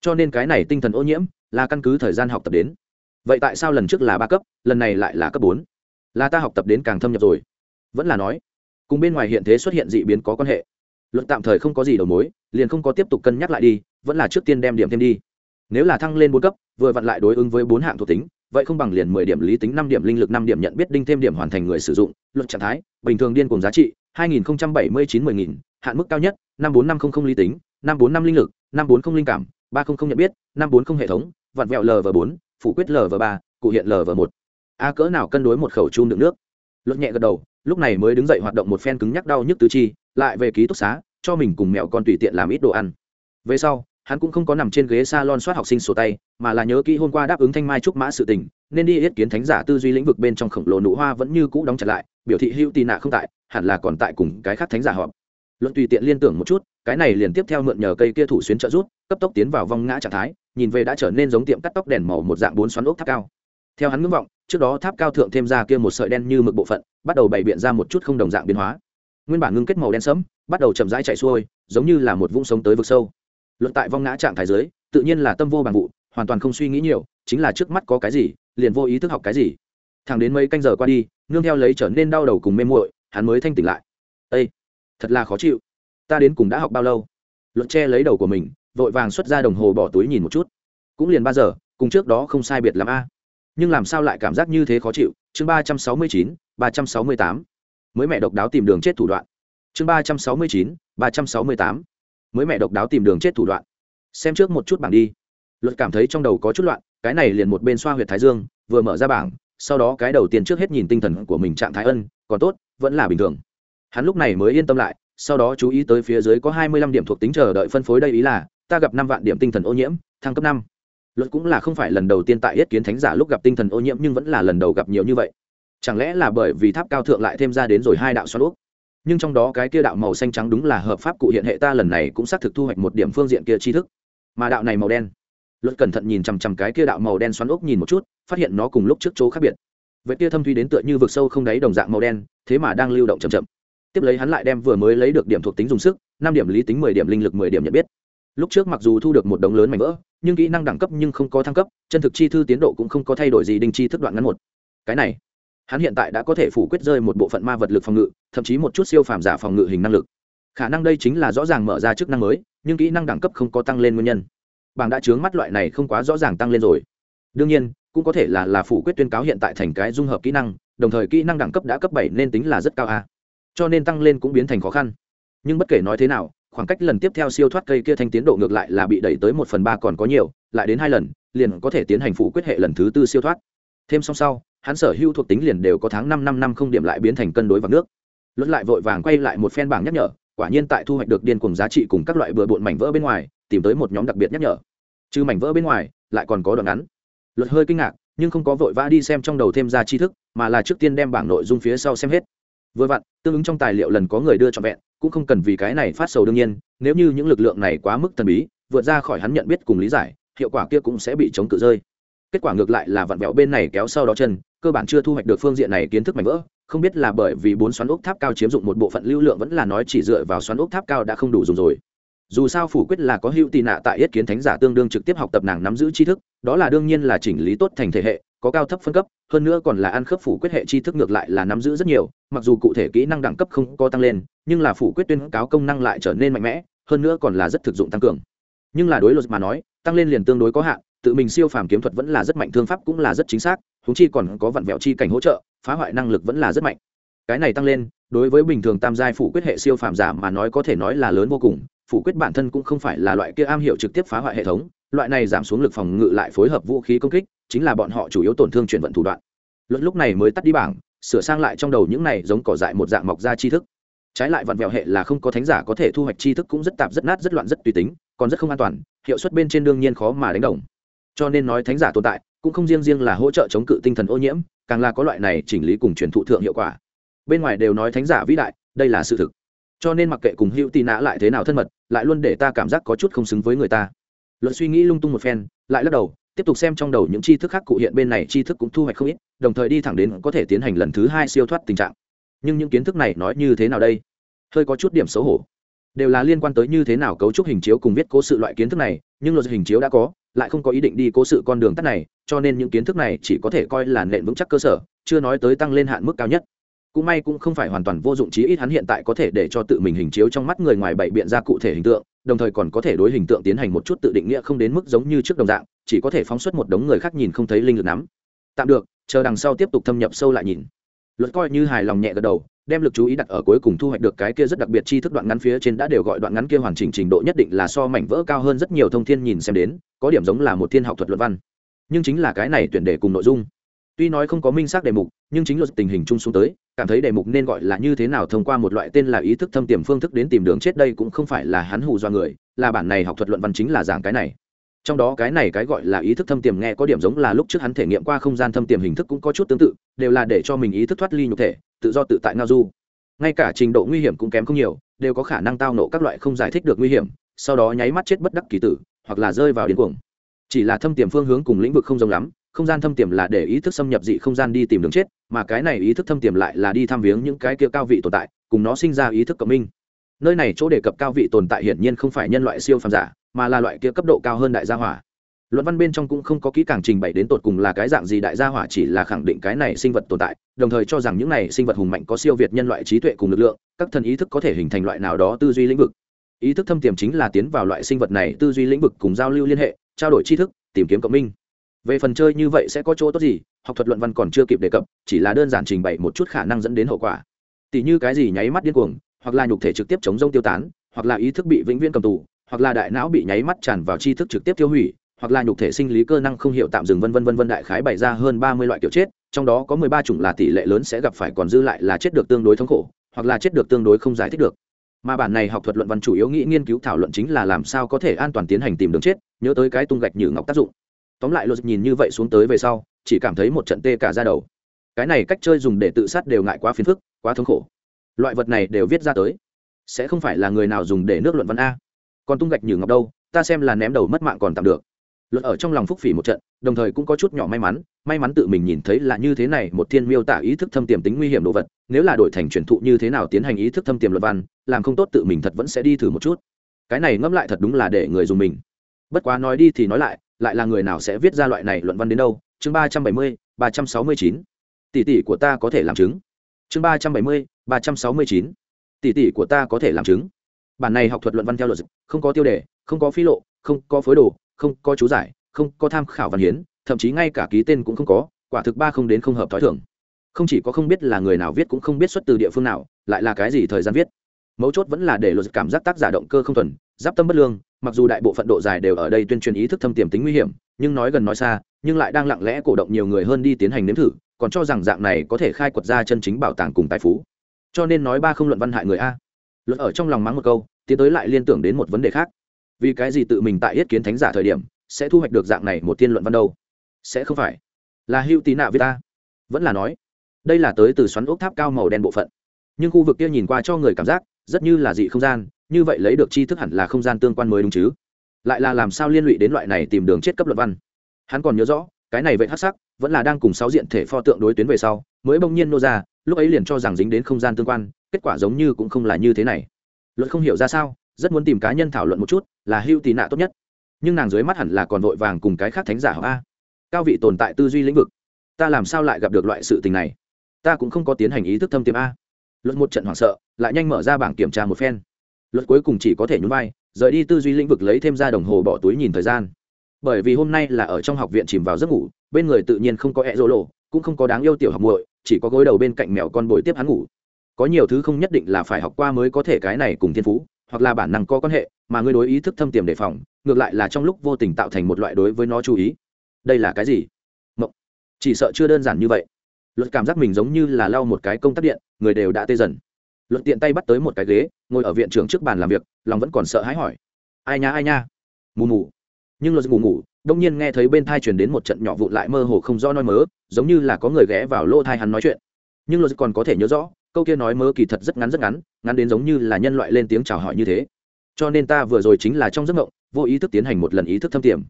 Cho nên cái này tinh thần ô nhiễm, là căn cứ thời gian học tập đến. Vậy tại sao lần trước là ba cấp, lần này lại là cấp bốn? Là ta học tập đến càng thâm nhập rồi. Vẫn là nói, cùng bên ngoài hiện thế xuất hiện dị biến có quan hệ. Luận tạm thời không có gì đầu mối, liền không có tiếp tục cân nhắc lại đi, vẫn là trước tiên đem điểm thêm đi. Nếu là thăng lên bốn cấp vừa vặn lại đối ứng với bốn hạng thuộc tính, vậy không bằng liền mười điểm lý tính, năm điểm linh lực, năm điểm nhận biết đinh thêm điểm hoàn thành người sử dụng, luật trạng thái, bình thường điên cùng giá trị, hai nghìn bảy mươi chín mười nghìn, hạn mức cao nhất, năm bốn năm không không lý tính, năm bốn năm linh lực, năm bốn không linh cảm, ba không không nhận biết, năm bốn không hệ thống, vặn vẹo lv bốn, phủ quyết lv ba, cụ hiện lv một. A cỡ nào cân đối một khẩu chung đựng nước? Luật nhẹ gật đầu, lúc này mới đứng dậy hoạt động một phen cứng nhắc đau nhức tứ chi, lại về ký túc xá, cho mình cùng mẹo con tùy tiện làm ít đồ ăn. Về sau hắn cũng không có nằm trên ghế salon soát học sinh sổ tay, mà là nhớ kỹ hôm qua đáp ứng thanh mai trúc mã sự tình, nên đi yết kiến thánh giả tư duy lĩnh vực bên trong khổng lồ nụ hoa vẫn như cũ đóng chặt lại, biểu thị hữu tì nạ không tại, hẳn là còn tại cùng cái khác thánh giả họp. Luận tùy tiện liên tưởng một chút, cái này liền tiếp theo mượn nhờ cây kia thủ xuyến trợ rút cấp tốc tiến vào vong ngã trạng thái, nhìn về đã trở nên giống tiệm cắt tóc đèn màu một dạng bốn xoắn ốc tháp cao. Theo hắn ngưỡng vọng, trước đó tháp cao thượng thêm ra kia một sợi đen như mực bộ phận, bắt đầu bày biện ra một chút không đồng dạng biến hóa. Nguyên bản ngưng kết màu đen sẫm, bắt đầu chậm rãi chạy xuôi, giống như là một vũng sống tới vực sâu. Luật tại vong ngã trạng thái dưới tự nhiên là tâm vô bằng vụ, hoàn toàn không suy nghĩ nhiều, chính là trước mắt có cái gì, liền vô ý thức học cái gì. Thẳng đến mấy canh giờ qua đi, nương theo lấy trở nên đau đầu cùng mê muội, hắn mới thanh tỉnh lại. Ây thật là khó chịu. Ta đến cùng đã học bao lâu? Luận che lấy đầu của mình, vội vàng xuất ra đồng hồ bỏ túi nhìn một chút. Cũng liền ba giờ, cùng trước đó không sai biệt l a. Nhưng làm sao lại cảm giác như thế khó chịu? Chương ba trăm sáu mươi chín, ba trăm sáu mươi tám. Mới mẹ độc đáo tìm đường chết thủ đoạn. Chương ba trăm sáu mươi chín, ba trăm sáu mươi tám mới mẹ độc đáo tìm đường chết thủ đoạn. Xem trước một chút bảng đi. Luật cảm thấy trong đầu có chút loạn, cái này liền một bên xoa huyệt thái dương, vừa mở ra bảng, sau đó cái đầu tiên trước hết nhìn tinh thần của mình trạng thái ân, còn tốt, vẫn là bình thường. Hắn lúc này mới yên tâm lại, sau đó chú ý tới phía dưới có hai mươi lăm điểm thuộc tính chờ đợi phân phối đây ý là, ta gặp năm vạn điểm tinh thần ô nhiễm, thăng cấp năm. Luật cũng là không phải lần đầu tiên tại yết kiến thánh giả lúc gặp tinh thần ô nhiễm nhưng vẫn là lần đầu gặp nhiều như vậy. Chẳng lẽ là bởi vì tháp cao thượng lại thêm ra đến rồi hai đạo xoắn úp nhưng trong đó cái kia đạo màu xanh trắng đúng là hợp pháp cụ hiện hệ ta lần này cũng xác thực thu hoạch một điểm phương diện kia tri thức. Mà đạo này màu đen. Luật cẩn thận nhìn chằm chằm cái kia đạo màu đen xoắn ốc nhìn một chút, phát hiện nó cùng lúc trước chỗ khác biệt. Vậy kia thâm thuy đến tựa như vực sâu không đáy đồng dạng màu đen, thế mà đang lưu động chậm chậm. Tiếp lấy hắn lại đem vừa mới lấy được điểm thuộc tính dùng sức, năm điểm lý tính, mười điểm linh lực, mười điểm nhận biết. Lúc trước mặc dù thu được một đống lớn mảnh vỡ, nhưng kỹ năng đẳng cấp nhưng không có thăng cấp, chân thực chi thư tiến độ cũng không có thay đổi gì đinh chi thức đoạn ngắn một. Cái này hắn hiện tại đã có thể phủ quyết rơi một bộ phận ma vật lực phòng ngự, thậm chí một chút siêu phàm giả phòng ngự hình năng lực. Khả năng đây chính là rõ ràng mở ra chức năng mới, nhưng kỹ năng đẳng cấp không có tăng lên nguyên nhân. Bảng đã chướng mắt loại này không quá rõ ràng tăng lên rồi. Đương nhiên, cũng có thể là là phủ quyết tuyên cáo hiện tại thành cái dung hợp kỹ năng, đồng thời kỹ năng đẳng cấp đã cấp bảy nên tính là rất cao a. Cho nên tăng lên cũng biến thành khó khăn. Nhưng bất kể nói thế nào, khoảng cách lần tiếp theo siêu thoát cây kia thanh tiến độ ngược lại là bị đẩy tới một phần ba còn có nhiều, lại đến hai lần, liền có thể tiến hành phủ quyết hệ lần thứ tư siêu thoát. Thêm song sau hắn sở hữu thuộc tính liền đều có tháng năm năm năm không điểm lại biến thành cân đối vào nước. Luật lại vội vàng quay lại một phen bảng nhắc nhở, quả nhiên tại thu hoạch được điên cùng giá trị cùng các loại bừa bộn mảnh vỡ bên ngoài, tìm tới một nhóm đặc biệt nhắc nhở. Trừ mảnh vỡ bên ngoài, lại còn có đoạn ngắn. Luật hơi kinh ngạc, nhưng không có vội vã đi xem trong đầu thêm ra tri thức, mà là trước tiên đem bảng nội dung phía sau xem hết. Vừa vặn, tương ứng trong tài liệu lần có người đưa cho vẹn, cũng không cần vì cái này phát sầu đương nhiên, nếu như những lực lượng này quá mức thần bí, vượt ra khỏi hắn nhận biết cùng lý giải, hiệu quả kia cũng sẽ bị chống cự rơi. Kết quả ngược lại là vặn vẹo bên này kéo sau đó chân cơ bản chưa thu hoạch được phương diện này kiến thức mạnh vỡ, không biết là bởi vì bốn xoắn ốc tháp cao chiếm dụng một bộ phận lưu lượng vẫn là nói chỉ dựa vào xoắn ốc tháp cao đã không đủ dùng rồi. Dù sao phủ quyết là có hữu tị nạ tại yết kiến thánh giả tương đương trực tiếp học tập nàng nắm giữ tri thức, đó là đương nhiên là chỉnh lý tốt thành thể hệ, có cao thấp phân cấp, hơn nữa còn là ăn khớp phủ quyết hệ tri thức ngược lại là nắm giữ rất nhiều, mặc dù cụ thể kỹ năng đẳng cấp không có tăng lên, nhưng là phủ quyết tuyên cáo công năng lại trở nên mạnh mẽ, hơn nữa còn là rất thực dụng tăng cường. Nhưng là đối luật mà nói, tăng lên liền tương đối có hạn, tự mình siêu phàm kiếm thuật vẫn là rất mạnh, thương pháp cũng là rất chính xác húng chi còn có vặn vẹo chi cảnh hỗ trợ, phá hoại năng lực vẫn là rất mạnh. Cái này tăng lên, đối với bình thường tam giai phủ quyết hệ siêu phàm giả mà nói có thể nói là lớn vô cùng, phủ quyết bản thân cũng không phải là loại kia am hiểu trực tiếp phá hoại hệ thống, loại này giảm xuống lực phòng ngự lại phối hợp vũ khí công kích, chính là bọn họ chủ yếu tổn thương chuyển vận thủ đoạn. Luật lúc này mới tắt đi bảng, sửa sang lại trong đầu những này giống cỏ dại một dạng mọc ra tri thức. Trái lại vặn vẹo hệ là không có thánh giả có thể thu hoạch tri thức cũng rất tạp, rất nát, rất loạn, rất tùy tính, còn rất không an toàn, hiệu suất bên trên đương nhiên khó mà đánh đồng cho nên nói thánh giả tồn tại, cũng không riêng riêng là hỗ trợ chống cự tinh thần ô nhiễm, càng là có loại này chỉnh lý cùng truyền thụ thượng hiệu quả. Bên ngoài đều nói thánh giả vĩ đại, đây là sự thực. Cho nên mặc kệ cùng hữu tì nã lại thế nào thân mật, lại luôn để ta cảm giác có chút không xứng với người ta. Luận suy nghĩ lung tung một phen, lại lắc đầu, tiếp tục xem trong đầu những tri thức khác cụ hiện bên này tri thức cũng thu hoạch không ít, đồng thời đi thẳng đến có thể tiến hành lần thứ hai siêu thoát tình trạng. Nhưng những kiến thức này nói như thế nào đây? Hơi có chút điểm xấu hổ. Đều là liên quan tới như thế nào cấu trúc hình chiếu cùng viết cố sự loại kiến thức này, nhưng luật hình chiếu đã có lại không có ý định đi cố sự con đường tắt này, cho nên những kiến thức này chỉ có thể coi là nền vững chắc cơ sở, chưa nói tới tăng lên hạn mức cao nhất. Cũng may cũng không phải hoàn toàn vô dụng chí ít hắn hiện tại có thể để cho tự mình hình chiếu trong mắt người ngoài bảy biện ra cụ thể hình tượng, đồng thời còn có thể đối hình tượng tiến hành một chút tự định nghĩa không đến mức giống như trước đồng dạng, chỉ có thể phóng xuất một đống người khác nhìn không thấy linh lực nắm. Tạm được, chờ đằng sau tiếp tục thâm nhập sâu lại nhìn. Luật coi như hài lòng nhẹ gật đầu đem lực chú ý đặt ở cuối cùng thu hoạch được cái kia rất đặc biệt chi thức đoạn ngắn phía trên đã đều gọi đoạn ngắn kia hoàn chỉnh trình độ nhất định là so mảnh vỡ cao hơn rất nhiều thông thiên nhìn xem đến, có điểm giống là một thiên học thuật luận văn. Nhưng chính là cái này tuyển đề cùng nội dung. Tuy nói không có minh xác đề mục, nhưng chính luật tình hình chung xuống tới, cảm thấy đề mục nên gọi là như thế nào thông qua một loại tên là ý thức thâm tiềm phương thức đến tìm đường chết đây cũng không phải là hắn hù do người, là bản này học thuật luận văn chính là giảng cái này. Trong đó cái này cái gọi là ý thức thâm tiềm nghe có điểm giống là lúc trước hắn thể nghiệm qua không gian thâm tiềm hình thức cũng có chút tương tự, đều là để cho mình ý thức thoát ly nhục thể tự do tự tại ngao du. Ngay cả trình độ nguy hiểm cũng kém không nhiều, đều có khả năng tao nộ các loại không giải thích được nguy hiểm, sau đó nháy mắt chết bất đắc kỳ tử, hoặc là rơi vào điên cuồng. Chỉ là thâm tiềm phương hướng cùng lĩnh vực không giống lắm, không gian thâm tiềm là để ý thức xâm nhập dị không gian đi tìm đường chết, mà cái này ý thức thâm tiềm lại là đi thăm viếng những cái kia cao vị tồn tại, cùng nó sinh ra ý thức cộng minh. Nơi này chỗ đề cập cao vị tồn tại hiển nhiên không phải nhân loại siêu phàm giả, mà là loại kia cấp độ cao hơn đại gia hỏa luận văn bên trong cũng không có kỹ càng trình bày đến tột cùng là cái dạng gì, đại gia hỏa chỉ là khẳng định cái này sinh vật tồn tại, đồng thời cho rằng những này sinh vật hùng mạnh có siêu việt nhân loại trí tuệ cùng lực lượng, các thần ý thức có thể hình thành loại nào đó tư duy lĩnh vực. Ý thức thâm tiềm chính là tiến vào loại sinh vật này tư duy lĩnh vực cùng giao lưu liên hệ, trao đổi tri thức, tìm kiếm cộng minh. Về phần chơi như vậy sẽ có chỗ tốt gì, học thuật luận văn còn chưa kịp đề cập, chỉ là đơn giản trình bày một chút khả năng dẫn đến hậu quả. Tỷ như cái gì nháy mắt điên cuồng, hoặc là nhục thể trực tiếp chống rông tiêu tán, hoặc là ý thức bị vĩnh viễn cầm tù, hoặc là đại não bị nháy mắt tràn vào tri thức trực tiếp tiêu hủy hoặc là nhục thể sinh lý cơ năng không hiểu tạm dừng vân vân vân vân đại khái bày ra hơn ba mươi loại kiểu chết, trong đó có mười ba chủng là tỷ lệ lớn sẽ gặp phải còn dư lại là chết được tương đối thống khổ, hoặc là chết được tương đối không giải thích được. Mà bản này học thuật luận văn chủ yếu nghĩ nghiên cứu thảo luận chính là làm sao có thể an toàn tiến hành tìm đường chết, nhớ tới cái tung gạch như ngọc tác dụng. Tóm lại luật nhìn như vậy xuống tới về sau, chỉ cảm thấy một trận tê cả da đầu. Cái này cách chơi dùng để tự sát đều ngại quá phiền phức, quá thống khổ. Loại vật này đều viết ra tới. Sẽ không phải là người nào dùng để nước luận văn a. Còn tung gạch như ngọc đâu, ta xem là ném đầu mất mạng còn tạm được luật ở trong lòng phúc phỉ một trận, đồng thời cũng có chút nhỏ may mắn may mắn tự mình nhìn thấy là như thế này một thiên miêu tả ý thức thâm tiềm tính nguy hiểm đồ vật, nếu là đổi thành truyền thụ như thế nào tiến hành ý thức thâm tiềm luật văn, làm không tốt tự mình thật vẫn sẽ đi thử một chút. Cái này ngẫm lại thật đúng là để người dùng mình. Bất quá nói đi thì nói lại lại là người nào sẽ viết ra loại này luận văn đến đâu? Chương ba trăm bảy mươi, ba trăm sáu mươi chín. Tỷ tỷ của ta có thể làm chứng. Chương ba trăm bảy mươi, ba trăm sáu mươi chín. Tỷ tỷ của ta có thể làm chứng. Bản này học thuật luận văn theo luật không có tiêu đề, không có phí lộ, không có phối đồ không có chú giải, không có tham khảo văn hiến, thậm chí ngay cả ký tên cũng không có, quả thực ba không đến không hợp t h ó i thưởng không chỉ có không biết là người nào viết cũng không biết xuất từ địa phương nào, lại là cái gì thời gian viết. Mấu chốt vẫn là để luật cảm giác tác giả động cơ không thuần, giáp tâm bất lương, mặc dù đại bộ phận độ dài đều ở đây tuyên truyền ý thức thâm tiềm tính nguy hiểm, nhưng nói gần nói xa, nhưng lại đang lặng lẽ cổ động nhiều người hơn đi tiến hành nếm thử, còn cho rằng dạng này có thể khai quật ra chân chính bảo tàng cùng tài phú. Cho nên nói ba không luận văn hại người a. Luật ở trong lòng mắng một câu, tiến tới lại liên tưởng đến một vấn đề khác vì cái gì tự mình tại yết kiến thánh giả thời điểm, sẽ thu hoạch được dạng này một tiên luận văn đâu? Sẽ không phải. Là hữu tí nạ với ta. Vẫn là nói, đây là tới từ xoắn ốc tháp cao màu đen bộ phận. Nhưng khu vực kia nhìn qua cho người cảm giác, rất như là dị không gian, như vậy lấy được tri thức hẳn là không gian tương quan mới đúng chứ. Lại là làm sao liên lụy đến loại này tìm đường chết cấp luận văn? Hắn còn nhớ rõ, cái này vậy hắc sắc, vẫn là đang cùng sáu diện thể pho tượng đối tuyến về sau, mới bỗng nhiên nô ra, lúc ấy liền cho rằng dính đến không gian tương quan, kết quả giống như cũng không là như thế này. Luật không hiểu ra sao rất muốn tìm cá nhân thảo luận một chút, là hưu tì nạ tốt nhất. Nhưng nàng dưới mắt hẳn là còn vội vàng cùng cái khác thánh giả a. Cao vị tồn tại tư duy lĩnh vực. Ta làm sao lại gặp được loại sự tình này? Ta cũng không có tiến hành ý thức thâm tiềm a. Luật một trận hoảng sợ, lại nhanh mở ra bảng kiểm tra một phen. Luật cuối cùng chỉ có thể nhún vai, rời đi tư duy lĩnh vực lấy thêm ra đồng hồ bỏ túi nhìn thời gian. Bởi vì hôm nay là ở trong học viện chìm vào giấc ngủ, bên người tự nhiên không có e rô lộ cũng không có đáng yêu tiểu học muội, chỉ có gối đầu bên cạnh mèo con bồi tiếp hắn ngủ. Có nhiều thứ không nhất định là phải học qua mới có thể cái này cùng thiên phú hoặc là bản năng có quan hệ, mà ngươi đối ý thức thâm tiềm đề phòng, ngược lại là trong lúc vô tình tạo thành một loại đối với nó chú ý. Đây là cái gì? Mộng. Chỉ sợ chưa đơn giản như vậy. Luật cảm giác mình giống như là lau một cái công tắc điện, người đều đã tê dần. Luật tiện tay bắt tới một cái ghế, ngồi ở viện trưởng trước bàn làm việc, lòng vẫn còn sợ hãi hỏi. Ai nha ai nha? Mù mù. Nhưng luật ngủ ngủ đông nhiên nghe thấy bên thai truyền đến một trận nhỏ vụn lại mơ hồ không do nói mớ, giống như là có người ghé vào lỗ thai hắn nói chuyện. Nhưng luật còn có thể nhớ rõ câu kia nói mơ kỳ thật rất ngắn rất ngắn ngắn đến giống như là nhân loại lên tiếng chào hỏi như thế. Cho nên ta vừa rồi chính là trong giấc mộng, vô ý thức tiến hành một lần ý thức thâm tiềm.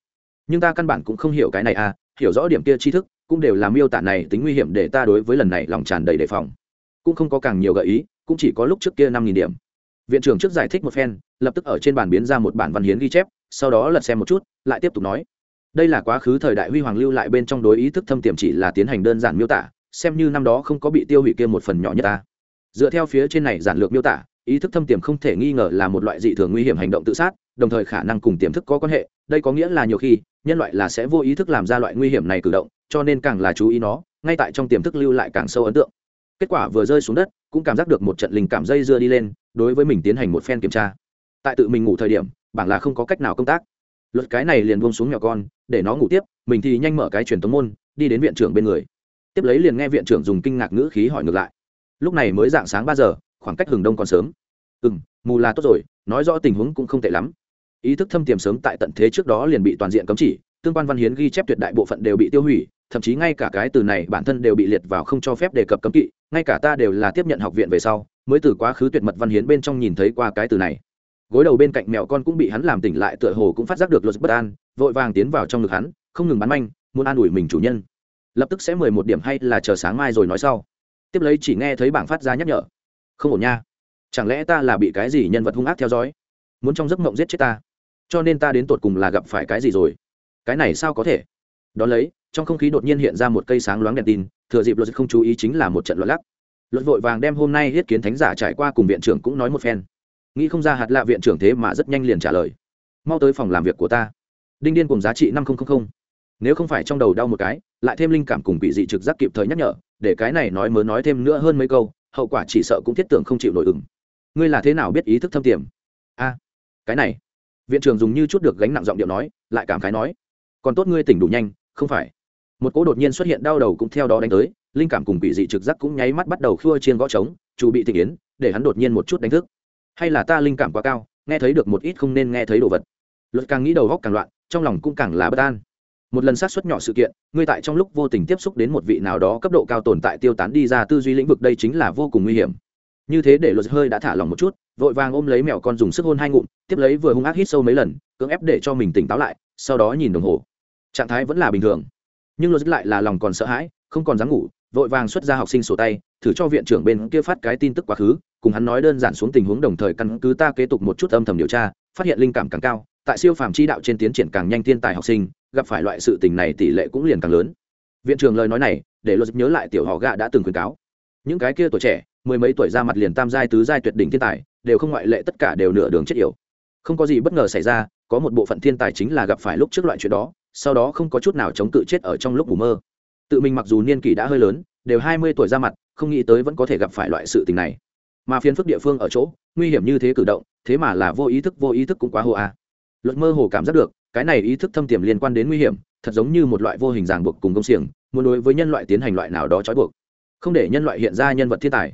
Nhưng ta căn bản cũng không hiểu cái này à hiểu rõ điểm kia tri thức, cũng đều làm miêu tả này tính nguy hiểm để ta đối với lần này lòng tràn đầy đề phòng. Cũng không có càng nhiều gợi ý, cũng chỉ có lúc trước kia năm nghìn điểm. Viện trưởng trước giải thích một phen, lập tức ở trên bàn biến ra một bản văn hiến ghi chép, sau đó lật xem một chút, lại tiếp tục nói. Đây là quá khứ thời đại huy hoàng lưu lại bên trong đối ý thức thâm tiềm chỉ là tiến hành đơn giản miêu tả, xem như năm đó không có bị tiêu hủy kia một phần nhỏ nhất ta dựa theo phía trên này giản lược miêu tả, ý thức thâm tiềm không thể nghi ngờ là một loại dị thường nguy hiểm hành động tự sát, đồng thời khả năng cùng tiềm thức có quan hệ, đây có nghĩa là nhiều khi, nhân loại là sẽ vô ý thức làm ra loại nguy hiểm này cử động, cho nên càng là chú ý nó, ngay tại trong tiềm thức lưu lại càng sâu ấn tượng. Kết quả vừa rơi xuống đất, cũng cảm giác được một trận linh cảm dây dưa đi lên, đối với mình tiến hành một phen kiểm tra. Tại tự mình ngủ thời điểm, bảng là không có cách nào công tác. Luật cái này liền buông xuống nhỏ con, để nó ngủ tiếp, mình thì nhanh mở cái truyền tống môn, đi đến viện trưởng bên người. Tiếp lấy liền nghe viện trưởng dùng kinh ngạc ngữ khí hỏi ngược lại lúc này mới dạng sáng ba giờ, khoảng cách hừng đông còn sớm. Ừ m mù là tốt rồi, nói rõ tình huống cũng không tệ lắm. Ý thức thâm tiềm sớm tại tận thế trước đó liền bị toàn diện cấm chỉ, tương quan văn hiến ghi chép tuyệt đại bộ phận đều bị tiêu hủy, thậm chí ngay cả cái từ này bản thân đều bị liệt vào không cho phép đề cập cấm kỵ, ngay cả ta đều là tiếp nhận học viện về sau, mới từ quá khứ tuyệt mật văn hiến bên trong nhìn thấy qua cái từ này. Gối đầu bên cạnh mèo con cũng bị hắn làm tỉnh lại tựa hồ cũng phát giác được luật bất an, vội vàng tiến vào trong ngực hắn, không ngừng bắn manh, muốn an ủi mình chủ nhân. Lập tức sẽ mười một điểm hay là chờ sáng mai rồi nói sau tiếp lấy chỉ nghe thấy bảng phát ra nhắc nhở. Không ổn nha. Chẳng lẽ ta là bị cái gì nhân vật hung ác theo dõi? Muốn trong giấc mộng giết chết ta. Cho nên ta đến tột cùng là gặp phải cái gì rồi? Cái này sao có thể? Đón lấy, trong không khí đột nhiên hiện ra một cây sáng loáng đèn tin, thừa dịp luật không chú ý chính là một trận luật lắc. Luật vội vàng đem hôm nay thiết kiến thánh giả trải qua cùng viện trưởng cũng nói một phen. Nghĩ không ra hạt lạ viện trưởng thế mà rất nhanh liền trả lời. Mau tới phòng làm việc của ta. Đinh điên cùng giá trị năm nghìn nếu không phải trong đầu đau một cái lại thêm linh cảm cùng bị dị trực giác kịp thời nhắc nhở, để cái này nói mớ nói thêm nữa hơn mấy câu, hậu quả chỉ sợ cũng thiết tưởng không chịu nổi ứng ngươi là thế nào biết ý thức thâm tiềm? A, cái này. Viện trưởng dùng như chút được gánh nặng giọng điệu nói, lại cảm khái nói, còn tốt ngươi tỉnh đủ nhanh, không phải. Một cỗ đột nhiên xuất hiện đau đầu cũng theo đó đánh tới, linh cảm cùng bị dị trực giác cũng nháy mắt bắt đầu khua chiên gõ trống chủ bị tình yến, để hắn đột nhiên một chút đánh thức. Hay là ta linh cảm quá cao, nghe thấy được một ít không nên nghe thấy đồ vật. Luật càng nghĩ đầu góc càng loạn, trong lòng cũng càng là bất an một lần sát xuất nhỏ sự kiện, ngươi tại trong lúc vô tình tiếp xúc đến một vị nào đó cấp độ cao tồn tại tiêu tán đi ra tư duy lĩnh vực đây chính là vô cùng nguy hiểm. Như thế để luật hơi đã thả lòng một chút, vội vàng ôm lấy mèo con dùng sức hôn hai ngụm, tiếp lấy vừa hung ác hít sâu mấy lần, cưỡng ép để cho mình tỉnh táo lại, sau đó nhìn đồng hồ. Trạng thái vẫn là bình thường. Nhưng luật lại là lòng còn sợ hãi, không còn dám ngủ, vội vàng xuất ra học sinh sổ tay, thử cho viện trưởng bên kia phát cái tin tức quá khứ, cùng hắn nói đơn giản xuống tình huống đồng thời căn cứ ta kế tục một chút âm thầm điều tra, phát hiện linh cảm càng cao tại siêu phàm chi đạo trên tiến triển càng nhanh thiên tài học sinh, gặp phải loại sự tình này tỷ lệ cũng liền càng lớn. Viện trưởng lời nói này, để luật nhớ lại tiểu họ gạ đã từng khuyến cáo. Những cái kia tuổi trẻ, mười mấy tuổi ra mặt liền tam giai tứ giai tuyệt đỉnh thiên tài, đều không ngoại lệ tất cả đều nửa đường chết yểu. Không có gì bất ngờ xảy ra, có một bộ phận thiên tài chính là gặp phải lúc trước loại chuyện đó, sau đó không có chút nào chống cự chết ở trong lúc ngủ mơ. Tự mình mặc dù niên kỷ đã hơi lớn, đều hai mươi tuổi ra mặt, không nghĩ tới vẫn có thể gặp phải loại sự tình này. Mà phiến phức địa phương ở chỗ, nguy hiểm như thế cử động, thế mà là vô ý thức, vô ý thức cũng quá hô a luật mơ hồ cảm giác được, cái này ý thức thâm tiềm liên quan đến nguy hiểm, thật giống như một loại vô hình ràng buộc cùng công xiềng, muốn đối với nhân loại tiến hành loại nào đó trói buộc. Không để nhân loại hiện ra nhân vật thiên tài.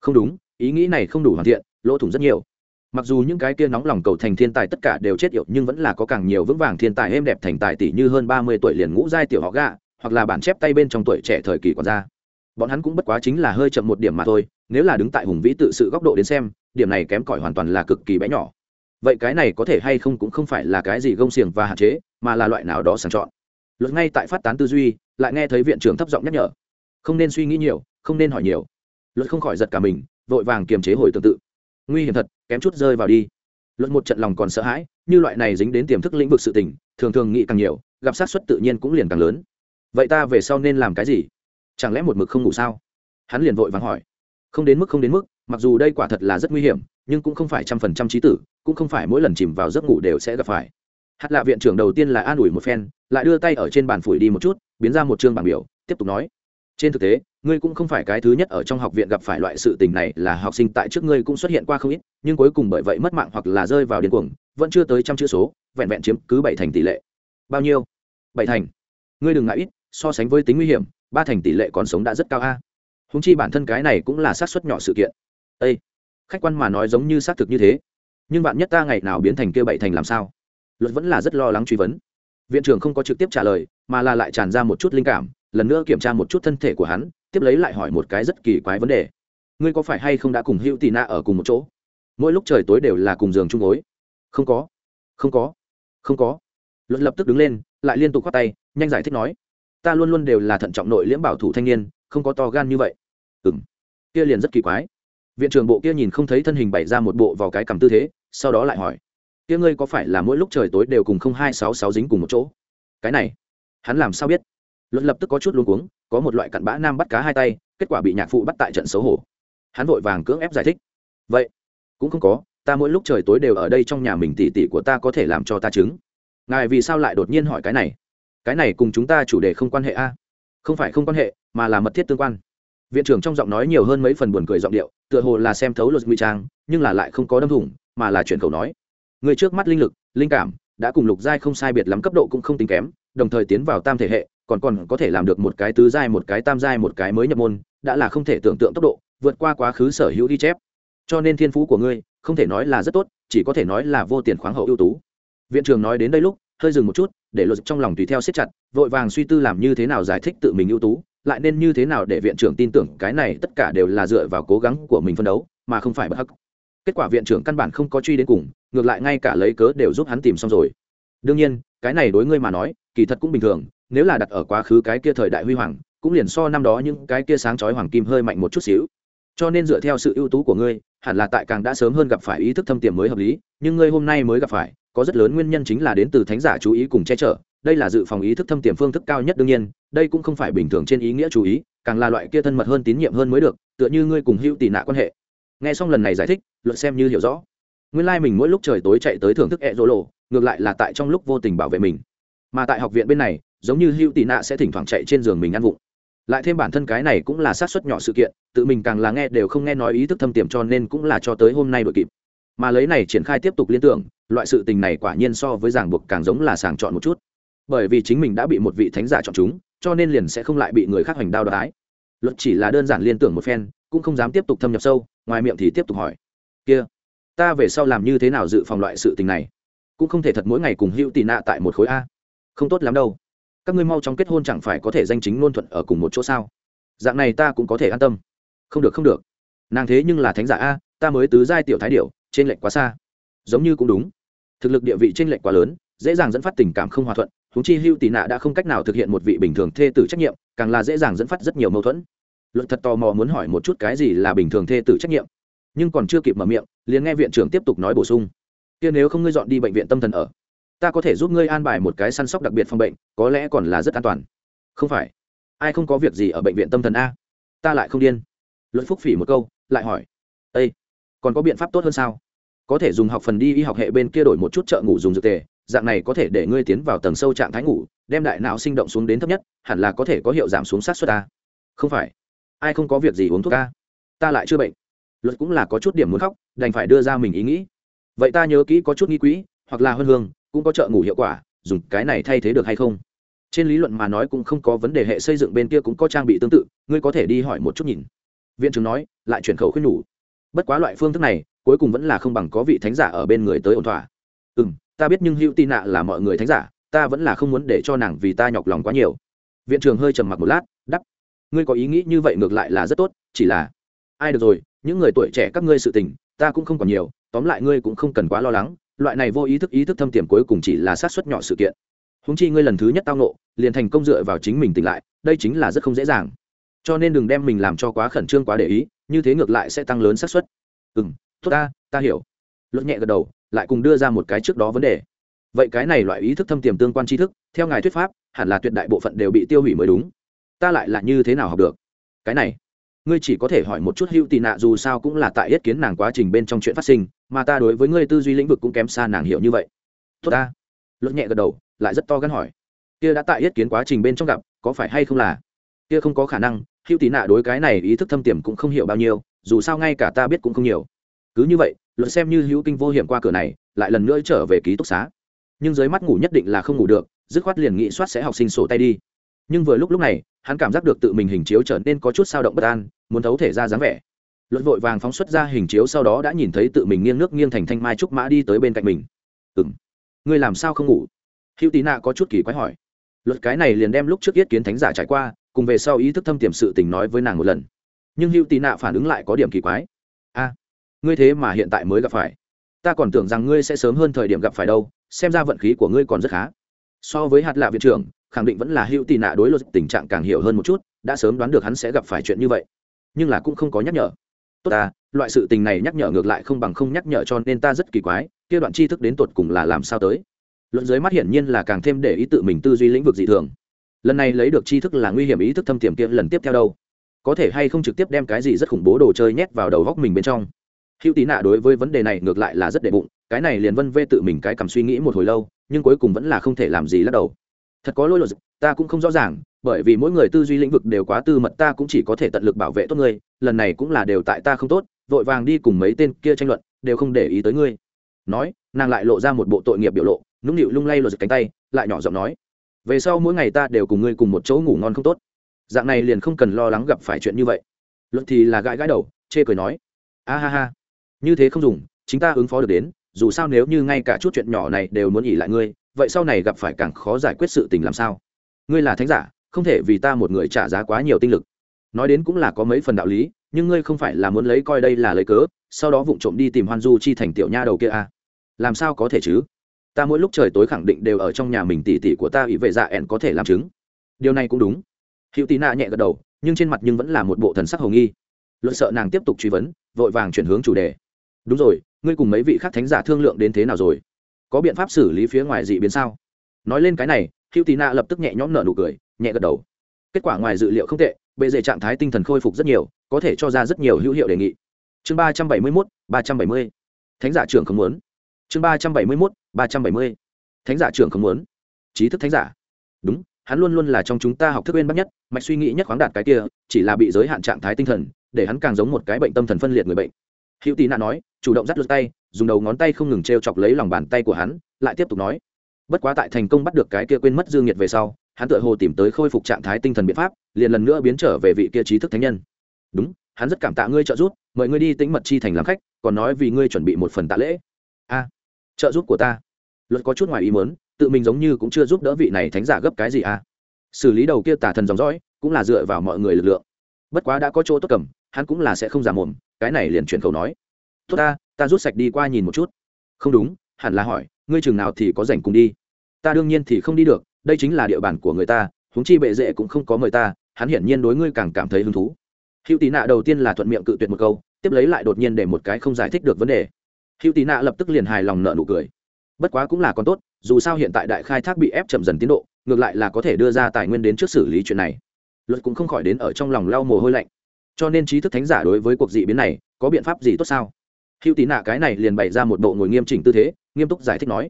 Không đúng, ý nghĩ này không đủ hoàn thiện, lỗ thủng rất nhiều. Mặc dù những cái kia nóng lòng cầu thành thiên tài tất cả đều chết yểu, nhưng vẫn là có càng nhiều vững vàng thiên tài êm đẹp thành tài tỷ như hơn ba mươi tuổi liền ngũ giai tiểu họ gạ hoặc là bản chép tay bên trong tuổi trẻ thời kỳ còn ra. Bọn hắn cũng bất quá chính là hơi chậm một điểm mà thôi, nếu là đứng tại hùng vĩ tự sự góc độ đến xem, điểm này kém cỏi hoàn toàn là cực kỳ bé nhỏ vậy cái này có thể hay không cũng không phải là cái gì gông xiềng và hạn chế, mà là loại nào đó sàng chọn. Luật ngay tại phát tán tư duy, lại nghe thấy viện trưởng thấp giọng nhắc nhở. Không nên suy nghĩ nhiều, không nên hỏi nhiều. Luật không khỏi giật cả mình, vội vàng kiềm chế hồi tương tự. Nguy hiểm thật, kém chút rơi vào đi. Luật một trận lòng còn sợ hãi, như loại này dính đến tiềm thức lĩnh vực sự tình, thường thường nghĩ càng nhiều, gặp sát xuất tự nhiên cũng liền càng lớn. Vậy ta về sau nên làm cái gì? Chẳng lẽ một mực không ngủ sao? Hắn liền vội vàng hỏi. Không đến mức, không đến mức, mặc dù đây quả thật là rất nguy hiểm, nhưng cũng không phải trăm phần trăm trí tử cũng không phải mỗi lần chìm vào giấc ngủ đều sẽ gặp phải. Hát lạ viện trưởng đầu tiên là an ủi một phen, lại đưa tay ở trên bàn phủi đi một chút, biến ra một chương bảng biểu, tiếp tục nói. Trên thực tế, ngươi cũng không phải cái thứ nhất ở trong học viện gặp phải loại sự tình này, là học sinh tại trước ngươi cũng xuất hiện qua không ít, nhưng cuối cùng bởi vậy mất mạng hoặc là rơi vào điên cuồng, vẫn chưa tới trăm chữ số, vẹn vẹn chiếm cứ bảy thành tỷ lệ. Bao nhiêu? Bảy thành. Ngươi đừng ngại ít, so sánh với tính nguy hiểm, ba thành tỷ lệ còn sống đã rất cao a. Húng chi bản thân cái này cũng là xác suất nhỏ sự kiện. Â khách quan mà nói giống như xác thực như thế nhưng bạn nhất ta ngày nào biến thành kia bảy thành làm sao? Luật vẫn là rất lo lắng truy vấn. Viện trưởng không có trực tiếp trả lời, mà là lại tràn ra một chút linh cảm, lần nữa kiểm tra một chút thân thể của hắn, tiếp lấy lại hỏi một cái rất kỳ quái vấn đề. Ngươi có phải hay không đã cùng hữu tì na ở cùng một chỗ? Mỗi lúc trời tối đều là cùng giường chung gối. Không có. Không có. Không có. Luật lập tức đứng lên, lại liên tục khoác tay, nhanh giải thích nói. Ta luôn luôn đều là thận trọng nội liễm bảo thủ thanh niên, không có to gan như vậy. Ừng kia liền rất kỳ quái. Viện trưởng bộ kia nhìn không thấy thân hình bày ra một bộ vào cái cầm tư thế sau đó lại hỏi, kia ngươi có phải là mỗi lúc trời tối đều cùng không hai sáu sáu dính cùng một chỗ? Cái này, hắn làm sao biết? Luận lập tức có chút luống cuống, có một loại cặn bã nam bắt cá hai tay, kết quả bị nhạc phụ bắt tại trận xấu hổ. Hắn vội vàng cưỡng ép giải thích, vậy, cũng không có, ta mỗi lúc trời tối đều ở đây trong nhà mình tỉ tỉ của ta có thể làm cho ta chứng ngài vì sao lại đột nhiên hỏi cái này? Cái này cùng chúng ta chủ đề không quan hệ a. Không phải không quan hệ, mà là mật thiết tương quan. Viện trưởng trong giọng nói nhiều hơn mấy phần buồn cười giọng điệu, tựa hồ là xem thấu luật nguy trang, nhưng là lại không có đâm thủng mà là chuyển khẩu nói. Người trước mắt linh lực, linh cảm, đã cùng lục giai không sai biệt lắm cấp độ cũng không tính kém, đồng thời tiến vào tam thể hệ, còn còn có thể làm được một cái tứ giai, một cái tam giai, một cái mới nhập môn, đã là không thể tưởng tượng tốc độ, vượt qua quá khứ sở hữu ghi chép. Cho nên thiên phú của ngươi, không thể nói là rất tốt, chỉ có thể nói là vô tiền khoáng hậu ưu tú. Viện trưởng nói đến đây lúc, hơi dừng một chút, để luật trong lòng tùy theo siết chặt, vội vàng suy tư làm như thế nào giải thích tự mình ưu tú, lại nên như thế nào để viện trưởng tin tưởng cái này tất cả đều là dựa vào cố gắng của mình phân đấu, mà không phải bất hắc kết quả viện trưởng căn bản không có truy đến cùng, ngược lại ngay cả lấy cớ đều giúp hắn tìm xong rồi. Đương nhiên, cái này đối ngươi mà nói, kỳ thật cũng bình thường, nếu là đặt ở quá khứ cái kia thời đại huy hoàng, cũng liền so năm đó những cái kia sáng chói hoàng kim hơi mạnh một chút xíu. Cho nên dựa theo sự ưu tú của ngươi, hẳn là tại càng đã sớm hơn gặp phải ý thức thâm tiềm mới hợp lý, nhưng ngươi hôm nay mới gặp phải, có rất lớn nguyên nhân chính là đến từ thánh giả chú ý cùng che chở, đây là dự phòng ý thức thâm tiềm phương thức cao nhất đương nhiên, đây cũng không phải bình thường trên ý nghĩa chú ý, càng là loại kia thân mật hơn tín nhiệm hơn mới được, tựa như ngươi cùng hữu tị nạ quan hệ nghe xong lần này giải thích luận xem như hiểu rõ. Nguyên lai、like、mình mỗi lúc trời tối chạy tới thưởng thức ẹ rỗ lộ ngược lại là tại trong lúc vô tình bảo vệ mình. Mà tại học viện bên này, giống như hữu tị nạ sẽ thỉnh thoảng chạy trên giường mình ăn vụng. Lại thêm bản thân cái này cũng là sát xuất nhỏ sự kiện, tự mình càng là nghe đều không nghe nói ý thức thâm tiềm cho nên cũng là cho tới hôm nay đội kịp. Mà lấy này triển khai tiếp tục liên tưởng, loại sự tình này quả nhiên so với ràng buộc càng giống là sàng chọn một chút. Bởi vì chính mình đã bị một vị thánh giả chọn chúng, cho nên liền sẽ không lại bị người khác hoành đao ái. luật chỉ là đơn giản liên tưởng một phen, cũng không dám tiếp tục thâm nhập sâu ngoài miệng thì tiếp tục hỏi, kia, ta về sau làm như thế nào dự phòng loại sự tình này? Cũng không thể thật mỗi ngày cùng hữu tị nạ tại một khối a. Không tốt lắm đâu. Các ngươi mau chóng kết hôn chẳng phải có thể danh chính ngôn thuận ở cùng một chỗ sao? Dạng này ta cũng có thể an tâm. Không được không được. Nàng thế nhưng là thánh giả a, ta mới tứ giai tiểu thái điệu trên lệnh quá xa. Giống như cũng đúng. Thực lực địa vị trên lệnh quá lớn, dễ dàng dẫn phát tình cảm không hòa thuận húng chi hưu tị nạ đã không cách nào thực hiện một vị bình thường thê tử trách nhiệm, càng là dễ dàng dẫn phát rất nhiều mâu thuẫn luận thật tò mò muốn hỏi một chút cái gì là bình thường thê tử trách nhiệm. Nhưng còn chưa kịp mở miệng, liền nghe viện trưởng tiếp tục nói bổ sung. Kia nếu không ngươi dọn đi bệnh viện tâm thần ở, ta có thể giúp ngươi an bài một cái săn sóc đặc biệt phòng bệnh, có lẽ còn là rất an toàn. Không phải. Ai không có việc gì ở bệnh viện tâm thần a? Ta lại không điên. Luận phúc phỉ một câu, lại hỏi. Ây còn có biện pháp tốt hơn sao? Có thể dùng học phần đi y học hệ bên kia đổi một chút chợ ngủ dùng dược tề, dạng này có thể để ngươi tiến vào tầng sâu trạng thái ngủ, đem đại não sinh động xuống đến thấp nhất, hẳn là có thể có hiệu giảm xuống sát xuất ta không phải ai không có việc gì uống thuốc ca? Ta lại chưa bệnh. Luật cũng là có chút điểm muốn khóc, đành phải đưa ra mình ý nghĩ. Vậy ta nhớ kỹ có chút nghi quỹ, hoặc là hơn hương, cũng có trợ ngủ hiệu quả, dùng cái này thay thế được hay không? Trên lý luận mà nói cũng không có vấn đề, hệ xây dựng bên kia cũng có trang bị tương tự, ngươi có thể đi hỏi một chút nhìn. Viện trưởng nói, lại chuyển khẩu khuyên nhủ. Bất quá loại phương thức này, cuối cùng vẫn là không bằng có vị thánh giả ở bên người tới ổn thỏa. Ừ m ta biết nhưng hữu tin nạ là mọi người thánh giả, ta vẫn là không muốn để cho nàng vì ta nhọc lòng quá nhiều. Viện trưởng hơi trầm mặc một lát ngươi có ý nghĩ như vậy ngược lại là rất tốt, chỉ là, ai được rồi, những người tuổi trẻ các ngươi sự tình, ta cũng không còn nhiều, tóm lại ngươi cũng không cần quá lo lắng, loại này vô ý thức ý thức thâm tiềm cuối cùng chỉ là sát xuất nhỏ sự kiện. Húng chi ngươi lần thứ nhất tao nộ liền thành công dựa vào chính mình tỉnh lại, đây chính là rất không dễ dàng. Cho nên đừng đem mình làm cho quá khẩn trương quá để ý, như thế ngược lại sẽ tăng lớn xác suất. Ừ m tốt ta ta hiểu. Luật nhẹ gật đầu, lại cùng đưa ra một cái trước đó vấn đề. Vậy cái này loại ý thức thâm tiềm tương quan tri thức, theo ngài thuyết pháp, hẳn là tuyệt đại bộ phận đều bị tiêu hủy mới đúng ta lại là như thế nào học được? Cái này, ngươi chỉ có thể hỏi một chút hữu tị nạ dù sao cũng là tại yết kiến nàng quá trình bên trong chuyện phát sinh, mà ta đối với ngươi tư duy lĩnh vực cũng kém xa nàng hiểu như vậy. Tốt ta. Luật nhẹ gật đầu, lại rất to gắn hỏi. Kia đã tại yết kiến quá trình bên trong gặp, có phải hay không là? Kia không có khả năng, hữu tị nạ đối cái này ý thức thâm tiềm cũng không hiểu bao nhiêu, dù sao ngay cả ta biết cũng không nhiều. Cứ như vậy luật xem như hữu kinh vô hiểm qua cửa này, lại lần nữa trở về ký túc xá. Nhưng dưới mắt ngủ nhất định là không ngủ được, dứt khoát liền nghĩ soát sẽ học sinh sổ tay đi. Nhưng vừa lúc lúc này hắn cảm giác được tự mình hình chiếu trở nên có chút sao động bất an, muốn thấu thể ra dáng vẻ. Luật vội vàng phóng xuất ra hình chiếu sau đó đã nhìn thấy tự mình nghiêng nước nghiêng thành thanh mai trúc mã đi tới bên cạnh mình. Ừ m ngươi làm sao không ngủ? Hữu tí nạ có chút kỳ quái hỏi. Luật cái này liền đem lúc trước yết kiến thánh giả trải qua, cùng về sau ý thức thâm tiềm sự tình nói với nàng một lần. Nhưng hữu tí nạ phản ứng lại có điểm kỳ quái. A, ngươi thế mà hiện tại mới gặp phải. Ta còn tưởng rằng ngươi sẽ sớm hơn thời điểm gặp phải đâu, xem ra vận khí của ngươi còn rất khá. So với hạt lạ viện trưởng khẳng định vẫn là hữu tì nạ đối luật tình trạng càng hiểu hơn một chút, đã sớm đoán được hắn sẽ gặp phải chuyện như vậy. Nhưng là cũng không có nhắc nhở. Tốt ta, loại sự tình này nhắc nhở ngược lại không bằng không nhắc nhở cho nên ta rất kỳ quái, kia đoạn tri thức đến tột cùng là làm sao tới? Luận dưới mắt hiển nhiên là càng thêm để ý tự mình tư duy lĩnh vực dị thường. Lần này lấy được tri thức là nguy hiểm ý thức thâm tiềm kia lần tiếp theo đâu. Có thể hay không trực tiếp đem cái gì rất khủng bố đồ chơi nhét vào đầu góc mình bên trong. Hữu tí nạ đối với vấn đề này ngược lại là rất đệ bụng, cái này liền vân vê tự mình cái cầm suy nghĩ một hồi lâu, nhưng cuối cùng vẫn là không thể làm gì lắc đầu thật có lỗi luật ta cũng không rõ ràng, bởi vì mỗi người tư duy lĩnh vực đều quá tư mật, ta cũng chỉ có thể tận lực bảo vệ tốt ngươi, lần này cũng là đều tại ta không tốt, vội vàng đi cùng mấy tên kia tranh luận, đều không để ý tới ngươi. Nói, nàng lại lộ ra một bộ tội nghiệp biểu lộ, nũng nịu lung lay lột cánh tay, lại nhỏ giọng nói, về sau mỗi ngày ta đều cùng ngươi cùng một chỗ ngủ ngon không tốt. Dạng này liền không cần lo lắng gặp phải chuyện như vậy. Luật thì là gãi gãi đầu, chê cười nói, a ha ha, như thế không dùng, chính ta ứng phó được đến, dù sao nếu như ngay cả chút chuyện nhỏ này đều muốn nghỉ lại ngươi vậy sau này gặp phải càng khó giải quyết sự tình làm sao? Ngươi là thánh giả, không thể vì ta một người trả giá quá nhiều tinh lực. Nói đến cũng là có mấy phần đạo lý, nhưng ngươi không phải là muốn lấy coi đây là lấy cớ, sau đó vụng trộm đi tìm hoan du chi thành tiểu nha đầu kia à. làm sao có thể chứ? Ta mỗi lúc trời tối khẳng định đều ở trong nhà mình tỉ tỉ của ta ý vệ dạ ẹn có thể làm chứng. Điều này cũng đúng. Hữu tí nạ nhẹ gật đầu, nhưng trên mặt nhưng vẫn là một bộ thần sắc hồng nghi. Luận sợ nàng tiếp tục truy vấn, vội vàng chuyển hướng chủ đề. Đúng rồi, ngươi cùng mấy vị khác thánh giả thương lượng đến thế nào rồi? Có biện pháp xử lý phía ngoài dị biến sao? Nói lên cái này, hữu tì nạ lập tức nhẹ nhõm nở nụ cười, nhẹ gật đầu. Kết quả ngoài dự liệu không tệ, bệ dễ trạng thái tinh thần khôi phục rất nhiều, có thể cho ra rất nhiều hữu hiệu đề nghị. Chương ba trăm bảy mươi mốt, ba trăm bảy mươi. Thánh giả trưởng không muốn. Chương ba trăm bảy mươi mốt, ba trăm bảy mươi. Thánh giả trưởng không muốn. Trí thức thánh giả. Đúng, hắn luôn luôn là trong chúng ta học thức bên bắt nhất, mạch suy nghĩ nhất khoáng đạt cái kia, chỉ là bị giới hạn trạng thái tinh thần, để hắn càng giống một cái bệnh tâm thần phân liệt người bệnh. Hữu tì nạ nói, chủ động dắt lượt tay dùng đầu ngón tay không ngừng t r e o chọc lấy lòng bàn tay của hắn, lại tiếp tục nói, bất quá tại thành công bắt được cái kia quên mất dương nhiệt về sau, hắn tự hồ tìm tới khôi phục trạng thái tinh thần biện pháp, liền lần nữa biến trở về vị kia trí thức thánh nhân. Đúng, hắn rất cảm tạ ngươi trợ giúp, mời ngươi đi tính mật chi thành làm khách, còn nói vì ngươi chuẩn bị một phần tạ lễ. A, trợ giúp của ta? Luật có chút ngoài ý mớn tự mình giống như cũng chưa giúp đỡ vị này thánh giả gấp cái gì a xử lý đầu kia tả thần dòng dõi, cũng là dựa vào mọi người lực lượng. Bất quá đã có chỗ tốt cầm, hắn cũng là sẽ không giả mồm, cái này liền chuyển khẩu nói. Tốt ta ta rút sạch đi qua nhìn một chút. Không đúng, hẳn là hỏi, ngươi chừng nào thì có rảnh cùng đi? Ta đương nhiên thì không đi được, đây chính là địa bàn của người ta, huống chi bệ dễ cũng không có mời ta, hắn hiển nhiên đối ngươi càng cảm thấy hứng thú. Hữu tì nạ đầu tiên là thuận miệng cự tuyệt một câu, tiếp lấy lại đột nhiên để một cái không giải thích được vấn đề. Hữu tì nạ lập tức liền hài lòng nợ nụ cười. Bất quá cũng là con tốt, dù sao hiện tại đại khai thác bị ép chậm dần tiến độ, ngược lại là có thể đưa ra tài nguyên đến trước xử lý chuyện này. Luật cũng không khỏi đến ở trong lòng lau mồ hôi lạnh. Cho nên trí thức thánh giả đối với cuộc dị biến này, có biện pháp gì tốt sao? Hữu tí nạ cái này liền bày ra một bộ ngồi nghiêm chỉnh tư thế, nghiêm túc giải thích nói.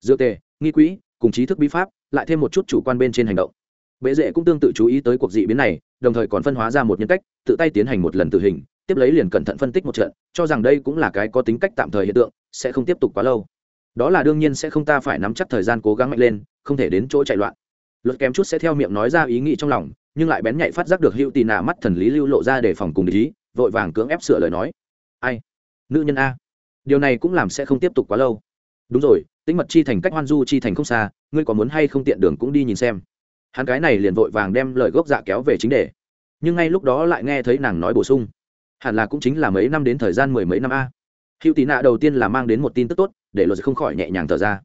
Dựa tề, nghi quỹ, cùng trí thức bí pháp, lại thêm một chút chủ quan bên trên hành động. Bệ dễ cũng tương tự chú ý tới cuộc dị biến này, đồng thời còn phân hóa ra một nhân cách, tự tay tiến hành một lần tử hình, tiếp lấy liền cẩn thận phân tích một trận, cho rằng đây cũng là cái có tính cách tạm thời hiện tượng, sẽ không tiếp tục quá lâu. Đó là đương nhiên sẽ không ta phải nắm chắc thời gian cố gắng mạnh lên, không thể đến chỗ chạy loạn. Luật kém chút sẽ theo miệng nói ra ý nghĩ trong lòng, nhưng lại bén nhạy phát giác được hữu tì nạ mắt thần lý lưu lộ ra để phòng cùng ý, vội vàng cưỡng ép sửa lời nói. Ai? Nữ nhân a. Điều này cũng làm sẽ không tiếp tục quá lâu. Đúng rồi tính mật chi thành cách hoan du chi thành không xa, ngươi có muốn hay không tiện đường cũng đi nhìn xem. Hắn cái này liền vội vàng đem lời gốc dạ kéo về chính đề. Nhưng ngay lúc đó lại nghe thấy nàng nói bổ sung. Hẳn là cũng chính là mấy năm đến thời gian mười mấy năm a. Hữu tị nạ đầu tiên là mang đến một tin tức tốt, để luật không khỏi nhẹ nhàng thở ra.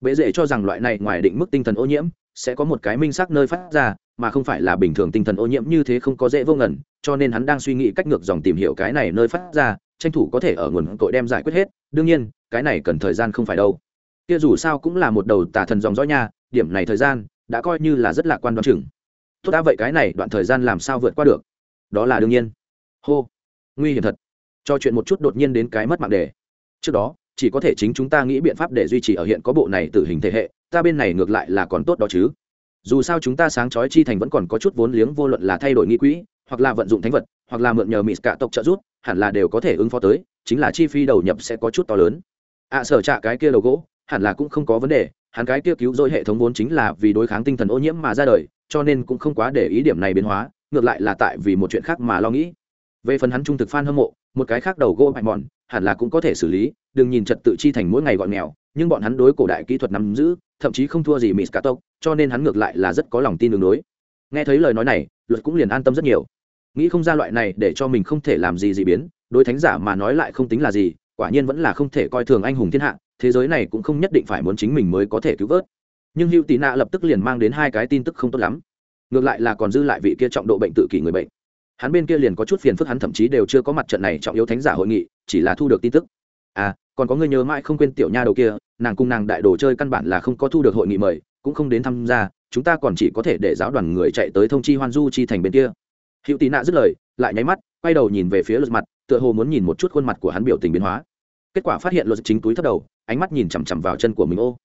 Bệ dễ cho rằng loại này ngoài định mức tinh thần ô nhiễm sẽ có một cái minh xác nơi phát ra, mà không phải là bình thường tinh thần ô nhiễm như thế không có dễ vô ngẩn cho nên hắn đang suy nghĩ cách ngược dòng tìm hiểu cái này nơi phát ra tranh thủ có thể ở nguồn tội đem giải quyết hết, đương nhiên, cái này cần thời gian không phải đâu. Kia dù sao cũng là một đầu tà thần dòng dõi nha, điểm này thời gian đã coi như là rất lạc quan đoán chừng. Tốt đã vậy cái này đoạn thời gian làm sao vượt qua được? Đó là đương nhiên. Hô. Nguy hiểm thật. Cho chuyện một chút đột nhiên đến cái mất mạng đề. Trước đó, chỉ có thể chính chúng ta nghĩ biện pháp để duy trì ở hiện có bộ này tử hình thể hệ, ta bên này ngược lại là còn tốt đó chứ. Dù sao chúng ta sáng chói chi thành vẫn còn có chút vốn liếng vô luận là thay đổi nghi quỹ, hoặc là vận dụng thánh vật, hoặc là mượn nhờ mỹ cả tộc trợ giúp hẳn là đều có thể ứng phó tới chính là chi phí đầu nhập sẽ có chút to lớn. Ạ à, sở trạ cái kia đầu gỗ hẳn là cũng không có vấn đề hắn cái kia cứu rỗi hệ thống vốn chính là vì đối kháng tinh thần ô nhiễm mà ra đời cho nên cũng không quá để ý điểm này biến hóa ngược lại là tại vì một chuyện khác mà lo nghĩ. Về phần hắn trung thực f hâm mộ một cái khác đầu gỗ mạnh mòn hẳn là cũng có thể xử lý đừng nhìn trật tự chi thành mỗi ngày gọn nghèo nhưng bọn hắn đối cổ đại kỹ thuật nắm giữ thậm chí không thua gì mỹ scatok cho nên hắn ngược lại là rất có lòng tin đường đối. Nghe thấy lời nói này luật cũng liền an tâm rất nhiều nghĩ không ra loại này để cho mình không thể làm gì dị biến, đối thánh giả mà nói lại không tính là gì, quả nhiên vẫn là không thể coi thường anh hùng thiên hạ, thế giới này cũng không nhất định phải muốn chính mình mới có thể cứu vớt. Nhưng hữu tị nạ lập tức liền mang đến hai cái tin tức không tốt lắm. Ngược lại là còn dư lại vị kia trọng độ bệnh tự kỷ người bệnh. Hắn bên kia liền có chút phiền phức, hắn thậm chí đều chưa có mặt trận này trọng yếu thánh giả hội nghị, chỉ là thu được tin tức. À còn có người nhớ mãi không quên tiểu nha đầu kia, nàng cùng nàng đại đồ chơi căn bản là không có thu được hội nghị mời, cũng không đến tham gia, chúng ta còn chỉ có thể để giáo đoàn người chạy tới thông chi hoan du chi thành bên kia hữu tị nạ dứt lời, lại nháy mắt, quay đầu nhìn về phía luật mặt, tựa hồ muốn nhìn một chút khuôn mặt của hắn biểu tình biến hóa. Kết quả phát hiện luật chính túi thất đầu, ánh mắt nhìn chằm chằm vào chân của mình, ô.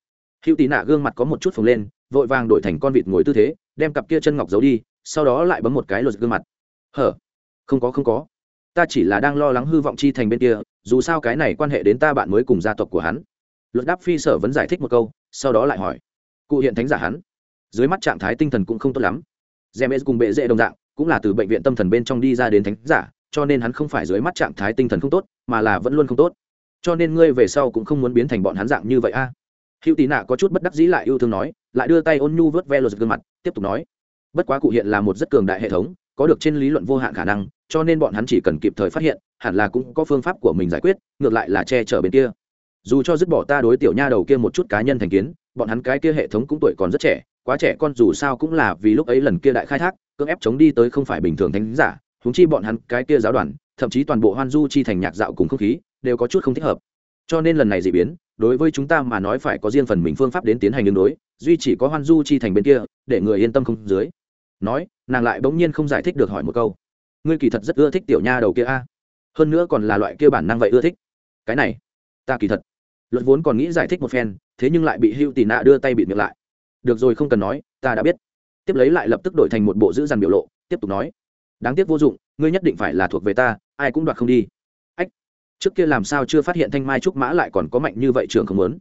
Hữu tị nạ gương mặt có một chút phồng lên, vội vàng đổi thành con vịt ngồi tư thế, đem cặp kia chân ngọc giấu đi, sau đó lại bấm một cái luật gương mặt. Hở? Không có không có. Ta chỉ là đang lo lắng hư vọng chi thành bên kia, dù sao cái này quan hệ đến ta bạn mới cùng gia tộc của hắn. Luật đáp phi sở vẫn giải thích một câu, sau đó lại hỏi. Cụ hiện thánh giả hắn. Dưới mắt trạng thái tinh thần cũng không tốt lắm. James cùng bệ dễ đồng dạng cũng là từ bệnh viện tâm thần bên trong đi ra đến thánh giả, cho nên hắn không phải dưới mắt trạng thái tinh thần không tốt, mà là vẫn luôn không tốt. Cho nên ngươi về sau cũng không muốn biến thành bọn hắn dạng như vậy a. À. hữu tín nạ có chút bất đắc dĩ lại yêu thương nói, lại đưa tay ôn nhu vớt ve lột gương mặt, tiếp tục nói. Bất quá cụ hiện là một rất cường đại hệ thống, có được trên lý luận vô hạn khả năng, cho nên bọn hắn chỉ cần kịp thời phát hiện, hẳn là cũng có phương pháp của mình giải quyết, ngược lại là che chở bên kia. Dù cho dứt bỏ ta đối tiểu nha đầu kia một chút cá nhân thành kiến, bọn hắn cái kia hệ thống cũng tuổi còn rất trẻ quá trẻ con dù sao cũng là vì lúc ấy lần kia đại khai thác, cưỡng ép chống đi tới không phải bình thường thánh giả húng chi bọn hắn, cái kia giáo đoàn, thậm chí toàn bộ hoan du chi thành nhạc dạo cùng không khí, đều có chút không thích hợp. Cho nên lần này dị biến, đối với chúng ta mà nói phải có riêng phần mình phương pháp đến tiến hành đường đối, duy chỉ có hoan du chi thành bên kia, để người yên tâm không dưới. Nói, nàng lại bỗng nhiên không giải thích được hỏi một câu. Ngươi kỳ thật rất ưa thích tiểu nha đầu kia a. Hơn nữa còn là loại kia bản năng vậy ưa thích. Cái này, ta kỳ thật luật vốn còn nghĩ giải thích một phen, thế nhưng lại bị hữu tì nạ đưa tay bịt miệng lại được rồi, không cần nói, ta đã biết. Tiếp lấy lại lập tức đổi thành một bộ giữ dằn biểu lộ, tiếp tục nói, đáng tiếc vô dụng, ngươi nhất định phải là thuộc về ta, ai cũng đoạt không đi. Ách, trước kia làm sao chưa phát hiện thanh mai trúc mã lại còn có mạnh như vậy trường không muốn?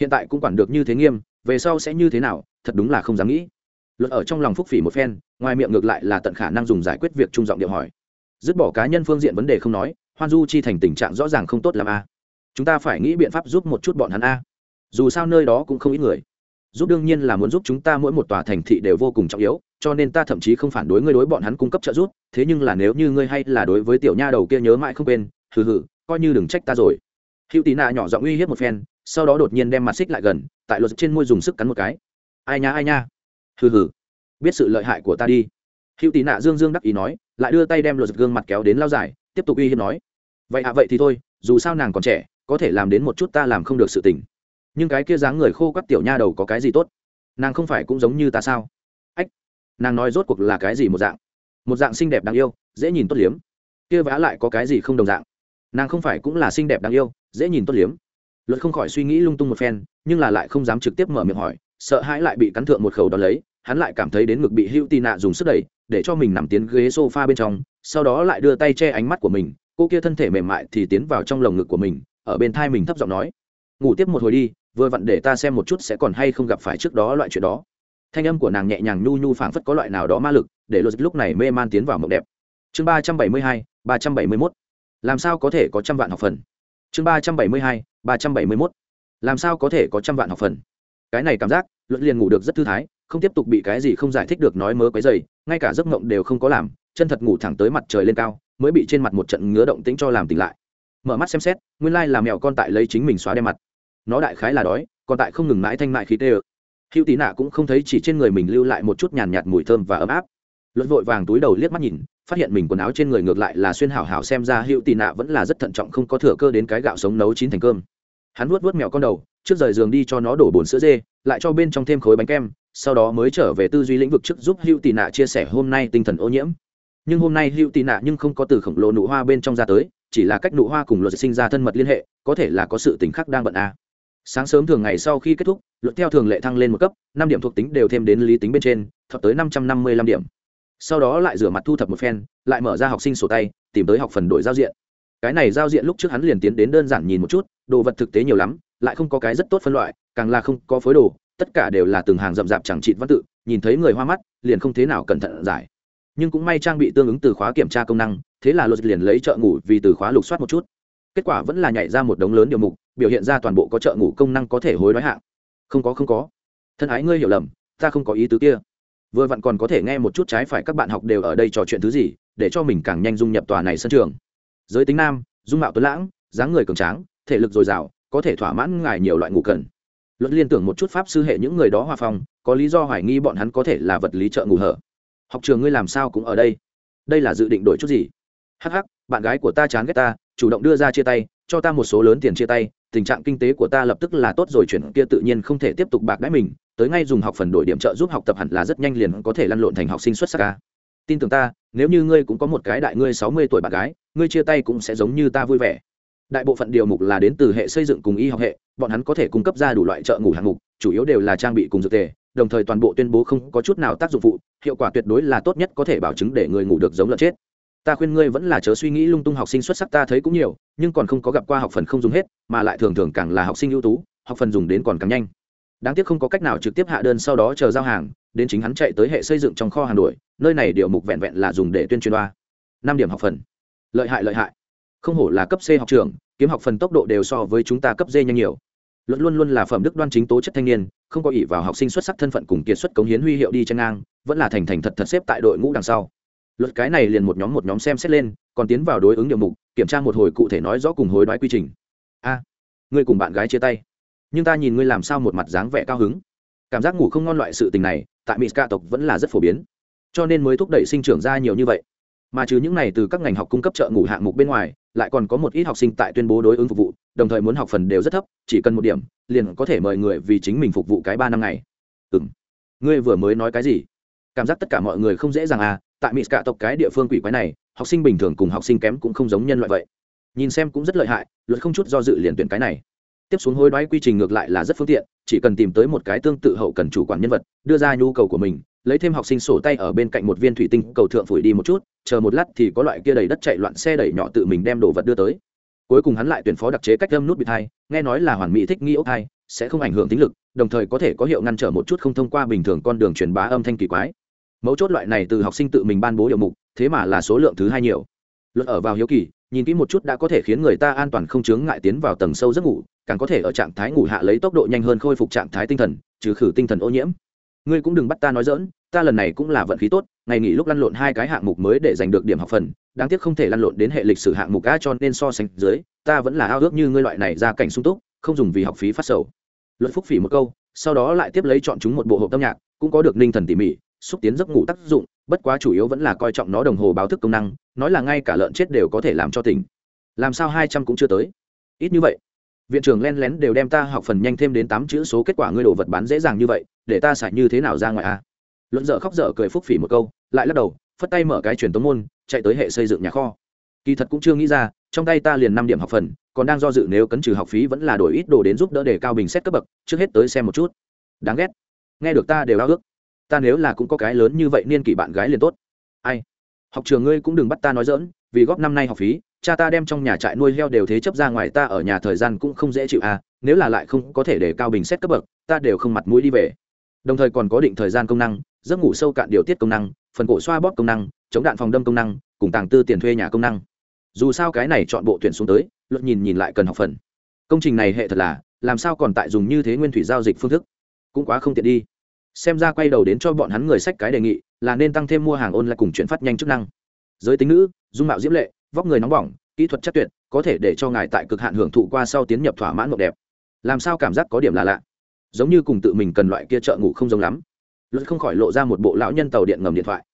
Hiện tại cũng quản được như thế nghiêm, về sau sẽ như thế nào, thật đúng là không dám nghĩ. Luật ở trong lòng phúc phỉ một phen, ngoài miệng ngược lại là tận khả năng dùng giải quyết việc trung giọng điệu hỏi. Dứt bỏ cá nhân phương diện vấn đề không nói, hoan du chi thành tình trạng rõ ràng không tốt làm a. Chúng ta phải nghĩ biện pháp giúp một chút bọn hắn a. Dù sao nơi đó cũng không ít người giúp đương nhiên là muốn giúp chúng ta mỗi một tòa thành thị đều vô cùng trọng yếu, cho nên ta thậm chí không phản đối ngươi đối bọn hắn cung cấp trợ giúp, thế nhưng là nếu như ngươi hay là đối với tiểu nha đầu kia nhớ mãi không quên, hừ hừ, coi như đừng trách ta rồi. Hữu tí nạ nhỏ giọng uy hiếp một phen, sau đó đột nhiên đem mặt xích lại gần, tại luật trên môi dùng sức cắn một cái. Ai nha ai nha. Hừ hừ. Biết sự lợi hại của ta đi. Hữu tí nạ dương dương đắc ý nói, lại đưa tay đem luật gương mặt kéo đến lao dài tiếp tục uy hiếp nói. Vậy à vậy thì thôi, dù sao nàng còn trẻ, có thể làm đến một chút ta làm không được sự tình nhưng cái kia dáng người khô các tiểu nha đầu có cái gì tốt? Nàng không phải cũng giống như ta sao? Ách, nàng nói rốt cuộc là cái gì một dạng? Một dạng xinh đẹp đáng yêu, dễ nhìn tốt liếm. Kia vã lại có cái gì không đồng dạng? Nàng không phải cũng là xinh đẹp đáng yêu, dễ nhìn tốt liếm. Luật không khỏi suy nghĩ lung tung một phen, nhưng là lại không dám trực tiếp mở miệng hỏi, sợ hãi lại bị cắn thượng một khẩu đ ó lấy, hắn lại cảm thấy đến ngực bị hữu tì nạ dùng sức đẩy, để cho mình nằm tiến ghế s o f a bên trong, sau đó lại đưa tay che ánh mắt của mình, cô kia thân thể mềm mại thì tiến vào trong lồng ngực của mình, ở bên thai mình thấp giọng nói, ngủ tiếp một hồi đi vừa vặn để ta xem một chút sẽ còn hay không gặp phải trước đó loại chuyện đó. Thanh âm của nàng nhẹ nhàng nhu nhu phảng phất có loại nào đó ma lực, để lột lúc này mê man tiến vào mộng đẹp. Chương ba trăm bảy mươi hai, ba trăm bảy mươi mốt. Làm sao có thể có trăm vạn học phần? Chương ba trăm bảy mươi hai, ba trăm bảy mươi mốt. Làm sao có thể có trăm vạn học phần? Cái này cảm giác luật liền ngủ được rất thư thái, không tiếp tục bị cái gì không giải thích được nói mớ quấy dày ngay cả giấc mộng đều không có làm, chân thật ngủ thẳng tới mặt trời lên cao, mới bị trên mặt một trận ngứa động tính cho làm tỉnh lại. Mở mắt xem xét, nguyên lai là mèo con tại lấy chính mình xóa đe mặt nó đại khái là đói, còn tại không ngừng mãi thanh mại khí tê ơ. Hữu tí nạ cũng không thấy chỉ trên người mình lưu lại một chút nhàn nhạt mùi thơm và ấm áp. Luật vội vàng túi đầu liếc mắt nhìn, phát hiện mình quần áo trên người ngược lại là xuyên hảo hảo xem ra hữu tì nạ vẫn là rất thận trọng không có thừa cơ đến cái gạo sống nấu chín thành cơm. Hắn vuốt vuốt mèo con đầu, trước rời giường đi cho nó đổ bồn sữa dê, lại cho bên trong thêm khối bánh kem, sau đó mới trở về tư duy lĩnh vực trước giúp hữu tì nạ chia sẻ hôm nay tinh thần ô nhiễm. Nhưng hôm nay hữu tì nạ nhưng không có từ khổng lồ nụ hoa bên trong ra tới, chỉ là cách nụ hoa cùng luật sinh ra thân mật liên hệ, có thể là có sự tình khác đang bận à sáng sớm thường ngày sau khi kết thúc, luật theo thường lệ thăng lên một cấp, năm điểm thuộc tính đều thêm đến lý tính bên trên thập tới năm trăm năm mươi lăm điểm. Sau đó lại rửa mặt thu thập một phen, lại mở ra học sinh sổ tay, tìm tới học phần đổi giao diện. Cái này giao diện lúc trước hắn liền tiến đến đơn giản nhìn một chút, đồ vật thực tế nhiều lắm, lại không có cái rất tốt phân loại, càng là không có phối đồ, tất cả đều là từng hàng rậm rạp chẳng trịt văn tự, nhìn thấy người hoa mắt, liền không thế nào cẩn thận giải. Nhưng cũng may trang bị tương ứng từ khóa kiểm tra công năng, thế là luật liền lấy trợ ngủ vì từ khóa lục soát một chút kết quả vẫn là nhảy ra một đống lớn điều mục, biểu hiện ra toàn bộ có chợ ngủ công năng có thể hối đoái hạng. Không có không có. Thân ái ngươi hiểu lầm, ta không có ý tứ kia. Vừa vặn còn có thể nghe một chút trái phải các bạn học đều ở đây trò chuyện thứ gì, để cho mình càng nhanh dung nhập tòa này sân trường. Giới tính nam, dung mạo tuấn lãng, dáng người cường tráng, thể lực dồi dào, có thể thỏa mãn ngài nhiều loại ngủ cần. Luật liên tưởng một chút pháp sư hệ những người đó hòa phong có lý do hoài nghi bọn hắn có thể là vật lý trợ ngủ hở. Học trường ngươi làm sao cũng ở đây. Đây là dự định đổi chút gì? Hắc hắc, bạn gái của ta chán ghét ta chủ động đưa ra chia tay, cho ta một số lớn tiền chia tay, tình trạng kinh tế của ta lập tức là tốt rồi chuyển kia tự nhiên không thể tiếp tục bạc đãi mình, tới ngay dùng học phần đổi điểm trợ giúp học tập hẳn là rất nhanh liền có thể lăn lộn thành học sinh xuất sắc ca tin tưởng ta, nếu như ngươi cũng có một cái đại ngươi sáu mươi tuổi bạn gái, ngươi chia tay cũng sẽ giống như ta vui vẻ. Đại bộ phận điều mục là đến từ hệ xây dựng cùng y học hệ, bọn hắn có thể cung cấp ra đủ loại trợ ngủ hạng mục, chủ yếu đều là trang bị cùng dược tề, đồng thời toàn bộ tuyên bố không có chút nào tác dụng phụ, hiệu quả tuyệt đối là tốt nhất có thể bảo chứng để người ngủ được giống lợn chết ta khuyên ngươi vẫn là chớ suy nghĩ lung tung học sinh xuất sắc ta thấy cũng nhiều, nhưng còn không có gặp qua học phần không dùng hết, mà lại thường thường càng là học sinh ưu tú, học phần dùng đến còn càng nhanh. Đáng tiếc không có cách nào trực tiếp hạ đơn sau đó chờ giao hàng, đến chính hắn chạy tới hệ xây dựng trong kho hàng đuổi, nơi này điều mục vẹn vẹn là dùng để tuyên truyền đoa năm điểm học phần. Lợi hại lợi hại. Không hổ là cấp c học trường, kiếm học phần tốc độ đều so với chúng ta cấp d nhanh nhiều. Luận luôn luôn là phẩm đức đoan chính tố chất thanh niên, không có ỷ vào học sinh xuất sắc thân phận cùng kiệt xuất cống hiến huy hiệu đi chăng ngang, vẫn là thành thành thật thật xếp tại đội ngũ đằng sau luật cái này liền một nhóm một nhóm xem xét lên còn tiến vào đối ứng điều mục kiểm tra một hồi cụ thể nói rõ cùng hối đoái quy trình. A à, ngươi cùng bạn gái chia tay. Nhưng ta nhìn ngươi làm sao một mặt dáng vẻ cao hứng. Cảm giác ngủ không ngon loại sự tình này tại mỹ ca tộc vẫn là rất phổ biến. Cho nên mới thúc đẩy sinh trưởng ra nhiều như vậy. Mà trừ những này từ các ngành học cung cấp trợ ngủ hạng mục bên ngoài lại còn có một ít học sinh tại tuyên bố đối ứng phục vụ đồng thời muốn học phần đều rất thấp chỉ cần một điểm liền có thể mời người vì chính mình phục vụ cái ba năm ngày. Ừ m ngươi vừa mới nói cái gì? Cảm giác tất cả mọi người không dễ dàng à tại mỹ cả tộc cái địa phương quỷ quái này học sinh bình thường cùng học sinh kém cũng không giống nhân loại vậy. Nhìn xem cũng rất lợi hại luật không chút do dự liền tuyển cái này. Tiếp xuống hối đoái quy trình ngược lại là rất phương tiện chỉ cần tìm tới một cái tương tự hậu cần chủ quản nhân vật đưa ra nhu cầu của mình lấy thêm học sinh sổ tay ở bên cạnh một viên thủy tinh cầu thượng phủi đi một chút chờ một lát thì có loại kia đầy đất chạy loạn xe đẩy nhỏ tự mình đem đồ vật đưa tới. Cuối cùng hắn lại tuyển phó đặc chế cách âm nút bị thai nghe nói là hoàn mỹ thích nghi ốc thai, sẽ không ảnh hưởng tính lực đồng thời có thể có hiệu ngăn trở một chút không thông qua bình thường con đường truyền bá âm thanh kỳ quái mấu chốt loại này từ học sinh tự mình ban bố điều mục, thế mà là số lượng thứ hai nhiều. Luật ở vào hiếu kỳ, nhìn kỹ một chút đã có thể khiến người ta an toàn không chướng ngại tiến vào tầng sâu giấc ngủ, càng có thể ở trạng thái ngủ hạ lấy tốc độ nhanh hơn khôi phục trạng thái tinh thần, trừ khử tinh thần ô nhiễm. Ngươi cũng đừng bắt ta nói dỡn ta lần này cũng là vận khí tốt, ngày nghỉ lúc lăn lộn hai cái hạng mục mới để giành được điểm học phần, đáng tiếc không thể lăn lộn đến hệ lịch sử hạng mục a cho nên so sánh dưới, ta vẫn là ao ước như ngươi loại này ra cảnh sung túc, không dùng vì học phí phát sầu. Luật phúc phỉ một câu, sau đó lại tiếp lấy chọn chúng một bộ hộp âm nhạc, cũng có được ninh thần tỉ mỉ xúc tiến giấc ngủ tác dụng, bất quá chủ yếu vẫn là coi trọng nó đồng hồ báo thức công năng, nói là ngay cả lợn chết đều có thể làm cho tỉnh. Làm sao hai trăm cũng chưa tới. Ít như vậy. Viện trưởng len lén đều đem ta học phần nhanh thêm đến tám chữ số kết quả ngươi đồ vật bán dễ dàng như vậy, để ta xài như thế nào ra ngoài a à? luận dở khóc dở cười phúc phỉ một câu, lại lắc đầu, phất tay mở cái truyền tống môn, chạy tới hệ xây dựng nhà kho. Kỳ thật cũng chưa nghĩ ra, trong tay ta liền năm điểm học phần, còn đang do dự nếu cấn trừ học phí vẫn là đổi ít đồ đến giúp đỡ để cao bình xét cấp bậc, trước hết tới xem một chút. Đáng ghét. Nghe được ta đều ao ước ta nếu là cũng có cái lớn như vậy niên kỷ bạn gái liền tốt. Ai? Học trường ngươi cũng đừng bắt ta nói dỡn vì góp năm nay học phí, cha ta đem trong nhà trại nuôi heo đều thế chấp ra ngoài ta ở nhà thời gian cũng không dễ chịu à nếu là lại không có thể để cao bình xét cấp bậc, ta đều không mặt mũi đi về. Đồng thời còn có định thời gian công năng, giấc ngủ sâu cạn điều tiết công năng, phần cổ xoa bóp công năng, chống đạn phòng đâm công năng, cùng tàng tư tiền thuê nhà công năng. Dù sao cái này chọn bộ tuyển xuống tới, luật nhìn nhìn lại cần học phần. Công trình này hệ thật là, làm sao còn tại dùng như thế nguyên thủy giao dịch phương thức? Cũng quá không tiện đi xem ra quay đầu đến cho bọn hắn người sách cái đề nghị, là nên tăng thêm mua hàng ôn lại cùng chuyển phát nhanh chức năng. Giới tính nữ, dung mạo diễm lệ, vóc người nóng bỏng, kỹ thuật chất tuyệt, có thể để cho ngài tại cực hạn hưởng thụ qua sau tiến nhập thỏa mãn mộng đẹp. Làm sao cảm giác có điểm là lạ? Giống như cùng tự mình cần loại kia chợ ngủ không giống lắm. Luật không khỏi lộ ra một bộ lão nhân tàu điện ngầm điện thoại.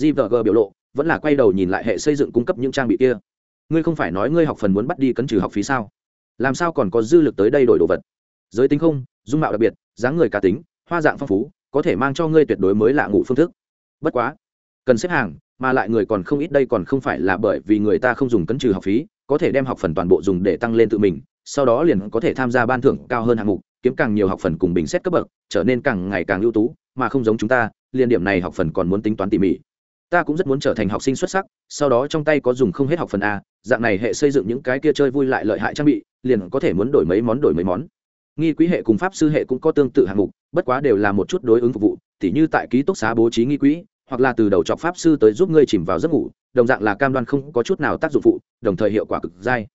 Gvg biểu lộ, vẫn là quay đầu nhìn lại hệ xây dựng cung cấp những trang bị kia. Ngươi không phải nói ngươi học phần muốn bắt đi cấn trừ học phí sao? Làm sao còn có dư lực tới đây đổi đồ vật? Giới tính không, dung mạo đặc biệt, dáng người cá tính, hoa dạng phong phú có thể mang cho ngươi tuyệt đối mới lạ ngủ phương thức. Bất quá, cần xếp hàng, mà lại người còn không ít đây còn không phải là bởi vì người ta không dùng cấn trừ học phí, có thể đem học phần toàn bộ dùng để tăng lên tự mình, sau đó liền có thể tham gia ban thưởng cao hơn hạng mục, kiếm càng nhiều học phần cùng bình xét cấp bậc, trở nên càng ngày càng ưu tú, mà không giống chúng ta, liền điểm này học phần còn muốn tính toán tỉ mỉ. Ta cũng rất muốn trở thành học sinh xuất sắc, sau đó trong tay có dùng không hết học phần a, dạng này hệ xây dựng những cái kia chơi vui lại lợi hại trang bị, liền có thể muốn đổi mấy món đổi mấy món. Nghi quý hệ cùng pháp sư hệ cũng có tương tự hạng mục bất quá đều là một chút đối ứng phục vụ, tỉ như tại ký túc xá bố trí nghi quỹ, hoặc là từ đầu chọc pháp sư tới giúp ngươi chìm vào giấc ngủ, đồng dạng là cam đoan không có chút nào tác dụng phụ, đồng thời hiệu quả cực dai.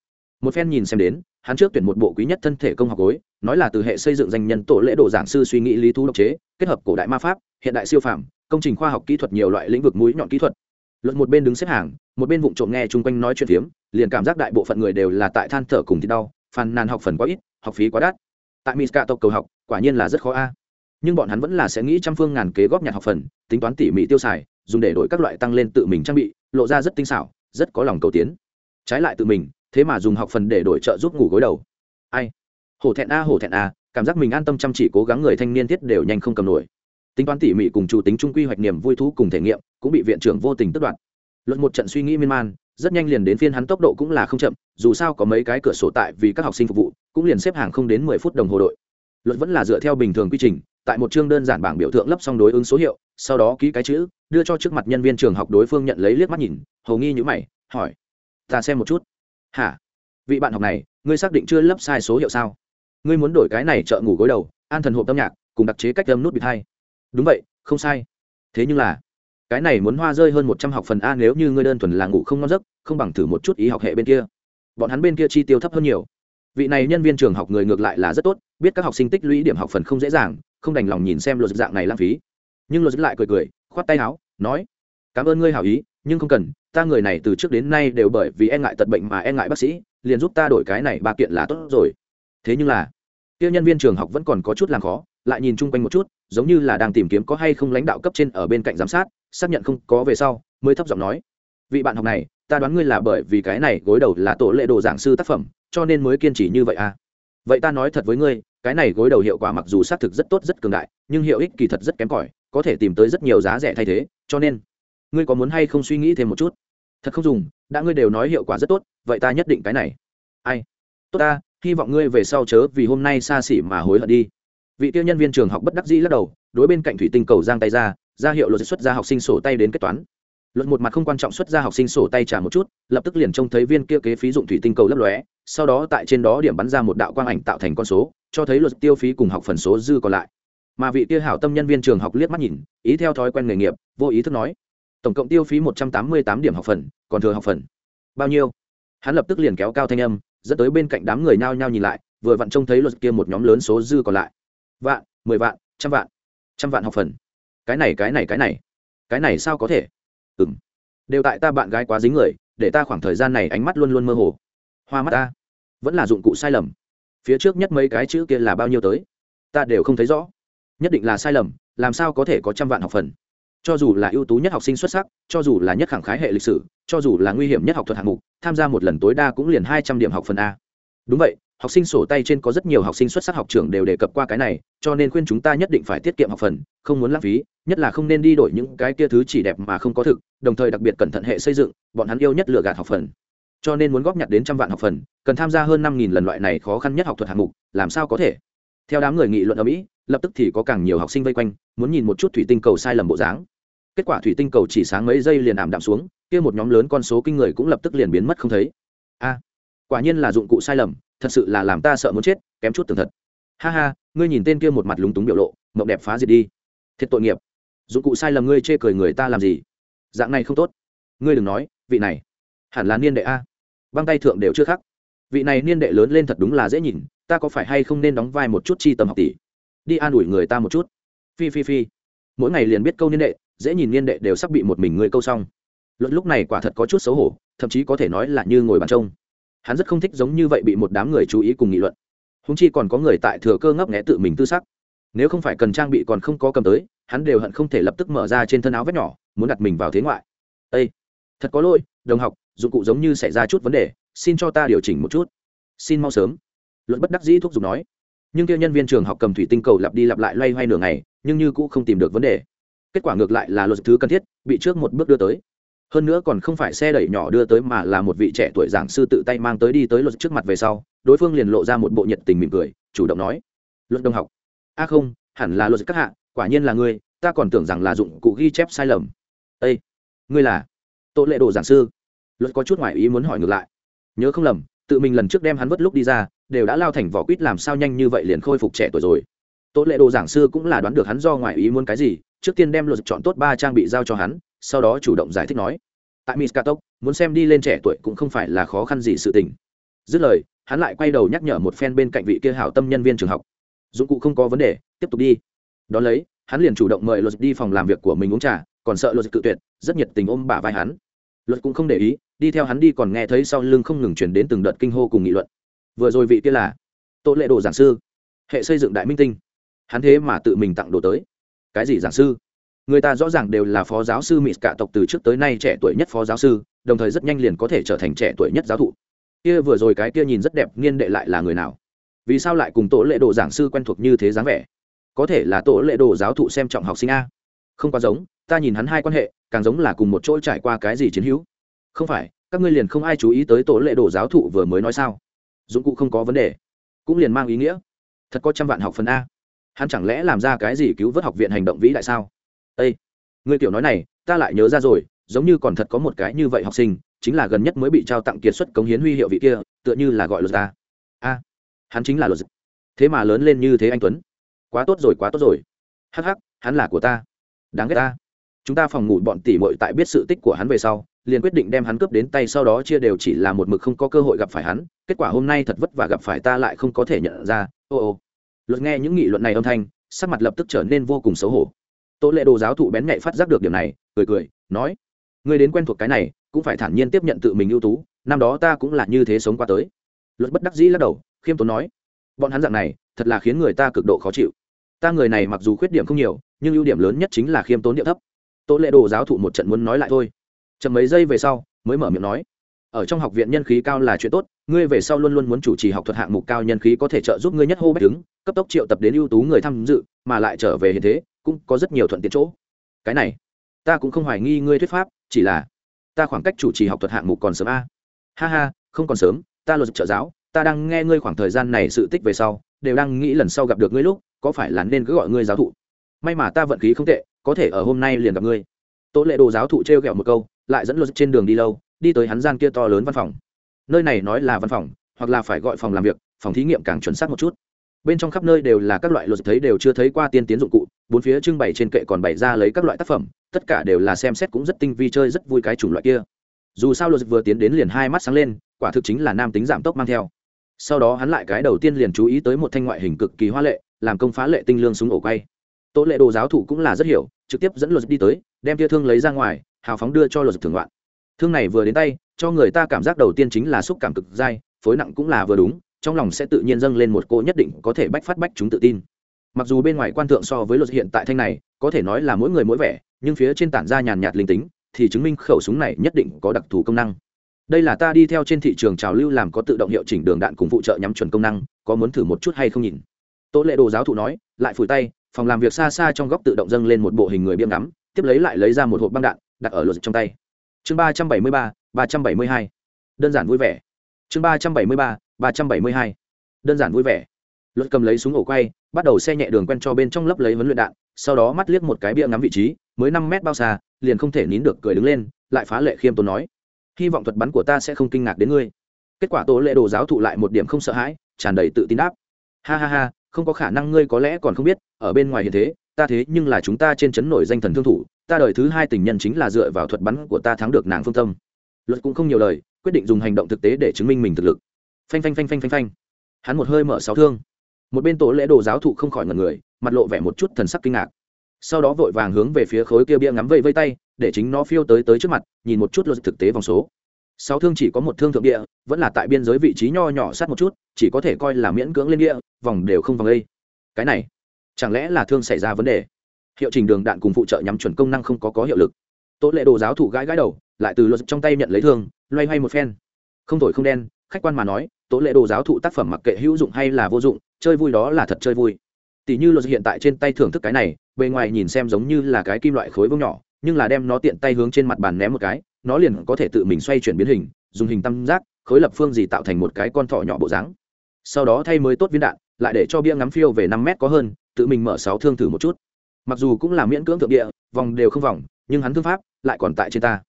Một phen nhìn xem đến, hắn trước tuyển một bộ quý nhất thân thể công học gối, nói là từ hệ xây dựng danh nhân tổ lễ đồ giảng sư suy nghĩ lý thú độc chế, kết hợp cổ đại ma pháp, hiện đại siêu phàm, công trình khoa học kỹ thuật nhiều loại lĩnh vực mũi nhọn kỹ thuật. Luật một bên đứng xếp hàng, một bên vụng trộm nghe chung quanh nói chuyện phiếm, liền cảm giác đại bộ phận người đều là tại than thở cùng thì đau, phàn nàn học phần quá ít, học phí quá đắt. Tại miska tộc cầu học, quả nhiên là rất khó a nhưng bọn hắn vẫn là sẽ nghĩ trăm phương ngàn kế góp nhặt học phần, tính toán tỉ mỉ tiêu xài, dùng để đổi các loại tăng lên tự mình trang bị, lộ ra rất tinh xảo, rất có lòng cầu tiến. Trái lại tự mình, thế mà dùng học phần để đổi trợ giúp ngủ gối đầu. Ai? Hổ thẹn a, hổ thẹn a, cảm giác mình an tâm chăm chỉ cố gắng người thanh niên thiết đều nhanh không cầm nổi. Tính toán tỉ mỉ cùng chủ tính trung quy hoạch niềm vui thú cùng thể nghiệm, cũng bị viện trưởng vô tình tất đoạt. Luật một trận suy nghĩ miên man, rất nhanh liền đến phiên hắn tốc độ cũng là không chậm, dù sao có mấy cái cửa sổ tại vì các học sinh phục vụ, cũng liền xếp hàng không đến mười phút đồng hồ đội. Luật vẫn là dựa theo bình thường quy trình tại một chương đơn giản bảng biểu tượng lấp xong đối ứng số hiệu sau đó ký cái chữ đưa cho trước mặt nhân viên trường học đối phương nhận lấy liếc mắt nhìn hầu nghi nhữ mày hỏi ta xem một chút. Hả? Vị bạn học này ngươi xác định chưa lấp sai số hiệu sao? Ngươi muốn đổi cái này chợ ngủ gối đầu an thần hộp âm nhạc cùng đặc chế cách âm nút bị thay, đúng vậy không sai. Thế nhưng là cái này muốn hoa rơi hơn một trăm học phần a nếu như ngươi đơn thuần là ngủ không ngon giấc không bằng thử một chút ý học hệ bên kia. Bọn hắn bên kia chi tiêu thấp hơn nhiều. Vị này nhân viên trường học người ngược lại là rất tốt biết các học sinh tích lũy điểm học phần không dễ dàng không đành lòng nhìn xem luật dạng này lãng phí. Nhưng luật lại cười cười, khoát tay áo, nói, cảm ơn ngươi hảo ý, nhưng không cần, ta người này từ trước đến nay đều bởi vì e ngại tật bệnh mà e ngại bác sĩ, liền giúp ta đổi cái này ba kiện là tốt rồi. Thế nhưng là, kia nhân viên trường học vẫn còn có chút làm khó, lại nhìn chung quanh một chút, giống như là đang tìm kiếm có hay không lãnh đạo cấp trên ở bên cạnh giám sát, xác nhận không có về sau, mới thấp giọng nói, vị bạn học này, ta đoán ngươi là bởi vì cái này gối đầu là tổ lệ đồ giảng sư tác phẩm, cho nên mới kiên trì như vậy à? Vậy ta nói thật với ngươi cái này gối đầu hiệu quả mặc dù xác thực rất tốt rất cường đại, nhưng hiệu ích kỳ thật rất kém cỏi, có thể tìm tới rất nhiều giá rẻ thay thế, cho nên, ngươi có muốn hay không suy nghĩ thêm một chút? Thật không dùng, đã ngươi đều nói hiệu quả rất tốt, vậy ta nhất định cái này. Ai? Tốt ta, hy vọng ngươi về sau chớ vì hôm nay xa xỉ mà hối hận đi. Vị tiêu nhân viên trường học bất đắc dĩ lắc đầu, đối bên cạnh thủy tinh cầu giang tay ra ra hiệu luật xuất ra học sinh sổ tay đến kết toán. Luật một mặt không quan trọng xuất ra học sinh sổ tay trả một chút, lập tức liền trông thấy viên kia kế phí dụng thủy tinh cầu lấp lóe, sau đó tại trên đó điểm bắn ra một đạo quang ảnh tạo thành con số cho thấy luật tiêu phí cùng học phần số dư còn lại. Mà vị kia hảo tâm nhân viên trường học liếc mắt nhìn, ý theo thói quen nghề nghiệp, vô ý thức nói, tổng cộng tiêu phí một trăm tám mươi tám điểm học phần, còn thừa học phần. Bao nhiêu? Hắn lập tức liền kéo cao thanh âm, dẫn tới bên cạnh đám người nao nhao nhìn lại, vừa vặn trông thấy luật kia một nhóm lớn số dư còn lại. Vạn, mười vạn, trăm vạn trăm vạn học phần. Cái này cái này cái này cái này sao có thể? Ừ m đều tại ta bạn gái quá dính người, để ta khoảng thời gian này ánh mắt luôn luôn mơ hồ. Hoa mắt ta, vẫn là dụng cụ sai lầm phía trước nhất mấy cái chữ kia là bao nhiêu tới? Ta đều không thấy rõ. Nhất định là sai lầm, làm sao có thể có trăm vạn học phần? Cho dù là ưu tú nhất học sinh xuất sắc, cho dù là nhất khẳng khái hệ lịch sử, cho dù là nguy hiểm nhất học thuật hạng mục, tham gia một lần tối đa cũng liền hai trăm điểm học phần a. Đúng vậy, học sinh sổ tay trên có rất nhiều học sinh xuất sắc học trường đều đề cập qua cái này, cho nên khuyên chúng ta nhất định phải tiết kiệm học phần, không muốn lãng phí, nhất là không nên đi đổi những cái kia thứ chỉ đẹp mà không có thực, đồng thời đặc biệt cẩn thận hệ xây dựng, bọn hắn yêu nhất lựa gạt học phần cho nên muốn góp nhặt đến trăm vạn học phần, cần tham gia hơn năm nghìn lần loại này khó khăn nhất học thuật hạng mục, làm sao có thể? Theo đám người nghị luận ở mỹ, lập tức thì có càng nhiều học sinh vây quanh, muốn nhìn một chút thủy tinh cầu sai lầm bộ dáng. Kết quả thủy tinh cầu chỉ sáng mấy giây liền ảm đạm xuống, kia một nhóm lớn con số kinh người cũng lập tức liền biến mất không thấy. A, quả nhiên là dụng cụ sai lầm, thật sự là làm ta sợ muốn chết, kém chút tường thật. Ha ha, ngươi nhìn tên kia một mặt lúng túng biểu lộ, mộng đẹp phá diệt đi. Thiệt tội nghiệp. Dụng cụ sai lầm ngươi chê cười người ta làm gì? Dạng này không tốt. Ngươi đừng nói, vị này, hẳn là niên đệ a băng tay thượng đều chưa khắc. Vị này niên đệ lớn lên thật đúng là dễ nhìn, ta có phải hay không nên đóng vai một chút chi tầm học tỷ? Đi an ủi người ta một chút. Phi phi phi. Mỗi ngày liền biết câu niên đệ, dễ nhìn niên đệ đều sắp bị một mình người câu xong. Luận lúc này quả thật có chút xấu hổ, thậm chí có thể nói là như ngồi bàn trông. Hắn rất không thích giống như vậy bị một đám người chú ý cùng nghị luận. Húng chi còn có người tại thừa cơ ngấp nghẽ tự mình tư sắc. Nếu không phải cần trang bị còn không có cầm tới, hắn đều hận không thể lập tức mở ra trên thân áo vét nhỏ, muốn đặt mình vào thế ngoại. Â thật có lỗi, đồng học dụng cụ giống như xảy ra chút vấn đề, xin cho ta điều chỉnh một chút. Xin mau sớm. Luận bất đắc dĩ thuốc dùng nói. Nhưng kia nhân viên trường học cầm thủy tinh cầu lặp đi lặp lại loay hoay nửa ngày, nhưng như cũng không tìm được vấn đề. Kết quả ngược lại là luật thứ cần thiết, bị trước một bước đưa tới. Hơn nữa còn không phải xe đẩy nhỏ đưa tới mà là một vị trẻ tuổi giảng sư tự tay mang tới đi tới luật trước mặt về sau, đối phương liền lộ ra một bộ nhiệt tình mỉm cười, chủ động nói. Luật đồng học. A không, hẳn là luật các hạ, quả nhiên là ngươi, ta còn tưởng rằng là dụng cụ ghi chép sai lầm. Ây ngươi là tội lệ đồ giảng sư luật có chút ngoại ý muốn hỏi ngược lại. Nhớ không lầm, tự mình lần trước đem hắn vất lúc đi ra, đều đã lao thành vỏ quýt làm sao nhanh như vậy liền khôi phục trẻ tuổi rồi. Tốt lệ đồ giảng sư cũng là đoán được hắn do ngoại ý muốn cái gì, trước tiên đem luật chọn tốt ba trang bị giao cho hắn, sau đó chủ động giải thích nói. Tại miskatok muốn xem đi lên trẻ tuổi cũng không phải là khó khăn gì sự tình. Dứt lời, hắn lại quay đầu nhắc nhở một phen bên cạnh vị kia hảo tâm nhân viên trường học. Dụng cụ không có vấn đề, tiếp tục đi. Đón lấy, hắn liền chủ động mời luật đi phòng làm việc của mình uống trà, còn sợ luật cự tuyệt, rất nhiệt tình ôm bả vai hắn luật cũng không để ý, đi theo hắn đi còn nghe thấy sau lưng không ngừng chuyển đến từng đợt kinh hô cùng nghị luận. Vừa rồi vị kia là tổ lệ đồ giảng sư, hệ xây dựng đại minh tinh. Hắn thế mà tự mình tặng đồ tới. Cái gì giảng sư? Người ta rõ ràng đều là phó giáo sư mỹ cả tộc từ trước tới nay trẻ tuổi nhất phó giáo sư, đồng thời rất nhanh liền có thể trở thành trẻ tuổi nhất giáo thụ. Kia vừa rồi cái kia nhìn rất đẹp niên đệ lại là người nào? Vì sao lại cùng tổ lệ đồ giảng sư quen thuộc như thế dáng vẻ? Có thể là tổ lệ đồ giáo thụ xem trọng học sinh a. Không quá giống ta nhìn hắn hai quan hệ, càng giống là cùng một chỗ trải qua cái gì chiến hữu. Không phải, các ngươi liền không ai chú ý tới tổ lệ đồ giáo thụ vừa mới nói sao? Dụng cụ không có vấn đề, cũng liền mang ý nghĩa. Thật có trăm vạn học phần a. Hắn chẳng lẽ làm ra cái gì cứu vớt học viện hành động vĩ đại sao? Ây người tiểu nói này, ta lại nhớ ra rồi, giống như còn thật có một cái như vậy học sinh, chính là gần nhất mới bị trao tặng kiệt xuất cống hiến huy hiệu vị kia, tựa như là gọi luật ta. A, hắn chính là luật thế mà lớn lên như thế anh tuấn. Quá tốt rồi, quá tốt rồi. Hắc hắc, hắn là của ta. Đáng ghét ta chúng ta phòng ngủ bọn tỉ mội tại biết sự tích của hắn về sau, liền quyết định đem hắn cướp đến tay sau đó chia đều chỉ là một mực không có cơ hội gặp phải hắn, kết quả hôm nay thật vất vả gặp phải ta lại không có thể nhận ra, ô ô. Luật nghe những nghị luận này âm thanh, sắc mặt lập tức trở nên vô cùng xấu hổ. Tố lệ đồ giáo thụ bén nhạy phát giác được điểm này, cười cười, nói người đến quen thuộc cái này, cũng phải thản nhiên tiếp nhận tự mình ưu tú, năm đó ta cũng là như thế sống qua tới. Luật bất đắc dĩ lắc đầu, khiêm tốn nói, bọn hắn dạng này, thật là khiến người ta cực độ khó chịu. Ta người này mặc dù khuyết điểm không nhiều, nhưng ưu điểm lớn nhất chính là khiêm tốn địa thấp. Tố lệ đồ giáo thụ một trận muốn nói lại thôi. Chậm mấy giây về sau, mới mở miệng nói. Ở trong học viện nhân khí cao là chuyện tốt, ngươi về sau luôn luôn muốn chủ trì học thuật hạng mục cao nhân khí có thể trợ giúp ngươi nhất hô bách đứng, cấp tốc triệu tập đến ưu tú người tham dự, mà lại trở về hiện thế, cũng có rất nhiều thuận tiện chỗ. Cái này, ta cũng không hoài nghi ngươi thuyết pháp, chỉ là ta khoảng cách chủ trì học thuật hạng mục còn sớm a. Ha ha, không còn sớm, ta luật trợ giáo, ta đang nghe ngươi khoảng thời gian này sự tích về sau, đều đang nghĩ lần sau gặp được ngươi lúc, có phải là nên cứ gọi ngươi giáo thụ? May mà ta vận khí không tệ có thể ở hôm nay liền gặp ngươi. Tố lệ đồ giáo thụ t r e o g ẹ o một câu, lại dẫn luật trên đường đi lâu, đi tới hắn gian kia to lớn văn phòng. Nơi này nói là văn phòng, hoặc là phải gọi phòng làm việc, phòng thí nghiệm càng chuẩn xác một chút. Bên trong khắp nơi đều là các loại luật thấy đều chưa thấy qua tiên tiến dụng cụ, bốn phía trưng bày trên kệ còn bày ra lấy các loại tác phẩm, tất cả đều là xem xét cũng rất tinh vi chơi rất vui cái chủng loại kia. Dù sao luật vừa tiến đến liền hai mắt sáng lên, quả thực chính là nam tính giảm tốc mang theo. Sau đó hắn lại cái đầu tiên liền chú ý tới một thanh ngoại hình cực kỳ hoa lệ, làm công phá lệ tinh lương súng ổ quay tố lệ đồ giáo thủ cũng là rất hiểu, trực tiếp dẫn luật đi tới, đem tia thương lấy ra ngoài, hào phóng đưa cho luật thưởng loạn. Thương này vừa đến tay, cho người ta cảm giác đầu tiên chính là xúc cảm cực dai, phối nặng cũng là vừa đúng, trong lòng sẽ tự nhiên dâng lên một cô nhất định có thể bách phát bách chúng tự tin. Mặc dù bên ngoài quan thượng so với luật hiện tại thanh này, có thể nói là mỗi người mỗi vẻ, nhưng phía trên tản ra nhàn nhạt linh tính, thì chứng minh khẩu súng này nhất định có đặc thù công năng. Đây là ta đi theo trên thị trường trào lưu làm có tự động hiệu chỉnh đường đạn cùng phụ trợ nhắm chuẩn công năng, có muốn thử một chút hay không nhìn. Tố lệ đồ giáo thụ nói, lại phủi tay phòng làm việc xa xa trong góc tự động dâng lên một bộ hình người biếm ngắm, tiếp lấy lại lấy ra một hộp băng đạn, đặt ở lột trong tay. Chương ba trăm bảy mươi ba ba trăm bảy mươi hai. Đơn giản vui vẻ. Chương ba trăm bảy mươi ba ba trăm bảy mươi hai. Đơn giản vui vẻ. Luật cầm lấy súng ổ quay, bắt đầu xe nhẹ đường quen cho bên trong lấp lấy vấn luyện đạn, sau đó mắt liếc một cái bia ngắm vị trí, mới năm mét bao xa, liền không thể nín được cười đứng lên, lại phá lệ khiêm tốn nói, hy vọng thuật bắn của ta sẽ không kinh ngạc đến ngươi. Kết quả tố lệ đồ giáo thụ lại một điểm không sợ hãi, tràn đầy tự tin đáp. Ha ha ha không có khả năng ngươi có lẽ còn không biết, ở bên ngoài hiện thế, ta thế nhưng là chúng ta trên chấn nổi danh thần thương thủ, ta đời thứ hai tình nhân chính là dựa vào thuật bắn của ta thắng được nàng phương tâm. Luật cũng không nhiều lời, quyết định dùng hành động thực tế để chứng minh mình thực lực. Phanh phanh phanh phanh phanh phanh. Hắn một hơi mở sáu thương. Một bên tổ lễ đồ giáo thụ không khỏi ngần người, mặt lộ vẻ một chút thần sắc kinh ngạc. Sau đó vội vàng hướng về phía khối kia bia ngắm vây vây tay, để chính nó phiêu tới tới trước mặt, nhìn một chút luật thực tế vòng số sáu thương chỉ có một thương thượng địa, vẫn là tại biên giới vị trí nho nhỏ sát một chút, chỉ có thể coi là miễn cưỡng lên địa, vòng đều không vòng đây cái này, chẳng lẽ là thương xảy ra vấn đề? Hiệu trình đường đạn cùng phụ trợ nhắm chuẩn công năng không có có hiệu lực. Tốt lệ đồ giáo thủ gãi gãi đầu, lại từ luật trong tay nhận lấy thương, loay hoay một phen. Không thổi không đen, khách quan mà nói tố lệ đồ giáo thụ tác phẩm mặc kệ hữu dụng hay là vô dụng, chơi vui đó là thật chơi vui. Tỷ như luật hiện tại trên tay thưởng thức cái này, bề ngoài nhìn xem giống như là cái kim loại khối vông nhỏ nhưng là đem nó tiện tay hướng trên mặt bàn ném một cái, nó liền có thể tự mình xoay chuyển biến hình, dùng hình tam giác, khối lập phương gì tạo thành một cái con thỏ nhỏ bộ dáng. Sau đó thay mới tốt viên đạn, lại để cho bia ngắm phiêu về năm mét có hơn, tự mình mở sáu thương thử một chút. Mặc dù cũng là miễn cưỡng thượng địa, vòng đều không vòng, nhưng hắn thương pháp lại còn tại trên ta.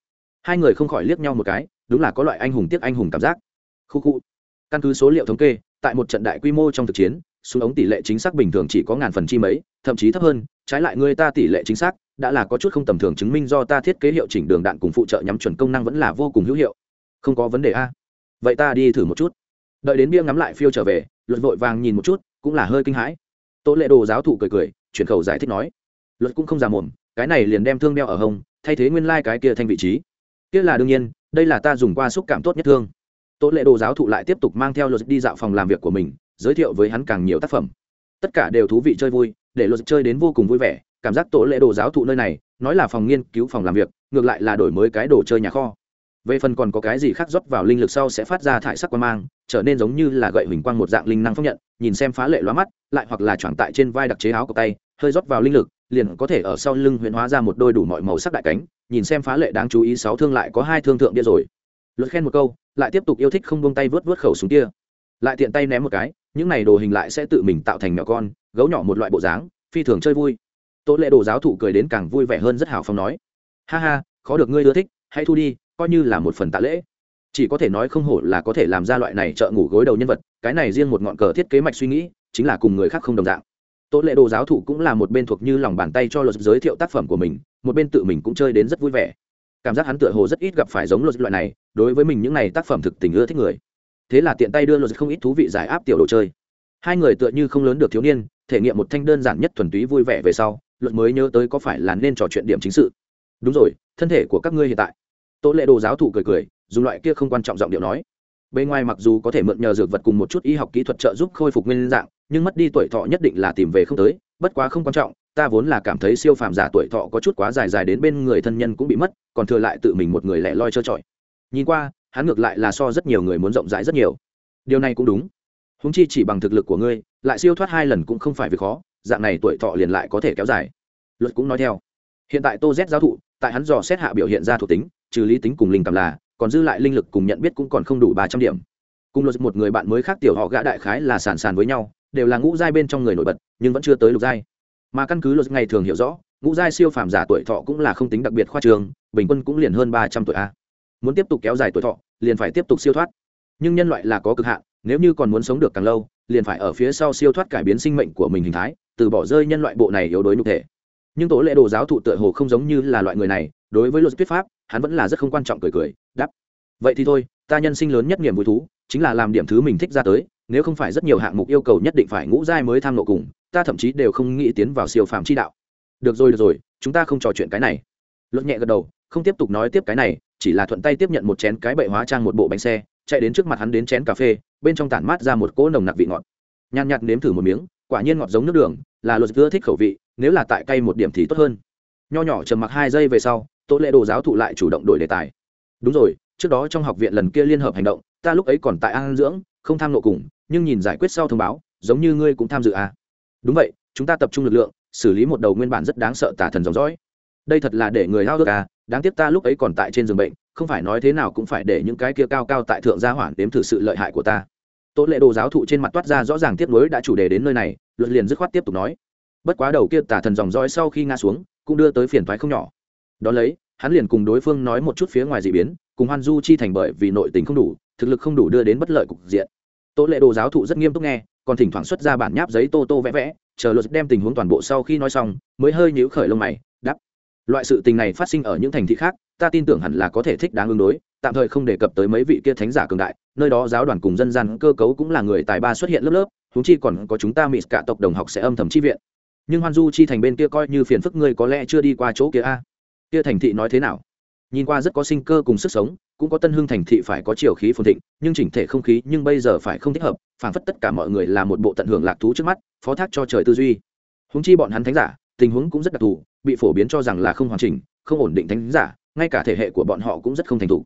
Hai người không khỏi liếc nhau một cái, đúng là có loại anh hùng tiếc anh hùng cảm giác. Khu khu. Căn cứ số liệu thống kê, tại một trận đại quy mô trong thực chiến, súng ống tỷ lệ chính xác bình thường chỉ có ngàn phần chi mấy, thậm chí thấp hơn, trái lại người ta tỷ lệ chính xác đã là có chút không tầm thường chứng minh do ta thiết kế hiệu chỉnh đường đạn cùng phụ trợ nhắm chuẩn công năng vẫn là vô cùng hữu hiệu. Không có vấn đề a. Vậy ta đi thử một chút. Đợi đến bia ngắm lại phiêu trở về, luật vội vàng nhìn một chút, cũng là hơi kinh hãi. Tố lệ đồ giáo thụ cười cười, chuyển khẩu giải thích nói, luật cũng không già mồm, cái này liền đem thương đeo ở hông, thay thế nguyên lai、like、cái kia thành vị trí. Kia là đương nhiên, đây là ta dùng qua xúc cảm tốt nhất thương. Tố lệ đồ giáo thụ lại tiếp tục mang theo luật đi dạo phòng làm việc của mình, giới thiệu với hắn càng nhiều tác phẩm. Tất cả đều thú vị chơi vui, để luật chơi đến vô cùng vui vẻ cảm giác tổ lệ đồ giáo thụ nơi này, nói là phòng nghiên cứu phòng làm việc, ngược lại là đổi mới cái đồ chơi nhà kho. Về phần còn có cái gì khác rót vào linh lực sau sẽ phát ra thải sắc quan mang, trở nên giống như là gậy huỳnh quang một dạng linh năng phong nhận, nhìn xem phá lệ lóa mắt, lại hoặc là choàng tại trên vai đặc chế áo của tay, hơi rót vào linh lực, liền có thể ở sau lưng huyễn hóa ra một đôi đủ mọi màu sắc đại cánh, nhìn xem phá lệ đáng chú ý sáu thương lại có hai thương thượng bia rồi. Luật khen một câu, lại tiếp tục yêu thích không buông tay vớt vớt khẩu súng kia. Lại tiện tay ném một cái, những này đồ hình lại sẽ tự mình tạo thành nhỏ con, gấu nhỏ một loại bộ dáng, phi thường chơi vui tố lệ đồ giáo thụ cười đến càng vui vẻ hơn rất hào phong nói, ha ha, khó được ngươi ưa thích, hãy thu đi, coi như là một phần tạ lễ. Chỉ có thể nói không hổ là có thể làm ra loại này trợ ngủ gối đầu nhân vật, cái này riêng một ngọn cờ thiết kế mạch suy nghĩ, chính là cùng người khác không đồng dạng. Tố lệ đồ giáo thụ cũng là một bên thuộc như lòng bàn tay cho luật giới thiệu tác phẩm của mình, một bên tự mình cũng chơi đến rất vui vẻ. Cảm giác hắn tựa hồ rất ít gặp phải giống luật loại này, đối với mình những này tác phẩm thực tình ưa thích người. Thế là tiện tay đưa luật không ít thú vị giải áp tiểu đồ chơi. Hai người tựa như không lớn được thiếu niên, thể nghiệm một thanh đơn giản nhất thuần túy vui vẻ về sau luật mới nhớ tới có phải là nên trò chuyện điểm chính sự. Đúng rồi, thân thể của các ngươi hiện tại. Tố lệ đồ giáo thụ cười cười dùng loại kia không quan trọng giọng điệu nói. Bên ngoài mặc dù có thể mượn nhờ dược vật cùng một chút y học kỹ thuật trợ giúp khôi phục nguyên dạng, nhưng mất đi tuổi thọ nhất định là tìm về không tới, bất quá không quan trọng, ta vốn là cảm thấy siêu phàm giả tuổi thọ có chút quá dài dài đến bên người thân nhân cũng bị mất, còn thừa lại tự mình một người lẻ loi trơ trọi. Nhìn qua, hắn ngược lại là so rất nhiều người muốn rộng rãi rất nhiều. Điều này cũng đúng. Húng chi chỉ bằng thực lực của ngươi, lại siêu thoát hai lần cũng không phải việc khó dạng này tuổi thọ liền lại có thể kéo dài. Luật cũng nói theo. Hiện tại tô z giáo thụ, tại hắn dò xét hạ biểu hiện ra thuộc tính, trừ lý tính cùng linh cảm là, còn dư lại linh lực cùng nhận biết cũng còn không đủ ba trăm điểm. Cùng luật một người bạn mới khác tiểu họ gã đại khái là sàn sàn với nhau, đều là ngũ giai bên trong người nổi bật, nhưng vẫn chưa tới lục giai. Mà căn cứ luật ngày thường hiểu rõ, ngũ giai siêu phàm giả tuổi thọ cũng là không tính đặc biệt khoa trường, bình quân cũng liền hơn ba trăm tuổi a. Muốn tiếp tục kéo dài tuổi thọ, liền phải tiếp tục siêu thoát. Nhưng nhân loại là có cực hạn, nếu như còn muốn sống được càng lâu, liền phải ở phía sau siêu thoát cải biến sinh mệnh của mình hình thái từ bỏ rơi nhân loại bộ này yếu đối nhục thể. Nhưng tổ lệ đồ giáo thụ tựa hồ không giống như là loại người này, đối với luật thuyết pháp, hắn vẫn là rất không quan trọng cười cười đắp vậy thì thôi, ta nhân sinh lớn nhất niềm vui thú, chính là làm điểm thứ mình thích ra tới, nếu không phải rất nhiều hạng mục yêu cầu nhất định phải ngũ giai mới tham nộ cùng, ta thậm chí đều không nghĩ tiến vào siêu phạm chi đạo. Được rồi được rồi, chúng ta không trò chuyện cái này. Luật nhẹ gật đầu, không tiếp tục nói tiếp cái này, chỉ là thuận tay tiếp nhận một chén cái bậy hóa trang một bộ bánh xe, chạy đến trước mặt hắn đến chén cà phê, bên trong tản mát ra một cỗ nồng nặc vị ngọt. Nhàn nhạt nếm thử một miếng quả nhiên ngọt giống nước đường, là luật ưa thích khẩu vị, nếu là tại cay một điểm thì tốt hơn. Nho nhỏ trầm mặc hai giây về sau, tô lệ đồ giáo thụ lại chủ động đổi đề tài. Đúng rồi, trước đó trong học viện lần kia liên hợp hành động, ta lúc ấy còn tại an dưỡng, không tham nộ cùng, nhưng nhìn giải quyết sau thông báo, giống như ngươi cũng tham dự à. đúng vậy, chúng ta tập trung lực lượng, xử lý một đầu nguyên bản rất đáng sợ tả thần dòng dõi. Đây thật là để người lao được à đáng tiếc ta lúc ấy còn tại trên giường bệnh, không phải nói thế nào cũng phải để những cái kia cao cao tại thượng gia hỏa đếm thử sự lợi hại của ta tố lệ đồ giáo thụ trên mặt toát ra rõ ràng tiếp nối đã chủ đề đến nơi này, luật liền dứt khoát tiếp tục nói. Bất quá đầu kia tả thần dòng roi sau khi ngã xuống, cũng đưa tới phiền thoái không nhỏ. Đ ó lấy, hắn liền cùng đối phương nói một chút phía ngoài d ị biến, cùng hoan du chi thành bởi vì nội tình không đủ, thực lực không đủ đưa đến bất lợi cục diện. Tố lệ đồ giáo thụ rất nghiêm túc nghe, còn thỉnh thoảng xuất ra bản nháp giấy tô tô vẽ vẽ, chờ luật đem tình huống toàn bộ sau khi nói xong, mới hơi nhíu khởi lông mày đắp loại sự tình này phát sinh ở những thành thị khác, ta tin tưởng hẳn là có thể thích đáng ứng đối, tạm thời không đề cập tới mấy vị kia thánh giả cường đại nơi đó giáo đoàn cùng dân gian cơ cấu cũng là người tài ba xuất hiện lớp lớp húng chi còn có chúng ta mỹ cả tộc đồng học sẽ âm thầm chi viện. Nhưng hoan du chi thành bên kia coi như phiền phức ngươi có lẽ chưa đi qua chỗ kia a. Kia thành thị nói thế nào? Nhìn qua rất có sinh cơ cùng sức sống, cũng có tân hương thành thị phải có chiều khí phồn thịnh, nhưng chỉnh thể không khí nhưng bây giờ phải không thích hợp phản phất tất cả mọi người là một bộ tận hưởng lạc thú trước mắt, phó thác cho trời tư duy. Húng chi bọn hắn thánh giả, tình huống cũng rất đặc thù, bị phổ biến cho rằng là không hoàn chỉnh, không ổn định thánh giả, ngay cả thể hệ của bọn họ cũng rất không thành thục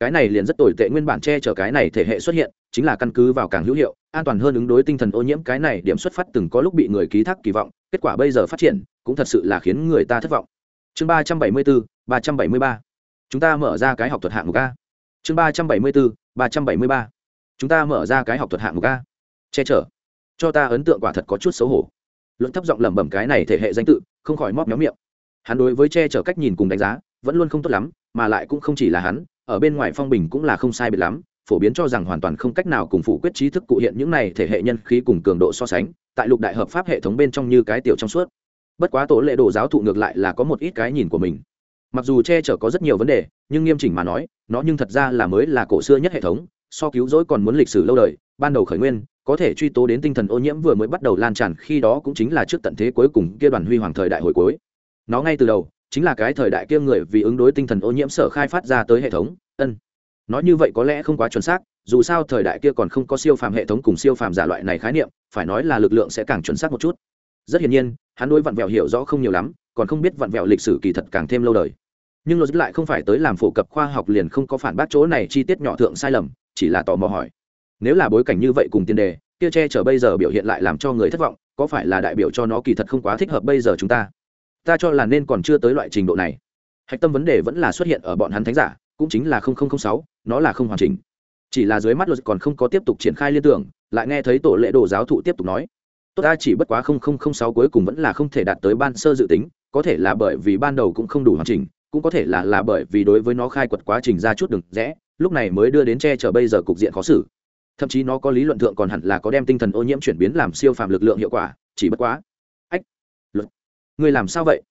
cái này liền rất tồi tệ nguyên bản che chở cái này thể hệ xuất hiện, chính là căn cứ vào càng hữu hiệu, an toàn hơn ứng đối tinh thần ô nhiễm, cái này điểm xuất phát từng có lúc bị người ký thác kỳ vọng, kết quả bây giờ phát triển, cũng thật sự là khiến người ta thất vọng. Chương ba trăm bảy mươi bốn, ba trăm bảy mươi ba. Chúng ta mở ra cái học thuật hạng mục a. Chương ba trăm bảy mươi bốn, ba trăm bảy mươi ba. Chúng ta mở ra cái học thuật hạng mục a. Che chở. Cho ta ấn tượng quả thật có chút xấu hổ. Luận thấp giọng lẩm bẩm cái này thể hệ danh tự, không khỏi móc nhóm miệng. Hắn đối với che chở cách nhìn cùng đánh giá, vẫn luôn không tốt lắm, mà lại cũng không chỉ là hắn ở bên ngoài phong bình cũng là không sai biệt lắm, phổ biến cho rằng hoàn toàn không cách nào cùng phủ quyết trí thức cụ hiện những này thể hệ nhân khí cùng cường độ so sánh, tại lục đại hợp pháp hệ thống bên trong như cái tiểu trong suốt. Bất quá tổ lệ đồ giáo thụ ngược lại là có một ít cái nhìn của mình. Mặc dù che chở có rất nhiều vấn đề, nhưng nghiêm chỉnh mà nói, nó nhưng thật ra là mới là cổ xưa nhất hệ thống, so cứu rỗi còn muốn lịch sử lâu đời, ban đầu khởi nguyên, có thể truy tố đến tinh thần ô nhiễm vừa mới bắt đầu lan tràn khi đó cũng chính là trước tận thế cuối cùng kia đoàn huy hoàng thời đại hồi cuối. Nó ngay từ đầu chính là cái thời đại kia người vì ứng đối tinh thần ô nhiễm sở khai phát ra tới hệ thống. Ân, nói như vậy có lẽ không quá chuẩn xác, dù sao thời đại kia còn không có siêu phàm hệ thống cùng siêu phàm giả loại này khái niệm, phải nói là lực lượng sẽ càng chuẩn xác một chút. Rất hiển nhiên, hắn đối vặn vẹo hiểu rõ không nhiều lắm, còn không biết vặn vẹo lịch sử kỳ thật càng thêm lâu đời. Nhưng logic lại không phải tới làm phổ cập khoa học liền không có phản bác chỗ này chi tiết nhỏ thượng sai lầm, chỉ là tò mò hỏi. Nếu là bối cảnh như vậy cùng tiền đề, kia che chở bây giờ biểu hiện lại làm cho người thất vọng, có phải là đại biểu cho nó kỳ thật không quá thích hợp bây giờ chúng ta? Ta cho là nên còn chưa tới loại trình độ này. Hạch tâm vấn đề vẫn là xuất hiện ở bọn hắn thánh giả, cũng chính là sáu, nó là không hoàn chỉnh. Chỉ là dưới mắt luật còn không có tiếp tục triển khai liên tưởng, lại nghe thấy tổ lệ đồ giáo thụ tiếp tục nói. Tốt, ta chỉ bất quá sáu cuối cùng vẫn là không thể đạt tới ban sơ dự tính, có thể là bởi vì ban đầu cũng không đủ hoàn chỉnh, cũng có thể là là bởi vì đối với nó khai quật quá trình ra chút đừng rẽ, lúc này mới đưa đến che chở bây giờ cục diện khó xử. Thậm chí nó có lý luận thượng còn hẳn là có đem tinh thần ô nhiễm chuyển biến làm siêu phàm lực lượng hiệu quả, chỉ bất quá Ngươi làm sao vậy?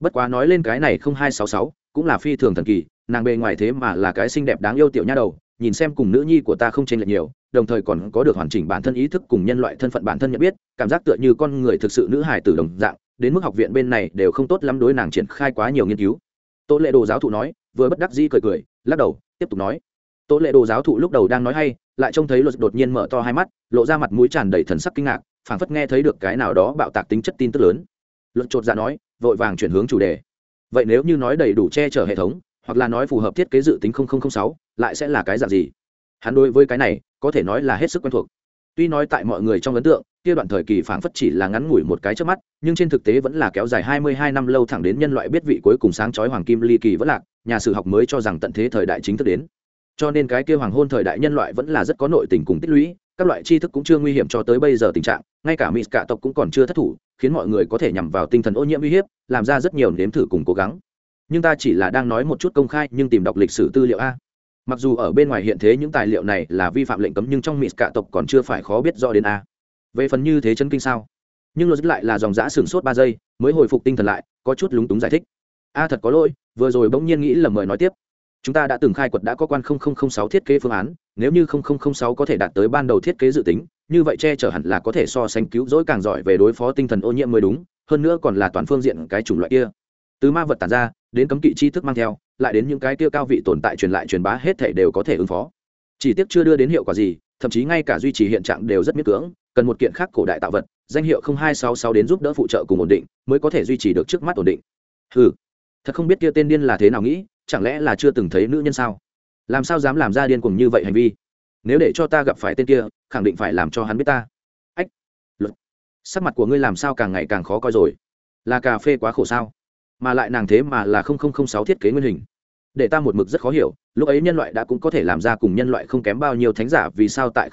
Bất quá nói lên cái này không hai sáu sáu, cũng là phi thường thần kỳ, nàng bề ngoài thế mà là cái xinh đẹp đáng yêu tiểu nha đầu, nhìn xem cùng nữ nhi của ta không chênh lệch nhiều, đồng thời còn có được hoàn chỉnh bản thân ý thức cùng nhân loại thân phận bản thân nhận biết, cảm giác tựa như con người thực sự nữ hài tử đồng dạng, đến mức học viện bên này đều không tốt lắm đối nàng triển khai quá nhiều nghiên cứu. Tô lệ đồ giáo thụ nói, vừa bất đắc dĩ cười cười, lắc đầu, tiếp tục nói. Tô lệ đồ giáo thụ lúc đầu đang nói hay, lại trông thấy luật đột nhiên mở to hai mắt, lộ ra mặt mũi tràn đầy thần sắc kinh ngạc, phảng phất nghe thấy được cái nào đó bạo tạc tính chất tin tức lớn luật chột ra nói, vội vàng chuyển hướng chủ đề. Vậy nếu như nói đầy đủ che chở hệ thống, hoặc là nói phù hợp thiết kế dự tính sáu, lại sẽ là cái dạng gì? Hắn đối với cái này, có thể nói là hết sức quen thuộc. Tuy nói tại mọi người trong ấn tượng, kia đoạn thời kỳ phảng phất chỉ là ngắn ngủi một cái trước mắt, nhưng trên thực tế vẫn là kéo dài hai mươi hai năm lâu thẳng đến nhân loại biết vị cuối cùng sáng chói hoàng kim ly kỳ vẫn lạc, nhà sử học mới cho rằng tận thế thời đại chính thức đến. Cho nên cái kia hoàng hôn thời đại nhân loại vẫn là rất có nội tình cùng tích lũy các loại tri thức cũng chưa nguy hiểm cho tới bây giờ tình trạng, ngay cả mỹ cả tộc cũng còn chưa thất thủ, khiến mọi người có thể nhằm vào tinh thần ô nhiễm uy hiếp, làm ra rất nhiều nếm thử cùng cố gắng. Nhưng ta chỉ là đang nói một chút công khai, nhưng tìm đọc lịch sử tư liệu a. Mặc dù ở bên ngoài hiện thế những tài liệu này là vi phạm lệnh cấm, nhưng trong mỹ cả tộc còn chưa phải khó biết rõ đến a. Về phần như thế chân kinh sao? Nhưng luật lại là dòng giã sửng sốt ba giây, mới hồi phục tinh thần lại, có chút lúng túng giải thích. A, thật có lỗi, vừa rồi bỗng nhiên nghĩ lầm mời nói tiếp chúng ta đã từng khai quật đã có quan sáu thiết kế phương án, nếu như sáu có thể đạt tới ban đầu thiết kế dự tính, như vậy che chở hẳn là có thể so sánh cứu rỗi càng giỏi về đối phó tinh thần ô nhiễm mới đúng, hơn nữa còn là toàn phương diện cái chủng loại kia. Từ ma vật tàn ra, đến cấm kỵ tri thức mang theo, lại đến những cái kia cao vị tồn tại truyền lại truyền bá hết thể đều có thể ứng phó. Chỉ tiếc chưa đưa đến hiệu quả gì, thậm chí ngay cả duy trì hiện trạng đều rất miễn cưỡng, cần một kiện khác cổ đại tạo vật, danh hiệu hai sáu sáu đến giúp đỡ phụ trợ cùng ổn định, mới có thể duy trì được trước mắt ổn định. Ừ thật không biết kia tên điên là thế nào nghĩ chẳng lẽ là chưa từng thấy nữ nhân sao? Làm sao dám làm ra điên cuồng như vậy hành vi? Nếu để cho ta gặp phải tên kia, khẳng định phải làm cho hắn biết ta. Ách! Luật! Sắc mặt của ngươi làm sao càng ngày càng khó coi rồi? Là cà phê quá khổ sao? Mà lại nàng thế mà là sáu thiết kế nguyên hình. Để ta một mực rất khó hiểu, lúc ấy nhân loại đã cũng có thể làm ra cùng nhân loại không kém bao nhiêu thánh giả, vì sao tại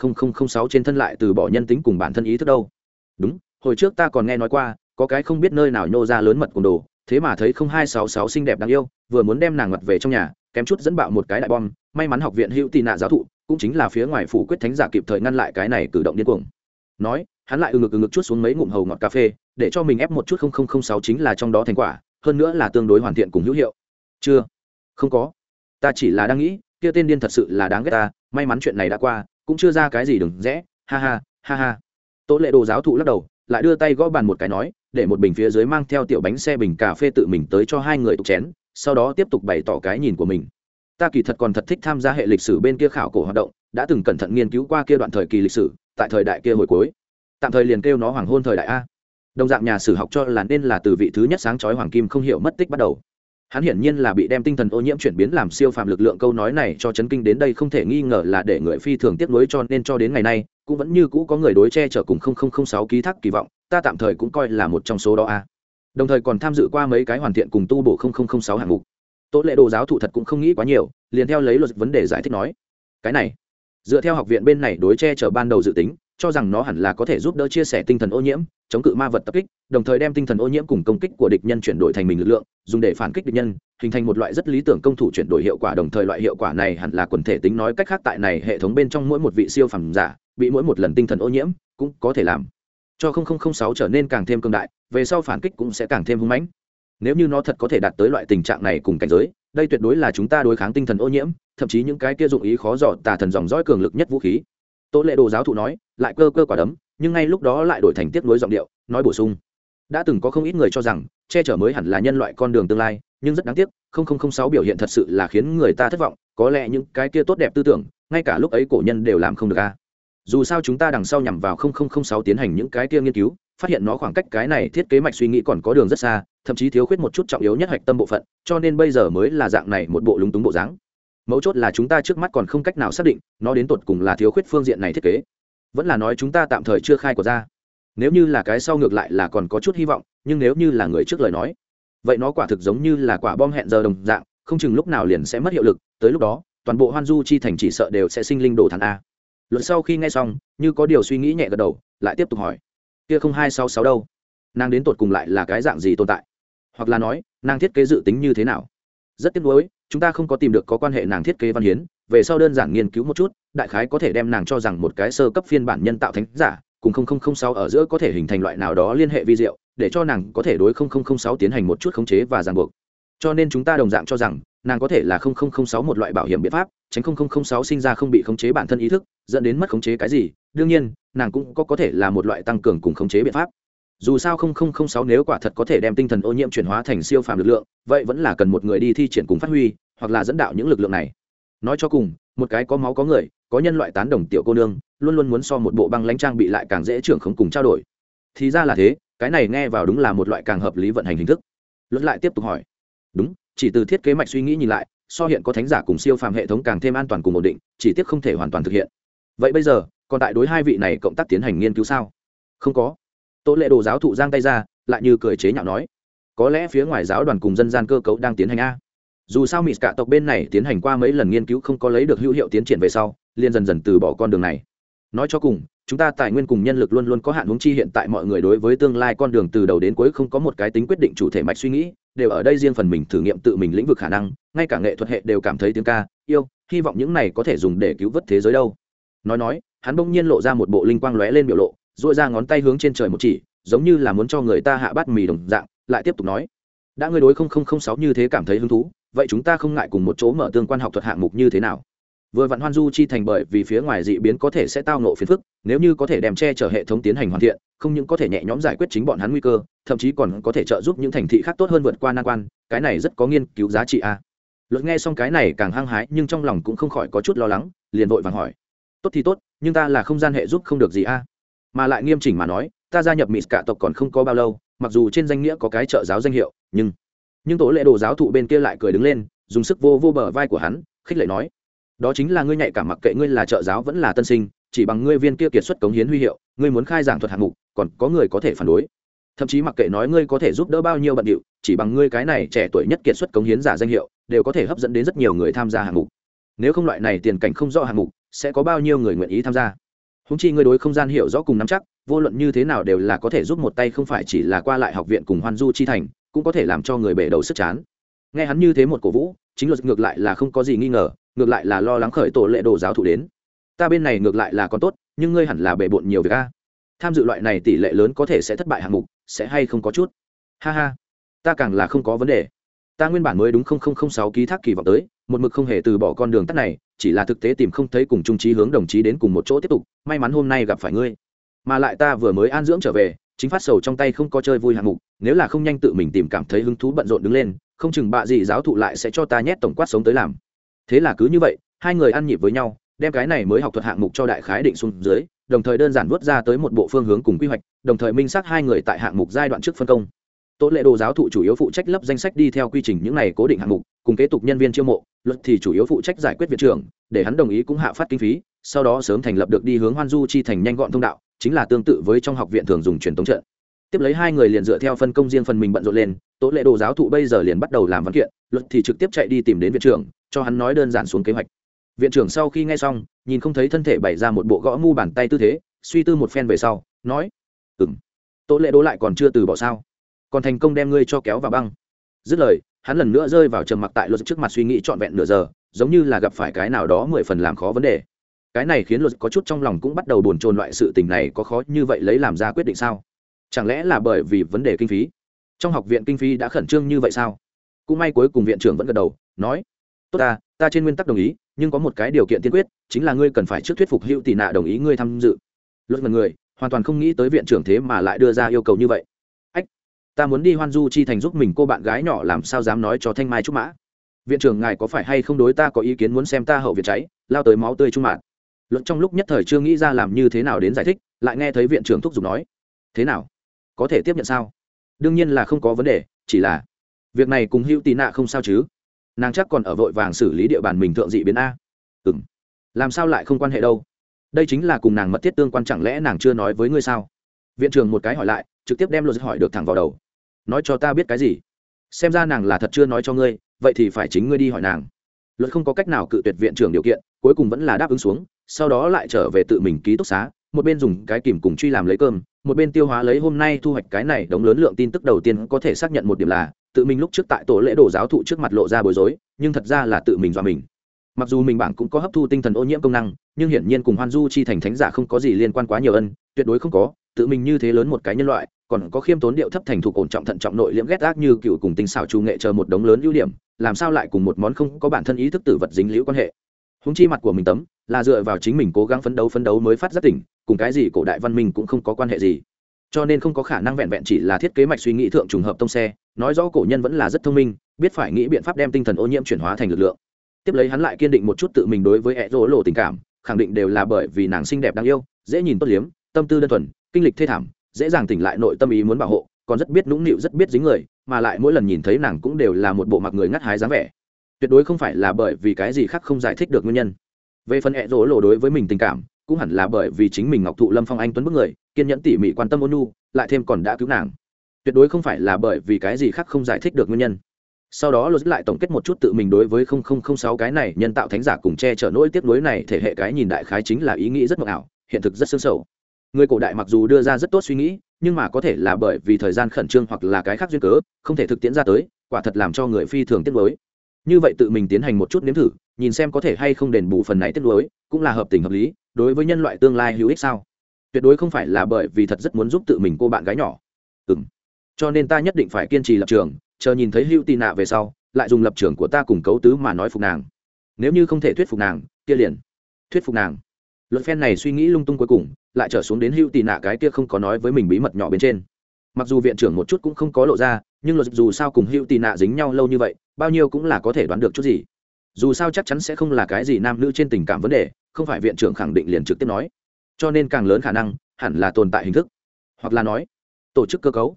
sáu trên thân lại từ bỏ nhân tính cùng bản thân ý thức đâu? Đúng, hồi trước ta còn nghe nói qua, có cái không biết nơi nào nhô ra lớn mật cùng đồ thế mà thấy không hai sáu sáu xinh đẹp đáng yêu, vừa muốn đem nàng mặt về trong nhà, kém chút dẫn bạo một cái đại bom, may mắn học viện hữu tị nạ giáo thụ, cũng chính là phía ngoài phủ quyết thánh giả kịp thời ngăn lại cái này cử động điên cuồng. Nói, hắn lại ừ ngực ừ ngực chút xuống mấy ngụm hầu ngọt cà phê, để cho mình ép một chút không không không sáu chính là trong đó thành quả, hơn nữa là tương đối hoàn thiện cùng hữu hiệu. Chưa? Không có. Ta chỉ là đang nghĩ, kia tên điên thật sự là đáng ghét ta, may mắn chuyện này đã qua, cũng chưa ra cái gì đừng rẽ, ha ha ha ha. Tố lệ đồ giáo thụ lắc đầu, lại đưa tay gõ bàn một cái nói để một bình phía dưới mang theo tiểu bánh xe bình cà phê tự mình tới cho hai người tục chén, sau đó tiếp tục bày tỏ cái nhìn của mình. Ta kỳ thật còn thật thích tham gia hệ lịch sử bên kia khảo cổ hoạt động, đã từng cẩn thận nghiên cứu qua kia đoạn thời kỳ lịch sử, tại thời đại kia hồi cuối. Tạm thời liền kêu nó hoàng hôn thời đại a. Đồng dạng nhà sử học cho là nên là từ vị thứ nhất sáng chói hoàng kim không hiểu mất tích bắt đầu. Hắn hiển nhiên là bị đem tinh thần ô nhiễm chuyển biến làm siêu phàm lực lượng câu nói này cho chấn kinh đến đây không thể nghi ngờ là để người phi thường tiếp nối cho nên cho đến ngày nay, cũng vẫn như cũ có người đối che chở cùng sáu ký thác kỳ vọng ta tạm thời cũng coi là một trong số đó a. Đồng thời còn tham dự qua mấy cái hoàn thiện cùng tu bổ sáu hạng mục. Tốt lệ đồ giáo thụ thật cũng không nghĩ quá nhiều, liền theo lấy luật vấn đề giải thích nói, cái này, dựa theo học viện bên này đối che chở ban đầu dự tính, cho rằng nó hẳn là có thể giúp đỡ chia sẻ tinh thần ô nhiễm, chống cự ma vật tập kích, đồng thời đem tinh thần ô nhiễm cùng công kích của địch nhân chuyển đổi thành mình lực lượng, dùng để phản kích địch nhân, hình thành một loại rất lý tưởng công thủ chuyển đổi hiệu quả, đồng thời loại hiệu quả này hẳn là quần thể tính nói cách khác tại này hệ thống bên trong mỗi một vị siêu phẩm giả, bị mỗi một lần tinh thần ô nhiễm cũng có thể làm cho sáu trở nên càng thêm cường đại, về sau phản kích cũng sẽ càng thêm hung mãnh. Nếu như nó thật có thể đạt tới loại tình trạng này cùng cảnh giới, đây tuyệt đối là chúng ta đối kháng tinh thần ô nhiễm, thậm chí những cái kia dụng ý khó dò tà thần dòng dõi cường lực nhất vũ khí. Tố lệ đồ giáo thụ nói, lại cơ cơ quả đấm, nhưng ngay lúc đó lại đổi thành tiếp nối giọng điệu, nói bổ sung. Đã từng có không ít người cho rằng, che chở mới hẳn là nhân loại con đường tương lai, nhưng rất đáng tiếc sáu biểu hiện thật sự là khiến người ta thất vọng, có lẽ những cái kia tốt đẹp tư tưởng, ngay cả lúc ấy cổ nhân đều làm không được a dù sao chúng ta đằng sau nhằm vào sáu tiến hành những cái kia nghiên cứu, phát hiện nó khoảng cách cái này thiết kế mạch suy nghĩ còn có đường rất xa, thậm chí thiếu khuyết một chút trọng yếu nhất hạch tâm bộ phận, cho nên bây giờ mới là dạng này một bộ lúng túng bộ dáng. Mấu chốt là chúng ta trước mắt còn không cách nào xác định nó đến tột cùng là thiếu khuyết phương diện này thiết kế. Vẫn là nói chúng ta tạm thời chưa khai của ra. Nếu như là cái sau ngược lại là còn có chút hy vọng, nhưng nếu như là người trước lời nói, vậy nó quả thực giống như là quả bom hẹn giờ đồng dạng, không chừng lúc nào liền sẽ mất hiệu lực, tới lúc đó, toàn bộ hoan du chi thành chỉ sợ đều sẽ sinh linh đồ thằng a luật sau khi nghe xong, như có điều suy nghĩ nhẹ gật đầu, lại tiếp tục hỏi. Kia không hai sáu sáu đâu? Nàng đến tột cùng lại là cái dạng gì tồn tại? Hoặc là nói, nàng thiết kế dự tính như thế nào? Rất tiếc nuối, chúng ta không có tìm được có quan hệ nàng thiết kế văn hiến, về sau đơn giản nghiên cứu một chút, đại khái có thể đem nàng cho rằng một cái sơ cấp phiên bản nhân tạo thánh giả, cùng sáu ở giữa có thể hình thành loại nào đó liên hệ vi diệu, để cho nàng có thể đối sáu tiến hành một chút khống chế và ràng buộc. Cho nên chúng ta đồng dạng cho rằng, nàng có thể là sáu một loại bảo hiểm biện pháp tránh sáu sinh ra không bị khống chế bản thân ý thức, dẫn đến mất khống chế cái gì, đương nhiên, nàng cũng có có thể là một loại tăng cường cùng khống chế biện pháp. Dù sao không không không sáu nếu quả thật có thể đem tinh thần ô nhiễm chuyển hóa thành siêu phàm lực lượng, vậy vẫn là cần một người đi thi triển cùng phát huy, hoặc là dẫn đạo những lực lượng này. Nói cho cùng, một cái có máu có người, có nhân loại tán đồng tiểu cô nương, luôn luôn muốn so một bộ băng lãnh trang bị lại càng dễ trưởng không cùng trao đổi. Thì ra là thế, cái này nghe vào đúng là một loại càng hợp lý vận hành hình thức. Luật lại tiếp tục hỏi. Đúng, chỉ từ thiết kế mạch suy nghĩ nhìn lại so hiện có thánh giả cùng siêu phàm hệ thống càng thêm an toàn cùng ổn định, chỉ tiếc không thể hoàn toàn thực hiện. Vậy bây giờ, còn tại đối hai vị này cộng tác tiến hành nghiên cứu sao? Không có. Tố lệ đồ giáo thụ giang tay ra, lại như cười chế nhạo nói, có lẽ phía ngoài giáo đoàn cùng dân gian cơ cấu đang tiến hành a. Dù sao mỹ cả tộc bên này tiến hành qua mấy lần nghiên cứu không có lấy được hữu hiệu tiến triển về sau, liền dần dần từ bỏ con đường này. Nói cho cùng, chúng ta tài nguyên cùng nhân lực luôn luôn có hạn hướng chi hiện tại mọi người đối với tương lai con đường từ đầu đến cuối không có một cái tính quyết định chủ thể mạch suy nghĩ đều ở đây riêng phần mình thử nghiệm tự mình lĩnh vực khả năng, ngay cả nghệ thuật hệ đều cảm thấy tiếng ca, yêu, hy vọng những này có thể dùng để cứu vớt thế giới đâu. Nói nói, hắn bỗng nhiên lộ ra một bộ linh quang lóe lên biểu lộ dội ra ngón tay hướng trên trời một chỉ, giống như là muốn cho người ta hạ bát mì đồng dạng, lại tiếp tục nói. Đã ngươi đối không không không sáu như thế cảm thấy hứng thú, vậy chúng ta không ngại cùng một chỗ mở tương quan học thuật hạng mục như thế nào? Vừa vặn hoan du chi thành bởi vì phía ngoài dị biến có thể sẽ tao nộ phiền phức, nếu như có thể đem che chở hệ thống tiến hành hoàn thiện, không những có thể nhẹ nhõm giải quyết chính bọn hắn nguy cơ, thậm chí còn có thể trợ giúp những thành thị khác tốt hơn vượt qua nan quan, cái này rất có nghiên cứu giá trị a à. luật nghe xong cái này càng hăng hái, nhưng trong lòng cũng không khỏi có chút lo lắng, liền vội vàng hỏi tốt thì tốt, nhưng ta là không gian hệ giúp không được gì a à? mà lại nghiêm chỉnh mà nói, ta gia nhập mỹ cả tộc còn không có bao lâu, mặc dù trên danh nghĩa có cái trợ giáo danh hiệu, nhưng nhưng tổ lệ đồ giáo thụ bên kia lại cười đứng lên, dùng sức vô vô bờ vai của hắn, khích lệ nói đó chính là ngươi nhạy cảm mặc kệ ngươi là trợ giáo vẫn là tân sinh, chỉ bằng ngươi viên kia kiệt xuất cống hiến huy hiệu, ngươi muốn khai giảng thuật hạng mục, còn có người có thể phản đối. Thậm chí mặc kệ nói ngươi có thể giúp đỡ bao nhiêu bận điệu, chỉ bằng ngươi cái này trẻ tuổi nhất kiệt xuất cống hiến giả danh hiệu, đều có thể hấp dẫn đến rất nhiều người tham gia hạng mục. Nếu không loại này tiền cảnh không rõ hạng mục, sẽ có bao nhiêu người nguyện ý tham gia? Húng chi ngươi đối không gian hiểu rõ cùng nắm chắc, vô luận như thế nào đều là có thể giúp một tay không phải chỉ là qua lại học viện cùng hoan du chi thành, cũng có thể làm cho người bể đầu sức chán. Nghe hắn như thế một cổ vũ, chính luật ngược lại là không có gì nghi ngờ ngược lại là lo lắng khởi tổ lệ đồ giáo thụ đến. Ta bên này ngược lại là còn tốt, nhưng ngươi hẳn là bề bộn nhiều việc a. Tham dự loại này tỷ lệ lớn có thể sẽ thất bại hạng mục, sẽ hay không có chút? Ha ha, ta càng là không có vấn đề. Ta nguyên bản mới đúng không không không sáu ký thác kỳ vọng tới, một mực không hề từ bỏ con đường tắt này, chỉ là thực tế tìm không thấy cùng trung trí hướng đồng chí đến cùng một chỗ tiếp tục, may mắn hôm nay gặp phải ngươi. Mà lại ta vừa mới an dưỡng trở về, chính phát sầu trong tay không có chơi vui hạng mục, nếu là không nhanh tự mình tìm cảm thấy hứng thú bận rộn đứng lên, không chừng bạ gì giáo thụ lại sẽ cho ta nhét tổng quát sống tới làm thế là cứ như vậy, hai người ăn nhịp với nhau, đem cái này mới học thuật hạng mục cho đại khái định xuống dưới, đồng thời đơn giản vớt ra tới một bộ phương hướng cùng quy hoạch, đồng thời minh xác hai người tại hạng mục giai đoạn trước phân công. Tốt lệ đồ giáo thụ chủ yếu phụ trách lấp danh sách đi theo quy trình những này cố định hạng mục, cùng kế tục nhân viên chiêu mộ, luật thì chủ yếu phụ trách giải quyết viện trưởng, để hắn đồng ý cũng hạ phát kinh phí, sau đó sớm thành lập được đi hướng hoan du chi thành nhanh gọn thông đạo, chính là tương tự với trong học viện thường dùng truyền thống trận tiếp lấy hai người liền dựa theo phân công riêng phần mình bận rộn lên, tố lệ đồ giáo thụ bây giờ liền bắt đầu làm văn kiện, luật thì trực tiếp chạy đi tìm đến viện trưởng, cho hắn nói đơn giản xuống kế hoạch. Viện trưởng sau khi nghe xong, nhìn không thấy thân thể bày ra một bộ gõ mu bàn tay tư thế, suy tư một phen về sau, nói ừ m tố lệ đồ lại còn chưa từ bỏ sao? Còn thành công đem ngươi cho kéo vào băng. Dứt lời, hắn lần nữa rơi vào trầm mặc tại luật trước mặt suy nghĩ trọn vẹn nửa giờ, giống như là gặp phải cái nào đó mười phần làm khó vấn đề. Cái này khiến luật có chút trong lòng cũng bắt đầu bồn chồn loại sự tình này có khó như vậy lấy làm ra quyết định sao? Chẳng lẽ là bởi vì vấn đề kinh phí? Trong học viện kinh phí đã khẩn trương như vậy sao? Cũng may cuối cùng viện trưởng vẫn gật đầu, nói, tốt ta ta trên nguyên tắc đồng ý, nhưng có một cái điều kiện tiên quyết, chính là ngươi cần phải trước thuyết phục hữu tị nạ đồng ý ngươi tham dự. Luật mật người, hoàn toàn không nghĩ tới viện trưởng thế mà lại đưa ra yêu cầu như vậy. Ách, ta muốn đi hoan du chi thành giúp mình cô bạn gái nhỏ làm sao dám nói cho thanh mai trúc mã? Viện trưởng ngài có phải hay không đối ta có ý kiến muốn xem ta hậu viện cháy, lao tới máu tươi trung mạng luận trong lúc nhất thời chưa nghĩ ra làm như thế nào đến giải thích, lại nghe thấy viện trưởng thúc giục nói, thế nào? Có thể tiếp nhận sao? Đương nhiên là không có vấn đề, chỉ là việc này cùng hữu tì nạ không sao chứ? Nàng chắc còn ở vội vàng xử lý địa bàn mình thượng dị biến a. Ừ m làm sao lại không quan hệ đâu? Đây chính là cùng nàng mật thiết tương quan chẳng lẽ nàng chưa nói với ngươi sao? Viện trưởng một cái hỏi lại, trực tiếp đem luật hỏi được thẳng vào đầu. Nói cho ta biết cái gì? Xem ra nàng là thật chưa nói cho ngươi, vậy thì phải chính ngươi đi hỏi nàng. Luật không có cách nào cự tuyệt viện trưởng điều kiện, cuối cùng vẫn là đáp ứng xuống, sau đó lại trở về tự mình ký túc xá một bên dùng cái kìm cùng truy làm lấy cơm, một bên tiêu hóa lấy hôm nay thu hoạch cái này đống lớn lượng tin tức đầu tiên có thể xác nhận một điểm là, tự mình lúc trước tại tổ lễ đồ giáo thụ trước mặt lộ ra bối rối, nhưng thật ra là tự mình do mình. Mặc dù mình bảng cũng có hấp thu tinh thần ô nhiễm công năng, nhưng hiển nhiên cùng hoan du chi thành thánh giả không có gì liên quan quá nhiều ân, tuyệt đối không có, tự mình như thế lớn một cái nhân loại, còn có khiêm tốn điệu thấp thành thục ổn trọng thận trọng nội liễm ghét ác như cựu cùng tinh xảo trù nghệ chờ một đống lớn ưu điểm, làm sao lại cùng một món không có bản thân ý thức tử vật dính liễu quan hệ. Húng chi mặt của mình tấm, là dựa vào chính mình cố gắng phấn đấu phấn đấu mới phát giác tỉnh cùng cái gì cổ đại văn minh cũng không có quan hệ gì. Cho nên không có khả năng vẹn vẹn chỉ là thiết kế mạch suy nghĩ thượng trùng hợp tông xe, nói rõ cổ nhân vẫn là rất thông minh, biết phải nghĩ biện pháp đem tinh thần ô nhiễm chuyển hóa thành lực lượng. Tiếp lấy hắn lại kiên định một chút tự mình đối với ẹ rỗ lộ tình cảm, khẳng định đều là bởi vì nàng xinh đẹp đáng yêu, dễ nhìn tốt liếm, tâm tư đơn thuần, kinh lịch thê thảm, dễ dàng tỉnh lại nội tâm ý muốn bảo hộ, còn rất biết nũng nịu, rất biết dính người, mà lại mỗi lần nhìn thấy nàng cũng đều là một bộ mặc người ngắt hái dáng vẻ. Tuyệt đối không phải là bởi vì cái gì khác không giải thích được nguyên nhân. Về phần ẹ rỗ lộ đối với mình tình cảm cũng hẳn là bởi vì chính mình ngọc thụ lâm phong anh tuấn bức người, kiên nhẫn tỉ mỉ quan tâm ôn nhu, lại thêm còn đã cứu nàng. Tuyệt đối không phải là bởi vì cái gì khác không giải thích được nguyên nhân. Sau đó lột lại tổng kết một chút tự mình đối với không không không sáu cái này nhân tạo thánh giả cùng che chở nỗi tiếc nuối này thể hệ cái nhìn đại khái chính là ý nghĩ rất mộng ảo, hiện thực rất sương sầu. Người cổ đại mặc dù đưa ra rất tốt suy nghĩ, nhưng mà có thể là bởi vì thời gian khẩn trương hoặc là cái khác duyên cớ, không thể thực tiễn ra tới, quả thật làm cho người phi thường tiếc nuối như vậy tự mình tiến hành một chút nếm thử, nhìn xem có thể hay không đền bù phần này tuyệt đối cũng là hợp tình hợp lý, đối với nhân loại tương lai hữu ích sao? Tuyệt đối không phải là bởi vì thật rất muốn giúp tự mình cô bạn gái nhỏ. Ừ m cho nên ta nhất định phải kiên trì lập trường, chờ nhìn thấy hữu tị nạ về sau, lại dùng lập trường của ta cùng cấu tứ mà nói phục nàng. Nếu như không thể thuyết phục nàng, kia liền thuyết phục nàng. Luật phen này suy nghĩ lung tung cuối cùng, lại trở xuống đến hữu tị nạ cái kia không có nói với mình bí mật nhỏ bên trên mặc dù viện trưởng một chút cũng không có lộ ra, nhưng luật dù sao cùng hữu tì nạ dính nhau lâu như vậy, bao nhiêu cũng là có thể đoán được chút gì. Dù sao chắc chắn sẽ không là cái gì nam nữ trên tình cảm vấn đề, không phải viện trưởng khẳng định liền trực tiếp nói. Cho nên càng lớn khả năng, hẳn là tồn tại hình thức. Hoặc là nói, tổ chức cơ cấu.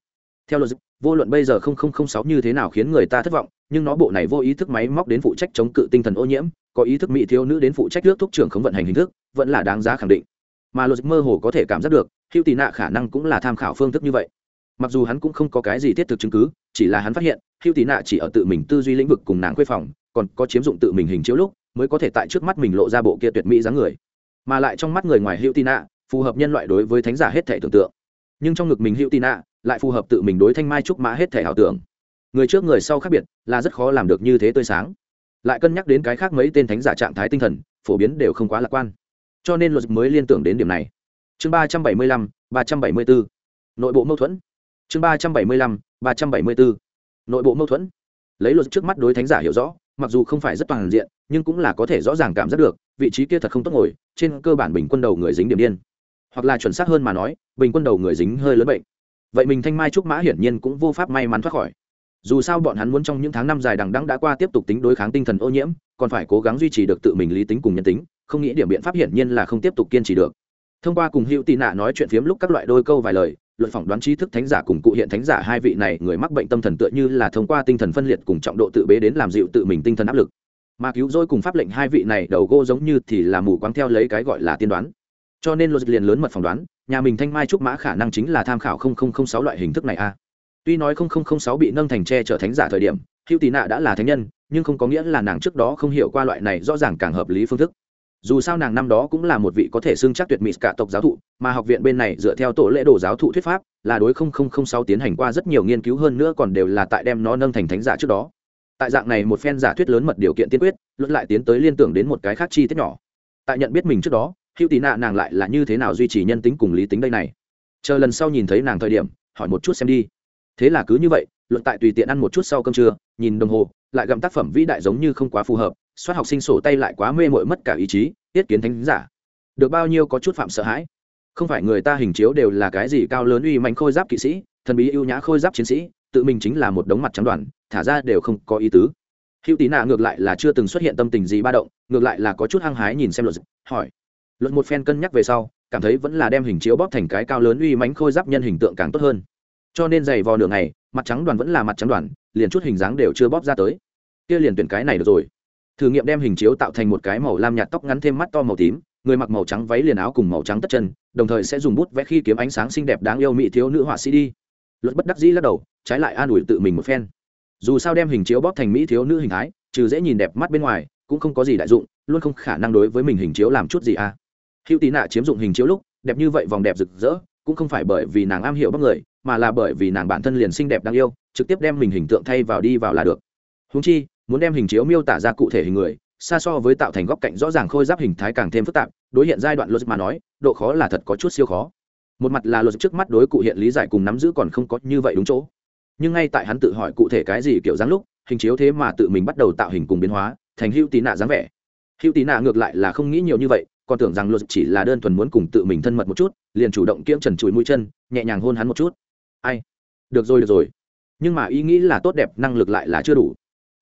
Theo luật, vô luận bây giờ sáu như thế nào khiến người ta thất vọng, nhưng nó bộ này vô ý thức máy móc đến phụ trách chống cự tinh thần ô nhiễm, có ý thức mỹ thiếu nữ đến phụ trách nước thúc trưởng không vận hành hình thức, vẫn là đáng giá khẳng định. Mà luật mơ hồ có thể cảm giác được, hữu tì nạ khả năng cũng là tham khảo phương thức như vậy mặc dù hắn cũng không có cái gì thiết thực chứng cứ, chỉ là hắn phát hiện hữu tị nạ chỉ ở tự mình tư duy lĩnh vực cùng nàng khuê phòng, còn có chiếm dụng tự mình hình chiếu lúc, mới có thể tại trước mắt mình lộ ra bộ kia tuyệt mỹ dáng người. Mà lại trong mắt người ngoài hữu tị nạ, phù hợp nhân loại đối với thánh giả hết thể tưởng tượng. Nhưng trong ngực mình hữu tị nạ, lại phù hợp tự mình đối thanh mai trúc mã hết thể ảo tưởng. Người trước người sau khác biệt, là rất khó làm được như thế tươi sáng. Lại cân nhắc đến cái khác mấy tên thánh giả trạng thái tinh thần, phổ biến đều không quá lạc quan. Cho nên luật mới liên tưởng đến điểm này. Chương ba trăm bảy mươi lăm, ba trăm bảy mươi bốn nội bộ mâu thuẫn chương ba trăm bảy mươi lăm, ba trăm bảy mươi bốn nội bộ mâu thuẫn. Lấy luật trước mắt đối thánh giả hiểu rõ, mặc dù không phải rất toàn diện, nhưng cũng là có thể rõ ràng cảm giác được, vị trí kia thật không tốt ngồi, trên cơ bản bình quân đầu người dính điểm điên. Hoặc là chuẩn xác hơn mà nói, bình quân đầu người dính hơi lớn bệnh. Vậy mình thanh mai trúc mã hiển nhiên cũng vô pháp may mắn thoát khỏi. Dù sao bọn hắn muốn trong những tháng năm dài đằng đẵng đã qua tiếp tục tính đối kháng tinh thần ô nhiễm, còn phải cố gắng duy trì được tự mình lý tính cùng nhân tính, không nghĩ điểm biện pháp hiển nhiên là không tiếp tục kiên trì được. Thông qua cùng hữu tị nạ nói chuyện phiếm lúc các loại đôi câu vài lời luận phỏng đoán trí thức thánh giả cùng cụ hiện thánh giả hai vị này, người mắc bệnh tâm thần tựa như là thông qua tinh thần phân liệt cùng trọng độ tự bế đến làm dịu tự mình tinh thần áp lực. Mà cứu rỗi cùng pháp lệnh hai vị này đầu gô giống như thì là mù quáng theo lấy cái gọi là tiên đoán. Cho nên luật liền lớn mật phỏng đoán, nhà mình thanh mai trúc mã khả năng chính là tham khảo sáu loại hình thức này a. Tuy nói sáu bị nâng thành tre trở thánh giả thời điểm, hữu tì nạ đã là thánh nhân, nhưng không có nghĩa là nàng trước đó không hiểu qua loại này rõ ràng càng hợp lý phương thức dù sao nàng năm đó cũng là một vị có thể xưng chắc tuyệt mỹ cả tộc giáo thụ, mà học viện bên này dựa theo tổ lễ đồ giáo thụ thuyết pháp, là đối sáu tiến hành qua rất nhiều nghiên cứu hơn nữa còn đều là tại đem nó nâng thành thánh giả trước đó. Tại dạng này một phen giả thuyết lớn mật điều kiện tiên quyết luận lại tiến tới liên tưởng đến một cái khác chi tiết nhỏ. Tại nhận biết mình trước đó, hữu tì nạ nàng lại là như thế nào duy trì nhân tính cùng lý tính đây này? Chờ lần sau nhìn thấy nàng thời điểm, hỏi một chút xem đi. Thế là cứ như vậy luận tại tùy tiện ăn một chút sau cơm trưa, nhìn đồng hồ, lại gặm tác phẩm vĩ đại giống như không quá phù hợp soát học sinh sổ tay lại quá mê mội mất cả ý chí, tiết kiến thánh giả. Được bao nhiêu có chút phạm sợ hãi. Không phải người ta hình chiếu đều là cái gì cao lớn uy mạnh khôi giáp kỵ sĩ, thần bí ưu nhã khôi giáp chiến sĩ, tự mình chính là một đống mặt trắng đoàn, thả ra đều không có ý tứ. Hữu tí nạ ngược lại là chưa từng xuất hiện tâm tình gì ba động, ngược lại là có chút hăng hái nhìn xem luật hỏi. Luật một phen cân nhắc về sau, cảm thấy vẫn là đem hình chiếu bóp thành cái cao lớn uy mánh khôi giáp nhân hình tượng càng tốt hơn. Cho nên giày vò nửa ngày, mặt trắng đoàn vẫn là mặt trắng đoàn, liền chút hình dáng đều chưa bóp ra tới. Kia liền tuyển cái này được rồi thử nghiệm đem hình chiếu tạo thành một cái màu lam nhạt tóc ngắn thêm mắt to màu tím, người mặc màu trắng váy liền áo cùng màu trắng tất chân, đồng thời sẽ dùng bút vẽ khi kiếm ánh sáng xinh đẹp đáng yêu mỹ thiếu nữ họa sĩ đi. Luật bất đắc dĩ lắc đầu, trái lại an ủi tự mình một phen. Dù sao đem hình chiếu bóp thành mỹ thiếu nữ hình thái, trừ dễ nhìn đẹp mắt bên ngoài, cũng không có gì đại dụng, luôn không khả năng đối với mình hình chiếu làm chút gì à. Hữu tí nạ chiếm dụng hình chiếu lúc, đẹp như vậy vòng đẹp rực rỡ, cũng không phải bởi vì nàng am hiểu bóc người, mà là bởi vì nàng bản thân liền xinh đẹp đáng yêu, trực tiếp đem mình hình tượng thay vào đi vào là được. Húng chi muốn đem hình chiếu miêu tả ra cụ thể hình người, xa so với tạo thành góc cạnh rõ ràng khôi giáp hình thái càng thêm phức tạp, đối hiện giai đoạn luật mà nói, độ khó là thật có chút siêu khó. Một mặt là luật trước mắt đối cụ hiện lý giải cùng nắm giữ còn không có như vậy đúng chỗ. Nhưng ngay tại hắn tự hỏi cụ thể cái gì kiểu dáng lúc, hình chiếu thế mà tự mình bắt đầu tạo hình cùng biến hóa, thành hữu tí nạ dáng vẻ. Hữu tí nạ ngược lại là không nghĩ nhiều như vậy, còn tưởng rằng luật chỉ là đơn thuần muốn cùng tự mình thân mật một chút, liền chủ động kiễm trần chùi mũi chân, nhẹ nhàng hôn hắn một chút. Ai? Được rồi được rồi. Nhưng mà ý nghĩ là tốt đẹp, năng lực lại là chưa đủ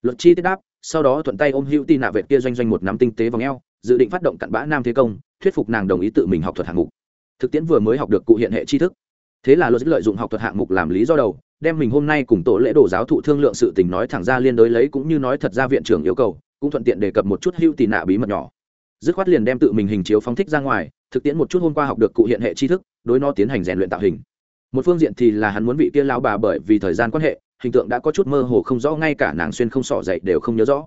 luật chi tiết đáp, sau đó thuận tay ôm hữu tì nạ vệ kia doanh doanh một nắm tinh tế v ò dự định phát động cặn bã nam thế công, thuyết phục nàng đồng ý tự mình học thuật hạng mục. Thực tiễn vừa mới học được cụ hiện hệ tri thức. Thế là luật lợi dụng học thuật hạng mục làm lý do đầu, đem mình hôm nay cùng tổ lễ đồ giáo thụ thương lượng sự tình nói thẳng ra liên đối lấy cũng như nói thật ra viện trưởng yêu cầu, cũng thuận tiện đề cập một chút hữu tì nạ bí mật nhỏ. Dứt khoát liền đem tự mình hình chiếu phóng thích ra ngoài, thực tiễn một chút hôm qua học được cụ hiện hệ tri thức, đối nó tiến hành rèn luyện tạo hình. Một phương diện thì là hắn muốn vị kia lao bà bởi vì thời gian quan hệ hình tượng đã có chút mơ hồ không rõ, ngay cả nàng xuyên không sỏ dậy đều không nhớ rõ.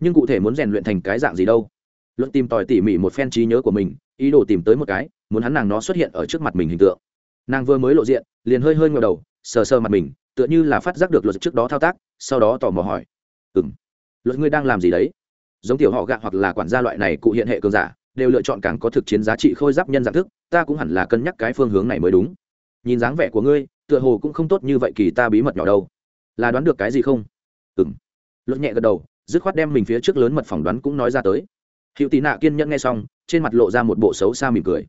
Nhưng cụ thể muốn rèn luyện thành cái dạng gì đâu? Luận tìm tòi tỉ mỉ một phen trí nhớ của mình, ý đồ tìm tới một cái, muốn hắn nàng nó xuất hiện ở trước mặt mình hình tượng. Nàng vừa mới lộ diện, liền hơi hơi ngờ đầu, sờ sờ mặt mình, tựa như là phát giác được luật trước đó thao tác, sau đó tò mò hỏi. Ừ m luật ngươi đang làm gì đấy? Giống tiểu họ gạ hoặc là quản gia loại này, cụ hiện hệ cường giả, đều lựa chọn càng có thực chiến giá trị khôi giáp nhân dạng thức, ta cũng hẳn là cân nhắc cái phương hướng này mới đúng. Nhìn dáng vẻ của ngươi, tựa hồ cũng không tốt như vậy kỳ ta bí mật nhỏ đâu là đoán được cái gì không? Ừng luật nhẹ gật đầu, dứt khoát đem mình phía trước lớn mật phỏng đoán cũng nói ra tới. Hữu tị nạ kiên nhẫn nghe xong, trên mặt lộ ra một bộ xấu xa mỉm cười.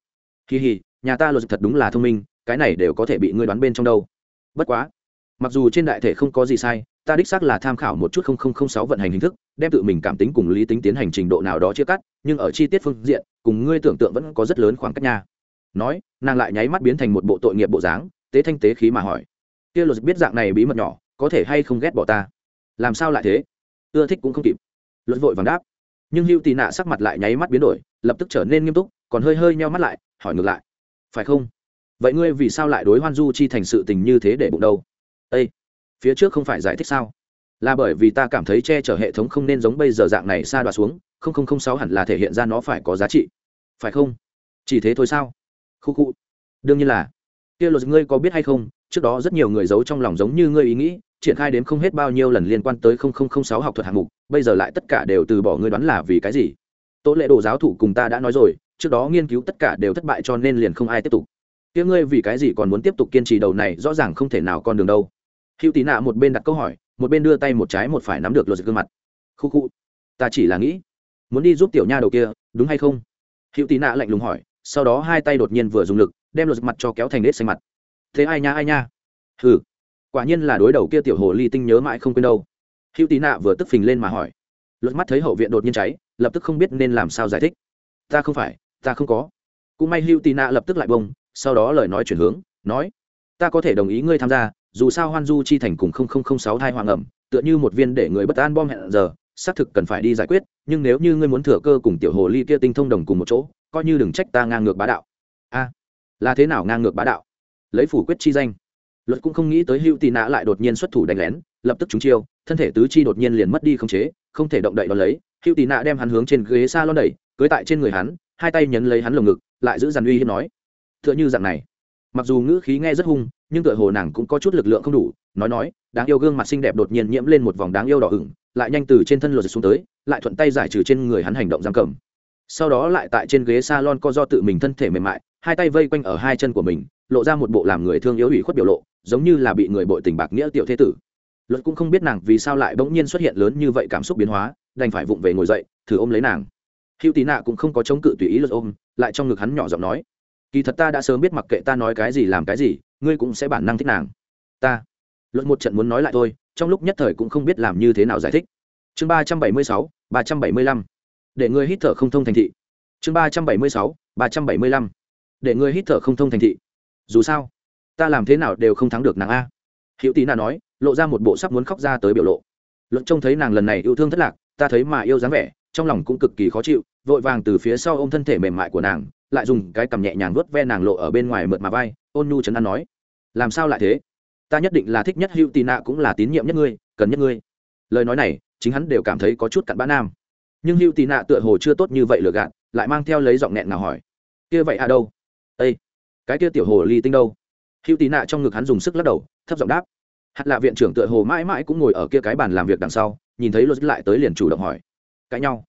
Kỳ hì, nhà ta luật thật đúng là thông minh, cái này đều có thể bị ngươi đoán bên trong đâu. Bất quá, mặc dù trên đại thể không có gì sai, ta đích xác là tham khảo một chút sáu vận hành hình thức, đem tự mình cảm tính cùng lý tính tiến hành trình độ nào đó chia cắt, nhưng ở chi tiết phương diện, cùng ngươi tưởng tượng vẫn có rất lớn khoảng cách nha. Nói, nàng lại nháy mắt biến thành một bộ tội nghiệp bộ dáng, tế thanh tế khí mà hỏi. Kia luật biết dạng này bí mật nhỏ có thể hay không ghét bỏ ta? Làm sao lại thế? Ưa thích cũng không kịp. Luật vội vàng đáp. Nhưng hữu tì nạ sắc mặt lại nháy mắt biến đổi, lập tức trở nên nghiêm túc, còn hơi hơi nheo mắt lại, hỏi ngược lại. Phải không? Vậy ngươi vì sao lại đối hoan du chi thành sự tình như thế để bụng đâu? Ây phía trước không phải giải thích sao? Là bởi vì ta cảm thấy che chở hệ thống không nên giống bây giờ dạng này xa đoạt xuống, không không không sáu hẳn là thể hiện ra nó phải có giá trị. Phải không? Chỉ thế thôi sao? Khu khu. Đương nhiên là kia luật ngươi có biết hay không? Trước đó rất nhiều người giấu trong lòng giống như ngươi ý nghĩ, triển khai đến không hết bao nhiêu lần liên quan tới không không không sáu học thuật hạng mục, bây giờ lại tất cả đều từ bỏ ngươi đoán là vì cái gì? Tố lệ đồ giáo thủ cùng ta đã nói rồi, trước đó nghiên cứu tất cả đều thất bại cho nên liền không ai tiếp tục. Kia ngươi vì cái gì còn muốn tiếp tục kiên trì đầu này, rõ ràng không thể nào con đường đâu. Hữu tí nạ một bên đặt câu hỏi, một bên đưa tay một trái một phải nắm được luật gương mặt. Khu khu, ta chỉ là nghĩ, muốn đi giúp tiểu nha đầu kia, đúng hay không? Hữu tí nạ lạnh lùng hỏi sau đó hai tay đột nhiên vừa dùng lực, đem lột mặt cho kéo thành nết xanh mặt. Thế ai nha ai nha? Hừ, quả nhiên là đối đầu kia tiểu hồ ly tinh nhớ mãi không quên đâu. Hữu tí nạ vừa tức phình lên mà hỏi. Luật mắt thấy hậu viện đột nhiên cháy, lập tức không biết nên làm sao giải thích. Ta không phải, ta không có. Cũng may hữu tí nạ lập tức lại bông, sau đó lời nói chuyển hướng, nói. Ta có thể đồng ý ngươi tham gia, dù sao hoan du chi thành cùng không không không sáu thai hoàng ẩm, tựa như một viên để người bất an bom hẹn giờ, xác thực cần phải đi giải quyết, nhưng nếu như ngươi muốn thừa cơ cùng tiểu hồ ly kia tinh thông đồng cùng một chỗ coi như đừng trách ta ngang ngược bá đạo. A, là thế nào ngang ngược bá đạo? Lấy phủ quyết chi danh. Luật cũng không nghĩ tới hữu tì nã lại đột nhiên xuất thủ đánh lén, lập tức trúng chiêu, thân thể tứ chi đột nhiên liền mất đi khống chế, không thể động đậy đ ó lấy. Hữu tì nã đem hắn hướng trên ghế xa lon đẩy, cưới tại trên người hắn, hai tay nhấn lấy hắn lồng ngực, lại giữ dàn uy hiếp nói t h ư ợ n h ư dạng này. Mặc dù ngữ khí nghe rất hung, nhưng tựa hồ nàng cũng có chút lực lượng không đủ, nói nói, đáng yêu gương mặt xinh đẹp đột nhiên nhiễm lên một vòng đáng yêu đỏ ửng, lại nhanh từ trên thân lột xuống tới, lại thuận tay giải trừ trên người hắn hành động giam cầm sau đó lại tại trên ghế salon co do tự mình thân thể mềm mại, hai tay vây quanh ở hai chân của mình, lộ ra một bộ làm người thương yếu ủy khuất biểu lộ, giống như là bị người bội tình bạc nghĩa tiểu thế tử. Luật cũng không biết nàng vì sao lại bỗng nhiên xuất hiện lớn như vậy cảm xúc biến hóa, đành phải vụng về ngồi dậy, thử ôm lấy nàng. Hữu tí nạ cũng không có chống cự tùy ý luật ôm, lại trong ngực hắn nhỏ giọng nói, kỳ thật ta đã sớm biết mặc kệ ta nói cái gì làm cái gì, ngươi cũng sẽ bản năng thích nàng. Ta? Luật một trận muốn nói lại thôi, trong lúc nhất thời cũng không biết làm như thế nào giải thích. Chương ba trăm bảy mươi sáu, ba trăm bảy mươi lăm để ngươi hít thở không thông thành thị. Chương ba trăm bảy mươi sáu, ba trăm bảy mươi lăm. Để ngươi hít thở không thông thành thị. Dù sao, ta làm thế nào đều không thắng được nàng a. Hữu tí nạ nói, lộ ra một bộ sắp muốn khóc ra tới biểu lộ. Luận trông thấy nàng lần này yêu thương thất lạc, ta thấy mà yêu dáng vẻ, trong lòng cũng cực kỳ khó chịu, vội vàng từ phía sau ôm thân thể mềm mại của nàng, lại dùng cái cầm nhẹ nhàng vuốt ve nàng lộ ở bên ngoài mượt mà vai, ôn nhu chấn an nói. Làm sao lại thế? Ta nhất định là thích nhất hữu tì nạ cũng là tín nhiệm nhất ngươi, cần nhất ngươi. Lời nói này, chính hắn đều cảm thấy có chút cặn bã nam nhưng hữu tị nạ tựa hồ chưa tốt như vậy lừa gạt, lại mang theo lấy giọng nghẹn nào hỏi. Kia vậy à đâu? Ây cái kia tiểu hồ ly tinh đâu? Hữu tị nạ trong ngực hắn dùng sức lắc đầu, thấp giọng đáp. Hạt lạ viện trưởng tựa hồ mãi mãi cũng ngồi ở kia cái bàn làm việc đằng sau, nhìn thấy luật lại tới liền chủ động hỏi. Cãi nhau?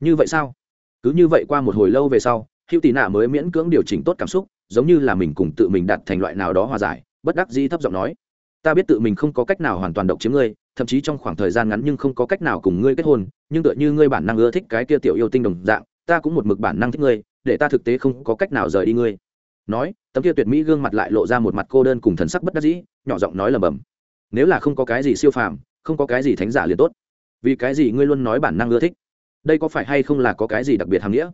Như vậy sao? Cứ như vậy qua một hồi lâu về sau, hữu tị nạ mới miễn cưỡng điều chỉnh tốt cảm xúc, giống như là mình cùng tự mình đặt thành loại nào đó hòa giải, bất đắc dĩ thấp giọng nói. Ta biết tự mình không có cách nào hoàn toàn độc chiếm ngươi thậm chí trong khoảng thời gian ngắn nhưng không có cách nào cùng ngươi kết hôn, nhưng tựa như ngươi bản năng ưa thích cái kia tiểu yêu tinh đồng dạng, ta cũng một mực bản năng thích ngươi, để ta thực tế không có cách nào rời đi ngươi. Nói, tấm kia tuyệt mỹ gương mặt lại lộ ra một mặt cô đơn cùng thần sắc bất đắc dĩ, nhỏ giọng nói lầm bầm nếu là không có cái gì siêu phàm, không có cái gì thánh giả liền tốt. Vì cái gì ngươi luôn nói bản năng ưa thích? Đây có phải hay không là có cái gì đặc biệt hàm nghĩa?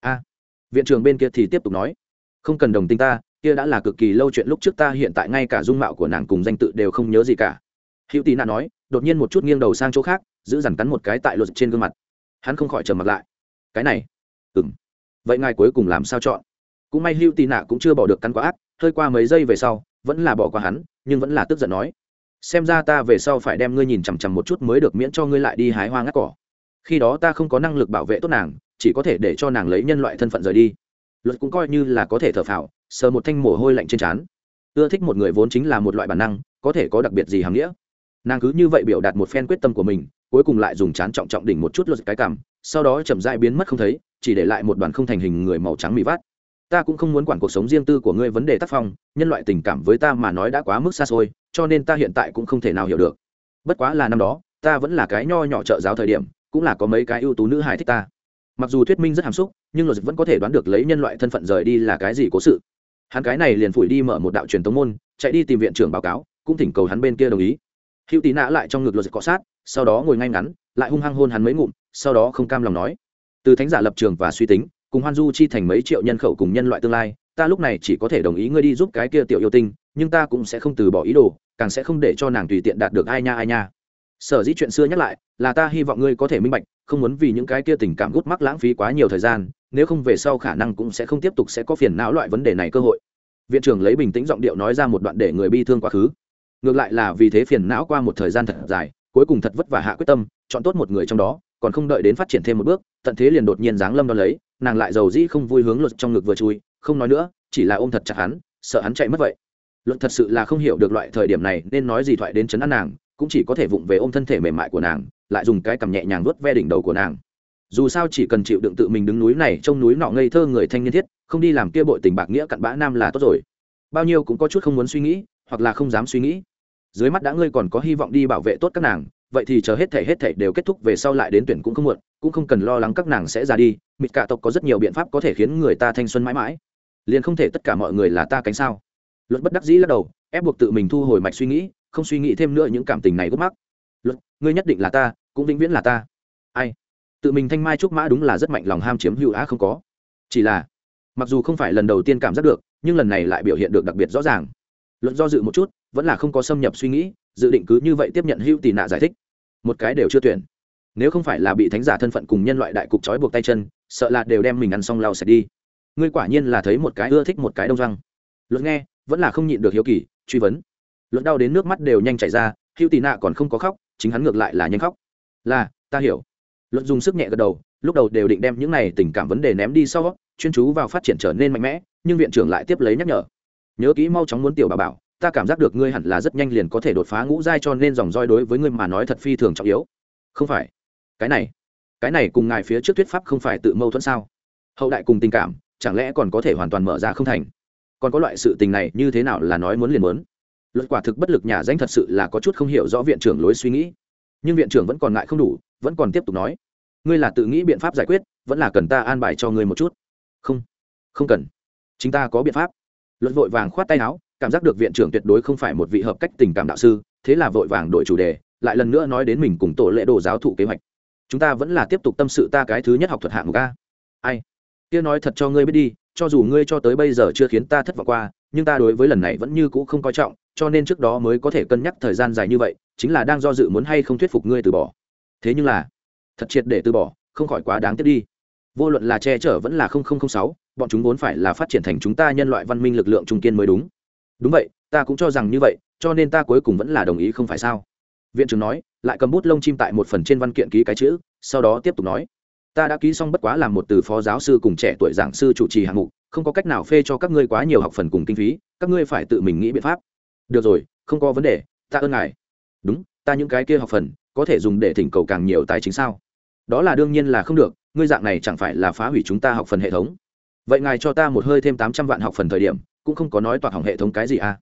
A. Viện trưởng bên kia thì tiếp tục nói, không cần đồng tình ta, kia đã là cực kỳ lâu chuyện lúc trước ta hiện tại ngay cả dung mạo của nàng cùng danh tự đều không nhớ gì cả hữu tì nạ nói, đột nhiên một chút nghiêng đầu sang chỗ khác, giữ dằn cắn một cái tại luật trên gương mặt. Hắn không khỏi trầm mặt lại. Cái này? Ừng vậy ngài cuối cùng làm sao chọn? Cũng may hữu tì nạ cũng chưa bỏ được cắn quá ác, hơi qua mấy giây về sau, vẫn là bỏ qua hắn, nhưng vẫn là tức giận nói. Xem ra ta về sau phải đem ngươi nhìn chằm chằm một chút mới được miễn cho ngươi lại đi hái hoa ngắt cỏ. Khi đó ta không có năng lực bảo vệ tốt nàng, chỉ có thể để cho nàng lấy nhân loại thân phận rời đi. Luật cũng coi như là có thể thở phào, sờ một thanh mồ hôi lạnh trên trán. Ưa thích một người vốn chính là một loại bản năng, có thể có đặc biệt gì hàm nghĩa? Nàng cứ như vậy biểu đạt một phen quyết tâm của mình, cuối cùng lại dùng chán trọng trọng đỉnh một chút luật cái cảm sau đó chậm dại biến mất không thấy, chỉ để lại một đoàn không thành hình người màu trắng mỹ vát. Ta cũng không muốn quản cuộc sống riêng tư của ngươi vấn đề tác phong, nhân loại tình cảm với ta mà nói đã quá mức xa xôi, cho nên ta hiện tại cũng không thể nào hiểu được. Bất quá là năm đó, ta vẫn là cái nho nhỏ trợ giáo thời điểm, cũng là có mấy cái ưu tú nữ hài thích ta. Mặc dù thuyết minh rất hàm xúc, nhưng luật vẫn có thể đoán được lấy nhân loại thân phận rời đi là cái gì cố sự. Hắn cái này liền phủi đi mở một đạo truyền tống môn, chạy đi tìm viện trưởng báo cáo, cũng thỉnh cầu hắn bên kia đồng ý hữu tí nã lại trong ngực luật cọ sát, sau đó ngồi ngay ngắn, lại hung hăng hôn hắn mấy ngụm, sau đó không cam lòng nói. Từ thánh giả lập trường và suy tính, cùng hoan du chi thành mấy triệu nhân khẩu cùng nhân loại tương lai, ta lúc này chỉ có thể đồng ý ngươi đi giúp cái kia tiểu yêu tinh, nhưng ta cũng sẽ không từ bỏ ý đồ, càng sẽ không để cho nàng tùy tiện đạt được ai nha ai nha. Sở dĩ chuyện xưa nhắc lại, là ta hy vọng ngươi có thể minh bạch, không muốn vì những cái kia tình cảm gút mắc lãng phí quá nhiều thời gian, nếu không về sau khả năng cũng sẽ không tiếp tục sẽ có phiền não loại vấn đề này cơ hội. Viện trưởng lấy bình tĩnh giọng điệu nói ra một đoạn để người bi thương quá khứ ngược lại là vì thế phiền não qua một thời gian thật dài, cuối cùng thật vất vả hạ quyết tâm, chọn tốt một người trong đó, còn không đợi đến phát triển thêm một bước, tận thế liền đột nhiên giáng lâm đo lấy, nàng lại giàu dĩ không vui hướng luật trong ngực vừa chui, không nói nữa, chỉ là ôm thật chặt hắn, sợ hắn chạy mất vậy. Luật thật sự là không hiểu được loại thời điểm này nên nói gì thoại đến chấn an nàng, cũng chỉ có thể vụng về ôm thân thể mềm mại của nàng, lại dùng cái cằm nhẹ nhàng vuốt ve đỉnh đầu của nàng. Dù sao chỉ cần chịu đựng tự mình đứng núi này trong núi nọ ngây thơ người thanh niên thiết, không đi làm kia bội tình bạc nghĩa cặn bã nam là tốt rồi. Bao nhiêu cũng có chút không muốn suy nghĩ, hoặc là không dám suy nghĩ dưới mắt đã ngươi còn có hy vọng đi bảo vệ tốt các nàng, vậy thì chờ hết thể hết thể đều kết thúc về sau lại đến tuyển cũng không muộn, cũng không cần lo lắng các nàng sẽ ra đi, mịt cả tộc có rất nhiều biện pháp có thể khiến người ta thanh xuân mãi mãi. Liền không thể tất cả mọi người là ta cánh sao? Luật bất đắc dĩ lắc đầu, ép buộc tự mình thu hồi mạch suy nghĩ, không suy nghĩ thêm nữa những cảm tình này gốc mắc. Luật, ngươi nhất định là ta, cũng vĩnh viễn là ta. Ai? Tự mình thanh mai trúc mã đúng là rất mạnh lòng ham chiếm hữu á không có. Chỉ là, mặc dù không phải lần đầu tiên cảm giác được, nhưng lần này lại biểu hiện được đặc biệt rõ ràng. Luận do dự một chút vẫn là không có xâm nhập suy nghĩ, dự định cứ như vậy tiếp nhận hữu tì nạ giải thích. Một cái đều chưa tuyển. Nếu không phải là bị thánh giả thân phận cùng nhân loại đại cục trói buộc tay chân, sợ là đều đem mình ăn xong lau sạch đi. Ngươi quả nhiên là thấy một cái ưa thích một cái đông răng. Luật nghe, vẫn là không nhịn được hiếu kỳ, truy vấn. Luật đau đến nước mắt đều nhanh chảy ra, hữu tì nạ còn không có khóc, chính hắn ngược lại là nhanh khóc. Là, ta hiểu. Luật dùng sức nhẹ gật đầu, lúc đầu đều định đem những này tình cảm vấn đề ném đi sau, chuyên chú vào phát triển trở nên mạnh mẽ, nhưng viện trưởng lại tiếp lấy nhắc nhở. Nhớ kỹ mau chóng muốn tiểu bà bảo ta cảm giác được ngươi hẳn là rất nhanh liền có thể đột phá ngũ giai cho nên dòng roi đối với ngươi mà nói thật phi thường trọng yếu. Không phải. Cái này cái này cùng ngài phía trước thuyết pháp không phải tự mâu thuẫn sao? Hậu đại cùng tình cảm, chẳng lẽ còn có thể hoàn toàn mở ra không thành? Còn có loại sự tình này như thế nào là nói muốn liền muốn? Luật quả thực bất lực nhà danh thật sự là có chút không hiểu rõ viện trưởng lối suy nghĩ. Nhưng viện trưởng vẫn còn ngại không đủ, vẫn còn tiếp tục nói. Ngươi là tự nghĩ biện pháp giải quyết, vẫn là cần ta an bài cho ngươi một chút? Không không cần. Chính ta có biện pháp. Luật vội vàng khoát tay áo cảm giác được viện trưởng tuyệt đối không phải một vị hợp cách tình cảm đạo sư, thế là vội vàng đổi chủ đề, lại lần nữa nói đến mình cùng tổ lễ đồ giáo thụ kế hoạch. Chúng ta vẫn là tiếp tục tâm sự ta cái thứ nhất học thuật hạng ga ai? Kia nói thật cho ngươi biết đi, cho dù ngươi cho tới bây giờ chưa khiến ta thất vọng qua, nhưng ta đối với lần này vẫn như cũ không coi trọng, cho nên trước đó mới có thể cân nhắc thời gian dài như vậy, chính là đang do dự muốn hay không thuyết phục ngươi từ bỏ. Thế nhưng là, thật triệt để từ bỏ, không khỏi quá đáng tiếc đi. Vô luận là che chở vẫn là sáu, bọn chúng vốn phải là phát triển thành chúng ta nhân loại văn minh lực lượng trung kiên mới đúng đúng vậy, ta cũng cho rằng như vậy, cho nên ta cuối cùng vẫn là đồng ý không phải sao? Viện trưởng nói, lại cầm bút lông chim tại một phần trên văn kiện ký cái chữ, sau đó tiếp tục nói. Ta đã ký xong bất quá làm một từ phó giáo sư cùng trẻ tuổi giảng sư chủ trì hạng mục, không có cách nào phê cho các ngươi quá nhiều học phần cùng kinh phí, các ngươi phải tự mình nghĩ biện pháp. Được rồi, không có vấn đề, ta ơn ngài. Đúng, ta những cái kia học phần, có thể dùng để thỉnh cầu càng nhiều tài chính sao? Đó là đương nhiên là không được, ngươi dạng này chẳng phải là phá hủy chúng ta học phần hệ thống. Vậy ngài cho ta một hơi thêm tám trăm vạn học phần thời điểm cũng không có nói toạc hỏng hệ thống cái gì à.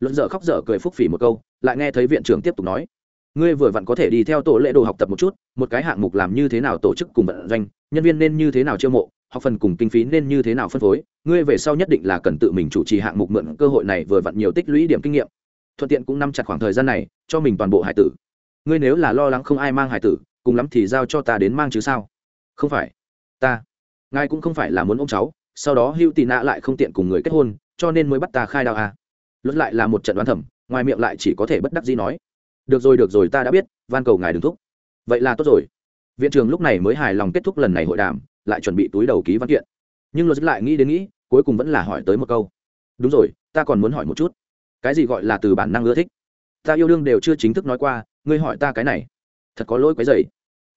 Luận dở khóc dở cười phúc phỉ một câu, lại nghe thấy viện trưởng tiếp tục nói. Ngươi vừa vặn có thể đi theo tổ lễ đồ học tập một chút, một cái hạng mục làm như thế nào tổ chức cùng vận doanh, nhân viên nên như thế nào chiêu mộ, học phần cùng kinh phí nên như thế nào phân phối, ngươi về sau nhất định là cần tự mình chủ trì hạng mục mượn cơ hội này vừa vặn nhiều tích lũy điểm kinh nghiệm. Thuận tiện cũng nắm chặt khoảng thời gian này, cho mình toàn bộ hải tử. Ngươi nếu là lo lắng không ai mang hải tử, cùng lắm thì giao cho ta đến mang chứ sao? Không phải. Ta. Ngài cũng không phải là muốn ông cháu, sau đó hưu tị nạ lại không tiện cùng người kết hôn cho nên mới bắt ta khai đao à. luật lại là một trận đoán thẩm, ngoài miệng lại chỉ có thể bất đắc gì nói. Được rồi được rồi, ta đã biết, van cầu ngài đừng thúc. Vậy là tốt rồi. Viện trưởng lúc này mới hài lòng kết thúc lần này hội đàm, lại chuẩn bị túi đầu ký văn kiện. Nhưng luật lại nghĩ đến nghĩ, cuối cùng vẫn là hỏi tới một câu. Đúng rồi, ta còn muốn hỏi một chút. Cái gì gọi là từ bản năng ưa thích? Ta yêu đương đều chưa chính thức nói qua, ngươi hỏi ta cái này. Thật có lỗi quấy dày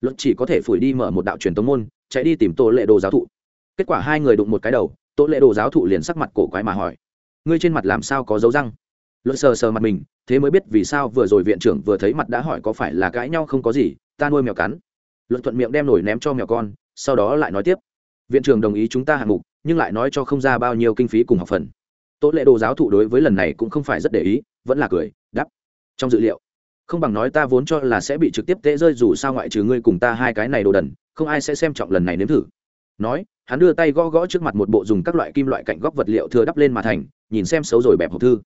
luật chỉ có thể phủi đi mở một đạo truyền tống môn, chạy đi tìm tô lệ đồ giáo thụ. Kết quả hai người đụng một cái đầu Tố lệ đồ giáo thụ liền sắc mặt cổ quái mà hỏi, ngươi trên mặt làm sao có dấu răng? Luật sờ sờ mặt mình, thế mới biết vì sao vừa rồi viện trưởng vừa thấy mặt đã hỏi có phải là cãi nhau không có gì, ta nuôi mèo cắn. Luật thuận miệng đem nổi ném cho mèo con, sau đó lại nói tiếp, viện trưởng đồng ý chúng ta hạng mục, nhưng lại nói cho không ra bao nhiêu kinh phí cùng học phần. Tố lệ đồ giáo thụ đối với lần này cũng không phải rất để ý, vẫn là cười đắp trong dự liệu, không bằng nói ta vốn cho là sẽ bị trực tiếp tễ rơi dù sao ngoại trừ ngươi cùng ta hai cái này đồ đần, không ai sẽ xem trọng lần này nếm thử nói, hắn đưa tay gõ gõ trước mặt một bộ dùng các loại kim loại cạnh góc vật liệu thừa đắp lên mà thành, nhìn xem xấu rồi bẹp hộp thư.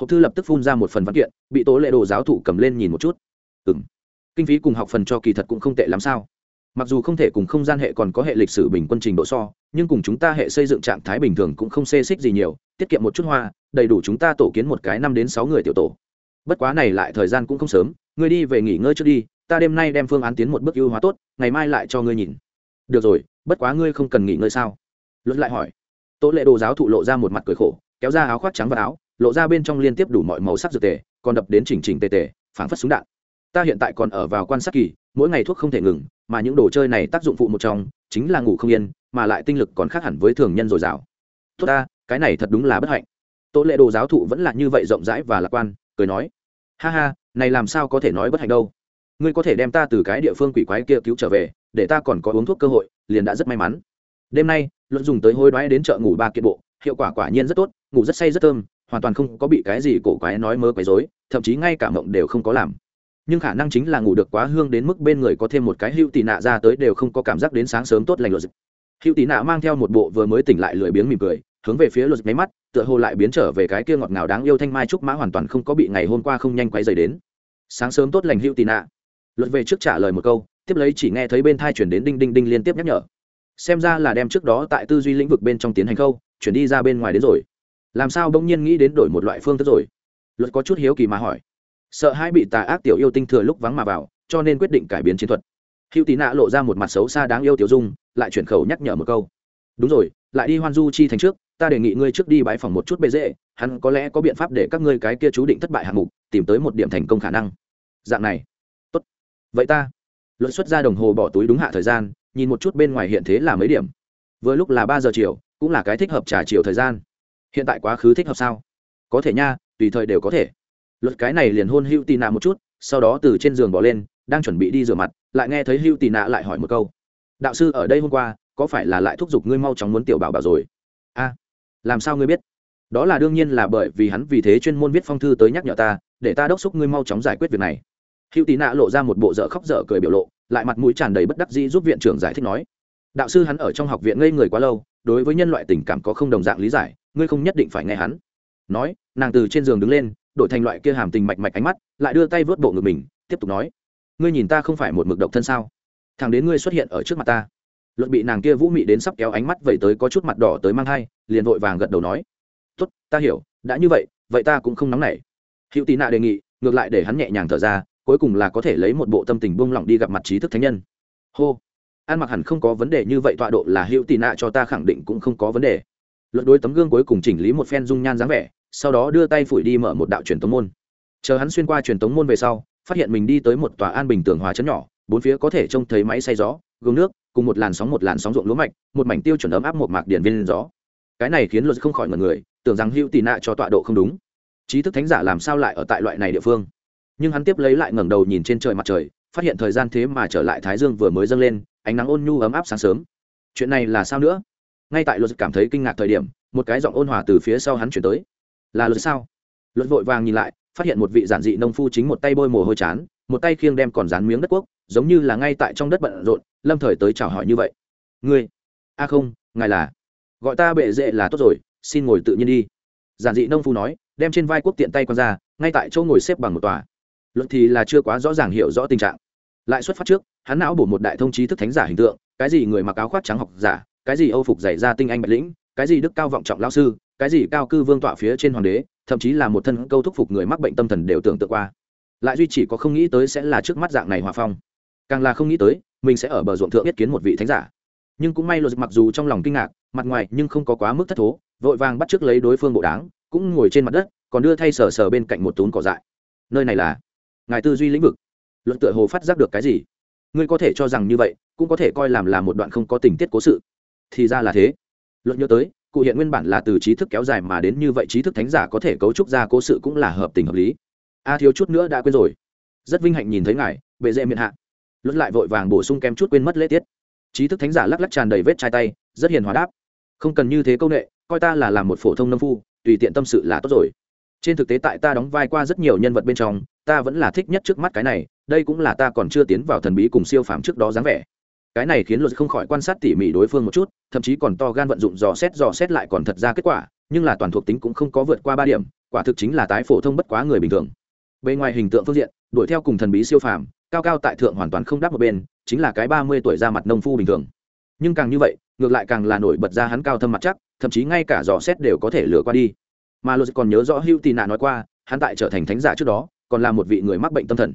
Hộp thư lập tức phun ra một phần văn kiện, bị tố lệ đồ giáo thụ cầm lên nhìn một chút. Ừ m kinh phí cùng học phần cho kỳ thật cũng không tệ lắm sao. Mặc dù không thể cùng không gian hệ còn có hệ lịch sử bình quân trình độ so, nhưng cùng chúng ta hệ xây dựng trạng thái bình thường cũng không xê xích gì nhiều, tiết kiệm một chút hoa, đầy đủ chúng ta tổ kiến một cái năm đến sáu người tiểu tổ. Bất quá này lại thời gian cũng không sớm, ngươi đi về nghỉ ngơi trước đi, ta đêm nay đem phương án tiến một bước ưu hóa tốt, ngày mai lại cho ngươi nhìn được rồi, bất quá ngươi không cần nghỉ ngơi sao? Luật lại hỏi. Tố lệ đồ giáo thụ lộ ra một mặt cười khổ, kéo ra áo khoác trắng và áo, lộ ra bên trong liên tiếp đủ mọi màu sắc dược tề, còn đập đến chỉnh chỉnh tề tề, phảng phất súng đạn. Ta hiện tại còn ở vào quan sát kỳ, mỗi ngày thuốc không thể ngừng, mà những đồ chơi này tác dụng phụ một trong, chính là ngủ không yên, mà lại tinh lực còn khác hẳn với thường nhân dồi dào. Tốt ta, cái này thật đúng là bất hạnh. Tố lệ đồ giáo thụ vẫn là như vậy rộng rãi và lạc quan, cười nói. Ha ha, này làm sao có thể nói bất hạnh đâu? Ngươi có thể đem ta từ cái địa phương quỷ quái kia cứu trở về để ta còn có uống thuốc cơ hội, liền đã rất may mắn. Đêm nay, luận dùng tới hối đoái đến chợ ngủ ba kiện bộ, hiệu quả quả nhiên rất tốt, ngủ rất say rất thơm, hoàn toàn không có bị cái gì cổ quái nói mơ quấy rối, thậm chí ngay cả mộng đều không có làm. Nhưng khả năng chính là ngủ được quá hương đến mức bên người có thêm một cái hữu tị nạ ra tới đều không có cảm giác đến sáng sớm tốt lành luật hữu Tỷ nạ mang theo một bộ vừa mới tỉnh lại lười biếng mỉm cười, hướng về phía luật máy mắt, tựa hồ lại biến trở về cái kia ngọt ngào đáng yêu thanh mai trúc mã hoàn toàn không có bị ngày hôm qua không nhanh quấy dày đến. Sáng sớm tốt lành hữu Tỷ nạ. Luật về trước trả lời một câu tiếp lấy chỉ nghe thấy bên thai chuyển đến đinh đinh đinh liên tiếp nhắc nhở. Xem ra là đem trước đó tại tư duy lĩnh vực bên trong tiến hành khâu, chuyển đi ra bên ngoài đến rồi. Làm sao bỗng nhiên nghĩ đến đổi một loại phương thức rồi? Luật có chút hiếu kỳ mà hỏi. Sợ hai bị tà ác tiểu yêu tinh thừa lúc vắng mà vào, cho nên quyết định cải biến chiến thuật. Hữu tí nạ lộ ra một mặt xấu xa đáng yêu tiểu dung, lại chuyển khẩu nhắc nhở một câu. Đúng rồi, lại đi hoan du chi thành trước, ta đề nghị ngươi trước đi bãi phòng một chút bề dễ, hắn có lẽ có biện pháp để các ngươi cái kia chú định thất bại hạng mục, tìm tới một điểm thành công khả năng. Dạng này. Tốt. Vậy ta luận xuất ra đồng hồ bỏ túi đúng hạ thời gian, nhìn một chút bên ngoài hiện thế là mấy điểm. Vừa lúc là ba giờ chiều, cũng là cái thích hợp trả chiều thời gian. Hiện tại quá khứ thích hợp sao? Có thể nha, tùy thời đều có thể. Luật cái này liền hôn hữu tì nạ một chút, sau đó từ trên giường bỏ lên, đang chuẩn bị đi rửa mặt, lại nghe thấy hữu tì nạ lại hỏi một câu. Đạo sư, ở đây hôm qua, có phải là lại thúc giục ngươi mau chóng muốn tiểu bảo bảo rồi? A, làm sao ngươi biết? Đó là đương nhiên là bởi vì hắn vì thế chuyên môn viết phong thư tới nhắc nhở ta, để ta đốc xúc ngươi mau chóng giải quyết việc này hữu tí nạ lộ ra một bộ dở khóc dở cười biểu lộ, lại mặt mũi tràn đầy bất đắc dĩ giúp viện trưởng giải thích nói, đạo sư hắn ở trong học viện ngây người quá lâu, đối với nhân loại tình cảm có không đồng dạng lý giải, ngươi không nhất định phải nghe hắn. Nói, nàng từ trên giường đứng lên, đổi thành loại kia hàm tình mạch mạch ánh mắt, lại đưa tay vớt bộ ngực mình, tiếp tục nói, ngươi nhìn ta không phải một mực độc thân sao? Thằng đến ngươi xuất hiện ở trước mặt ta. Luận bị nàng kia vũ mị đến sắp kéo ánh mắt vậy tới có chút mặt đỏ tới mang thai, liền vội vàng gật đầu nói, tốt, ta hiểu, đã như vậy vậy ta cũng không nóng nảy. Hữu tị nạ đề nghị, ngược lại để hắn nhẹ nhàng thở ra cuối cùng là có thể lấy một bộ tâm tình buông lỏng đi gặp mặt trí thức thánh nhân. Hô. Ăn mặc hẳn không có vấn đề như vậy, tọa độ là hữu tị nạ cho ta khẳng định cũng không có vấn đề. Luận đối tấm gương cuối cùng chỉnh lý một phen dung nhan dáng vẻ, sau đó đưa tay phủi đi mở một đạo truyền tống môn. Chờ hắn xuyên qua truyền tống môn về sau, phát hiện mình đi tới một tòa an bình tường hòa chấn nhỏ, bốn phía có thể trông thấy máy xay gió, gương nước, cùng một làn sóng một làn sóng ruộng lúa mạch, một mảnh tiêu chuẩn ấm áp một mạc điện viên gió. Cái này khiến luật không khỏi ngần người, tưởng rằng hữu tị nạ cho tọa độ không đúng. Trí thức thánh giả làm sao lại ở tại loại này địa phương? Nhưng hắn tiếp lấy lại ngẩng đầu nhìn trên trời mặt trời, phát hiện thời gian thế mà trở lại thái dương vừa mới dâng lên, ánh nắng ôn nhu ấm áp sáng sớm. Chuyện này là sao nữa? Ngay tại luật cảm thấy kinh ngạc thời điểm, một cái giọng ôn hòa từ phía sau hắn chuyển tới. Là luật sao? Luật vội vàng nhìn lại, phát hiện một vị giản dị nông phu chính một tay bôi mồ hôi chán, một tay khiêng đem còn dán miếng đất quốc, giống như là ngay tại trong đất bận rộn, lâm thời tới chào hỏi như vậy. Ngươi? A không, ngài là? Gọi ta bệ dệ là tốt rồi, xin ngồi tự nhiên đi. Giản dị nông phu nói, đem trên vai quốc tiện tay q ra, ngay tại chỗ ngồi xếp bằng một tòa luật thì là chưa quá rõ ràng hiểu rõ tình trạng. Lại xuất phát trước, hắn não bổ một đại thông trí thức thánh giả hình tượng, cái gì người mặc áo khoác trắng học giả, cái gì âu phục dày ra tinh anh bạch lĩnh, cái gì đức cao vọng trọng lao sư, cái gì cao cư vương tọa phía trên hoàng đế, thậm chí là một thân câu thúc phục người mắc bệnh tâm thần đều tưởng tượng qua. Lại duy chỉ có không nghĩ tới sẽ là trước mắt dạng này hòa phong. Càng là không nghĩ tới, mình sẽ ở bờ ruộng thượng biết kiến một vị thánh giả. Nhưng cũng may luật mặc dù trong lòng kinh ngạc, mặt ngoài nhưng không có quá mức thất thố, vội vàng bắt trước lấy đối phương bộ đáng, cũng ngồi trên mặt đất, còn đưa thay sờ sờ bên cạnh một tún cỏ dại. Nơi này là ngài tư duy lĩnh vực. Luận tựa hồ phát giác được cái gì? Ngươi có thể cho rằng như vậy, cũng có thể coi làm là một đoạn không có tình tiết cố sự. Thì ra là thế. Luận nhớ tới, cụ hiện nguyên bản là từ trí thức kéo dài mà đến như vậy trí thức thánh giả có thể cấu trúc ra cố sự cũng là hợp tình hợp lý. A thiếu chút nữa đã quên rồi. Rất vinh hạnh nhìn thấy ngài, bệ dễ miệng hạ. Luận lại vội vàng bổ sung kém chút quên mất lễ tiết. Trí thức thánh giả lắc lắc tràn đầy vết chai tay, rất hiền hòa đáp. Không cần như thế công nghệ coi ta là làm một phổ thông nông phu, tùy tiện tâm sự là tốt rồi. Trên thực tế tại ta đóng vai qua rất nhiều nhân vật bên trong ta vẫn là thích nhất trước mắt cái này, đây cũng là ta còn chưa tiến vào thần bí cùng siêu phàm trước đó dáng vẻ. Cái này khiến luật không khỏi quan sát tỉ mỉ đối phương một chút, thậm chí còn to gan vận dụng dò xét dò xét lại còn thật ra kết quả, nhưng là toàn thuộc tính cũng không có vượt qua ba điểm, quả thực chính là tái phổ thông bất quá người bình thường. Bề ngoài hình tượng phương diện, đuổi theo cùng thần bí siêu phàm, cao cao tại thượng hoàn toàn không đáp một bên, chính là cái ba mươi tuổi ra mặt nông phu bình thường. Nhưng càng như vậy, ngược lại càng là nổi bật ra hắn cao thâm mặt chắc, thậm chí ngay cả dò xét đều có thể lừa qua đi. Mà luật còn nhớ rõ hữu tì nạ nói qua, hắn tại trở thành thánh giả trước đó còn là một vị người mắc bệnh tâm thần.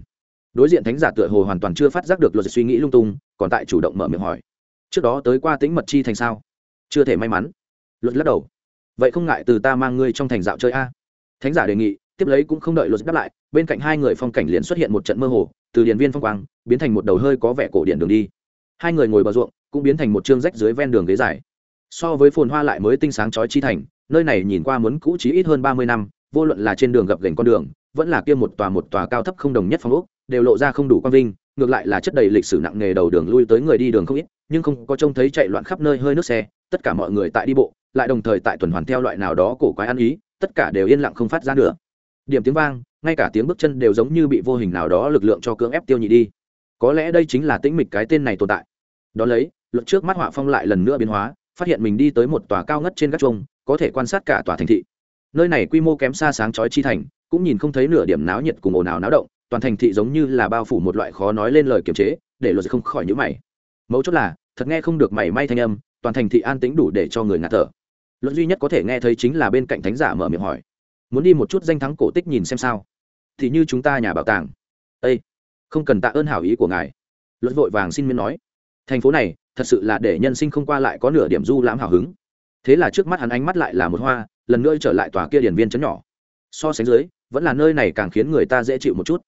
Đối diện thánh giả tựa hồ hoàn toàn chưa phát giác được luật suy nghĩ lung tung, còn tại chủ động mở miệng hỏi. Trước đó tới qua tính mật chi thành sao? Chưa thể may mắn. Luật lắc đầu. Vậy không ngại từ ta mang ngươi trong thành dạo chơi a. Thánh giả đề nghị, tiếp lấy cũng không đợi luật đáp lại, bên cạnh hai người phong cảnh liền xuất hiện một trận mơ hồ, từ điện viên phong quang, biến thành một đầu hơi có vẻ cổ điện đường đi. Hai người ngồi bờ ruộng, cũng biến thành một chương rách dưới ven đường ghế dài. So với phồn hoa lại mới tinh sáng chói chi thành, nơi này nhìn qua muốn cũ chí ít hơn ba mươi năm, vô luận là trên đường gập gành con đường vẫn là kia một tòa một tòa cao thấp không đồng nhất phong ốc, đều lộ ra không đủ quang vinh, ngược lại là chất đầy lịch sử nặng nghề đầu đường lui tới người đi đường không ít, nhưng không có trông thấy chạy loạn khắp nơi hơi nước xe, tất cả mọi người tại đi bộ, lại đồng thời tại tuần hoàn theo loại nào đó cổ quái ăn ý, tất cả đều yên lặng không phát ra nữa. Điểm tiếng vang, ngay cả tiếng bước chân đều giống như bị vô hình nào đó lực lượng cho cưỡng ép tiêu nhị đi. Có lẽ đây chính là tĩnh mịch cái tên này tồn tại. Đón lấy, luật trước mắt họa phong lại lần nữa biến hóa, phát hiện mình đi tới một tòa cao ngất trên gác chuông, có thể quan sát cả tòa thành thị. Nơi này quy mô kém xa sáng chói chi thành cũng nhìn không thấy nửa điểm náo nhiệt cùng ồn ào náo động, toàn thành thị giống như là bao phủ một loại khó nói lên lời kiềm chế, để luật không khỏi nhữ mày. Mấu chốt là, thật nghe không được mảy may thanh âm, toàn thành thị an tĩnh đủ để cho người ngạt thở. Luật duy nhất có thể nghe thấy chính là bên cạnh thánh giả mở miệng hỏi. Muốn đi một chút danh thắng cổ tích nhìn xem sao? Thì như chúng ta nhà bảo tàng. Ây không cần tạ ơn hảo ý của ngài. Luật vội vàng xin miễn nói. Thành phố này, thật sự là để nhân sinh không qua lại có nửa điểm du lãm hào hứng. Thế là trước mắt hắn ánh mắt lại là một hoa, lần nữa trở lại tòa kia điển viên chấn nhỏ so sánh dưới, vẫn là nơi này càng khiến người ta dễ chịu một chút.